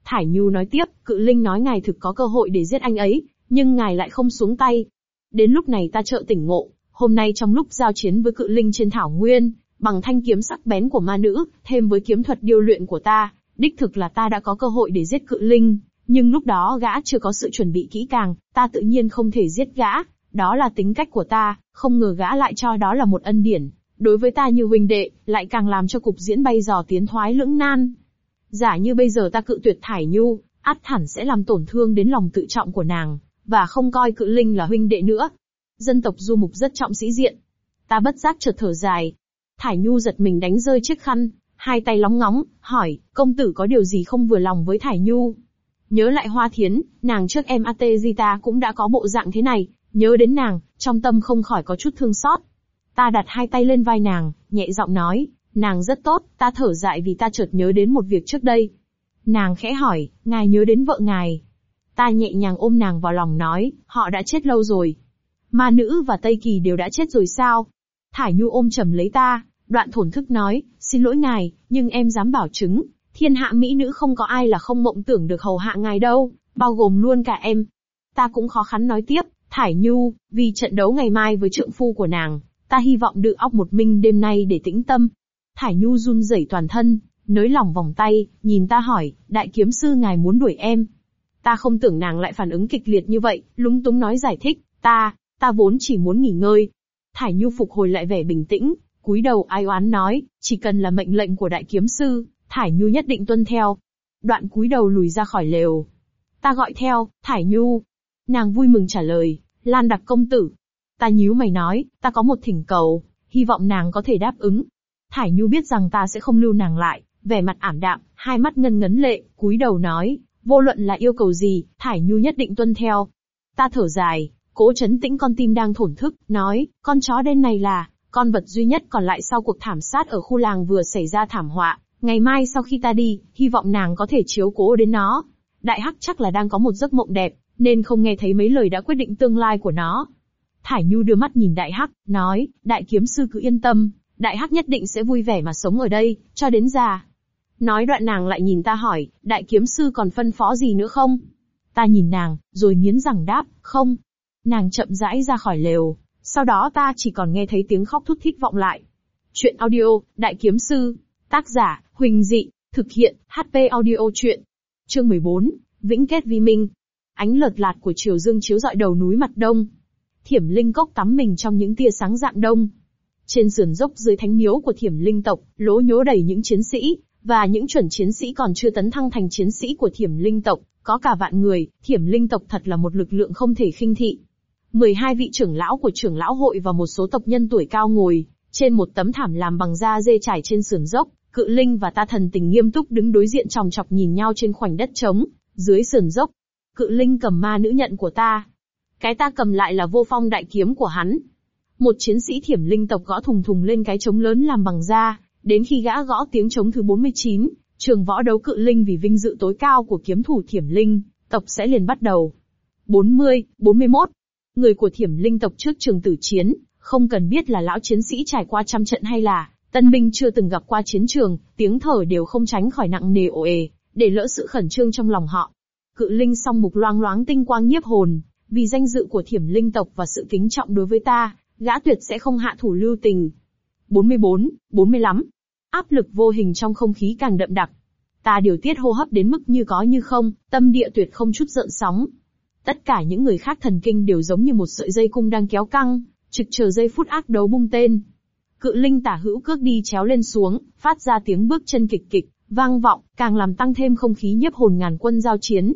S1: Thải Nhu nói tiếp, cự linh nói ngài thực có cơ hội để giết anh ấy, nhưng ngài lại không xuống tay. Đến lúc này ta trợ tỉnh ngộ, hôm nay trong lúc giao chiến với cự linh trên thảo nguyên, bằng thanh kiếm sắc bén của ma nữ, thêm với kiếm thuật điêu luyện của ta, đích thực là ta đã có cơ hội để giết cự linh, nhưng lúc đó gã chưa có sự chuẩn bị kỹ càng, ta tự nhiên không thể giết gã, đó là tính cách của ta, không ngờ gã lại cho đó là một ân điển, đối với ta như huynh đệ, lại càng làm cho cục diễn bay dò tiến thoái lưỡng nan. Giả như bây giờ ta cự tuyệt thải nhu, át hẳn sẽ làm tổn thương đến lòng tự trọng của nàng, và không coi cự linh là huynh đệ nữa. Dân tộc du mục rất trọng sĩ diện. Ta bất giác chợt thở dài. Thải nhu giật mình đánh rơi chiếc khăn, hai tay lóng ngóng, hỏi, công tử có điều gì không vừa lòng với Thải nhu? Nhớ lại Hoa Thiến, nàng trước em Atezita cũng đã có bộ dạng thế này, nhớ đến nàng, trong tâm không khỏi có chút thương xót. Ta đặt hai tay lên vai nàng, nhẹ giọng nói, nàng rất tốt, ta thở dại vì ta chợt nhớ đến một việc trước đây. Nàng khẽ hỏi, ngài nhớ đến vợ ngài. Ta nhẹ nhàng ôm nàng vào lòng nói, họ đã chết lâu rồi. Ma nữ và Tây Kỳ đều đã chết rồi sao? Thải Nhu ôm chầm lấy ta, đoạn thổn thức nói, xin lỗi ngài, nhưng em dám bảo chứng, thiên hạ mỹ nữ không có ai là không mộng tưởng được hầu hạ ngài đâu, bao gồm luôn cả em. Ta cũng khó khăn nói tiếp, Thải Nhu, vì trận đấu ngày mai với trượng phu của nàng, ta hy vọng được óc một minh đêm nay để tĩnh tâm. Thải Nhu run rẩy toàn thân, nới lỏng vòng tay, nhìn ta hỏi, đại kiếm sư ngài muốn đuổi em. Ta không tưởng nàng lại phản ứng kịch liệt như vậy, lúng túng nói giải thích, ta, ta vốn chỉ muốn nghỉ ngơi. Thải Nhu phục hồi lại vẻ bình tĩnh, cúi đầu ai oán nói, chỉ cần là mệnh lệnh của đại kiếm sư, Thải Nhu nhất định tuân theo. Đoạn cúi đầu lùi ra khỏi lều. Ta gọi theo, Thải Nhu. Nàng vui mừng trả lời, Lan đặc công tử. Ta nhíu mày nói, ta có một thỉnh cầu, hy vọng nàng có thể đáp ứng. Thải Nhu biết rằng ta sẽ không lưu nàng lại, vẻ mặt ảm đạm, hai mắt ngân ngấn lệ, cúi đầu nói, vô luận là yêu cầu gì, Thải Nhu nhất định tuân theo. Ta thở dài, cố chấn tĩnh con tim đang thổn thức, nói, con chó đen này là, con vật duy nhất còn lại sau cuộc thảm sát ở khu làng vừa xảy ra thảm họa, ngày mai sau khi ta đi, hy vọng nàng có thể chiếu cố đến nó. Đại Hắc chắc là đang có một giấc mộng đẹp, nên không nghe thấy mấy lời đã quyết định tương lai của nó. Thải Nhu đưa mắt nhìn Đại Hắc, nói, Đại Kiếm Sư cứ yên tâm, Đại Hắc nhất định sẽ vui vẻ mà sống ở đây, cho đến già. Nói đoạn nàng lại nhìn ta hỏi, Đại Kiếm Sư còn phân phó gì nữa không? Ta nhìn nàng, rồi nghiến rằng đáp, không. Nàng chậm rãi ra khỏi lều, sau đó ta chỉ còn nghe thấy tiếng khóc thút thít vọng lại. Chuyện audio, Đại Kiếm Sư, tác giả, Huỳnh Dị, thực hiện, HP audio chuyện. Chương 14, Vĩnh kết vi minh. Ánh lợt lạt của chiều dương chiếu dọi đầu núi mặt đông. Thiểm linh cốc tắm mình trong những tia sáng dạng đông. Trên sườn dốc dưới thánh miếu của thiểm linh tộc, lỗ nhố đầy những chiến sĩ, và những chuẩn chiến sĩ còn chưa tấn thăng thành chiến sĩ của thiểm linh tộc, có cả vạn người, thiểm linh tộc thật là một lực lượng không thể khinh thị. 12 vị trưởng lão của trưởng lão hội và một số tộc nhân tuổi cao ngồi, trên một tấm thảm làm bằng da dê trải trên sườn dốc, cự linh và ta thần tình nghiêm túc đứng đối diện tròng chọc nhìn nhau trên khoảnh đất trống, dưới sườn dốc. Cự linh cầm ma nữ nhận của ta. Cái ta cầm lại là vô phong đại kiếm của hắn. Một chiến sĩ thiểm linh tộc gõ thùng thùng lên cái trống lớn làm bằng da, đến khi gã gõ tiếng trống thứ 49, trường võ đấu cự linh vì vinh dự tối cao của kiếm thủ thiểm linh, tộc sẽ liền bắt đầu. 40, 41, Người của thiểm linh tộc trước trường tử chiến, không cần biết là lão chiến sĩ trải qua trăm trận hay là tân binh chưa từng gặp qua chiến trường, tiếng thở đều không tránh khỏi nặng nề ồ ề, để lỡ sự khẩn trương trong lòng họ. Cự linh song mục loang loáng tinh quang nhiếp hồn, vì danh dự của thiểm linh tộc và sự kính trọng đối với ta, gã tuyệt sẽ không hạ thủ lưu tình. 44, 45. Áp lực vô hình trong không khí càng đậm đặc. Ta điều tiết hô hấp đến mức như có như không, tâm địa tuyệt không chút giận sóng. Tất cả những người khác thần kinh đều giống như một sợi dây cung đang kéo căng, trực chờ giây phút ác đấu bung tên. Cự linh tả hữu cước đi chéo lên xuống, phát ra tiếng bước chân kịch kịch, vang vọng, càng làm tăng thêm không khí nhiếp hồn ngàn quân giao chiến.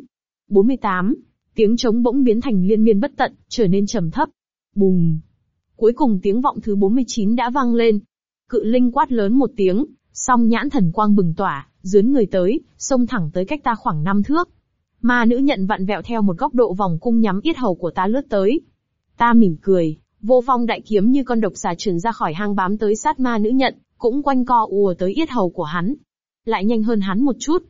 S1: 48. Tiếng trống bỗng biến thành liên miên bất tận, trở nên trầm thấp. Bùm. Cuối cùng tiếng vọng thứ 49 đã vang lên. Cự linh quát lớn một tiếng, Song nhãn thần quang bừng tỏa, dướn người tới, xông thẳng tới cách ta khoảng năm thước. Ma nữ nhận vặn vẹo theo một góc độ vòng cung nhắm yết hầu của ta lướt tới. Ta mỉm cười, vô phong đại kiếm như con độc xà trườn ra khỏi hang bám tới sát ma nữ nhận, cũng quanh co ùa tới yết hầu của hắn. Lại nhanh hơn hắn một chút.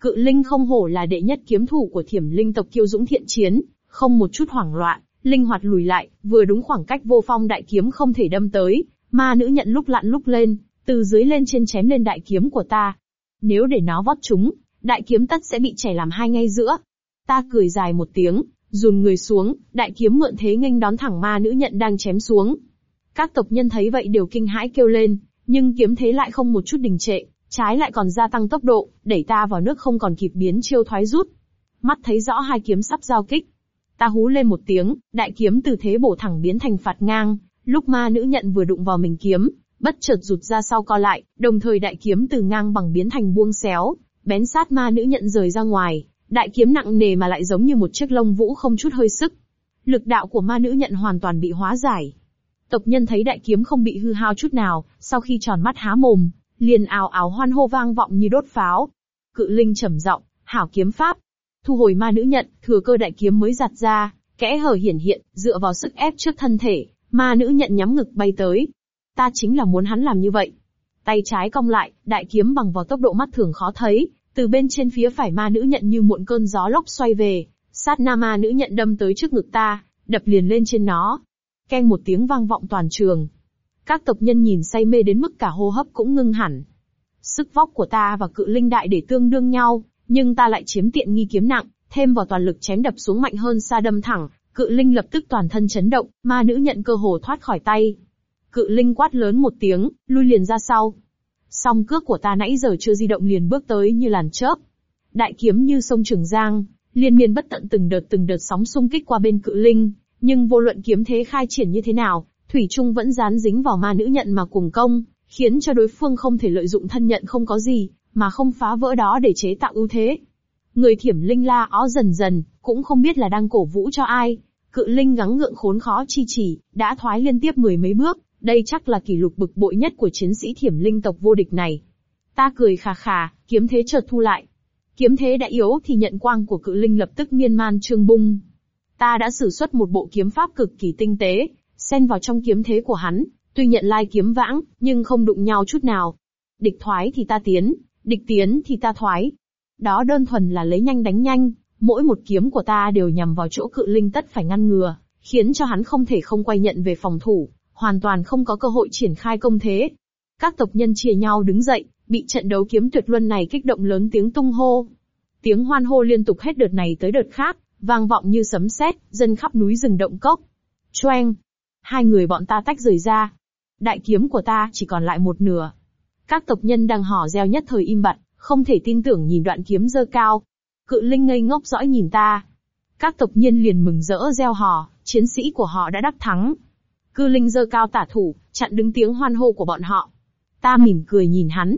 S1: Cự linh không hổ là đệ nhất kiếm thủ của thiểm linh tộc kiêu dũng thiện chiến, không một chút hoảng loạn, linh hoạt lùi lại, vừa đúng khoảng cách vô phong đại kiếm không thể đâm tới, ma nữ nhận lúc lặn lúc lên, từ dưới lên trên chém lên đại kiếm của ta. Nếu để nó vót chúng, đại kiếm tất sẽ bị chảy làm hai ngay giữa. Ta cười dài một tiếng, dùn người xuống, đại kiếm mượn thế nghênh đón thẳng ma nữ nhận đang chém xuống. Các tộc nhân thấy vậy đều kinh hãi kêu lên, nhưng kiếm thế lại không một chút đình trệ, trái lại còn gia tăng tốc độ, đẩy ta vào nước không còn kịp biến chiêu thoái rút. Mắt thấy rõ hai kiếm sắp giao kích. Ta hú lên một tiếng, đại kiếm từ thế bổ thẳng biến thành phạt ngang, lúc ma nữ nhận vừa đụng vào mình kiếm, bất chợt rụt ra sau co lại, đồng thời đại kiếm từ ngang bằng biến thành buông xéo, bén sát ma nữ nhận rời ra ngoài, đại kiếm nặng nề mà lại giống như một chiếc lông vũ không chút hơi sức. Lực đạo của ma nữ nhận hoàn toàn bị hóa giải. Tộc nhân thấy đại kiếm không bị hư hao chút nào, sau khi tròn mắt há mồm, liền ào ào hoan hô vang vọng như đốt pháo. Cự linh trầm giọng, hảo kiếm pháp. Thu hồi ma nữ nhận, thừa cơ đại kiếm mới giặt ra, kẽ hở hiển hiện, dựa vào sức ép trước thân thể, ma nữ nhận nhắm ngực bay tới. Ta chính là muốn hắn làm như vậy. Tay trái cong lại, đại kiếm bằng vào tốc độ mắt thường khó thấy, từ bên trên phía phải ma nữ nhận như muộn cơn gió lốc xoay về, sát na ma nữ nhận đâm tới trước ngực ta, đập liền lên trên nó. Keng một tiếng vang vọng toàn trường. Các tộc nhân nhìn say mê đến mức cả hô hấp cũng ngưng hẳn. Sức vóc của ta và cự linh đại để tương đương nhau, nhưng ta lại chiếm tiện nghi kiếm nặng, thêm vào toàn lực chém đập xuống mạnh hơn xa đâm thẳng, cự linh lập tức toàn thân chấn động, ma nữ nhận cơ hồ thoát khỏi tay. Cự linh quát lớn một tiếng, lui liền ra sau. Song cước của ta nãy giờ chưa di động liền bước tới như làn chớp. Đại kiếm như sông Trường Giang, liên miên bất tận từng đợt từng đợt sóng xung kích qua bên cự linh, nhưng vô luận kiếm thế khai triển như thế nào, Thủy Trung vẫn dán dính vào ma nữ nhận mà cùng công, khiến cho đối phương không thể lợi dụng thân nhận không có gì, mà không phá vỡ đó để chế tạo ưu thế. Người thiểm linh la ó dần dần, cũng không biết là đang cổ vũ cho ai. Cự linh gắng ngượng khốn khó chi chỉ, đã thoái liên tiếp mười mấy bước, đây chắc là kỷ lục bực bội nhất của chiến sĩ thiểm linh tộc vô địch này. Ta cười khà khà, kiếm thế chợt thu lại. Kiếm thế đã yếu thì nhận quang của cự linh lập tức miên man trương bung. Ta đã sử xuất một bộ kiếm pháp cực kỳ tinh tế, xen vào trong kiếm thế của hắn, tuy nhận lai kiếm vãng, nhưng không đụng nhau chút nào. Địch thoái thì ta tiến, địch tiến thì ta thoái. Đó đơn thuần là lấy nhanh đánh nhanh, mỗi một kiếm của ta đều nhằm vào chỗ cự linh tất phải ngăn ngừa, khiến cho hắn không thể không quay nhận về phòng thủ, hoàn toàn không có cơ hội triển khai công thế. Các tộc nhân chia nhau đứng dậy, bị trận đấu kiếm tuyệt luân này kích động lớn tiếng tung hô. Tiếng hoan hô liên tục hết đợt này tới đợt khác, vang vọng như sấm sét, dân khắp núi rừng động cốc. Choeng, hai người bọn ta tách rời ra. Đại kiếm của ta chỉ còn lại một nửa. Các tộc nhân đang hò reo nhất thời im bặt, không thể tin tưởng nhìn đoạn kiếm dơ cao. Cự linh ngây ngốc dõi nhìn ta. Các tộc nhân liền mừng rỡ reo hò, chiến sĩ của họ đã đắc thắng. Cư linh giơ cao tả thủ, chặn đứng tiếng hoan hô của bọn họ. Ta mỉm cười nhìn hắn.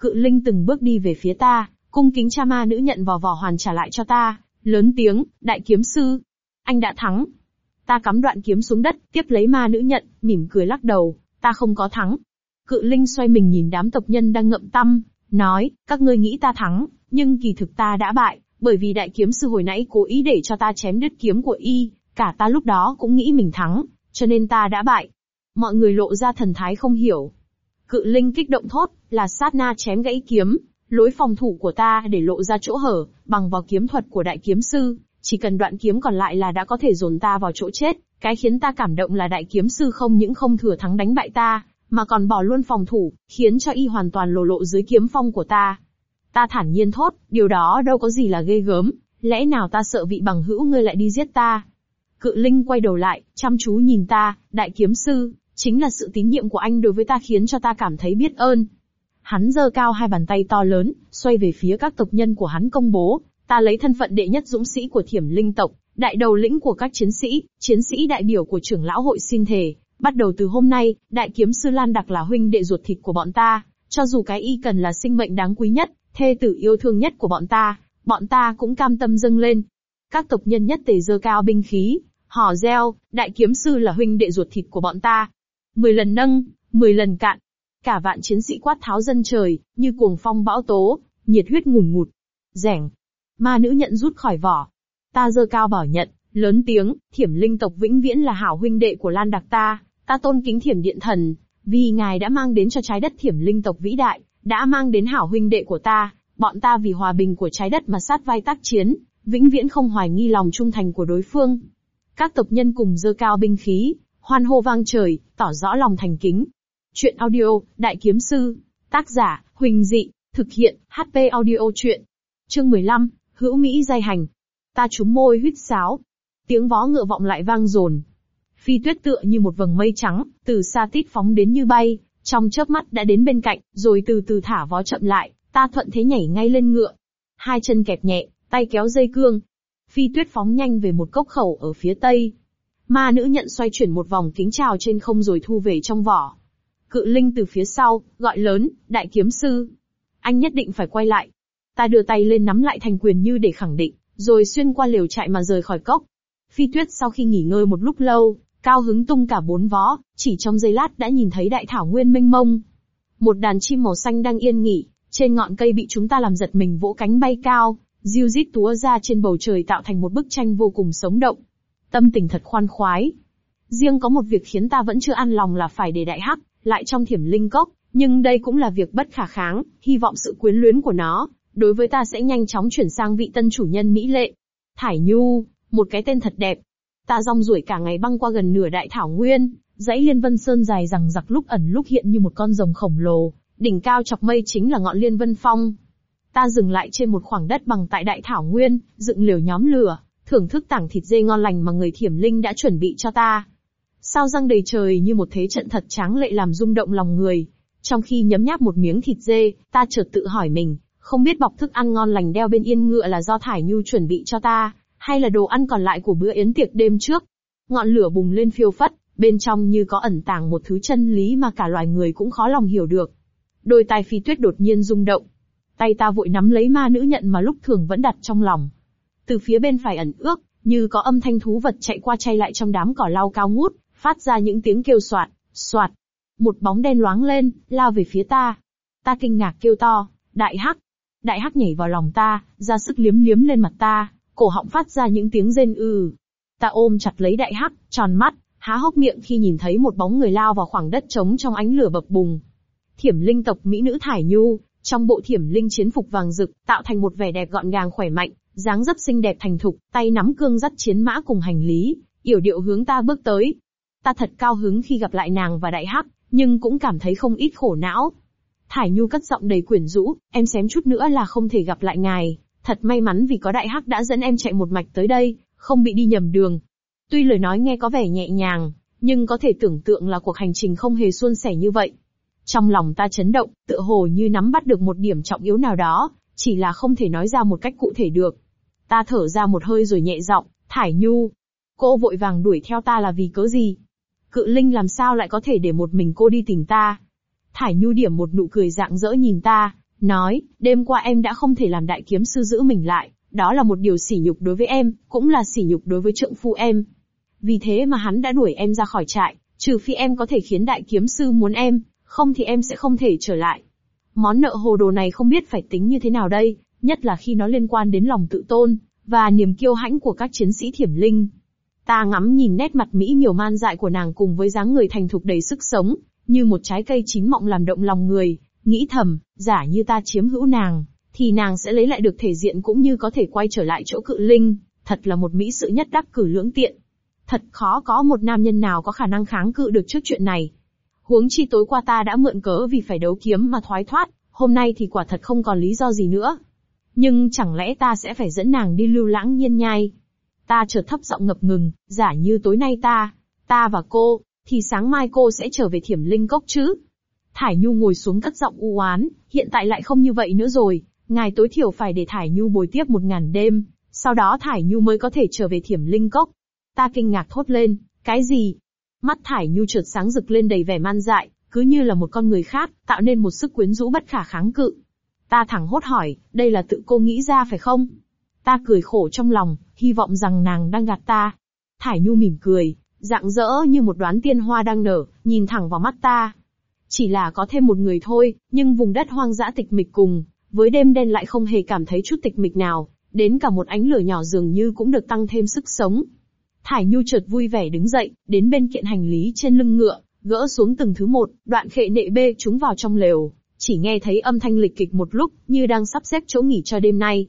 S1: Cự linh từng bước đi về phía ta, cung kính cha ma nữ nhận vào vỏ hoàn trả lại cho ta, lớn tiếng, đại kiếm sư. Anh đã thắng, Ta cắm đoạn kiếm xuống đất, tiếp lấy ma nữ nhận, mỉm cười lắc đầu, ta không có thắng. Cự linh xoay mình nhìn đám tộc nhân đang ngậm tâm, nói, các ngươi nghĩ ta thắng, nhưng kỳ thực ta đã bại, bởi vì đại kiếm sư hồi nãy cố ý để cho ta chém đứt kiếm của y, cả ta lúc đó cũng nghĩ mình thắng, cho nên ta đã bại. Mọi người lộ ra thần thái không hiểu. Cự linh kích động thốt, là sát na chém gãy kiếm, lối phòng thủ của ta để lộ ra chỗ hở, bằng vào kiếm thuật của đại kiếm sư, chỉ cần đoạn kiếm còn lại là đã có thể dồn ta vào chỗ chết, cái khiến ta cảm động là đại kiếm sư không những không thừa thắng đánh bại ta, mà còn bỏ luôn phòng thủ, khiến cho y hoàn toàn lộ lộ dưới kiếm phong của ta. Ta thản nhiên thốt, điều đó đâu có gì là ghê gớm, lẽ nào ta sợ vị bằng hữu ngươi lại đi giết ta? Cự linh quay đầu lại, chăm chú nhìn ta, đại kiếm sư, chính là sự tín nhiệm của anh đối với ta khiến cho ta cảm thấy biết ơn. Hắn giơ cao hai bàn tay to lớn, xoay về phía các tộc nhân của hắn công bố, Ta lấy thân phận đệ nhất dũng sĩ của thiểm linh tộc, đại đầu lĩnh của các chiến sĩ, chiến sĩ đại biểu của trưởng lão hội xin thề, bắt đầu từ hôm nay, đại kiếm sư Lan Đặc là huynh đệ ruột thịt của bọn ta, cho dù cái y cần là sinh mệnh đáng quý nhất, thê tử yêu thương nhất của bọn ta, bọn ta cũng cam tâm dâng lên. Các tộc nhân nhất tề dơ cao binh khí, hò reo, đại kiếm sư là huynh đệ ruột thịt của bọn ta. Mười lần nâng, mười lần cạn. Cả vạn chiến sĩ quát tháo dân trời, như cuồng phong bão tố, nhiệt huyết ngùn ngụt. Rẻng. Ma nữ nhận rút khỏi vỏ. Ta dơ cao bảo nhận, lớn tiếng, thiểm linh tộc vĩnh viễn là hảo huynh đệ của Lan Đặc ta, ta tôn kính thiểm điện thần, vì ngài đã mang đến cho trái đất thiểm linh tộc vĩ đại, đã mang đến hảo huynh đệ của ta, bọn ta vì hòa bình của trái đất mà sát vai tác chiến, vĩnh viễn không hoài nghi lòng trung thành của đối phương. Các tộc nhân cùng dơ cao binh khí, hoan hô vang trời, tỏ rõ lòng thành kính. Chuyện audio, Đại Kiếm Sư, tác giả, Huỳnh Dị, thực hiện, HP audio chuyện. Chương 15, Hữu Mỹ giai hành. Ta trúng môi huyết sáo. Tiếng vó ngựa vọng lại vang dồn. Phi tuyết tựa như một vầng mây trắng, từ xa tít phóng đến như bay, trong chớp mắt đã đến bên cạnh, rồi từ từ thả vó chậm lại, ta thuận thế nhảy ngay lên ngựa. Hai chân kẹp nhẹ, tay kéo dây cương. Phi tuyết phóng nhanh về một cốc khẩu ở phía tây. Ma nữ nhận xoay chuyển một vòng kính trào trên không rồi thu về trong vỏ. Cự linh từ phía sau, gọi lớn, đại kiếm sư. Anh nhất định phải quay lại. Ta đưa tay lên nắm lại thành quyền như để khẳng định, rồi xuyên qua liều chạy mà rời khỏi cốc. Phi tuyết sau khi nghỉ ngơi một lúc lâu, cao hứng tung cả bốn vó, chỉ trong giây lát đã nhìn thấy đại thảo nguyên mênh mông. Một đàn chim màu xanh đang yên nghỉ, trên ngọn cây bị chúng ta làm giật mình vỗ cánh bay cao, diêu rít túa ra trên bầu trời tạo thành một bức tranh vô cùng sống động. Tâm tình thật khoan khoái. Riêng có một việc khiến ta vẫn chưa an lòng là phải để đại hắc, lại trong thiểm linh cốc, nhưng đây cũng là việc bất khả kháng, hy vọng sự quyến luyến của nó, đối với ta sẽ nhanh chóng chuyển sang vị tân chủ nhân Mỹ lệ. Thải Nhu, một cái tên thật đẹp. Ta rong ruổi cả ngày băng qua gần nửa đại thảo nguyên, dãy liên vân sơn dài rằng giặc lúc ẩn lúc hiện như một con rồng khổng lồ, đỉnh cao chọc mây chính là ngọn liên vân phong. Ta dừng lại trên một khoảng đất bằng tại đại thảo nguyên, dựng liều nhóm lửa, thưởng thức tảng thịt dê ngon lành mà người thiểm linh đã chuẩn bị cho ta. Sao răng đầy trời như một thế trận thật tráng lệ làm rung động lòng người. Trong khi nhấm nháp một miếng thịt dê, ta chợt tự hỏi mình, không biết bọc thức ăn ngon lành đeo bên yên ngựa là do Thải Nhu chuẩn bị cho ta, hay là đồ ăn còn lại của bữa yến tiệc đêm trước. Ngọn lửa bùng lên phiêu phất, bên trong như có ẩn tàng một thứ chân lý mà cả loài người cũng khó lòng hiểu được. Đôi tai phi tuyết đột nhiên rung động. Tay ta vội nắm lấy ma nữ nhận mà lúc thường vẫn đặt trong lòng. Từ phía bên phải ẩn ước, như có âm thanh thú vật chạy qua chay lại trong đám cỏ lau cao ngút, phát ra những tiếng kêu soạt, soạt. Một bóng đen loáng lên, lao về phía ta. Ta kinh ngạc kêu to, đại hắc. Đại hắc nhảy vào lòng ta, ra sức liếm liếm lên mặt ta, cổ họng phát ra những tiếng rên ư. Ta ôm chặt lấy đại hắc, tròn mắt, há hốc miệng khi nhìn thấy một bóng người lao vào khoảng đất trống trong ánh lửa bập bùng. Thiểm linh tộc mỹ nữ Thải Nhu, trong bộ thiểm linh chiến phục vàng rực, tạo thành một vẻ đẹp gọn gàng khỏe mạnh, dáng dấp xinh đẹp thành thục, tay nắm cương dắt chiến mã cùng hành lý, yểu điệu hướng ta bước tới. Ta thật cao hứng khi gặp lại nàng và đại hắc, nhưng cũng cảm thấy không ít khổ não. Thải Nhu cất giọng đầy quyển rũ, em xém chút nữa là không thể gặp lại ngài, thật may mắn vì có đại hắc đã dẫn em chạy một mạch tới đây, không bị đi nhầm đường. Tuy lời nói nghe có vẻ nhẹ nhàng, nhưng có thể tưởng tượng là cuộc hành trình không hề suôn sẻ như vậy. Trong lòng ta chấn động, tựa hồ như nắm bắt được một điểm trọng yếu nào đó, chỉ là không thể nói ra một cách cụ thể được. Ta thở ra một hơi rồi nhẹ giọng, Thải Nhu. Cô vội vàng đuổi theo ta là vì cớ gì? Cự Linh làm sao lại có thể để một mình cô đi tìm ta? Thải Nhu điểm một nụ cười dạng dỡ nhìn ta, nói, đêm qua em đã không thể làm đại kiếm sư giữ mình lại, đó là một điều sỉ nhục đối với em, cũng là sỉ nhục đối với trượng phu em. Vì thế mà hắn đã đuổi em ra khỏi trại, trừ phi em có thể khiến đại kiếm sư muốn em, không thì em sẽ không thể trở lại. Món nợ hồ đồ này không biết phải tính như thế nào đây, nhất là khi nó liên quan đến lòng tự tôn, và niềm kiêu hãnh của các chiến sĩ thiểm linh. Ta ngắm nhìn nét mặt mỹ miều man dại của nàng cùng với dáng người thành thục đầy sức sống, như một trái cây chín mọng làm động lòng người, nghĩ thầm, giả như ta chiếm hữu nàng, thì nàng sẽ lấy lại được thể diện cũng như có thể quay trở lại chỗ cự linh, thật là một mỹ sự nhất đắc cử lưỡng tiện. Thật khó có một nam nhân nào có khả năng kháng cự được trước chuyện này. Huống chi tối qua ta đã mượn cớ vì phải đấu kiếm mà thoái thoát, hôm nay thì quả thật không còn lý do gì nữa. Nhưng chẳng lẽ ta sẽ phải dẫn nàng đi lưu lãng nhiên nhai? Ta chợt thấp giọng ngập ngừng, giả như tối nay ta, ta và cô, thì sáng mai cô sẽ trở về thiểm linh cốc chứ? Thải Nhu ngồi xuống cất giọng u oán, hiện tại lại không như vậy nữa rồi, ngài tối thiểu phải để Thải Nhu bồi tiếp một ngàn đêm, sau đó Thải Nhu mới có thể trở về thiểm linh cốc. Ta kinh ngạc thốt lên, cái gì? Mắt Thải Nhu chợt sáng rực lên đầy vẻ man dại, cứ như là một con người khác, tạo nên một sức quyến rũ bất khả kháng cự. Ta thẳng hốt hỏi, đây là tự cô nghĩ ra phải không? Ta cười khổ trong lòng, hy vọng rằng nàng đang gạt ta. Thải Nhu mỉm cười, dạng dỡ như một đoán tiên hoa đang nở, nhìn thẳng vào mắt ta. Chỉ là có thêm một người thôi, nhưng vùng đất hoang dã tịch mịch cùng, với đêm đen lại không hề cảm thấy chút tịch mịch nào, đến cả một ánh lửa nhỏ dường như cũng được tăng thêm sức sống. Thải Nhu chợt vui vẻ đứng dậy, đến bên kiện hành lý trên lưng ngựa, gỡ xuống từng thứ một, đoạn khệ nệ bê chúng vào trong lều, chỉ nghe thấy âm thanh lịch kịch một lúc, như đang sắp xếp chỗ nghỉ cho đêm nay.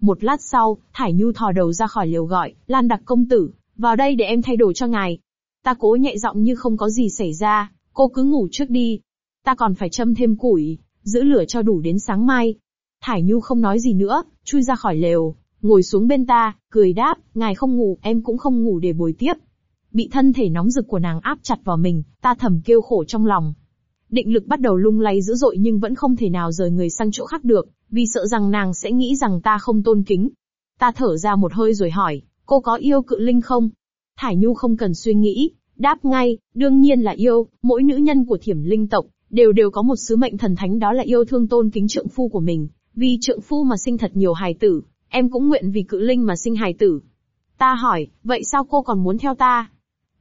S1: Một lát sau, Thải Nhu thò đầu ra khỏi lều gọi, Lan đặc công tử, vào đây để em thay đồ cho ngài. Ta cố nhẹ giọng như không có gì xảy ra, cô cứ ngủ trước đi. Ta còn phải châm thêm củi, giữ lửa cho đủ đến sáng mai. Thải Nhu không nói gì nữa, chui ra khỏi lều, ngồi xuống bên ta, cười đáp, ngài không ngủ, em cũng không ngủ để bồi tiếp. Bị thân thể nóng rực của nàng áp chặt vào mình, ta thầm kêu khổ trong lòng. Định lực bắt đầu lung lay dữ dội nhưng vẫn không thể nào rời người sang chỗ khác được, vì sợ rằng nàng sẽ nghĩ rằng ta không tôn kính. Ta thở ra một hơi rồi hỏi, cô có yêu cự linh không? Thải Nhu không cần suy nghĩ, đáp ngay, đương nhiên là yêu, mỗi nữ nhân của thiểm linh tộc, đều đều có một sứ mệnh thần thánh đó là yêu thương tôn kính trượng phu của mình, vì trượng phu mà sinh thật nhiều hài tử, em cũng nguyện vì cự linh mà sinh hài tử. Ta hỏi, vậy sao cô còn muốn theo ta?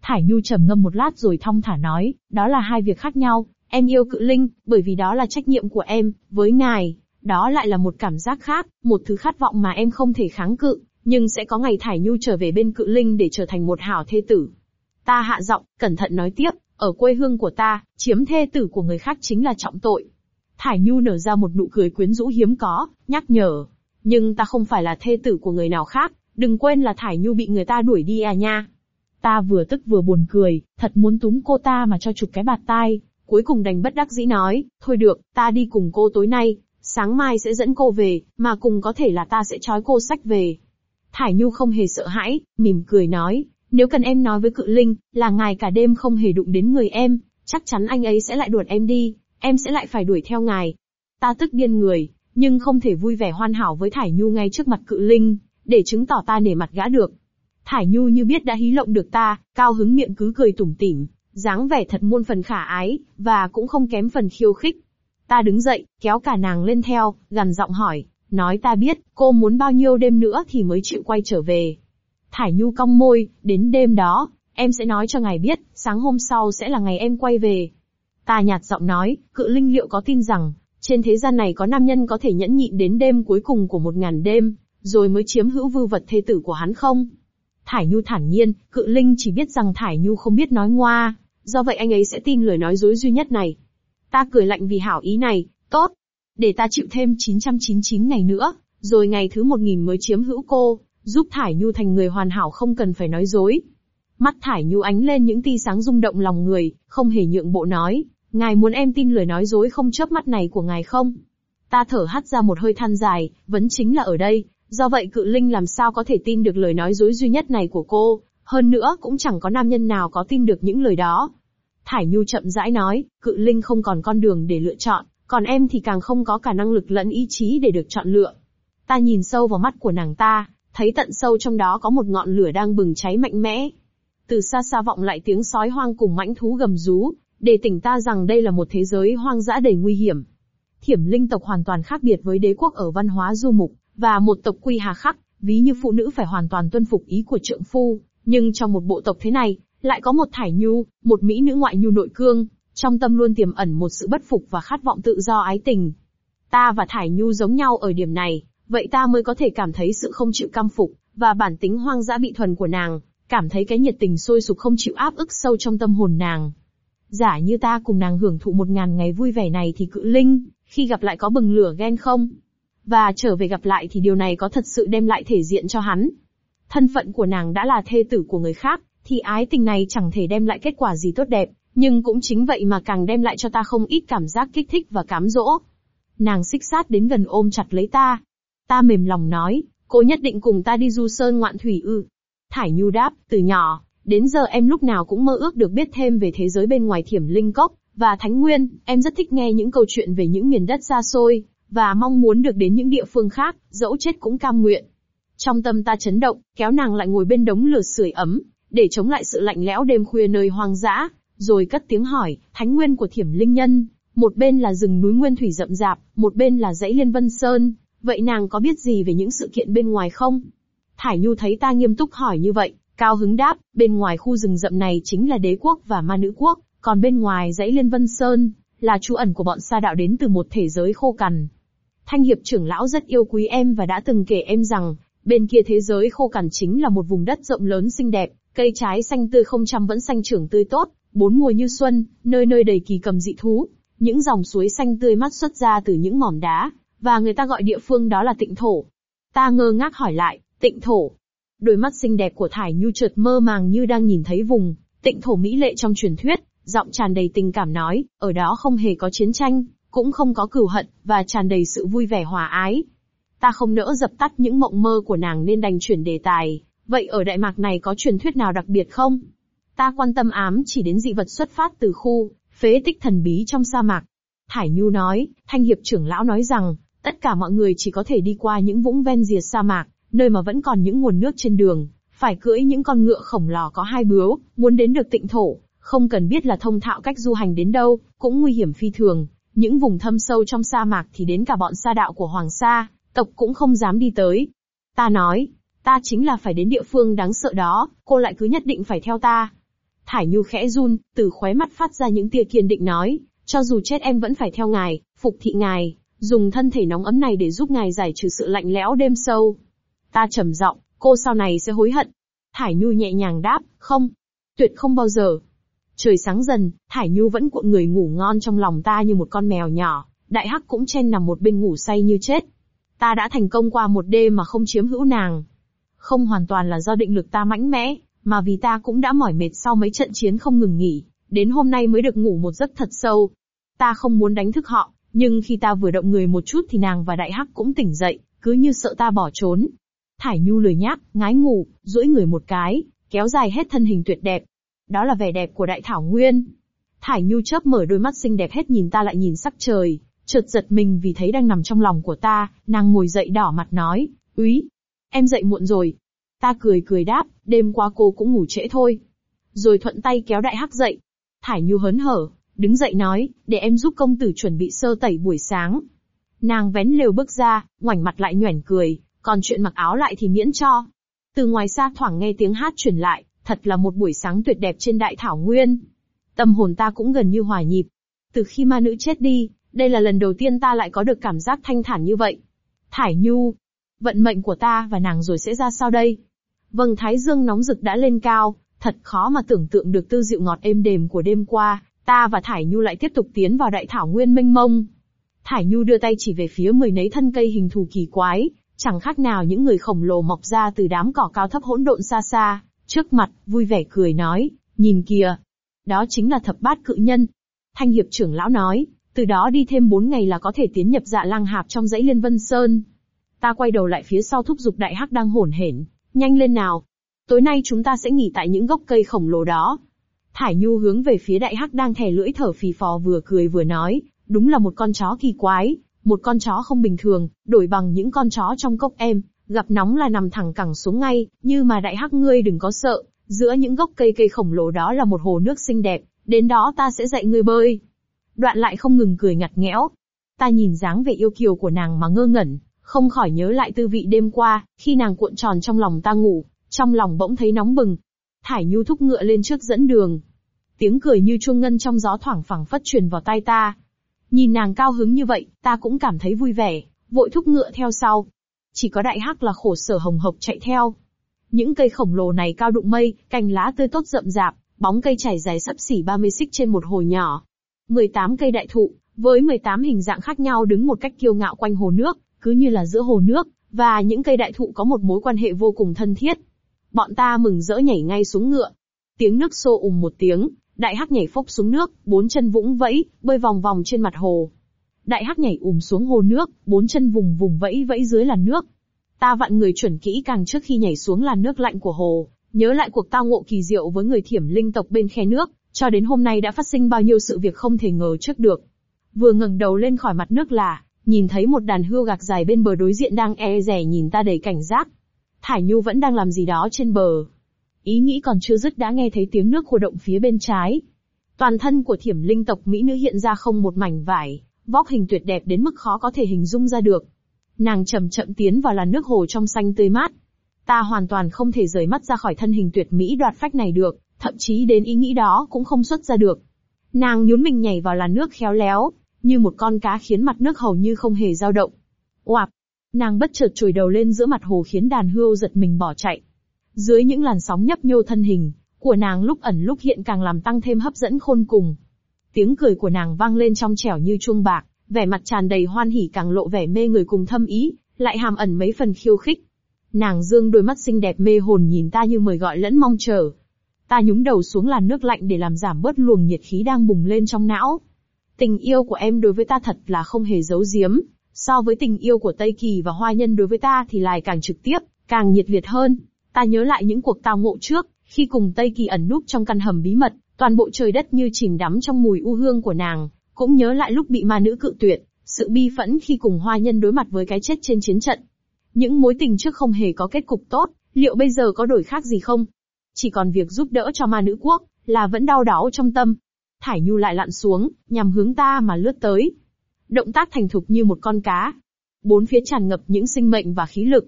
S1: Thải Nhu trầm ngâm một lát rồi thong thả nói, đó là hai việc khác nhau, em yêu cự linh, bởi vì đó là trách nhiệm của em, với ngài, đó lại là một cảm giác khác, một thứ khát vọng mà em không thể kháng cự, nhưng sẽ có ngày Thải Nhu trở về bên cự linh để trở thành một hảo thê tử. Ta hạ giọng, cẩn thận nói tiếp, ở quê hương của ta, chiếm thê tử của người khác chính là trọng tội. Thải Nhu nở ra một nụ cười quyến rũ hiếm có, nhắc nhở. Nhưng ta không phải là thê tử của người nào khác, đừng quên là Thải Nhu bị người ta đuổi đi à nha. Ta vừa tức vừa buồn cười, thật muốn túm cô ta mà cho chụp cái bạt tai, cuối cùng đành bất đắc dĩ nói, thôi được, ta đi cùng cô tối nay, sáng mai sẽ dẫn cô về, mà cùng có thể là ta sẽ trói cô sách về. Thải Nhu không hề sợ hãi, mỉm cười nói, nếu cần em nói với cự linh, là ngài cả đêm không hề đụng đến người em, chắc chắn anh ấy sẽ lại đuổi em đi, em sẽ lại phải đuổi theo ngài. Ta tức điên người, nhưng không thể vui vẻ hoàn hảo với Thải Nhu ngay trước mặt cự linh, để chứng tỏ ta nể mặt gã được. Thải Nhu như biết đã hí lộng được ta, cao hứng miệng cứ cười tủm tỉm, dáng vẻ thật muôn phần khả ái, và cũng không kém phần khiêu khích. Ta đứng dậy, kéo cả nàng lên theo, gần giọng hỏi, nói ta biết, cô muốn bao nhiêu đêm nữa thì mới chịu quay trở về. Thải Nhu cong môi, đến đêm đó, em sẽ nói cho ngài biết, sáng hôm sau sẽ là ngày em quay về. Ta nhạt giọng nói, cự linh liệu có tin rằng, trên thế gian này có nam nhân có thể nhẫn nhịn đến đêm cuối cùng của một ngàn đêm, rồi mới chiếm hữu vư vật thê tử của hắn không? Thải Nhu thản nhiên, cự linh chỉ biết rằng Thải Nhu không biết nói ngoa, do vậy anh ấy sẽ tin lời nói dối duy nhất này. Ta cười lạnh vì hảo ý này, tốt. Để ta chịu thêm 999 ngày nữa, rồi ngày thứ 1000 mới chiếm hữu cô, giúp Thải Nhu thành người hoàn hảo không cần phải nói dối. Mắt Thải Nhu ánh lên những tia sáng rung động lòng người, không hề nhượng bộ nói, ngài muốn em tin lời nói dối không chớp mắt này của ngài không? Ta thở hắt ra một hơi than dài, vấn chính là ở đây, do vậy cự linh làm sao có thể tin được lời nói dối duy nhất này của cô, hơn nữa cũng chẳng có nam nhân nào có tin được những lời đó. Thải Nhu chậm rãi nói, cự linh không còn con đường để lựa chọn, còn em thì càng không có cả năng lực lẫn ý chí để được chọn lựa. Ta nhìn sâu vào mắt của nàng ta, thấy tận sâu trong đó có một ngọn lửa đang bừng cháy mạnh mẽ. Từ xa xa vọng lại tiếng sói hoang cùng mãnh thú gầm rú, để tỉnh ta rằng đây là một thế giới hoang dã đầy nguy hiểm. Thiểm linh tộc hoàn toàn khác biệt với đế quốc ở văn hóa du mục, và một tộc quy hà khắc, ví như phụ nữ phải hoàn toàn tuân phục ý của trượng phu, nhưng trong một bộ tộc thế này, lại có một thải nhu, một mỹ nữ ngoại nhu nội cương, trong tâm luôn tiềm ẩn một sự bất phục và khát vọng tự do ái tình. Ta và thải nhu giống nhau ở điểm này, vậy ta mới có thể cảm thấy sự không chịu cam phục, và bản tính hoang dã bị thuần của nàng, cảm thấy cái nhiệt tình sôi sục không chịu áp ức sâu trong tâm hồn nàng. Giả như ta cùng nàng hưởng thụ một ngàn ngày vui vẻ này thì cự linh, khi gặp lại có bừng lửa ghen không? Và trở về gặp lại thì điều này có thật sự đem lại thể diện cho hắn. Thân phận của nàng đã là thê tử của người khác, thì ái tình này chẳng thể đem lại kết quả gì tốt đẹp, nhưng cũng chính vậy mà càng đem lại cho ta không ít cảm giác kích thích và cám dỗ. Nàng xích sát đến gần ôm chặt lấy ta. Ta mềm lòng nói, cô nhất định cùng ta đi du sơn ngoạn thủy ư. Thải Nhu đáp, từ nhỏ, đến giờ em lúc nào cũng mơ ước được biết thêm về thế giới bên ngoài thiểm linh cốc, và Thánh Nguyên, em rất thích nghe những câu chuyện về những miền đất xa xôi, và mong muốn được đến những địa phương khác, dẫu chết cũng cam nguyện. Trong tâm ta chấn động, kéo nàng lại ngồi bên đống lửa sưởi ấm, để chống lại sự lạnh lẽo đêm khuya nơi hoang dã, rồi cất tiếng hỏi, thánh nguyên của thiểm linh nhân, một bên là rừng núi nguyên thủy rậm rạp, một bên là dãy liên vân sơn, vậy nàng có biết gì về những sự kiện bên ngoài không? Thải Nhu thấy ta nghiêm túc hỏi như vậy, cao hứng đáp, bên ngoài khu rừng rậm này chính là đế quốc và ma nữ quốc, còn bên ngoài dãy liên vân sơn, là trú ẩn của bọn sa đạo đến từ một thế giới khô cằn. Thanh hiệp trưởng lão rất yêu quý em và đã từng kể em rằng, bên kia thế giới khô cằn chính là một vùng đất rộng lớn xinh đẹp, cây trái xanh tươi không trăm vẫn xanh trưởng tươi tốt, bốn mùa như xuân, nơi nơi đầy kỳ cầm dị thú, những dòng suối xanh tươi mắt xuất ra từ những mỏm đá, và người ta gọi địa phương đó là tịnh thổ. Ta ngơ ngác hỏi lại, tịnh thổ. Đôi mắt xinh đẹp của Thải Nhu chợt mơ màng như đang nhìn thấy vùng, tịnh thổ mỹ lệ trong truyền thuyết, giọng tràn đầy tình cảm nói, ở đó không hề có chiến tranh, cũng không có cửu hận, và tràn đầy sự vui vẻ hòa ái. Ta không nỡ dập tắt những mộng mơ của nàng nên đành chuyển đề tài, vậy ở Đại Mạc này có truyền thuyết nào đặc biệt không? Ta quan tâm ám chỉ đến dị vật xuất phát từ khu, phế tích thần bí trong sa mạc. Thải Nhu nói, Thanh Hiệp trưởng lão nói rằng, tất cả mọi người chỉ có thể đi qua những vũng ven rìa sa mạc, nơi mà vẫn còn những nguồn nước trên đường, phải cưỡi những con ngựa khổng lồ có hai bướu, muốn đến được tịnh thổ, không cần biết là thông thạo cách du hành đến đâu, cũng nguy hiểm phi thường. Những vùng thâm sâu trong sa mạc thì đến cả bọn sa đạo của Hoàng Sa, tộc cũng không dám đi tới. Ta nói, ta chính là phải đến địa phương đáng sợ đó, cô lại cứ nhất định phải theo ta. Thải Nhu khẽ run, từ khóe mắt phát ra những tia kiên định nói, cho dù chết em vẫn phải theo ngài, phục thị ngài, dùng thân thể nóng ấm này để giúp ngài giải trừ sự lạnh lẽo đêm sâu. Ta trầm giọng, cô sau này sẽ hối hận. Thải Nhu nhẹ nhàng đáp, không, tuyệt không bao giờ. Trời sáng dần, Thải Nhu vẫn cuộn người ngủ ngon trong lòng ta như một con mèo nhỏ, đại hắc cũng chen nằm một bên ngủ say như chết. Ta đã thành công qua một đêm mà không chiếm hữu nàng. Không hoàn toàn là do định lực ta mãnh mẽ, mà vì ta cũng đã mỏi mệt sau mấy trận chiến không ngừng nghỉ, đến hôm nay mới được ngủ một giấc thật sâu. Ta không muốn đánh thức họ, nhưng khi ta vừa động người một chút thì nàng và đại hắc cũng tỉnh dậy, cứ như sợ ta bỏ trốn. Thải Nhu lười nhác, ngái ngủ, duỗi người một cái, kéo dài hết thân hình tuyệt đẹp. Đó là vẻ đẹp của đại thảo nguyên. Thải Nhu chớp mở đôi mắt xinh đẹp hết nhìn ta lại nhìn sắc trời, chợt giật mình vì thấy đang nằm trong lòng của ta, nàng ngồi dậy đỏ mặt nói, úy, em dậy muộn rồi. Ta cười cười đáp, đêm qua cô cũng ngủ trễ thôi. Rồi thuận tay kéo đại hắc dậy. Thải Nhu hớn hở, đứng dậy nói, để em giúp công tử chuẩn bị sơ tẩy buổi sáng. Nàng vén lều bước ra, ngoảnh mặt lại nhoẻn cười, còn chuyện mặc áo lại thì miễn cho. Từ ngoài xa thoảng nghe tiếng hát truyền lại, thật là một buổi sáng tuyệt đẹp trên đại thảo nguyên. Tâm hồn ta cũng gần như hòa nhịp. Từ khi ma nữ chết đi, đây là lần đầu tiên ta lại có được cảm giác thanh thản như vậy. Thải Nhu, vận mệnh của ta và nàng rồi sẽ ra sao đây? vầng Thái Dương nóng rực đã lên cao, thật khó mà tưởng tượng được tư dịu ngọt êm đềm của đêm qua, ta và Thải Nhu lại tiếp tục tiến vào đại thảo nguyên mênh mông. Thải Nhu đưa tay chỉ về phía mười nấy thân cây hình thù kỳ quái, chẳng khác nào những người khổng lồ mọc ra từ đám cỏ cao thấp hỗn độn xa xa, trước mặt, vui vẻ cười nói, nhìn kìa. Đó chính là thập bát cự nhân. Thanh hiệp trưởng lão nói, từ đó đi thêm bốn ngày là có thể tiến nhập dạ lang hạp trong dãy liên vân sơn. Ta quay đầu lại phía sau thúc giục đại hắc đang hổn hển, nhanh lên nào. Tối nay chúng ta sẽ nghỉ tại những gốc cây khổng lồ đó. Thải Nhu hướng về phía đại hắc đang thè lưỡi thở phì phò vừa cười vừa nói, đúng là một con chó kỳ quái, một con chó không bình thường, đổi bằng những con chó trong cốc em, gặp nóng là nằm thẳng cẳng xuống ngay, như mà đại hắc ngươi đừng có sợ, giữa những gốc cây cây khổng lồ đó là một hồ nước xinh đẹp, đến đó ta sẽ dạy ngươi bơi. Đoạn lại không ngừng cười ngặt nghẽo. Ta nhìn dáng vẻ yêu kiều của nàng mà ngơ ngẩn, không khỏi nhớ lại tư vị đêm qua, khi nàng cuộn tròn trong lòng ta ngủ, trong lòng bỗng thấy nóng bừng. Thải Nhu thúc ngựa lên trước dẫn đường. Tiếng cười như chuông ngân trong gió thoảng phẳng phất truyền vào tai ta. Nhìn nàng cao hứng như vậy, ta cũng cảm thấy vui vẻ, vội thúc ngựa theo sau. Chỉ có đại hắc là khổ sở hồng hộc chạy theo. Những cây khổng lồ này cao đụng mây, cành lá tươi tốt rậm rạp, bóng cây trải dài sấp xỉ 30 xích trên một hồ nhỏ. 18 cây đại thụ, với 18 hình dạng khác nhau đứng một cách kiêu ngạo quanh hồ nước, cứ như là giữa hồ nước, và những cây đại thụ có một mối quan hệ vô cùng thân thiết. Bọn ta mừng rỡ nhảy ngay xuống ngựa. Tiếng nước xô ùm một tiếng, đại hắc nhảy phốc xuống nước, bốn chân vũng vẫy, bơi vòng vòng trên mặt hồ. Đại hắc nhảy ùm xuống hồ nước, bốn chân vùng vùng vẫy vẫy dưới làn nước. Ta vặn người chuẩn kỹ càng trước khi nhảy xuống làn nước lạnh của hồ, nhớ lại cuộc tao ngộ kỳ diệu với người thiểm linh tộc bên khe nước, cho đến hôm nay đã phát sinh bao nhiêu sự việc không thể ngờ trước được. Vừa ngẩng đầu lên khỏi mặt nước là, nhìn thấy một đàn hươu gạc dài bên bờ đối diện đang e rẻ nhìn ta đầy cảnh giác. Thải Nhu vẫn đang làm gì đó trên bờ. Ý nghĩ còn chưa dứt đã nghe thấy tiếng nước hồ động phía bên trái. Toàn thân của thiểm linh tộc Mỹ nữ hiện ra không một mảnh vải, vóc hình tuyệt đẹp đến mức khó có thể hình dung ra được. Nàng chậm chậm tiến vào làn nước hồ trong xanh tươi mát. Ta hoàn toàn không thể rời mắt ra khỏi thân hình tuyệt mỹ đoạt phách này được, thậm chí đến ý nghĩ đó cũng không xuất ra được. Nàng nhún mình nhảy vào làn nước khéo léo, như một con cá khiến mặt nước hầu như không hề dao động. Oạp! Nàng bất chợt trồi đầu lên giữa mặt hồ khiến đàn hươu giật mình bỏ chạy. Dưới những làn sóng nhấp nhô thân hình, của nàng lúc ẩn lúc hiện càng làm tăng thêm hấp dẫn khôn cùng. Tiếng cười của nàng vang lên trong trẻo như chuông bạc, vẻ mặt tràn đầy hoan hỉ càng lộ vẻ mê người cùng thâm ý, lại hàm ẩn mấy phần khiêu khích. Nàng dương đôi mắt xinh đẹp mê hồn nhìn ta như mời gọi lẫn mong chờ. Ta nhúng đầu xuống làn nước lạnh để làm giảm bớt luồng nhiệt khí đang bùng lên trong não. Tình yêu của em đối với ta thật là không hề giấu giếm, so với tình yêu của Tây Kỳ và Hoa Nhân đối với ta thì lại càng trực tiếp, càng nhiệt liệt hơn. Ta nhớ lại những cuộc tao ngộ trước, khi cùng Tây Kỳ ẩn núp trong căn hầm bí mật, toàn bộ trời đất như chìm đắm trong mùi u hương của nàng, cũng nhớ lại lúc bị ma nữ cự tuyệt, sự bi phẫn khi cùng Hoa Nhân đối mặt với cái chết trên chiến trận. Những mối tình trước không hề có kết cục tốt, liệu bây giờ có đổi khác gì không? Chỉ còn việc giúp đỡ cho ma nữ quốc, là vẫn đau đáu trong tâm. Thải Nhu lại lặn xuống, nhằm hướng ta mà lướt tới. Động tác thành thục như một con cá. Bốn phía tràn ngập những sinh mệnh và khí lực.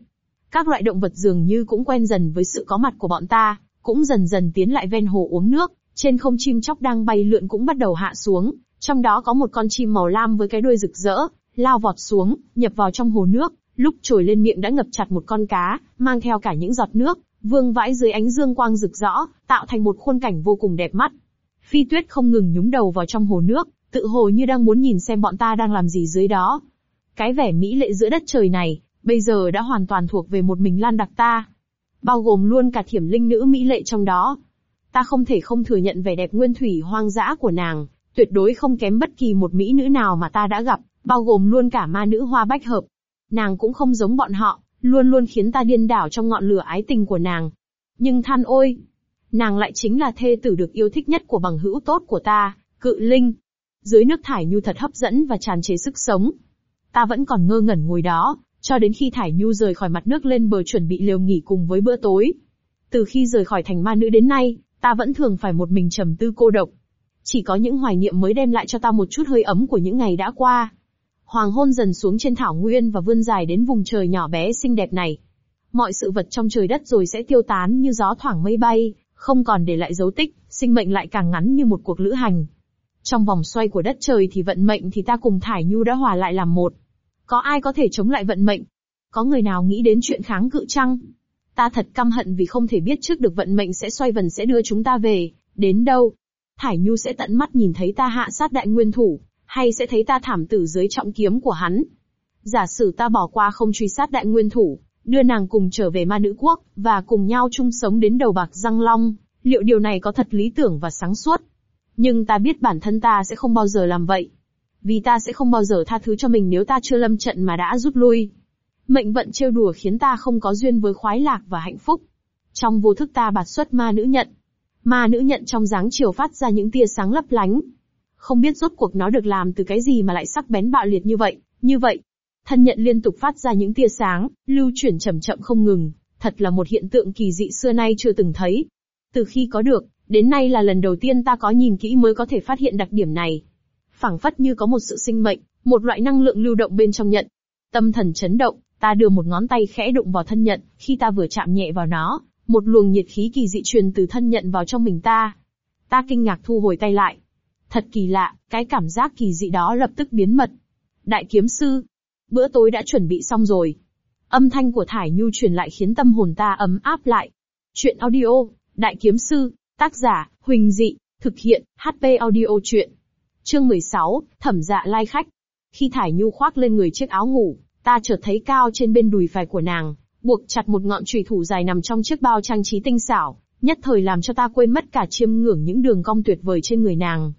S1: Các loại động vật dường như cũng quen dần với sự có mặt của bọn ta, cũng dần dần tiến lại ven hồ uống nước, trên không chim chóc đang bay lượn cũng bắt đầu hạ xuống, trong đó có một con chim màu lam với cái đuôi rực rỡ, lao vọt xuống, nhập vào trong hồ nước, lúc trồi lên miệng đã ngập chặt một con cá, mang theo cả những giọt nước, vương vãi dưới ánh dương quang rực rõ, tạo thành một khuôn cảnh vô cùng đẹp mắt. Phi tuyết không ngừng nhúng đầu vào trong hồ nước, tự hồ như đang muốn nhìn xem bọn ta đang làm gì dưới đó. Cái vẻ mỹ lệ giữa đất trời này, bây giờ đã hoàn toàn thuộc về một mình Lan Đặc ta. Bao gồm luôn cả thiểm linh nữ mỹ lệ trong đó. Ta không thể không thừa nhận vẻ đẹp nguyên thủy hoang dã của nàng, tuyệt đối không kém bất kỳ một mỹ nữ nào mà ta đã gặp, bao gồm luôn cả ma nữ hoa bách hợp. Nàng cũng không giống bọn họ, luôn luôn khiến ta điên đảo trong ngọn lửa ái tình của nàng. Nhưng than ôi, nàng lại chính là thê tử được yêu thích nhất của bằng hữu tốt của ta, cự linh. Dưới nước thải nhu thật hấp dẫn và tràn trề sức sống. Ta vẫn còn ngơ ngẩn ngồi đó, cho đến khi thải nhu rời khỏi mặt nước lên bờ chuẩn bị liều nghỉ cùng với bữa tối. Từ khi rời khỏi thành ma nữ đến nay, ta vẫn thường phải một mình trầm tư cô độc. Chỉ có những hoài niệm mới đem lại cho ta một chút hơi ấm của những ngày đã qua. Hoàng hôn dần xuống trên thảo nguyên và vươn dài đến vùng trời nhỏ bé xinh đẹp này. Mọi sự vật trong trời đất rồi sẽ tiêu tán như gió thoảng mây bay, không còn để lại dấu tích, sinh mệnh lại càng ngắn như một cuộc lữ hành. Trong vòng xoay của đất trời thì vận mệnh thì ta cùng Thải Nhu đã hòa lại làm một. Có ai có thể chống lại vận mệnh? Có người nào nghĩ đến chuyện kháng cự chăng? Ta thật căm hận vì không thể biết trước được vận mệnh sẽ xoay vần sẽ đưa chúng ta về, đến đâu. Thải Nhu sẽ tận mắt nhìn thấy ta hạ sát đại nguyên thủ, hay sẽ thấy ta thảm tử dưới trọng kiếm của hắn. Giả sử ta bỏ qua không truy sát đại nguyên thủ, đưa nàng cùng trở về ma nữ quốc, và cùng nhau chung sống đến đầu bạc răng long, liệu điều này có thật lý tưởng và sáng suốt? Nhưng ta biết bản thân ta sẽ không bao giờ làm vậy. Vì ta sẽ không bao giờ tha thứ cho mình nếu ta chưa lâm trận mà đã rút lui. Mệnh vận trêu đùa khiến ta không có duyên với khoái lạc và hạnh phúc. Trong vô thức ta bạt xuất ma nữ nhận. Ma nữ nhận trong dáng chiều phát ra những tia sáng lấp lánh. Không biết rốt cuộc nó được làm từ cái gì mà lại sắc bén bạo liệt như vậy, như vậy. Thân nhận liên tục phát ra những tia sáng, lưu chuyển chậm chậm không ngừng, thật là một hiện tượng kỳ dị xưa nay chưa từng thấy. Từ khi có được, đến nay là lần đầu tiên ta có nhìn kỹ mới có thể phát hiện đặc điểm này phảng phất như có một sự sinh mệnh, một loại năng lượng lưu động bên trong nhận. Tâm thần chấn động, ta đưa một ngón tay khẽ đụng vào thân nhận, khi ta vừa chạm nhẹ vào nó, một luồng nhiệt khí kỳ dị truyền từ thân nhận vào trong mình ta. Ta kinh ngạc thu hồi tay lại. Thật kỳ lạ, cái cảm giác kỳ dị đó lập tức biến mật. Đại kiếm sư, bữa tối đã chuẩn bị xong rồi. Âm thanh của Thải Nhu truyền lại khiến tâm hồn ta ấm áp lại. Chuyện audio, Đại kiếm sư, tác giả, Huỳnh Dị, thực hiện, HP audio chuyện. Chương 16, thẩm dạ lai khách. Khi Thải Nhu khoác lên người chiếc áo ngủ, ta chợt thấy cao trên bên đùi phải của nàng, buộc chặt một ngọn chùy thủ dài nằm trong chiếc bao trang trí tinh xảo, nhất thời làm cho ta quên mất cả chiêm ngưỡng những đường cong tuyệt vời trên người nàng.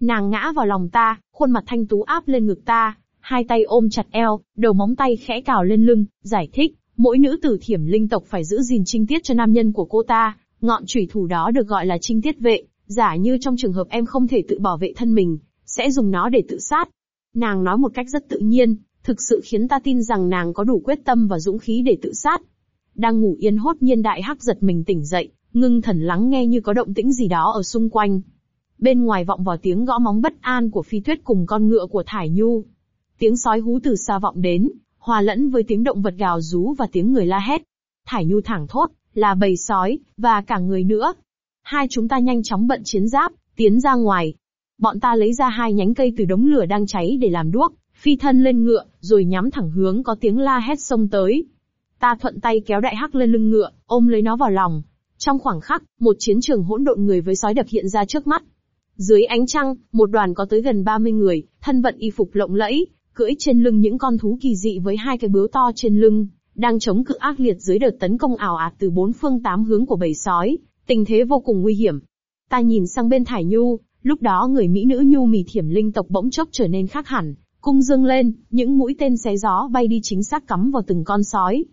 S1: Nàng ngã vào lòng ta, khuôn mặt thanh tú áp lên ngực ta, hai tay ôm chặt eo, đầu móng tay khẽ cào lên lưng, giải thích, mỗi nữ tử thiểm linh tộc phải giữ gìn trinh tiết cho nam nhân của cô ta, ngọn chủy thủ đó được gọi là trinh tiết vệ, giả như trong trường hợp em không thể tự bảo vệ thân mình, sẽ dùng nó để tự sát. Nàng nói một cách rất tự nhiên, thực sự khiến ta tin rằng nàng có đủ quyết tâm và dũng khí để tự sát. Đang ngủ yên hốt nhiên đại hắc giật mình tỉnh dậy, ngưng thần lắng nghe như có động tĩnh gì đó ở xung quanh. Bên ngoài vọng vào tiếng gõ móng bất an của phi tuyết cùng con ngựa của Thải Nhu. Tiếng sói hú từ xa vọng đến, hòa lẫn với tiếng động vật gào rú và tiếng người la hét. Thải Nhu thẳng thốt, là bầy sói, và cả người nữa. Hai chúng ta nhanh chóng bận chiến giáp, tiến ra ngoài bọn ta lấy ra hai nhánh cây từ đống lửa đang cháy để làm đuốc, phi thân lên ngựa, rồi nhắm thẳng hướng có tiếng la hét xông tới. Ta thuận tay kéo đại hắc lên lưng ngựa, ôm lấy nó vào lòng. Trong khoảng khắc, một chiến trường hỗn độn người với sói đập hiện ra trước mắt. Dưới ánh trăng, một đoàn có tới gần 30 người, thân vận y phục lộng lẫy, cưỡi trên lưng những con thú kỳ dị với hai cái bướu to trên lưng, đang chống cự ác liệt dưới đợt tấn công ảo ạt từ bốn phương tám hướng của bầy sói, tình thế vô cùng nguy hiểm. Ta nhìn sang bên Thải Nhu, lúc đó người mỹ nữ Nhu mì thiểm linh tộc bỗng chốc trở nên khác hẳn, cung dương lên, những mũi tên xé gió bay đi chính xác cắm vào từng con sói.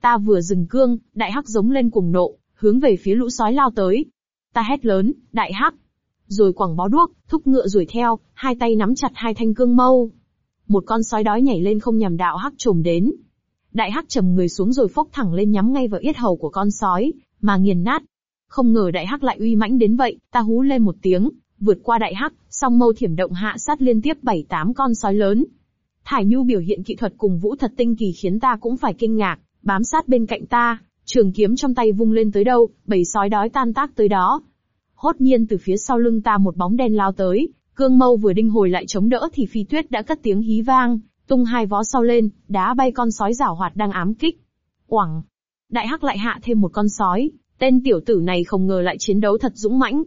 S1: Ta vừa dừng cương, đại hắc giống lên cuồng nộ, hướng về phía lũ sói lao tới. Ta hét lớn, đại hắc. Rồi quẳng bó đuốc, thúc ngựa đuổi theo, hai tay nắm chặt hai thanh cương mâu. Một con sói đói nhảy lên không nhằm đạo hắc trồm đến. Đại hắc trầm người xuống rồi phốc thẳng lên nhắm ngay vào yết hầu của con sói, mà nghiền nát. Không ngờ đại hắc lại uy mãnh đến vậy, ta hú lên một tiếng, vượt qua đại hắc, song mâu thiểm động hạ sát liên tiếp bảy tám con sói lớn. Thải Nhu biểu hiện kỹ thuật cùng vũ thật tinh kỳ khiến ta cũng phải kinh ngạc, bám sát bên cạnh ta, trường kiếm trong tay vung lên tới đâu, bầy sói đói tan tác tới đó. Hốt nhiên từ phía sau lưng ta một bóng đen lao tới, cương mâu vừa đinh hồi lại chống đỡ thì phi tuyết đã cất tiếng hí vang, tung hai vó sau lên, đá bay con sói rảo hoạt đang ám kích. Quảng! Đại hắc lại hạ thêm một con sói, tên tiểu tử này không ngờ lại chiến đấu thật dũng mãnh.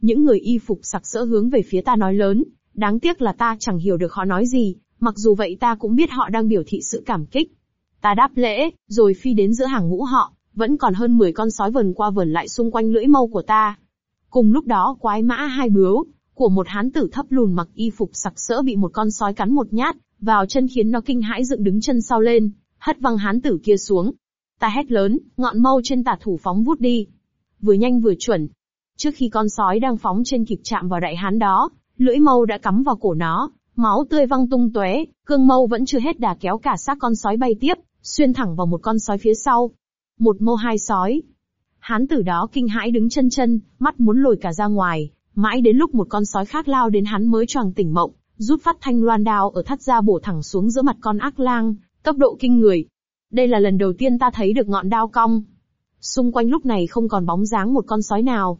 S1: Những người y phục sặc sỡ hướng về phía ta nói lớn, đáng tiếc là ta chẳng hiểu được họ nói gì, mặc dù vậy ta cũng biết họ đang biểu thị sự cảm kích. Ta đáp lễ, rồi phi đến giữa hàng ngũ họ, vẫn còn hơn 10 con sói vần qua vần lại xung quanh lưỡi mâu của ta. Cùng lúc đó quái mã hai bướu, của một hán tử thấp lùn mặc y phục sặc sỡ bị một con sói cắn một nhát, vào chân khiến nó kinh hãi dựng đứng chân sau lên, hất văng hán tử kia xuống. Ta hét lớn, ngọn mâu trên tả thủ phóng vút đi. Vừa nhanh vừa chuẩn. Trước khi con sói đang phóng trên kịp chạm vào đại hán đó, lưỡi mâu đã cắm vào cổ nó, máu tươi văng tung tóe, cương mâu vẫn chưa hết đà kéo cả xác con sói bay tiếp, xuyên thẳng vào một con sói phía sau. Một mâu hai sói. Hán tử đó kinh hãi đứng chân chân, mắt muốn lồi cả ra ngoài, mãi đến lúc một con sói khác lao đến hắn mới choàng tỉnh mộng, rút phát thanh loan đao ở thắt ra bổ thẳng xuống giữa mặt con ác lang, tốc độ kinh người. Đây là lần đầu tiên ta thấy được ngọn đao cong. Xung quanh lúc này không còn bóng dáng một con sói nào.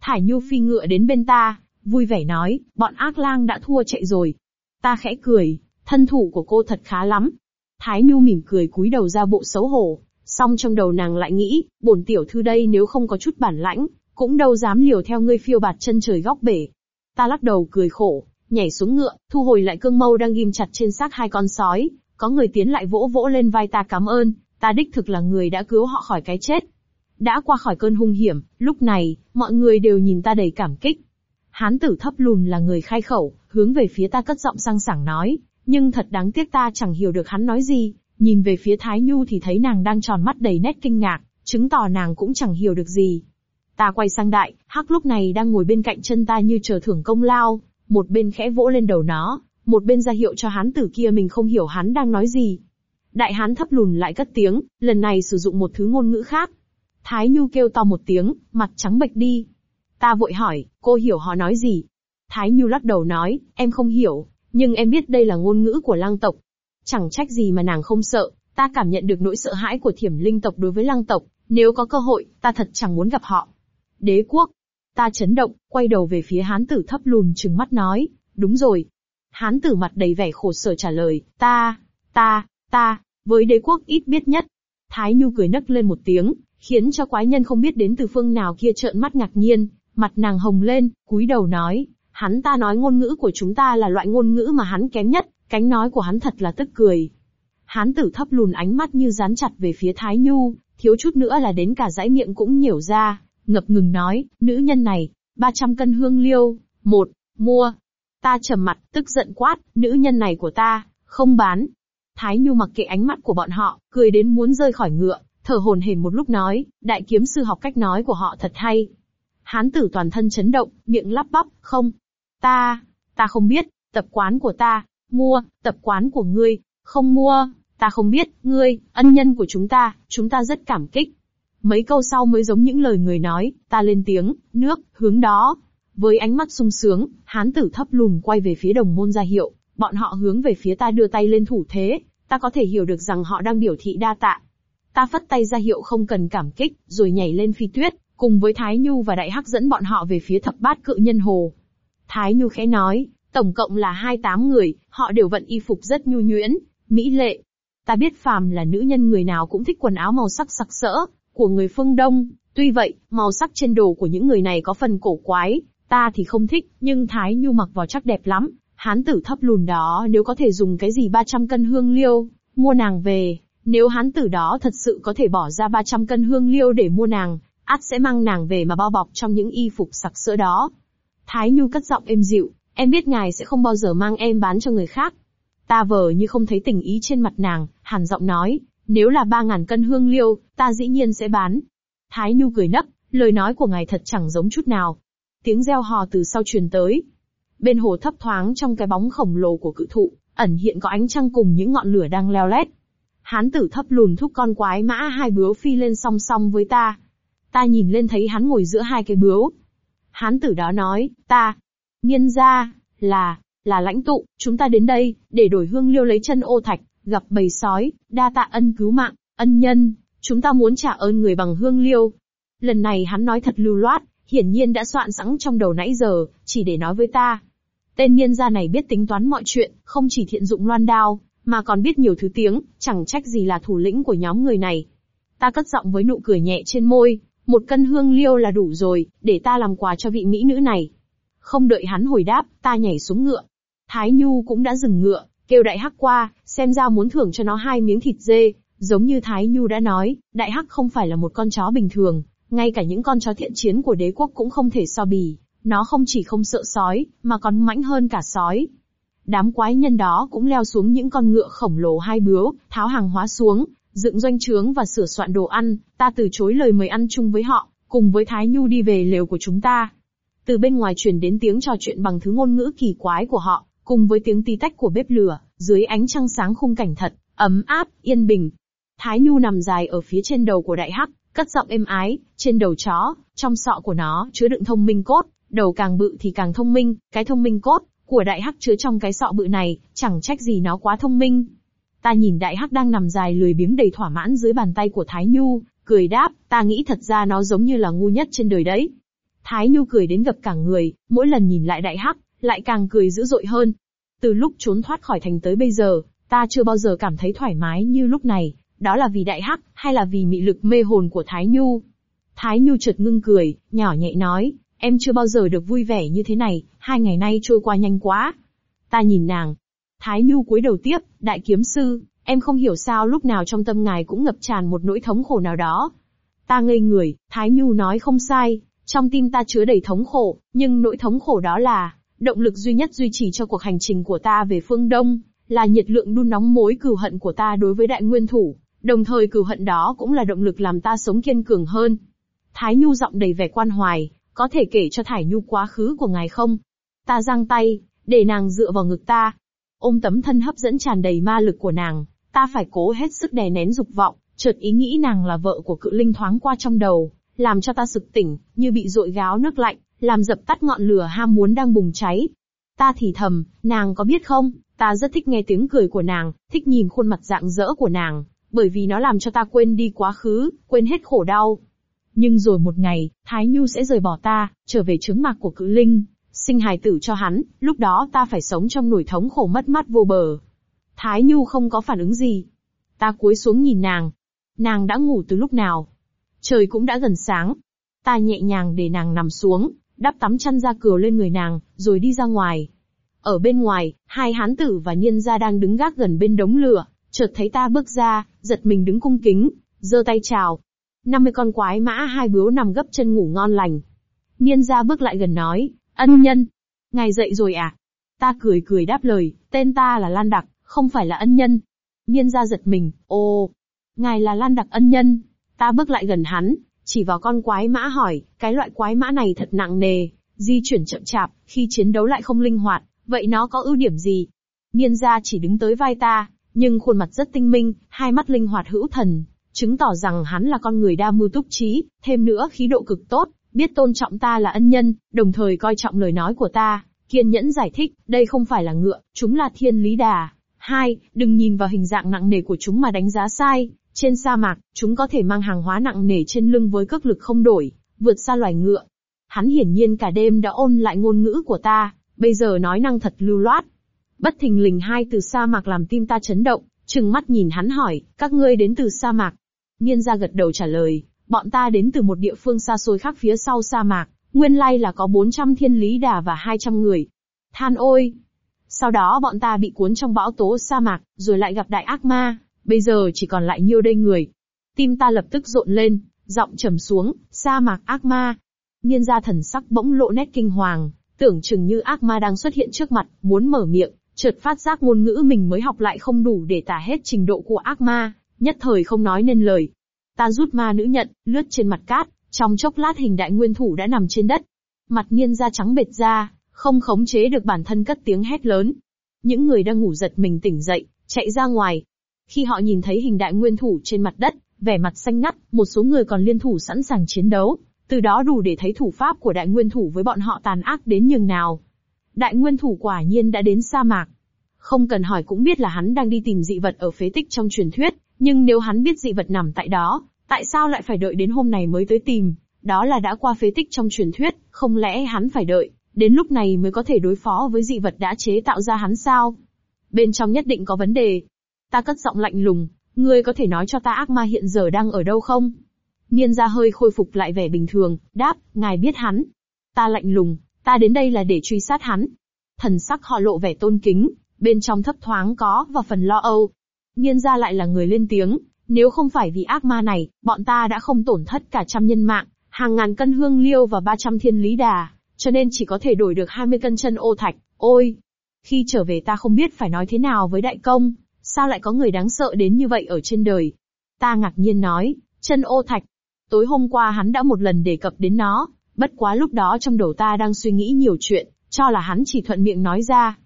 S1: Thải Nhu phi ngựa đến bên ta, vui vẻ nói, bọn ác lang đã thua chạy rồi. Ta khẽ cười, thân thủ của cô thật khá lắm. Thái Nhu mỉm cười cúi đầu ra bộ xấu hổ, song trong đầu nàng lại nghĩ, bổn tiểu thư đây nếu không có chút bản lãnh, cũng đâu dám liều theo ngươi phiêu bạt chân trời góc bể. Ta lắc đầu cười khổ, nhảy xuống ngựa, thu hồi lại cương mâu đang ghim chặt trên xác hai con sói, có người tiến lại vỗ vỗ lên vai ta cảm ơn, ta đích thực là người đã cứu họ khỏi cái chết. Đã qua khỏi cơn hung hiểm, lúc này, mọi người đều nhìn ta đầy cảm kích. Hán tử thấp lùn là người khai khẩu, hướng về phía ta cất giọng sang sảng nói, nhưng thật đáng tiếc ta chẳng hiểu được hắn nói gì, nhìn về phía Thái Nhu thì thấy nàng đang tròn mắt đầy nét kinh ngạc, chứng tỏ nàng cũng chẳng hiểu được gì. Ta quay sang đại, hắc lúc này đang ngồi bên cạnh chân ta như chờ thưởng công lao, một bên khẽ vỗ lên đầu nó, một bên ra hiệu cho hán tử kia mình không hiểu hắn đang nói gì. Đại hán thấp lùn lại cất tiếng, lần này sử dụng một thứ ngôn ngữ khác. Thái Nhu kêu to một tiếng, mặt trắng bệch đi. Ta vội hỏi, cô hiểu họ nói gì? Thái Nhu lắc đầu nói, em không hiểu, nhưng em biết đây là ngôn ngữ của lang tộc. Chẳng trách gì mà nàng không sợ, ta cảm nhận được nỗi sợ hãi của thiểm linh tộc đối với lang tộc, nếu có cơ hội, ta thật chẳng muốn gặp họ. Đế quốc, Ta chấn động, quay đầu về phía hán tử thấp lùn trừng mắt nói, đúng rồi. Hán tử mặt đầy vẻ khổ sở trả lời, ta, ta, ta, với đế quốc ít biết nhất. Thái Nhu cười nấc lên một tiếng, khiến cho quái nhân không biết đến từ phương nào kia trợn mắt ngạc nhiên, mặt nàng hồng lên, cúi đầu nói, hắn ta nói ngôn ngữ của chúng ta là loại ngôn ngữ mà hắn kém nhất, cánh nói của hắn thật là tức cười. Hán tử thấp lùn ánh mắt như dán chặt về phía Thái Nhu, thiếu chút nữa là đến cả dãi miệng cũng nhiều ra ngập ngừng nói, nữ nhân này, 300 cân hương liêu, một, mua. Ta trầm mặt, tức giận quát, nữ nhân này của ta, không bán. Thái Nhu mặc kệ ánh mắt của bọn họ, cười đến muốn rơi khỏi ngựa, thở hồn hển một lúc nói, đại kiếm sư học cách nói của họ thật hay. Hán tử toàn thân chấn động, miệng lắp bắp, không. Ta, ta không biết, tập quán của ta, mua, tập quán của ngươi, không mua, ta không biết, ngươi, ân nhân của chúng ta, chúng ta rất cảm kích. Mấy câu sau mới giống những lời người nói, ta lên tiếng, nước, hướng đó. Với ánh mắt sung sướng, hán tử thấp lùm quay về phía đồng môn ra hiệu, bọn họ hướng về phía ta đưa tay lên thủ thế, ta có thể hiểu được rằng họ đang biểu thị đa tạ. Ta phất tay ra hiệu không cần cảm kích, rồi nhảy lên phi tuyết, cùng với Thái Nhu và Đại Hắc dẫn bọn họ về phía thập bát cự nhân hồ. Thái Nhu khẽ nói, tổng cộng là hai tám người, họ đều vận y phục rất nhu nhuyễn, mỹ lệ. Ta biết phàm là nữ nhân người nào cũng thích quần áo màu sắc sặc sỡ, của người phương Đông, tuy vậy, màu sắc trên đồ của những người này có phần cổ quái, ta thì không thích, nhưng Thái Nhu mặc vào chắc đẹp lắm, hán tử thấp lùn đó nếu có thể dùng cái gì 300 cân hương liêu, mua nàng về, nếu hán tử đó thật sự có thể bỏ ra 300 cân hương liêu để mua nàng, át sẽ mang nàng về mà bao bọc trong những y phục sặc sỡ đó. Thái Nhu cất giọng êm dịu, em biết ngài sẽ không bao giờ mang em bán cho người khác. Ta vờ như không thấy tình ý trên mặt nàng, hàn giọng nói, nếu là ba ngàn cân hương liêu, ta dĩ nhiên sẽ bán. Thái Nhu cười nấc, lời nói của ngài thật chẳng giống chút nào. Tiếng reo hò từ sau truyền tới. Bên hồ thấp thoáng trong cái bóng khổng lồ của cự thụ, ẩn hiện có ánh trăng cùng những ngọn lửa đang leo lét. Hán tử thấp lùn thúc con quái mã hai bướu phi lên song song với ta. Ta nhìn lên thấy hắn ngồi giữa hai cái bướu. Hán tử đó nói, ta, nghiên gia, là, là lãnh tụ, chúng ta đến đây, để đổi hương liêu lấy chân ô thạch, gặp bầy sói, đa tạ ân cứu mạng, ân nhân, chúng ta muốn trả ơn người bằng hương liêu. Lần này hắn nói thật lưu loát, hiển nhiên đã soạn sẵn trong đầu nãy giờ, chỉ để nói với ta. Tên nhân gia này biết tính toán mọi chuyện, không chỉ thiện dụng loan đao, mà còn biết nhiều thứ tiếng, chẳng trách gì là thủ lĩnh của nhóm người này. Ta cất giọng với nụ cười nhẹ trên môi, một cân hương liêu là đủ rồi, để ta làm quà cho vị mỹ nữ này. Không đợi hắn hồi đáp, ta nhảy xuống ngựa. Thái Nhu cũng đã dừng ngựa, kêu đại hắc qua, xem ra muốn thưởng cho nó hai miếng thịt dê, giống như Thái Nhu đã nói, đại hắc không phải là một con chó bình thường, ngay cả những con chó thiện chiến của đế quốc cũng không thể so bì, nó không chỉ không sợ sói, mà còn mãnh hơn cả sói. Đám quái nhân đó cũng leo xuống những con ngựa khổng lồ hai bướu, tháo hàng hóa xuống, dựng doanh trướng và sửa soạn đồ ăn, ta từ chối lời mời ăn chung với họ, cùng với Thái Nhu đi về lều của chúng ta. Từ bên ngoài truyền đến tiếng trò chuyện bằng thứ ngôn ngữ kỳ quái của họ, cùng với tiếng tí tách của bếp lửa, dưới ánh trăng sáng khung cảnh thật, ấm áp, yên bình. Thái Nhu nằm dài ở phía trên đầu của đại hắc, cất giọng êm ái, trên đầu chó, trong sọ của nó chứa đựng thông minh cốt, đầu càng bự thì càng thông minh, cái thông minh cốt của đại hắc chứa trong cái sọ bự này, chẳng trách gì nó quá thông minh. Ta nhìn đại hắc đang nằm dài lười biếng đầy thỏa mãn dưới bàn tay của Thái Nhu, cười đáp, ta nghĩ thật ra nó giống như là ngu nhất trên đời đấy. Thái Nhu cười đến gặp cả người, mỗi lần nhìn lại đại hắc, lại càng cười dữ dội hơn. Từ lúc trốn thoát khỏi thành tới bây giờ, ta chưa bao giờ cảm thấy thoải mái như lúc này, đó là vì đại hắc, hay là vì mị lực mê hồn của Thái Nhu? Thái Nhu chợt ngưng cười, nhỏ nhẹ nói, em chưa bao giờ được vui vẻ như thế này, hai ngày nay trôi qua nhanh quá. Ta nhìn nàng. Thái Nhu cúi đầu tiếp, đại kiếm sư, em không hiểu sao lúc nào trong tâm ngài cũng ngập tràn một nỗi thống khổ nào đó. Ta ngây người, Thái Nhu nói không sai, trong tim ta chứa đầy thống khổ, nhưng nỗi thống khổ đó là, động lực duy nhất duy trì cho cuộc hành trình của ta về phương Đông, là nhiệt lượng đun nóng mối cừu hận của ta đối với đại nguyên thủ, đồng thời cừu hận đó cũng là động lực làm ta sống kiên cường hơn. Thái Nhu giọng đầy vẻ quan hoài, có thể kể cho Thải Nhu quá khứ của ngài không? Ta giang tay, để nàng dựa vào ngực ta. Ôm tấm thân hấp dẫn tràn đầy ma lực của nàng, ta phải cố hết sức đè nén dục vọng, chợt ý nghĩ nàng là vợ của cự linh thoáng qua trong đầu, làm cho ta sực tỉnh, như bị dội gáo nước lạnh, làm dập tắt ngọn lửa ham muốn đang bùng cháy. Ta thì thầm, nàng có biết không, ta rất thích nghe tiếng cười của nàng, thích nhìn khuôn mặt dạng dỡ của nàng, bởi vì nó làm cho ta quên đi quá khứ, quên hết khổ đau. Nhưng rồi một ngày, Thái Nhu sẽ rời bỏ ta, trở về trứng mạc của cự linh, sinh hài tử cho hắn, lúc đó ta phải sống trong nổi thống khổ mất mát vô bờ. Thái Nhu không có phản ứng gì. Ta cúi xuống nhìn nàng. Nàng đã ngủ từ lúc nào? Trời cũng đã gần sáng. Ta nhẹ nhàng để nàng nằm xuống, đắp tắm chăn ra cừu lên người nàng, rồi đi ra ngoài. Ở bên ngoài, hai hán tử và niên gia đang đứng gác gần bên đống lửa, chợt thấy ta bước ra, giật mình đứng cung kính, giơ tay chào. 50 con quái mã hai bướu nằm gấp chân ngủ ngon lành. Niên gia bước lại gần nói, ân nhân. Ngài dậy rồi à? Ta cười cười đáp lời, tên ta là Lan Đặc, không phải là ân nhân. Niên gia giật mình, ô, ngài là Lan Đặc ân nhân. Ta bước lại gần hắn, chỉ vào con quái mã hỏi, cái loại quái mã này thật nặng nề, di chuyển chậm chạp, khi chiến đấu lại không linh hoạt, vậy nó có ưu điểm gì? Niên gia chỉ đứng tới vai ta, nhưng khuôn mặt rất tinh minh, hai mắt linh hoạt hữu thần, chứng tỏ rằng hắn là con người đa mưu túc trí, thêm nữa khí độ cực tốt, biết tôn trọng ta là ân nhân, đồng thời coi trọng lời nói của ta, kiên nhẫn giải thích, đây không phải là ngựa, chúng là thiên lý đà. Hai, đừng nhìn vào hình dạng nặng nề của chúng mà đánh giá sai, trên sa mạc, chúng có thể mang hàng hóa nặng nề trên lưng với cước lực không đổi, vượt xa loài ngựa. Hắn hiển nhiên cả đêm đã ôn lại ngôn ngữ của ta, bây giờ nói năng thật lưu loát. Bất thình lình hai từ sa mạc làm tim ta chấn động, trừng mắt nhìn hắn hỏi, các ngươi đến từ sa mạc. Niên gia gật đầu trả lời, bọn ta đến từ một địa phương xa xôi khác phía sau sa mạc, nguyên lai là có 400 thiên lý đà và 200 người. Than ôi! Sau đó bọn ta bị cuốn trong bão tố sa mạc, rồi lại gặp đại ác ma, bây giờ chỉ còn lại nhiêu đây người. Tim ta lập tức rộn lên, giọng trầm xuống, sa mạc ác ma. Niên gia thần sắc bỗng lộ nét kinh hoàng, tưởng chừng như ác ma đang xuất hiện trước mặt, muốn mở miệng, chợt phát giác ngôn ngữ mình mới học lại không đủ để tả hết trình độ của ác ma, nhất thời không nói nên lời. Ta rút ma nữ nhận, lướt trên mặt cát, trong chốc lát hình đại nguyên thủ đã nằm trên đất. Mặt niên da trắng bệt ra, không khống chế được bản thân cất tiếng hét lớn. Những người đang ngủ giật mình tỉnh dậy, chạy ra ngoài. Khi họ nhìn thấy hình đại nguyên thủ trên mặt đất, vẻ mặt xanh ngắt, một số người còn liên thủ sẵn sàng chiến đấu, từ đó đủ để thấy thủ pháp của đại nguyên thủ với bọn họ tàn ác đến nhường nào. Đại nguyên thủ quả nhiên đã đến sa mạc. Không cần hỏi cũng biết là hắn đang đi tìm dị vật ở phế tích trong truyền thuyết, nhưng nếu hắn biết dị vật nằm tại đó, tại sao lại phải đợi đến hôm này mới tới tìm? Đó là đã qua phế tích trong truyền thuyết, không lẽ hắn phải đợi, đến lúc này mới có thể đối phó với dị vật đã chế tạo ra hắn sao? Bên trong nhất định có vấn đề. Ta cất giọng lạnh lùng, ngươi có thể nói cho ta ác ma hiện giờ đang ở đâu không? Niên gia hơi khôi phục lại vẻ bình thường, đáp, ngài biết hắn. Ta lạnh lùng, ta đến đây là để truy sát hắn. Thần sắc họ lộ vẻ tôn kính, bên trong thấp thoáng có và phần lo âu. Niên gia lại là người lên tiếng, nếu không phải vì ác ma này, bọn ta đã không tổn thất cả trăm nhân mạng, hàng ngàn cân hương liêu và 300 thiên lý đà, cho nên chỉ có thể đổi được 20 cân chân ô thạch. Ôi! Khi trở về ta không biết phải nói thế nào với đại công, sao lại có người đáng sợ đến như vậy ở trên đời. Ta ngạc nhiên nói, chân ô thạch, Tối hôm qua hắn đã một lần đề cập đến nó, bất quá lúc đó trong đầu ta đang suy nghĩ nhiều chuyện, cho là hắn chỉ thuận miệng nói ra.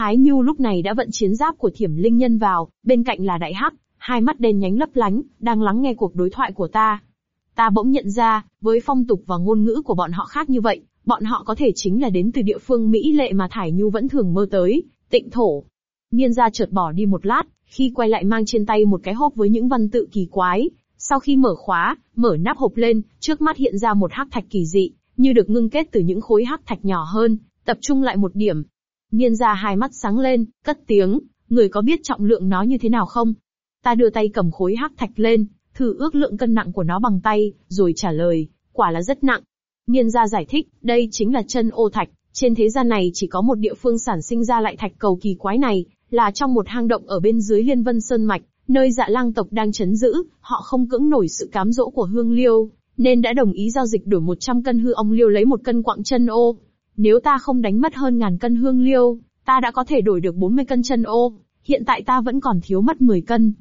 S1: Thái Nhu lúc này đã vận chiến giáp của thiểm linh nhân vào, bên cạnh là đại hắc, hai mắt đen nhánh lấp lánh, đang lắng nghe cuộc đối thoại của ta. Ta bỗng nhận ra, với phong tục và ngôn ngữ của bọn họ khác như vậy, bọn họ có thể chính là đến từ địa phương Mỹ lệ mà Thải Nhu vẫn thường mơ tới, tịnh thổ. Niên gia chợt bỏ đi một lát, khi quay lại mang trên tay một cái hộp với những văn tự kỳ quái, sau khi mở khóa, mở nắp hộp lên, trước mắt hiện ra một hắc thạch kỳ dị, như được ngưng kết từ những khối hắc thạch nhỏ hơn, tập trung lại một điểm. Niên ra hai mắt sáng lên, cất tiếng, người có biết trọng lượng nó như thế nào không? Ta đưa tay cầm khối hắc thạch lên, thử ước lượng cân nặng của nó bằng tay, rồi trả lời, quả là rất nặng. Niên gia giải thích, đây chính là chân ô thạch, trên thế gian này chỉ có một địa phương sản sinh ra lại thạch cầu kỳ quái này, là trong một hang động ở bên dưới Liên Vân Sơn Mạch, Nơi dạ lang tộc đang chấn giữ, họ không cưỡng nổi sự cám dỗ của hương liêu, nên đã đồng ý giao dịch đổi 100 cân hư ong liêu lấy một cân quặng chân ô. Nếu ta không đánh mất hơn ngàn cân hương liêu, ta đã có thể đổi được 40 cân chân ô, hiện tại ta vẫn còn thiếu mất 10 cân.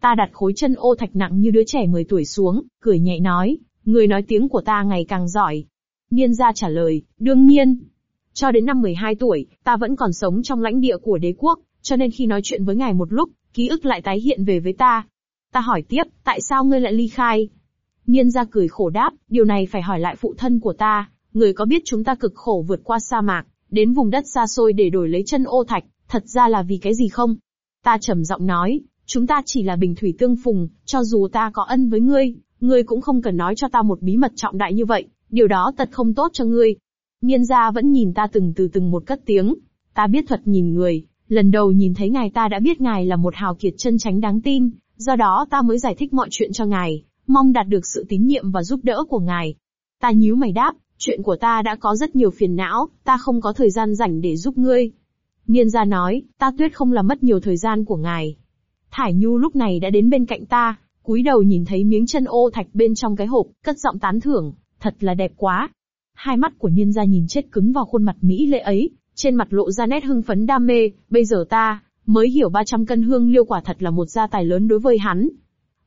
S1: Ta đặt khối chân ô thạch nặng như đứa trẻ 10 tuổi xuống, cười nhẹ nói, người nói tiếng của ta ngày càng giỏi. Niên gia trả lời, đương nhiên. Cho đến năm 12 tuổi, ta vẫn còn sống trong lãnh địa của đế quốc, cho nên khi nói chuyện với ngài một lúc, ký ức lại tái hiện về với ta. Ta hỏi tiếp, tại sao ngươi lại ly khai? Niên gia cười khổ đáp, điều này phải hỏi lại phụ thân của ta, người có biết chúng ta cực khổ vượt qua sa mạc, đến vùng đất xa xôi để đổi lấy chân ô thạch, thật ra là vì cái gì không? Ta trầm giọng nói, chúng ta chỉ là bình thủy tương phùng, cho dù ta có ân với ngươi, ngươi cũng không cần nói cho ta một bí mật trọng đại như vậy, điều đó thật không tốt cho ngươi. Nhiên gia vẫn nhìn ta từng từ từng một cất tiếng, ta biết thuật nhìn người, Lần đầu nhìn thấy ngài ta đã biết ngài là một hào kiệt chân tránh đáng tin, do đó ta mới giải thích mọi chuyện cho ngài, mong đạt được sự tín nhiệm và giúp đỡ của ngài. Ta nhíu mày đáp, chuyện của ta đã có rất nhiều phiền não, ta không có thời gian rảnh để giúp ngươi. Niên gia nói, ta tuyết không làm mất nhiều thời gian của ngài. Thải Nhu lúc này đã đến bên cạnh ta, cúi đầu nhìn thấy miếng chân ô thạch bên trong cái hộp, cất giọng tán thưởng, thật là đẹp quá. Hai mắt của niên gia nhìn chết cứng vào khuôn mặt Mỹ lệ ấy, trên mặt lộ ra nét hưng phấn đam mê, bây giờ ta, mới hiểu 300 cân hương liêu quả thật là một gia tài lớn đối với hắn.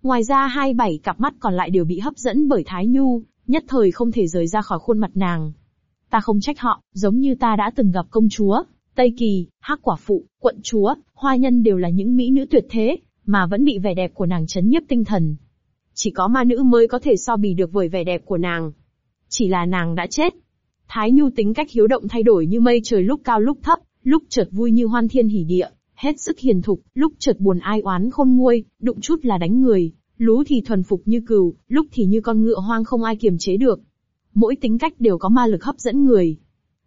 S1: Ngoài ra hai bảy cặp mắt còn lại đều bị hấp dẫn bởi Thái Nhu, nhất thời không thể rời ra khỏi khuôn mặt nàng. Ta không trách họ, giống như ta đã từng gặp công chúa, Tây Kỳ, Hắc Quả Phụ, Quận Chúa, Hoa Nhân đều là những mỹ nữ tuyệt thế, mà vẫn bị vẻ đẹp của nàng chấn nhiếp tinh thần. Chỉ có ma nữ mới có thể so bì được với vẻ đẹp của nàng. Chỉ là nàng đã chết, Thái Nhu tính cách hiếu động thay đổi như mây trời lúc cao lúc thấp, lúc chợt vui như hoan thiên hỉ địa, hết sức hiền thục, lúc chợt buồn ai oán khôn nguôi, đụng chút là đánh người, lú thì thuần phục như cừu, lúc thì như con ngựa hoang không ai kiềm chế được. Mỗi tính cách đều có ma lực hấp dẫn người.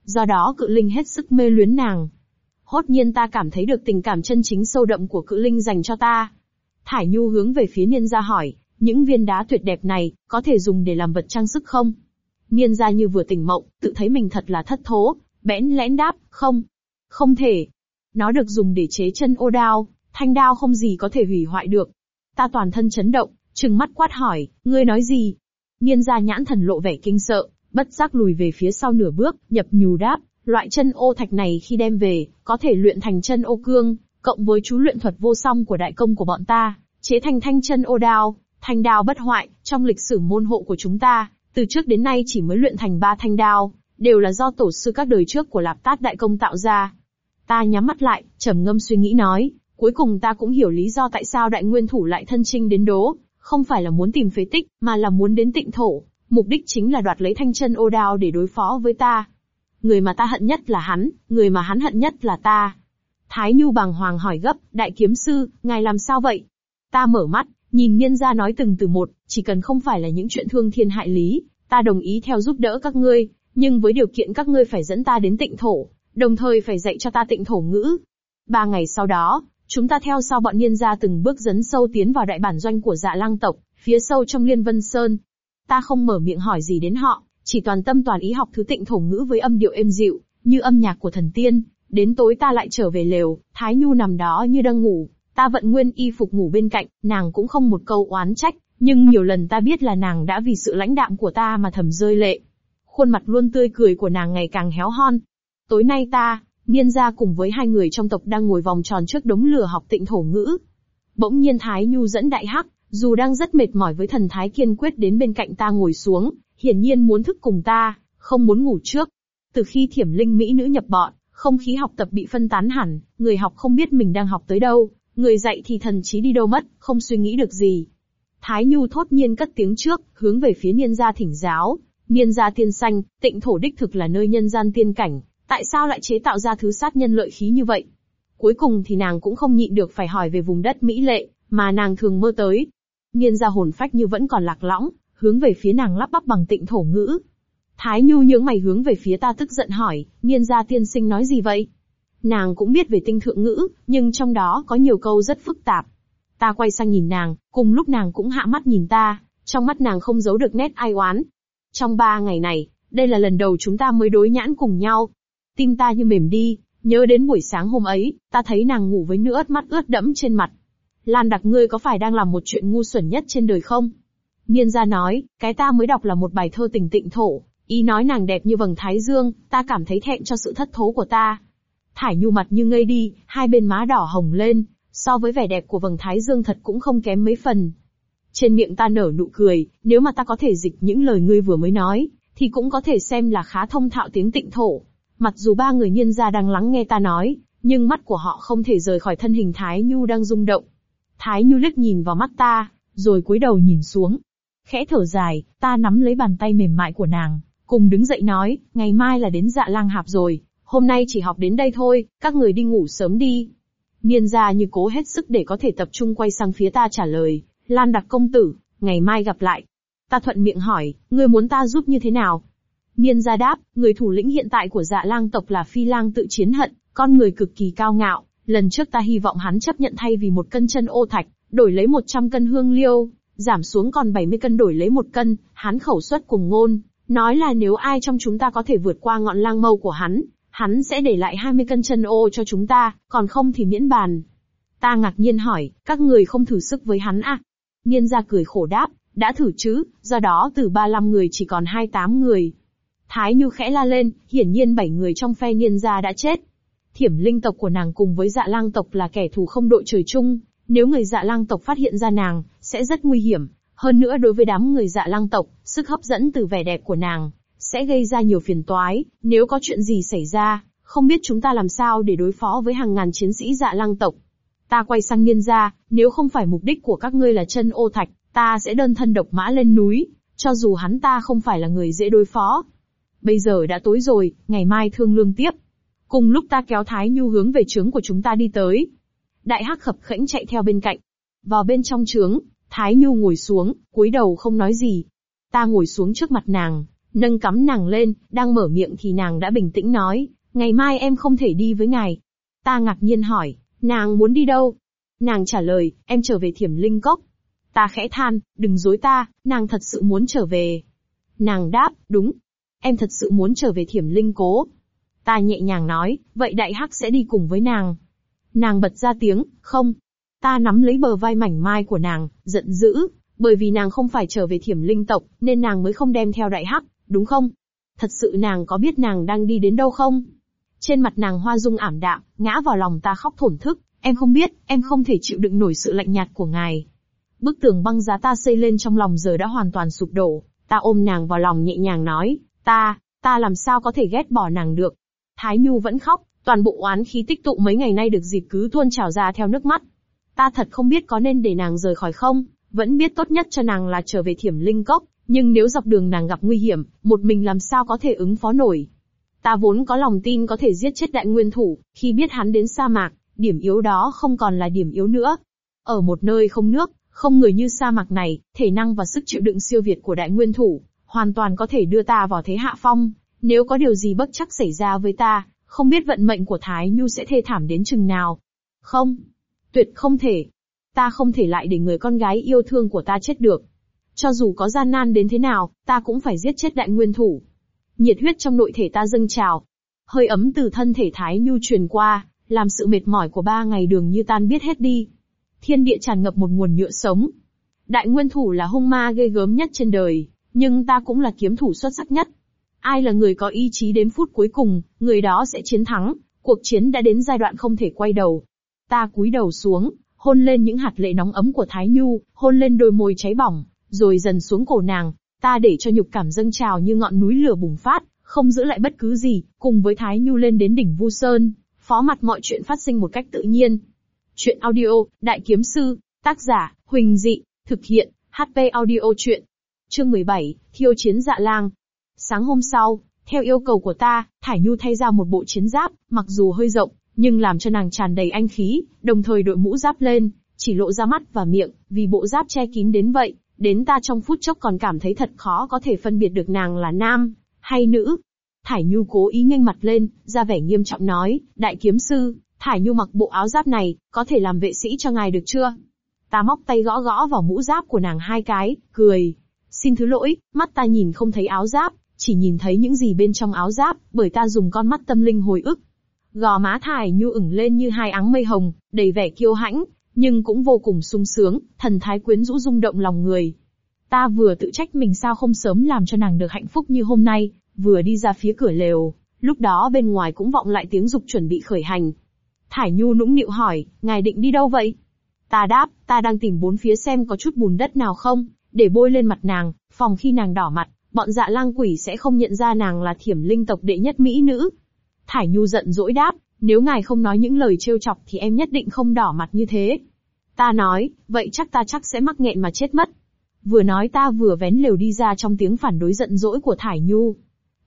S1: do đó cự linh hết sức mê luyến nàng. Hốt nhiên ta cảm thấy được tình cảm chân chính sâu đậm của cự linh dành cho ta. Thải Nhu hướng về phía Niên gia hỏi, những viên đá tuyệt đẹp này, có thể dùng để làm vật trang sức không? Niên gia như vừa tỉnh mộng, tự thấy mình thật là thất thố, bẽn lẽn đáp, không. Không thể. Nó được dùng để chế chân ô đao, thanh đao không gì có thể hủy hoại được. Ta toàn thân chấn động, trừng mắt quát hỏi, ngươi nói gì? Niên gia nhãn thần lộ vẻ kinh sợ, bất giác lùi về phía sau nửa bước, nhập nhù đáp, loại chân ô thạch này khi đem về, có thể luyện thành chân ô cương, cộng với chú luyện thuật vô song của đại công của bọn ta, chế thành thanh chân ô đao, thanh đao bất hoại, trong lịch sử môn hộ của chúng ta, từ trước đến nay chỉ mới luyện thành ba thanh đao, đều là do tổ sư các đời trước của Lạp Tát Đại Công tạo ra. Ta nhắm mắt lại, trầm ngâm suy nghĩ nói, cuối cùng ta cũng hiểu lý do tại sao Đại Nguyên Thủ lại thân trinh đến đố, không phải là muốn tìm phế tích, mà là muốn đến tịnh thổ, mục đích chính là đoạt lấy thanh chân ô đao để đối phó với ta. Người mà ta hận nhất là hắn, người mà hắn hận nhất là ta. Thái Nhu bàng hoàng hỏi gấp, đại kiếm sư, ngài làm sao vậy? Ta mở mắt, nhìn nhân gia nói từng từ một, chỉ cần không phải là những chuyện thương thiên hại lý, ta đồng ý theo giúp đỡ các ngươi, nhưng với điều kiện các ngươi phải dẫn ta đến tịnh thổ, đồng thời phải dạy cho ta tịnh thổ ngữ. Ba ngày sau đó, chúng ta theo sau bọn niên gia từng bước dấn sâu tiến vào đại bản doanh của dạ lang tộc, phía sâu trong liên vân sơn. Ta không mở miệng hỏi gì đến họ, chỉ toàn tâm toàn ý học thứ tịnh thổ ngữ với âm điệu êm dịu, như âm nhạc của thần tiên. Đến tối ta lại trở về lều, Thái Nhu nằm đó như đang ngủ, ta vận nguyên y phục ngủ bên cạnh, nàng cũng không một câu oán trách, nhưng nhiều lần ta biết là nàng đã vì sự lãnh đạm của ta mà thầm rơi lệ. Khuôn mặt luôn tươi cười của nàng ngày càng héo hon. Tối nay ta, Niên gia cùng với hai người trong tộc đang ngồi vòng tròn trước đống lửa học tịnh thổ ngữ. Bỗng nhiên Thái Nhu dẫn đại hắc, dù đang rất mệt mỏi với thần thái kiên quyết đến bên cạnh ta ngồi xuống, hiển nhiên muốn thức cùng ta, không muốn ngủ trước. Từ khi thiểm linh mỹ nữ nhập bọn, không khí học tập bị phân tán hẳn, người học không biết mình đang học tới đâu, người dạy thì thần trí đi đâu mất, không suy nghĩ được gì. Thái Nhu thốt nhiên cất tiếng trước, hướng về phía niên gia thỉnh giáo. Niên gia tiên xanh, tịnh thổ đích thực là nơi nhân gian tiên cảnh, tại sao lại chế tạo ra thứ sát nhân lợi khí như vậy? Cuối cùng thì nàng cũng không nhịn được phải hỏi về vùng đất mỹ lệ, mà nàng thường mơ tới. Niên gia hồn phách như vẫn còn lạc lõng, hướng về phía nàng lắp bắp bằng tịnh thổ ngữ. Thái Nhu nhướng mày hướng về phía ta tức giận hỏi, niên gia tiên sinh nói gì vậy? Nàng cũng biết về tinh thượng ngữ, nhưng trong đó có nhiều câu rất phức tạp. Ta quay sang nhìn nàng, cùng lúc nàng cũng hạ mắt nhìn ta, trong mắt nàng không giấu được nét ai oán. Trong ba ngày này, đây là lần đầu chúng ta mới đối nhãn cùng nhau. Tim ta như mềm đi, nhớ đến buổi sáng hôm ấy, ta thấy nàng ngủ với nước mắt ướt đẫm trên mặt. Lan đặc ngươi có phải đang làm một chuyện ngu xuẩn nhất trên đời không? Niên gia nói, cái ta mới đọc là một bài thơ tình tịnh thổ, ý nói nàng đẹp như vầng thái dương, ta cảm thấy thẹn cho sự thất thố của ta. Thải nhu mặt như ngây đi, hai bên má đỏ hồng lên, so với vẻ đẹp của vầng thái dương thật cũng không kém mấy phần. Trên miệng ta nở nụ cười, nếu mà ta có thể dịch những lời ngươi vừa mới nói, thì cũng có thể xem là khá thông thạo tiếng tịnh thổ. Mặc dù ba người nhân gia đang lắng nghe ta nói, nhưng mắt của họ không thể rời khỏi thân hình Thái Nhu đang rung động. Thái Nhu liếc nhìn vào mắt ta, rồi cúi đầu nhìn xuống. Khẽ thở dài, ta nắm lấy bàn tay mềm mại của nàng, cùng đứng dậy nói, ngày mai là đến dạ lang hạp rồi, hôm nay chỉ học đến đây thôi, các người đi ngủ sớm đi. Niên gia như cố hết sức để có thể tập trung quay sang phía ta trả lời, Lan đặc công tử, ngày mai gặp lại. Ta thuận miệng hỏi, ngươi muốn ta giúp như thế nào? Niên gia đáp, người thủ lĩnh hiện tại của dạ lang tộc là phi lang tự chiến hận, con người cực kỳ cao ngạo, lần trước ta hy vọng hắn chấp nhận thay vì một cân chân ô thạch, đổi lấy 100 cân hương liêu, giảm xuống còn 70 cân đổi lấy một cân, hắn khẩu suất cùng ngôn, nói là nếu ai trong chúng ta có thể vượt qua ngọn lang mâu của hắn, hắn sẽ để lại 20 cân chân ô cho chúng ta, còn không thì miễn bàn. Ta ngạc nhiên hỏi, các người không thử sức với hắn à? Niên gia cười khổ đáp, đã thử chứ, do đó từ 35 người chỉ còn 28 người. Thái Như khẽ la lên, hiển nhiên bảy người trong phe niên gia đã chết. Thiểm linh tộc của nàng cùng với dạ lang tộc là kẻ thù không đội trời chung, nếu người dạ lang tộc phát hiện ra nàng, sẽ rất nguy hiểm. Hơn nữa đối với đám người dạ lang tộc, sức hấp dẫn từ vẻ đẹp của nàng, sẽ gây ra nhiều phiền toái, nếu có chuyện gì xảy ra, không biết chúng ta làm sao để đối phó với hàng ngàn chiến sĩ dạ lang tộc. Ta quay sang niên gia, nếu không phải mục đích của các ngươi là chân ô thạch, ta sẽ đơn thân độc mã lên núi, cho dù hắn ta không phải là người dễ đối phó. Bây giờ đã tối rồi, ngày mai thương lương tiếp. Cùng lúc ta kéo Thái Nhu hướng về trướng của chúng ta đi tới. Đại hắc khập khẽnh chạy theo bên cạnh. Vào bên trong trướng, Thái Nhu ngồi xuống, cúi đầu không nói gì. Ta ngồi xuống trước mặt nàng, Nâng cắm nàng lên, đang mở miệng thì nàng đã bình tĩnh nói, ngày mai em không thể đi với ngài. Ta ngạc nhiên hỏi, nàng muốn đi đâu? Nàng trả lời, em trở về thiểm linh cốc. Ta khẽ than, đừng dối ta, nàng thật sự muốn trở về. Nàng đáp, đúng. Em thật sự muốn trở về thiểm linh cố. Ta nhẹ nhàng nói, vậy đại hắc sẽ đi cùng với nàng. Nàng bật ra tiếng, không. Ta nắm lấy bờ vai mảnh mai của nàng, giận dữ, bởi vì nàng không phải trở về thiểm linh tộc, nên nàng mới không đem theo đại hắc, đúng không? Thật sự nàng có biết nàng đang đi đến đâu không? Trên mặt nàng hoa dung ảm đạm, ngã vào lòng ta khóc thổn thức, em không biết, em không thể chịu đựng nổi sự lạnh nhạt của ngài. Bức tường băng giá ta xây lên trong lòng giờ đã hoàn toàn sụp đổ, ta ôm nàng vào lòng nhẹ nhàng nói, ta, ta làm sao có thể ghét bỏ nàng được. Thái Nhu vẫn khóc, toàn bộ oán khí tích tụ mấy ngày nay được dịp cứ tuôn trào ra theo nước mắt. Ta thật không biết có nên để nàng rời khỏi không, vẫn biết tốt nhất cho nàng là trở về thiểm linh cốc, nhưng nếu dọc đường nàng gặp nguy hiểm, một mình làm sao có thể ứng phó nổi. Ta vốn có lòng tin có thể giết chết đại nguyên thủ, khi biết hắn đến sa mạc, điểm yếu đó không còn là điểm yếu nữa. Ở một nơi không nước, không người như sa mạc này, thể năng và sức chịu đựng siêu việt của đại nguyên thủ, hoàn toàn có thể đưa ta vào thế hạ phong. Nếu có điều gì bất chắc xảy ra với ta, không biết vận mệnh của Thái Nhu sẽ thê thảm đến chừng nào. Không, tuyệt không thể. Ta không thể lại để người con gái yêu thương của ta chết được. Cho dù có gian nan đến thế nào, ta cũng phải giết chết đại nguyên thủ. Nhiệt huyết trong nội thể ta dâng trào. Hơi ấm từ thân thể Thái Nhu truyền qua, làm sự mệt mỏi của ba ngày đường như tan biết hết đi. Thiên địa tràn ngập một nguồn nhựa sống. Đại nguyên thủ là hung ma ghê gớm nhất trên đời, nhưng ta cũng là kiếm thủ xuất sắc nhất. Ai là người có ý chí đến phút cuối cùng, người đó sẽ chiến thắng, cuộc chiến đã đến giai đoạn không thể quay đầu. Ta cúi đầu xuống, hôn lên những hạt lệ nóng ấm của Thái Nhu, hôn lên đôi môi cháy bỏng, rồi dần xuống cổ nàng, ta để cho nhục cảm dâng trào như ngọn núi lửa bùng phát, không giữ lại bất cứ gì, cùng với Thái Nhu lên đến đỉnh Vu Sơn, phó mặt mọi chuyện phát sinh một cách tự nhiên. Chuyện audio, Đại Kiếm Sư, tác giả, Huỳnh Dị, thực hiện, HP audio chuyện. Chương 17, Thiêu Chiến Dạ Lang. Sáng hôm sau, theo yêu cầu của ta, Thải Nhu thay ra một bộ chiến giáp, mặc dù hơi rộng, nhưng làm cho nàng tràn đầy anh khí, đồng thời đội mũ giáp lên, chỉ lộ ra mắt và miệng, vì bộ giáp che kín đến vậy, đến ta trong phút chốc còn cảm thấy thật khó có thể phân biệt được nàng là nam, hay nữ. Thải Nhu cố ý nghênh mặt lên, ra vẻ nghiêm trọng nói, đại kiếm sư, Thải Nhu mặc bộ áo giáp này, có thể làm vệ sĩ cho ngài được chưa? Ta móc tay gõ gõ vào mũ giáp của nàng hai cái, cười. Xin thứ lỗi, mắt ta nhìn không thấy áo giáp, chỉ nhìn thấy những gì bên trong áo giáp, bởi ta dùng con mắt tâm linh hồi ức. Gò má Thải Nhu ửng lên như hai áng mây hồng, đầy vẻ kiêu hãnh, nhưng cũng vô cùng sung sướng, thần thái quyến rũ rung động lòng người. Ta vừa tự trách mình sao không sớm làm cho nàng được hạnh phúc như hôm nay, vừa đi ra phía cửa lều, lúc đó bên ngoài cũng vọng lại tiếng dục chuẩn bị khởi hành. Thải Nhu nũng nịu hỏi, ngài định đi đâu vậy? Ta đáp, ta đang tìm bốn phía xem có chút bùn đất nào không, để bôi lên mặt nàng, phòng khi nàng đỏ mặt, bọn dạ lang quỷ sẽ không nhận ra nàng là thiểm linh tộc đệ nhất mỹ nữ. Thải Nhu giận dỗi đáp, nếu ngài không nói những lời trêu chọc thì em nhất định không đỏ mặt như thế. Ta nói, vậy chắc ta chắc sẽ mắc nghẹn mà chết mất. Vừa nói ta vừa vén lều đi ra trong tiếng phản đối giận dỗi của Thải Nhu.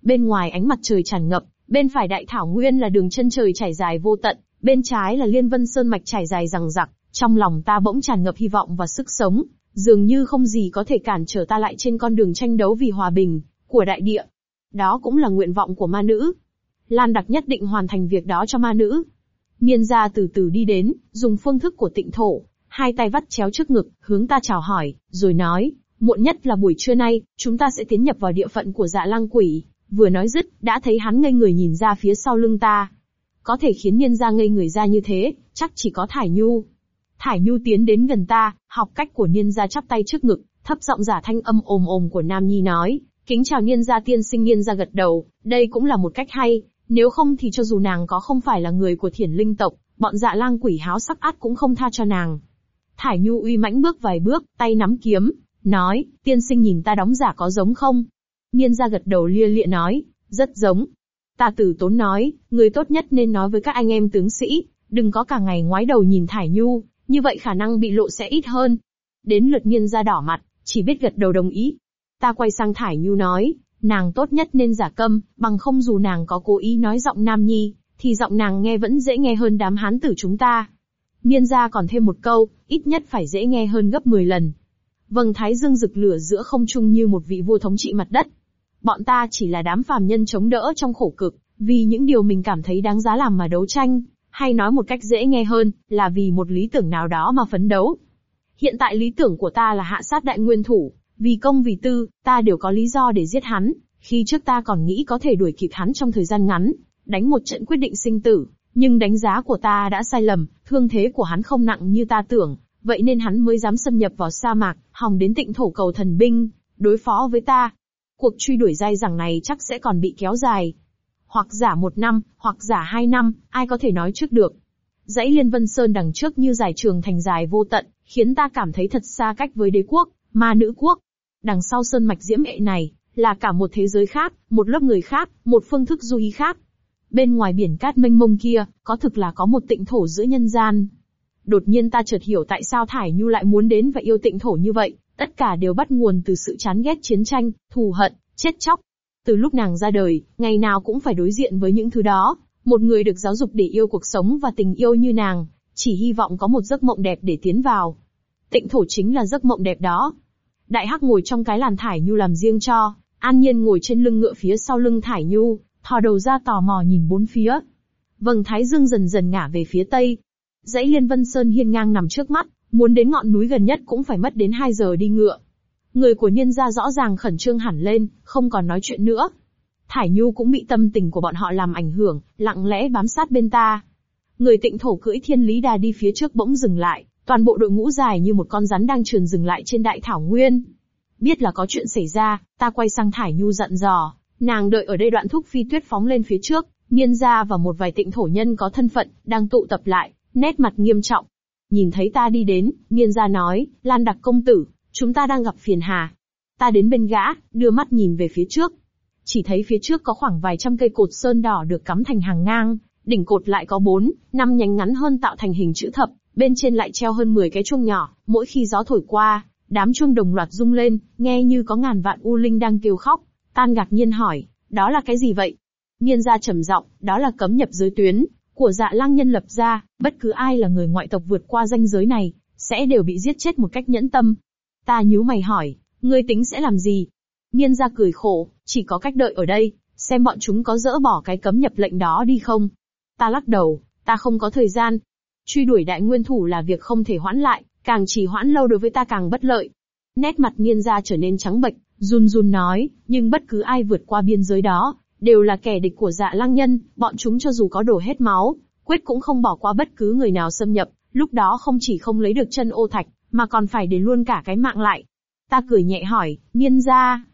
S1: Bên ngoài ánh mặt trời tràn ngập, bên phải đại thảo nguyên là đường chân trời trải dài vô tận, bên trái là liên vân sơn mạch trải dài rằng rặc, trong lòng ta bỗng tràn ngập hy vọng và sức sống, dường như không gì có thể cản trở ta lại trên con đường tranh đấu vì hòa bình, của đại địa. Đó cũng là nguyện vọng của ma nữ, Lan Đặc nhất định hoàn thành việc đó cho ma nữ. Niên gia từ từ đi đến, dùng phương thức của tịnh thổ, hai tay vắt chéo trước ngực, hướng ta chào hỏi, rồi nói, muộn nhất là buổi trưa nay, chúng ta sẽ tiến nhập vào địa phận của dạ lang quỷ. Vừa nói dứt, đã thấy hắn ngây người nhìn ra phía sau lưng ta. Có thể khiến niên gia ngây người ra như thế, chắc chỉ có Thải Nhu. Thải Nhu tiến đến gần ta, học cách của niên gia chắp tay trước ngực, thấp giọng giả thanh âm ồm ồm của Nam Nhi nói, kính chào niên gia tiên sinh niên gia gật đầu, đây cũng là một cách hay, nếu không thì cho dù nàng có không phải là người của thiển linh tộc, bọn dạ lang quỷ háo sắc át cũng không tha cho nàng. Thải Nhu uy mãnh bước vài bước, tay nắm kiếm, nói, tiên sinh nhìn ta đóng giả có giống không? Niên gia gật đầu lia lịa nói, rất giống. Ta tử tốn nói, người tốt nhất nên nói với các anh em tướng sĩ, đừng có cả ngày ngoái đầu nhìn Thải Nhu, như vậy khả năng bị lộ sẽ ít hơn. Đến lượt nghiên ra đỏ mặt, chỉ biết gật đầu đồng ý. Ta quay sang Thải Nhu nói, nàng tốt nhất nên giả câm, bằng không dù nàng có cố ý nói giọng nam nhi, thì giọng nàng nghe vẫn dễ nghe hơn đám hán tử chúng ta. Nghiên gia còn thêm một câu, ít nhất phải dễ nghe hơn gấp 10 lần. Vầng thái dương rực lửa giữa không trung như một vị vua thống trị mặt đất. Bọn ta chỉ là đám phàm nhân chống đỡ trong khổ cực, vì những điều mình cảm thấy đáng giá làm mà đấu tranh, hay nói một cách dễ nghe hơn, là vì một lý tưởng nào đó mà phấn đấu. Hiện tại lý tưởng của ta là hạ sát đại nguyên thủ, vì công vì tư, ta đều có lý do để giết hắn, khi trước ta còn nghĩ có thể đuổi kịp hắn trong thời gian ngắn, đánh một trận quyết định sinh tử, nhưng đánh giá của ta đã sai lầm, thương thế của hắn không nặng như ta tưởng, vậy nên hắn mới dám xâm nhập vào sa mạc, hòng đến tịnh thổ cầu thần binh, đối phó với ta. Cuộc truy đuổi dai dẳng này chắc sẽ còn bị kéo dài. Hoặc giả một năm, hoặc giả hai năm, ai có thể nói trước được. Dãy Liên Vân Sơn đằng trước như dài trường thành dài vô tận, khiến ta cảm thấy thật xa cách với đế quốc, ma nữ quốc. Đằng sau sơn mạch diễm ệ này, là cả một thế giới khác, một lớp người khác, một phương thức du ý khác. Bên ngoài biển cát mênh mông kia, có thực là có một tịnh thổ giữa nhân gian. Đột nhiên ta chợt hiểu tại sao Thải Nhu lại muốn đến và yêu tịnh thổ như vậy, tất cả đều bắt nguồn từ sự chán ghét chiến tranh, thù hận, chết chóc. Từ lúc nàng ra đời, ngày nào cũng phải đối diện với những thứ đó, một người được giáo dục để yêu cuộc sống và tình yêu như nàng, chỉ hy vọng có một giấc mộng đẹp để tiến vào. Tịnh thổ chính là giấc mộng đẹp đó. Đại Hắc ngồi trong cái làn Thải Nhu làm riêng cho, An Nhiên ngồi trên lưng ngựa phía sau lưng Thải Nhu, thò đầu ra tò mò nhìn bốn phía. Vầng Thái Dương dần dần ngả về phía tây. Dãy Liên Vân Sơn hiên ngang nằm trước mắt, muốn đến ngọn núi gần nhất cũng phải mất đến 2 giờ đi ngựa. Người của nhân gia rõ ràng khẩn trương hẳn lên, không còn nói chuyện nữa. Thải Nhu cũng bị tâm tình của bọn họ làm ảnh hưởng, lặng lẽ bám sát bên ta. Người tịnh thổ cưỡi thiên lý đà đi phía trước bỗng dừng lại, toàn bộ đội ngũ dài như một con rắn đang trườn dừng lại trên đại thảo nguyên. Biết là có chuyện xảy ra, ta quay sang Thải Nhu giận dò, nàng đợi ở đây đoạn thúc phi tuyết phóng lên phía trước, Niên gia và một vài tịnh thổ nhân có thân phận, đang tụ tập lại, nét mặt nghiêm trọng. Nhìn thấy ta đi đến, Niên gia nói, Lan đặc công tử, chúng ta đang gặp phiền hà. Ta đến bên gã, đưa mắt nhìn về phía trước. Chỉ thấy phía trước có khoảng vài trăm cây cột sơn đỏ được cắm thành hàng ngang, đỉnh cột lại có bốn, năm nhánh ngắn hơn tạo thành hình chữ thập, bên trên lại treo hơn 10 cái chuông nhỏ, mỗi khi gió thổi qua, Đám chuông đồng loạt rung lên, nghe như có ngàn vạn u linh đang kêu khóc. Tan ngạc nhiên hỏi, đó là cái gì vậy? Nhiên gia trầm giọng, đó là cấm nhập giới tuyến, của dạ lang nhân lập ra, bất cứ ai là người ngoại tộc vượt qua danh giới này, sẽ đều bị giết chết một cách nhẫn tâm. Ta nhíu mày hỏi, ngươi tính sẽ làm gì? Nhiên gia cười khổ, chỉ có cách đợi ở đây, xem bọn chúng có dỡ bỏ cái cấm nhập lệnh đó đi không. Ta lắc đầu, ta không có thời gian. Truy đuổi đại nguyên thủ là việc không thể hoãn lại, Càng trì hoãn lâu đối với ta càng bất lợi. Nét mặt nhiên gia trở nên trắng bệch, run run nói, nhưng bất cứ ai vượt qua biên giới đó, đều là kẻ địch của dạ lăng nhân, bọn chúng cho dù có đổ hết máu, quyết cũng không bỏ qua bất cứ người nào xâm nhập, lúc đó không chỉ không lấy được chân ô thạch, mà còn phải để luôn cả cái mạng lại. Ta cười nhẹ hỏi, Niên gia,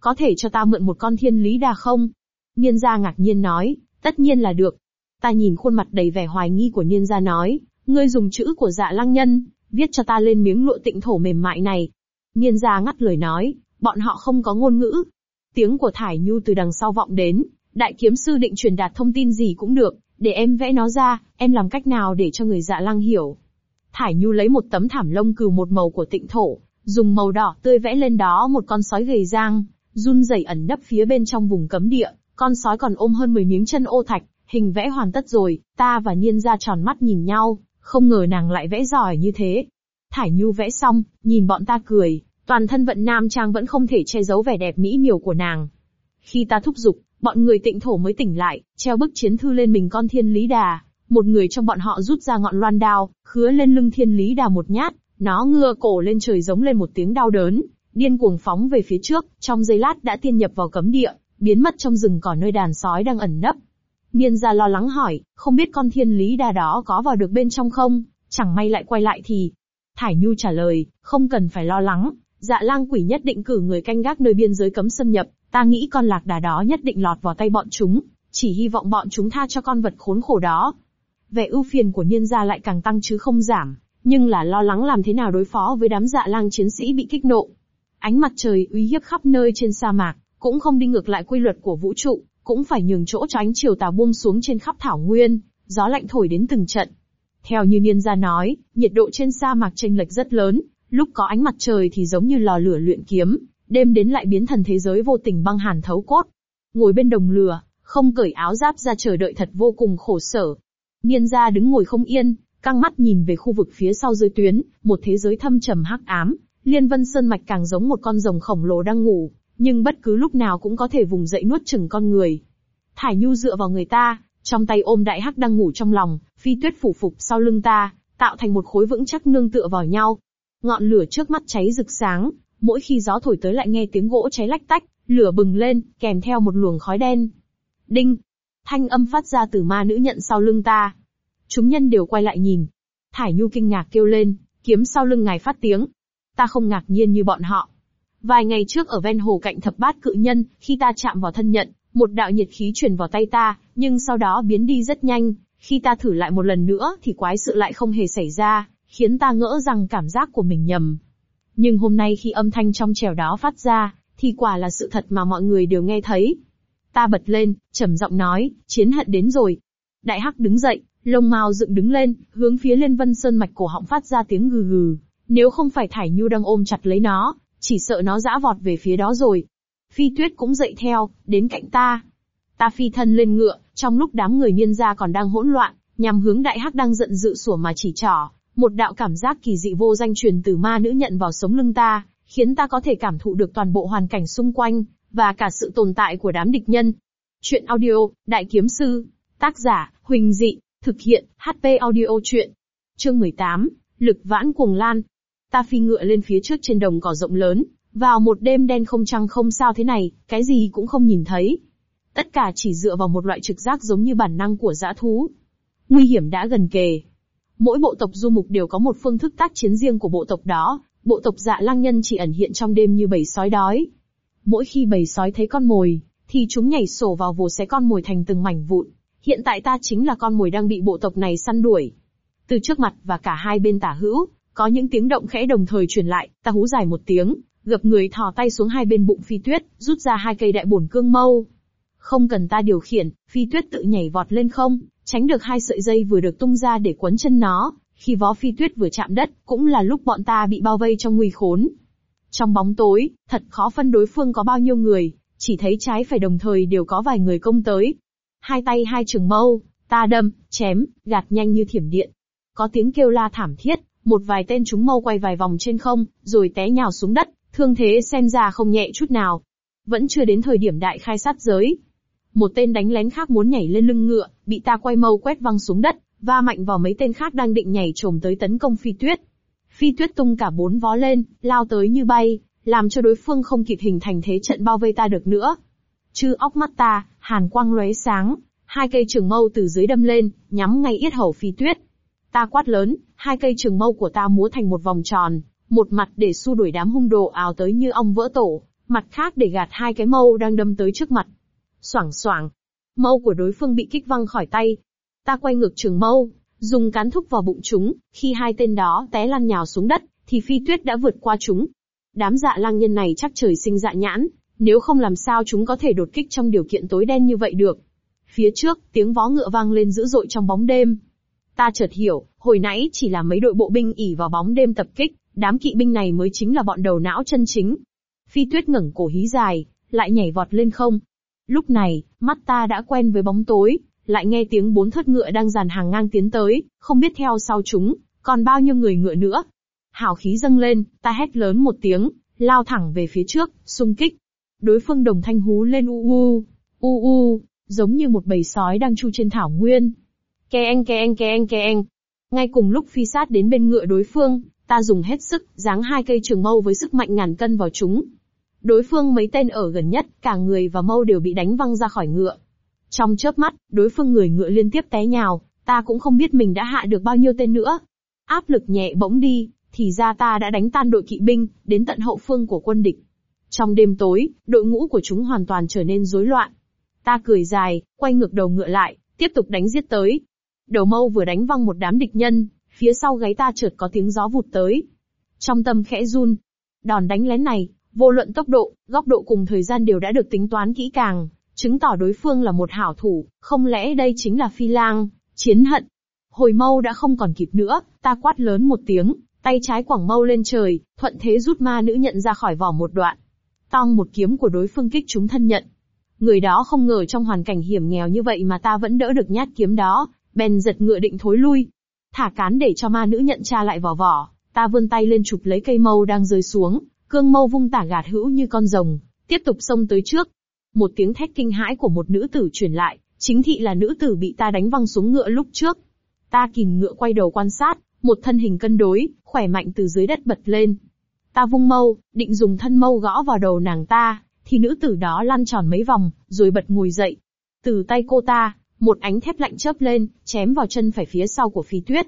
S1: có thể cho ta mượn một con thiên lý đà không? Niên gia ngạc nhiên nói, tất nhiên là được. Ta nhìn khuôn mặt đầy vẻ hoài nghi của niên gia nói, ngươi dùng chữ của dạ lăng nhân, viết cho ta lên miếng lụa tịnh thổ mềm mại này. Niên gia ngắt lời nói, bọn họ không có ngôn ngữ. Tiếng của Thải Nhu từ đằng sau vọng đến, đại kiếm sư định truyền đạt thông tin gì cũng được, để em vẽ nó ra, em làm cách nào để cho người dạ lăng hiểu. Thải Nhu lấy một tấm thảm lông cừu một màu của tịnh thổ, dùng màu đỏ tươi vẽ lên đó một con sói gầy giang, run rẩy ẩn nấp phía bên trong vùng cấm địa, con sói còn ôm hơn 10 miếng chân ô thạch, hình vẽ hoàn tất rồi, ta và Niên gia tròn mắt nhìn nhau, không ngờ nàng lại vẽ giỏi như thế. Thải Nhu vẽ xong, nhìn bọn ta cười, toàn thân vận nam trang vẫn không thể che giấu vẻ đẹp mỹ miều của nàng. Khi ta thúc giục, bọn người tịnh thổ mới tỉnh lại, treo bức chiến thư lên mình con thiên lý đà. Một người trong bọn họ rút ra ngọn loan đao, khứa lên lưng thiên lý đà một nhát, nó ngưa cổ lên trời giống lên một tiếng đau đớn, điên cuồng phóng về phía trước, trong giây lát đã tiên nhập vào cấm địa, biến mất trong rừng cỏ nơi đàn sói đang ẩn nấp. Niên gia lo lắng hỏi, không biết con thiên lý đà đó có vào được bên trong không, chẳng may lại quay lại thì. Thải Nhu trả lời, không cần phải lo lắng, dạ lang quỷ nhất định cử người canh gác nơi biên giới cấm xâm nhập, ta nghĩ con lạc đà đó nhất định lọt vào tay bọn chúng, chỉ hy vọng bọn chúng tha cho con vật khốn khổ đó. Vẻ ưu phiền của nhân gia lại càng tăng chứ không giảm, nhưng là lo lắng làm thế nào đối phó với đám dạ lang chiến sĩ bị kích nộ. Ánh mặt trời uy hiếp khắp nơi trên sa mạc, cũng không đi ngược lại quy luật của vũ trụ, cũng phải nhường chỗ cho ánh chiều tà buông xuống trên khắp thảo nguyên, gió lạnh thổi đến từng trận. Theo như Niên gia nói, nhiệt độ trên sa mạc chênh lệch rất lớn, lúc có ánh mặt trời thì giống như lò lửa luyện kiếm, đêm đến lại biến thần thế giới vô tình băng hàn thấu cốt. Ngồi bên đồng lửa, không cởi áo giáp ra chờ đợi thật vô cùng khổ sở. Niên gia đứng ngồi không yên, căng mắt nhìn về khu vực phía sau dưới tuyến, một thế giới thâm trầm hắc ám, Liên Vân Sơn mạch càng giống một con rồng khổng lồ đang ngủ, nhưng bất cứ lúc nào cũng có thể vùng dậy nuốt chửng con người. Thải Nhu dựa vào người ta, trong tay ôm đại hắc đang ngủ trong lòng, phi tuyết phủ phục sau lưng ta, tạo thành một khối vững chắc nương tựa vào nhau. Ngọn lửa trước mắt cháy rực sáng, mỗi khi gió thổi tới lại nghe tiếng gỗ cháy lách tách, lửa bừng lên, kèm theo một luồng khói đen. Đinh! Thanh âm phát ra từ ma nữ nhận sau lưng ta. Chúng nhân đều quay lại nhìn. Thải Nhu kinh ngạc kêu lên, kiếm sau lưng ngài phát tiếng. Ta không ngạc nhiên như bọn họ. Vài ngày trước ở ven hồ cạnh thập bát cự nhân, khi ta chạm vào thân nhận, một đạo nhiệt khí truyền vào tay ta, nhưng sau đó biến đi rất nhanh. Khi ta thử lại một lần nữa thì quái sự lại không hề xảy ra, khiến ta ngỡ rằng cảm giác của mình nhầm. Nhưng hôm nay khi âm thanh trong trèo đó phát ra, thì quả là sự thật mà mọi người đều nghe thấy. Ta bật lên, trầm giọng nói, chiến hận đến rồi. Đại Hắc đứng dậy, lông mao dựng đứng lên, hướng phía Liên Vân Sơn mạch cổ họng phát ra tiếng gừ gừ. Nếu không phải Thải Nhu đang ôm chặt lấy nó, chỉ sợ nó dã vọt về phía đó rồi. Phi Tuyết cũng dậy theo, đến cạnh ta. Ta phi thân lên ngựa, trong lúc đám người niên gia còn đang hỗn loạn, nhằm hướng Đại Hắc đang giận dữ sủa mà chỉ trỏ, một đạo cảm giác kỳ dị vô danh truyền từ ma nữ nhận vào sống lưng ta, khiến ta có thể cảm thụ được toàn bộ hoàn cảnh xung quanh, và cả sự tồn tại của đám địch nhân. Chuyện audio, Đại Kiếm Sư, tác giả, Huỳnh Dị, thực hiện, HP audio chuyện. Chương 18, Lực vãn cuồng lan. Ta phi ngựa lên phía trước trên đồng cỏ rộng lớn, vào một đêm đen không trăng không sao thế này, cái gì cũng không nhìn thấy. Tất cả chỉ dựa vào một loại trực giác giống như bản năng của dã thú. Nguy hiểm đã gần kề. Mỗi bộ tộc du mục đều có một phương thức tác chiến riêng của bộ tộc đó, bộ tộc dạ lang nhân chỉ ẩn hiện trong đêm như bầy sói đói. Mỗi khi bầy sói thấy con mồi, thì chúng nhảy sổ vào vồ xé con mồi thành từng mảnh vụn. Hiện tại ta chính là con mồi đang bị bộ tộc này săn đuổi. Từ trước mặt và cả hai bên tả hữu, có những tiếng động khẽ đồng thời truyền lại, ta hú dài một tiếng, gập người thò tay xuống hai bên bụng phi tuyết, rút ra hai cây đại bổn cương mâu. Không cần ta điều khiển, phi tuyết tự nhảy vọt lên không, tránh được hai sợi dây vừa được tung ra để quấn chân nó, khi vó phi tuyết vừa chạm đất, cũng là lúc bọn ta bị bao vây trong nguy khốn. Trong bóng tối, thật khó phân đối phương có bao nhiêu người, chỉ thấy trái phải đồng thời đều có vài người công tới. Hai tay hai trường mâu, ta đâm, chém, gạt nhanh như thiểm điện. Có tiếng kêu la thảm thiết, một vài tên chúng mâu quay vài vòng trên không, rồi té nhào xuống đất, thương thế xem ra không nhẹ chút nào. Vẫn chưa đến thời điểm đại khai sát giới. Một tên đánh lén khác muốn nhảy lên lưng ngựa, bị ta quay mâu quét văng xuống đất, va mạnh vào mấy tên khác đang định nhảy trồm tới tấn công phi tuyết. Phi tuyết tung cả bốn vó lên, lao tới như bay, làm cho đối phương không kịp hình thành thế trận bao vây ta được nữa. Chư óc mắt ta, hàn quang lóe sáng, hai cây trường mâu từ dưới đâm lên, nhắm ngay yết hầu phi tuyết. Ta quát lớn, hai cây trường mâu của ta múa thành một vòng tròn, một mặt để xua đuổi đám hung đồ ào tới như ong vỡ tổ, mặt khác để gạt hai cái mâu đang đâm tới trước mặt. Soảng soảng, mâu của đối phương bị kích văng khỏi tay, Ta quay ngược trường mâu, dùng cán thúc vào bụng chúng, khi hai tên đó té lăn nhào xuống đất, thì phi tuyết đã vượt qua chúng. Đám dạ lang nhân này chắc trời sinh dạ nhãn, nếu không làm sao chúng có thể đột kích trong điều kiện tối đen như vậy được. Phía trước, tiếng vó ngựa vang lên dữ dội trong bóng đêm. Ta chợt hiểu, hồi nãy chỉ là mấy đội bộ binh ỉ vào bóng đêm tập kích, đám kỵ binh này mới chính là bọn đầu não chân chính. Phi tuyết ngẩng cổ hí dài, lại nhảy vọt lên không. Lúc này, mắt ta đã quen với bóng tối, lại nghe tiếng bốn thất ngựa đang dàn hàng ngang tiến tới, không biết theo sau chúng, còn bao nhiêu người ngựa nữa. Hào khí dâng lên, ta hét lớn một tiếng, lao thẳng về phía trước, xung kích. Đối phương đồng thanh hú lên u u, u u, giống như một bầy sói đang chu trên thảo nguyên. Kè anh kè anh kè anh kè anh. Ngay cùng lúc phi sát đến bên ngựa đối phương, ta dùng hết sức, giáng hai cây trường mâu với sức mạnh ngàn cân vào chúng. Đối phương mấy tên ở gần nhất, cả người và mâu đều bị đánh văng ra khỏi ngựa. Trong chớp mắt, đối phương người ngựa liên tiếp té nhào, ta cũng không biết mình đã hạ được bao nhiêu tên nữa. Áp lực nhẹ bỗng đi, thì ra ta đã đánh tan đội kỵ binh, đến tận hậu phương của quân địch. Trong đêm tối, đội ngũ của chúng hoàn toàn trở nên rối loạn. Ta cười dài, quay ngược đầu ngựa lại, tiếp tục đánh giết tới. Đầu mâu vừa đánh văng một đám địch nhân, phía sau gáy ta chợt có tiếng gió vụt tới. Trong tâm khẽ run. Đòn đánh lén này, vô luận tốc độ, góc độ cùng thời gian đều đã được tính toán kỹ càng chứng tỏ đối phương là một hảo thủ, không lẽ đây chính là phi lang, chiến hận. Hồi mâu đã không còn kịp nữa, ta quát lớn một tiếng, tay trái quẳng mâu lên trời, thuận thế rút ma nữ nhận ra khỏi vỏ một đoạn. Tong một kiếm của đối phương kích chúng thân nhận. Người đó không ngờ trong hoàn cảnh hiểm nghèo như vậy mà ta vẫn đỡ được nhát kiếm đó, bèn giật ngựa định thối lui. Thả cán để cho ma nữ nhận tra lại vỏ vỏ, ta vươn tay lên chụp lấy cây mâu đang rơi xuống, cương mâu vung tả gạt hữu như con rồng, tiếp tục xông tới trước. Một tiếng thét kinh hãi của một nữ tử truyền lại, chính thị là nữ tử bị ta đánh văng xuống ngựa lúc trước. Ta kìm ngựa quay đầu quan sát, một thân hình cân đối, khỏe mạnh từ dưới đất bật lên. Ta vung mâu, định dùng thân mâu gõ vào đầu nàng ta, thì nữ tử đó lăn tròn mấy vòng, rồi bật ngồi dậy. Từ tay cô ta, một ánh thép lạnh chớp lên, chém vào chân phải phía sau của phi tuyết.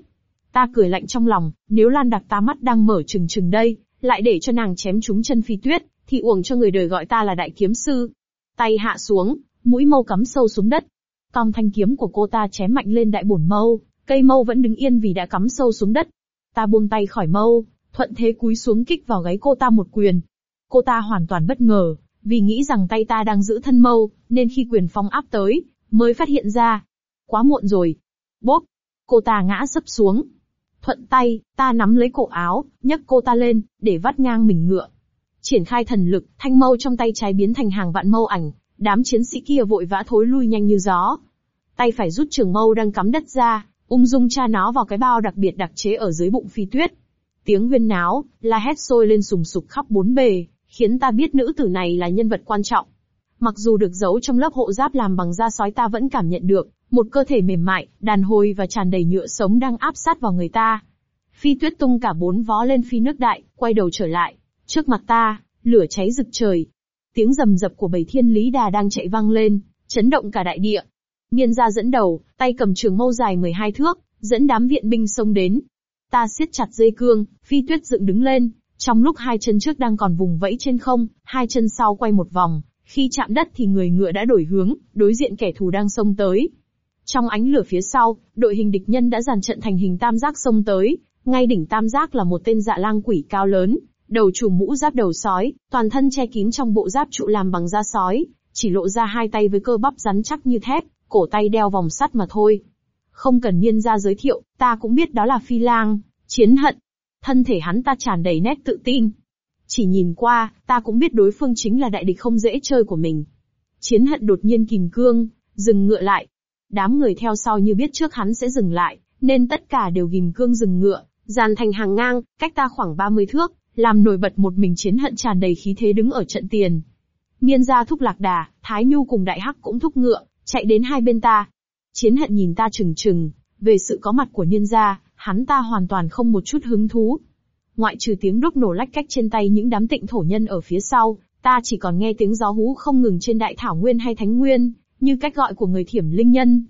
S1: Ta cười lạnh trong lòng, nếu Lan Đặc ta mắt đang mở trừng trừng đây, lại để cho nàng chém trúng chân phi tuyết, thì uổng cho người đời gọi ta là đại kiếm sư. Tay hạ xuống, mũi mâu cắm sâu xuống đất. Cong thanh kiếm của cô ta chém mạnh lên đại bổn mâu, cây mâu vẫn đứng yên vì đã cắm sâu xuống đất. Ta buông tay khỏi mâu, thuận thế cúi xuống kích vào gáy cô ta một quyền. Cô ta hoàn toàn bất ngờ, vì nghĩ rằng tay ta đang giữ thân mâu, nên khi quyền phong áp tới, mới phát hiện ra. Quá muộn rồi. Bốp! Cô ta ngã sấp xuống. Thuận tay, ta nắm lấy cổ áo, nhấc cô ta lên, để vắt ngang mình ngựa. Triển khai thần lực, thanh mâu trong tay trái biến thành hàng vạn mâu ảnh, đám chiến sĩ kia vội vã thối lui nhanh như gió. Tay phải rút trường mâu đang cắm đất ra, ung dung tra nó vào cái bao đặc biệt đặc chế ở dưới bụng phi tuyết. Tiếng huyên náo, la hét sôi lên sùng sục khắp bốn bề, khiến ta biết nữ tử này là nhân vật quan trọng. Mặc dù được giấu trong lớp hộ giáp làm bằng da sói ta vẫn cảm nhận được, một cơ thể mềm mại, đàn hồi và tràn đầy nhựa sống đang áp sát vào người ta. Phi tuyết tung cả bốn vó lên phi nước đại, quay đầu trở lại. Trước mặt ta, lửa cháy rực trời. Tiếng rầm rập của bầy thiên lý đà đang chạy vang lên, chấn động cả đại địa. Niên gia dẫn đầu, tay cầm trường mâu dài 12 thước, dẫn đám viện binh xông đến. Ta siết chặt dây cương, phi tuyết dựng đứng lên, trong lúc hai chân trước đang còn vùng vẫy trên không, hai chân sau quay một vòng, khi chạm đất thì người ngựa đã đổi hướng, đối diện kẻ thù đang xông tới. Trong ánh lửa phía sau, đội hình địch nhân đã dàn trận thành hình tam giác xông tới, ngay đỉnh tam giác là một tên dạ lang quỷ cao lớn, đầu trùm mũ giáp đầu sói, toàn thân che kín trong bộ giáp trụ làm bằng da sói, chỉ lộ ra hai tay với cơ bắp rắn chắc như thép, cổ tay đeo vòng sắt mà thôi. Không cần nhiên ra giới thiệu, ta cũng biết đó là phi lang, chiến hận. Thân thể hắn ta tràn đầy nét tự tin. Chỉ nhìn qua, ta cũng biết đối phương chính là đại địch không dễ chơi của mình. Chiến hận đột nhiên kìm cương, dừng ngựa lại. Đám người theo sau như biết trước hắn sẽ dừng lại, nên tất cả đều ghim cương dừng ngựa, dàn thành hàng ngang, cách ta khoảng 30 thước, làm nổi bật một mình chiến hận tràn đầy khí thế đứng ở trận tiền. Niên gia thúc lạc đà, Thái Nhu cùng đại hắc cũng thúc ngựa, chạy đến hai bên ta. Chiến hận nhìn ta chừng chừng, về sự có mặt của niên gia, hắn ta hoàn toàn không một chút hứng thú. Ngoại trừ tiếng đúc nổ lách cách trên tay những đám tịnh thổ nhân ở phía sau, ta chỉ còn nghe tiếng gió hú không ngừng trên đại thảo nguyên hay thánh nguyên, như cách gọi của người thiểm linh nhân.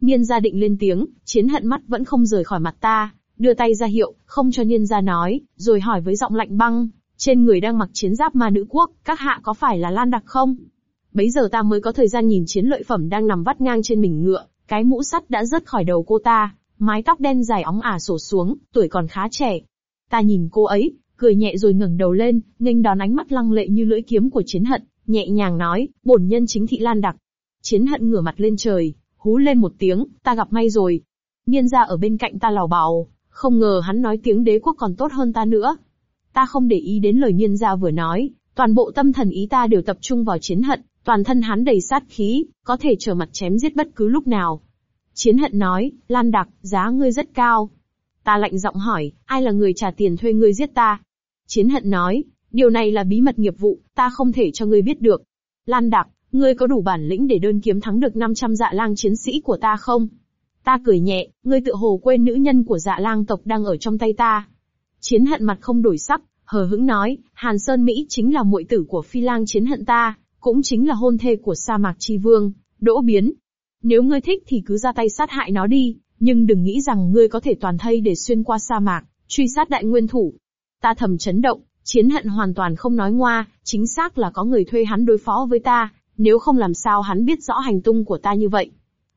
S1: Niên gia định lên tiếng, chiến hận mắt vẫn không rời khỏi mặt ta, đưa tay ra hiệu, không cho niên gia nói, rồi hỏi với giọng lạnh băng, trên người đang mặc chiến giáp ma nữ quốc, các hạ có phải là Lan Đặc không? Bấy giờ ta mới có thời gian nhìn chiến lợi phẩm đang nằm vắt ngang trên mình ngựa, cái mũ sắt đã rớt khỏi đầu cô ta, mái tóc đen dài óng ả sổ xuống, tuổi còn khá trẻ. Ta nhìn cô ấy, cười nhẹ rồi ngẩng đầu lên, nghênh đón ánh mắt lăng lệ như lưỡi kiếm của chiến hận, nhẹ nhàng nói, bổn nhân chính thị Lan Đặc. Chiến hận ngửa mặt lên trời, hú lên một tiếng, ta gặp may rồi. Niên ra ở bên cạnh ta lào bào, không ngờ hắn nói tiếng đế quốc còn tốt hơn ta nữa. Ta không để ý đến lời Nhiên gia vừa nói, toàn bộ tâm thần ý ta đều tập trung vào chiến hận, toàn thân hắn đầy sát khí, có thể trở mặt chém giết bất cứ lúc nào. Chiến hận nói, Lan Đặc, giá ngươi rất cao. Ta lạnh giọng hỏi, ai là người trả tiền thuê ngươi giết ta? Chiến hận nói, điều này là bí mật nghiệp vụ, ta không thể cho ngươi biết được. Lan Đặc, ngươi có đủ bản lĩnh để đơn kiếm thắng được 500 dạ lang chiến sĩ của ta không? Ta cười nhẹ, ngươi tự hồ quên nữ nhân của dạ lang tộc đang ở trong tay ta. Chiến hận mặt không đổi sắc, hờ hững nói, Hàn Sơn Mỹ chính là muội tử của phi lang chiến hận ta, cũng chính là hôn thê của sa mạc chi vương, đỗ biến. Nếu ngươi thích thì cứ ra tay sát hại nó đi, nhưng đừng nghĩ rằng ngươi có thể toàn thây để xuyên qua sa mạc, truy sát đại nguyên thủ. Ta thầm chấn động, chiến hận hoàn toàn không nói ngoa, chính xác là có người thuê hắn đối phó với ta, nếu không làm sao hắn biết rõ hành tung của ta như vậy.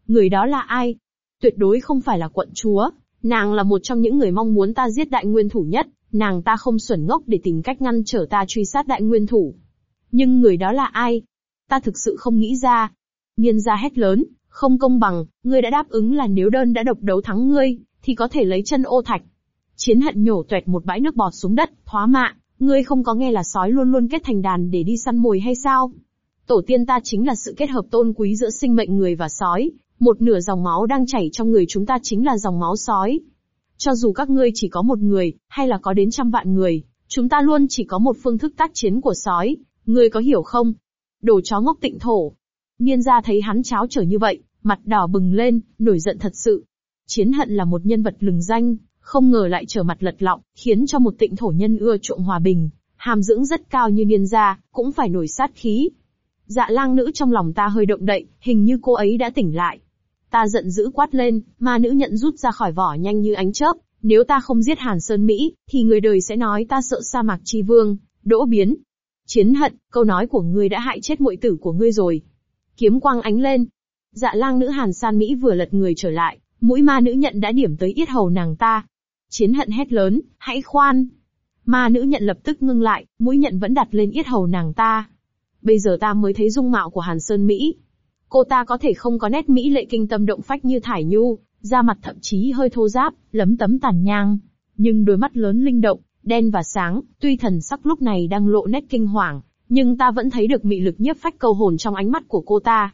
S1: Người đó là ai? Tuyệt đối không phải là quận chúa, nàng là một trong những người mong muốn ta giết đại nguyên thủ nhất, nàng ta không xuẩn ngốc để tìm cách ngăn trở ta truy sát đại nguyên thủ. Nhưng người đó là ai? Ta thực sự không nghĩ ra. Niên gia hét lớn, không công bằng, ngươi đã đáp ứng là nếu đơn đã độc đấu thắng ngươi, thì có thể lấy chân ô thạch. Chiến hận nhổ tuẹt một bãi nước bọt xuống đất, thoá mạ, ngươi không có nghe là sói luôn luôn kết thành đàn để đi săn mồi hay sao? Tổ tiên ta chính là sự kết hợp tôn quý giữa sinh mệnh người và sói, một nửa dòng máu đang chảy trong người chúng ta chính là dòng máu sói. Cho dù các ngươi chỉ có một người, hay là có đến trăm vạn người, chúng ta luôn chỉ có một phương thức tác chiến của sói, Ngươi có hiểu không? Đồ chó ngốc tịnh thổ. Niên gia thấy hắn cháo trở như vậy, mặt đỏ bừng lên, nổi giận thật sự. Chiến hận là một nhân vật lừng danh, không ngờ lại trở mặt lật lọng, khiến cho một tịnh thổ nhân ưa chuộng hòa bình, hàm dưỡng rất cao như niên gia, cũng phải nổi sát khí. Dạ lang nữ trong lòng ta hơi động đậy, hình như cô ấy đã tỉnh lại. Ta giận dữ quát lên, ma nữ nhận rút ra khỏi vỏ nhanh như ánh chớp, nếu ta không giết Hàn Sơn Mỹ, thì người đời sẽ nói ta sợ sa mạc chi vương, đỗ biến. Chiến hận, câu nói của ngươi đã hại chết muội tử của ngươi rồi. Kiếm quang ánh lên. Dạ lang nữ Hàn San Mỹ vừa lật người trở lại, mũi ma nữ nhận đã điểm tới yết hầu nàng ta. Chiến hận hét lớn, hãy khoan. Ma nữ nhận lập tức ngưng lại, mũi nhận vẫn đặt lên yết hầu nàng ta. Bây giờ ta mới thấy dung mạo của Hàn Sơn Mỹ. Cô ta có thể không có nét mỹ lệ kinh tâm động phách như Thải Nhu, da mặt thậm chí hơi thô ráp, lấm tấm tàn nhang. Nhưng đôi mắt lớn linh động, đen và sáng, tuy thần sắc lúc này đang lộ nét kinh hoàng, nhưng ta vẫn thấy được mị lực nhiếp phách câu hồn trong ánh mắt của cô ta.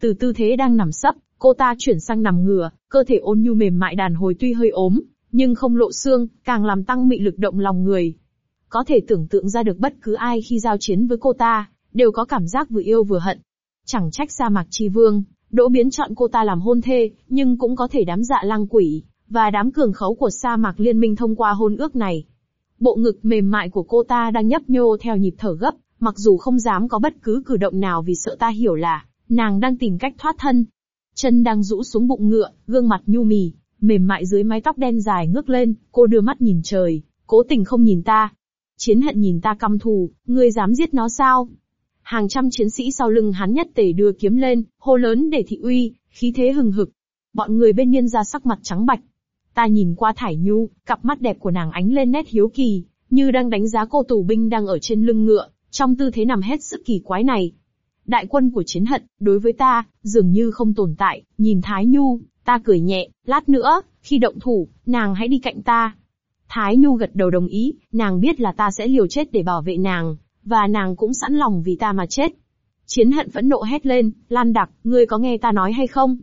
S1: Từ tư thế đang nằm sấp, cô ta chuyển sang nằm ngửa, cơ thể ôn nhu mềm mại đàn hồi tuy hơi ốm, nhưng không lộ xương, càng làm tăng mị lực động lòng người. Có thể tưởng tượng ra được bất cứ ai khi giao chiến với cô ta, đều có cảm giác vừa yêu vừa hận. Chẳng trách sa mạc chi vương, Đỗ biến chọn cô ta làm hôn thê, nhưng cũng có thể đám dạ lang quỷ, và đám cường khấu của sa mạc liên minh thông qua hôn ước này. Bộ ngực mềm mại của cô ta đang nhấp nhô theo nhịp thở gấp, mặc dù không dám có bất cứ cử động nào vì sợ ta hiểu là, nàng đang tìm cách thoát thân. Chân đang rũ xuống bụng ngựa, gương mặt nhu mì, mềm mại dưới mái tóc đen dài ngước lên, cô đưa mắt nhìn trời, cố tình không nhìn ta. Chiến hận nhìn ta căm thù, ngươi dám giết nó sao? Hàng trăm chiến sĩ sau lưng hắn nhất tề đưa kiếm lên, hô lớn để thị uy, khí thế hừng hực. Bọn người bên niên ra sắc mặt trắng bạch. Ta nhìn qua Thải Nhu, cặp mắt đẹp của nàng ánh lên nét hiếu kỳ, như đang đánh giá cô tù binh đang ở trên lưng ngựa, trong tư thế nằm hết sức kỳ quái này. Đại quân của chiến hận, đối với ta, dường như không tồn tại, nhìn Thái Nhu, ta cười nhẹ, lát nữa, khi động thủ, nàng hãy đi cạnh ta. Thái Nhu gật đầu đồng ý, nàng biết là ta sẽ liều chết để bảo vệ nàng. Và nàng cũng sẵn lòng vì ta mà chết. Chiến hận phẫn nộ hét lên, Lan Đặc, ngươi có nghe ta nói hay không?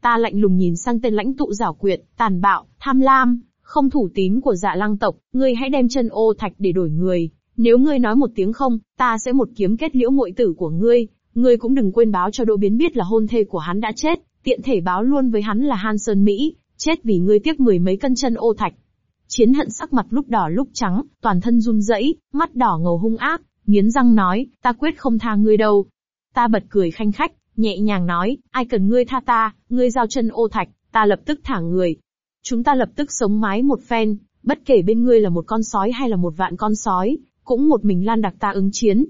S1: Ta lạnh lùng nhìn sang tên lãnh tụ giảo quyệt, tàn bạo, tham lam, không thủ tín của dạ lăng tộc, ngươi hãy đem chân ô thạch để đổi người. Nếu ngươi nói một tiếng không, ta sẽ một kiếm kết liễu muội tử của ngươi. Ngươi cũng đừng quên báo cho Đỗ Biến biết là hôn thê của hắn đã chết, tiện thể báo luôn với hắn là Han Sơn Mỹ, chết vì ngươi tiếc mười mấy cân chân ô thạch. Chiến hận sắc mặt lúc đỏ lúc trắng, toàn thân run rẩy, mắt đỏ ngầu hung ác, nghiến răng nói, ta quyết không tha ngươi đâu. Ta bật cười khanh khách, nhẹ nhàng nói, ai cần ngươi tha ta, ngươi giao chân ô thạch, ta lập tức thả người. Chúng ta lập tức sống mái một phen, bất kể bên ngươi là một con sói hay là một vạn con sói, cũng một mình lan đặc ta ứng chiến.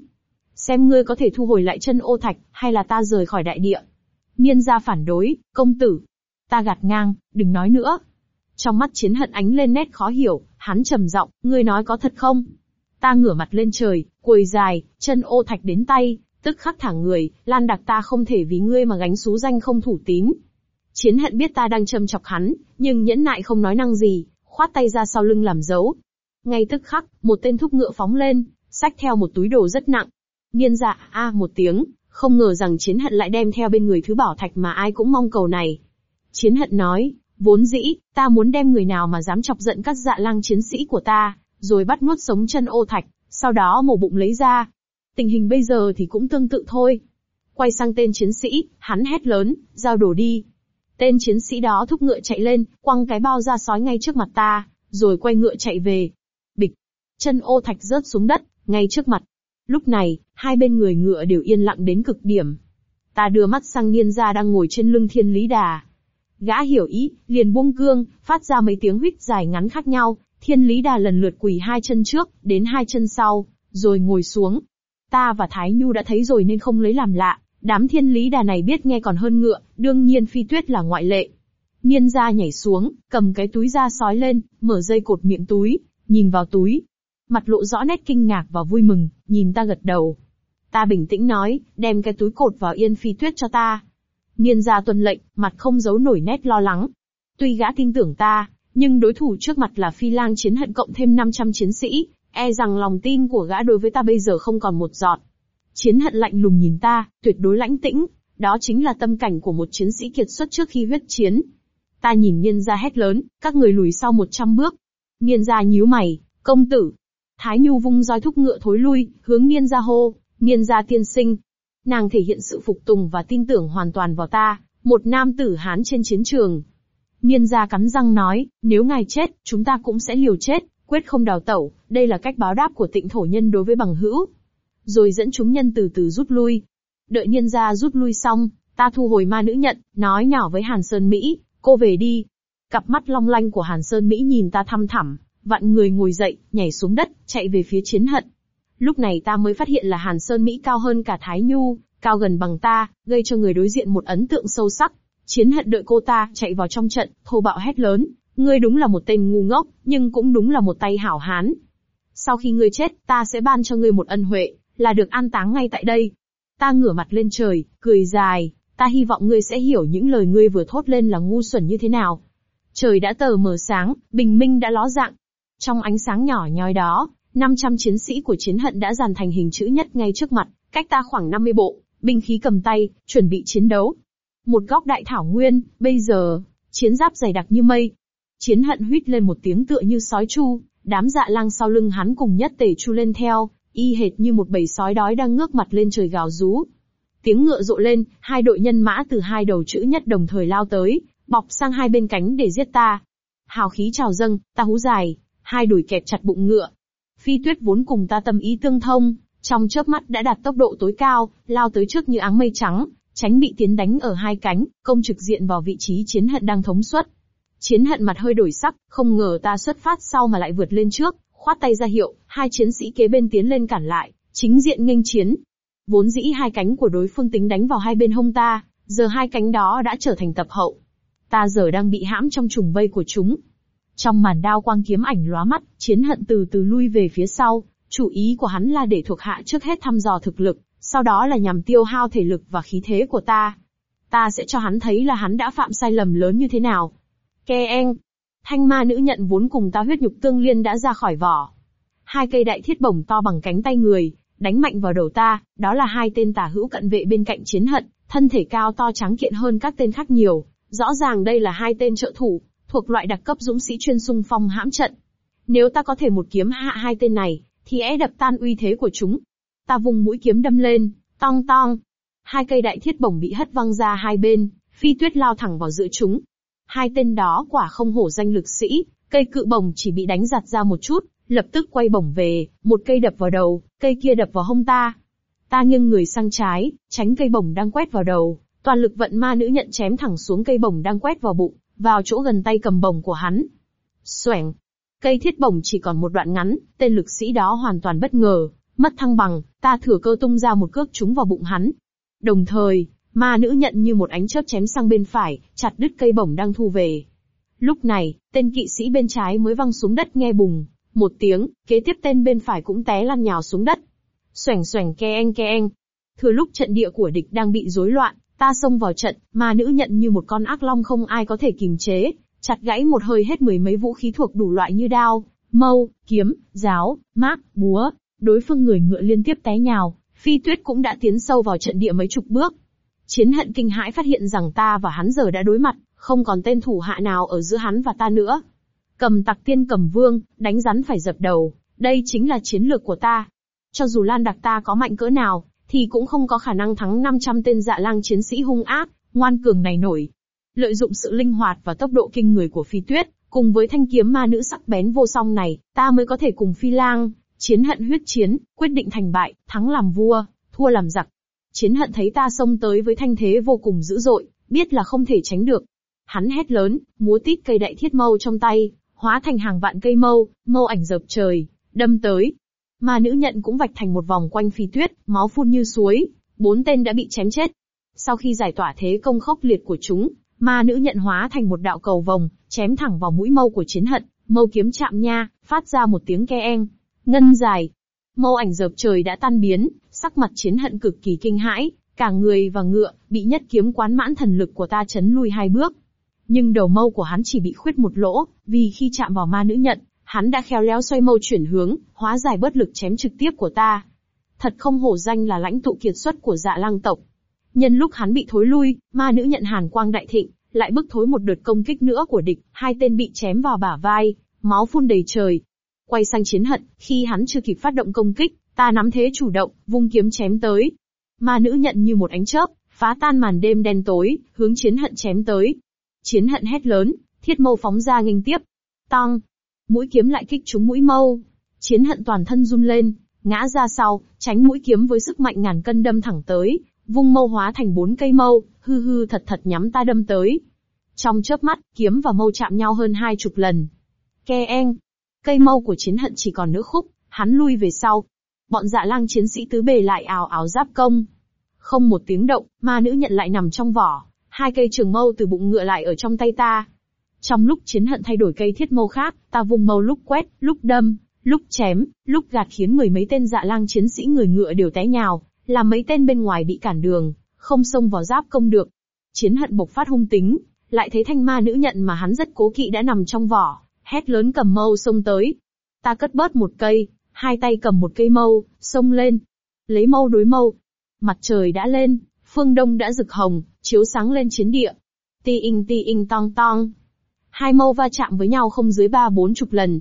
S1: Xem ngươi có thể thu hồi lại chân ô thạch, hay là ta rời khỏi đại địa. Niên gia phản đối, công tử. Ta gạt ngang, đừng nói nữa. Trong mắt chiến hận ánh lên nét khó hiểu, hắn trầm giọng, ngươi nói có thật không? Ta ngửa mặt lên trời, quỳ dài, chân ô thạch đến tay, tức khắc thẳng người, Lan Đặc ta không thể vì ngươi mà gánh xú danh không thủ tín. Chiến hận biết ta đang châm chọc hắn, nhưng nhẫn nại không nói năng gì, khoát tay ra sau lưng làm dấu. Ngay tức khắc, một tên thúc ngựa phóng lên, xách theo một túi đồ rất nặng. Niên dạ, a à, một tiếng, không ngờ rằng chiến hận lại đem theo bên người thứ bảo thạch mà ai cũng mong cầu này. Chiến hận nói, vốn dĩ, ta muốn đem người nào mà dám chọc giận các dạ lang chiến sĩ của ta, rồi bắt nuốt sống chân ô thạch, sau đó mổ bụng lấy ra. Tình hình bây giờ thì cũng tương tự thôi. Quay sang tên chiến sĩ, hắn hét lớn, giao đổ đi. Tên chiến sĩ đó thúc ngựa chạy lên, quăng cái bao ra sói ngay trước mặt ta, rồi quay ngựa chạy về. Bịch. Chân ô thạch rớt xuống đất, ngay trước mặt. Lúc này, hai bên người ngựa đều yên lặng đến cực điểm. Ta đưa mắt sang niên gia đang ngồi trên lưng thiên lý đà. Gã hiểu ý, liền buông cương, phát ra mấy tiếng huýt dài ngắn khác nhau, Thiên Lý Đà lần lượt quỳ hai chân trước, đến hai chân sau, rồi ngồi xuống. Ta và Thái Nhu đã thấy rồi nên không lấy làm lạ, đám Thiên Lý Đà này biết nghe còn hơn ngựa, đương nhiên Phi Tuyết là ngoại lệ. Niên gia nhảy xuống, cầm cái túi da sói lên, mở dây cột miệng túi, nhìn vào túi. Mặt lộ rõ nét kinh ngạc và vui mừng, nhìn ta gật đầu. Ta bình tĩnh nói, đem cái túi cột vào yên Phi Tuyết cho ta. Niên gia tuân lệnh, mặt không giấu nổi nét lo lắng. Tuy gã tin tưởng ta, nhưng đối thủ trước mặt là phi lang chiến hận cộng thêm 500 chiến sĩ, e rằng lòng tin của gã đối với ta bây giờ không còn một giọt. Chiến hận lạnh lùng nhìn ta, tuyệt đối lãnh tĩnh, đó chính là tâm cảnh của một chiến sĩ kiệt xuất trước khi huyết chiến. Ta nhìn Niên gia hét lớn, các người lùi sau 100 bước. Niên gia nhíu mày, công tử. Thái Nhu vung roi thúc ngựa thối lui, hướng Niên gia hô, Niên gia tiên sinh. Nàng thể hiện sự phục tùng và tin tưởng hoàn toàn vào ta, một nam tử Hán trên chiến trường. Niên gia cắn răng nói, nếu ngài chết, chúng ta cũng sẽ liều chết, quyết không đào tẩu, đây là cách báo đáp của tịnh thổ nhân đối với bằng hữu. Rồi dẫn chúng nhân từ từ rút lui. Đợi niên gia rút lui xong, ta thu hồi ma nữ nhận, nói nhỏ với Hàn Sơn Mỹ, cô về đi. Cặp mắt long lanh của Hàn Sơn Mỹ nhìn ta thăm thẳm, vặn người ngồi dậy, nhảy xuống đất, chạy về phía chiến hận. Lúc này ta mới phát hiện là Hàn Sơn Mỹ cao hơn cả Thái Nhu, cao gần bằng ta, gây cho người đối diện một ấn tượng sâu sắc. Chiến hận đợi cô ta chạy vào trong trận, thô bạo hét lớn, ngươi đúng là một tên ngu ngốc, nhưng cũng đúng là một tay hảo hán. Sau khi ngươi chết, ta sẽ ban cho ngươi một ân huệ, là được an táng ngay tại đây. Ta ngửa mặt lên trời, cười dài, ta hy vọng ngươi sẽ hiểu những lời ngươi vừa thốt lên là ngu xuẩn như thế nào. Trời đã tờ mờ sáng, bình minh đã ló dạng. Trong ánh sáng nhỏ nhoi đó, 500 chiến sĩ của chiến hận đã dàn thành hình chữ nhất ngay trước mặt, cách ta khoảng 50 bộ, binh khí cầm tay, chuẩn bị chiến đấu. Một góc đại thảo nguyên, bây giờ, chiến giáp dày đặc như mây. Chiến hận huýt lên một tiếng tựa như sói chu, đám dạ lang sau lưng hắn cùng nhất tề chu lên theo, y hệt như một bầy sói đói đang ngước mặt lên trời gào rú. Tiếng ngựa rộ lên, hai đội nhân mã từ hai đầu chữ nhất đồng thời lao tới, bọc sang hai bên cánh để giết ta. Hào khí trào dâng, ta hú dài, hai đùi kẹp chặt bụng ngựa. Phi tuyết vốn cùng ta tâm ý tương thông, trong chớp mắt đã đạt tốc độ tối cao, lao tới trước như áng mây trắng, tránh bị tiến đánh ở hai cánh, công trực diện vào vị trí chiến hận đang thống suất. Chiến hận mặt hơi đổi sắc, không ngờ ta xuất phát sau mà lại vượt lên trước, khoát tay ra hiệu, hai chiến sĩ kế bên tiến lên cản lại, chính diện nghênh chiến. Vốn dĩ hai cánh của đối phương tính đánh vào hai bên hông ta, giờ hai cánh đó đã trở thành tập hậu. Ta giờ đang bị hãm trong trùng vây của chúng. Trong màn đao quang kiếm ảnh lóa mắt, chiến hận từ từ lui về phía sau, chủ ý của hắn là để thuộc hạ trước hết thăm dò thực lực, sau đó là nhằm tiêu hao thể lực và khí thế của ta. Ta sẽ cho hắn thấy là hắn đã phạm sai lầm lớn như thế nào. Keng. Thanh ma nữ nhận vốn cùng ta huyết nhục tương liên đã ra khỏi vỏ. Hai cây đại thiết bổng to bằng cánh tay người, đánh mạnh vào đầu ta, đó là hai tên tả hữu cận vệ bên cạnh chiến hận, thân thể cao to trắng kiện hơn các tên khác nhiều. Rõ ràng đây là hai tên trợ thủ, thuộc loại đặc cấp dũng sĩ chuyên xung phong hãm trận. Nếu ta có thể một kiếm hạ hai tên này, thì é đập tan uy thế của chúng. Ta vùng mũi kiếm đâm lên, tong tong. Hai cây đại thiết bổng bị hất văng ra hai bên, phi tuyết lao thẳng vào giữa chúng. Hai tên đó quả không hổ danh lực sĩ, cây cự bổng chỉ bị đánh giặt ra một chút, lập tức quay bổng về, một cây đập vào đầu, cây kia đập vào hông ta. Ta nghiêng người sang trái, tránh cây bổng đang quét vào đầu, toàn lực vận ma nữ nhận chém thẳng xuống cây bổng đang quét vào bụng, vào chỗ gần tay cầm bổng của hắn. Xoẻng, Cây thiết bổng chỉ còn một đoạn ngắn, tên lực sĩ đó hoàn toàn bất ngờ, mất thăng bằng, ta thừa cơ tung ra một cước trúng vào bụng hắn. Đồng thời, ma nữ nhận như một ánh chớp chém sang bên phải, chặt đứt cây bổng đang thu về. Lúc này, tên kỵ sĩ bên trái mới văng xuống đất nghe bùng, một tiếng, kế tiếp tên bên phải cũng té lăn nhào xuống đất. Xoảnh xoảnh keng keng. Thừa lúc trận địa của địch đang bị rối loạn, ta xông vào trận, ma nữ nhận như một con ác long không ai có thể kìm chế, chặt gãy một hơi hết mười mấy vũ khí thuộc đủ loại như đao, mâu, kiếm, giáo, mác, búa. Đối phương người ngựa liên tiếp té nhào, phi tuyết cũng đã tiến sâu vào trận địa mấy chục bước. Chiến hận kinh hãi phát hiện rằng ta và hắn giờ đã đối mặt, không còn tên thủ hạ nào ở giữa hắn và ta nữa. Cầm tặc tiên cầm vương, đánh rắn phải dập đầu, đây chính là chiến lược của ta. Cho dù Lan Đặc ta có mạnh cỡ nào, thì cũng không có khả năng thắng 500 tên dạ lang chiến sĩ hung ác, ngoan cường này nổi. Lợi dụng sự linh hoạt và tốc độ kinh người của phi tuyết, cùng với thanh kiếm ma nữ sắc bén vô song này, ta mới có thể cùng phi lang, chiến hận huyết chiến, quyết định thành bại, thắng làm vua, thua làm giặc. Chiến hận thấy ta xông tới với thanh thế vô cùng dữ dội, biết là không thể tránh được. Hắn hét lớn, múa tít cây đại thiết mâu trong tay, hóa thành hàng vạn cây mâu, mâu ảnh dập trời, đâm tới. Ma nữ nhận cũng vạch thành một vòng quanh phi tuyết, máu phun như suối, bốn tên đã bị chém chết. Sau khi giải tỏa thế công khốc liệt của chúng, Ma nữ nhận hóa thành một đạo cầu vòng, chém thẳng vào mũi mâu của chiến hận, mâu kiếm chạm nha, phát ra một tiếng ke eng. Ngân dài. Mâu ảnh dợp trời đã tan biến, sắc mặt chiến hận cực kỳ kinh hãi, cả người và ngựa, bị nhất kiếm quán mãn thần lực của ta chấn lui hai bước. Nhưng đầu mâu của hắn chỉ bị khuyết một lỗ, vì khi chạm vào ma nữ nhận, hắn đã khéo léo xoay mâu chuyển hướng, hóa giải bớt lực chém trực tiếp của ta. Thật không hổ danh là lãnh tụ kiệt xuất của dạ lang tộc, Nhân lúc hắn bị thối lui, ma nữ nhận hàn quang đại thịnh, lại bức thối một đợt công kích nữa của địch, hai tên bị chém vào bả vai, máu phun đầy trời. Quay sang chiến hận, khi hắn chưa kịp phát động công kích, ta nắm thế chủ động, vung kiếm chém tới. Ma nữ nhận như một ánh chớp, phá tan màn đêm đen tối, hướng chiến hận chém tới. Chiến hận hét lớn, thiết mâu phóng ra nghênh tiếp. Tăng, mũi kiếm lại kích trúng mũi mâu. Chiến hận toàn thân run lên, ngã ra sau, tránh mũi kiếm với sức mạnh ngàn cân đâm thẳng tới, vung mâu hóa thành bốn cây mâu, hư hư thật thật nhắm ta đâm tới. Trong chớp mắt, kiếm và mâu chạm nhau hơn hai chục lần. Ke eng, cây mâu của chiến hận chỉ còn nửa khúc, hắn lui về sau. Bọn dạ lang chiến sĩ tứ bề lại ào áo giáp công. Không một tiếng động, ma nữ nhận lại nằm trong vỏ, hai cây trường mâu từ bụng ngựa lại ở trong tay ta. Trong lúc chiến hận thay đổi cây thiết mâu khác, ta vùng mâu lúc quét, lúc đâm, lúc chém, lúc gạt khiến mười mấy tên dạ lang chiến sĩ người ngựa đều té nhào, làm mấy tên bên ngoài bị cản đường, không xông vào giáp công được. Chiến hận bộc phát hung tính, lại thấy thanh ma nữ nhận mà hắn rất cố kỵ đã nằm trong vỏ, hét lớn cầm mâu xông tới. Ta cất bớt một cây, hai tay cầm một cây mâu, xông lên. Lấy mâu đối mâu. Mặt trời đã lên, phương đông đã rực hồng, chiếu sáng lên chiến địa. Ti ing ti ing tong tong. Hai mâu va chạm với nhau không dưới ba bốn chục lần.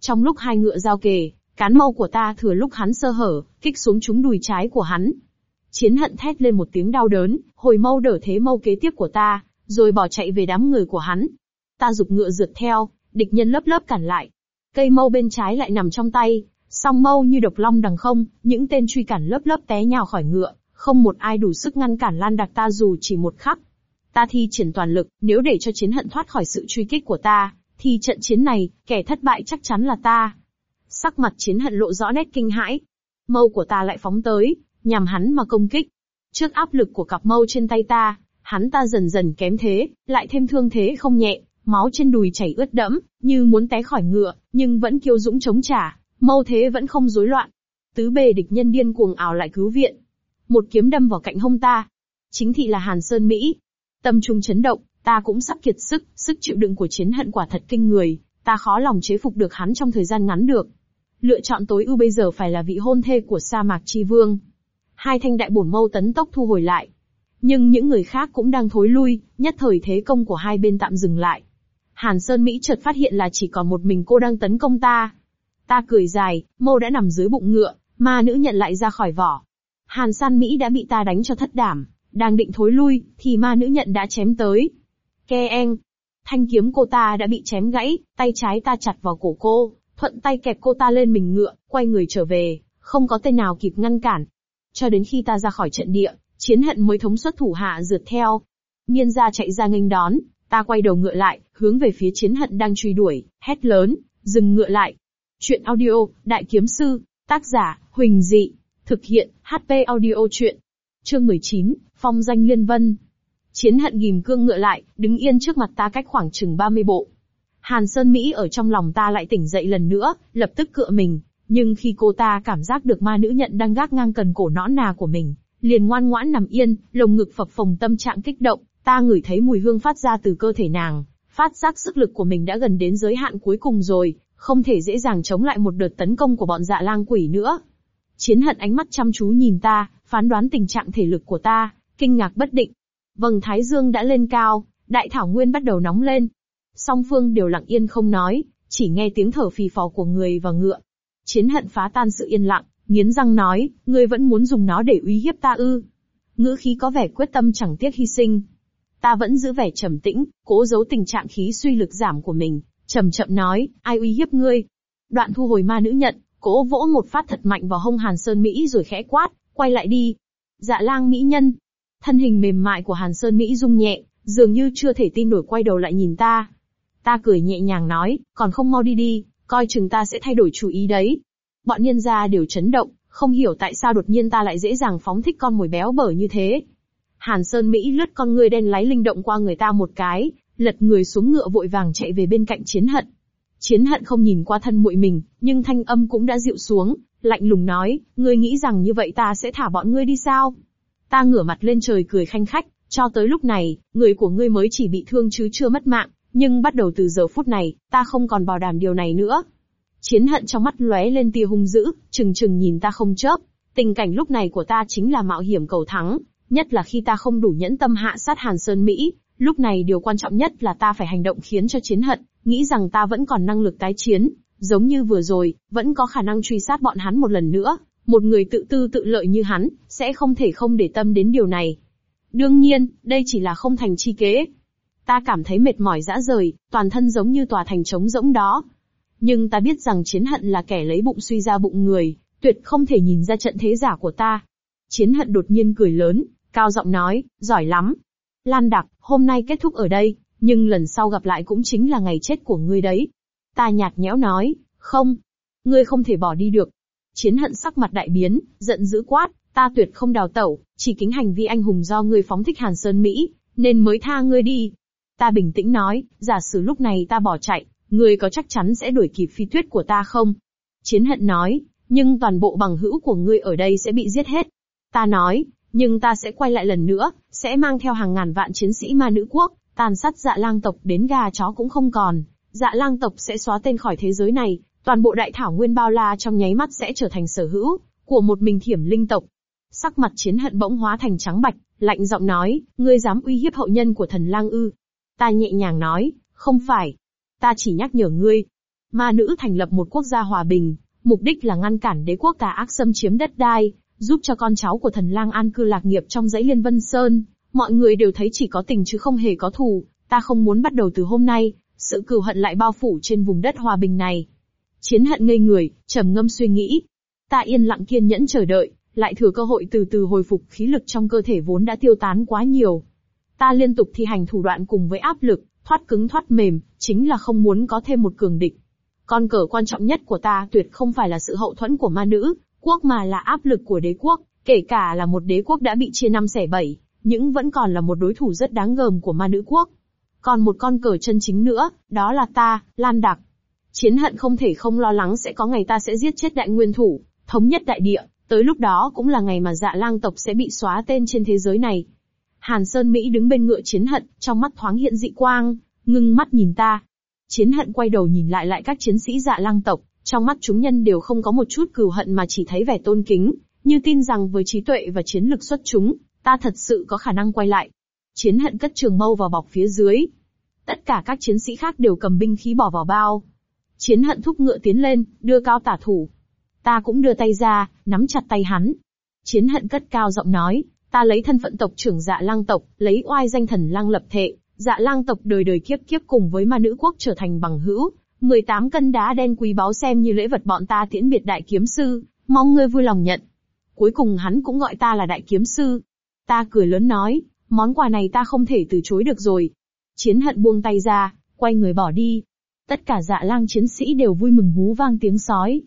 S1: Trong lúc hai ngựa giao kề, cán mâu của ta thừa lúc hắn sơ hở, kích xuống trúng đùi trái của hắn. Chiến hận thét lên một tiếng đau đớn, hồi mâu đỡ thế mâu kế tiếp của ta, rồi bỏ chạy về đám người của hắn. Ta dục ngựa rượt theo, địch nhân lớp lớp cản lại. Cây mâu bên trái lại nằm trong tay, song mâu như độc long đằng không, những tên truy cản lớp lớp té nhào khỏi ngựa, không một ai đủ sức ngăn cản Lan Đặc ta dù chỉ một khắc. Ta thi triển toàn lực, nếu để cho chiến hận thoát khỏi sự truy kích của ta, thì trận chiến này, kẻ thất bại chắc chắn là ta. Sắc mặt chiến hận lộ rõ nét kinh hãi. Mâu của ta lại phóng tới, nhằm hắn mà công kích. Trước áp lực của cặp mâu trên tay ta, hắn ta dần dần kém thế, lại thêm thương thế không nhẹ, máu trên đùi chảy ướt đẫm, như muốn té khỏi ngựa, nhưng vẫn kiêu dũng chống trả, mâu thế vẫn không rối loạn. Tứ bề địch nhân điên cuồng ảo lại cứu viện. Một kiếm đâm vào cạnh hông ta. Chính thị là Hàn Sơn Mỹ. Tâm trung chấn động, ta cũng sắp kiệt sức, sức chịu đựng của chiến hận quả thật kinh người, ta khó lòng chế phục được hắn trong thời gian ngắn được. Lựa chọn tối ưu bây giờ phải là vị hôn thê của sa mạc chi vương. Hai thanh đại bổn mâu tấn tốc thu hồi lại. Nhưng những người khác cũng đang thối lui, nhất thời thế công của hai bên tạm dừng lại. Hàn Sơn Mỹ chợt phát hiện là chỉ còn một mình cô đang tấn công ta. Ta cười dài, mâu đã nằm dưới bụng ngựa, ma nữ nhận lại ra khỏi vỏ. Hàn San Mỹ đã bị ta đánh cho thất đảm, đang định thối lui, thì ma nữ nhận đã chém tới. Ke en, Thanh kiếm cô ta đã bị chém gãy, tay trái ta chặt vào cổ cô, thuận tay kẹp cô ta lên mình ngựa, quay người trở về, không có tên nào kịp ngăn cản. Cho đến khi ta ra khỏi trận địa, chiến hận mới thống suất thủ hạ rượt theo. Miên gia chạy ra nghênh đón, ta quay đầu ngựa lại, hướng về phía chiến hận đang truy đuổi, hét lớn, dừng ngựa lại. Chuyện audio, Đại Kiếm Sư, tác giả, Huỳnh Dị, thực hiện, HP audio chuyện. Chương 19, Phong danh Liên Vân. Chiến hận ghim cương ngựa lại, đứng yên trước mặt ta cách khoảng chừng 30 bộ. Hàn Sơn Mỹ ở trong lòng ta lại tỉnh dậy lần nữa, lập tức cựa mình, nhưng khi cô ta cảm giác được ma nữ nhận đang gác ngang cần cổ nõn nà của mình, liền ngoan ngoãn nằm yên, lồng ngực phập phồng tâm trạng kích động, ta ngửi thấy mùi hương phát ra từ cơ thể nàng, phát giác sức lực của mình đã gần đến giới hạn cuối cùng rồi, không thể dễ dàng chống lại một đợt tấn công của bọn dạ lang quỷ nữa. Chiến hận ánh mắt chăm chú nhìn ta, phán đoán tình trạng thể lực của ta, kinh ngạc bất định. Vầng thái dương đã lên cao, đại thảo nguyên bắt đầu nóng lên. Song phương đều lặng yên không nói, chỉ nghe tiếng thở phì phò của người và ngựa. Chiến hận phá tan sự yên lặng, nghiến răng nói, ngươi vẫn muốn dùng nó để uy hiếp ta ư. Ngữ khí có vẻ quyết tâm chẳng tiếc hy sinh. Ta vẫn giữ vẻ trầm tĩnh, cố giấu tình trạng khí suy lực giảm của mình, chậm chậm nói, ai uy hiếp ngươi. Đoạn thu hồi ma nữ nhận, cố vỗ một phát thật mạnh vào hông Hàn Sơn Mỹ rồi khẽ quát, quay lại đi. Dạ lang mỹ nhân. Thân hình mềm mại của Hàn Sơn Mỹ rung nhẹ, dường như chưa thể tin nổi quay đầu lại nhìn ta. Ta cười nhẹ nhàng nói, còn không mau đi đi, coi chừng ta sẽ thay đổi chủ ý đấy. Bọn nhân gia đều chấn động, không hiểu tại sao đột nhiên ta lại dễ dàng phóng thích con mồi béo bở như thế. Hàn Sơn Mỹ lướt con người đen láy linh động qua người ta một cái, lật người xuống ngựa vội vàng chạy về bên cạnh chiến hận. Chiến hận không nhìn qua thân muội mình, nhưng thanh âm cũng đã dịu xuống, lạnh lùng nói, ngươi nghĩ rằng như vậy ta sẽ thả bọn ngươi đi sao? Ta ngửa mặt lên trời cười khanh khách, cho tới lúc này, người của ngươi mới chỉ bị thương chứ chưa mất mạng, nhưng bắt đầu từ giờ phút này, ta không còn bảo đảm điều này nữa. Chiến hận trong mắt lóe lên tia hung dữ, chừng chừng nhìn ta không chớp. Tình cảnh lúc này của ta chính là mạo hiểm cầu thắng, nhất là khi ta không đủ nhẫn tâm hạ sát Hàn Sơn Mỹ, lúc này điều quan trọng nhất là ta phải hành động khiến cho chiến hận, nghĩ rằng ta vẫn còn năng lực tái chiến, giống như vừa rồi, vẫn có khả năng truy sát bọn hắn một lần nữa, Một người tự tư tự lợi như hắn, sẽ không thể không để tâm đến điều này. Đương nhiên, đây chỉ là không thành chi kế. Ta cảm thấy mệt mỏi dã rời, toàn thân giống như tòa thành trống rỗng đó. Nhưng ta biết rằng chiến hận là kẻ lấy bụng suy ra bụng người, tuyệt không thể nhìn ra trận thế giả của ta. Chiến hận đột nhiên cười lớn, cao giọng nói, giỏi lắm. Lan đặc, hôm nay kết thúc ở đây, nhưng lần sau gặp lại cũng chính là ngày chết của ngươi đấy. Ta nhạt nhẽo nói, không, ngươi không thể bỏ đi được. Chiến hận sắc mặt đại biến, giận dữ quát, ta tuyệt không đào tẩu, chỉ kính hành vi anh hùng do ngươi phóng thích Hàn Sơn Mỹ, nên mới tha ngươi đi. Ta bình tĩnh nói, giả sử lúc này ta bỏ chạy, ngươi có chắc chắn sẽ đuổi kịp phi tuyết của ta không? Chiến hận nói, nhưng toàn bộ bằng hữu của ngươi ở đây sẽ bị giết hết. Ta nói, nhưng ta sẽ quay lại lần nữa, sẽ mang theo hàng ngàn vạn chiến sĩ ma nữ quốc, tàn sát dạ lang tộc đến gà chó cũng không còn. Dạ lang tộc sẽ xóa tên khỏi thế giới này, toàn bộ đại thảo nguyên bao la trong nháy mắt sẽ trở thành sở hữu của một mình thiểm linh tộc. Sắc mặt chiến hận bỗng hóa thành trắng bạch, lạnh giọng nói, ngươi dám uy hiếp hậu nhân của thần lang ư. Ta nhẹ nhàng nói, không phải. Ta chỉ nhắc nhở ngươi. Ma nữ thành lập một quốc gia hòa bình, mục đích là ngăn cản đế quốc tà ác xâm chiếm đất đai, giúp cho con cháu của thần lang an cư lạc nghiệp trong dãy Liên Vân Sơn. Mọi người đều thấy chỉ có tình chứ không hề có thù, ta không muốn bắt đầu từ hôm nay, sự cừu hận lại bao phủ trên vùng đất hòa bình này. Chiến hận ngây người, trầm ngâm suy nghĩ. Ta yên lặng kiên nhẫn chờ đợi, lại thừa cơ hội từ từ hồi phục khí lực trong cơ thể vốn đã tiêu tán quá nhiều. Ta liên tục thi hành thủ đoạn cùng với áp lực, thoát cứng thoát mềm, chính là không muốn có thêm một cường địch. Con cờ quan trọng nhất của ta tuyệt không phải là sự hậu thuẫn của ma nữ, quốc mà là áp lực của đế quốc, kể cả là một đế quốc đã bị chia năm xẻ bảy, nhưng vẫn còn là một đối thủ rất đáng gờm của ma nữ quốc. Còn một con cờ chân chính nữa, đó là ta, Lan Đặc. Chiến hận không thể không lo lắng sẽ có ngày ta sẽ giết chết đại nguyên thủ, thống nhất đại địa, tới lúc đó cũng là ngày mà dạ lang tộc sẽ bị xóa tên trên thế giới này. Hàn Sơn Mỹ đứng bên ngựa chiến hận, trong mắt thoáng hiện dị quang, ngưng mắt nhìn ta. Chiến hận quay đầu nhìn lại lại các chiến sĩ dạ lang tộc, trong mắt chúng nhân đều không có một chút cừu hận mà chỉ thấy vẻ tôn kính, như tin rằng với trí tuệ và chiến lực xuất chúng, ta thật sự có khả năng quay lại. Chiến hận cất trường mâu vào bọc phía dưới. Tất cả các chiến sĩ khác đều cầm binh khí bỏ vào bao. Chiến hận thúc ngựa tiến lên, đưa cao tả thủ. Ta cũng đưa tay ra, nắm chặt tay hắn. Chiến hận cất cao giọng nói, ta lấy thân phận tộc trưởng dạ lang tộc, lấy oai danh thần lang lập thệ, dạ lang tộc đời đời kiếp kiếp cùng với ma nữ quốc trở thành bằng hữu, 18 cân đá đen quý báu xem như lễ vật bọn ta tiễn biệt đại kiếm sư, mong ngươi vui lòng nhận. Cuối cùng hắn cũng gọi ta là đại kiếm sư. Ta cười lớn nói, món quà này ta không thể từ chối được rồi. Chiến hận buông tay ra, quay người bỏ đi. Tất cả dạ lang chiến sĩ đều vui mừng hú vang tiếng sói.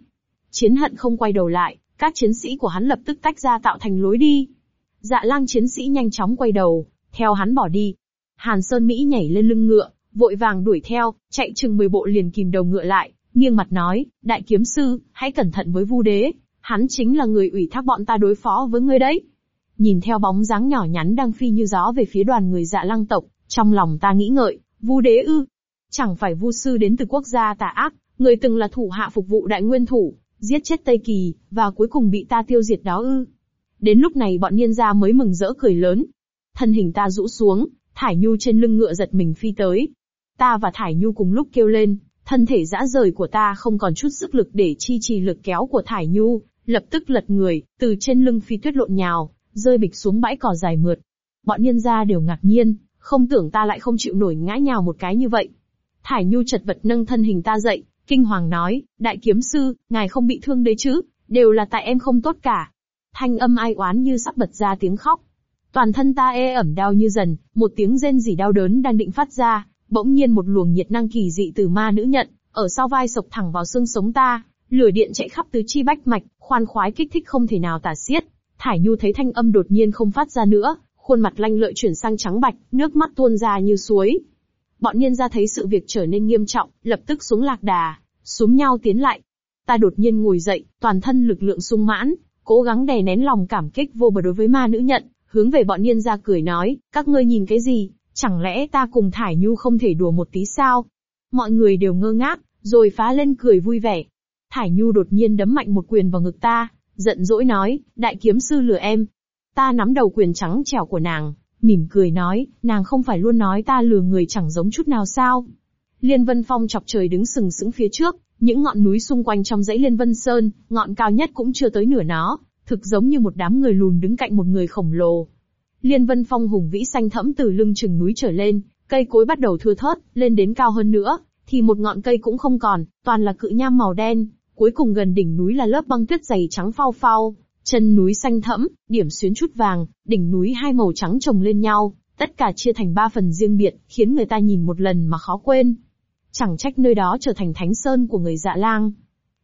S1: Chiến hận không quay đầu lại, các chiến sĩ của hắn lập tức tách ra tạo thành lối đi. Dạ lang chiến sĩ nhanh chóng quay đầu, theo hắn bỏ đi. Hàn Sơn Mỹ nhảy lên lưng ngựa, vội vàng đuổi theo, chạy chừng 10 bộ liền kìm đầu ngựa lại, nghiêng mặt nói, đại kiếm sư, hãy cẩn thận với vu đế, hắn chính là người ủy thác bọn ta đối phó với ngươi đấy. Nhìn theo bóng dáng nhỏ nhắn đang phi như gió về phía đoàn người dạ lăng tộc, trong lòng ta nghĩ ngợi, vu đế ư. Chẳng phải vu sư đến từ quốc gia tà ác, người từng là thủ hạ phục vụ đại nguyên thủ, giết chết Tây Kỳ, và cuối cùng bị ta tiêu diệt đó ư. Đến lúc này bọn niên gia mới mừng rỡ cười lớn. Thân hình ta rũ xuống, Thải Nhu trên lưng ngựa giật mình phi tới, Ta và Thải Nhu cùng lúc kêu lên, thân thể dã rời của ta không còn chút sức lực để chi trì lực kéo của Thải Nhu, lập tức lật người, từ trên lưng phi tuyết lộn nhào, rơi bịch xuống bãi cỏ dài mượt. Bọn nhân gia đều ngạc nhiên, không tưởng ta lại không chịu nổi ngã nhào một cái như vậy. Thải Nhu chật vật nâng thân hình ta dậy, kinh hoàng nói, đại kiếm sư, ngài không bị thương đấy chứ, đều là tại em không tốt cả. Thanh âm ai oán như sắp bật ra tiếng khóc. Toàn thân ta ê ẩm đau như dần, một tiếng rên rỉ đau đớn đang định phát ra, Bỗng nhiên một luồng nhiệt năng kỳ dị từ ma nữ nhận, ở sau vai sộc thẳng vào xương sống ta, lửa điện chạy khắp tứ chi bách mạch, khoan khoái kích thích không thể nào tả xiết. Thải Nhu thấy thanh âm đột nhiên không phát ra nữa, khuôn mặt lanh lợi chuyển sang trắng bạch, nước mắt tuôn ra như suối. Bọn niên gia thấy sự việc trở nên nghiêm trọng, lập tức xuống lạc đà, súm nhau tiến lại. Ta đột nhiên ngồi dậy, toàn thân lực lượng sung mãn, cố gắng đè nén lòng cảm kích vô bờ đối với ma nữ nhận, hướng về bọn niên gia cười nói, các ngươi nhìn cái gì, Chẳng lẽ ta cùng Thải Nhu không thể đùa một tí sao? Mọi người đều ngơ ngác, rồi phá lên cười vui vẻ. Thải Nhu đột nhiên đấm mạnh một quyền vào ngực ta, giận dỗi nói, đại kiếm sư lừa em. Ta nắm đầu quyền trắng trẻo của nàng, mỉm cười nói, nàng không phải luôn nói ta lừa người chẳng giống chút nào sao. Liên Vân Phong chọc trời đứng sừng sững phía trước, Những ngọn núi xung quanh trong dãy Liên Vân Sơn, ngọn cao nhất cũng chưa tới nửa nó, thực giống như một đám người lùn đứng cạnh một người khổng lồ. Liên Vân Phong hùng vĩ xanh thẫm từ lưng chừng núi trở lên, cây cối bắt đầu thưa thớt, lên đến cao hơn nữa, thì một ngọn cây cũng không còn, toàn là cự nham màu đen, cuối cùng gần đỉnh núi là lớp băng tuyết dày trắng phao phao, chân núi xanh thẫm, điểm xuyến chút vàng, đỉnh núi hai màu trắng chồng lên nhau, tất cả chia thành ba phần riêng biệt, khiến người ta nhìn một lần mà khó quên. Chẳng trách nơi đó trở thành thánh sơn của người dạ lang.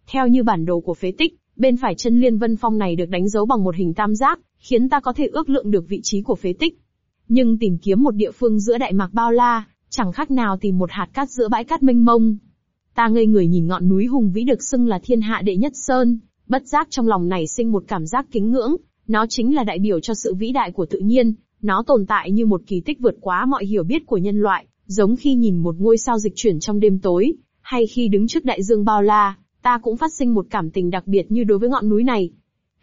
S1: Theo như bản đồ của phế tích, bên phải chân liên vân phong này được đánh dấu bằng một hình tam giác, khiến ta có thể ước lượng được vị trí của phế tích. Nhưng tìm kiếm một địa phương giữa đại mạc bao la, chẳng khác nào tìm một hạt cát giữa bãi cát mênh mông. Ta ngây người nhìn ngọn núi hùng vĩ được xưng là thiên hạ đệ nhất sơn, bất giác trong lòng này sinh một cảm giác kính ngưỡng, nó chính là đại biểu cho sự vĩ đại của tự nhiên, nó tồn tại như một kỳ tích vượt quá mọi hiểu biết của nhân loại, giống khi nhìn một ngôi sao dịch chuyển trong đêm tối, hay khi đứng trước đại dương bao la, ta cũng phát sinh một cảm tình đặc biệt như đối với ngọn núi này.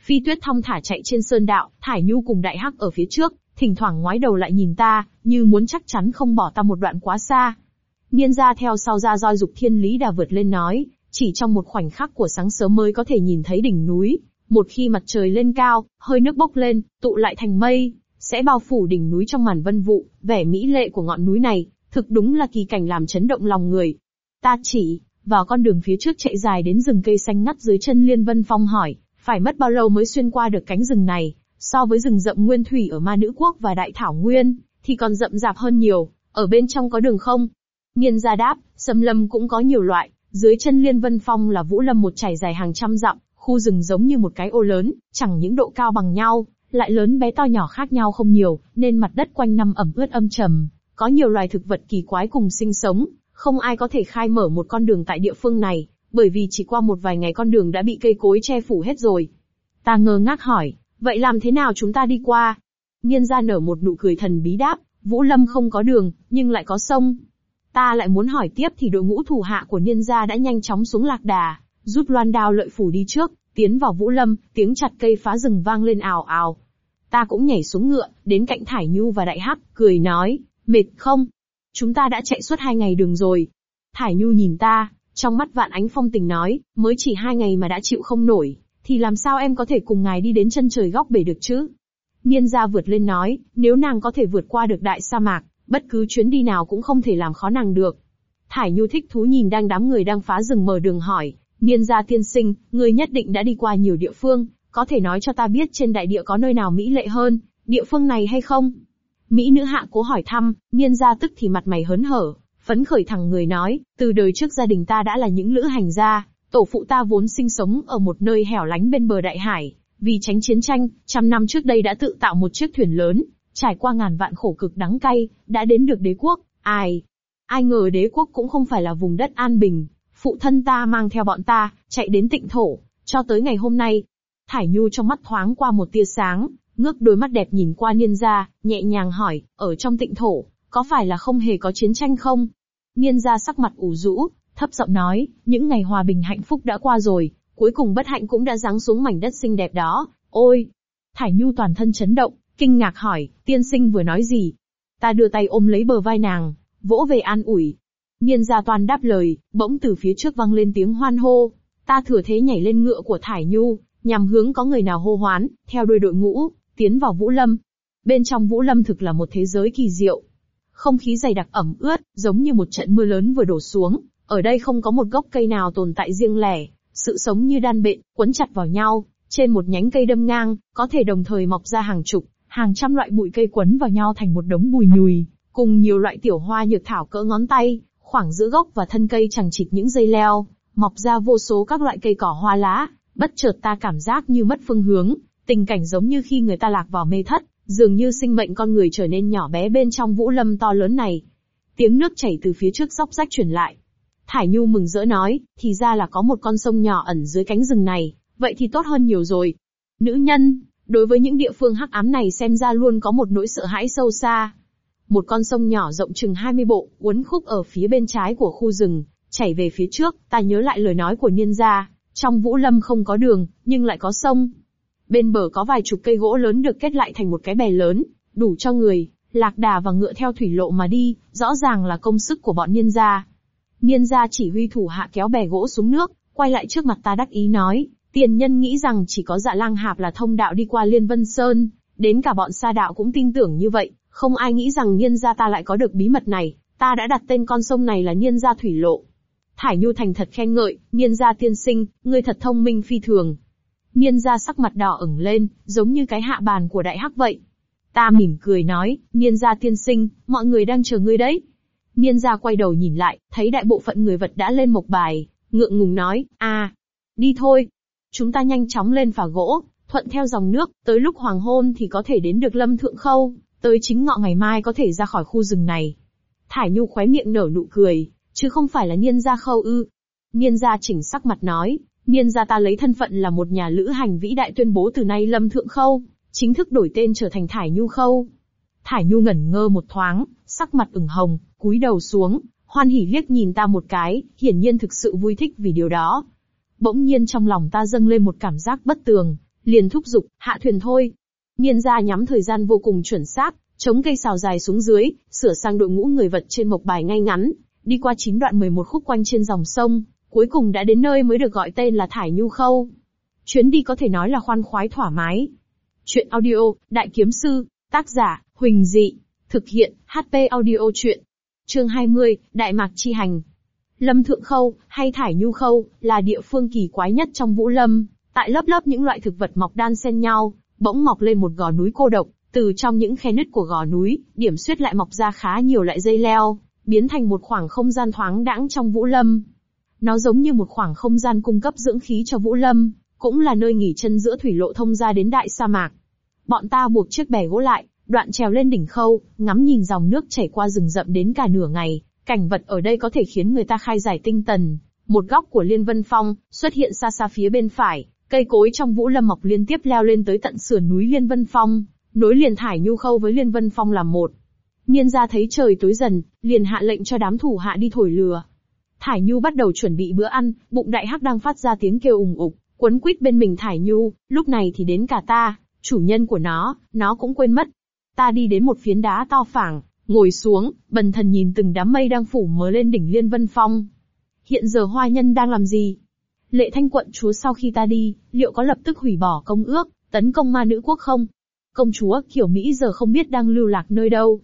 S1: Phi tuyết thong thả chạy trên sơn đạo, Thải Nhu cùng đại hắc ở phía trước, thỉnh thoảng ngoái đầu lại nhìn ta, như muốn chắc chắn không bỏ ta một đoạn quá xa. Niên gia theo sau ra roi dục thiên lý đà vượt lên nói, chỉ trong một khoảnh khắc của sáng sớm mới có thể nhìn thấy đỉnh núi, một khi mặt trời lên cao, hơi nước bốc lên, tụ lại thành mây, sẽ bao phủ đỉnh núi trong màn vân vụ, vẻ mỹ lệ của ngọn núi này, thực đúng là kỳ cảnh làm chấn động lòng người. Ta chỉ, vào con đường phía trước chạy dài đến rừng cây xanh ngắt dưới chân Liên Vân Phong hỏi, phải mất bao lâu mới xuyên qua được cánh rừng này, so với rừng rậm nguyên thủy ở Ma Nữ Quốc và Đại Thảo Nguyên, thì còn rậm rạp hơn nhiều, ở bên trong có đường không? Nghiên gia đáp, sâm lâm cũng có nhiều loại, dưới chân Liên Vân Phong là Vũ Lâm một trải dài hàng trăm dặm, khu rừng giống như một cái ô lớn, chẳng những độ cao bằng nhau, lại lớn bé to nhỏ khác nhau không nhiều, nên mặt đất quanh năm ẩm ướt âm trầm, có nhiều loài thực vật kỳ quái cùng sinh sống, không ai có thể khai mở một con đường tại địa phương này, bởi vì chỉ qua một vài ngày con đường đã bị cây cối che phủ hết rồi. Ta ngơ ngác hỏi, vậy làm thế nào chúng ta đi qua? Niên gia nở một nụ cười thần bí đáp, Vũ Lâm không có đường, nhưng lại có sông. Ta lại muốn hỏi tiếp thì đội ngũ thủ hạ của Niên gia đã nhanh chóng xuống lạc đà, rút loan đao lợi phủ đi trước, tiến vào Vũ Lâm, tiếng chặt cây phá rừng vang lên ào ào. Ta cũng nhảy xuống ngựa, đến cạnh Thải Nhu và Đại Hắc, cười nói, mệt không? Chúng ta đã chạy suốt hai ngày đường rồi. Thải Nhu nhìn ta, trong mắt vạn ánh phong tình nói, mới chỉ hai ngày mà đã chịu không nổi, thì làm sao em có thể cùng ngài đi đến chân trời góc bể được chứ? Niên gia vượt lên nói, nếu nàng có thể vượt qua được đại sa mạc, bất cứ chuyến đi nào cũng không thể làm khó nàng được. Thải Nhu thích thú nhìn đang đám người đang phá rừng mở đường hỏi, Niên gia tiên sinh, người nhất định đã đi qua nhiều địa phương, có thể nói cho ta biết trên đại địa có nơi nào mỹ lệ hơn, địa phương này hay không? Mỹ nữ hạ cố hỏi thăm, Niên gia tức thì mặt mày hớn hở, phấn khởi thẳng người nói, từ đời trước gia đình ta đã là những lữ hành gia, tổ phụ ta vốn sinh sống ở một nơi hẻo lánh bên bờ đại hải, vì tránh chiến tranh, trăm năm trước đây đã tự tạo một chiếc thuyền lớn, trải qua ngàn vạn khổ cực đắng cay, đã đến được đế quốc, ai? Ai ngờ đế quốc cũng không phải là vùng đất an bình, phụ thân ta mang theo bọn ta, chạy đến tịnh thổ, cho tới ngày hôm nay. Thải Nhu trong mắt thoáng qua một tia sáng, ngước đôi mắt đẹp nhìn qua niên gia, nhẹ nhàng hỏi, ở trong tịnh thổ, có phải là không hề có chiến tranh không? Niên gia sắc mặt ủ rũ, thấp giọng nói, những ngày hòa bình hạnh phúc đã qua rồi, cuối cùng bất hạnh cũng đã giáng xuống mảnh đất xinh đẹp đó, ôi! Thải Nhu toàn thân chấn động, kinh ngạc hỏi, tiên sinh vừa nói gì? Ta đưa tay ôm lấy bờ vai nàng, vỗ về an ủi, Niên gia toàn đáp lời, bỗng từ phía trước vang lên tiếng hoan hô. Ta thừa thế nhảy lên ngựa của Thải Nhu, nhằm hướng có người nào hô hoán, theo đuôi đội ngũ, tiến vào Vũ Lâm. Bên trong Vũ Lâm thực là một thế giới kỳ diệu. Không khí dày đặc ẩm ướt, giống như một trận mưa lớn vừa đổ xuống. Ở đây không có một gốc cây nào tồn tại riêng lẻ, sự sống như đan bện, quấn chặt vào nhau. Trên một nhánh cây đâm ngang, có thể đồng thời mọc ra hàng chục, hàng trăm loại bụi cây quấn vào nhau thành một đống bùi nhùi, cùng nhiều loại tiểu hoa nhược thảo cỡ ngón tay, Khoảng giữa gốc và thân cây chẳng chịt những dây leo, mọc ra vô số các loại cây cỏ hoa lá, bất chợt ta cảm giác như mất phương hướng, tình cảnh giống như khi người ta lạc vào mê thất, dường như sinh mệnh con người trở nên nhỏ bé bên trong vũ lâm to lớn này. Tiếng nước chảy từ phía trước dốc rách truyền lại. Thải Nhu mừng rỡ nói, thì ra là có một con sông nhỏ ẩn dưới cánh rừng này, vậy thì tốt hơn nhiều rồi. Nữ nhân, đối với những địa phương hắc ám này xem ra luôn có một nỗi sợ hãi sâu xa. Một con sông nhỏ rộng chừng 20 bộ, uốn khúc ở phía bên trái của khu rừng, chảy về phía trước, ta nhớ lại lời nói của niên gia, trong vũ lâm không có đường, nhưng lại có sông. Bên bờ có vài chục cây gỗ lớn được kết lại thành một cái bè lớn, đủ cho người, lạc đà và ngựa theo thủy lộ mà đi, rõ ràng là công sức của bọn niên gia. Niên gia chỉ huy thủ hạ kéo bè gỗ xuống nước, quay lại trước mặt ta đắc ý nói, tiền nhân nghĩ rằng chỉ có dạ lang hạp là thông đạo đi qua Liên Vân Sơn, đến cả bọn sa đạo cũng tin tưởng như vậy, không ai nghĩ rằng niên gia ta lại có được bí mật này, ta đã đặt tên con sông này là niên gia thủy lộ. Thải Nhu thành thật khen ngợi, niên gia tiên sinh, ngươi thật thông minh phi thường. Niên gia sắc mặt đỏ ửng lên, giống như cái hạ bàn của đại hắc vậy. Ta mỉm cười nói, niên gia tiên sinh, mọi người đang chờ ngươi đấy. Niên gia quay đầu nhìn lại, thấy đại bộ phận người vật đã lên mộc bài, ngượng ngùng nói, a, đi thôi. Chúng ta nhanh chóng lên phà gỗ, thuận theo dòng nước, tới lúc hoàng hôn thì có thể đến được lâm thượng khâu, tới chính ngọ ngày mai có thể ra khỏi khu rừng này. Thải Nhu khóe miệng nở nụ cười, chứ không phải là niên gia khâu ư. Niên gia chỉnh sắc mặt nói, niên gia ta lấy thân phận là một nhà lữ hành vĩ đại tuyên bố từ nay lâm thượng khâu, chính thức đổi tên trở thành Thải Nhu khâu. Thải Nhu ngẩn ngơ một thoáng, sắc mặt ửng hồng, cúi đầu xuống, hoan hỉ liếc nhìn ta một cái, hiển nhiên thực sự vui thích vì điều đó. Bỗng nhiên trong lòng ta dâng lên một cảm giác bất tường, liền thúc giục, hạ thuyền thôi. Niên gia nhắm thời gian vô cùng chuẩn xác, chống cây xào dài xuống dưới, sửa sang đội ngũ người vật trên mộc bài ngay ngắn, đi qua chín đoạn 11 khúc quanh trên dòng sông, cuối cùng đã đến nơi mới được gọi tên là Thải Nhu Khâu. Chuyến đi có thể nói là khoan khoái thoải mái. Chuyện audio, Đại Kiếm Sư, tác giả, Huỳnh Dị, thực hiện, HP audio chuyện. Chương 20, Đại Mạc Chi Hành. Lâm Thượng Khâu, hay Thải Nhu Khâu, là địa phương kỳ quái nhất trong Vũ Lâm, tại lớp lớp những loại thực vật mọc đan xen nhau, bỗng mọc lên một gò núi cô độc, từ trong những khe nứt của gò núi, điểm xuyết lại mọc ra khá nhiều loại dây leo, biến thành một khoảng không gian thoáng đãng trong Vũ Lâm. Nó giống như một khoảng không gian cung cấp dưỡng khí cho Vũ Lâm, cũng là nơi nghỉ chân giữa thủy lộ thông ra đến đại sa mạc. Bọn ta buộc chiếc bè gỗ lại, đoạn trèo lên đỉnh khâu, ngắm nhìn dòng nước chảy qua rừng rậm đến cả nửa ngày, cảnh vật ở đây có thể khiến người ta khai giải tinh tần. Một góc của Liên Vân Phong xuất hiện xa xa phía bên phải, cây cối trong Vũ Lâm mọc liên tiếp leo lên tới tận sườn núi Liên Vân Phong, nối liền thải nhu khâu với Liên Vân Phong làm một. Niên gia thấy trời tối dần, liền hạ lệnh cho đám thủ hạ đi thổi lừa. Thải Nhu bắt đầu chuẩn bị bữa ăn, bụng đại hắc đang phát ra tiếng kêu ủng ục, quấn quýt bên mình Thải Nhu, lúc này thì đến cả ta, chủ nhân của nó, nó cũng quên mất. Ta đi đến một phiến đá to phẳng, ngồi xuống, bần thần nhìn từng đám mây đang phủ mớ lên đỉnh Liên Vân Phong. Hiện giờ hoa nhân đang làm gì? Lệ thanh quận chúa sau khi ta đi, liệu có lập tức hủy bỏ công ước, tấn công ma nữ quốc không? Công chúa, kiểu Mỹ giờ không biết đang lưu lạc nơi đâu.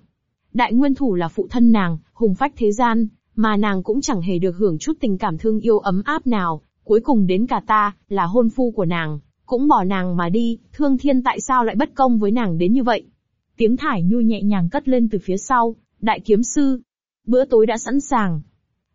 S1: Đại nguyên thủ là phụ thân nàng, hùng phách thế gian, mà nàng cũng chẳng hề được hưởng chút tình cảm thương yêu ấm áp nào, cuối cùng đến cả ta, là hôn phu của nàng, cũng bỏ nàng mà đi, thương thiên tại sao lại bất công với nàng đến như vậy. Tiếng thải nhu nhẹ nhàng cất lên từ phía sau, đại kiếm sư. Bữa tối đã sẵn sàng.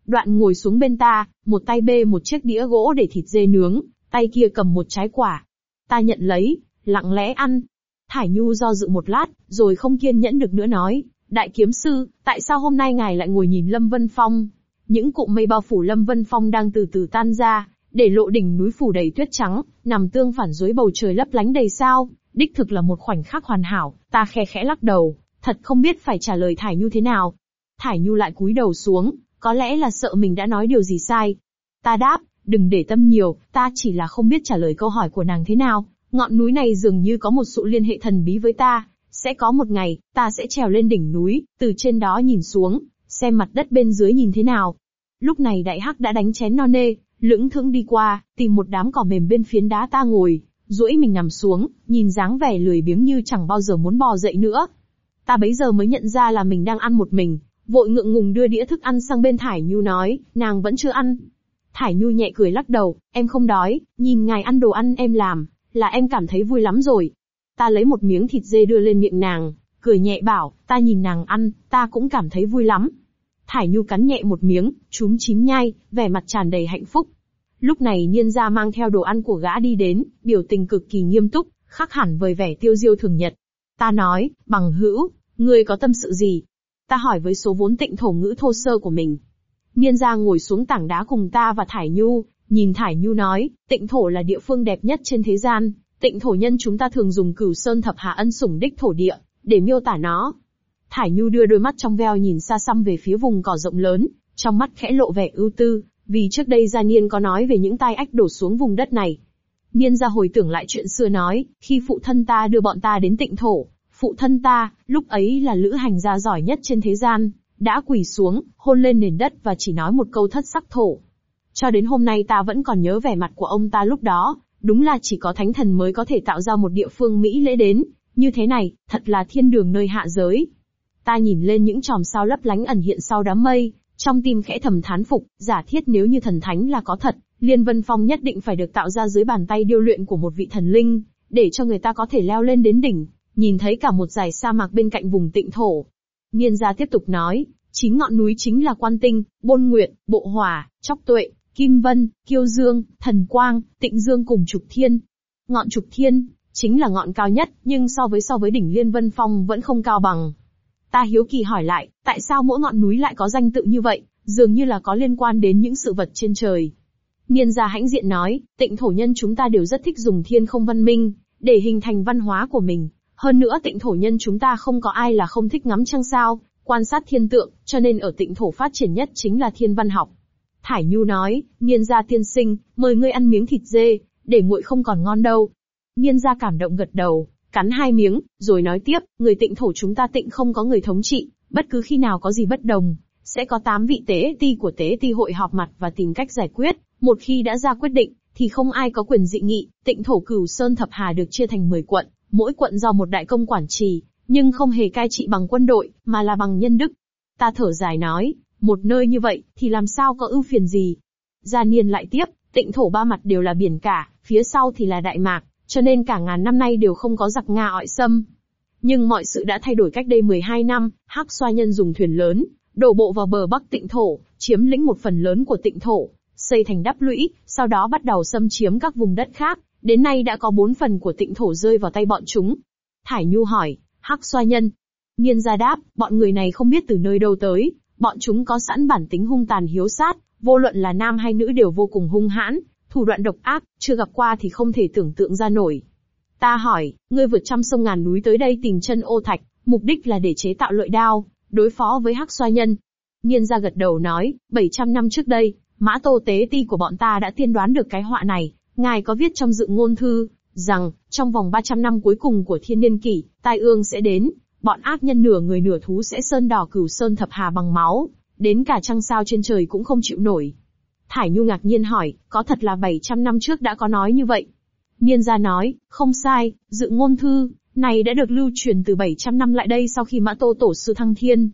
S1: Đoạn ngồi xuống bên ta, một tay bê một chiếc đĩa gỗ để thịt dê nướng, tay kia cầm một trái quả. Ta nhận lấy, lặng lẽ ăn. Thải nhu do dự một lát, rồi không kiên nhẫn được nữa nói, Đại kiếm sư, tại sao hôm nay ngài lại ngồi nhìn Lâm Vân Phong? Những cụm mây bao phủ Lâm Vân Phong đang từ từ tan ra, để lộ đỉnh núi phủ đầy tuyết trắng, nằm tương phản dưới bầu trời lấp lánh đầy sao, đích thực là một khoảnh khắc hoàn hảo, ta khe khẽ lắc đầu, thật không biết phải trả lời Thải Nhu thế nào. Thải Nhu lại cúi đầu xuống, có lẽ là sợ mình đã nói điều gì sai. Ta đáp, đừng để tâm nhiều, ta chỉ là không biết trả lời câu hỏi của nàng thế nào, ngọn núi này dường như có một sự liên hệ thần bí với ta, sẽ có một ngày, ta sẽ trèo lên đỉnh núi, từ trên đó nhìn xuống, xem mặt đất bên dưới nhìn thế nào. Lúc này đại hắc đã đánh chén no nê, lưỡng thững đi qua, tìm một đám cỏ mềm bên phiến đá ta ngồi, duỗi mình nằm xuống, nhìn dáng vẻ lười biếng như chẳng bao giờ muốn bò dậy nữa. Ta bấy giờ mới nhận ra là mình đang ăn một mình, vội ngượng ngùng đưa đĩa thức ăn sang bên Thải Nhu nói, nàng vẫn chưa ăn. Thải Nhu nhẹ cười lắc đầu, em không đói, nhìn ngài ăn đồ ăn em làm, là em cảm thấy vui lắm rồi. Ta lấy một miếng thịt dê đưa lên miệng nàng, cười nhẹ bảo, ta nhìn nàng ăn, ta cũng cảm thấy vui lắm. Thải Nhu cắn nhẹ một miếng, chúm chím nhai, vẻ mặt tràn đầy hạnh phúc. Lúc này nhiên gia mang theo đồ ăn của gã đi đến, biểu tình cực kỳ nghiêm túc, khác hẳn với vẻ tiêu diêu thường nhật. Ta nói, bằng hữu, ngươi có tâm sự gì? Ta hỏi với số vốn tịnh thổ ngữ thô sơ của mình. nhiên gia ngồi xuống tảng đá cùng ta và Thải Nhu, nhìn Thải Nhu nói, tịnh thổ là địa phương đẹp nhất trên thế gian, Tịnh thổ nhân chúng ta thường dùng cửu sơn thập hạ ân sủng đích thổ địa, để miêu tả nó. Thải Nhu đưa đôi mắt trong veo nhìn xa xăm về phía vùng cỏ rộng lớn, trong mắt khẽ lộ vẻ ưu tư, vì trước đây Gia Niên có nói về những tai ách đổ xuống vùng đất này. Niên gia hồi tưởng lại chuyện xưa nói, khi phụ thân ta đưa bọn ta đến tịnh thổ, phụ thân ta, lúc ấy là lữ hành gia giỏi nhất trên thế gian, đã quỳ xuống, hôn lên nền đất và chỉ nói một câu thất sắc thổ. Cho đến hôm nay ta vẫn còn nhớ vẻ mặt của ông ta lúc đó, đúng là chỉ có thánh thần mới có thể tạo ra một địa phương Mỹ lễ đến, như thế này, thật là thiên đường nơi hạ giới. Ta nhìn lên những chòm sao lấp lánh ẩn hiện sau đám mây, trong tim khẽ thầm thán phục, giả thiết nếu như thần thánh là có thật, Liên Vân Phong nhất định phải được tạo ra dưới bàn tay điêu luyện của một vị thần linh, để cho người ta có thể leo lên đến đỉnh, nhìn thấy cả một dải sa mạc bên cạnh vùng tịnh thổ. Niên gia tiếp tục nói, chín ngọn núi chính là Quan Tinh, Bôn nguyện, Bộ Hòa, Chóc Tuệ, Kim Vân, Kiêu Dương, Thần Quang, Tịnh Dương cùng Trục Thiên. Ngọn Trục Thiên, chính là ngọn cao nhất, nhưng so với so với đỉnh Liên Vân Phong vẫn không cao bằng. Ta hiếu kỳ hỏi lại, tại sao mỗi ngọn núi lại có danh tự như vậy, dường như là có liên quan đến những sự vật trên trời. Niên gia hãnh diện nói, tịnh thổ nhân chúng ta đều rất thích dùng thiên không văn minh, để hình thành văn hóa của mình. Hơn nữa tịnh thổ nhân chúng ta không có ai là không thích ngắm trăng sao, quan sát thiên tượng, cho nên ở tịnh thổ phát triển nhất chính là thiên văn học. Thải Nhu nói, Niên gia tiên sinh, mời ngươi ăn miếng thịt dê, để nguội không còn ngon đâu. Niên gia cảm động gật đầu, cắn hai miếng, rồi nói tiếp, người tịnh thổ chúng ta tịnh không có người thống trị, bất cứ khi nào có gì bất đồng, sẽ có tám vị tế ti của tế ti hội họp mặt và tìm cách giải quyết, một khi đã ra quyết định, thì không ai có quyền dị nghị, tịnh thổ cửu Sơn Thập Hà được chia thành 10 quận, mỗi quận do một đại công quản trì, nhưng không hề cai trị bằng quân đội, mà là bằng nhân đức. Ta thở dài nói, một nơi như vậy, thì làm sao có ưu phiền gì? Gia Niên lại tiếp, tịnh thổ ba mặt đều là biển cả, phía sau thì là Đại Mạc, cho nên cả ngàn năm nay đều không có giặc Nga ọi xâm. Nhưng mọi sự đã thay đổi cách đây 12 năm, Hắc Xoa Nhân dùng thuyền lớn, đổ bộ vào bờ Bắc Tịnh thổ, chiếm lĩnh một phần lớn của Tịnh thổ, xây thành đắp lũy, sau đó bắt đầu xâm chiếm các vùng đất khác, đến nay đã có bốn phần của Tịnh thổ rơi vào tay bọn chúng. Thải Nhu hỏi, Hắc Xoa Nhân. Nhiên gia đáp, bọn người này không biết từ nơi đâu tới, bọn chúng có sẵn bản tính hung tàn hiếu sát, vô luận là nam hay nữ đều vô cùng hung hãn, thủ đoạn độc ác, chưa gặp qua thì không thể tưởng tượng ra nổi. Ta hỏi, ngươi vượt trăm sông ngàn núi tới đây tìm chân ô thạch, mục đích là để chế tạo lợi đao, đối phó với hắc xoa nhân. Nhiên gia gật đầu nói, 700 năm trước đây, mã tô tế ti của bọn ta đã tiên đoán được cái họa này, ngài có viết trong dự ngôn thư, rằng, trong vòng 300 năm cuối cùng của thiên niên kỷ, tai ương sẽ đến, bọn ác nhân nửa người nửa thú sẽ sơn đỏ cửu sơn thập hà bằng máu, đến cả trăng sao trên trời cũng không chịu nổi. Thải Nhu ngạc nhiên hỏi, có thật là 700 năm trước đã có nói như vậy? Niên gia nói, không sai, dự ngôn thư, này đã được lưu truyền từ 700 năm lại đây sau khi Mã Tô Tổ Sư thăng thiên.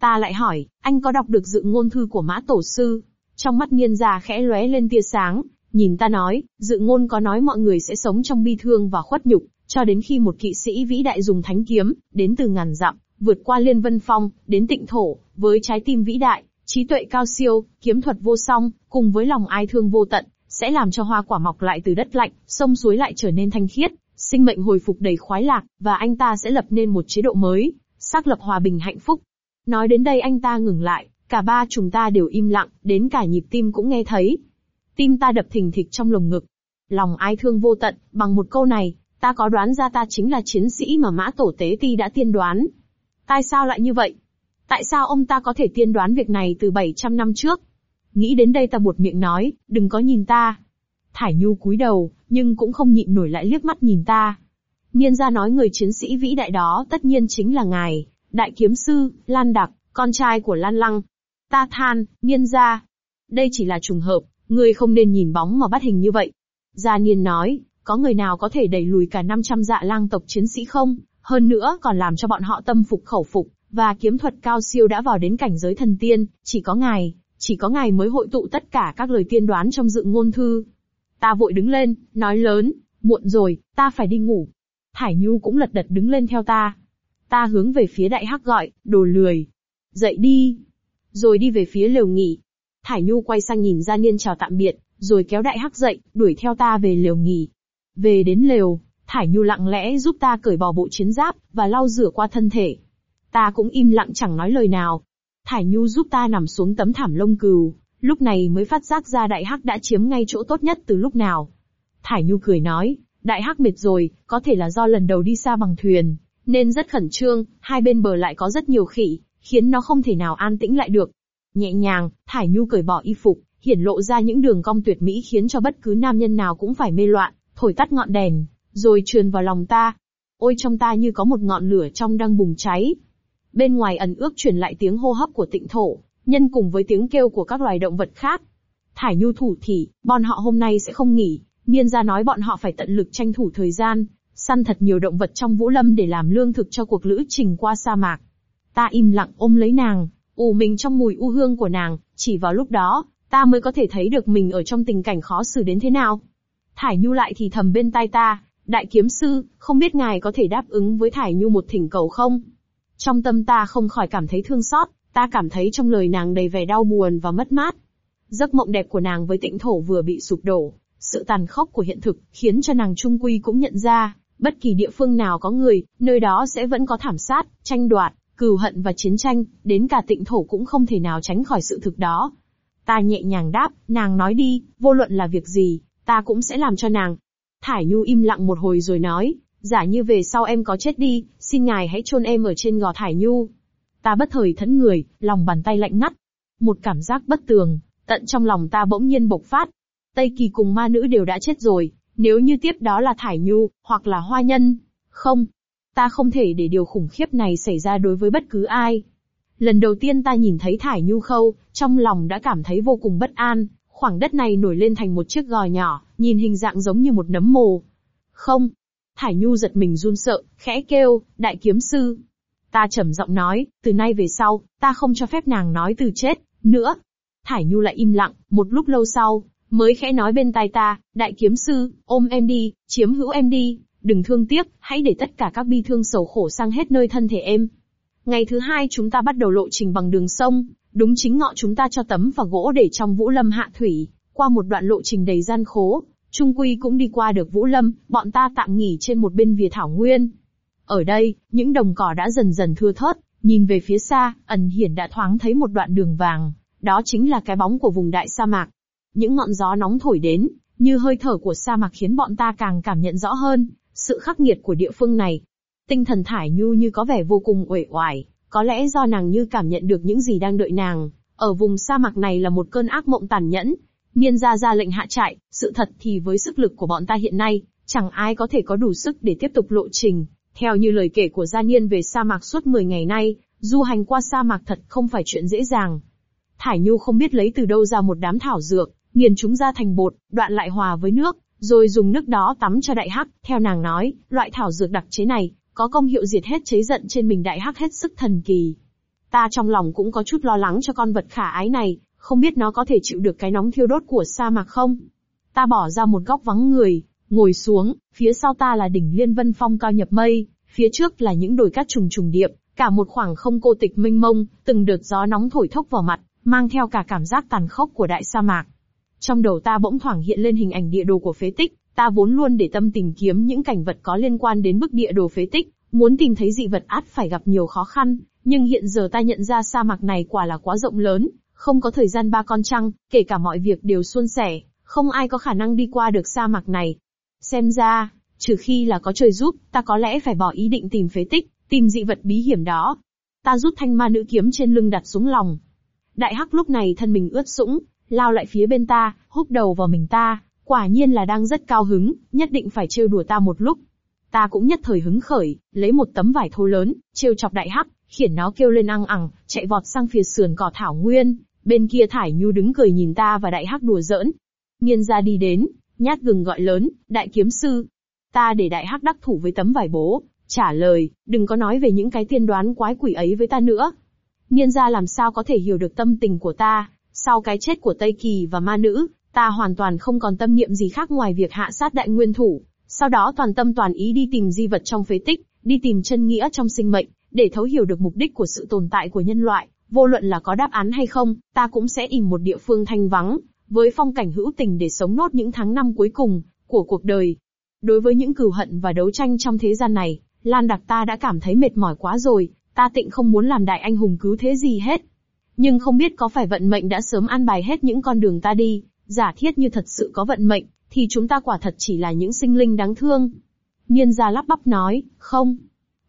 S1: Ta lại hỏi, anh có đọc được dự ngôn thư của Mã Tổ Sư? Trong mắt niên gia khẽ lóe lên tia sáng, nhìn ta nói, dự ngôn có nói mọi người sẽ sống trong bi thương và khuất nhục, cho đến khi một kỵ sĩ vĩ đại dùng thánh kiếm, đến từ ngàn dặm, vượt qua liên vân phong, đến tịnh thổ, với trái tim vĩ đại, trí tuệ cao siêu, kiếm thuật vô song, cùng với lòng ai thương vô tận, sẽ làm cho hoa quả mọc lại từ đất lạnh, sông suối lại trở nên thanh khiết, sinh mệnh hồi phục đầy khoái lạc, và anh ta sẽ lập nên một chế độ mới, xác lập hòa bình hạnh phúc. Nói đến đây anh ta ngừng lại, cả ba chúng ta đều im lặng, đến cả nhịp tim cũng nghe thấy. Tim ta đập thình thịch trong lồng ngực. Lòng ai thương vô tận, bằng một câu này, ta có đoán ra ta chính là chiến sĩ mà mã tổ tế ti đã tiên đoán. Tại sao lại như vậy? Tại sao ông ta có thể tiên đoán việc này từ 700 năm trước? Nghĩ đến đây ta buột miệng nói, đừng có nhìn ta. Thải Nhu cúi đầu, nhưng cũng không nhịn nổi lại liếc mắt nhìn ta. Niên gia nói người chiến sĩ vĩ đại đó tất nhiên chính là ngài, đại kiếm sư, Lan Đặc, con trai của Lan Lăng. Ta than, niên gia. Đây chỉ là trùng hợp, người không nên nhìn bóng mà bắt hình như vậy. Gia Niên nói, có người nào có thể đẩy lùi cả 500 dạ lang tộc chiến sĩ không? Hơn nữa còn làm cho bọn họ tâm phục khẩu phục, và kiếm thuật cao siêu đã vào đến cảnh giới thần tiên, chỉ có ngài, chỉ có ngài mới hội tụ tất cả các lời tiên đoán trong dự ngôn thư. Ta vội đứng lên, nói lớn, muộn rồi, ta phải đi ngủ. Thải Nhu cũng lật đật đứng lên theo ta. Ta hướng về phía đại hắc gọi, đồ lười. Dậy đi. Rồi đi về phía lều nghỉ. Thải Nhu quay sang nhìn Gia Niên chào tạm biệt, rồi kéo đại hắc dậy, đuổi theo ta về lều nghỉ. Về đến lều, Thải Nhu lặng lẽ giúp ta cởi bỏ bộ chiến giáp, và lau rửa qua thân thể. Ta cũng im lặng chẳng nói lời nào. Thải Nhu giúp ta nằm xuống tấm thảm lông cừu, lúc này mới phát giác ra đại hắc đã chiếm ngay chỗ tốt nhất từ lúc nào. Thải Nhu cười nói, đại hắc mệt rồi, có thể là do lần đầu đi xa bằng thuyền, nên rất khẩn trương, hai bên bờ lại có rất nhiều khỉ, khiến nó không thể nào an tĩnh lại được. Nhẹ nhàng, Thải Nhu cởi bỏ y phục, hiển lộ ra những đường cong tuyệt mỹ khiến cho bất cứ nam nhân nào cũng phải mê loạn, thổi tắt ngọn đèn, rồi truyền vào lòng ta. Ôi trong ta như có một ngọn lửa trong đang bùng cháy. bên ngoài ẩn ước truyền lại tiếng hô hấp của tịnh thổ, nhân cùng với tiếng kêu của các loài động vật khác. Thải Nhu thủ thì, bọn họ hôm nay sẽ không nghỉ, Niên gia nói bọn họ phải tận lực tranh thủ thời gian, săn thật nhiều động vật trong vũ lâm để làm lương thực cho cuộc lữ trình qua sa mạc. Ta im lặng ôm lấy nàng, ủ mình trong mùi u hương của nàng, chỉ vào lúc đó, ta mới có thể thấy được mình ở trong tình cảnh khó xử đến thế nào. Thải Nhu lại thì thầm bên tai ta, đại kiếm sư, không biết ngài có thể đáp ứng với Thải Nhu một thỉnh cầu không? Trong tâm ta không khỏi cảm thấy thương xót, ta cảm thấy trong lời nàng đầy vẻ đau buồn và mất mát. Giấc mộng đẹp của nàng với tịnh thổ vừa bị sụp đổ, sự tàn khốc của hiện thực khiến cho nàng trung quy cũng nhận ra, bất kỳ địa phương nào có người, nơi đó sẽ vẫn có thảm sát, tranh đoạt, cừu hận và chiến tranh, đến cả tịnh thổ cũng không thể nào tránh khỏi sự thực đó. Ta nhẹ nhàng đáp, nàng nói đi, vô luận là việc gì, ta cũng sẽ làm cho nàng. Thải Nhu im lặng một hồi rồi nói, giả như về sau em có chết đi, xin ngài hãy chôn em ở trên gò Thải Nhu. Ta bất thời thẫn người, lòng bàn tay lạnh ngắt. Một cảm giác bất tường, tận trong lòng ta bỗng nhiên bộc phát. Tây Kỳ cùng ma nữ đều đã chết rồi, nếu như tiếp đó là Thải Nhu, hoặc là Hoa Nhân. Không. Ta không thể để điều khủng khiếp này xảy ra đối với bất cứ ai. Lần đầu tiên ta nhìn thấy Thải Nhu Khâu, trong lòng đã cảm thấy vô cùng bất an, khoảng đất này nổi lên thành một chiếc gò nhỏ, nhìn hình dạng giống như một nấm mồ. Không. Thải Nhu giật mình run sợ, khẽ kêu, đại kiếm sư. Ta trầm giọng nói, từ nay về sau, ta không cho phép nàng nói từ chết, nữa. Thải Nhu lại im lặng, một lúc lâu sau, mới khẽ nói bên tai ta, đại kiếm sư, ôm em đi, chiếm hữu em đi, đừng thương tiếc, hãy để tất cả các bi thương sầu khổ sang hết nơi thân thể em. Ngày thứ hai chúng ta bắt đầu lộ trình bằng đường sông, đúng chính ngọ chúng ta cho tấm và gỗ để trong Vũ Lâm hạ thủy, qua một đoạn lộ trình đầy gian khố, Trung Quy cũng đi qua được Vũ Lâm, bọn ta tạm nghỉ trên một bên vỉa thảo nguyên. Ở đây, những đồng cỏ đã dần dần thưa thớt, nhìn về phía xa, ẩn hiển đã thoáng thấy một đoạn đường vàng, đó chính là cái bóng của vùng đại sa mạc. Những ngọn gió nóng thổi đến, như hơi thở của sa mạc khiến bọn ta càng cảm nhận rõ hơn, sự khắc nghiệt của địa phương này. Tinh thần Thải Nhu như có vẻ vô cùng uể oải, có lẽ do nàng như cảm nhận được những gì đang đợi nàng. Ở vùng sa mạc này là một cơn ác mộng tàn nhẫn. Niên gia ra lệnh hạ trại, sự thật thì với sức lực của bọn ta hiện nay, chẳng ai có thể có đủ sức để tiếp tục lộ trình. Theo như lời kể của gia niên về sa mạc suốt 10 ngày nay, du hành qua sa mạc thật không phải chuyện dễ dàng. Thải Nhu không biết lấy từ đâu ra một đám thảo dược, nghiền chúng ra thành bột, đoạn lại hòa với nước, rồi dùng nước đó tắm cho đại hắc. Theo nàng nói, loại thảo dược đặc chế này, có công hiệu diệt hết chế giận trên mình đại hắc hết sức thần kỳ. Ta trong lòng cũng có chút lo lắng cho con vật khả ái này, không biết nó có thể chịu được cái nóng thiêu đốt của sa mạc không? Ta bỏ ra một góc vắng người, ngồi xuống, phía sau ta là đỉnh Liên Vân Phong cao nhập mây, phía trước là những đồi cát trùng trùng điệp, cả một khoảng không cô tịch mênh mông, từng đợt gió nóng thổi thốc vào mặt, mang theo cả cảm giác tàn khốc của đại sa mạc. Trong đầu ta bỗng thoảng hiện lên hình ảnh địa đồ của phế tích, ta vốn luôn để tâm tìm kiếm những cảnh vật có liên quan đến bức địa đồ phế tích, muốn tìm thấy dị vật át phải gặp nhiều khó khăn, nhưng hiện giờ ta nhận ra sa mạc này quả là quá rộng lớn, không có thời gian ba con trăng, kể cả mọi việc đều suôn sẻ, không ai có khả năng đi qua được sa mạc này. Xem ra, trừ khi là có trời giúp, ta có lẽ phải bỏ ý định tìm phế tích, tìm dị vật bí hiểm đó. Ta rút thanh ma nữ kiếm trên lưng đặt xuống lòng. Đại hắc lúc này thân mình ướt sũng, lao lại phía bên ta, húc đầu vào mình ta, quả nhiên là đang rất cao hứng, nhất định phải trêu đùa ta một lúc. Ta cũng nhất thời hứng khởi, lấy một tấm vải thô lớn, trêu chọc đại hắc, khiển nó kêu lên ăng ẳng, chạy vọt sang phía sườn cỏ thảo nguyên, bên kia thải nhu đứng cười nhìn ta và đại hắc đùa giỡn. Nghiên ra đi đến, nhát gừng gọi lớn, đại kiếm sư. Ta để đại hắc đắc thủ với tấm vải bố, trả lời, đừng có nói về những cái tiên đoán quái quỷ ấy với ta nữa. Nghiên gia làm sao có thể hiểu được tâm tình của ta, sau cái chết của Tây Kỳ và ma nữ, ta hoàn toàn không còn tâm niệm gì khác ngoài việc hạ sát đại nguyên thủ. Sau đó toàn tâm toàn ý đi tìm di vật trong phế tích, đi tìm chân nghĩa trong sinh mệnh, để thấu hiểu được mục đích của sự tồn tại của nhân loại. Vô luận là có đáp án hay không, ta cũng sẽ tìm một địa phương thanh vắng, với phong cảnh hữu tình để sống nốt những tháng năm cuối cùng của cuộc đời. Đối với những cừu hận và đấu tranh trong thế gian này, Lan Đặc ta đã cảm thấy mệt mỏi quá rồi, ta tịnh không muốn làm đại anh hùng cứu thế gì hết. Nhưng không biết có phải vận mệnh đã sớm an bài hết những con đường ta đi, giả thiết như thật sự có vận mệnh, thì chúng ta quả thật chỉ là những sinh linh đáng thương. Nhiên gia lắp bắp nói, không.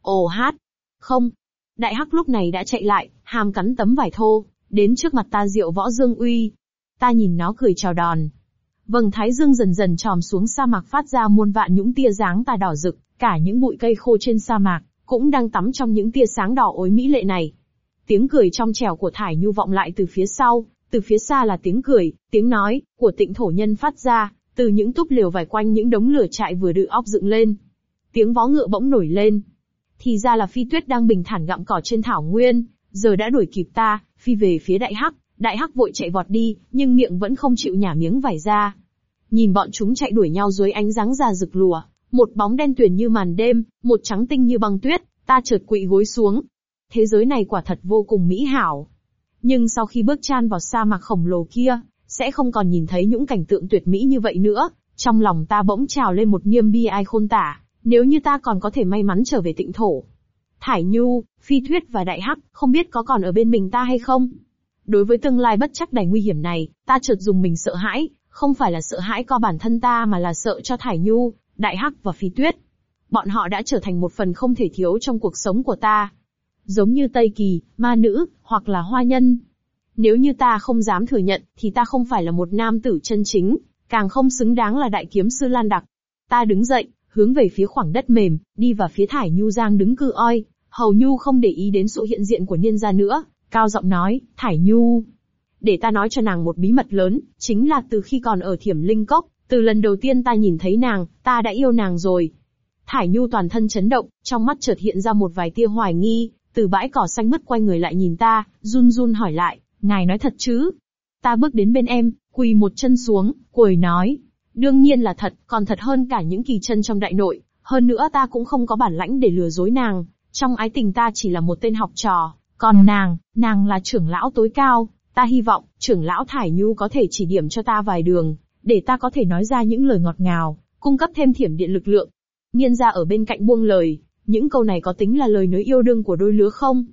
S1: Ồ hát. Không. Đại hắc lúc này đã chạy lại, hàm cắn tấm vải thô, đến trước mặt ta diệu võ dương uy. Ta nhìn nó cười chào đòn. Vầng thái dương dần dần tròm xuống sa mạc phát ra muôn vạn những tia dáng tà đỏ rực, cả những bụi cây khô trên sa mạc, cũng đang tắm trong những tia sáng đỏ ối mỹ lệ này. Tiếng cười trong trẻo của Thải Nhu vọng lại từ phía sau, từ phía xa là tiếng cười, tiếng nói, của tịnh thổ nhân phát ra, từ những túp liều vải quanh những đống lửa trại vừa được óc dựng lên. Tiếng vó ngựa bỗng nổi lên. Thì ra là phi tuyết đang bình thản gặm cỏ trên thảo nguyên, giờ đã đuổi kịp ta, phi về phía đại hắc, đại hắc vội chạy vọt đi, nhưng miệng vẫn không chịu nhả miếng vải ra. Nhìn bọn chúng chạy đuổi nhau dưới ánh dáng già rực lùa, một bóng đen tuyền như màn đêm, một trắng tinh như băng tuyết, ta chợt quỵ gối xuống. Thế giới này quả thật vô cùng mỹ hảo. Nhưng sau khi bước chan vào sa mạc khổng lồ kia, sẽ không còn nhìn thấy những cảnh tượng tuyệt mỹ như vậy nữa. Trong lòng ta bỗng trào lên một niềm bi ai khôn tả, nếu như ta còn có thể may mắn trở về tịnh thổ. Thải Nhu, Phi Thuyết và Đại Hắc, không biết có còn ở bên mình ta hay không? Đối với tương lai bất chắc đầy nguy hiểm này, ta chợt dùng mình sợ hãi, không phải là sợ hãi co bản thân ta mà là sợ cho Thải Nhu, Đại Hắc và Phi Tuyết. Bọn họ đã trở thành một phần không thể thiếu trong cuộc sống của ta. Giống như Tây Kỳ, ma nữ, hoặc là hoa nhân. Nếu như ta không dám thừa nhận, thì ta không phải là một nam tử chân chính, càng không xứng đáng là đại kiếm sư Lan Đặc. Ta đứng dậy, hướng về phía khoảng đất mềm, đi vào phía Thải Nhu Giang đứng cư oi. Hầu Nhu không để ý đến sự hiện diện của niên gia nữa, cao giọng nói, Thải Nhu. Để ta nói cho nàng một bí mật lớn, chính là từ khi còn ở thiểm linh cốc, từ lần đầu tiên ta nhìn thấy nàng, ta đã yêu nàng rồi. Thải Nhu toàn thân chấn động, trong mắt chợt hiện ra một vài tia hoài nghi, từ bãi cỏ xanh mất quay người lại nhìn ta, run run hỏi lại, ngài nói thật chứ? Ta bước đến bên em, quỳ một chân xuống, cười nói, đương nhiên là thật, còn thật hơn cả những kỳ chân trong đại nội, hơn nữa ta cũng không có bản lãnh để lừa dối nàng, trong ái tình ta chỉ là một tên học trò, còn nàng, nàng là trưởng lão tối cao, ta hy vọng, trưởng lão Thải Nhu có thể chỉ điểm cho ta vài đường, để ta có thể nói ra những lời ngọt ngào, cung cấp thêm thiểm điện lực lượng. Nhiên ra ở bên cạnh buông lời, những câu này có tính là lời nói yêu đương của đôi lứa không?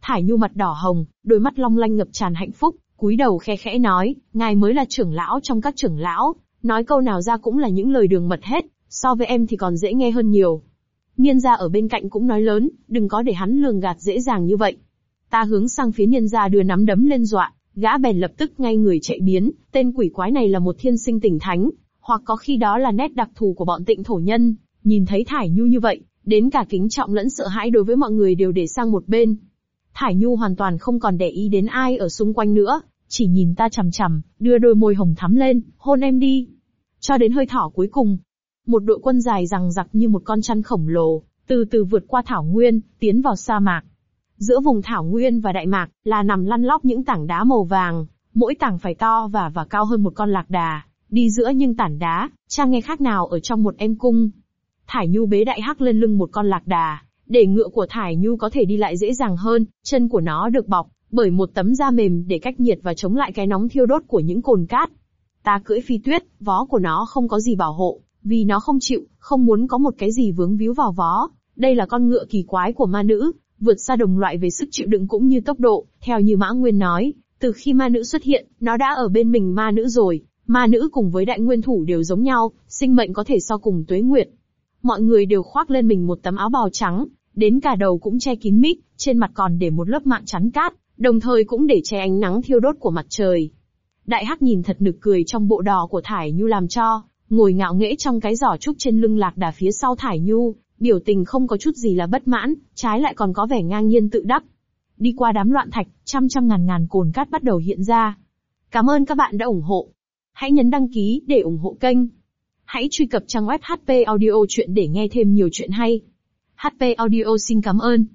S1: Thải Nhu mặt đỏ hồng, đôi mắt long lanh ngập tràn hạnh phúc, cúi đầu khe khẽ nói, ngài mới là trưởng lão trong các trưởng lão, nói câu nào ra cũng là những lời đường mật hết, so với em thì còn dễ nghe hơn nhiều. Niên gia ở bên cạnh cũng nói lớn, đừng có để hắn lường gạt dễ dàng như vậy. Ta hướng sang phía niên gia đưa nắm đấm lên dọa, gã bèn lập tức ngay người chạy biến, tên quỷ quái này là một thiên sinh tỉnh thánh, hoặc có khi đó là nét đặc thù của bọn tịnh thổ nhân, nhìn thấy Thải Nhu như vậy, đến cả kính trọng lẫn sợ hãi đối với mọi người đều để sang một bên. Thải Nhu hoàn toàn không còn để ý đến ai ở xung quanh nữa, chỉ nhìn ta chằm chằm, đưa đôi môi hồng thắm lên, hôn em đi. Cho đến hơi thở cuối cùng, một đội quân dài rằng giặc như một con chăn khổng lồ, từ từ vượt qua thảo nguyên, tiến vào sa mạc. Giữa vùng thảo nguyên và đại mạc, là nằm lăn lóc những tảng đá màu vàng, mỗi tảng phải to và và cao hơn một con lạc đà, đi giữa những tảng đá, trang nghe khác nào ở trong một em cung. Thải Nhu bế đại hắc lên lưng một con lạc đà, để ngựa của Thải Nhu có thể đi lại dễ dàng hơn, chân của nó được bọc bởi một tấm da mềm để cách nhiệt và chống lại cái nóng thiêu đốt của những cồn cát. Ta cưỡi phi tuyết, vó của nó không có gì bảo hộ, vì nó không chịu, không muốn có một cái gì vướng víu vào vó. Đây là con ngựa kỳ quái của ma nữ, vượt xa đồng loại về sức chịu đựng cũng như tốc độ, theo như Mã Nguyên nói, từ khi ma nữ xuất hiện, nó đã ở bên mình ma nữ rồi, ma nữ cùng với đại nguyên thủ đều giống nhau, sinh mệnh có thể so cùng tuế nguyệt. Mọi người đều khoác lên mình một tấm áo bào trắng, đến cả đầu cũng che kín mít, trên mặt còn để một lớp mạng chắn cát, đồng thời cũng để che ánh nắng thiêu đốt của mặt trời. Đại Hắc nhìn thật nực cười trong bộ đỏ của Thải Nhu làm cho, ngồi ngạo nghễ trong cái giỏ trúc trên lưng lạc đà phía sau Thải Nhu, biểu tình không có chút gì là bất mãn, trái lại còn có vẻ ngang nhiên tự đắc. Đi qua đám loạn thạch, trăm trăm ngàn ngàn cồn cát bắt đầu hiện ra. Cảm ơn các bạn đã ủng hộ. Hãy nhấn đăng ký để ủng hộ kênh. Hãy truy cập trang web HP Audio Chuyện để nghe thêm nhiều chuyện hay. HP Audio xin cảm ơn.